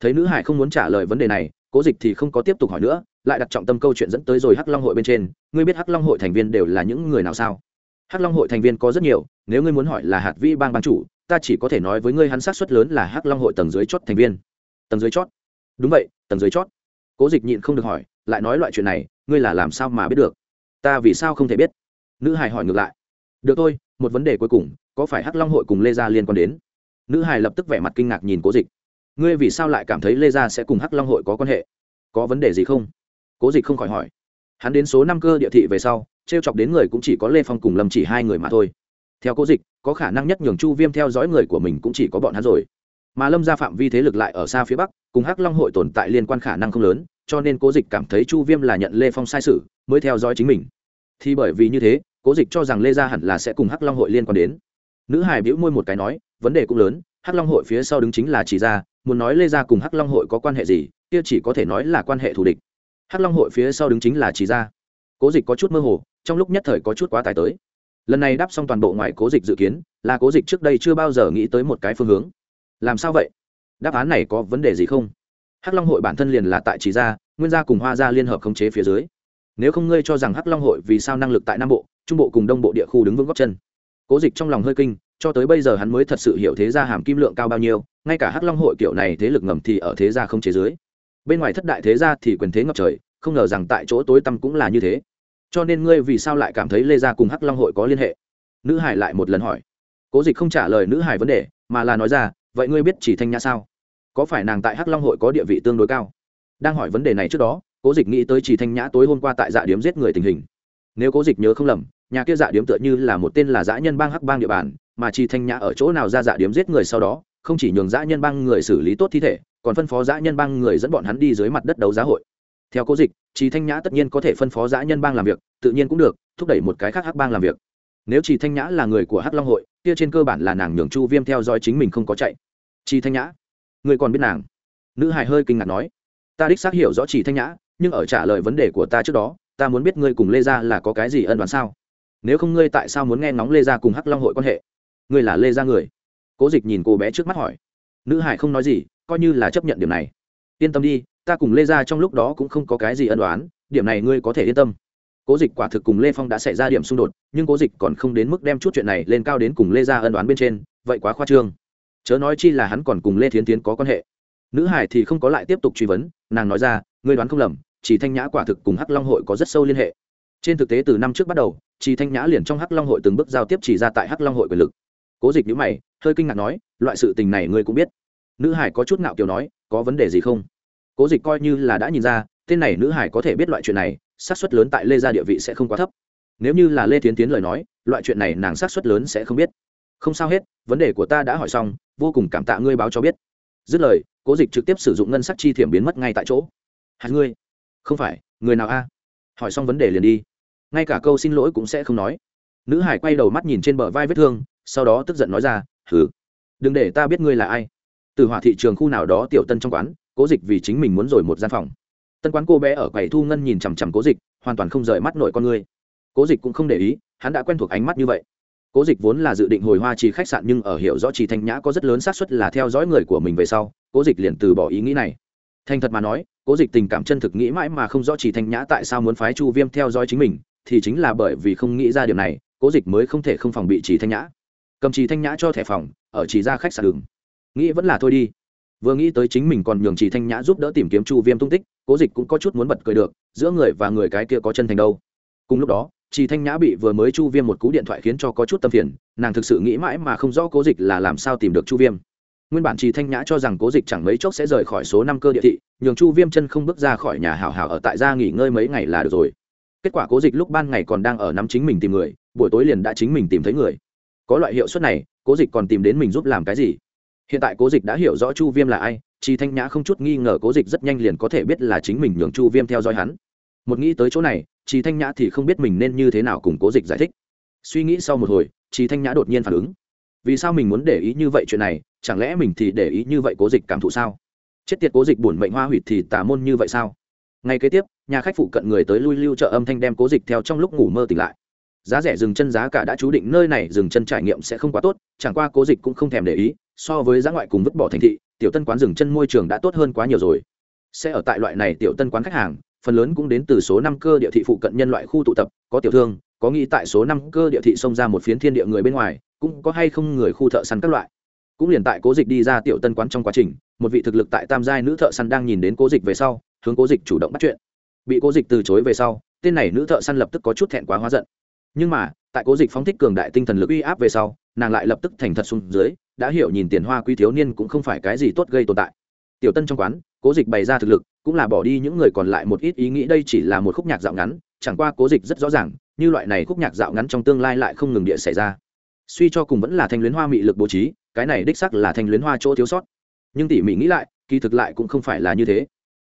Thấy nữ hải không muốn trả lời vấn đề này, cố dịch thì không có tiếp tục hỏi nữa, lại đặt trọng tâm câu chuyện dẫn tới rồi hắc long hội bên trên. Ngươi biết hắc long hội thành viên đều là những người nào sao? Hắc long hội thành viên có rất nhiều, nếu ngươi muốn hỏi là hạt vi bang ban chủ, ta chỉ có thể nói với ngươi hắn sát suất lớn là hắc long hội tầng dưới chót thành viên. Tầng dưới chót? Đúng vậy, tầng dưới chót. Cố dịch nhịn không được hỏi, lại nói loại chuyện này, ngươi là làm sao mà biết được? Ta vì sao không thể biết? Nữ hải hỏi ngược lại được thôi, một vấn đề cuối cùng, có phải hắc long hội cùng lê gia liên quan đến? Nữ hải lập tức vẻ mặt kinh ngạc nhìn cố dịch. Ngươi vì sao lại cảm thấy lê gia sẽ cùng hắc long hội có quan hệ? Có vấn đề gì không? Cố dịch không khỏi hỏi. Hắn đến số năm cơ địa thị về sau t r e o chọc đến người cũng chỉ có lê phong cùng lâm chỉ hai người mà thôi. Theo cố dịch, có khả năng nhất nhường chu viêm theo dõi người của mình cũng chỉ có bọn hắn rồi. Mà lâm gia phạm vi thế lực lại ở xa phía bắc, cùng hắc long hội tồn tại liên quan khả năng không lớn, cho nên cố dịch cảm thấy chu viêm là nhận lê phong sai sự, mới theo dõi chính mình. Thì bởi vì như thế cố dịch cho rằng lê gia hẳn là sẽ cùng hắc long hội liên quan đến nữ hải bĩu môi một cái nói vấn đề cũng lớn hắc long hội phía sau đứng chính là chỉ ra muốn nói lê gia cùng hắc long hội có quan hệ gì kia chỉ có thể nói là quan hệ thù địch hắc long hội phía sau đứng chính là chỉ ra cố dịch có chút mơ hồ trong lúc nhất thời có chút quá tài tới lần này đáp xong toàn bộ ngoài cố dịch dự kiến là cố dịch trước đây chưa bao giờ nghĩ tới một cái phương hướng làm sao vậy đáp án này có vấn đề gì không hắc long hội bản thân liền là tại chỉ gia nguyên gia cùng hoa gia liên hợp khống chế phía dưới nếu không ngươi cho rằng hắc long hội vì sao năng lực tại nam bộ trung bộ cùng đông bộ địa khu đứng vững góc chân. Cố dịch trong lòng hơi kinh, cho tới bây giờ hắn mới thật sự hiểu thế gia hàm kim lượng cao bao nhiêu, ngay cả hắc long hội kiểu này thế lực ngầm thì ở thế gia không chế dưới. Bên ngoài thất đại thế gia thì quyền thế ngập trời, không ngờ rằng tại chỗ tối tăm cũng là như thế. Cho nên ngươi vì sao lại cảm thấy lê gia cùng hắc long hội có liên hệ? Nữ hải lại một lần hỏi. Cố dịch không trả lời nữ hải vấn đề, mà là nói ra, vậy ngươi biết chỉ thanh nhã sao? Có phải nàng tại hắc long hội có địa vị tương đối cao? Đang hỏi vấn đề này trước đó, cố dịch nghĩ tới chỉ thanh nhã tối hôm qua tại dạ điếm giết người tình hình. Nếu cố dịch nhớ không lầm nhà kia dạ điếm tựa như là một tên là dã nhân bang hắc bang địa bàn, mà chỉ thanh nhã ở chỗ nào ra dạ điếm giết người sau đó, không chỉ nhường dã nhân bang người xử lý tốt thi thể, còn phân phó dã nhân bang người dẫn bọn hắn đi dưới mặt đất đấu giá hội. Theo cố dịch chỉ thanh nhã tất nhiên có thể phân phó dã nhân bang làm việc, tự nhiên cũng được, thúc đẩy một cái khác hắc bang làm việc. Nếu chỉ thanh nhã là người của hắc long hội, kia trên cơ bản là nàng nhường chu viêm theo dõi chính mình không có chạy. Chi thanh nhã, người còn biết nàng? Nữ hài hơi kinh ngạc nói. Ta đích xác hiểu rõ chỉ thanh nhã, nhưng ở trả lời vấn đề của ta trước đó, ta muốn biết ngươi cùng lê gia là có cái gì ân đoán sao? Nếu không ngươi tại sao muốn nghe ngóng lê gia cùng hắc long hội quan hệ ngươi là lê gia người cố dịch nhìn cô bé trước mắt hỏi nữ hải không nói gì coi như là chấp nhận điểm này yên tâm đi ta cùng lê gia trong lúc đó cũng không có cái gì ân đoán điểm này ngươi có thể yên tâm cố dịch quả thực cùng lê phong đã xảy ra điểm xung đột nhưng cố dịch còn không đến mức đem chút chuyện này lên cao đến cùng lê gia ân đoán bên trên vậy quá khoa trương chớ nói chi là hắn còn cùng lê thiến tiến có quan hệ nữ hải thì không có lại tiếp tục truy vấn nàng nói ra ngươi đoán không lầm chỉ thanh nhã quả thực cùng hắc long hội có rất sâu liên hệ trên thực tế từ năm trước bắt đầu chỉ thanh nhã liền trong hắc long hội từng bước giao tiếp chỉ ra tại hắc long hội quyền lực. Cố dịch nhữ mày, hơi kinh ngạc nói, loại sự tình này ngươi cũng biết. Nữ hải có chút ngạo kiều nói, có vấn đề gì không? Cố dịch coi như là đã nhìn ra, tên này nữ hải có thể biết loại chuyện này, xác suất lớn tại lê gia địa vị sẽ không quá thấp. Nếu như là lê tiến tiến lời nói, loại chuyện này nàng xác suất lớn sẽ không biết. Không sao hết, vấn đề của ta đã hỏi xong, vô cùng cảm tạ ngươi báo cho biết. Dứt lời, cố dịch trực tiếp sử dụng ngân sắc chi thiểm biến mất ngay tại chỗ. Hạt ngươi, không phải, người nào a? Hỏi xong vấn đề liền đi ngay cả câu xin lỗi cũng sẽ không nói. Nữ hải quay đầu mắt nhìn trên bờ vai vết thương, sau đó tức giận nói ra, hừ, đừng để ta biết ngươi là ai. Từ hỏa thị trường khu nào đó tiểu tân trong quán, cố dịch vì chính mình muốn rồi một gian phòng. Tân quán cô bé ở quầy thu ngân nhìn chằm chằm cố dịch, hoàn toàn không rời mắt nội con ngươi cố dịch cũng không để ý, hắn đã quen thuộc ánh mắt như vậy. Cố dịch vốn là dự định hồi hoa trì khách sạn nhưng ở hiểu rõ trì thanh nhã có rất lớn xác suất là theo dõi người của mình về sau, cố dịch liền từ bỏ ý nghĩ này. Thành thật mà nói, cố dịch tình cảm chân thực nghĩ mãi mà không rõ trì thanh nhã tại sao muốn phái chu viêm theo dõi chính mình thì chính là bởi vì không nghĩ ra điểm này, cố dịch mới không thể không phòng bị trì thanh nhã. Cầm trì thanh nhã cho thẻ phòng, ở trì ra khách sạn đường. Nghĩ vẫn là thôi đi. Vừa nghĩ tới chính mình còn nhường trì thanh nhã giúp đỡ tìm kiếm chu viêm tung tích, cố dịch cũng có chút muốn bật cười được, giữa người và người cái kia có chân thành đâu. Cùng lúc đó, trì thanh nhã bị vừa mới chu viêm một cú điện thoại khiến cho có chút tâm phiền, nàng thực sự nghĩ mãi mà không rõ cố dịch là làm sao tìm được chu viêm. Nguyên bản trì thanh nhã cho rằng cố dịch chẳng mấy chốc sẽ rời khỏi số năm cơ địa thị, nhường chu viêm chân không bước ra khỏi nhà hảo hảo ở tại gia nghỉ ngơi mấy ngày là được rồi kết quả cố dịch lúc ban ngày còn đang ở nắm chính mình tìm người, buổi tối liền đã chính mình tìm thấy người. Có loại hiệu suất này, cố dịch còn tìm đến mình giúp làm cái gì? Hiện tại cố dịch đã hiểu rõ chu viêm là ai chi thanh nhã không chút nghi ngờ cố dịch rất nhanh liền có thể biết là chính mình nhường chu viêm theo dõi hắn. Một nghĩ tới chỗ này chi thanh nhã thì không biết mình nên như thế nào cùng cố dịch giải thích. Suy nghĩ sau một hồi chi thanh nhã đột nhiên phản ứng. Vì sao mình muốn để ý như vậy chuyện này, chẳng lẽ mình thì để ý như vậy cố dịch cảm thụ sao? Chết tiệt cố dịch buồn mệnh hoa hủy thì tà môn như vậy sao? Ngay kế tiếp nhà khách phụ cận người tới lui lưu trợ âm thanh đem cố dịch theo trong lúc ngủ mơ tỉnh lại. Giá rẻ dừng chân giá cả đã chú định nơi này dừng chân trải nghiệm sẽ không quá tốt, chẳng qua cố dịch cũng không thèm để ý, so với giá ngoại cùng vứt bỏ thành thị, tiểu tân quán dừng chân môi trường đã tốt hơn quá nhiều rồi. Sẽ ở tại loại này tiểu tân quán khách hàng, phần lớn cũng đến từ số năm cơ địa thị phụ cận nhân loại khu tụ tập, có tiểu thương, có nghĩ tại số năm cơ địa thị xông ra một phiến thiên địa người bên ngoài, cũng có hay không người khu thợ săn các loại. Cũng liền tại cố dịch đi ra tiểu tân quán trong quá trình, một vị thực lực tại tam giai nữ thợ săn đang nhìn đến cố dịch về sau, hướng cố dịch chủ động bắt chuyện bị cố dịch từ chối về sau, tên này nữ thợ săn lập tức có chút thẹn quá hóa giận. Nhưng mà, tại cố dịch phóng thích cường đại tinh thần lực uy áp về sau, nàng lại lập tức thành thật xuống dưới, đã hiểu nhìn tiền hoa quý thiếu niên cũng không phải cái gì tốt gây tồn tại. Tiểu tân trong quán, cố dịch bày ra thực lực, cũng là bỏ đi những người còn lại một ít ý nghĩ đây chỉ là một khúc nhạc dạo ngắn, chẳng qua cố dịch rất rõ ràng, như loại này khúc nhạc dạo ngắn trong tương lai lại không ngừng địa xảy ra. Suy cho cùng vẫn là thanh luyến hoa mị lực bố trí, cái này đích sắc là thanh luyến hoa chỗ thiếu sót. Nhưng tỉ mỉ nghĩ lại, kỳ thực lại cũng không phải là như thế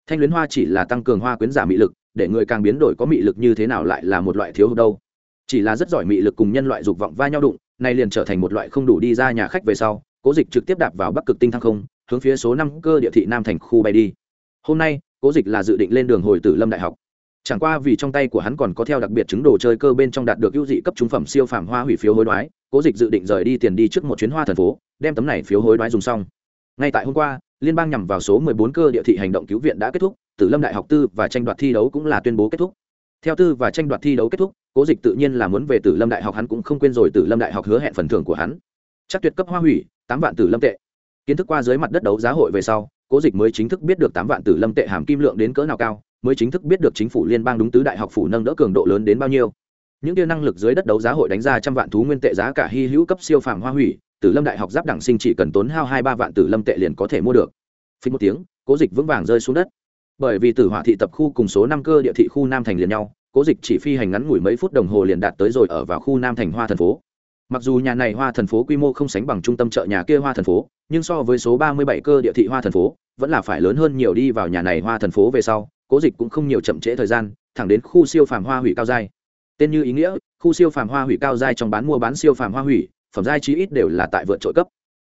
thanh luyến hoa chỉ là tăng cường hoa quyến giả mị lực, để người càng biến đổi có mị lực như thế nào lại là một loại thiếu hụt đâu. Chỉ là rất giỏi mị lực cùng nhân loại dục vọng va nhau đụng, nay liền trở thành một loại không đủ đi ra nhà khách về sau, cố dịch trực tiếp đạp vào bắc cực tinh thăng không, hướng phía số năm cơ địa thị nam thành khu bay đi. Hôm nay, cố dịch là dự định lên đường hồi tử lâm đại học. Chẳng qua vì trong tay của hắn còn có theo đặc biệt chứng đồ chơi cơ bên trong đạt được ưu dị cấp trúng phẩm siêu phàm hoa hủy phiếu hối đoái, cố dịch dự định rời đi tiền đi trước một chuyến hoa thần phố, đem tấm này phiếu hối đoái dùng xong. Ngay tại hôm qua liên bang nhằm vào số 14 cơ địa thị hành động cứu viện đã kết thúc, tử lâm đại học tư và tranh đoạt thi đấu cũng là tuyên bố kết thúc. Theo tư và tranh đoạt thi đấu kết thúc, cố dịch tự nhiên là muốn về tử lâm đại học, hắn cũng không quên rồi tử lâm đại học hứa hẹn phần thưởng của hắn. Chắc tuyệt cấp hoa hủy, tám vạn tử lâm tệ. Kiến thức qua dưới mặt đất đấu giá hội về sau, cố dịch mới chính thức biết được tám vạn tử lâm tệ hàm kim lượng đến cỡ nào cao, mới chính thức biết được chính phủ liên bang đúng tứ đại học phủ nâng đỡ cường độ lớn đến bao nhiêu. Những tiêu năng lực dưới đất đấu giá hội đánh ra trăm vạn thú nguyên tệ giá cả hy hữu cấp siêu phàm hoa hủy tử lâm đại học giáp đẳng sinh chỉ cần tốn hao hai ba vạn tử lâm tệ liền có thể mua được. Phí một tiếng, cố dịch vững vàng rơi xuống đất. Bởi vì tử hỏa thị tập khu cùng số năm cơ địa thị khu nam thành liền nhau, cố dịch chỉ phi hành ngắn ngủi mấy phút đồng hồ liền đạt tới rồi ở vào khu nam thành hoa thành phố. Mặc dù nhà này hoa thần phố quy mô không sánh bằng trung tâm chợ nhà kia hoa thần phố, nhưng so với số ba mươi bảy cơ địa thị hoa thần phố, vẫn là phải lớn hơn nhiều đi vào nhà này hoa thần phố về sau, cố dịch cũng không nhiều chậm trễ thời gian, thẳng đến khu siêu phàm hoa hủy cao giai. Tên như ý nghĩa, khu siêu phàm hoa hủy cao giai trong bán mua bán siêu phàm hoa hủy phẩm giai chí ít đều là tại vượt trội cấp.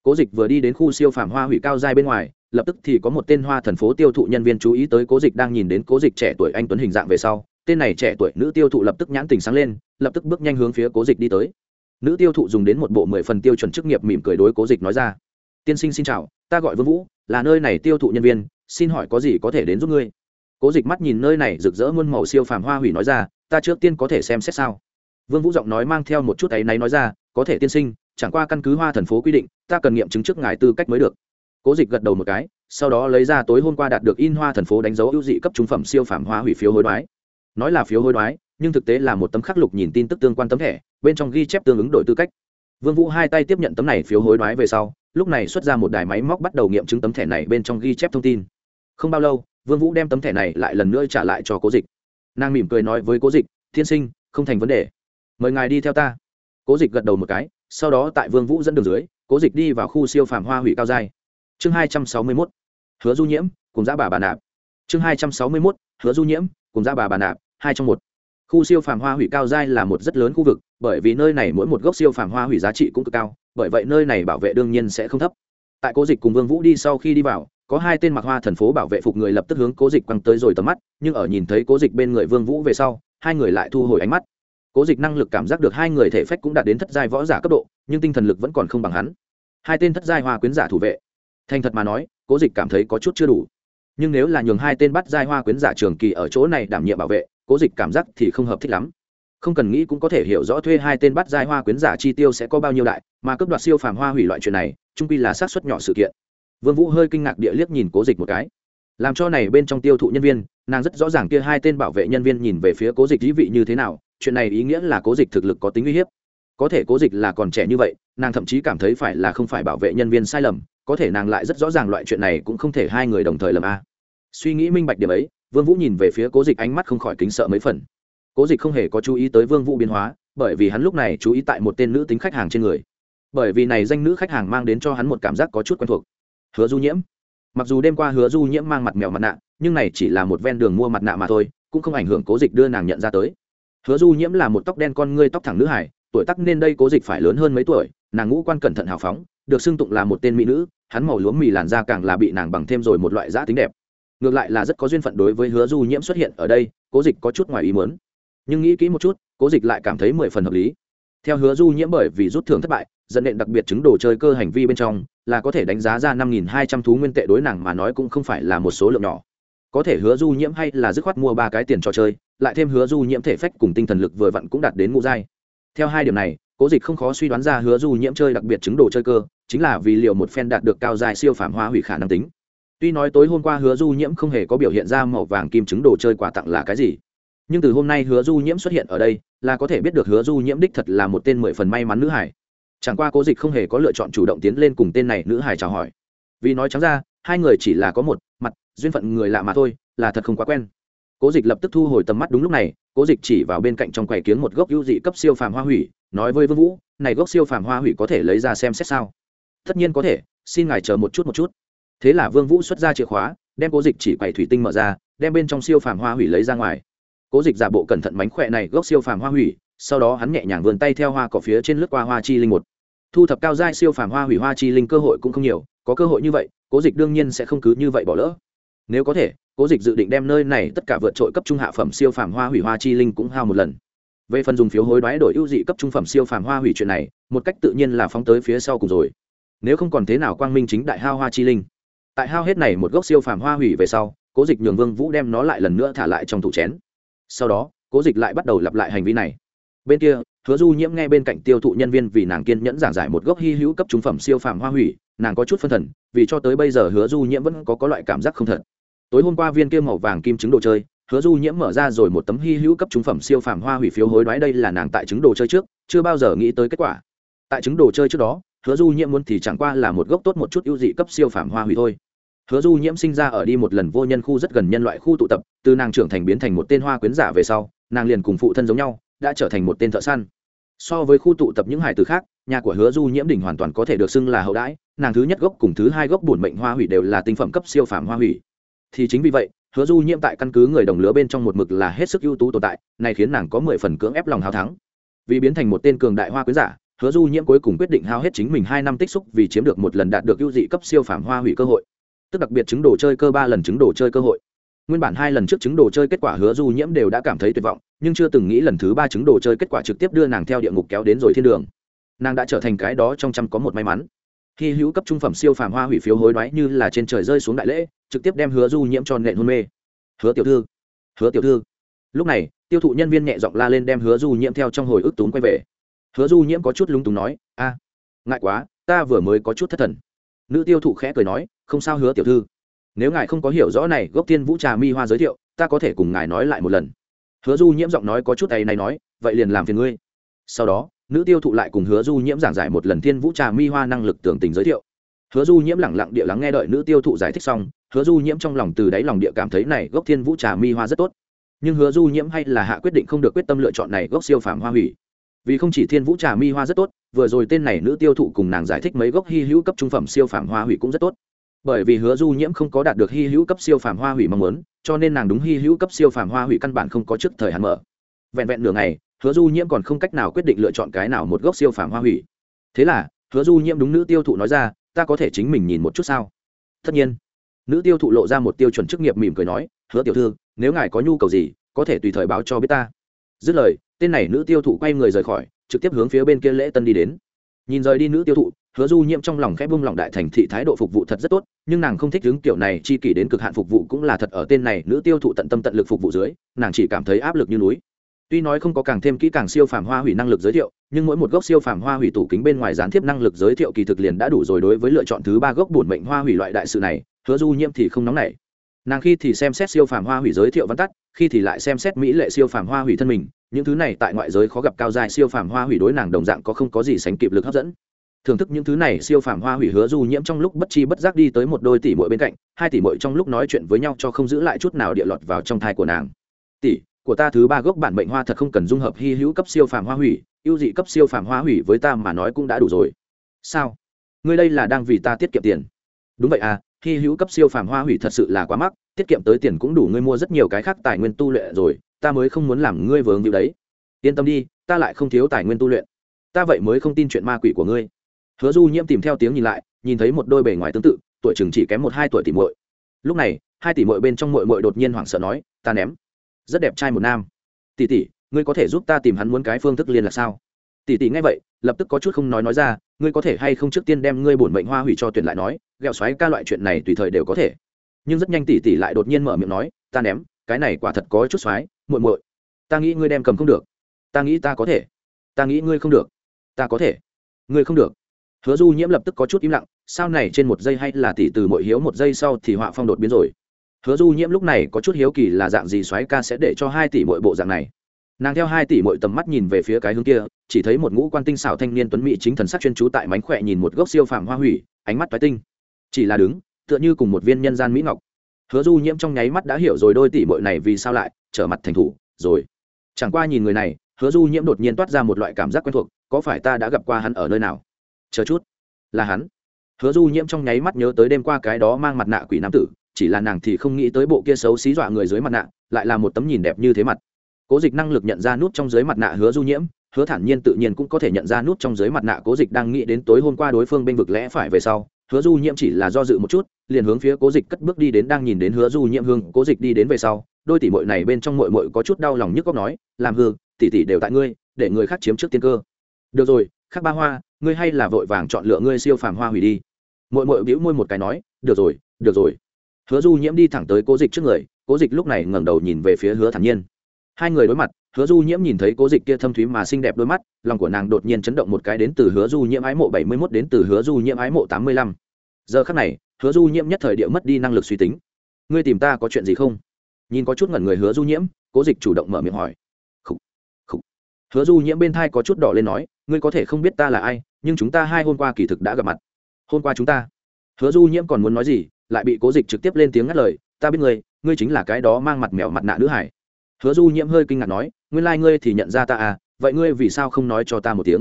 Cố dịch vừa đi đến khu siêu phàm hoa hủy cao giai bên ngoài, lập tức thì có một tên hoa thần phố tiêu thụ nhân viên chú ý tới cố dịch đang nhìn đến cố dịch trẻ tuổi anh tuấn hình dạng về sau. Tên này trẻ tuổi nữ tiêu thụ lập tức nhãn tình sáng lên, lập tức bước nhanh hướng phía cố dịch đi tới. Nữ tiêu thụ dùng đến một bộ mười phần tiêu chuẩn chức nghiệp mỉm cười đối cố dịch nói ra. Tiên sinh xin chào, ta gọi vương vũ, là nơi này tiêu thụ nhân viên, xin hỏi có gì có thể đến giúp ngươi? Cố dịch mắt nhìn nơi này rực rỡ muôn màu siêu phàm hoa hủy nói ra, ta trước tiên có thể xem xét sao? Vương vũ giọng nói mang theo một chút ấy náy nói ra, có thể tiên sinh, chẳng qua căn cứ hoa thần phố quy định, ta cần nghiệm chứng trước ngài tư cách mới được. Cố dịch gật đầu một cái, sau đó lấy ra tối hôm qua đạt được in hoa thần phố đánh dấu ưu dị cấp trung phẩm siêu phẩm hoa hủy phiếu hối đoái. Nói là phiếu hối đoái, nhưng thực tế là một tấm khắc lục nhìn tin tức tương quan tấm thẻ, bên trong ghi chép tương ứng đổi tư cách. Vương vũ hai tay tiếp nhận tấm này phiếu hối đoái về sau, lúc này xuất ra một đài máy móc bắt đầu nghiệm chứng tấm thẻ này bên trong ghi chép thông tin. Không bao lâu, vương vũ đem tấm thẻ này lại lần nữa trả lại cho cố dịch. Nàng mỉm cười nói với cố dịch thiên sinh, không thành vấn đề mời ngài đi theo ta. Cố dịch gật đầu một cái, sau đó tại vương vũ dẫn đường dưới, cố dịch đi vào khu siêu phàm hoa hủy cao giai. Chương hai trăm sáu mươi 261 hứa du nhiễm, cùng giá bà bà nạp. Chương hai trăm sáu mươi mốt, hứa du nhiễm, cùng giá bà bà nạp, hai trong một. Khu siêu phàm hoa hủy cao giai là một rất lớn khu vực, bởi vì nơi này mỗi một gốc siêu phàm hoa hủy giá trị cũng cực cao, bởi vậy nơi này bảo vệ đương nhiên sẽ không thấp. Tại cố dịch cùng vương vũ đi sau khi đi vào, có hai tên mặc hoa thần phố bảo vệ phục người lập tức hướng cố dịch quăng tới rồi tầm mắt, nhưng ở nhìn thấy cố dịch bên người vương vũ về sau, hai người lại thu hồi ánh mắt cố dịch năng lực cảm giác được hai người thể phách cũng đạt đến thất giai võ giả cấp độ, nhưng tinh thần lực vẫn còn không bằng hắn. Hai tên thất giai hoa quyến giả thủ vệ. Thành thật mà nói, cố dịch cảm thấy có chút chưa đủ. Nhưng nếu là nhường hai tên bắt giai hoa quyến giả trường kỳ ở chỗ này đảm nhiệm bảo vệ, cố dịch cảm giác thì không hợp thích lắm. Không cần nghĩ cũng có thể hiểu rõ thuê hai tên bắt giai hoa quyến giả chi tiêu sẽ có bao nhiêu đại, mà cấp đoạt siêu phàm hoa hủy loại chuyện này trung pi là sát xuất nhỏ sự kiện. Vương vũ hơi kinh ngạc địa liếc nhìn cố dịch một cái làm cho này bên trong tiêu thụ nhân viên, nàng rất rõ ràng kia hai tên bảo vệ nhân viên nhìn về phía cố dịch dĩ vị như thế nào, chuyện này ý nghĩa là cố dịch thực lực có tính uy hiếp. Có thể cố dịch là còn trẻ như vậy, nàng thậm chí cảm thấy phải là không phải bảo vệ nhân viên sai lầm, có thể nàng lại rất rõ ràng loại chuyện này cũng không thể hai người đồng thời lầm a. Suy nghĩ minh bạch điểm ấy, vương vũ nhìn về phía cố dịch ánh mắt không khỏi kính sợ mấy phần. Cố dịch không hề có chú ý tới vương vũ biến hóa, bởi vì hắn lúc này chú ý tại một tên nữ tính khách hàng trên người. Bởi vì này danh nữ khách hàng mang đến cho hắn một cảm giác có chút quen thuộc. Hứa du nhiễm mặc dù đêm qua hứa du nhiễm mang mặt mèo mặt nạ, nhưng này chỉ là một ven đường mua mặt nạ mà thôi, cũng không ảnh hưởng cố dịch đưa nàng nhận ra tới. Hứa du nhiễm là một tóc đen con ngươi tóc thẳng nữ hải tuổi tắc nên đây cố dịch phải lớn hơn mấy tuổi, nàng ngũ quan cẩn thận hào phóng, được xưng tụng là một tên mỹ nữ, hắn màu lúa mì làn da càng là bị nàng bằng thêm rồi một loại giá tính đẹp. Ngược lại là rất có duyên phận đối với hứa du nhiễm xuất hiện ở đây, cố dịch có chút ngoài ý muốn. Nhưng nghĩ kỹ một chút, cố dịch lại cảm thấy mười phần hợp lý theo hứa du nhiễm bởi vì rút thưởng thất bại, dẫn đến đặc biệt chứng đồ chơi cơ hành vi bên trong, là có thể đánh giá ra năm nghìn hai trăm thú nguyên tệ đối nàng mà nói cũng không phải là một số lượng nhỏ. Có thể hứa du nhiễm hay là dứt khoát mua ba cái tiền trò chơi, lại thêm hứa du nhiễm thể phách cùng tinh thần lực vừa vặn cũng đạt đến ngũ giai. Theo hai điểm này, cố dịch không khó suy đoán ra hứa du nhiễm chơi đặc biệt chứng đồ chơi cơ, chính là vì liệu một phen đạt được cao dài siêu phàm hoa hủy khả năng tính. Tuy nói tối hôm qua hứa du nhiễm không hề có biểu hiện ra màu vàng kim chứng đồ chơi quà tặng là cái gì, nhưng từ hôm nay hứa du nhiễm xuất hiện ở đây là có thể biết được hứa du nhiễm đích thật là một tên mười phần may mắn nữ hải. Chẳng qua cố dịch không hề có lựa chọn chủ động tiến lên cùng tên này nữ hải chào hỏi. Vì nói trắng ra, hai người chỉ là có một mặt, duyên phận người lạ mà thôi, là thật không quá quen. Cố dịch lập tức thu hồi tầm mắt đúng lúc này, cố dịch chỉ vào bên cạnh trong quầy kiếng một gốc ưu dị cấp siêu phàm hoa hủy, nói với vương vũ, này gốc siêu phàm hoa hủy có thể lấy ra xem xét sao? Tất nhiên có thể, xin ngài chờ một chút một chút. Thế là vương vũ xuất ra chìa khóa, đem cố dịch chỉ quầy thủy tinh mở ra, đem bên trong siêu phàm hoa hủy lấy ra ngoài cố dịch giả bộ cẩn thận mánh khỏe này gốc siêu phàm hoa hủy, sau đó hắn nhẹ nhàng vươn tay theo hoa cỏ phía trên lướt qua hoa chi linh một. Thu thập cao giai siêu phàm hoa hủy hoa chi linh cơ hội cũng không nhiều, có cơ hội như vậy, cố dịch đương nhiên sẽ không cứ như vậy bỏ lỡ. Nếu có thể, cố dịch dự định đem nơi này tất cả vượt trội cấp trung hạ phẩm siêu phàm hoa hủy hoa chi linh cũng hao một lần. Về phần dùng phiếu hối đoái đổi ưu dị cấp trung phẩm siêu phàm hoa hủy chuyện này, một cách tự nhiên là phóng tới phía sau cùng rồi. Nếu không còn thế nào quang minh chính đại hao hoa chi linh. Tại hao hết này một gốc siêu phàm hoa hủy về sau, cố dịch nhường vương vũ đem nó lại lần nữa thả lại trong tủ chén sau đó, cố dịch lại bắt đầu lặp lại hành vi này. Bên kia, hứa du nhiễm nghe bên cạnh tiêu thụ nhân viên vì nàng kiên nhẫn giảng giải một gốc hy hữu cấp trung phẩm siêu phàm hoa hủy, nàng có chút phân thần, vì cho tới bây giờ hứa du nhiễm vẫn có có loại cảm giác không thật. Tối hôm qua viên kia màu vàng kim trứng đồ chơi, hứa du nhiễm mở ra rồi một tấm hy hữu cấp trung phẩm siêu phàm hoa hủy phiếu hối đoái đây là nàng tại trứng đồ chơi trước, chưa bao giờ nghĩ tới kết quả. Tại trứng đồ chơi trước đó, hứa du nhiễm muốn thì chẳng qua là một gốc tốt một chút ưu dị cấp siêu phàm hoa hủy thôi hứa du nhiễm sinh ra ở đi một lần vô nhân khu rất gần nhân loại khu tụ tập, từ nàng trưởng thành biến thành một tên hoa quyến giả về sau, nàng liền cùng phụ thân giống nhau, đã trở thành một tên thợ săn. So với khu tụ tập những hải tử khác, nhà của hứa du nhiễm đỉnh hoàn toàn có thể được xưng là hậu đãi, nàng thứ nhất gốc cùng thứ hai gốc bổn mệnh hoa hủy đều là tinh phẩm cấp siêu phàm hoa hủy. Thì chính vì vậy, hứa du nhiễm tại căn cứ người đồng lứa bên trong một mực là hết sức ưu tú tồn tại này khiến nàng có mười phần cưỡng ép lòng hào thắng. Vì biến thành một tên cường đại hoa quyến giả, hứa du nhiễm cuối cùng quyết định hao hết chính mình hai năm tích xúc vì chiếm được một lần đạt được ưu dị cấp siêu phàm hoa hủy cơ hội tức đặc biệt chứng đồ chơi cơ ba lần chứng đồ chơi cơ hội. Nguyên bản hai lần trước chứng đồ chơi kết quả hứa du nhiễm đều đã cảm thấy tuyệt vọng, nhưng chưa từng nghĩ lần thứ ba chứng đồ chơi kết quả trực tiếp đưa nàng theo địa ngục kéo đến rồi thiên đường. Nàng đã trở thành cái đó trong trăm có một may mắn. Khi hữu cấp trung phẩm siêu phàm hoa hủy phiếu hối đoái như là trên trời rơi xuống đại lễ, trực tiếp đem hứa du nhiễm cho nện hôn mê. Hứa tiểu thư, hứa tiểu thư. Lúc này, tiêu thụ nhân viên nhẹ giọng la lên đem hứa du nhiễm theo trong hồi ức túng quay về. Hứa du nhiễm có chút lúng túng nói, a, ngại quá, ta vừa mới có chút thất thần. Nữ tiêu thụ khẽ cười nói không sao hứa tiểu thư. Nếu ngài không có hiểu rõ này, gốc tiên vũ trà mi hoa giới thiệu, ta có thể cùng ngài nói lại một lần. Hứa du nhiễm giọng nói có chút tay này nói, vậy liền làm phiền ngươi. Sau đó, nữ tiêu thụ lại cùng hứa du nhiễm giảng giải một lần thiên vũ trà mi hoa năng lực tưởng tình giới thiệu. Hứa du nhiễm lẳng lặng địa lắng nghe đợi nữ tiêu thụ giải thích xong, hứa du nhiễm trong lòng từ đáy lòng địa cảm thấy này gốc thiên vũ trà mi hoa rất tốt. Nhưng hứa du nhiễm hay là hạ quyết định không được quyết tâm lựa chọn này gốc siêu phàm hoa hủy. Vì không chỉ thiên vũ trà mi hoa rất tốt, vừa rồi tên này nữ tiêu thụ cùng nàng giải thích mấy gốc hy hữu cấp trung phẩm siêu phàm hoa hủy cũng rất tốt bởi vì hứa du nhiễm không có đạt được hy hữu cấp siêu phàm hoa hủy mong muốn, cho nên nàng đúng hy hữu cấp siêu phàm hoa hủy căn bản không có trước thời hạn mở. Vẹn vẹn nửa ngày, hứa du nhiễm còn không cách nào quyết định lựa chọn cái nào một gốc siêu phàm hoa hủy. Thế là, hứa du nhiễm đúng nữ tiêu thụ nói ra, ta có thể chính mình nhìn một chút sao? Tất nhiên, nữ tiêu thụ lộ ra một tiêu chuẩn chức nghiệp mỉm cười nói, hứa tiểu thư, nếu ngài có nhu cầu gì, có thể tùy thời báo cho biết ta. Dứt lời, tên này nữ tiêu thụ quay người rời khỏi, trực tiếp hướng phía bên kia lễ tân đi đến. Nhìn rời đi nữ tiêu thụ hứa du nhiễm trong lòng khẽ buông lòng đại thành thị thái độ phục vụ thật rất tốt, nhưng nàng không thích hướng kiểu này chi kỷ đến cực hạn phục vụ cũng là thật ở tên này nữ tiêu thụ tận tâm tận lực phục vụ dưới, nàng chỉ cảm thấy áp lực như núi. Tuy nói không có càng thêm kỹ càng siêu phàm hoa hủy năng lực giới thiệu, nhưng mỗi một gốc siêu phàm hoa hủy tủ kính bên ngoài gián tiếp năng lực giới thiệu kỳ thực liền đã đủ rồi đối với lựa chọn thứ ba gốc bổn mệnh hoa hủy loại đại sự này, hứa du nhiễm thì không nóng nảy. Nàng khi thì xem xét siêu phàm hoa hủy giới thiệu văn tắt, khi thì lại xem xét mỹ lệ siêu phàm hoa hủy thân mình, những thứ này tại ngoại giới khó gặp cao dài siêu phàm hoa hủy đối nàng đồng dạng có không có gì sánh kịp lực hấp dẫn thưởng thức những thứ này siêu phàm hoa hủy hứa du nhiễm trong lúc bất chi bất giác đi tới một đôi tỷ muội bên cạnh, hai tỷ muội trong lúc nói chuyện với nhau cho không giữ lại chút nào địa lọt vào trong thai của nàng. Tỷ, của ta thứ ba gốc bản mệnh hoa thật không cần dung hợp hy hữu cấp siêu phàm hoa hủy, ưu dị cấp siêu phàm hoa hủy với ta mà nói cũng đã đủ rồi. Sao? Ngươi đây là đang vì ta tiết kiệm tiền. Đúng vậy à hy hữu cấp siêu phàm hoa hủy thật sự là quá mắc, tiết kiệm tới tiền cũng đủ ngươi mua rất nhiều cái khác tài nguyên tu luyện rồi, ta mới không muốn làm ngươi vướng như đấy. Yên tâm đi, ta lại không thiếu tài nguyên tu luyện. Ta vậy mới không tin chuyện ma quỷ của ngươi hứa du nhiễm tìm theo tiếng nhìn lại, nhìn thấy một đôi bề ngoài tương tự, tuổi chừng chỉ kém một hai tuổi tỷ muội. Lúc này, hai tỷ muội bên trong muội muội đột nhiên hoảng sợ nói, ta ném. Rất đẹp trai một nam. Tỷ tỷ, ngươi có thể giúp ta tìm hắn muốn cái phương thức liên là sao? Tỷ tỷ nghe vậy, lập tức có chút không nói nói ra, ngươi có thể hay không trước tiên đem ngươi bổn mệnh hoa hủy cho tuyển lại nói ghẹo xoáy ca loại chuyện này tùy thời đều có thể. Nhưng rất nhanh tỷ tỷ lại đột nhiên mở miệng nói, ta ném, cái này quả thật có chút xoáy, muội muội. Ta nghĩ ngươi đem cầm không được. Ta nghĩ ta có thể. Ta nghĩ ngươi không được. Ta có thể. Ngươi không được hứa du nhiễm lập tức có chút im lặng, sao này trên một giây hay là tỷ từ mỗi hiếu một giây sau thì họa phong đột biến rồi? Hứa du nhiễm lúc này có chút hiếu kỳ là dạng gì xoáy ca sẽ để cho hai tỷ mỗi bộ dạng này? Nàng theo hai tỷ mỗi tầm mắt nhìn về phía cái hướng kia, chỉ thấy một ngũ quan tinh xảo thanh niên tuấn mỹ chính thần sắc chuyên chú tại mánh khỏe nhìn một gốc siêu phàm hoa hủy, ánh mắt toái tinh. Chỉ là đứng, tựa như cùng một viên nhân gian mỹ ngọc. Hứa du nhiễm trong nháy mắt đã hiểu rồi đôi tỷ muội này vì sao lại trở mặt thành thủ, rồi. Chẳng qua nhìn người này, hứa du nhiễm đột nhiên toát ra một loại cảm giác quen thuộc, có phải ta đã gặp qua hắn ở nơi nào? Chờ chút. Là hắn. Hứa du nhiễm trong nháy mắt nhớ tới đêm qua cái đó mang mặt nạ quỷ nam tử, chỉ là nàng thì không nghĩ tới bộ kia xấu xí dọa người dưới mặt nạ, lại là một tấm nhìn đẹp như thế mặt. Cố dịch năng lực nhận ra nút trong dưới mặt nạ hứa du nhiễm, hứa thản nhiên tự nhiên cũng có thể nhận ra nút trong dưới mặt nạ cố dịch đang nghĩ đến tối hôm qua đối phương bên vực lẽ phải về sau. Hứa du nhiễm chỉ là do dự một chút, liền hướng phía cố dịch cất bước đi đến đang nhìn đến hứa du nhiễm hương. Cố dịch đi đến về sau, đôi tỷ mội này bên trong mội mội có chút đau lòng nhức góc nói, làm hư, tỷ tỷ đều tại ngươi, để người khác chiếm trước tiên cơ. Được rồi, khác ba hoa ngươi hay là vội vàng chọn lựa ngươi siêu phàm hoa hủy đi. Mội mội bĩu môi một cái nói, được rồi được rồi. Hứa du nhiễm đi thẳng tới cố dịch trước người, cố dịch lúc này ngẩng đầu nhìn về phía hứa thản nhiên. Hai người đối mặt, hứa du nhiễm nhìn thấy cố dịch kia thâm thúy mà xinh đẹp đôi mắt, lòng của nàng đột nhiên chấn động một cái đến từ hứa du nhiễm ái mộ bảy mươi mốt đến từ hứa du nhiễm ái mộ tám mươi lăm. Giờ khắc này, hứa du nhiễm nhất thời địa mất đi năng lực suy tính. Ngươi tìm ta có chuyện gì không? Nhìn có chút ngẩn người hứa du nhiễm, cố dịch chủ động mở miệng hỏi hứa du nhiễm bên thai có chút đỏ lên nói, ngươi có thể không biết ta là ai, nhưng chúng ta hai hôm qua kỳ thực đã gặp mặt. Hôm qua chúng ta? Hứa du nhiễm còn muốn nói gì, lại bị cố dịch trực tiếp lên tiếng ngắt lời, ta biết ngươi ngươi chính là cái đó mang mặt mèo mặt nạ nữ hải. Hứa du nhiễm hơi kinh ngạc nói, nguyên lai、like、ngươi thì nhận ra ta à vậy ngươi vì sao không nói cho ta một tiếng?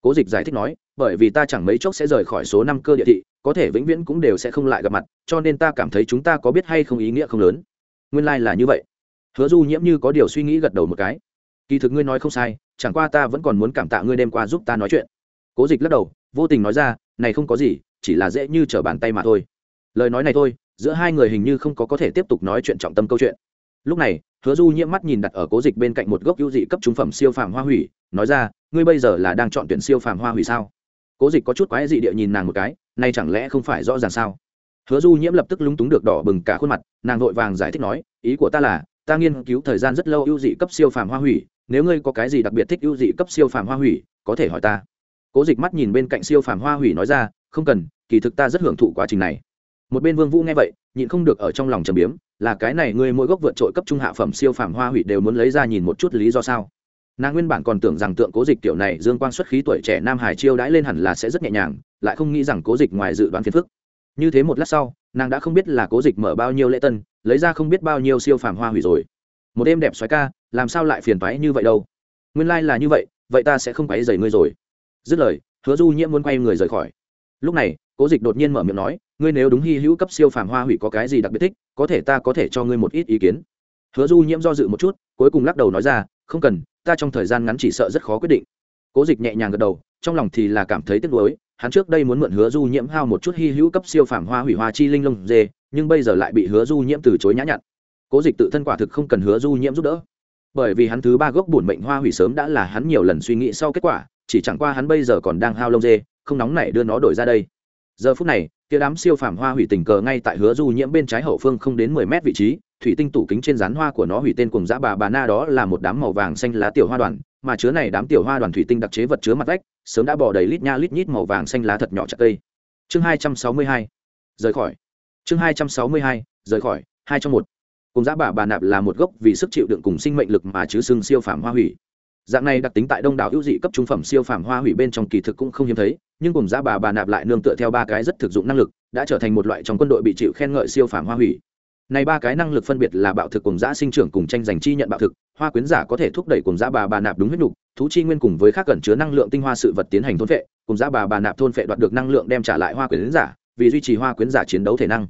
Cố dịch giải thích nói, bởi vì ta chẳng mấy chốc sẽ rời khỏi số năm cơ địa thị, có thể vĩnh viễn cũng đều sẽ không lại gặp mặt, cho nên ta cảm thấy chúng ta có biết hay không ý nghĩa không lớn. Nguyên lai、like、là như vậy. Hứa du nhiễm như có điều suy nghĩ gật đầu một cái kỳ thực ngươi nói không sai, chẳng qua ta vẫn còn muốn cảm tạ ngươi đêm qua giúp ta nói chuyện. Cố dịch lắc đầu, vô tình nói ra, này không có gì, chỉ là dễ như trở bàn tay mà thôi. Lời nói này thôi, giữa hai người hình như không có có thể tiếp tục nói chuyện trọng tâm câu chuyện. Lúc này, hứa du nhiễm mắt nhìn đặt ở cố dịch bên cạnh một gốc hữu dị cấp trung phẩm siêu phàm hoa hủy, nói ra, ngươi bây giờ là đang chọn tuyển siêu phàm hoa hủy sao? Cố dịch có chút quái dị địa nhìn nàng một cái, nay chẳng lẽ không phải rõ ràng sao? Hứa du nhiễm lập tức lúng túng được đỏ bừng cả khuôn mặt, nàng vội vàng giải thích nói, ý của ta là, ta nghiên cứu thời gian rất lâu ưu dị cấp siêu phàm hoa hủy nếu ngươi có cái gì đặc biệt thích ưu dị cấp siêu phàm hoa hủy, có thể hỏi ta. Cố dịch mắt nhìn bên cạnh siêu phàm hoa hủy nói ra, không cần, kỳ thực ta rất hưởng thụ quá trình này. Một bên vương vũ nghe vậy, nhịn không được ở trong lòng trầm biếm, là cái này ngươi mỗi gốc vượt trội cấp trung hạ phẩm siêu phàm hoa hủy đều muốn lấy ra nhìn một chút lý do sao? Nàng nguyên bản còn tưởng rằng tượng cố dịch tiểu này dương quang xuất khí tuổi trẻ nam hải chiêu đãi lên hẳn là sẽ rất nhẹ nhàng, lại không nghĩ rằng cố dịch ngoài dự đoán phiền phức. Như thế một lát sau, nàng đã không biết là cố dịch mở bao nhiêu lễ tân, lấy ra không biết bao nhiêu siêu phàm hoa hủy rồi. Một đêm đẹp xoáy ca làm sao lại phiền toái như vậy đâu? Nguyên lai là như vậy vậy ta sẽ không quấy dày ngươi rồi. Dứt lời, hứa du nhiễm muốn quay người rời khỏi. Lúc này, cố dịch đột nhiên mở miệng nói, ngươi nếu đúng hy hữu cấp siêu phàm hoa hủy có cái gì đặc biệt thích, có thể ta có thể cho ngươi một ít ý kiến. Hứa du nhiễm do dự một chút, cuối cùng lắc đầu nói ra, không cần, ta trong thời gian ngắn chỉ sợ rất khó quyết định. Cố dịch nhẹ nhàng gật đầu, trong lòng thì là cảm thấy tiếc nuối, hắn trước đây muốn mượn hứa du nhiễm hao một chút hy hữu cấp siêu phàm hoa hủy hoa chi linh lông dê, nhưng bây giờ lại bị hứa du nhiễm từ chối nhã nhặn. Cố dịch tự thân quả thực không cần hứa du nhiễm giúp đỡ bởi vì hắn thứ ba gốc bổn mệnh hoa hủy sớm đã là hắn nhiều lần suy nghĩ sau kết quả, chỉ chẳng qua hắn bây giờ còn đang hao lông dê, không nóng nảy đưa nó đổi ra đây. Giờ phút này, kia đám siêu phàm hoa hủy tình cờ ngay tại hứa du nhiễm bên trái hậu phương không đến mười mét vị trí, thủy tinh tủ kính trên rán hoa của nó hủy tên cùng dã bà bà na đó là một đám màu vàng xanh lá tiểu hoa đoàn, mà chứa này đám tiểu hoa đoàn thủy tinh đặc chế vật chứa mặt vách, sớm đã bỏ đầy lít nha lít nhít màu vàng xanh lá thật nhỏ chặt cây. Chương hai trăm sáu mươi hai, rời khỏi. Chương hai trăm sáu mươi hai, rời khỏi, hai trong một cùng giá bà bà nạp là một gốc vì sức chịu đựng cùng sinh mệnh lực mà chứ xưng siêu phàm hoa hủy. Dạng này đặc tính tại đông đảo hữu dị cấp trung phẩm siêu phàm hoa hủy bên trong kỳ thực cũng không hiếm thấy, nhưng cùng giá bà bà nạp lại nương tựa theo ba cái rất thực dụng năng lực, đã trở thành một loại trong quân đội bị chịu khen ngợi siêu phàm hoa hủy. Này ba cái năng lực phân biệt là bạo thực cùng giã sinh trưởng cùng tranh giành chi nhận bạo thực, hoa quyến giả có thể thúc đẩy cùng giã bà bà nạp đúng huyết nhục, thú chi nguyên cùng với khác cẩn chứa năng lượng tinh hoa sự vật tiến hành thôn phệ, cùng giã bà bà nạp thôn phệ đoạt được năng lượng đem trả lại hoa quyến giả, vì duy trì hoa quyến giả chiến đấu thể năng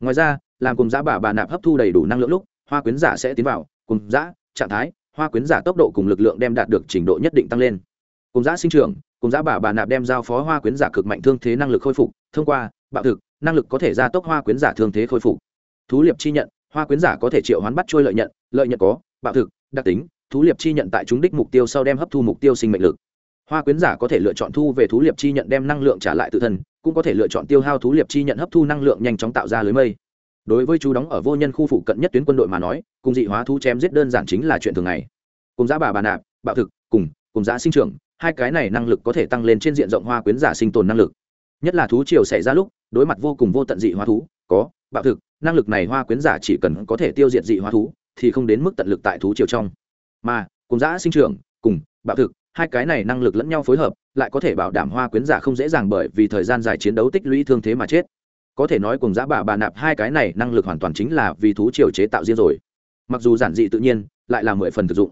ngoài ra, làm cùng giã bà bà nạp hấp thu đầy đủ năng lượng lúc, hoa quyến giả sẽ tiến vào, cùng giã trạng thái, hoa quyến giả tốc độ cùng lực lượng đem đạt được trình độ nhất định tăng lên. Cùng giã sinh trưởng, cùng giã bà bà nạp đem giao phó hoa quyến giả cực mạnh thương thế năng lực khôi phục, thông qua, bạo thực, năng lực có thể gia tốc hoa quyến giả thương thế khôi phục. Thú liệp chi nhận, hoa quyến giả có thể triệu hoán bắt trôi lợi nhận lợi nhận có, bạo thực, đặc tính, thú liệp chi nhận tại chúng đích mục tiêu sau đem hấp thu mục tiêu sinh mệnh lực hoa quyến giả có thể lựa chọn thu về thú liệp chi nhận đem năng lượng trả lại tự thân, cũng có thể lựa chọn tiêu hao thú liệp chi nhận hấp thu năng lượng nhanh chóng tạo ra lưới mây. Đối với chú đóng ở vô nhân khu phụ cận nhất tuyến quân đội mà nói, cùng dị hóa thú chém giết đơn giản chính là chuyện thường ngày. Cùng giá bà bà nạp, bạo thực, cùng cùng giá sinh trưởng, hai cái này năng lực có thể tăng lên trên diện rộng hoa quyến giả sinh tồn năng lực. Nhất là thú triều xảy ra lúc, đối mặt vô cùng vô tận dị hóa thú, có, bạo thực, năng lực này hoa quyến giả chỉ cần có thể tiêu diệt dị hóa thú, thì không đến mức tận lực tại thú triều trong. Mà, cùng giã sinh trưởng, cùng, bạo thực hai cái này năng lực lẫn nhau phối hợp, lại có thể bảo đảm hoa quyến giả không dễ dàng bởi vì thời gian dài chiến đấu tích lũy thương thế mà chết. Có thể nói cùng giã bà bà nạp hai cái này năng lực hoàn toàn chính là vì thú triều chế tạo riêng rồi. Mặc dù giản dị tự nhiên, lại là mười phần thực dụng.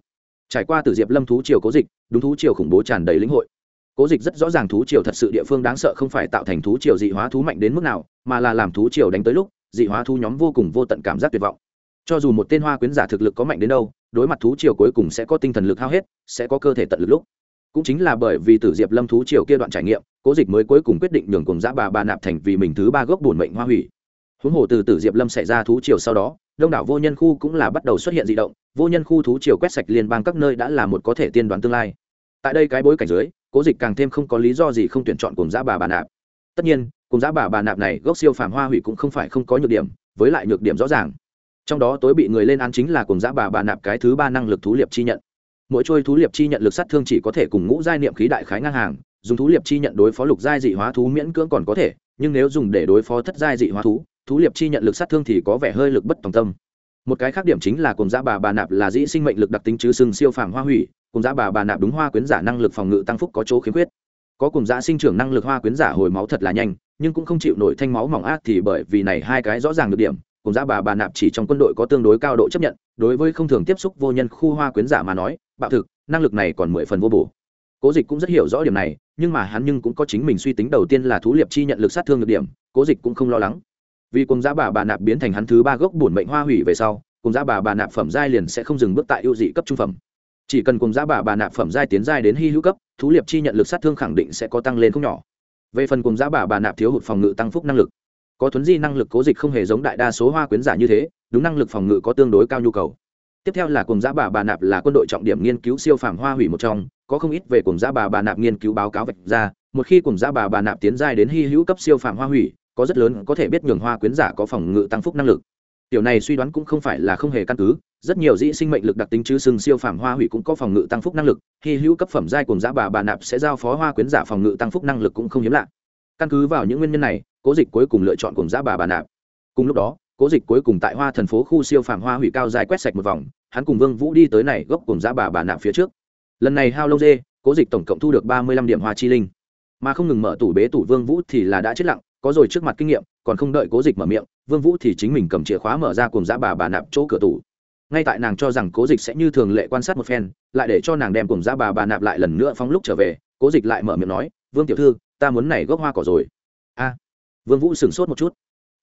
Trải qua từ diệp lâm thú triều cố dịch, đúng thú triều khủng bố tràn đầy lĩnh hội. Cố dịch rất rõ ràng thú triều thật sự địa phương đáng sợ không phải tạo thành thú triều dị hóa thú mạnh đến mức nào, mà là làm thú triều đánh tới lúc, dị hóa thú nhóm vô cùng vô tận cảm giác tuyệt vọng. Cho dù một tên hoa quyến giả thực lực có mạnh đến đâu, đối mặt thú triều cuối cùng sẽ có tinh thần lực hao hết, sẽ có cơ thể tận lực lúc cũng chính là bởi vì tử diệp lâm thú triều kia đoạn trải nghiệm, cố dịch mới cuối cùng quyết định nhường cùng giã bà bà nạp thành vì mình thứ ba gốc bổn mệnh hoa hủy. Huống hồ từ tử diệp lâm xảy ra thú triều sau đó, đông đảo vô nhân khu cũng là bắt đầu xuất hiện d ị động, vô nhân khu thú triều quét sạch liên bang các nơi đã là một có thể tiên đoán tương lai. Tại đây cái bối cảnh dưới, cố dịch càng thêm không có lý do gì không tuyển chọn cùng giã bà bà nạp. Tất nhiên cùng giã bà bà nạp này gốc siêu phàm hoa hủy cũng không phải không có nhược điểm, với lại nhược điểm rõ ràng. Trong đó tối bị người lên án chính là cùng giã bà bà nạp cái thứ ba năng lực thú liệp chi nhận mỗi trôi thú liệp chi nhận lực sát thương chỉ có thể cùng ngũ giai niệm khí đại khái ngang hàng, dùng thú liệp chi nhận đối phó lục giai dị hóa thú miễn cưỡng còn có thể, nhưng nếu dùng để đối phó thất giai dị hóa thú thú liệp chi nhận lực sát thương thì có vẻ hơi lực bất tòng tâm. Một cái khác điểm chính là cùng giã bà bà nạp là dĩ sinh mệnh lực đặc tính chứ sừng siêu phàm hoa hủy, cùng giã bà bà nạp đúng hoa quyến giả năng lực phòng ngự tăng phúc có chỗ khiếm khuyết. Có cùng giã sinh trưởng năng lực hoa quyến giả hồi máu thật là nhanh, nhưng cũng không chịu nổi thanh máu mỏng ác thì bởi vì này hai cái rõ ràng được điểm, cùng giã bà bà nạp chỉ trong quân đội có tương đối cao độ chấp nhận, đối với không thường tiếp xúc vô nhân khu hoa quyến giả mà nói bạo thực, năng lực này còn mười phần vô bổ. Cố dịch cũng rất hiểu rõ điểm này, nhưng mà hắn nhưng cũng có chính mình suy tính đầu tiên là thú liệp chi nhận lực sát thương được điểm, cố dịch cũng không lo lắng. Vì cùng giá bà bà nạp biến thành hắn thứ ba gốc bổn mệnh hoa hủy về sau, cùng giá bà bà nạp phẩm giai liền sẽ không dừng bước tại ưu dị cấp trung phẩm. Chỉ cần cùng giá bà bà nạp phẩm giai tiến giai đến hy hữu cấp, thú liệp chi nhận lực sát thương khẳng định sẽ có tăng lên không nhỏ. Về phần cùng giá bà bà nạp thiếu hụt phòng ngự tăng phúc năng lực, có thuấn di năng lực cố dịch không hề giống đại đa số hoa quyến giả như thế, đúng năng lực phòng ngự có tương đối cao nhu cầu tiếp theo là cùng giá bà bà nạp là quân đội trọng điểm nghiên cứu siêu phàm hoa hủy một trong, có không ít về cùng giá bà bà nạp nghiên cứu báo cáo vạch ra, một khi cùng giá bà bà nạp tiến giai đến hy hữu cấp siêu phàm hoa hủy, có rất lớn có thể biết nhường hoa quyến giả có phòng ngự tăng phúc năng lực. Tiểu này suy đoán cũng không phải là không hề căn cứ, rất nhiều dĩ sinh mệnh lực đặc tính chứ sừng siêu phàm hoa hủy cũng có phòng ngự tăng phúc năng lực, hy hữu cấp phẩm giai cùng giá bà bà nạp sẽ giao phó hoa quyến giả phòng ngự tăng phúc năng lực cũng không hiếm lạ. Căn cứ vào những nguyên nhân này, cố dịch cuối cùng lựa chọn cùng giá bà bà nạp. Cùng lúc đó, cố dịch cuối cùng tại hoa thần phố khu siêu phàm hoa hủy cao dài quét sạch một vòng hắn cùng vương vũ đi tới này gốc cùng giá bà bà nạp phía trước. Lần này hao lâu dê, cố dịch tổng cộng thu được ba mươi lăm điểm hoa chi linh. Mà không ngừng mở tủ bế tủ vương vũ thì là đã chết lặng, có rồi trước mặt kinh nghiệm, còn không đợi cố dịch mở miệng, vương vũ thì chính mình cầm chìa khóa mở ra cùng giá bà bà nạp chỗ cửa tủ. Ngay tại nàng cho rằng cố dịch sẽ như thường lệ quan sát một phen, lại để cho nàng đem cùng giá bà bà nạp lại lần nữa phóng lúc trở về, cố dịch lại mở miệng nói, vương tiểu thư, ta muốn này gốc hoa cỏ rồi. A. Vương vũ sửng sốt một chút.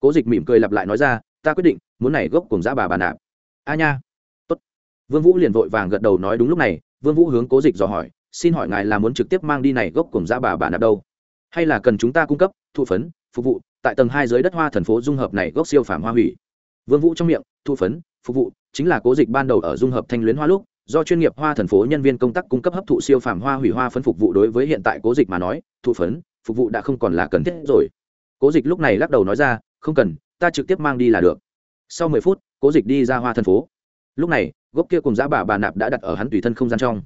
Cố dịch mỉm cười lặp lại nói ra, ta quyết định, muốn này gốc cùng giá bà bà nạp a nha vương vũ liền vội vàng gật đầu nói đúng lúc này, vương vũ hướng cố dịch dò hỏi, xin hỏi ngài là muốn trực tiếp mang đi này gốc cùng giá bà bà nạp đâu? Hay là cần chúng ta cung cấp thụ phấn, phục vụ, tại tầng hai dưới đất hoa Thần phố dung hợp này gốc siêu phàm hoa hủy? Vương vũ trong miệng thụ phấn, phục vụ, chính là cố dịch ban đầu ở dung hợp thanh luyến hoa lúc, do chuyên nghiệp hoa Thần phố nhân viên công tác cung cấp hấp thụ siêu phàm hoa hủy hoa phấn phục vụ đối với hiện tại cố dịch mà nói thụ phấn, phục vụ đã không còn là cần thiết rồi. Cố dịch lúc này lắc đầu nói ra, không cần, ta trực tiếp mang đi là được. Sau mười phút, cố dịch đi ra hoa Thần phố. Lúc này gốc kia cùng giá bà bà nạp đã đặt ở hắn tùy thân không gian trong.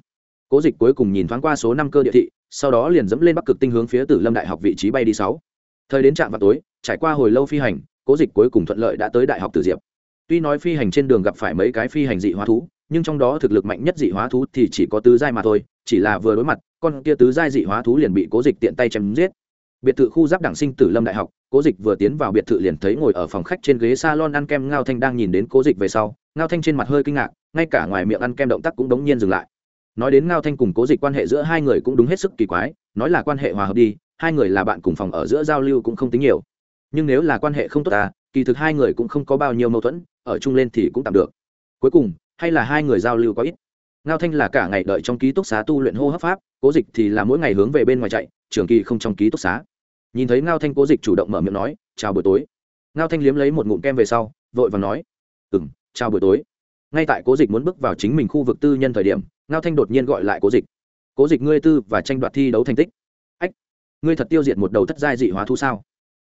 Cố dịch cuối cùng nhìn thoáng qua số năm cơ địa thị, sau đó liền dẫm lên bắc cực tinh hướng phía tử lâm đại học vị trí bay đi sáu. Thời đến trạm vào tối, trải qua hồi lâu phi hành, cố dịch cuối cùng thuận lợi đã tới đại học tử diệp. Tuy nói phi hành trên đường gặp phải mấy cái phi hành dị hóa thú, nhưng trong đó thực lực mạnh nhất dị hóa thú thì chỉ có tứ giai mà thôi, chỉ là vừa đối mặt, con kia tứ giai dị hóa thú liền bị cố dịch tiện tay chém giết. Biệt thự khu giáp đảng sinh tử lâm đại học, cố dịch vừa tiến vào biệt thự liền thấy ngồi ở phòng khách trên ghế s a lon ăn kem ngao thanh đang nhìn đến cố dịch về sau ngao thanh trên mặt hơi kinh ngạc, ngay cả ngoài miệng ăn kem động tác cũng đống nhiên dừng lại. Nói đến ngao thanh cùng cố dịch quan hệ giữa hai người cũng đúng hết sức kỳ quái, nói là quan hệ hòa hợp đi, hai người là bạn cùng phòng ở giữa giao lưu cũng không tính nhiều. Nhưng nếu là quan hệ không tốt à kỳ thực hai người cũng không có bao nhiêu mâu thuẫn, ở chung lên thì cũng tạm được. Cuối cùng, hay là hai người giao lưu có ít? Ngao thanh là cả ngày đợi trong ký túc xá tu luyện hô hấp pháp, cố dịch thì là mỗi ngày hướng về bên ngoài chạy, trường kỳ không trong ký túc xá. Nhìn thấy ngao thanh cố dịch chủ động mở miệng nói, chào buổi tối. Ngao thanh liếm lấy một ngụm kem về sau, vội và nói ừ m chào buổi tối. Ngay tại cố dịch muốn bước vào chính mình khu vực tư nhân thời điểm, ngao thanh đột nhiên gọi lại cố dịch. Cố dịch ngươi tư và tranh đoạt thi đấu thành tích. Ách, ngươi thật tiêu diệt một đầu thất giai dị hóa thu sao?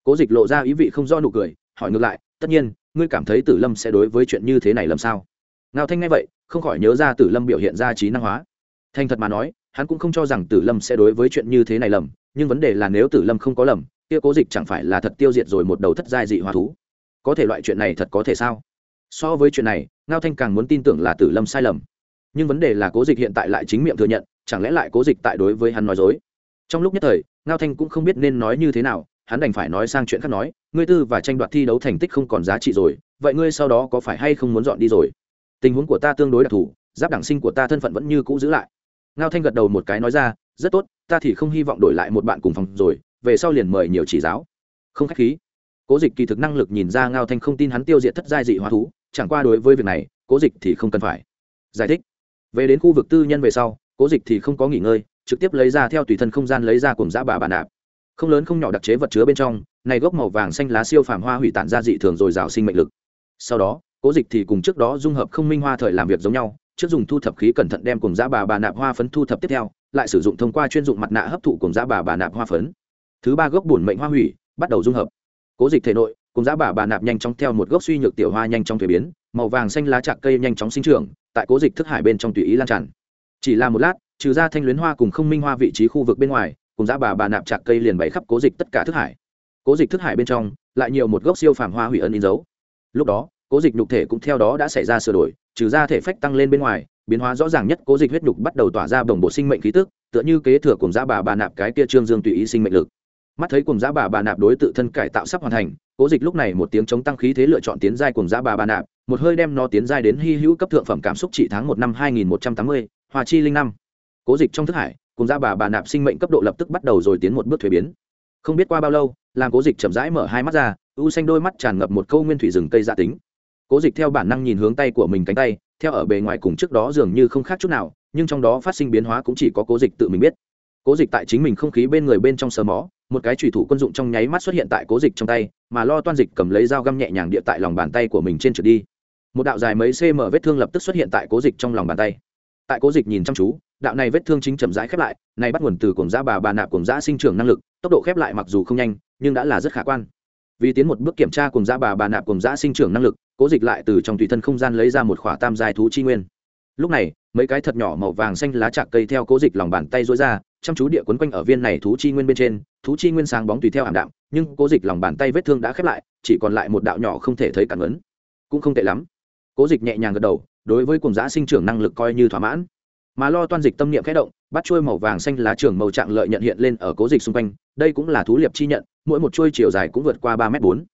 Cố dịch lộ ra ý vị không do nụ cười, hỏi ngược lại, tất nhiên, ngươi cảm thấy tử lâm sẽ đối với chuyện như thế này làm sao? Ngao thanh nghe vậy, không khỏi nhớ ra tử lâm biểu hiện ra trí năng hóa. Thành thật mà nói, hắn cũng không cho rằng tử lâm sẽ đối với chuyện như thế này lầm, nhưng vấn đề là nếu tử lâm không có lầm, kia cố dịch chẳng phải là thật tiêu diệt rồi một đầu thất giai dị hóa thú. Có thể loại chuyện này thật có thể sao? So với chuyện này, ngao thanh càng muốn tin tưởng là tử lâm sai lầm. Nhưng vấn đề là cố dịch hiện tại lại chính miệng thừa nhận, chẳng lẽ lại cố dịch tại đối với hắn nói dối? Trong lúc nhất thời, ngao thanh cũng không biết nên nói như thế nào, hắn đành phải nói sang chuyện khác nói, ngươi tư và tranh đoạt thi đấu thành tích không còn giá trị rồi, vậy ngươi sau đó có phải hay không muốn dọn đi rồi? Tình huống của ta tương đối đặc thù, giáp đảng sinh của ta thân phận vẫn như cũ giữ lại. Ngao thanh gật đầu một cái nói ra, rất tốt, ta thì không hy vọng đổi lại một bạn cùng phòng rồi, về sau liền mời nhiều chỉ giáo. Không khách khí. Cố dịch kỳ thực năng lực nhìn ra ngao thanh không tin hắn tiêu diệt thất giai dị hóa thú chẳng qua đối với việc này, cố dịch thì không cần phải. Giải thích. Về đến khu vực tư nhân về sau, cố dịch thì không có nghỉ ngơi, trực tiếp lấy ra theo tùy thân không gian lấy ra cùng giã bà bà nạp. Không lớn không nhỏ đặc chế vật chứa bên trong, này gốc màu vàng xanh lá siêu phàm hoa hủy tản ra dị thường rồi rào sinh mệnh lực. Sau đó, cố dịch thì cùng trước đó dung hợp không minh hoa thời làm việc giống nhau, trước dùng thu thập khí cẩn thận đem cùng giã bà bà nạp hoa phấn thu thập tiếp theo, lại sử dụng thông qua chuyên dụng mặt nạ hấp thụ cùng giã bà bà nạp hoa phấn. Thứ ba gốc bổn mệnh hoa hủy, bắt đầu dung hợp. Cố dịch thể nội cùng giá bà bà nạp nhanh chóng theo một gốc suy nhược tiểu hoa nhanh chóng thuế biến, màu vàng xanh lá chạc cây nhanh chóng sinh trưởng, tại cố dịch thức hải bên trong tùy ý lan tràn. Chỉ là một lát, trừ ra thanh luyến hoa cùng không minh hoa vị trí khu vực bên ngoài, cùng giá bà bà nạp chạc cây liền bày khắp cố dịch tất cả thức hải. Cố dịch thức hải bên trong, lại nhiều một gốc siêu phàm hoa hủy ân in dấu. Lúc đó, cố dịch nhục thể cũng theo đó đã xảy ra sửa đổi, trừ ra thể phách tăng lên bên ngoài, biến hóa rõ ràng nhất cố dịch huyết nhục bắt đầu tỏa ra bồng bộ sinh mệnh khí tức, tựa như kế thừa cùng giá bà bà nạp cái kia trương dương tùy ý sinh mệnh lực mắt thấy cùng giá bà bà nạp đối tự thân cải tạo sắp hoàn thành, cố dịch lúc này một tiếng chống tăng khí thế lựa chọn tiến giai cùng giá bà bà nạp, một hơi đem nó tiến giai đến hy hữu cấp thượng phẩm cảm xúc trị tháng một năm hai nghìn một trăm tám mươi hòa chi linh năm. Cố dịch trong thức hải cùng giá bà bà nạp sinh mệnh cấp độ lập tức bắt đầu rồi tiến một bước thuế biến. Không biết qua bao lâu, làm cố dịch chậm rãi mở hai mắt ra u xanh đôi mắt tràn ngập một câu nguyên thủy rừng cây dạ tính. Cố dịch theo bản năng nhìn hướng tay của mình cánh tay, theo ở bề ngoài cùng trước đó dường như không khác chút nào, nhưng trong đó phát sinh biến hóa cũng chỉ có cố dịch tự mình biết. Cố dịch tại chính mình không khí bên người bên trong sờ mó một cái thủy thủ quân dụng trong nháy mắt xuất hiện tại cố dịch trong tay, mà lo toan dịch cầm lấy dao găm nhẹ nhàng địa tại lòng bàn tay của mình trên trượt đi. Một đạo dài mấy cm vết thương lập tức xuất hiện tại cố dịch trong lòng bàn tay. Tại cố dịch nhìn chăm chú, đạo này vết thương chính chậm rãi khép lại, này bắt nguồn từ cổng da bà bà nạp cổng da sinh trưởng năng lực, tốc độ khép lại mặc dù không nhanh, nhưng đã là rất khả quan. Vì tiến một bước kiểm tra cổng da bà bà nạp cổng da sinh trưởng năng lực, cố dịch lại từ trong tùy thân không gian lấy ra một khỏa tam dài thú chi nguyên. Lúc này, mấy cái thật nhỏ màu vàng xanh lá chạc cây theo cố dịch lòng bàn tay rối ra chăm chú địa quấn quanh ở viên này thú chi nguyên bên trên, thú chi nguyên sáng bóng tùy theo ảm đạm, nhưng cố dịch lòng bàn tay vết thương đã khép lại, chỉ còn lại một đạo nhỏ không thể thấy cản ấn cũng không tệ lắm. Cố dịch nhẹ nhàng gật đầu, đối với cùng giã sinh trưởng năng lực coi như thỏa mãn. Mà lo toan dịch tâm niệm khẽ động, bắt chuôi màu vàng xanh lá trường màu trạng lợi nhận hiện lên ở cố dịch xung quanh, đây cũng là thú liệp chi nhận, mỗi một chuôi chiều dài cũng vượt qua ba m bốn.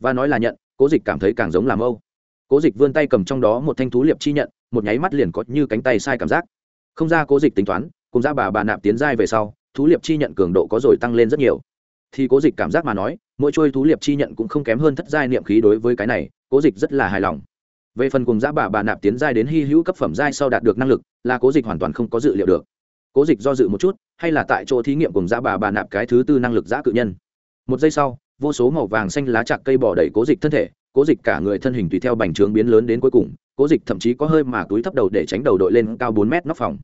Và nói là nhận, cố dịch cảm thấy càng giống làm âu. Cố dịch vươn tay cầm trong đó một thanh thú liệp chi nhận, một nháy mắt liền có như cánh tay sai cảm giác. Không ra cố dịch tính toán cùng ra bà bà nạp tiến giai về sau, thú liệp chi nhận cường độ có rồi tăng lên rất nhiều. Thì cố dịch cảm giác mà nói, mỗi trôi thú liệp chi nhận cũng không kém hơn thất giai niệm khí đối với cái này, cố dịch rất là hài lòng. Về phần cùng giã bà bà nạp tiến giai đến hy hữu cấp phẩm giai sau đạt được năng lực, là cố dịch hoàn toàn không có dự liệu được. Cố dịch do dự một chút, hay là tại chỗ thí nghiệm cùng giã bà bà nạp cái thứ tư năng lực giã cự nhân. Một giây sau, vô số màu vàng xanh lá chạc cây bỏ đầy cố dịch thân thể, cố dịch cả người thân hình tùy theo bành trướng biến lớn đến cuối cùng, cố dịch thậm chí có hơi mà túi thấp đầu để tránh đầu đội lên cao bốn mét nóc phòng.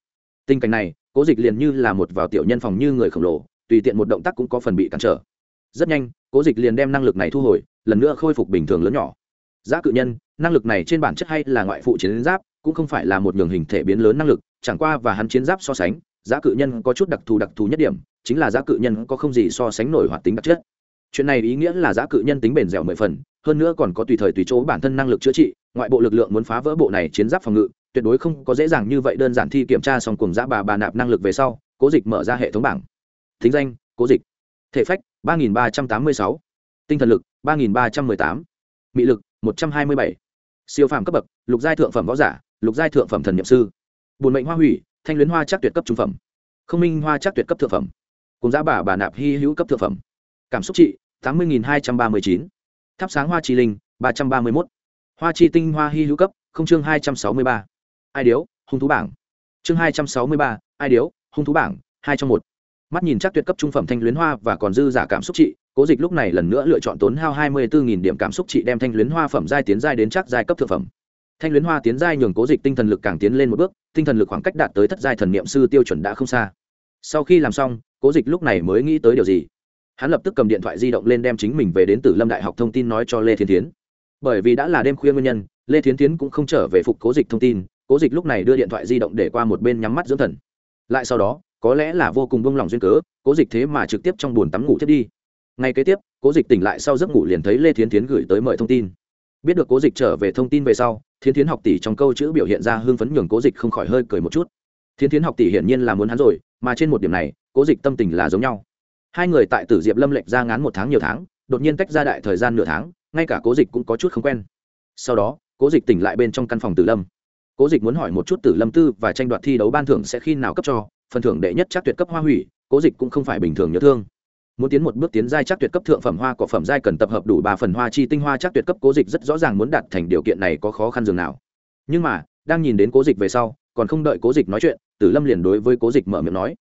Tình cảnh này cố dịch liền như là một vào tiểu nhân phòng như người khổng lồ, tùy tiện một động tác cũng có phần bị cản trở. Rất nhanh, cố dịch liền đem năng lực này thu hồi, lần nữa khôi phục bình thường lớn nhỏ. Giá cự nhân, năng lực này trên bản chất hay là ngoại phụ chiến giáp, cũng không phải là một nhường hình thể biến lớn năng lực, chẳng qua và hắn chiến giáp so sánh, giá cự nhân có chút đặc thù đặc thù nhất điểm, chính là giá cự nhân có không gì so sánh nổi hoạt tính đặc chất. Chuyện này ý nghĩa là giá cự nhân tính bền dẻo mười phần, hơn nữa còn có tùy thời tùy chỗ bản thân năng lực chữa trị, ngoại bộ lực lượng muốn phá vỡ bộ này chiến giáp phòng ngự tuyệt đối không có dễ dàng như vậy đơn giản thi kiểm tra xong cùng giã bà bà nạp năng lực về sau, cố dịch mở ra hệ thống bảng. Thính danh, cố dịch. Thể phách, ba nghìn ba trăm tám mươi sáu. Tinh thần lực, ba nghìn ba trăm m ư ơ i tám. Mị lực, một trăm hai mươi bảy. Siêu phàm cấp bậc, lục giai thượng phẩm võ giả, lục giai thượng phẩm thần nhậm sư. Bùn mệnh hoa hủy, thanh luyến hoa chắc tuyệt cấp trung phẩm. Không minh hoa chắc tuyệt cấp thượng phẩm. Cùng giá bà bà nạp hy hữu cấp thượng phẩm. Cảm xúc trị, tám mươi hai trăm ba mươi chín. Thắp sáng hoa chi linh, ba trăm ba mươi một hoa chi tinh hoa hy hữu cấp, không chương hai trăm sáu mươi ba ai điếu, hung thú bảng. Chương hai trăm sáu mươi ba, ai điếu, hung thú bảng, hai trong một. Mắt nhìn chắc tuyệt cấp trung phẩm thanh luyến hoa và còn dư giả cảm xúc trị, cố dịch lúc này lần nữa lựa chọn tốn hao hai mươi bốn điểm cảm xúc trị đem thanh luyến hoa phẩm giai tiến giai đến chắc giai cấp thượng phẩm. Thanh luyến hoa tiến giai nhường cố dịch tinh thần lực càng tiến lên một bước, tinh thần lực khoảng cách đạt tới thất giai thần niệm sư tiêu chuẩn đã không xa. Sau khi làm xong, cố dịch lúc này mới nghĩ tới điều gì? Hắn lập tức cầm điện thoại di động lên đem chính mình về đến từ lâm đại học thông tin nói cho lê thiên tiến bởi vì đã là đêm khuya nguyên nhân, lê thiên tiến cũng không trở về phục cố dịch thông tin cố dịch lúc này đưa điện thoại di động để qua một bên nhắm mắt dưỡng thần. Lại sau đó, có lẽ là vô cùng bông lòng duyên cớ, cố dịch thế mà trực tiếp trong buồn tắm ngủ thiết đi. Ngay kế tiếp, cố dịch tỉnh lại sau giấc ngủ liền thấy lê thiến tiến gửi tới mời thông tin. Biết được cố dịch trở về thông tin về sau, thiến thiến học tỷ trong câu chữ biểu hiện ra hưng phấn nhường cố dịch không khỏi hơi cười một chút. Thiến thiến học tỷ hiển nhiên là muốn hắn rồi, mà trên một điểm này, cố dịch tâm tình là giống nhau. Hai người tại tử diệp lâm lệnh ra ngán một tháng nhiều tháng, đột nhiên tách ra đại thời gian nửa tháng, ngay cả cố dịch cũng có chút không quen. Sau đó, cố dịch tỉnh lại bên trong căn phòng tử lâm cố dịch muốn hỏi một chút tử lâm tư và tranh đoạt thi đấu ban thưởng sẽ khi nào cấp cho, phần thưởng đệ nhất chắc tuyệt cấp hoa hủy, cố dịch cũng không phải bình thường nhớ thương. Muốn tiến một bước tiến giai chắc tuyệt cấp thượng phẩm hoa, cỏ phẩm giai cần tập hợp đủ ba phần hoa chi tinh hoa chắc tuyệt cấp cố dịch rất rõ ràng muốn đạt thành điều kiện này có khó khăn dường nào. Nhưng mà, đang nhìn đến cố dịch về sau, còn không đợi cố dịch nói chuyện, tử lâm liền đối với cố dịch mở miệng nói,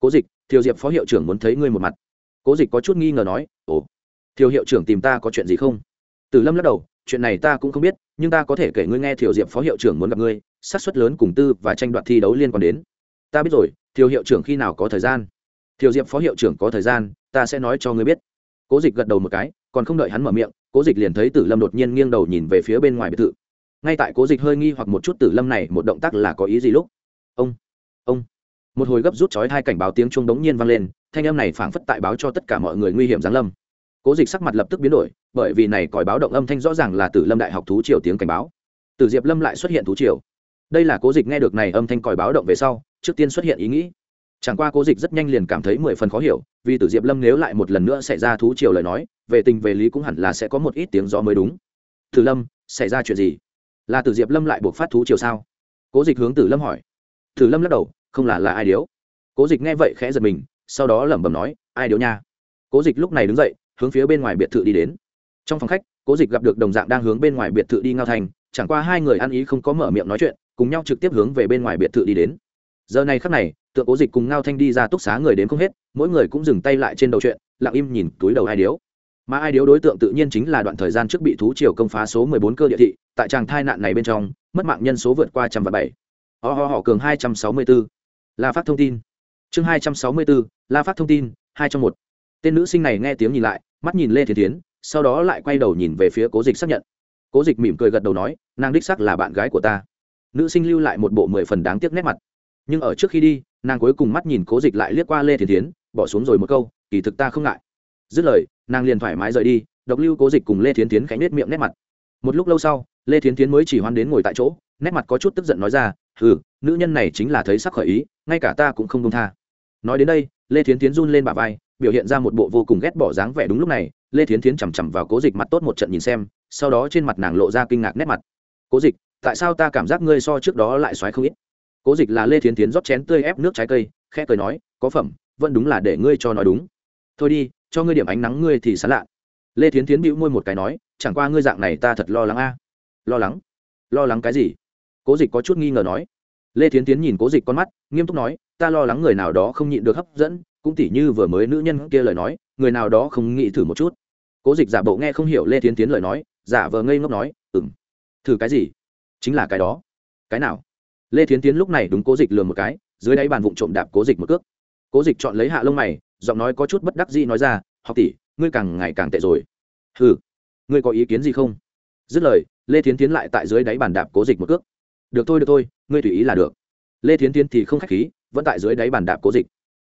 cố dịch, thiều diệp phó hiệu trưởng muốn thấy ngươi một mặt. Cố dịch có chút nghi ngờ nói, ồ, thiều hiệu trưởng tìm ta có chuyện gì không? Tử lâm lắc đầu, chuyện này ta cũng không biết, nhưng ta có thể kể ngươi nghe thiều diệp phó hiệu trưởng muốn gặp ngươi sát xuất lớn cùng tư và tranh đoạt thi đấu liên quan đến. Ta biết rồi, thiều hiệu trưởng khi nào có thời gian? Thiều diệp phó hiệu trưởng có thời gian, ta sẽ nói cho ngươi biết. Cố dịch gật đầu một cái, còn không đợi hắn mở miệng, cố dịch liền thấy tử lâm đột nhiên nghiêng đầu nhìn về phía bên ngoài biệt thự. Ngay tại cố dịch hơi nghi hoặc một chút tử lâm này, một động tác là có ý gì lúc? Ông ông. Một hồi gấp rút chói hai cảnh báo tiếng chuông đống nhiên vang lên, thanh âm này phảng phất tại báo cho tất cả mọi người nguy hiểm giáng lâm. Cố dịch sắc mặt lập tức biến đổi, bởi vì này còi báo động âm thanh rõ ràng là tử lâm đại học thú triều tiếng cảnh báo. Tử diệp lâm lại xuất hiện thú triều đây là cố dịch nghe được này âm thanh còi báo động về sau, trước tiên xuất hiện ý nghĩ. Chẳng qua cố dịch rất nhanh liền cảm thấy mười phần khó hiểu, vì tử diệp lâm nếu lại một lần nữa xảy ra thú chiều lời nói, về tình về lý cũng hẳn là sẽ có một ít tiếng gió mới đúng. Tử lâm, xảy ra chuyện gì? Là tử diệp lâm lại buộc phát thú chiều sao? Cố dịch hướng tử lâm hỏi. Tử lâm lắc đầu, không là là ai điếu? Cố dịch nghe vậy khẽ giật mình, sau đó lẩm bẩm nói, ai điếu nha? Cố dịch lúc này đứng dậy, hướng phía bên ngoài biệt thự đi đến. Trong phòng khách, cố dịch gặp được đồng dạng đang hướng bên ngoài biệt thự đi ngao thành, chẳng qua hai người ăn ý không có mở miệng nói chuyện cùng nhau trực tiếp hướng về bên ngoài biệt thự đi đến. Giờ này khắc này, tượng cố dịch cùng ngao thanh đi ra túc xá người đến không hết, mỗi người cũng dừng tay lại trên đầu chuyện, lặng im nhìn túi đầu ai điếu. Mà ai điếu đối tượng tự nhiên chính là đoạn thời gian trước bị thú triều công phá số mười bốn cơ địa thị, tại tràng thai nạn này bên trong, mất mạng nhân số vượt qua trăm và bảy. Ho ho họ cường hai trăm sáu mươi bốn la phát thông tin. Chương hai trăm sáu mươi bốn la phát thông tin, hai trong một. Tên nữ sinh này nghe tiếng nhìn lại, mắt nhìn lê thiên tiến sau đó lại quay đầu nhìn về phía cố dịch xác nhận. Cố dịch mỉm cười gật đầu nói, nàng đích sắc là bạn gái của ta nữ sinh lưu lại một bộ mười phần đáng tiếc nét mặt. Nhưng ở trước khi đi, nàng cuối cùng mắt nhìn cố dịch lại liếc qua lê thiền tiến bỏ xuống rồi một câu, kỳ thực ta không ngại. Dứt lời, nàng liền thoải mái rời đi, độc lưu cố dịch cùng lê thiến tiến khánh nết miệng nét mặt. Một lúc lâu sau, lê thiến tiến mới chỉ hoan đến ngồi tại chỗ, nét mặt có chút tức giận nói ra ừ nữ nhân này chính là thấy sắc khởi ý, ngay cả ta cũng không công tha. Nói đến đây, lê thiến tiến run lên bà vai, biểu hiện ra một bộ vô cùng ghét bỏ dáng vẻ đúng lúc này, lê thiến tiến chằm chằm vào cố dịch mặt tốt một trận nhìn xem, sau đó trên mặt nàng lộ ra kinh ngạc nét mặt. Cố dịch tại sao ta cảm giác ngươi so trước đó lại xoáy không ít? Cố dịch là lê thiến tiến rót chén tươi ép nước trái cây, khẽ cười nói, có phẩm, vẫn đúng là để ngươi cho nói đúng. Thôi đi, cho ngươi điểm ánh nắng ngươi thì sán lạ. Lê thiến tiến bĩu môi một cái nói, chẳng qua ngươi dạng này ta thật lo lắng a. Lo lắng? Lo lắng cái gì? Cố dịch có chút nghi ngờ nói. Lê thiến tiến nhìn cố dịch con mắt, nghiêm túc nói, ta lo lắng người nào đó không nhịn được hấp dẫn, cũng tỉ như vừa mới nữ nhân kia lời nói, người nào đó không nghĩ thử một chút. Cố dịch giả bộ nghe không hiểu lê thiến tiến lời nói, giả vờ ngây ngốc nói ừ m thử cái gì? Chính là cái đó. Cái nào? Lê thiến tiến lúc này đúng cố dịch lừa một cái, dưới đáy bàn vụng trộm đạp cố dịch một cước. Cố dịch chọn lấy hạ lông mày, giọng nói có chút bất đắc dĩ nói ra, học tỷ, ngươi càng ngày càng tệ rồi. Ừ ngươi có ý kiến gì không? Dứt lời, lê thiến tiến lại tại dưới đáy bàn đạp cố dịch một cước. Được thôi được thôi, ngươi tùy ý là được. Lê thiến tiến thì không k h á c h khí, vẫn tại dưới đáy bàn đạp cố dịch.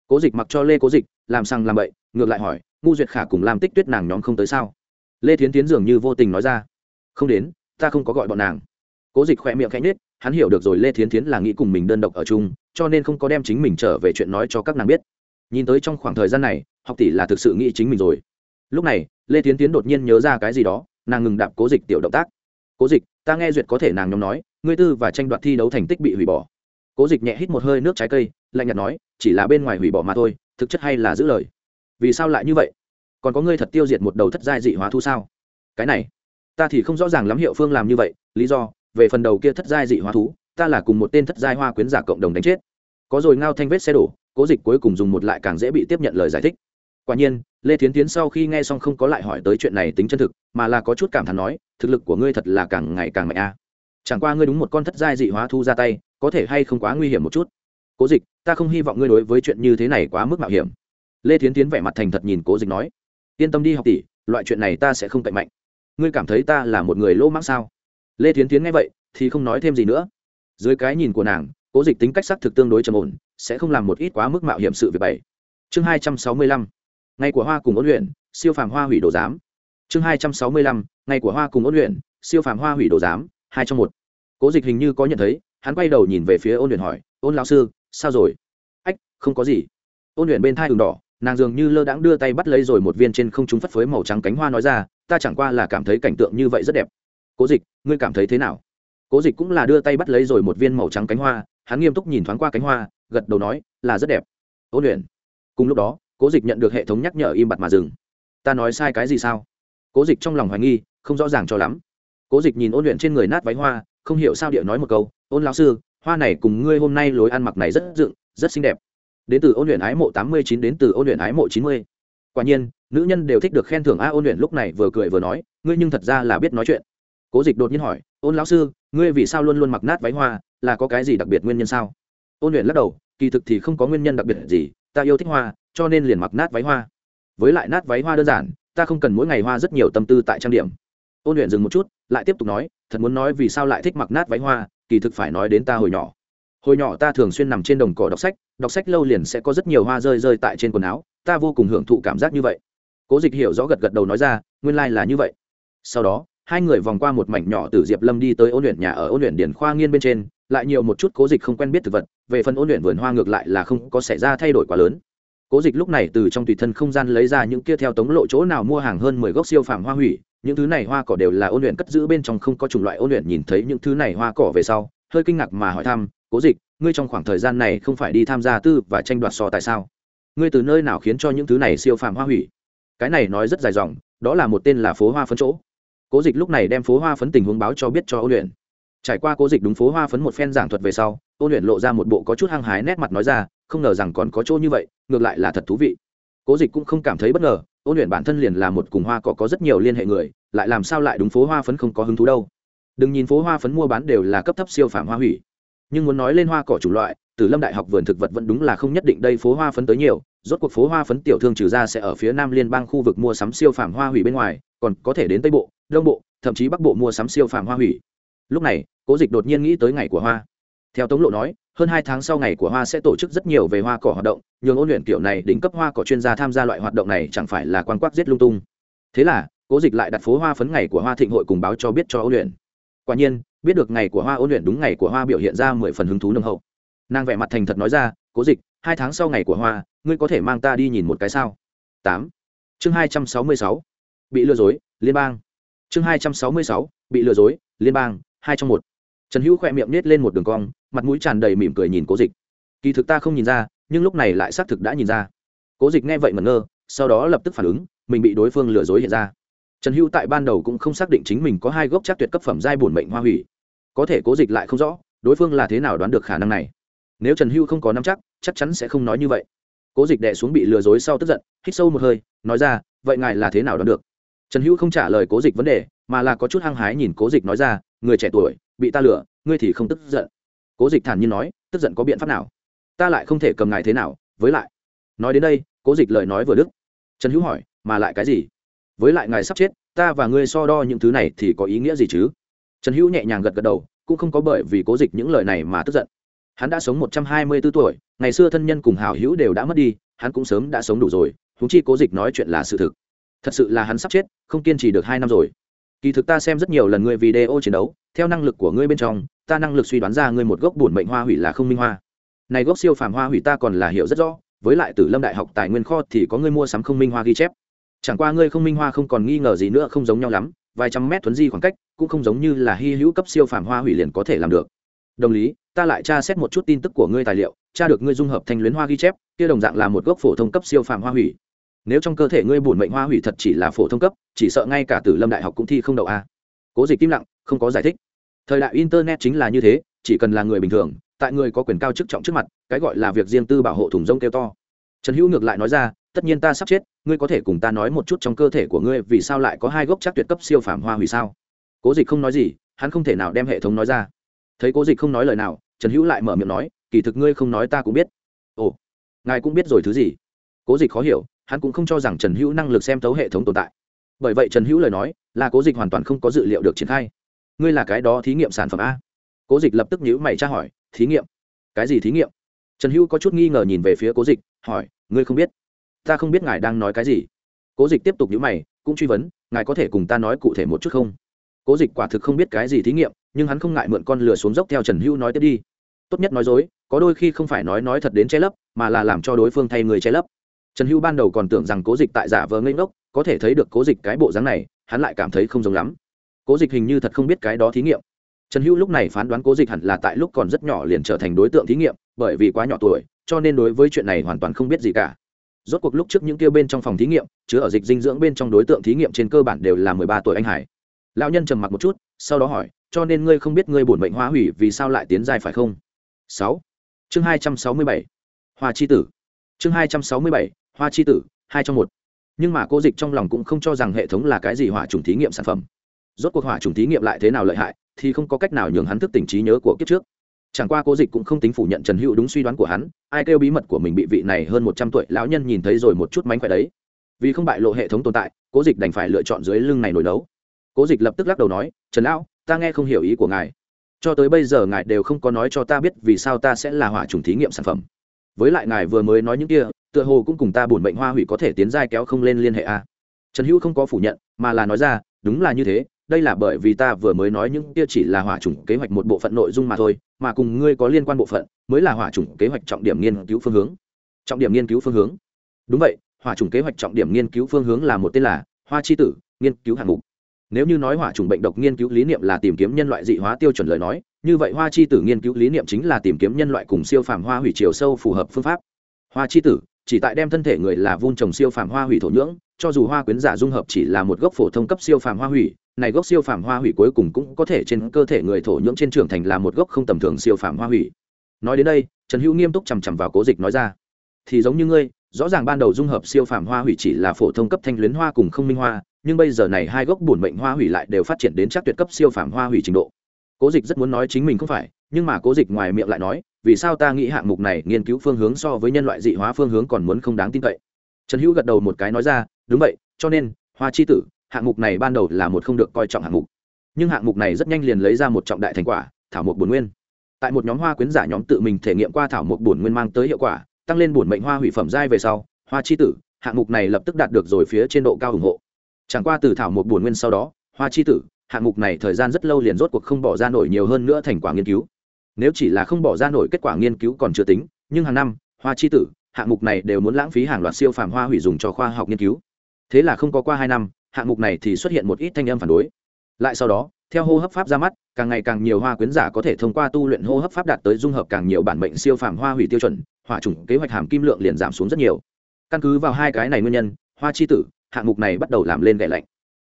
Cố dịch mặc cho lê cố dịch, làm sang làm bậy, ngược lại hỏi, ngu duyệt khả cùng làm tích tuyết nàng nhóm không tới sao? Lê thiến tiến dường như vô tình nói ra, không đến, ta không có gọi bọn nàng cố dịch khỏe miệng khẽ nhết hắn hiểu được rồi lê thiến Thiến là nghĩ cùng mình đơn độc ở chung, cho nên không có đem chính mình trở về chuyện nói cho các nàng biết. Nhìn tới trong khoảng thời gian này, học tỷ là thực sự nghĩ chính mình rồi. Lúc này, lê thiến tiến đột nhiên nhớ ra cái gì đó, nàng ngừng đạp cố dịch tiểu động tác. Cố dịch, ta nghe duyệt có thể nàng nhóm nói, ngươi tư và tranh đoạt thi đấu thành tích bị hủy bỏ. Cố dịch nhẹ hít một hơi nước trái cây, lạnh nhạt nói, chỉ là bên ngoài hủy bỏ mà thôi, thực chất hay là giữ lời? Vì sao lại như vậy? Còn có ngươi thật tiêu diệt một đầu thất giai dị hóa thu sao? Cái này, ta thì không rõ ràng lắm hiệu phương làm như vậy, lý do về phần đầu kia thất giai dị hóa thú, ta là cùng một tên thất giai hoa quyến giả cộng đồng đánh chết. Có rồi ngao thanh vết xe đổ, cố dịch cuối cùng dùng một lại càng dễ bị tiếp nhận lời giải thích. Quả nhiên, lê thiến tiến sau khi nghe xong không có lại hỏi tới chuyện này tính chân thực, mà là có chút cảm thán nói, thực lực của ngươi thật là càng ngày càng mạnh a. Chẳng qua ngươi đúng một con thất giai dị hóa thu ra tay, có thể hay không quá nguy hiểm một chút. Cố dịch, ta không hy vọng ngươi đối với chuyện như thế này quá mức mạo hiểm. Lê thiến tiến vẻ mặt thành thật nhìn cố dịch nói, yên tâm đi học tỷ, loại chuyện này ta sẽ không cậy mạnh. Ngươi cảm thấy ta là một người lỗ mãng sao? Lê thiến tiến nghe vậy, thì không nói thêm gì nữa. Dưới cái nhìn của nàng, cố dịch tính cách sắc thực tương đối trầm ổn, sẽ không làm một ít quá mức mạo hiểm sự việc bảy chương hai trăm sáu mươi lăm, ngày của hoa cùng ôn luyện, siêu phàm hoa hủy đồ giám. Chương hai trăm sáu mươi lăm, ngày của hoa cùng ôn luyện, siêu phàm hoa hủy đồ giám, hai trong một. Cố dịch hình như có nhận thấy, hắn quay đầu nhìn về phía ôn luyện hỏi, ôn lao sư, sao rồi? Ách, không có gì. Ôn luyện bên thai đường đỏ, nàng dường như lơ đãng đưa tay bắt lấy rồi một viên trên không trung phất phới màu trắng cánh hoa nói ra, ta chẳng qua là cảm thấy cảnh tượng như vậy rất đẹp cố dịch, ngươi cảm thấy thế nào? Cố dịch cũng là đưa tay bắt lấy rồi một viên màu trắng cánh hoa, hắn nghiêm túc nhìn thoáng qua cánh hoa, gật đầu nói, là rất đẹp. Ôn luyện. Cùng lúc đó, cố dịch nhận được hệ thống nhắc nhở im bặt mà dừng. Ta nói sai cái gì sao? Cố dịch trong lòng hoài nghi, không rõ ràng cho lắm. Cố dịch nhìn ôn luyện trên người nát váy hoa, không hiểu sao điệu nói một câu, ôn lão sư, hoa này cùng ngươi hôm nay lối ăn mặc này rất dựng, rất xinh đẹp. Đến từ ôn luyện ái mộ tám mươi chín đến từ ôn luyện ái mộ chín mươi. Quả nhiên, nữ nhân đều thích được khen thưởng a ôn luyện lúc này vừa cười vừa nói, ngươi nhưng thật ra là biết nói chuyện cố dịch đột nhiên hỏi, ôn lão sư, ngươi vì sao luôn luôn mặc nát váy hoa, là có cái gì đặc biệt nguyên nhân sao? Ôn luyện lắc đầu, kỳ thực thì không có nguyên nhân đặc biệt gì, ta yêu thích hoa, cho nên liền mặc nát váy hoa. Với lại nát váy hoa đơn giản, ta không cần mỗi ngày hoa rất nhiều tâm tư tại trang điểm. Ôn luyện dừng một chút, lại tiếp tục nói, thật muốn nói vì sao lại thích mặc nát váy hoa, kỳ thực phải nói đến ta hồi nhỏ. Hồi nhỏ ta thường xuyên nằm trên đồng cỏ đọc sách đọc sách lâu liền sẽ có rất nhiều hoa rơi rơi tại trên quần áo, ta vô cùng hưởng thụ cảm giác như vậy. Cố dịch hiểu rõ gật gật đầu nói ra, nguyên lai、like、là như vậy. Sau đó hai người vòng qua một mảnh nhỏ từ diệp lâm đi tới ôn luyện nhà ở ôn luyện điển khoa nghiên bên trên, lại nhiều một chút cố dịch không quen biết thực vật, về phần ôn luyện vườn hoa ngược lại là không có xảy ra thay đổi quá lớn. Cố dịch lúc này từ trong tùy thân không gian lấy ra những kia theo tống lộ chỗ nào mua hàng hơn mười gốc siêu phàm hoa hủy, những thứ này hoa cỏ đều là ôn luyện cất giữ bên trong không có chủng loại ôn luyện nhìn thấy những thứ này hoa cỏ về sau, hơi kinh ngạc mà hỏi thăm, cố dịch, ngươi trong khoảng thời gian này không phải đi tham gia tư và tranh đoạt so tại sao? Ngươi từ nơi nào khiến cho những thứ này siêu phàm hoa hủy? Cái này nói rất dài dòng, đó là một tên là phố hoa phân chỗ cố dịch lúc này đem phố hoa phấn tình huống báo cho biết cho ôn luyện. Trải qua cố dịch đúng phố hoa phấn một phen giảng thuật về sau, ôn luyện lộ ra một bộ có chút hăng hái nét mặt nói ra, không ngờ rằng còn có chỗ như vậy, ngược lại là thật thú vị. Cố dịch cũng không cảm thấy bất ngờ, ôn luyện bản thân liền là một cùng hoa cỏ có rất nhiều liên hệ người, lại làm sao lại đúng phố hoa phấn không có hứng thú đâu. Đừng nhìn phố hoa phấn mua bán đều là cấp thấp siêu phạm hoa hủy. Nhưng muốn nói lên hoa cỏ chủng loại, từ lâm đại học vườn thực vật vẫn đúng là không nhất định đây phố hoa phấn tới nhiều, rốt cuộc phố hoa phấn tiểu thương trừ ra sẽ ở phía nam liên bang khu vực mua sắm siêu phạm hoa hủy bên ngoài còn có thể đến tây bộ, đông bộ, thậm chí bắc bộ mua sắm siêu phàm hoa hủy. Lúc này, cố dịch đột nhiên nghĩ tới ngày của hoa. Theo tống lộ nói, hơn hai tháng sau ngày của hoa sẽ tổ chức rất nhiều về hoa cỏ hoạt động, nhường ôn luyện kiểu này đỉnh cấp hoa cỏ chuyên gia tham gia loại hoạt động này chẳng phải là quan quắc giết lung tung. Thế là, cố dịch lại đặt phố hoa phấn ngày của hoa thịnh hội cùng báo cho biết cho ôn luyện. Quả nhiên, biết được ngày của hoa ôn luyện đúng ngày của hoa biểu hiện ra mười phần hứng thú nồng hậu. Nàng vẻ mặt thành thật nói ra, cố dịch, hai tháng sau ngày của hoa, ngươi có thể mang ta đi nhìn một cái sao? Tám. Chương hai trăm sáu mươi sáu bị lừa dối, liên bang. Chương hai trăm sáu mươi sáu, bị lừa dối, liên bang, hai trong một. Trần hữu khỏe miệng nết lên một đường cong, mặt mũi tràn đầy mỉm cười nhìn cố dịch. Kỳ thực ta không nhìn ra, nhưng lúc này lại xác thực đã nhìn ra. Cố dịch nghe vậy mẩn ngơ, sau đó lập tức phản ứng, mình bị đối phương lừa dối hiện ra. Trần hữu tại ban đầu cũng không xác định chính mình có hai gốc chắc tuyệt cấp phẩm giai bổn mệnh hoa hủy. Có thể cố dịch lại không rõ, đối phương là thế nào đoán được khả năng này. Nếu trần hữu không có nắm chắc chắc chắn sẽ không nói như vậy. Cố dịch đẻ xuống bị lừa dối sau tức giận, hít sâu một hơi, nói ra, vậy ngài là thế nào đoán được? Trần hữu không trả lời cố dịch vấn đề, mà là có chút hăng hái nhìn cố dịch nói ra, người trẻ tuổi, bị ta lừa, ngươi thì không tức giận. Cố dịch thản nhiên nói, tức giận có biện pháp nào? Ta lại không thể cầm ngài thế nào, với lại. Nói đến đây, cố dịch lời nói vừa đức trần hữu hỏi, mà lại cái gì? Với lại ngài sắp chết, ta và ngươi so đo những thứ này thì có ý nghĩa gì chứ? Trần hữu nhẹ nhàng gật gật đầu, cũng không có bởi vì cố dịch những lời này mà tức giận. Hắn đã sống một trăm hai mươi b ố tuổi, ngày xưa thân nhân cùng hảo hữu đều đã mất đi, hắn cũng sớm đã sống đủ rồi húng chi cố dịch nói chuyện là sự thực thật sự là hắn sắp chết, không kiên trì được hai năm rồi. Kỳ thực ta xem rất nhiều lần ngươi video chiến đấu, theo năng lực của ngươi bên trong, ta năng lực suy đoán ra ngươi một gốc bổn mệnh hoa hủy là không minh hoa. Này gốc siêu phàm hoa hủy ta còn là hiểu rất rõ, với lại từ lâm đại học tài nguyên kho thì có ngươi mua sắm không minh hoa ghi chép. Chẳng qua ngươi không minh hoa không còn nghi ngờ gì nữa, không giống nhau lắm, vài trăm mét thuấn di khoảng cách, cũng không giống như là hy hữu cấp siêu phàm hoa hủy liền có thể làm được. Đồng lý, ta lại tra xét một chút tin tức của ngươi tài liệu, tra được ngươi dung hợp thanh luyến hoa ghi chép, kia đồng dạng là một gốc phổ thông cấp siêu phàm hoa hủy nếu trong cơ thể ngươi bổn mệnh hoa hủy thật chỉ là phổ thông cấp, chỉ sợ ngay cả tử lâm đại học cũng thi không đậu a. Cố dịch im lặng, không có giải thích. Thời đại internet chính là như thế, chỉ cần là người bình thường, tại người có quyền cao chức trọng trước mặt, cái gọi là việc riêng tư bảo hộ thùng rông kêu to. Trần hữu ngược lại nói ra, tất nhiên ta sắp chết, ngươi có thể cùng ta nói một chút trong cơ thể của ngươi vì sao lại có hai gốc chắc tuyệt cấp siêu phàm hoa hủy sao? Cố dịch không nói gì, hắn không thể nào đem hệ thống nói ra. Thấy cố dịch không nói lời nào, trần hữu lại mở miệng nói, kỳ thực ngươi không nói ta cũng biết. Ồ, ngài cũng biết rồi thứ gì? Cố dịch khó hiểu hắn cũng không cho rằng trần hữu năng lực xem thấu hệ thống tồn tại. Bởi vậy trần hữu lời nói là cố dịch hoàn toàn không có dự liệu được triển khai. Ngươi là cái đó thí nghiệm sản phẩm a. Cố dịch lập tức nhữ mày tra hỏi, thí nghiệm? Cái gì thí nghiệm? Trần hữu có chút nghi ngờ nhìn về phía cố dịch, hỏi, ngươi không biết? Ta không biết ngài đang nói cái gì. Cố dịch tiếp tục nhữ mày, cũng truy vấn, ngài có thể cùng ta nói cụ thể một chút không? Cố dịch quả thực không biết cái gì thí nghiệm, nhưng hắn không ngại mượn con lửa xuống dốc theo trần hữu nói tiếp đi. Tốt nhất nói dối, có đôi khi không phải nói nói thật đến che lấp, mà là làm cho đối phương thay người che lấp trần hữu ban đầu còn tưởng rằng cố dịch tại giả vờ ngây ngốc, có thể thấy được cố dịch cái bộ dáng này, hắn lại cảm thấy không giống lắm. Cố dịch hình như thật không biết cái đó thí nghiệm. Trần hữu lúc này phán đoán cố dịch hẳn là tại lúc còn rất nhỏ liền trở thành đối tượng thí nghiệm, bởi vì quá nhỏ tuổi, cho nên đối với chuyện này hoàn toàn không biết gì cả. Rốt cuộc lúc trước những kia bên trong phòng thí nghiệm, chứa ở dịch dinh dưỡng bên trong đối tượng thí nghiệm trên cơ bản đều là mười ba tuổi anh hải. Lão nhân trầm mặc một chút, sau đó hỏi, cho nên ngươi không biết ngươi bổn mệnh hóa hủy vì sao lại tiến dài phải không? Sáu. Chương hai trăm sáu mươi bảy. Hoa chi tử chương hai trăm sáu mươi bảy, hoa chi tử, hai trong một. Nhưng mà cô dịch trong lòng cũng không cho rằng hệ thống là cái gì hỏa trùng thí nghiệm sản phẩm. Rốt cuộc hỏa trùng thí nghiệm lại thế nào lợi hại, thì không có cách nào nhường hắn thức tỉnh trí nhớ của kiếp trước. Chẳng qua cô dịch cũng không tính phủ nhận trần hữu đúng suy đoán của hắn, ai kêu bí mật của mình bị vị này hơn một trăm tuổi lão nhân nhìn thấy rồi một chút mánh khỏe đấy. Vì không bại lộ hệ thống tồn tại cố dịch đành phải lựa chọn dưới lưng này nổi đấu cố dịch lập tức lắc đầu nói, trần lão, ta nghe không hiểu ý của ngài. Cho tới bây giờ ngài đều không có nói cho ta biết vì sao ta sẽ là hỏa trùng thí nghiệm sản phẩm với lại ngài vừa mới nói những kia, tựa hồ cũng cùng ta buồn bệnh hoa hủy có thể tiến giai kéo không lên liên hệ a trần hữu không có phủ nhận, mà là nói ra, đúng là như thế, đây là bởi vì ta vừa mới nói những kia chỉ là hỏa chủng kế hoạch một bộ phận nội dung mà thôi, mà cùng ngươi có liên quan bộ phận, mới là hỏa chủng kế hoạch trọng điểm nghiên cứu phương hướng. Trọng điểm nghiên cứu phương hướng? Đúng vậy, hỏa chủng kế hoạch trọng điểm nghiên cứu phương hướng là một tên là hoa chi tử, nghiên cứu hạng mục. Nếu như nói hỏa chủng bệnh độc nghiên cứu lý niệm là tìm kiếm nhân loại dị hóa tiêu chuẩn lời nói như vậy hoa chi tử nghiên cứu lý niệm chính là tìm kiếm nhân loại cùng siêu phàm hoa hủy chiều sâu phù hợp phương pháp. Hoa chi tử, chỉ tại đem thân thể người là vun trồng siêu phàm hoa hủy thổ nhưỡng, cho dù hoa quyến giả dung hợp chỉ là một gốc phổ thông cấp siêu phàm hoa hủy, này gốc siêu phàm hoa hủy cuối cùng cũng có thể trên cơ thể người thổ nhưỡng trên trưởng thành là một gốc không tầm thường siêu phàm hoa hủy. Nói đến đây, trần hữu nghiêm túc chằm chằm vào cố dịch nói ra, thì giống như ngươi, rõ ràng ban đầu dung hợp siêu phàm hoa hủy chỉ là phổ thông cấp thanh luyến hoa cùng không minh hoa, nhưng bây giờ này hai gốc bổn mệnh hoa hủy lại đều phát triển đến chắc tuyệt cấp siêu phàm hoa hủy trình độ cố dịch rất muốn nói chính mình không phải, nhưng mà cố dịch ngoài miệng lại nói, vì sao ta nghĩ hạng mục này nghiên cứu phương hướng so với nhân loại dị hóa phương hướng còn muốn không đáng tin cậy? Trần hữu gật đầu một cái nói ra, đúng vậy, cho nên, hoa chi tử, hạng mục này ban đầu là một không được coi trọng hạng mục. Nhưng hạng mục này rất nhanh liền lấy ra một trọng đại thành quả, thảo mục bổn nguyên. Tại một nhóm hoa quyến giả nhóm tự mình thể nghiệm qua thảo mục bổn nguyên mang tới hiệu quả, tăng lên bổn mệnh hoa hủy phẩm giai về sau, hoa chi tử, hạng mục này lập tức đạt được rồi phía trên độ cao ủng hộ. Chẳng qua từ thảo mục bổn nguyên sau đó, hoa chi tử hạng mục này thời gian rất lâu liền rốt cuộc không bỏ ra nổi nhiều hơn nữa thành quả nghiên cứu. Nếu chỉ là không bỏ ra nổi kết quả nghiên cứu còn chưa tính, nhưng hàng năm, hoa chi tử, hạng mục này đều muốn lãng phí hàng loạt siêu phàm hoa hủy dùng cho khoa học nghiên cứu. Thế là không có qua hai năm, hạng mục này thì xuất hiện một ít thanh âm phản đối. Lại sau đó, theo hô hấp pháp ra mắt, càng ngày càng nhiều hoa quyến giả có thể thông qua tu luyện hô hấp pháp đạt tới dung hợp càng nhiều bản mệnh siêu phàm hoa hủy tiêu chuẩn, hỏa chủng kế hoạch hàm kim lượng liền giảm xuống rất nhiều. Căn cứ vào hai cái này nguyên nhân, hoa chi tử, hạng mục này bắt đầu làm lên gậy lạnh.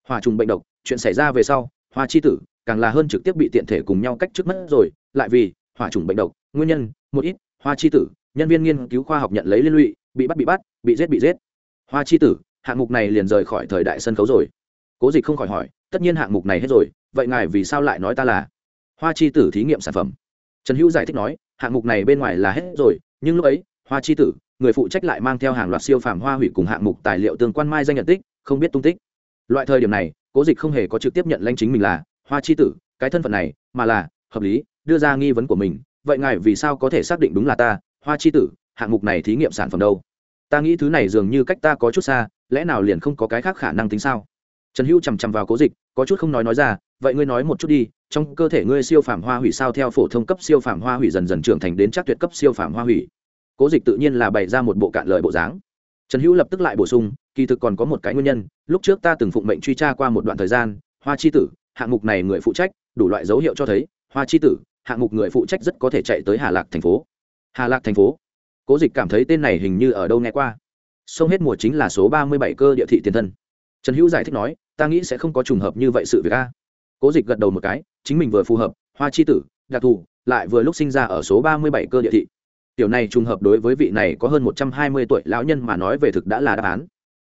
Hòa trùng bệnh độc chuyện xảy ra về sau, hoa chi tử càng là hơn trực tiếp bị tiện thể cùng nhau cách trước mất rồi, lại vì hỏa trùng bệnh độc. Nguyên nhân, một ít, hoa chi tử, nhân viên nghiên cứu khoa học nhận lấy liên lụy, bị bắt bị bắt, bị giết bị giết. Hoa chi tử, hạng mục này liền rời khỏi thời đại sân khấu rồi. Cố dịch không khỏi hỏi, tất nhiên hạng mục này hết rồi, vậy ngài vì sao lại nói ta là hoa chi tử thí nghiệm sản phẩm? Trần hữu giải thích nói, hạng mục này bên ngoài là hết rồi, nhưng lúc ấy, hoa chi tử, người phụ trách lại mang theo hàng loạt siêu phàm hoa hủy cùng hạng mục tài liệu tương quan mai danh nhận tích, không biết tung tích. Loại thời điểm này cố dịch không hề có trực tiếp nhận lanh chính mình là hoa chi tử, cái thân phận này mà là hợp lý, đưa ra nghi vấn của mình, vậy ngài vì sao có thể xác định đúng là ta, hoa chi tử, hạng mục này thí nghiệm sản phẩm đâu? Ta nghĩ thứ này dường như cách ta có chút xa, lẽ nào liền không có cái khác khả năng tính sao? Trần hữu chằm chằm vào cố dịch, có chút không nói nói ra, vậy ngươi nói một chút đi, trong cơ thể ngươi siêu phàm hoa hủy sao theo phổ thông cấp siêu phàm hoa hủy dần dần trưởng thành đến chắc tuyệt cấp siêu phàm hoa hủy. Cố dịch tự nhiên là bày ra một bộ cạn lời bộ dáng. Trần hữu lập tức lại bổ sung kỳ thực còn có một cái nguyên nhân, lúc trước ta từng phụng mệnh truy tra qua một đoạn thời gian, hoa chi tử, hạng mục này người phụ trách, đủ loại dấu hiệu cho thấy, hoa chi tử, hạng mục người phụ trách rất có thể chạy tới hà lạc thành phố. Hà lạc thành phố? Cố dịch cảm thấy tên này hình như ở đâu nghe qua. Sông hết mùa chính là số ba mươi bảy cơ địa thị tiền thân. Trần hữu giải thích nói, ta nghĩ sẽ không có trùng hợp như vậy sự việc a. Cố dịch gật đầu một cái, chính mình vừa phù hợp, hoa chi tử, đặc thù, lại vừa lúc sinh ra ở số ba mươi bảy cơ địa thị. Tiểu này trùng hợp đối với vị này có hơn một trăm hai mươi tuổi lão nhân mà nói về thực đã là đáp án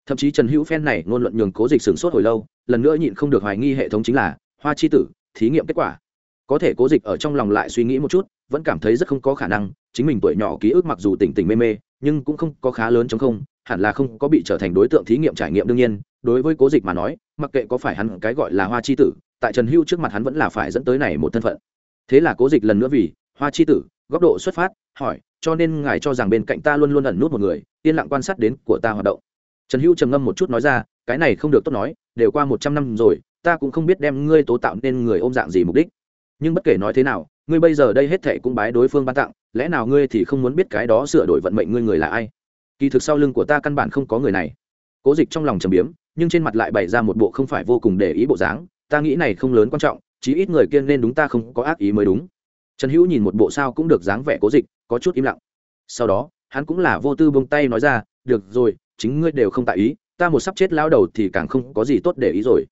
thậm chí trần hữu phen này ngôn luận nhường cố dịch sửng sốt hồi lâu, lần nữa nhịn không được hoài nghi hệ thống chính là hoa chi tử, thí nghiệm kết quả. Có thể cố dịch ở trong lòng lại suy nghĩ một chút, vẫn cảm thấy rất không có khả năng, chính mình tuổi nhỏ ký ức mặc dù tỉnh tỉnh mê mê, nhưng cũng không có khá lớn chống không, hẳn là không có bị trở thành đối tượng thí nghiệm trải nghiệm đương nhiên. Đối với cố dịch mà nói, mặc kệ có phải hắn cái gọi là hoa chi tử, tại trần hưu trước mặt hắn vẫn là phải dẫn tới này một thân phận. Thế là cố dịch lần nữa vì hoa chi tử, góc độ xuất phát, hỏi, cho nên ngài cho rằng bên cạnh ta luôn luôn ẩn nút một người, yên lặng quan sát đến của ta hoạt động? Trần hữu trầm ngâm một chút nói ra, cái này không được tốt nói, đều qua một trăm năm rồi, ta cũng không biết đem ngươi tố tạo nên người ôm dạng gì mục đích. Nhưng bất kể nói thế nào, ngươi bây giờ đây hết thệ cũng bái đối phương ban tặng, lẽ nào ngươi thì không muốn biết cái đó sửa đổi vận mệnh ngươi người là ai? Kỳ thực sau lưng của ta căn bản không có người này. Cố dịch trong lòng trầm biếm, nhưng trên mặt lại bày ra một bộ không phải vô cùng để ý bộ dáng, ta nghĩ này không lớn quan trọng, chí ít người kiên nên đúng ta không có ác ý mới đúng. Trần hữu nhìn một bộ sao cũng được dáng vẻ cố dịch, có chút im lặng. Sau đó, hắn cũng là vô tư bông tay nói ra, được rồi chính ngươi đều không tại ý, ta một sắp chết lao đầu thì càng không có gì tốt để ý rồi.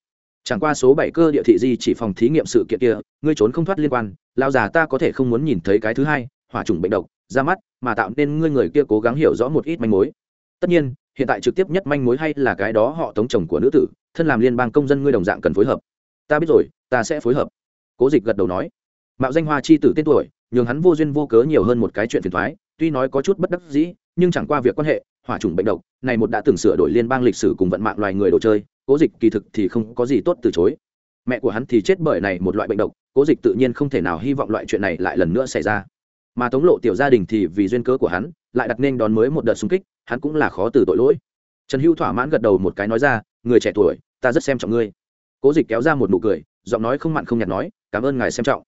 Chẳng qua số bảy cơ địa thị di chỉ phòng thí nghiệm sự kiện kia, ngươi trốn không thoát liên quan lao già ta có thể không muốn nhìn thấy cái thứ hai, hỏa chủng bệnh độc, ra mắt, mà tạo nên ngươi người kia cố gắng hiểu rõ một ít manh mối. Tất nhiên, hiện tại trực tiếp nhất manh mối hay là cái đó họ tống chồng của nữ tử, thân làm liên bang công dân ngươi đồng dạng cần phối hợp. Ta biết rồi, ta sẽ phối hợp. Cố dịch gật đầu nói. Mạo danh hoa chi tử tên tuổi, nhường hắn vô duyên vô cớ nhiều hơn một cái chuyện phiền thoái tuy nói có chút bất đắc dĩ, nhưng chẳng qua việc quan hệ hỏa chủng bệnh độc, này một đã từng sửa đổi liên bang lịch sử cùng vận mạng loài người đồ chơi, cố dịch kỳ thực thì không có gì tốt từ chối. Mẹ của hắn thì chết bởi này một loại bệnh độc, cố dịch tự nhiên không thể nào hy vọng loại chuyện này lại lần nữa xảy ra. Mà tống lộ tiểu gia đình thì vì duyên cớ của hắn, lại đặt nên đón mới một đợt xung kích, hắn cũng là khó từ tội lỗi. Trần hữu thỏa mãn gật đầu một cái nói ra, người trẻ tuổi, ta rất xem trọng ngươi. Cố dịch kéo ra một nụ cười, giọng nói không mặn không nhạt nói, cảm ơn ngài xem trọng.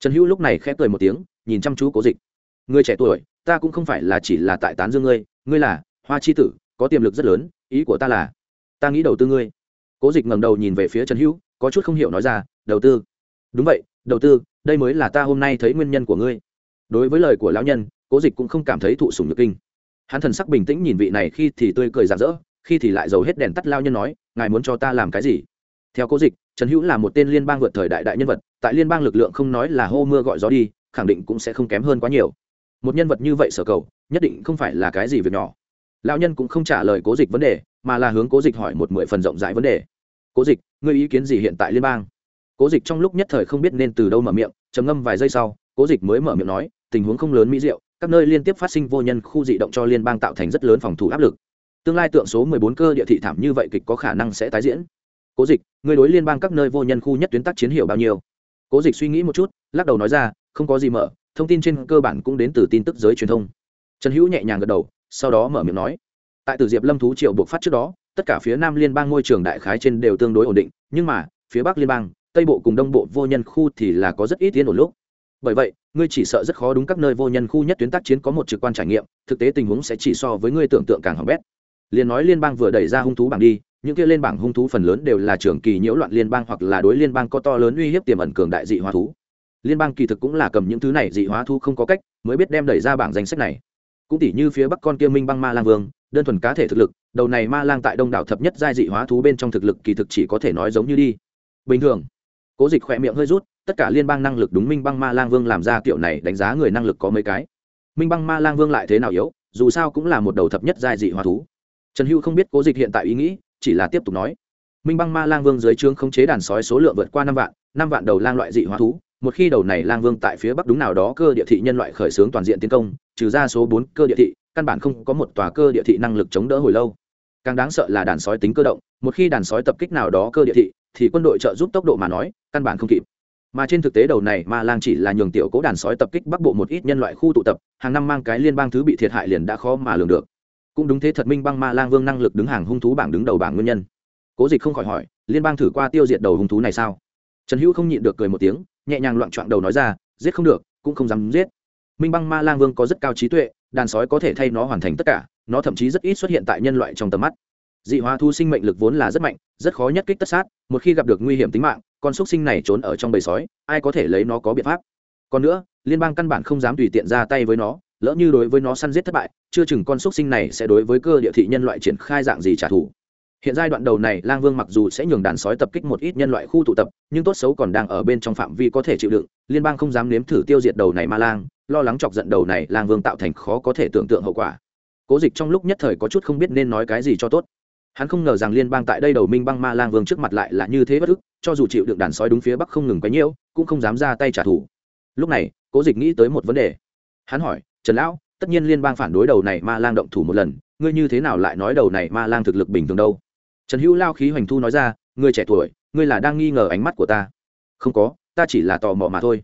Trần hữu lúc này khẽ cười một tiếng, nhìn chăm chú cố dịch. Người trẻ tuổi, ta cũng không phải là chỉ là tại tán dương ngươi ngươi là hoa chi tử, có tiềm lực rất lớn, ý của ta là, ta nghĩ đầu tư ngươi. Cố dịch ngẩng đầu nhìn về phía trần hữu, có chút không hiểu nói ra, đầu tư. Đúng vậy, đầu tư, đây mới là ta hôm nay thấy nguyên nhân của ngươi. Đối với lời của lão nhân, cố dịch cũng không cảm thấy thụ sùng nhược kinh. Hắn thần sắc bình tĩnh nhìn vị này khi thì tươi cười rạng rỡ, khi thì lại giàu hết đèn tắt lao nhân nói, ngài muốn cho ta làm cái gì? Theo cố dịch, trần hữu là một tên liên bang vượt thời đại đại nhân vật, tại liên bang lực lượng không nói là hô mưa gọi gió đi, khẳng định cũng sẽ không kém hơn quá nhiều. Một nhân vật như vậy sở cầu, nhất định không phải là cái gì việc nhỏ lão nhân cũng không trả lời cố dịch vấn đề, mà là hướng cố dịch hỏi một mười phần rộng rãi vấn đề. Cố dịch, ngươi ý kiến gì hiện tại liên bang? Cố dịch trong lúc nhất thời không biết nên từ đâu mở miệng, trầm ngâm vài giây sau, cố dịch mới mở miệng nói, tình huống không lớn mỹ diệu, các nơi liên tiếp phát sinh vô nhân khu dị động cho liên bang tạo thành rất lớn phòng thủ áp lực. Tương lai tượng số mười bốn cơ địa thị thảm như vậy kịch có khả năng sẽ tái diễn. Cố dịch người đối liên bang các nơi vô nhân khu nhất tuyến tác chiến hiệu bao nhiêu? Cố dịch suy nghĩ một chút, lắc đầu nói ra, không có gì mở, thông tin trên cơ bản cũng đến từ tin tức giới truyền thông. Trần hữu nhẹ nhàng gật đầu sau đó mở miệng nói, tại từ diệp lâm thú triệu buộc phát trước đó, tất cả phía nam liên bang ngôi trường đại khái trên đều tương đối ổn định, nhưng mà, phía bắc liên bang, tây bộ cùng đông bộ vô nhân khu thì là có rất ít tiến ổn lúc. Bởi vậy, ngươi chỉ sợ rất khó đúng các nơi vô nhân khu nhất tuyến tác chiến có một trực quan trải nghiệm, thực tế tình huống sẽ chỉ so với ngươi tưởng tượng càng hỏng bét. Liền nói liên bang vừa đẩy ra hung thú bảng đi, những kia lên bảng hung thú phần lớn đều là trường kỳ nhiễu loạn liên bang hoặc là đối liên bang có to lớn uy hiếp tiềm ẩn cường đại dị hóa thú. Liên bang kỳ thực cũng là cầm những thứ này dị hóa thú không có cách, mới biết đem đẩy ra bảng danh sách này cũng tỷ như phía bắc con kia minh băng ma lang vương, đơn thuần cá thể thực lực, đầu này ma lang tại đông đảo thập nhất giai dị hóa thú bên trong thực lực kỳ thực chỉ có thể nói giống như đi. Bình thường, cố dịch khỏe miệng hơi rút, tất cả liên bang năng lực đúng minh băng ma lang vương làm ra kiểu này đánh giá người năng lực có mấy cái. Minh băng ma lang vương lại thế nào yếu, dù sao cũng là một đầu thập nhất giai dị hóa thú. Trần hữu không biết cố dịch hiện tại ý nghĩ, chỉ là tiếp tục nói. Minh băng ma lang vương dưới trướng khống chế đàn sói số lượng vượt qua năm vạn năm vạn đầu lang loại dị hóa thú một khi đầu này lang vương tại phía bắc đúng nào đó cơ địa thị nhân loại khởi xướng toàn diện tiến công, trừ ra số bốn cơ địa thị, căn bản không có một tòa cơ địa thị năng lực chống đỡ hồi lâu. Càng đáng sợ là đàn sói tính cơ động, một khi đàn sói tập kích nào đó cơ địa thị, thì quân đội trợ giúp tốc độ mà nói, căn bản không kịp. Mà trên thực tế đầu này ma lang chỉ là nhường tiểu cố đàn sói tập kích bắc bộ một ít nhân loại khu tụ tập, hàng năm mang cái liên bang thứ bị thiệt hại liền đã khó mà lường được. Cũng đúng thế thật minh băng ma lang vương năng lực đứng hàng hung thú bảng đứng đầu bảng nguyên nhân. Cố dịch không khỏi hỏi, liên bang thử qua tiêu diệt đầu hung thú này sao? Trần hữu không nhịn được cười một tiếng nhẹ nhàng loạn trọn đầu nói ra, giết không được, cũng không dám giết. Minh băng ma lang vương có rất cao trí tuệ, đàn sói có thể thay nó hoàn thành tất cả, nó thậm chí rất ít xuất hiện tại nhân loại trong tầm mắt. Dị hóa thu sinh mệnh lực vốn là rất mạnh, rất khó nhất kích tất sát, một khi gặp được nguy hiểm tính mạng, con xúc sinh này trốn ở trong bầy sói, ai có thể lấy nó có biện pháp? Còn nữa, liên bang căn bản không dám tùy tiện ra tay với nó, lỡ như đối với nó săn giết thất bại, chưa chừng con xúc sinh này sẽ đối với cơ địa thị nhân loại triển khai dạng gì trả thù hiện giai đoạn đầu này, lang vương mặc dù sẽ nhường đàn sói tập kích một ít nhân loại khu tụ tập, nhưng tốt xấu còn đang ở bên trong phạm vi có thể chịu đựng. Liên bang không dám nếm thử tiêu diệt đầu này ma lang, lo lắng chọc giận đầu này lang vương tạo thành khó có thể tưởng tượng hậu quả. Cố dịch trong lúc nhất thời có chút không biết nên nói cái gì cho tốt. Hắn không ngờ rằng liên bang tại đây đầu minh băng ma lang vương trước mặt lại là như thế bất ức, cho dù chịu đựng đàn sói đúng phía bắc không ngừng quấy nhiễu, cũng không dám ra tay trả thù. Lúc này, cố dịch nghĩ tới một vấn đề. Hắn hỏi, trần lão, tất nhiên liên bang phản đối đầu này ma lang động thủ một lần, ngươi như thế nào lại nói đầu này ma lang thực lực bình thường đâu? Trần hữu lao khí hoành thu nói ra ngươi trẻ tuổi, ngươi là đang nghi ngờ ánh mắt của ta. Không có, ta chỉ là tò mò mà thôi.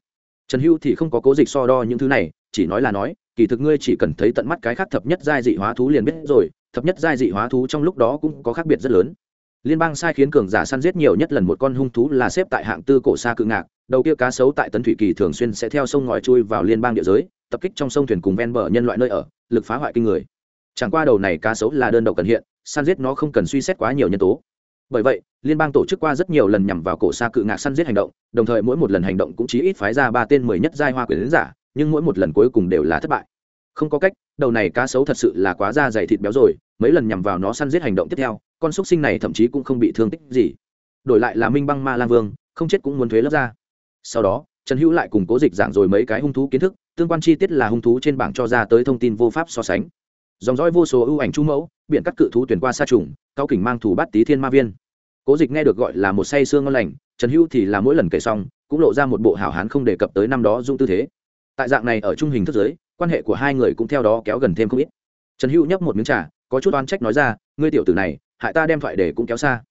Trần hữu thì không có cố dịch so đo những thứ này, chỉ nói là nói, kỳ thực ngươi chỉ cần thấy tận mắt cái khác thập nhất giai dị hóa thú liền biết rồi, thập nhất giai dị hóa thú trong lúc đó cũng có khác biệt rất lớn. Liên bang sai khiến cường giả săn giết nhiều nhất lần một con hung thú là xếp tại hạng tư cổ xa cự ngạc, đầu kia cá sấu tại tấn thủy kỳ thường xuyên sẽ theo sông ngòi chui vào liên bang địa giới, tập kích trong sông thuyền cùng ven bờ nhân loại nơi ở, lực phá hoại kinh người. Chẳng qua đầu này cá sấu là đơn độc cần hiện săn giết nó không cần suy xét quá nhiều nhân tố. Bởi vậy, liên bang tổ chức qua rất nhiều lần nhằm vào cổ xa cự ngạc săn giết hành động, đồng thời mỗi một lần hành động cũng chỉ ít phái ra ba tên mười nhất giai hoa quyền giả, nhưng mỗi một lần cuối cùng đều là thất bại. Không có cách, đầu này cá sấu thật sự là quá da dày thịt béo rồi, mấy lần nhằm vào nó săn giết hành động tiếp theo, con xúc sinh này thậm chí cũng không bị thương tích gì. Đổi lại là minh băng ma lang vương, không chết cũng muốn thuế lớp ra. Sau đó, trần hữu lại cùng cố dịch giảng rồi mấy cái hung thú kiến thức, tương quan chi tiết là hung thú trên bảng cho ra tới thông tin vô pháp so sánh dòng dõi vô số ưu ảnh chu mẫu, biển cắt cự thú tuyển qua xa trùng, cao kỉnh mang thủ bát tý thiên ma viên. Cố dịch nghe được gọi là một say xương ngon lành, trần hữu thì là mỗi lần kể xong, cũng lộ ra một bộ hảo hán không đề cập tới năm đó dung tư thế. Tại dạng này ở trung hình thức giới, quan hệ của hai người cũng theo đó kéo gần thêm không ít. Trần hữu nhấp một miếng trà, có chút oan trách nói ra, ngươi tiểu tử này, hại ta đem thoại để cũng kéo xa.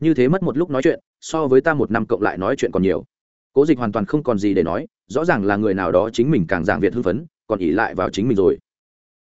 Như thế mất một lúc nói chuyện, so với ta một năm cộng lại nói chuyện còn nhiều. Cố dịch hoàn toàn không còn gì để nói, rõ ràng là người nào đó chính mình càng giảng việt hưng phấn, còn ỉ lại vào chính mình rồi.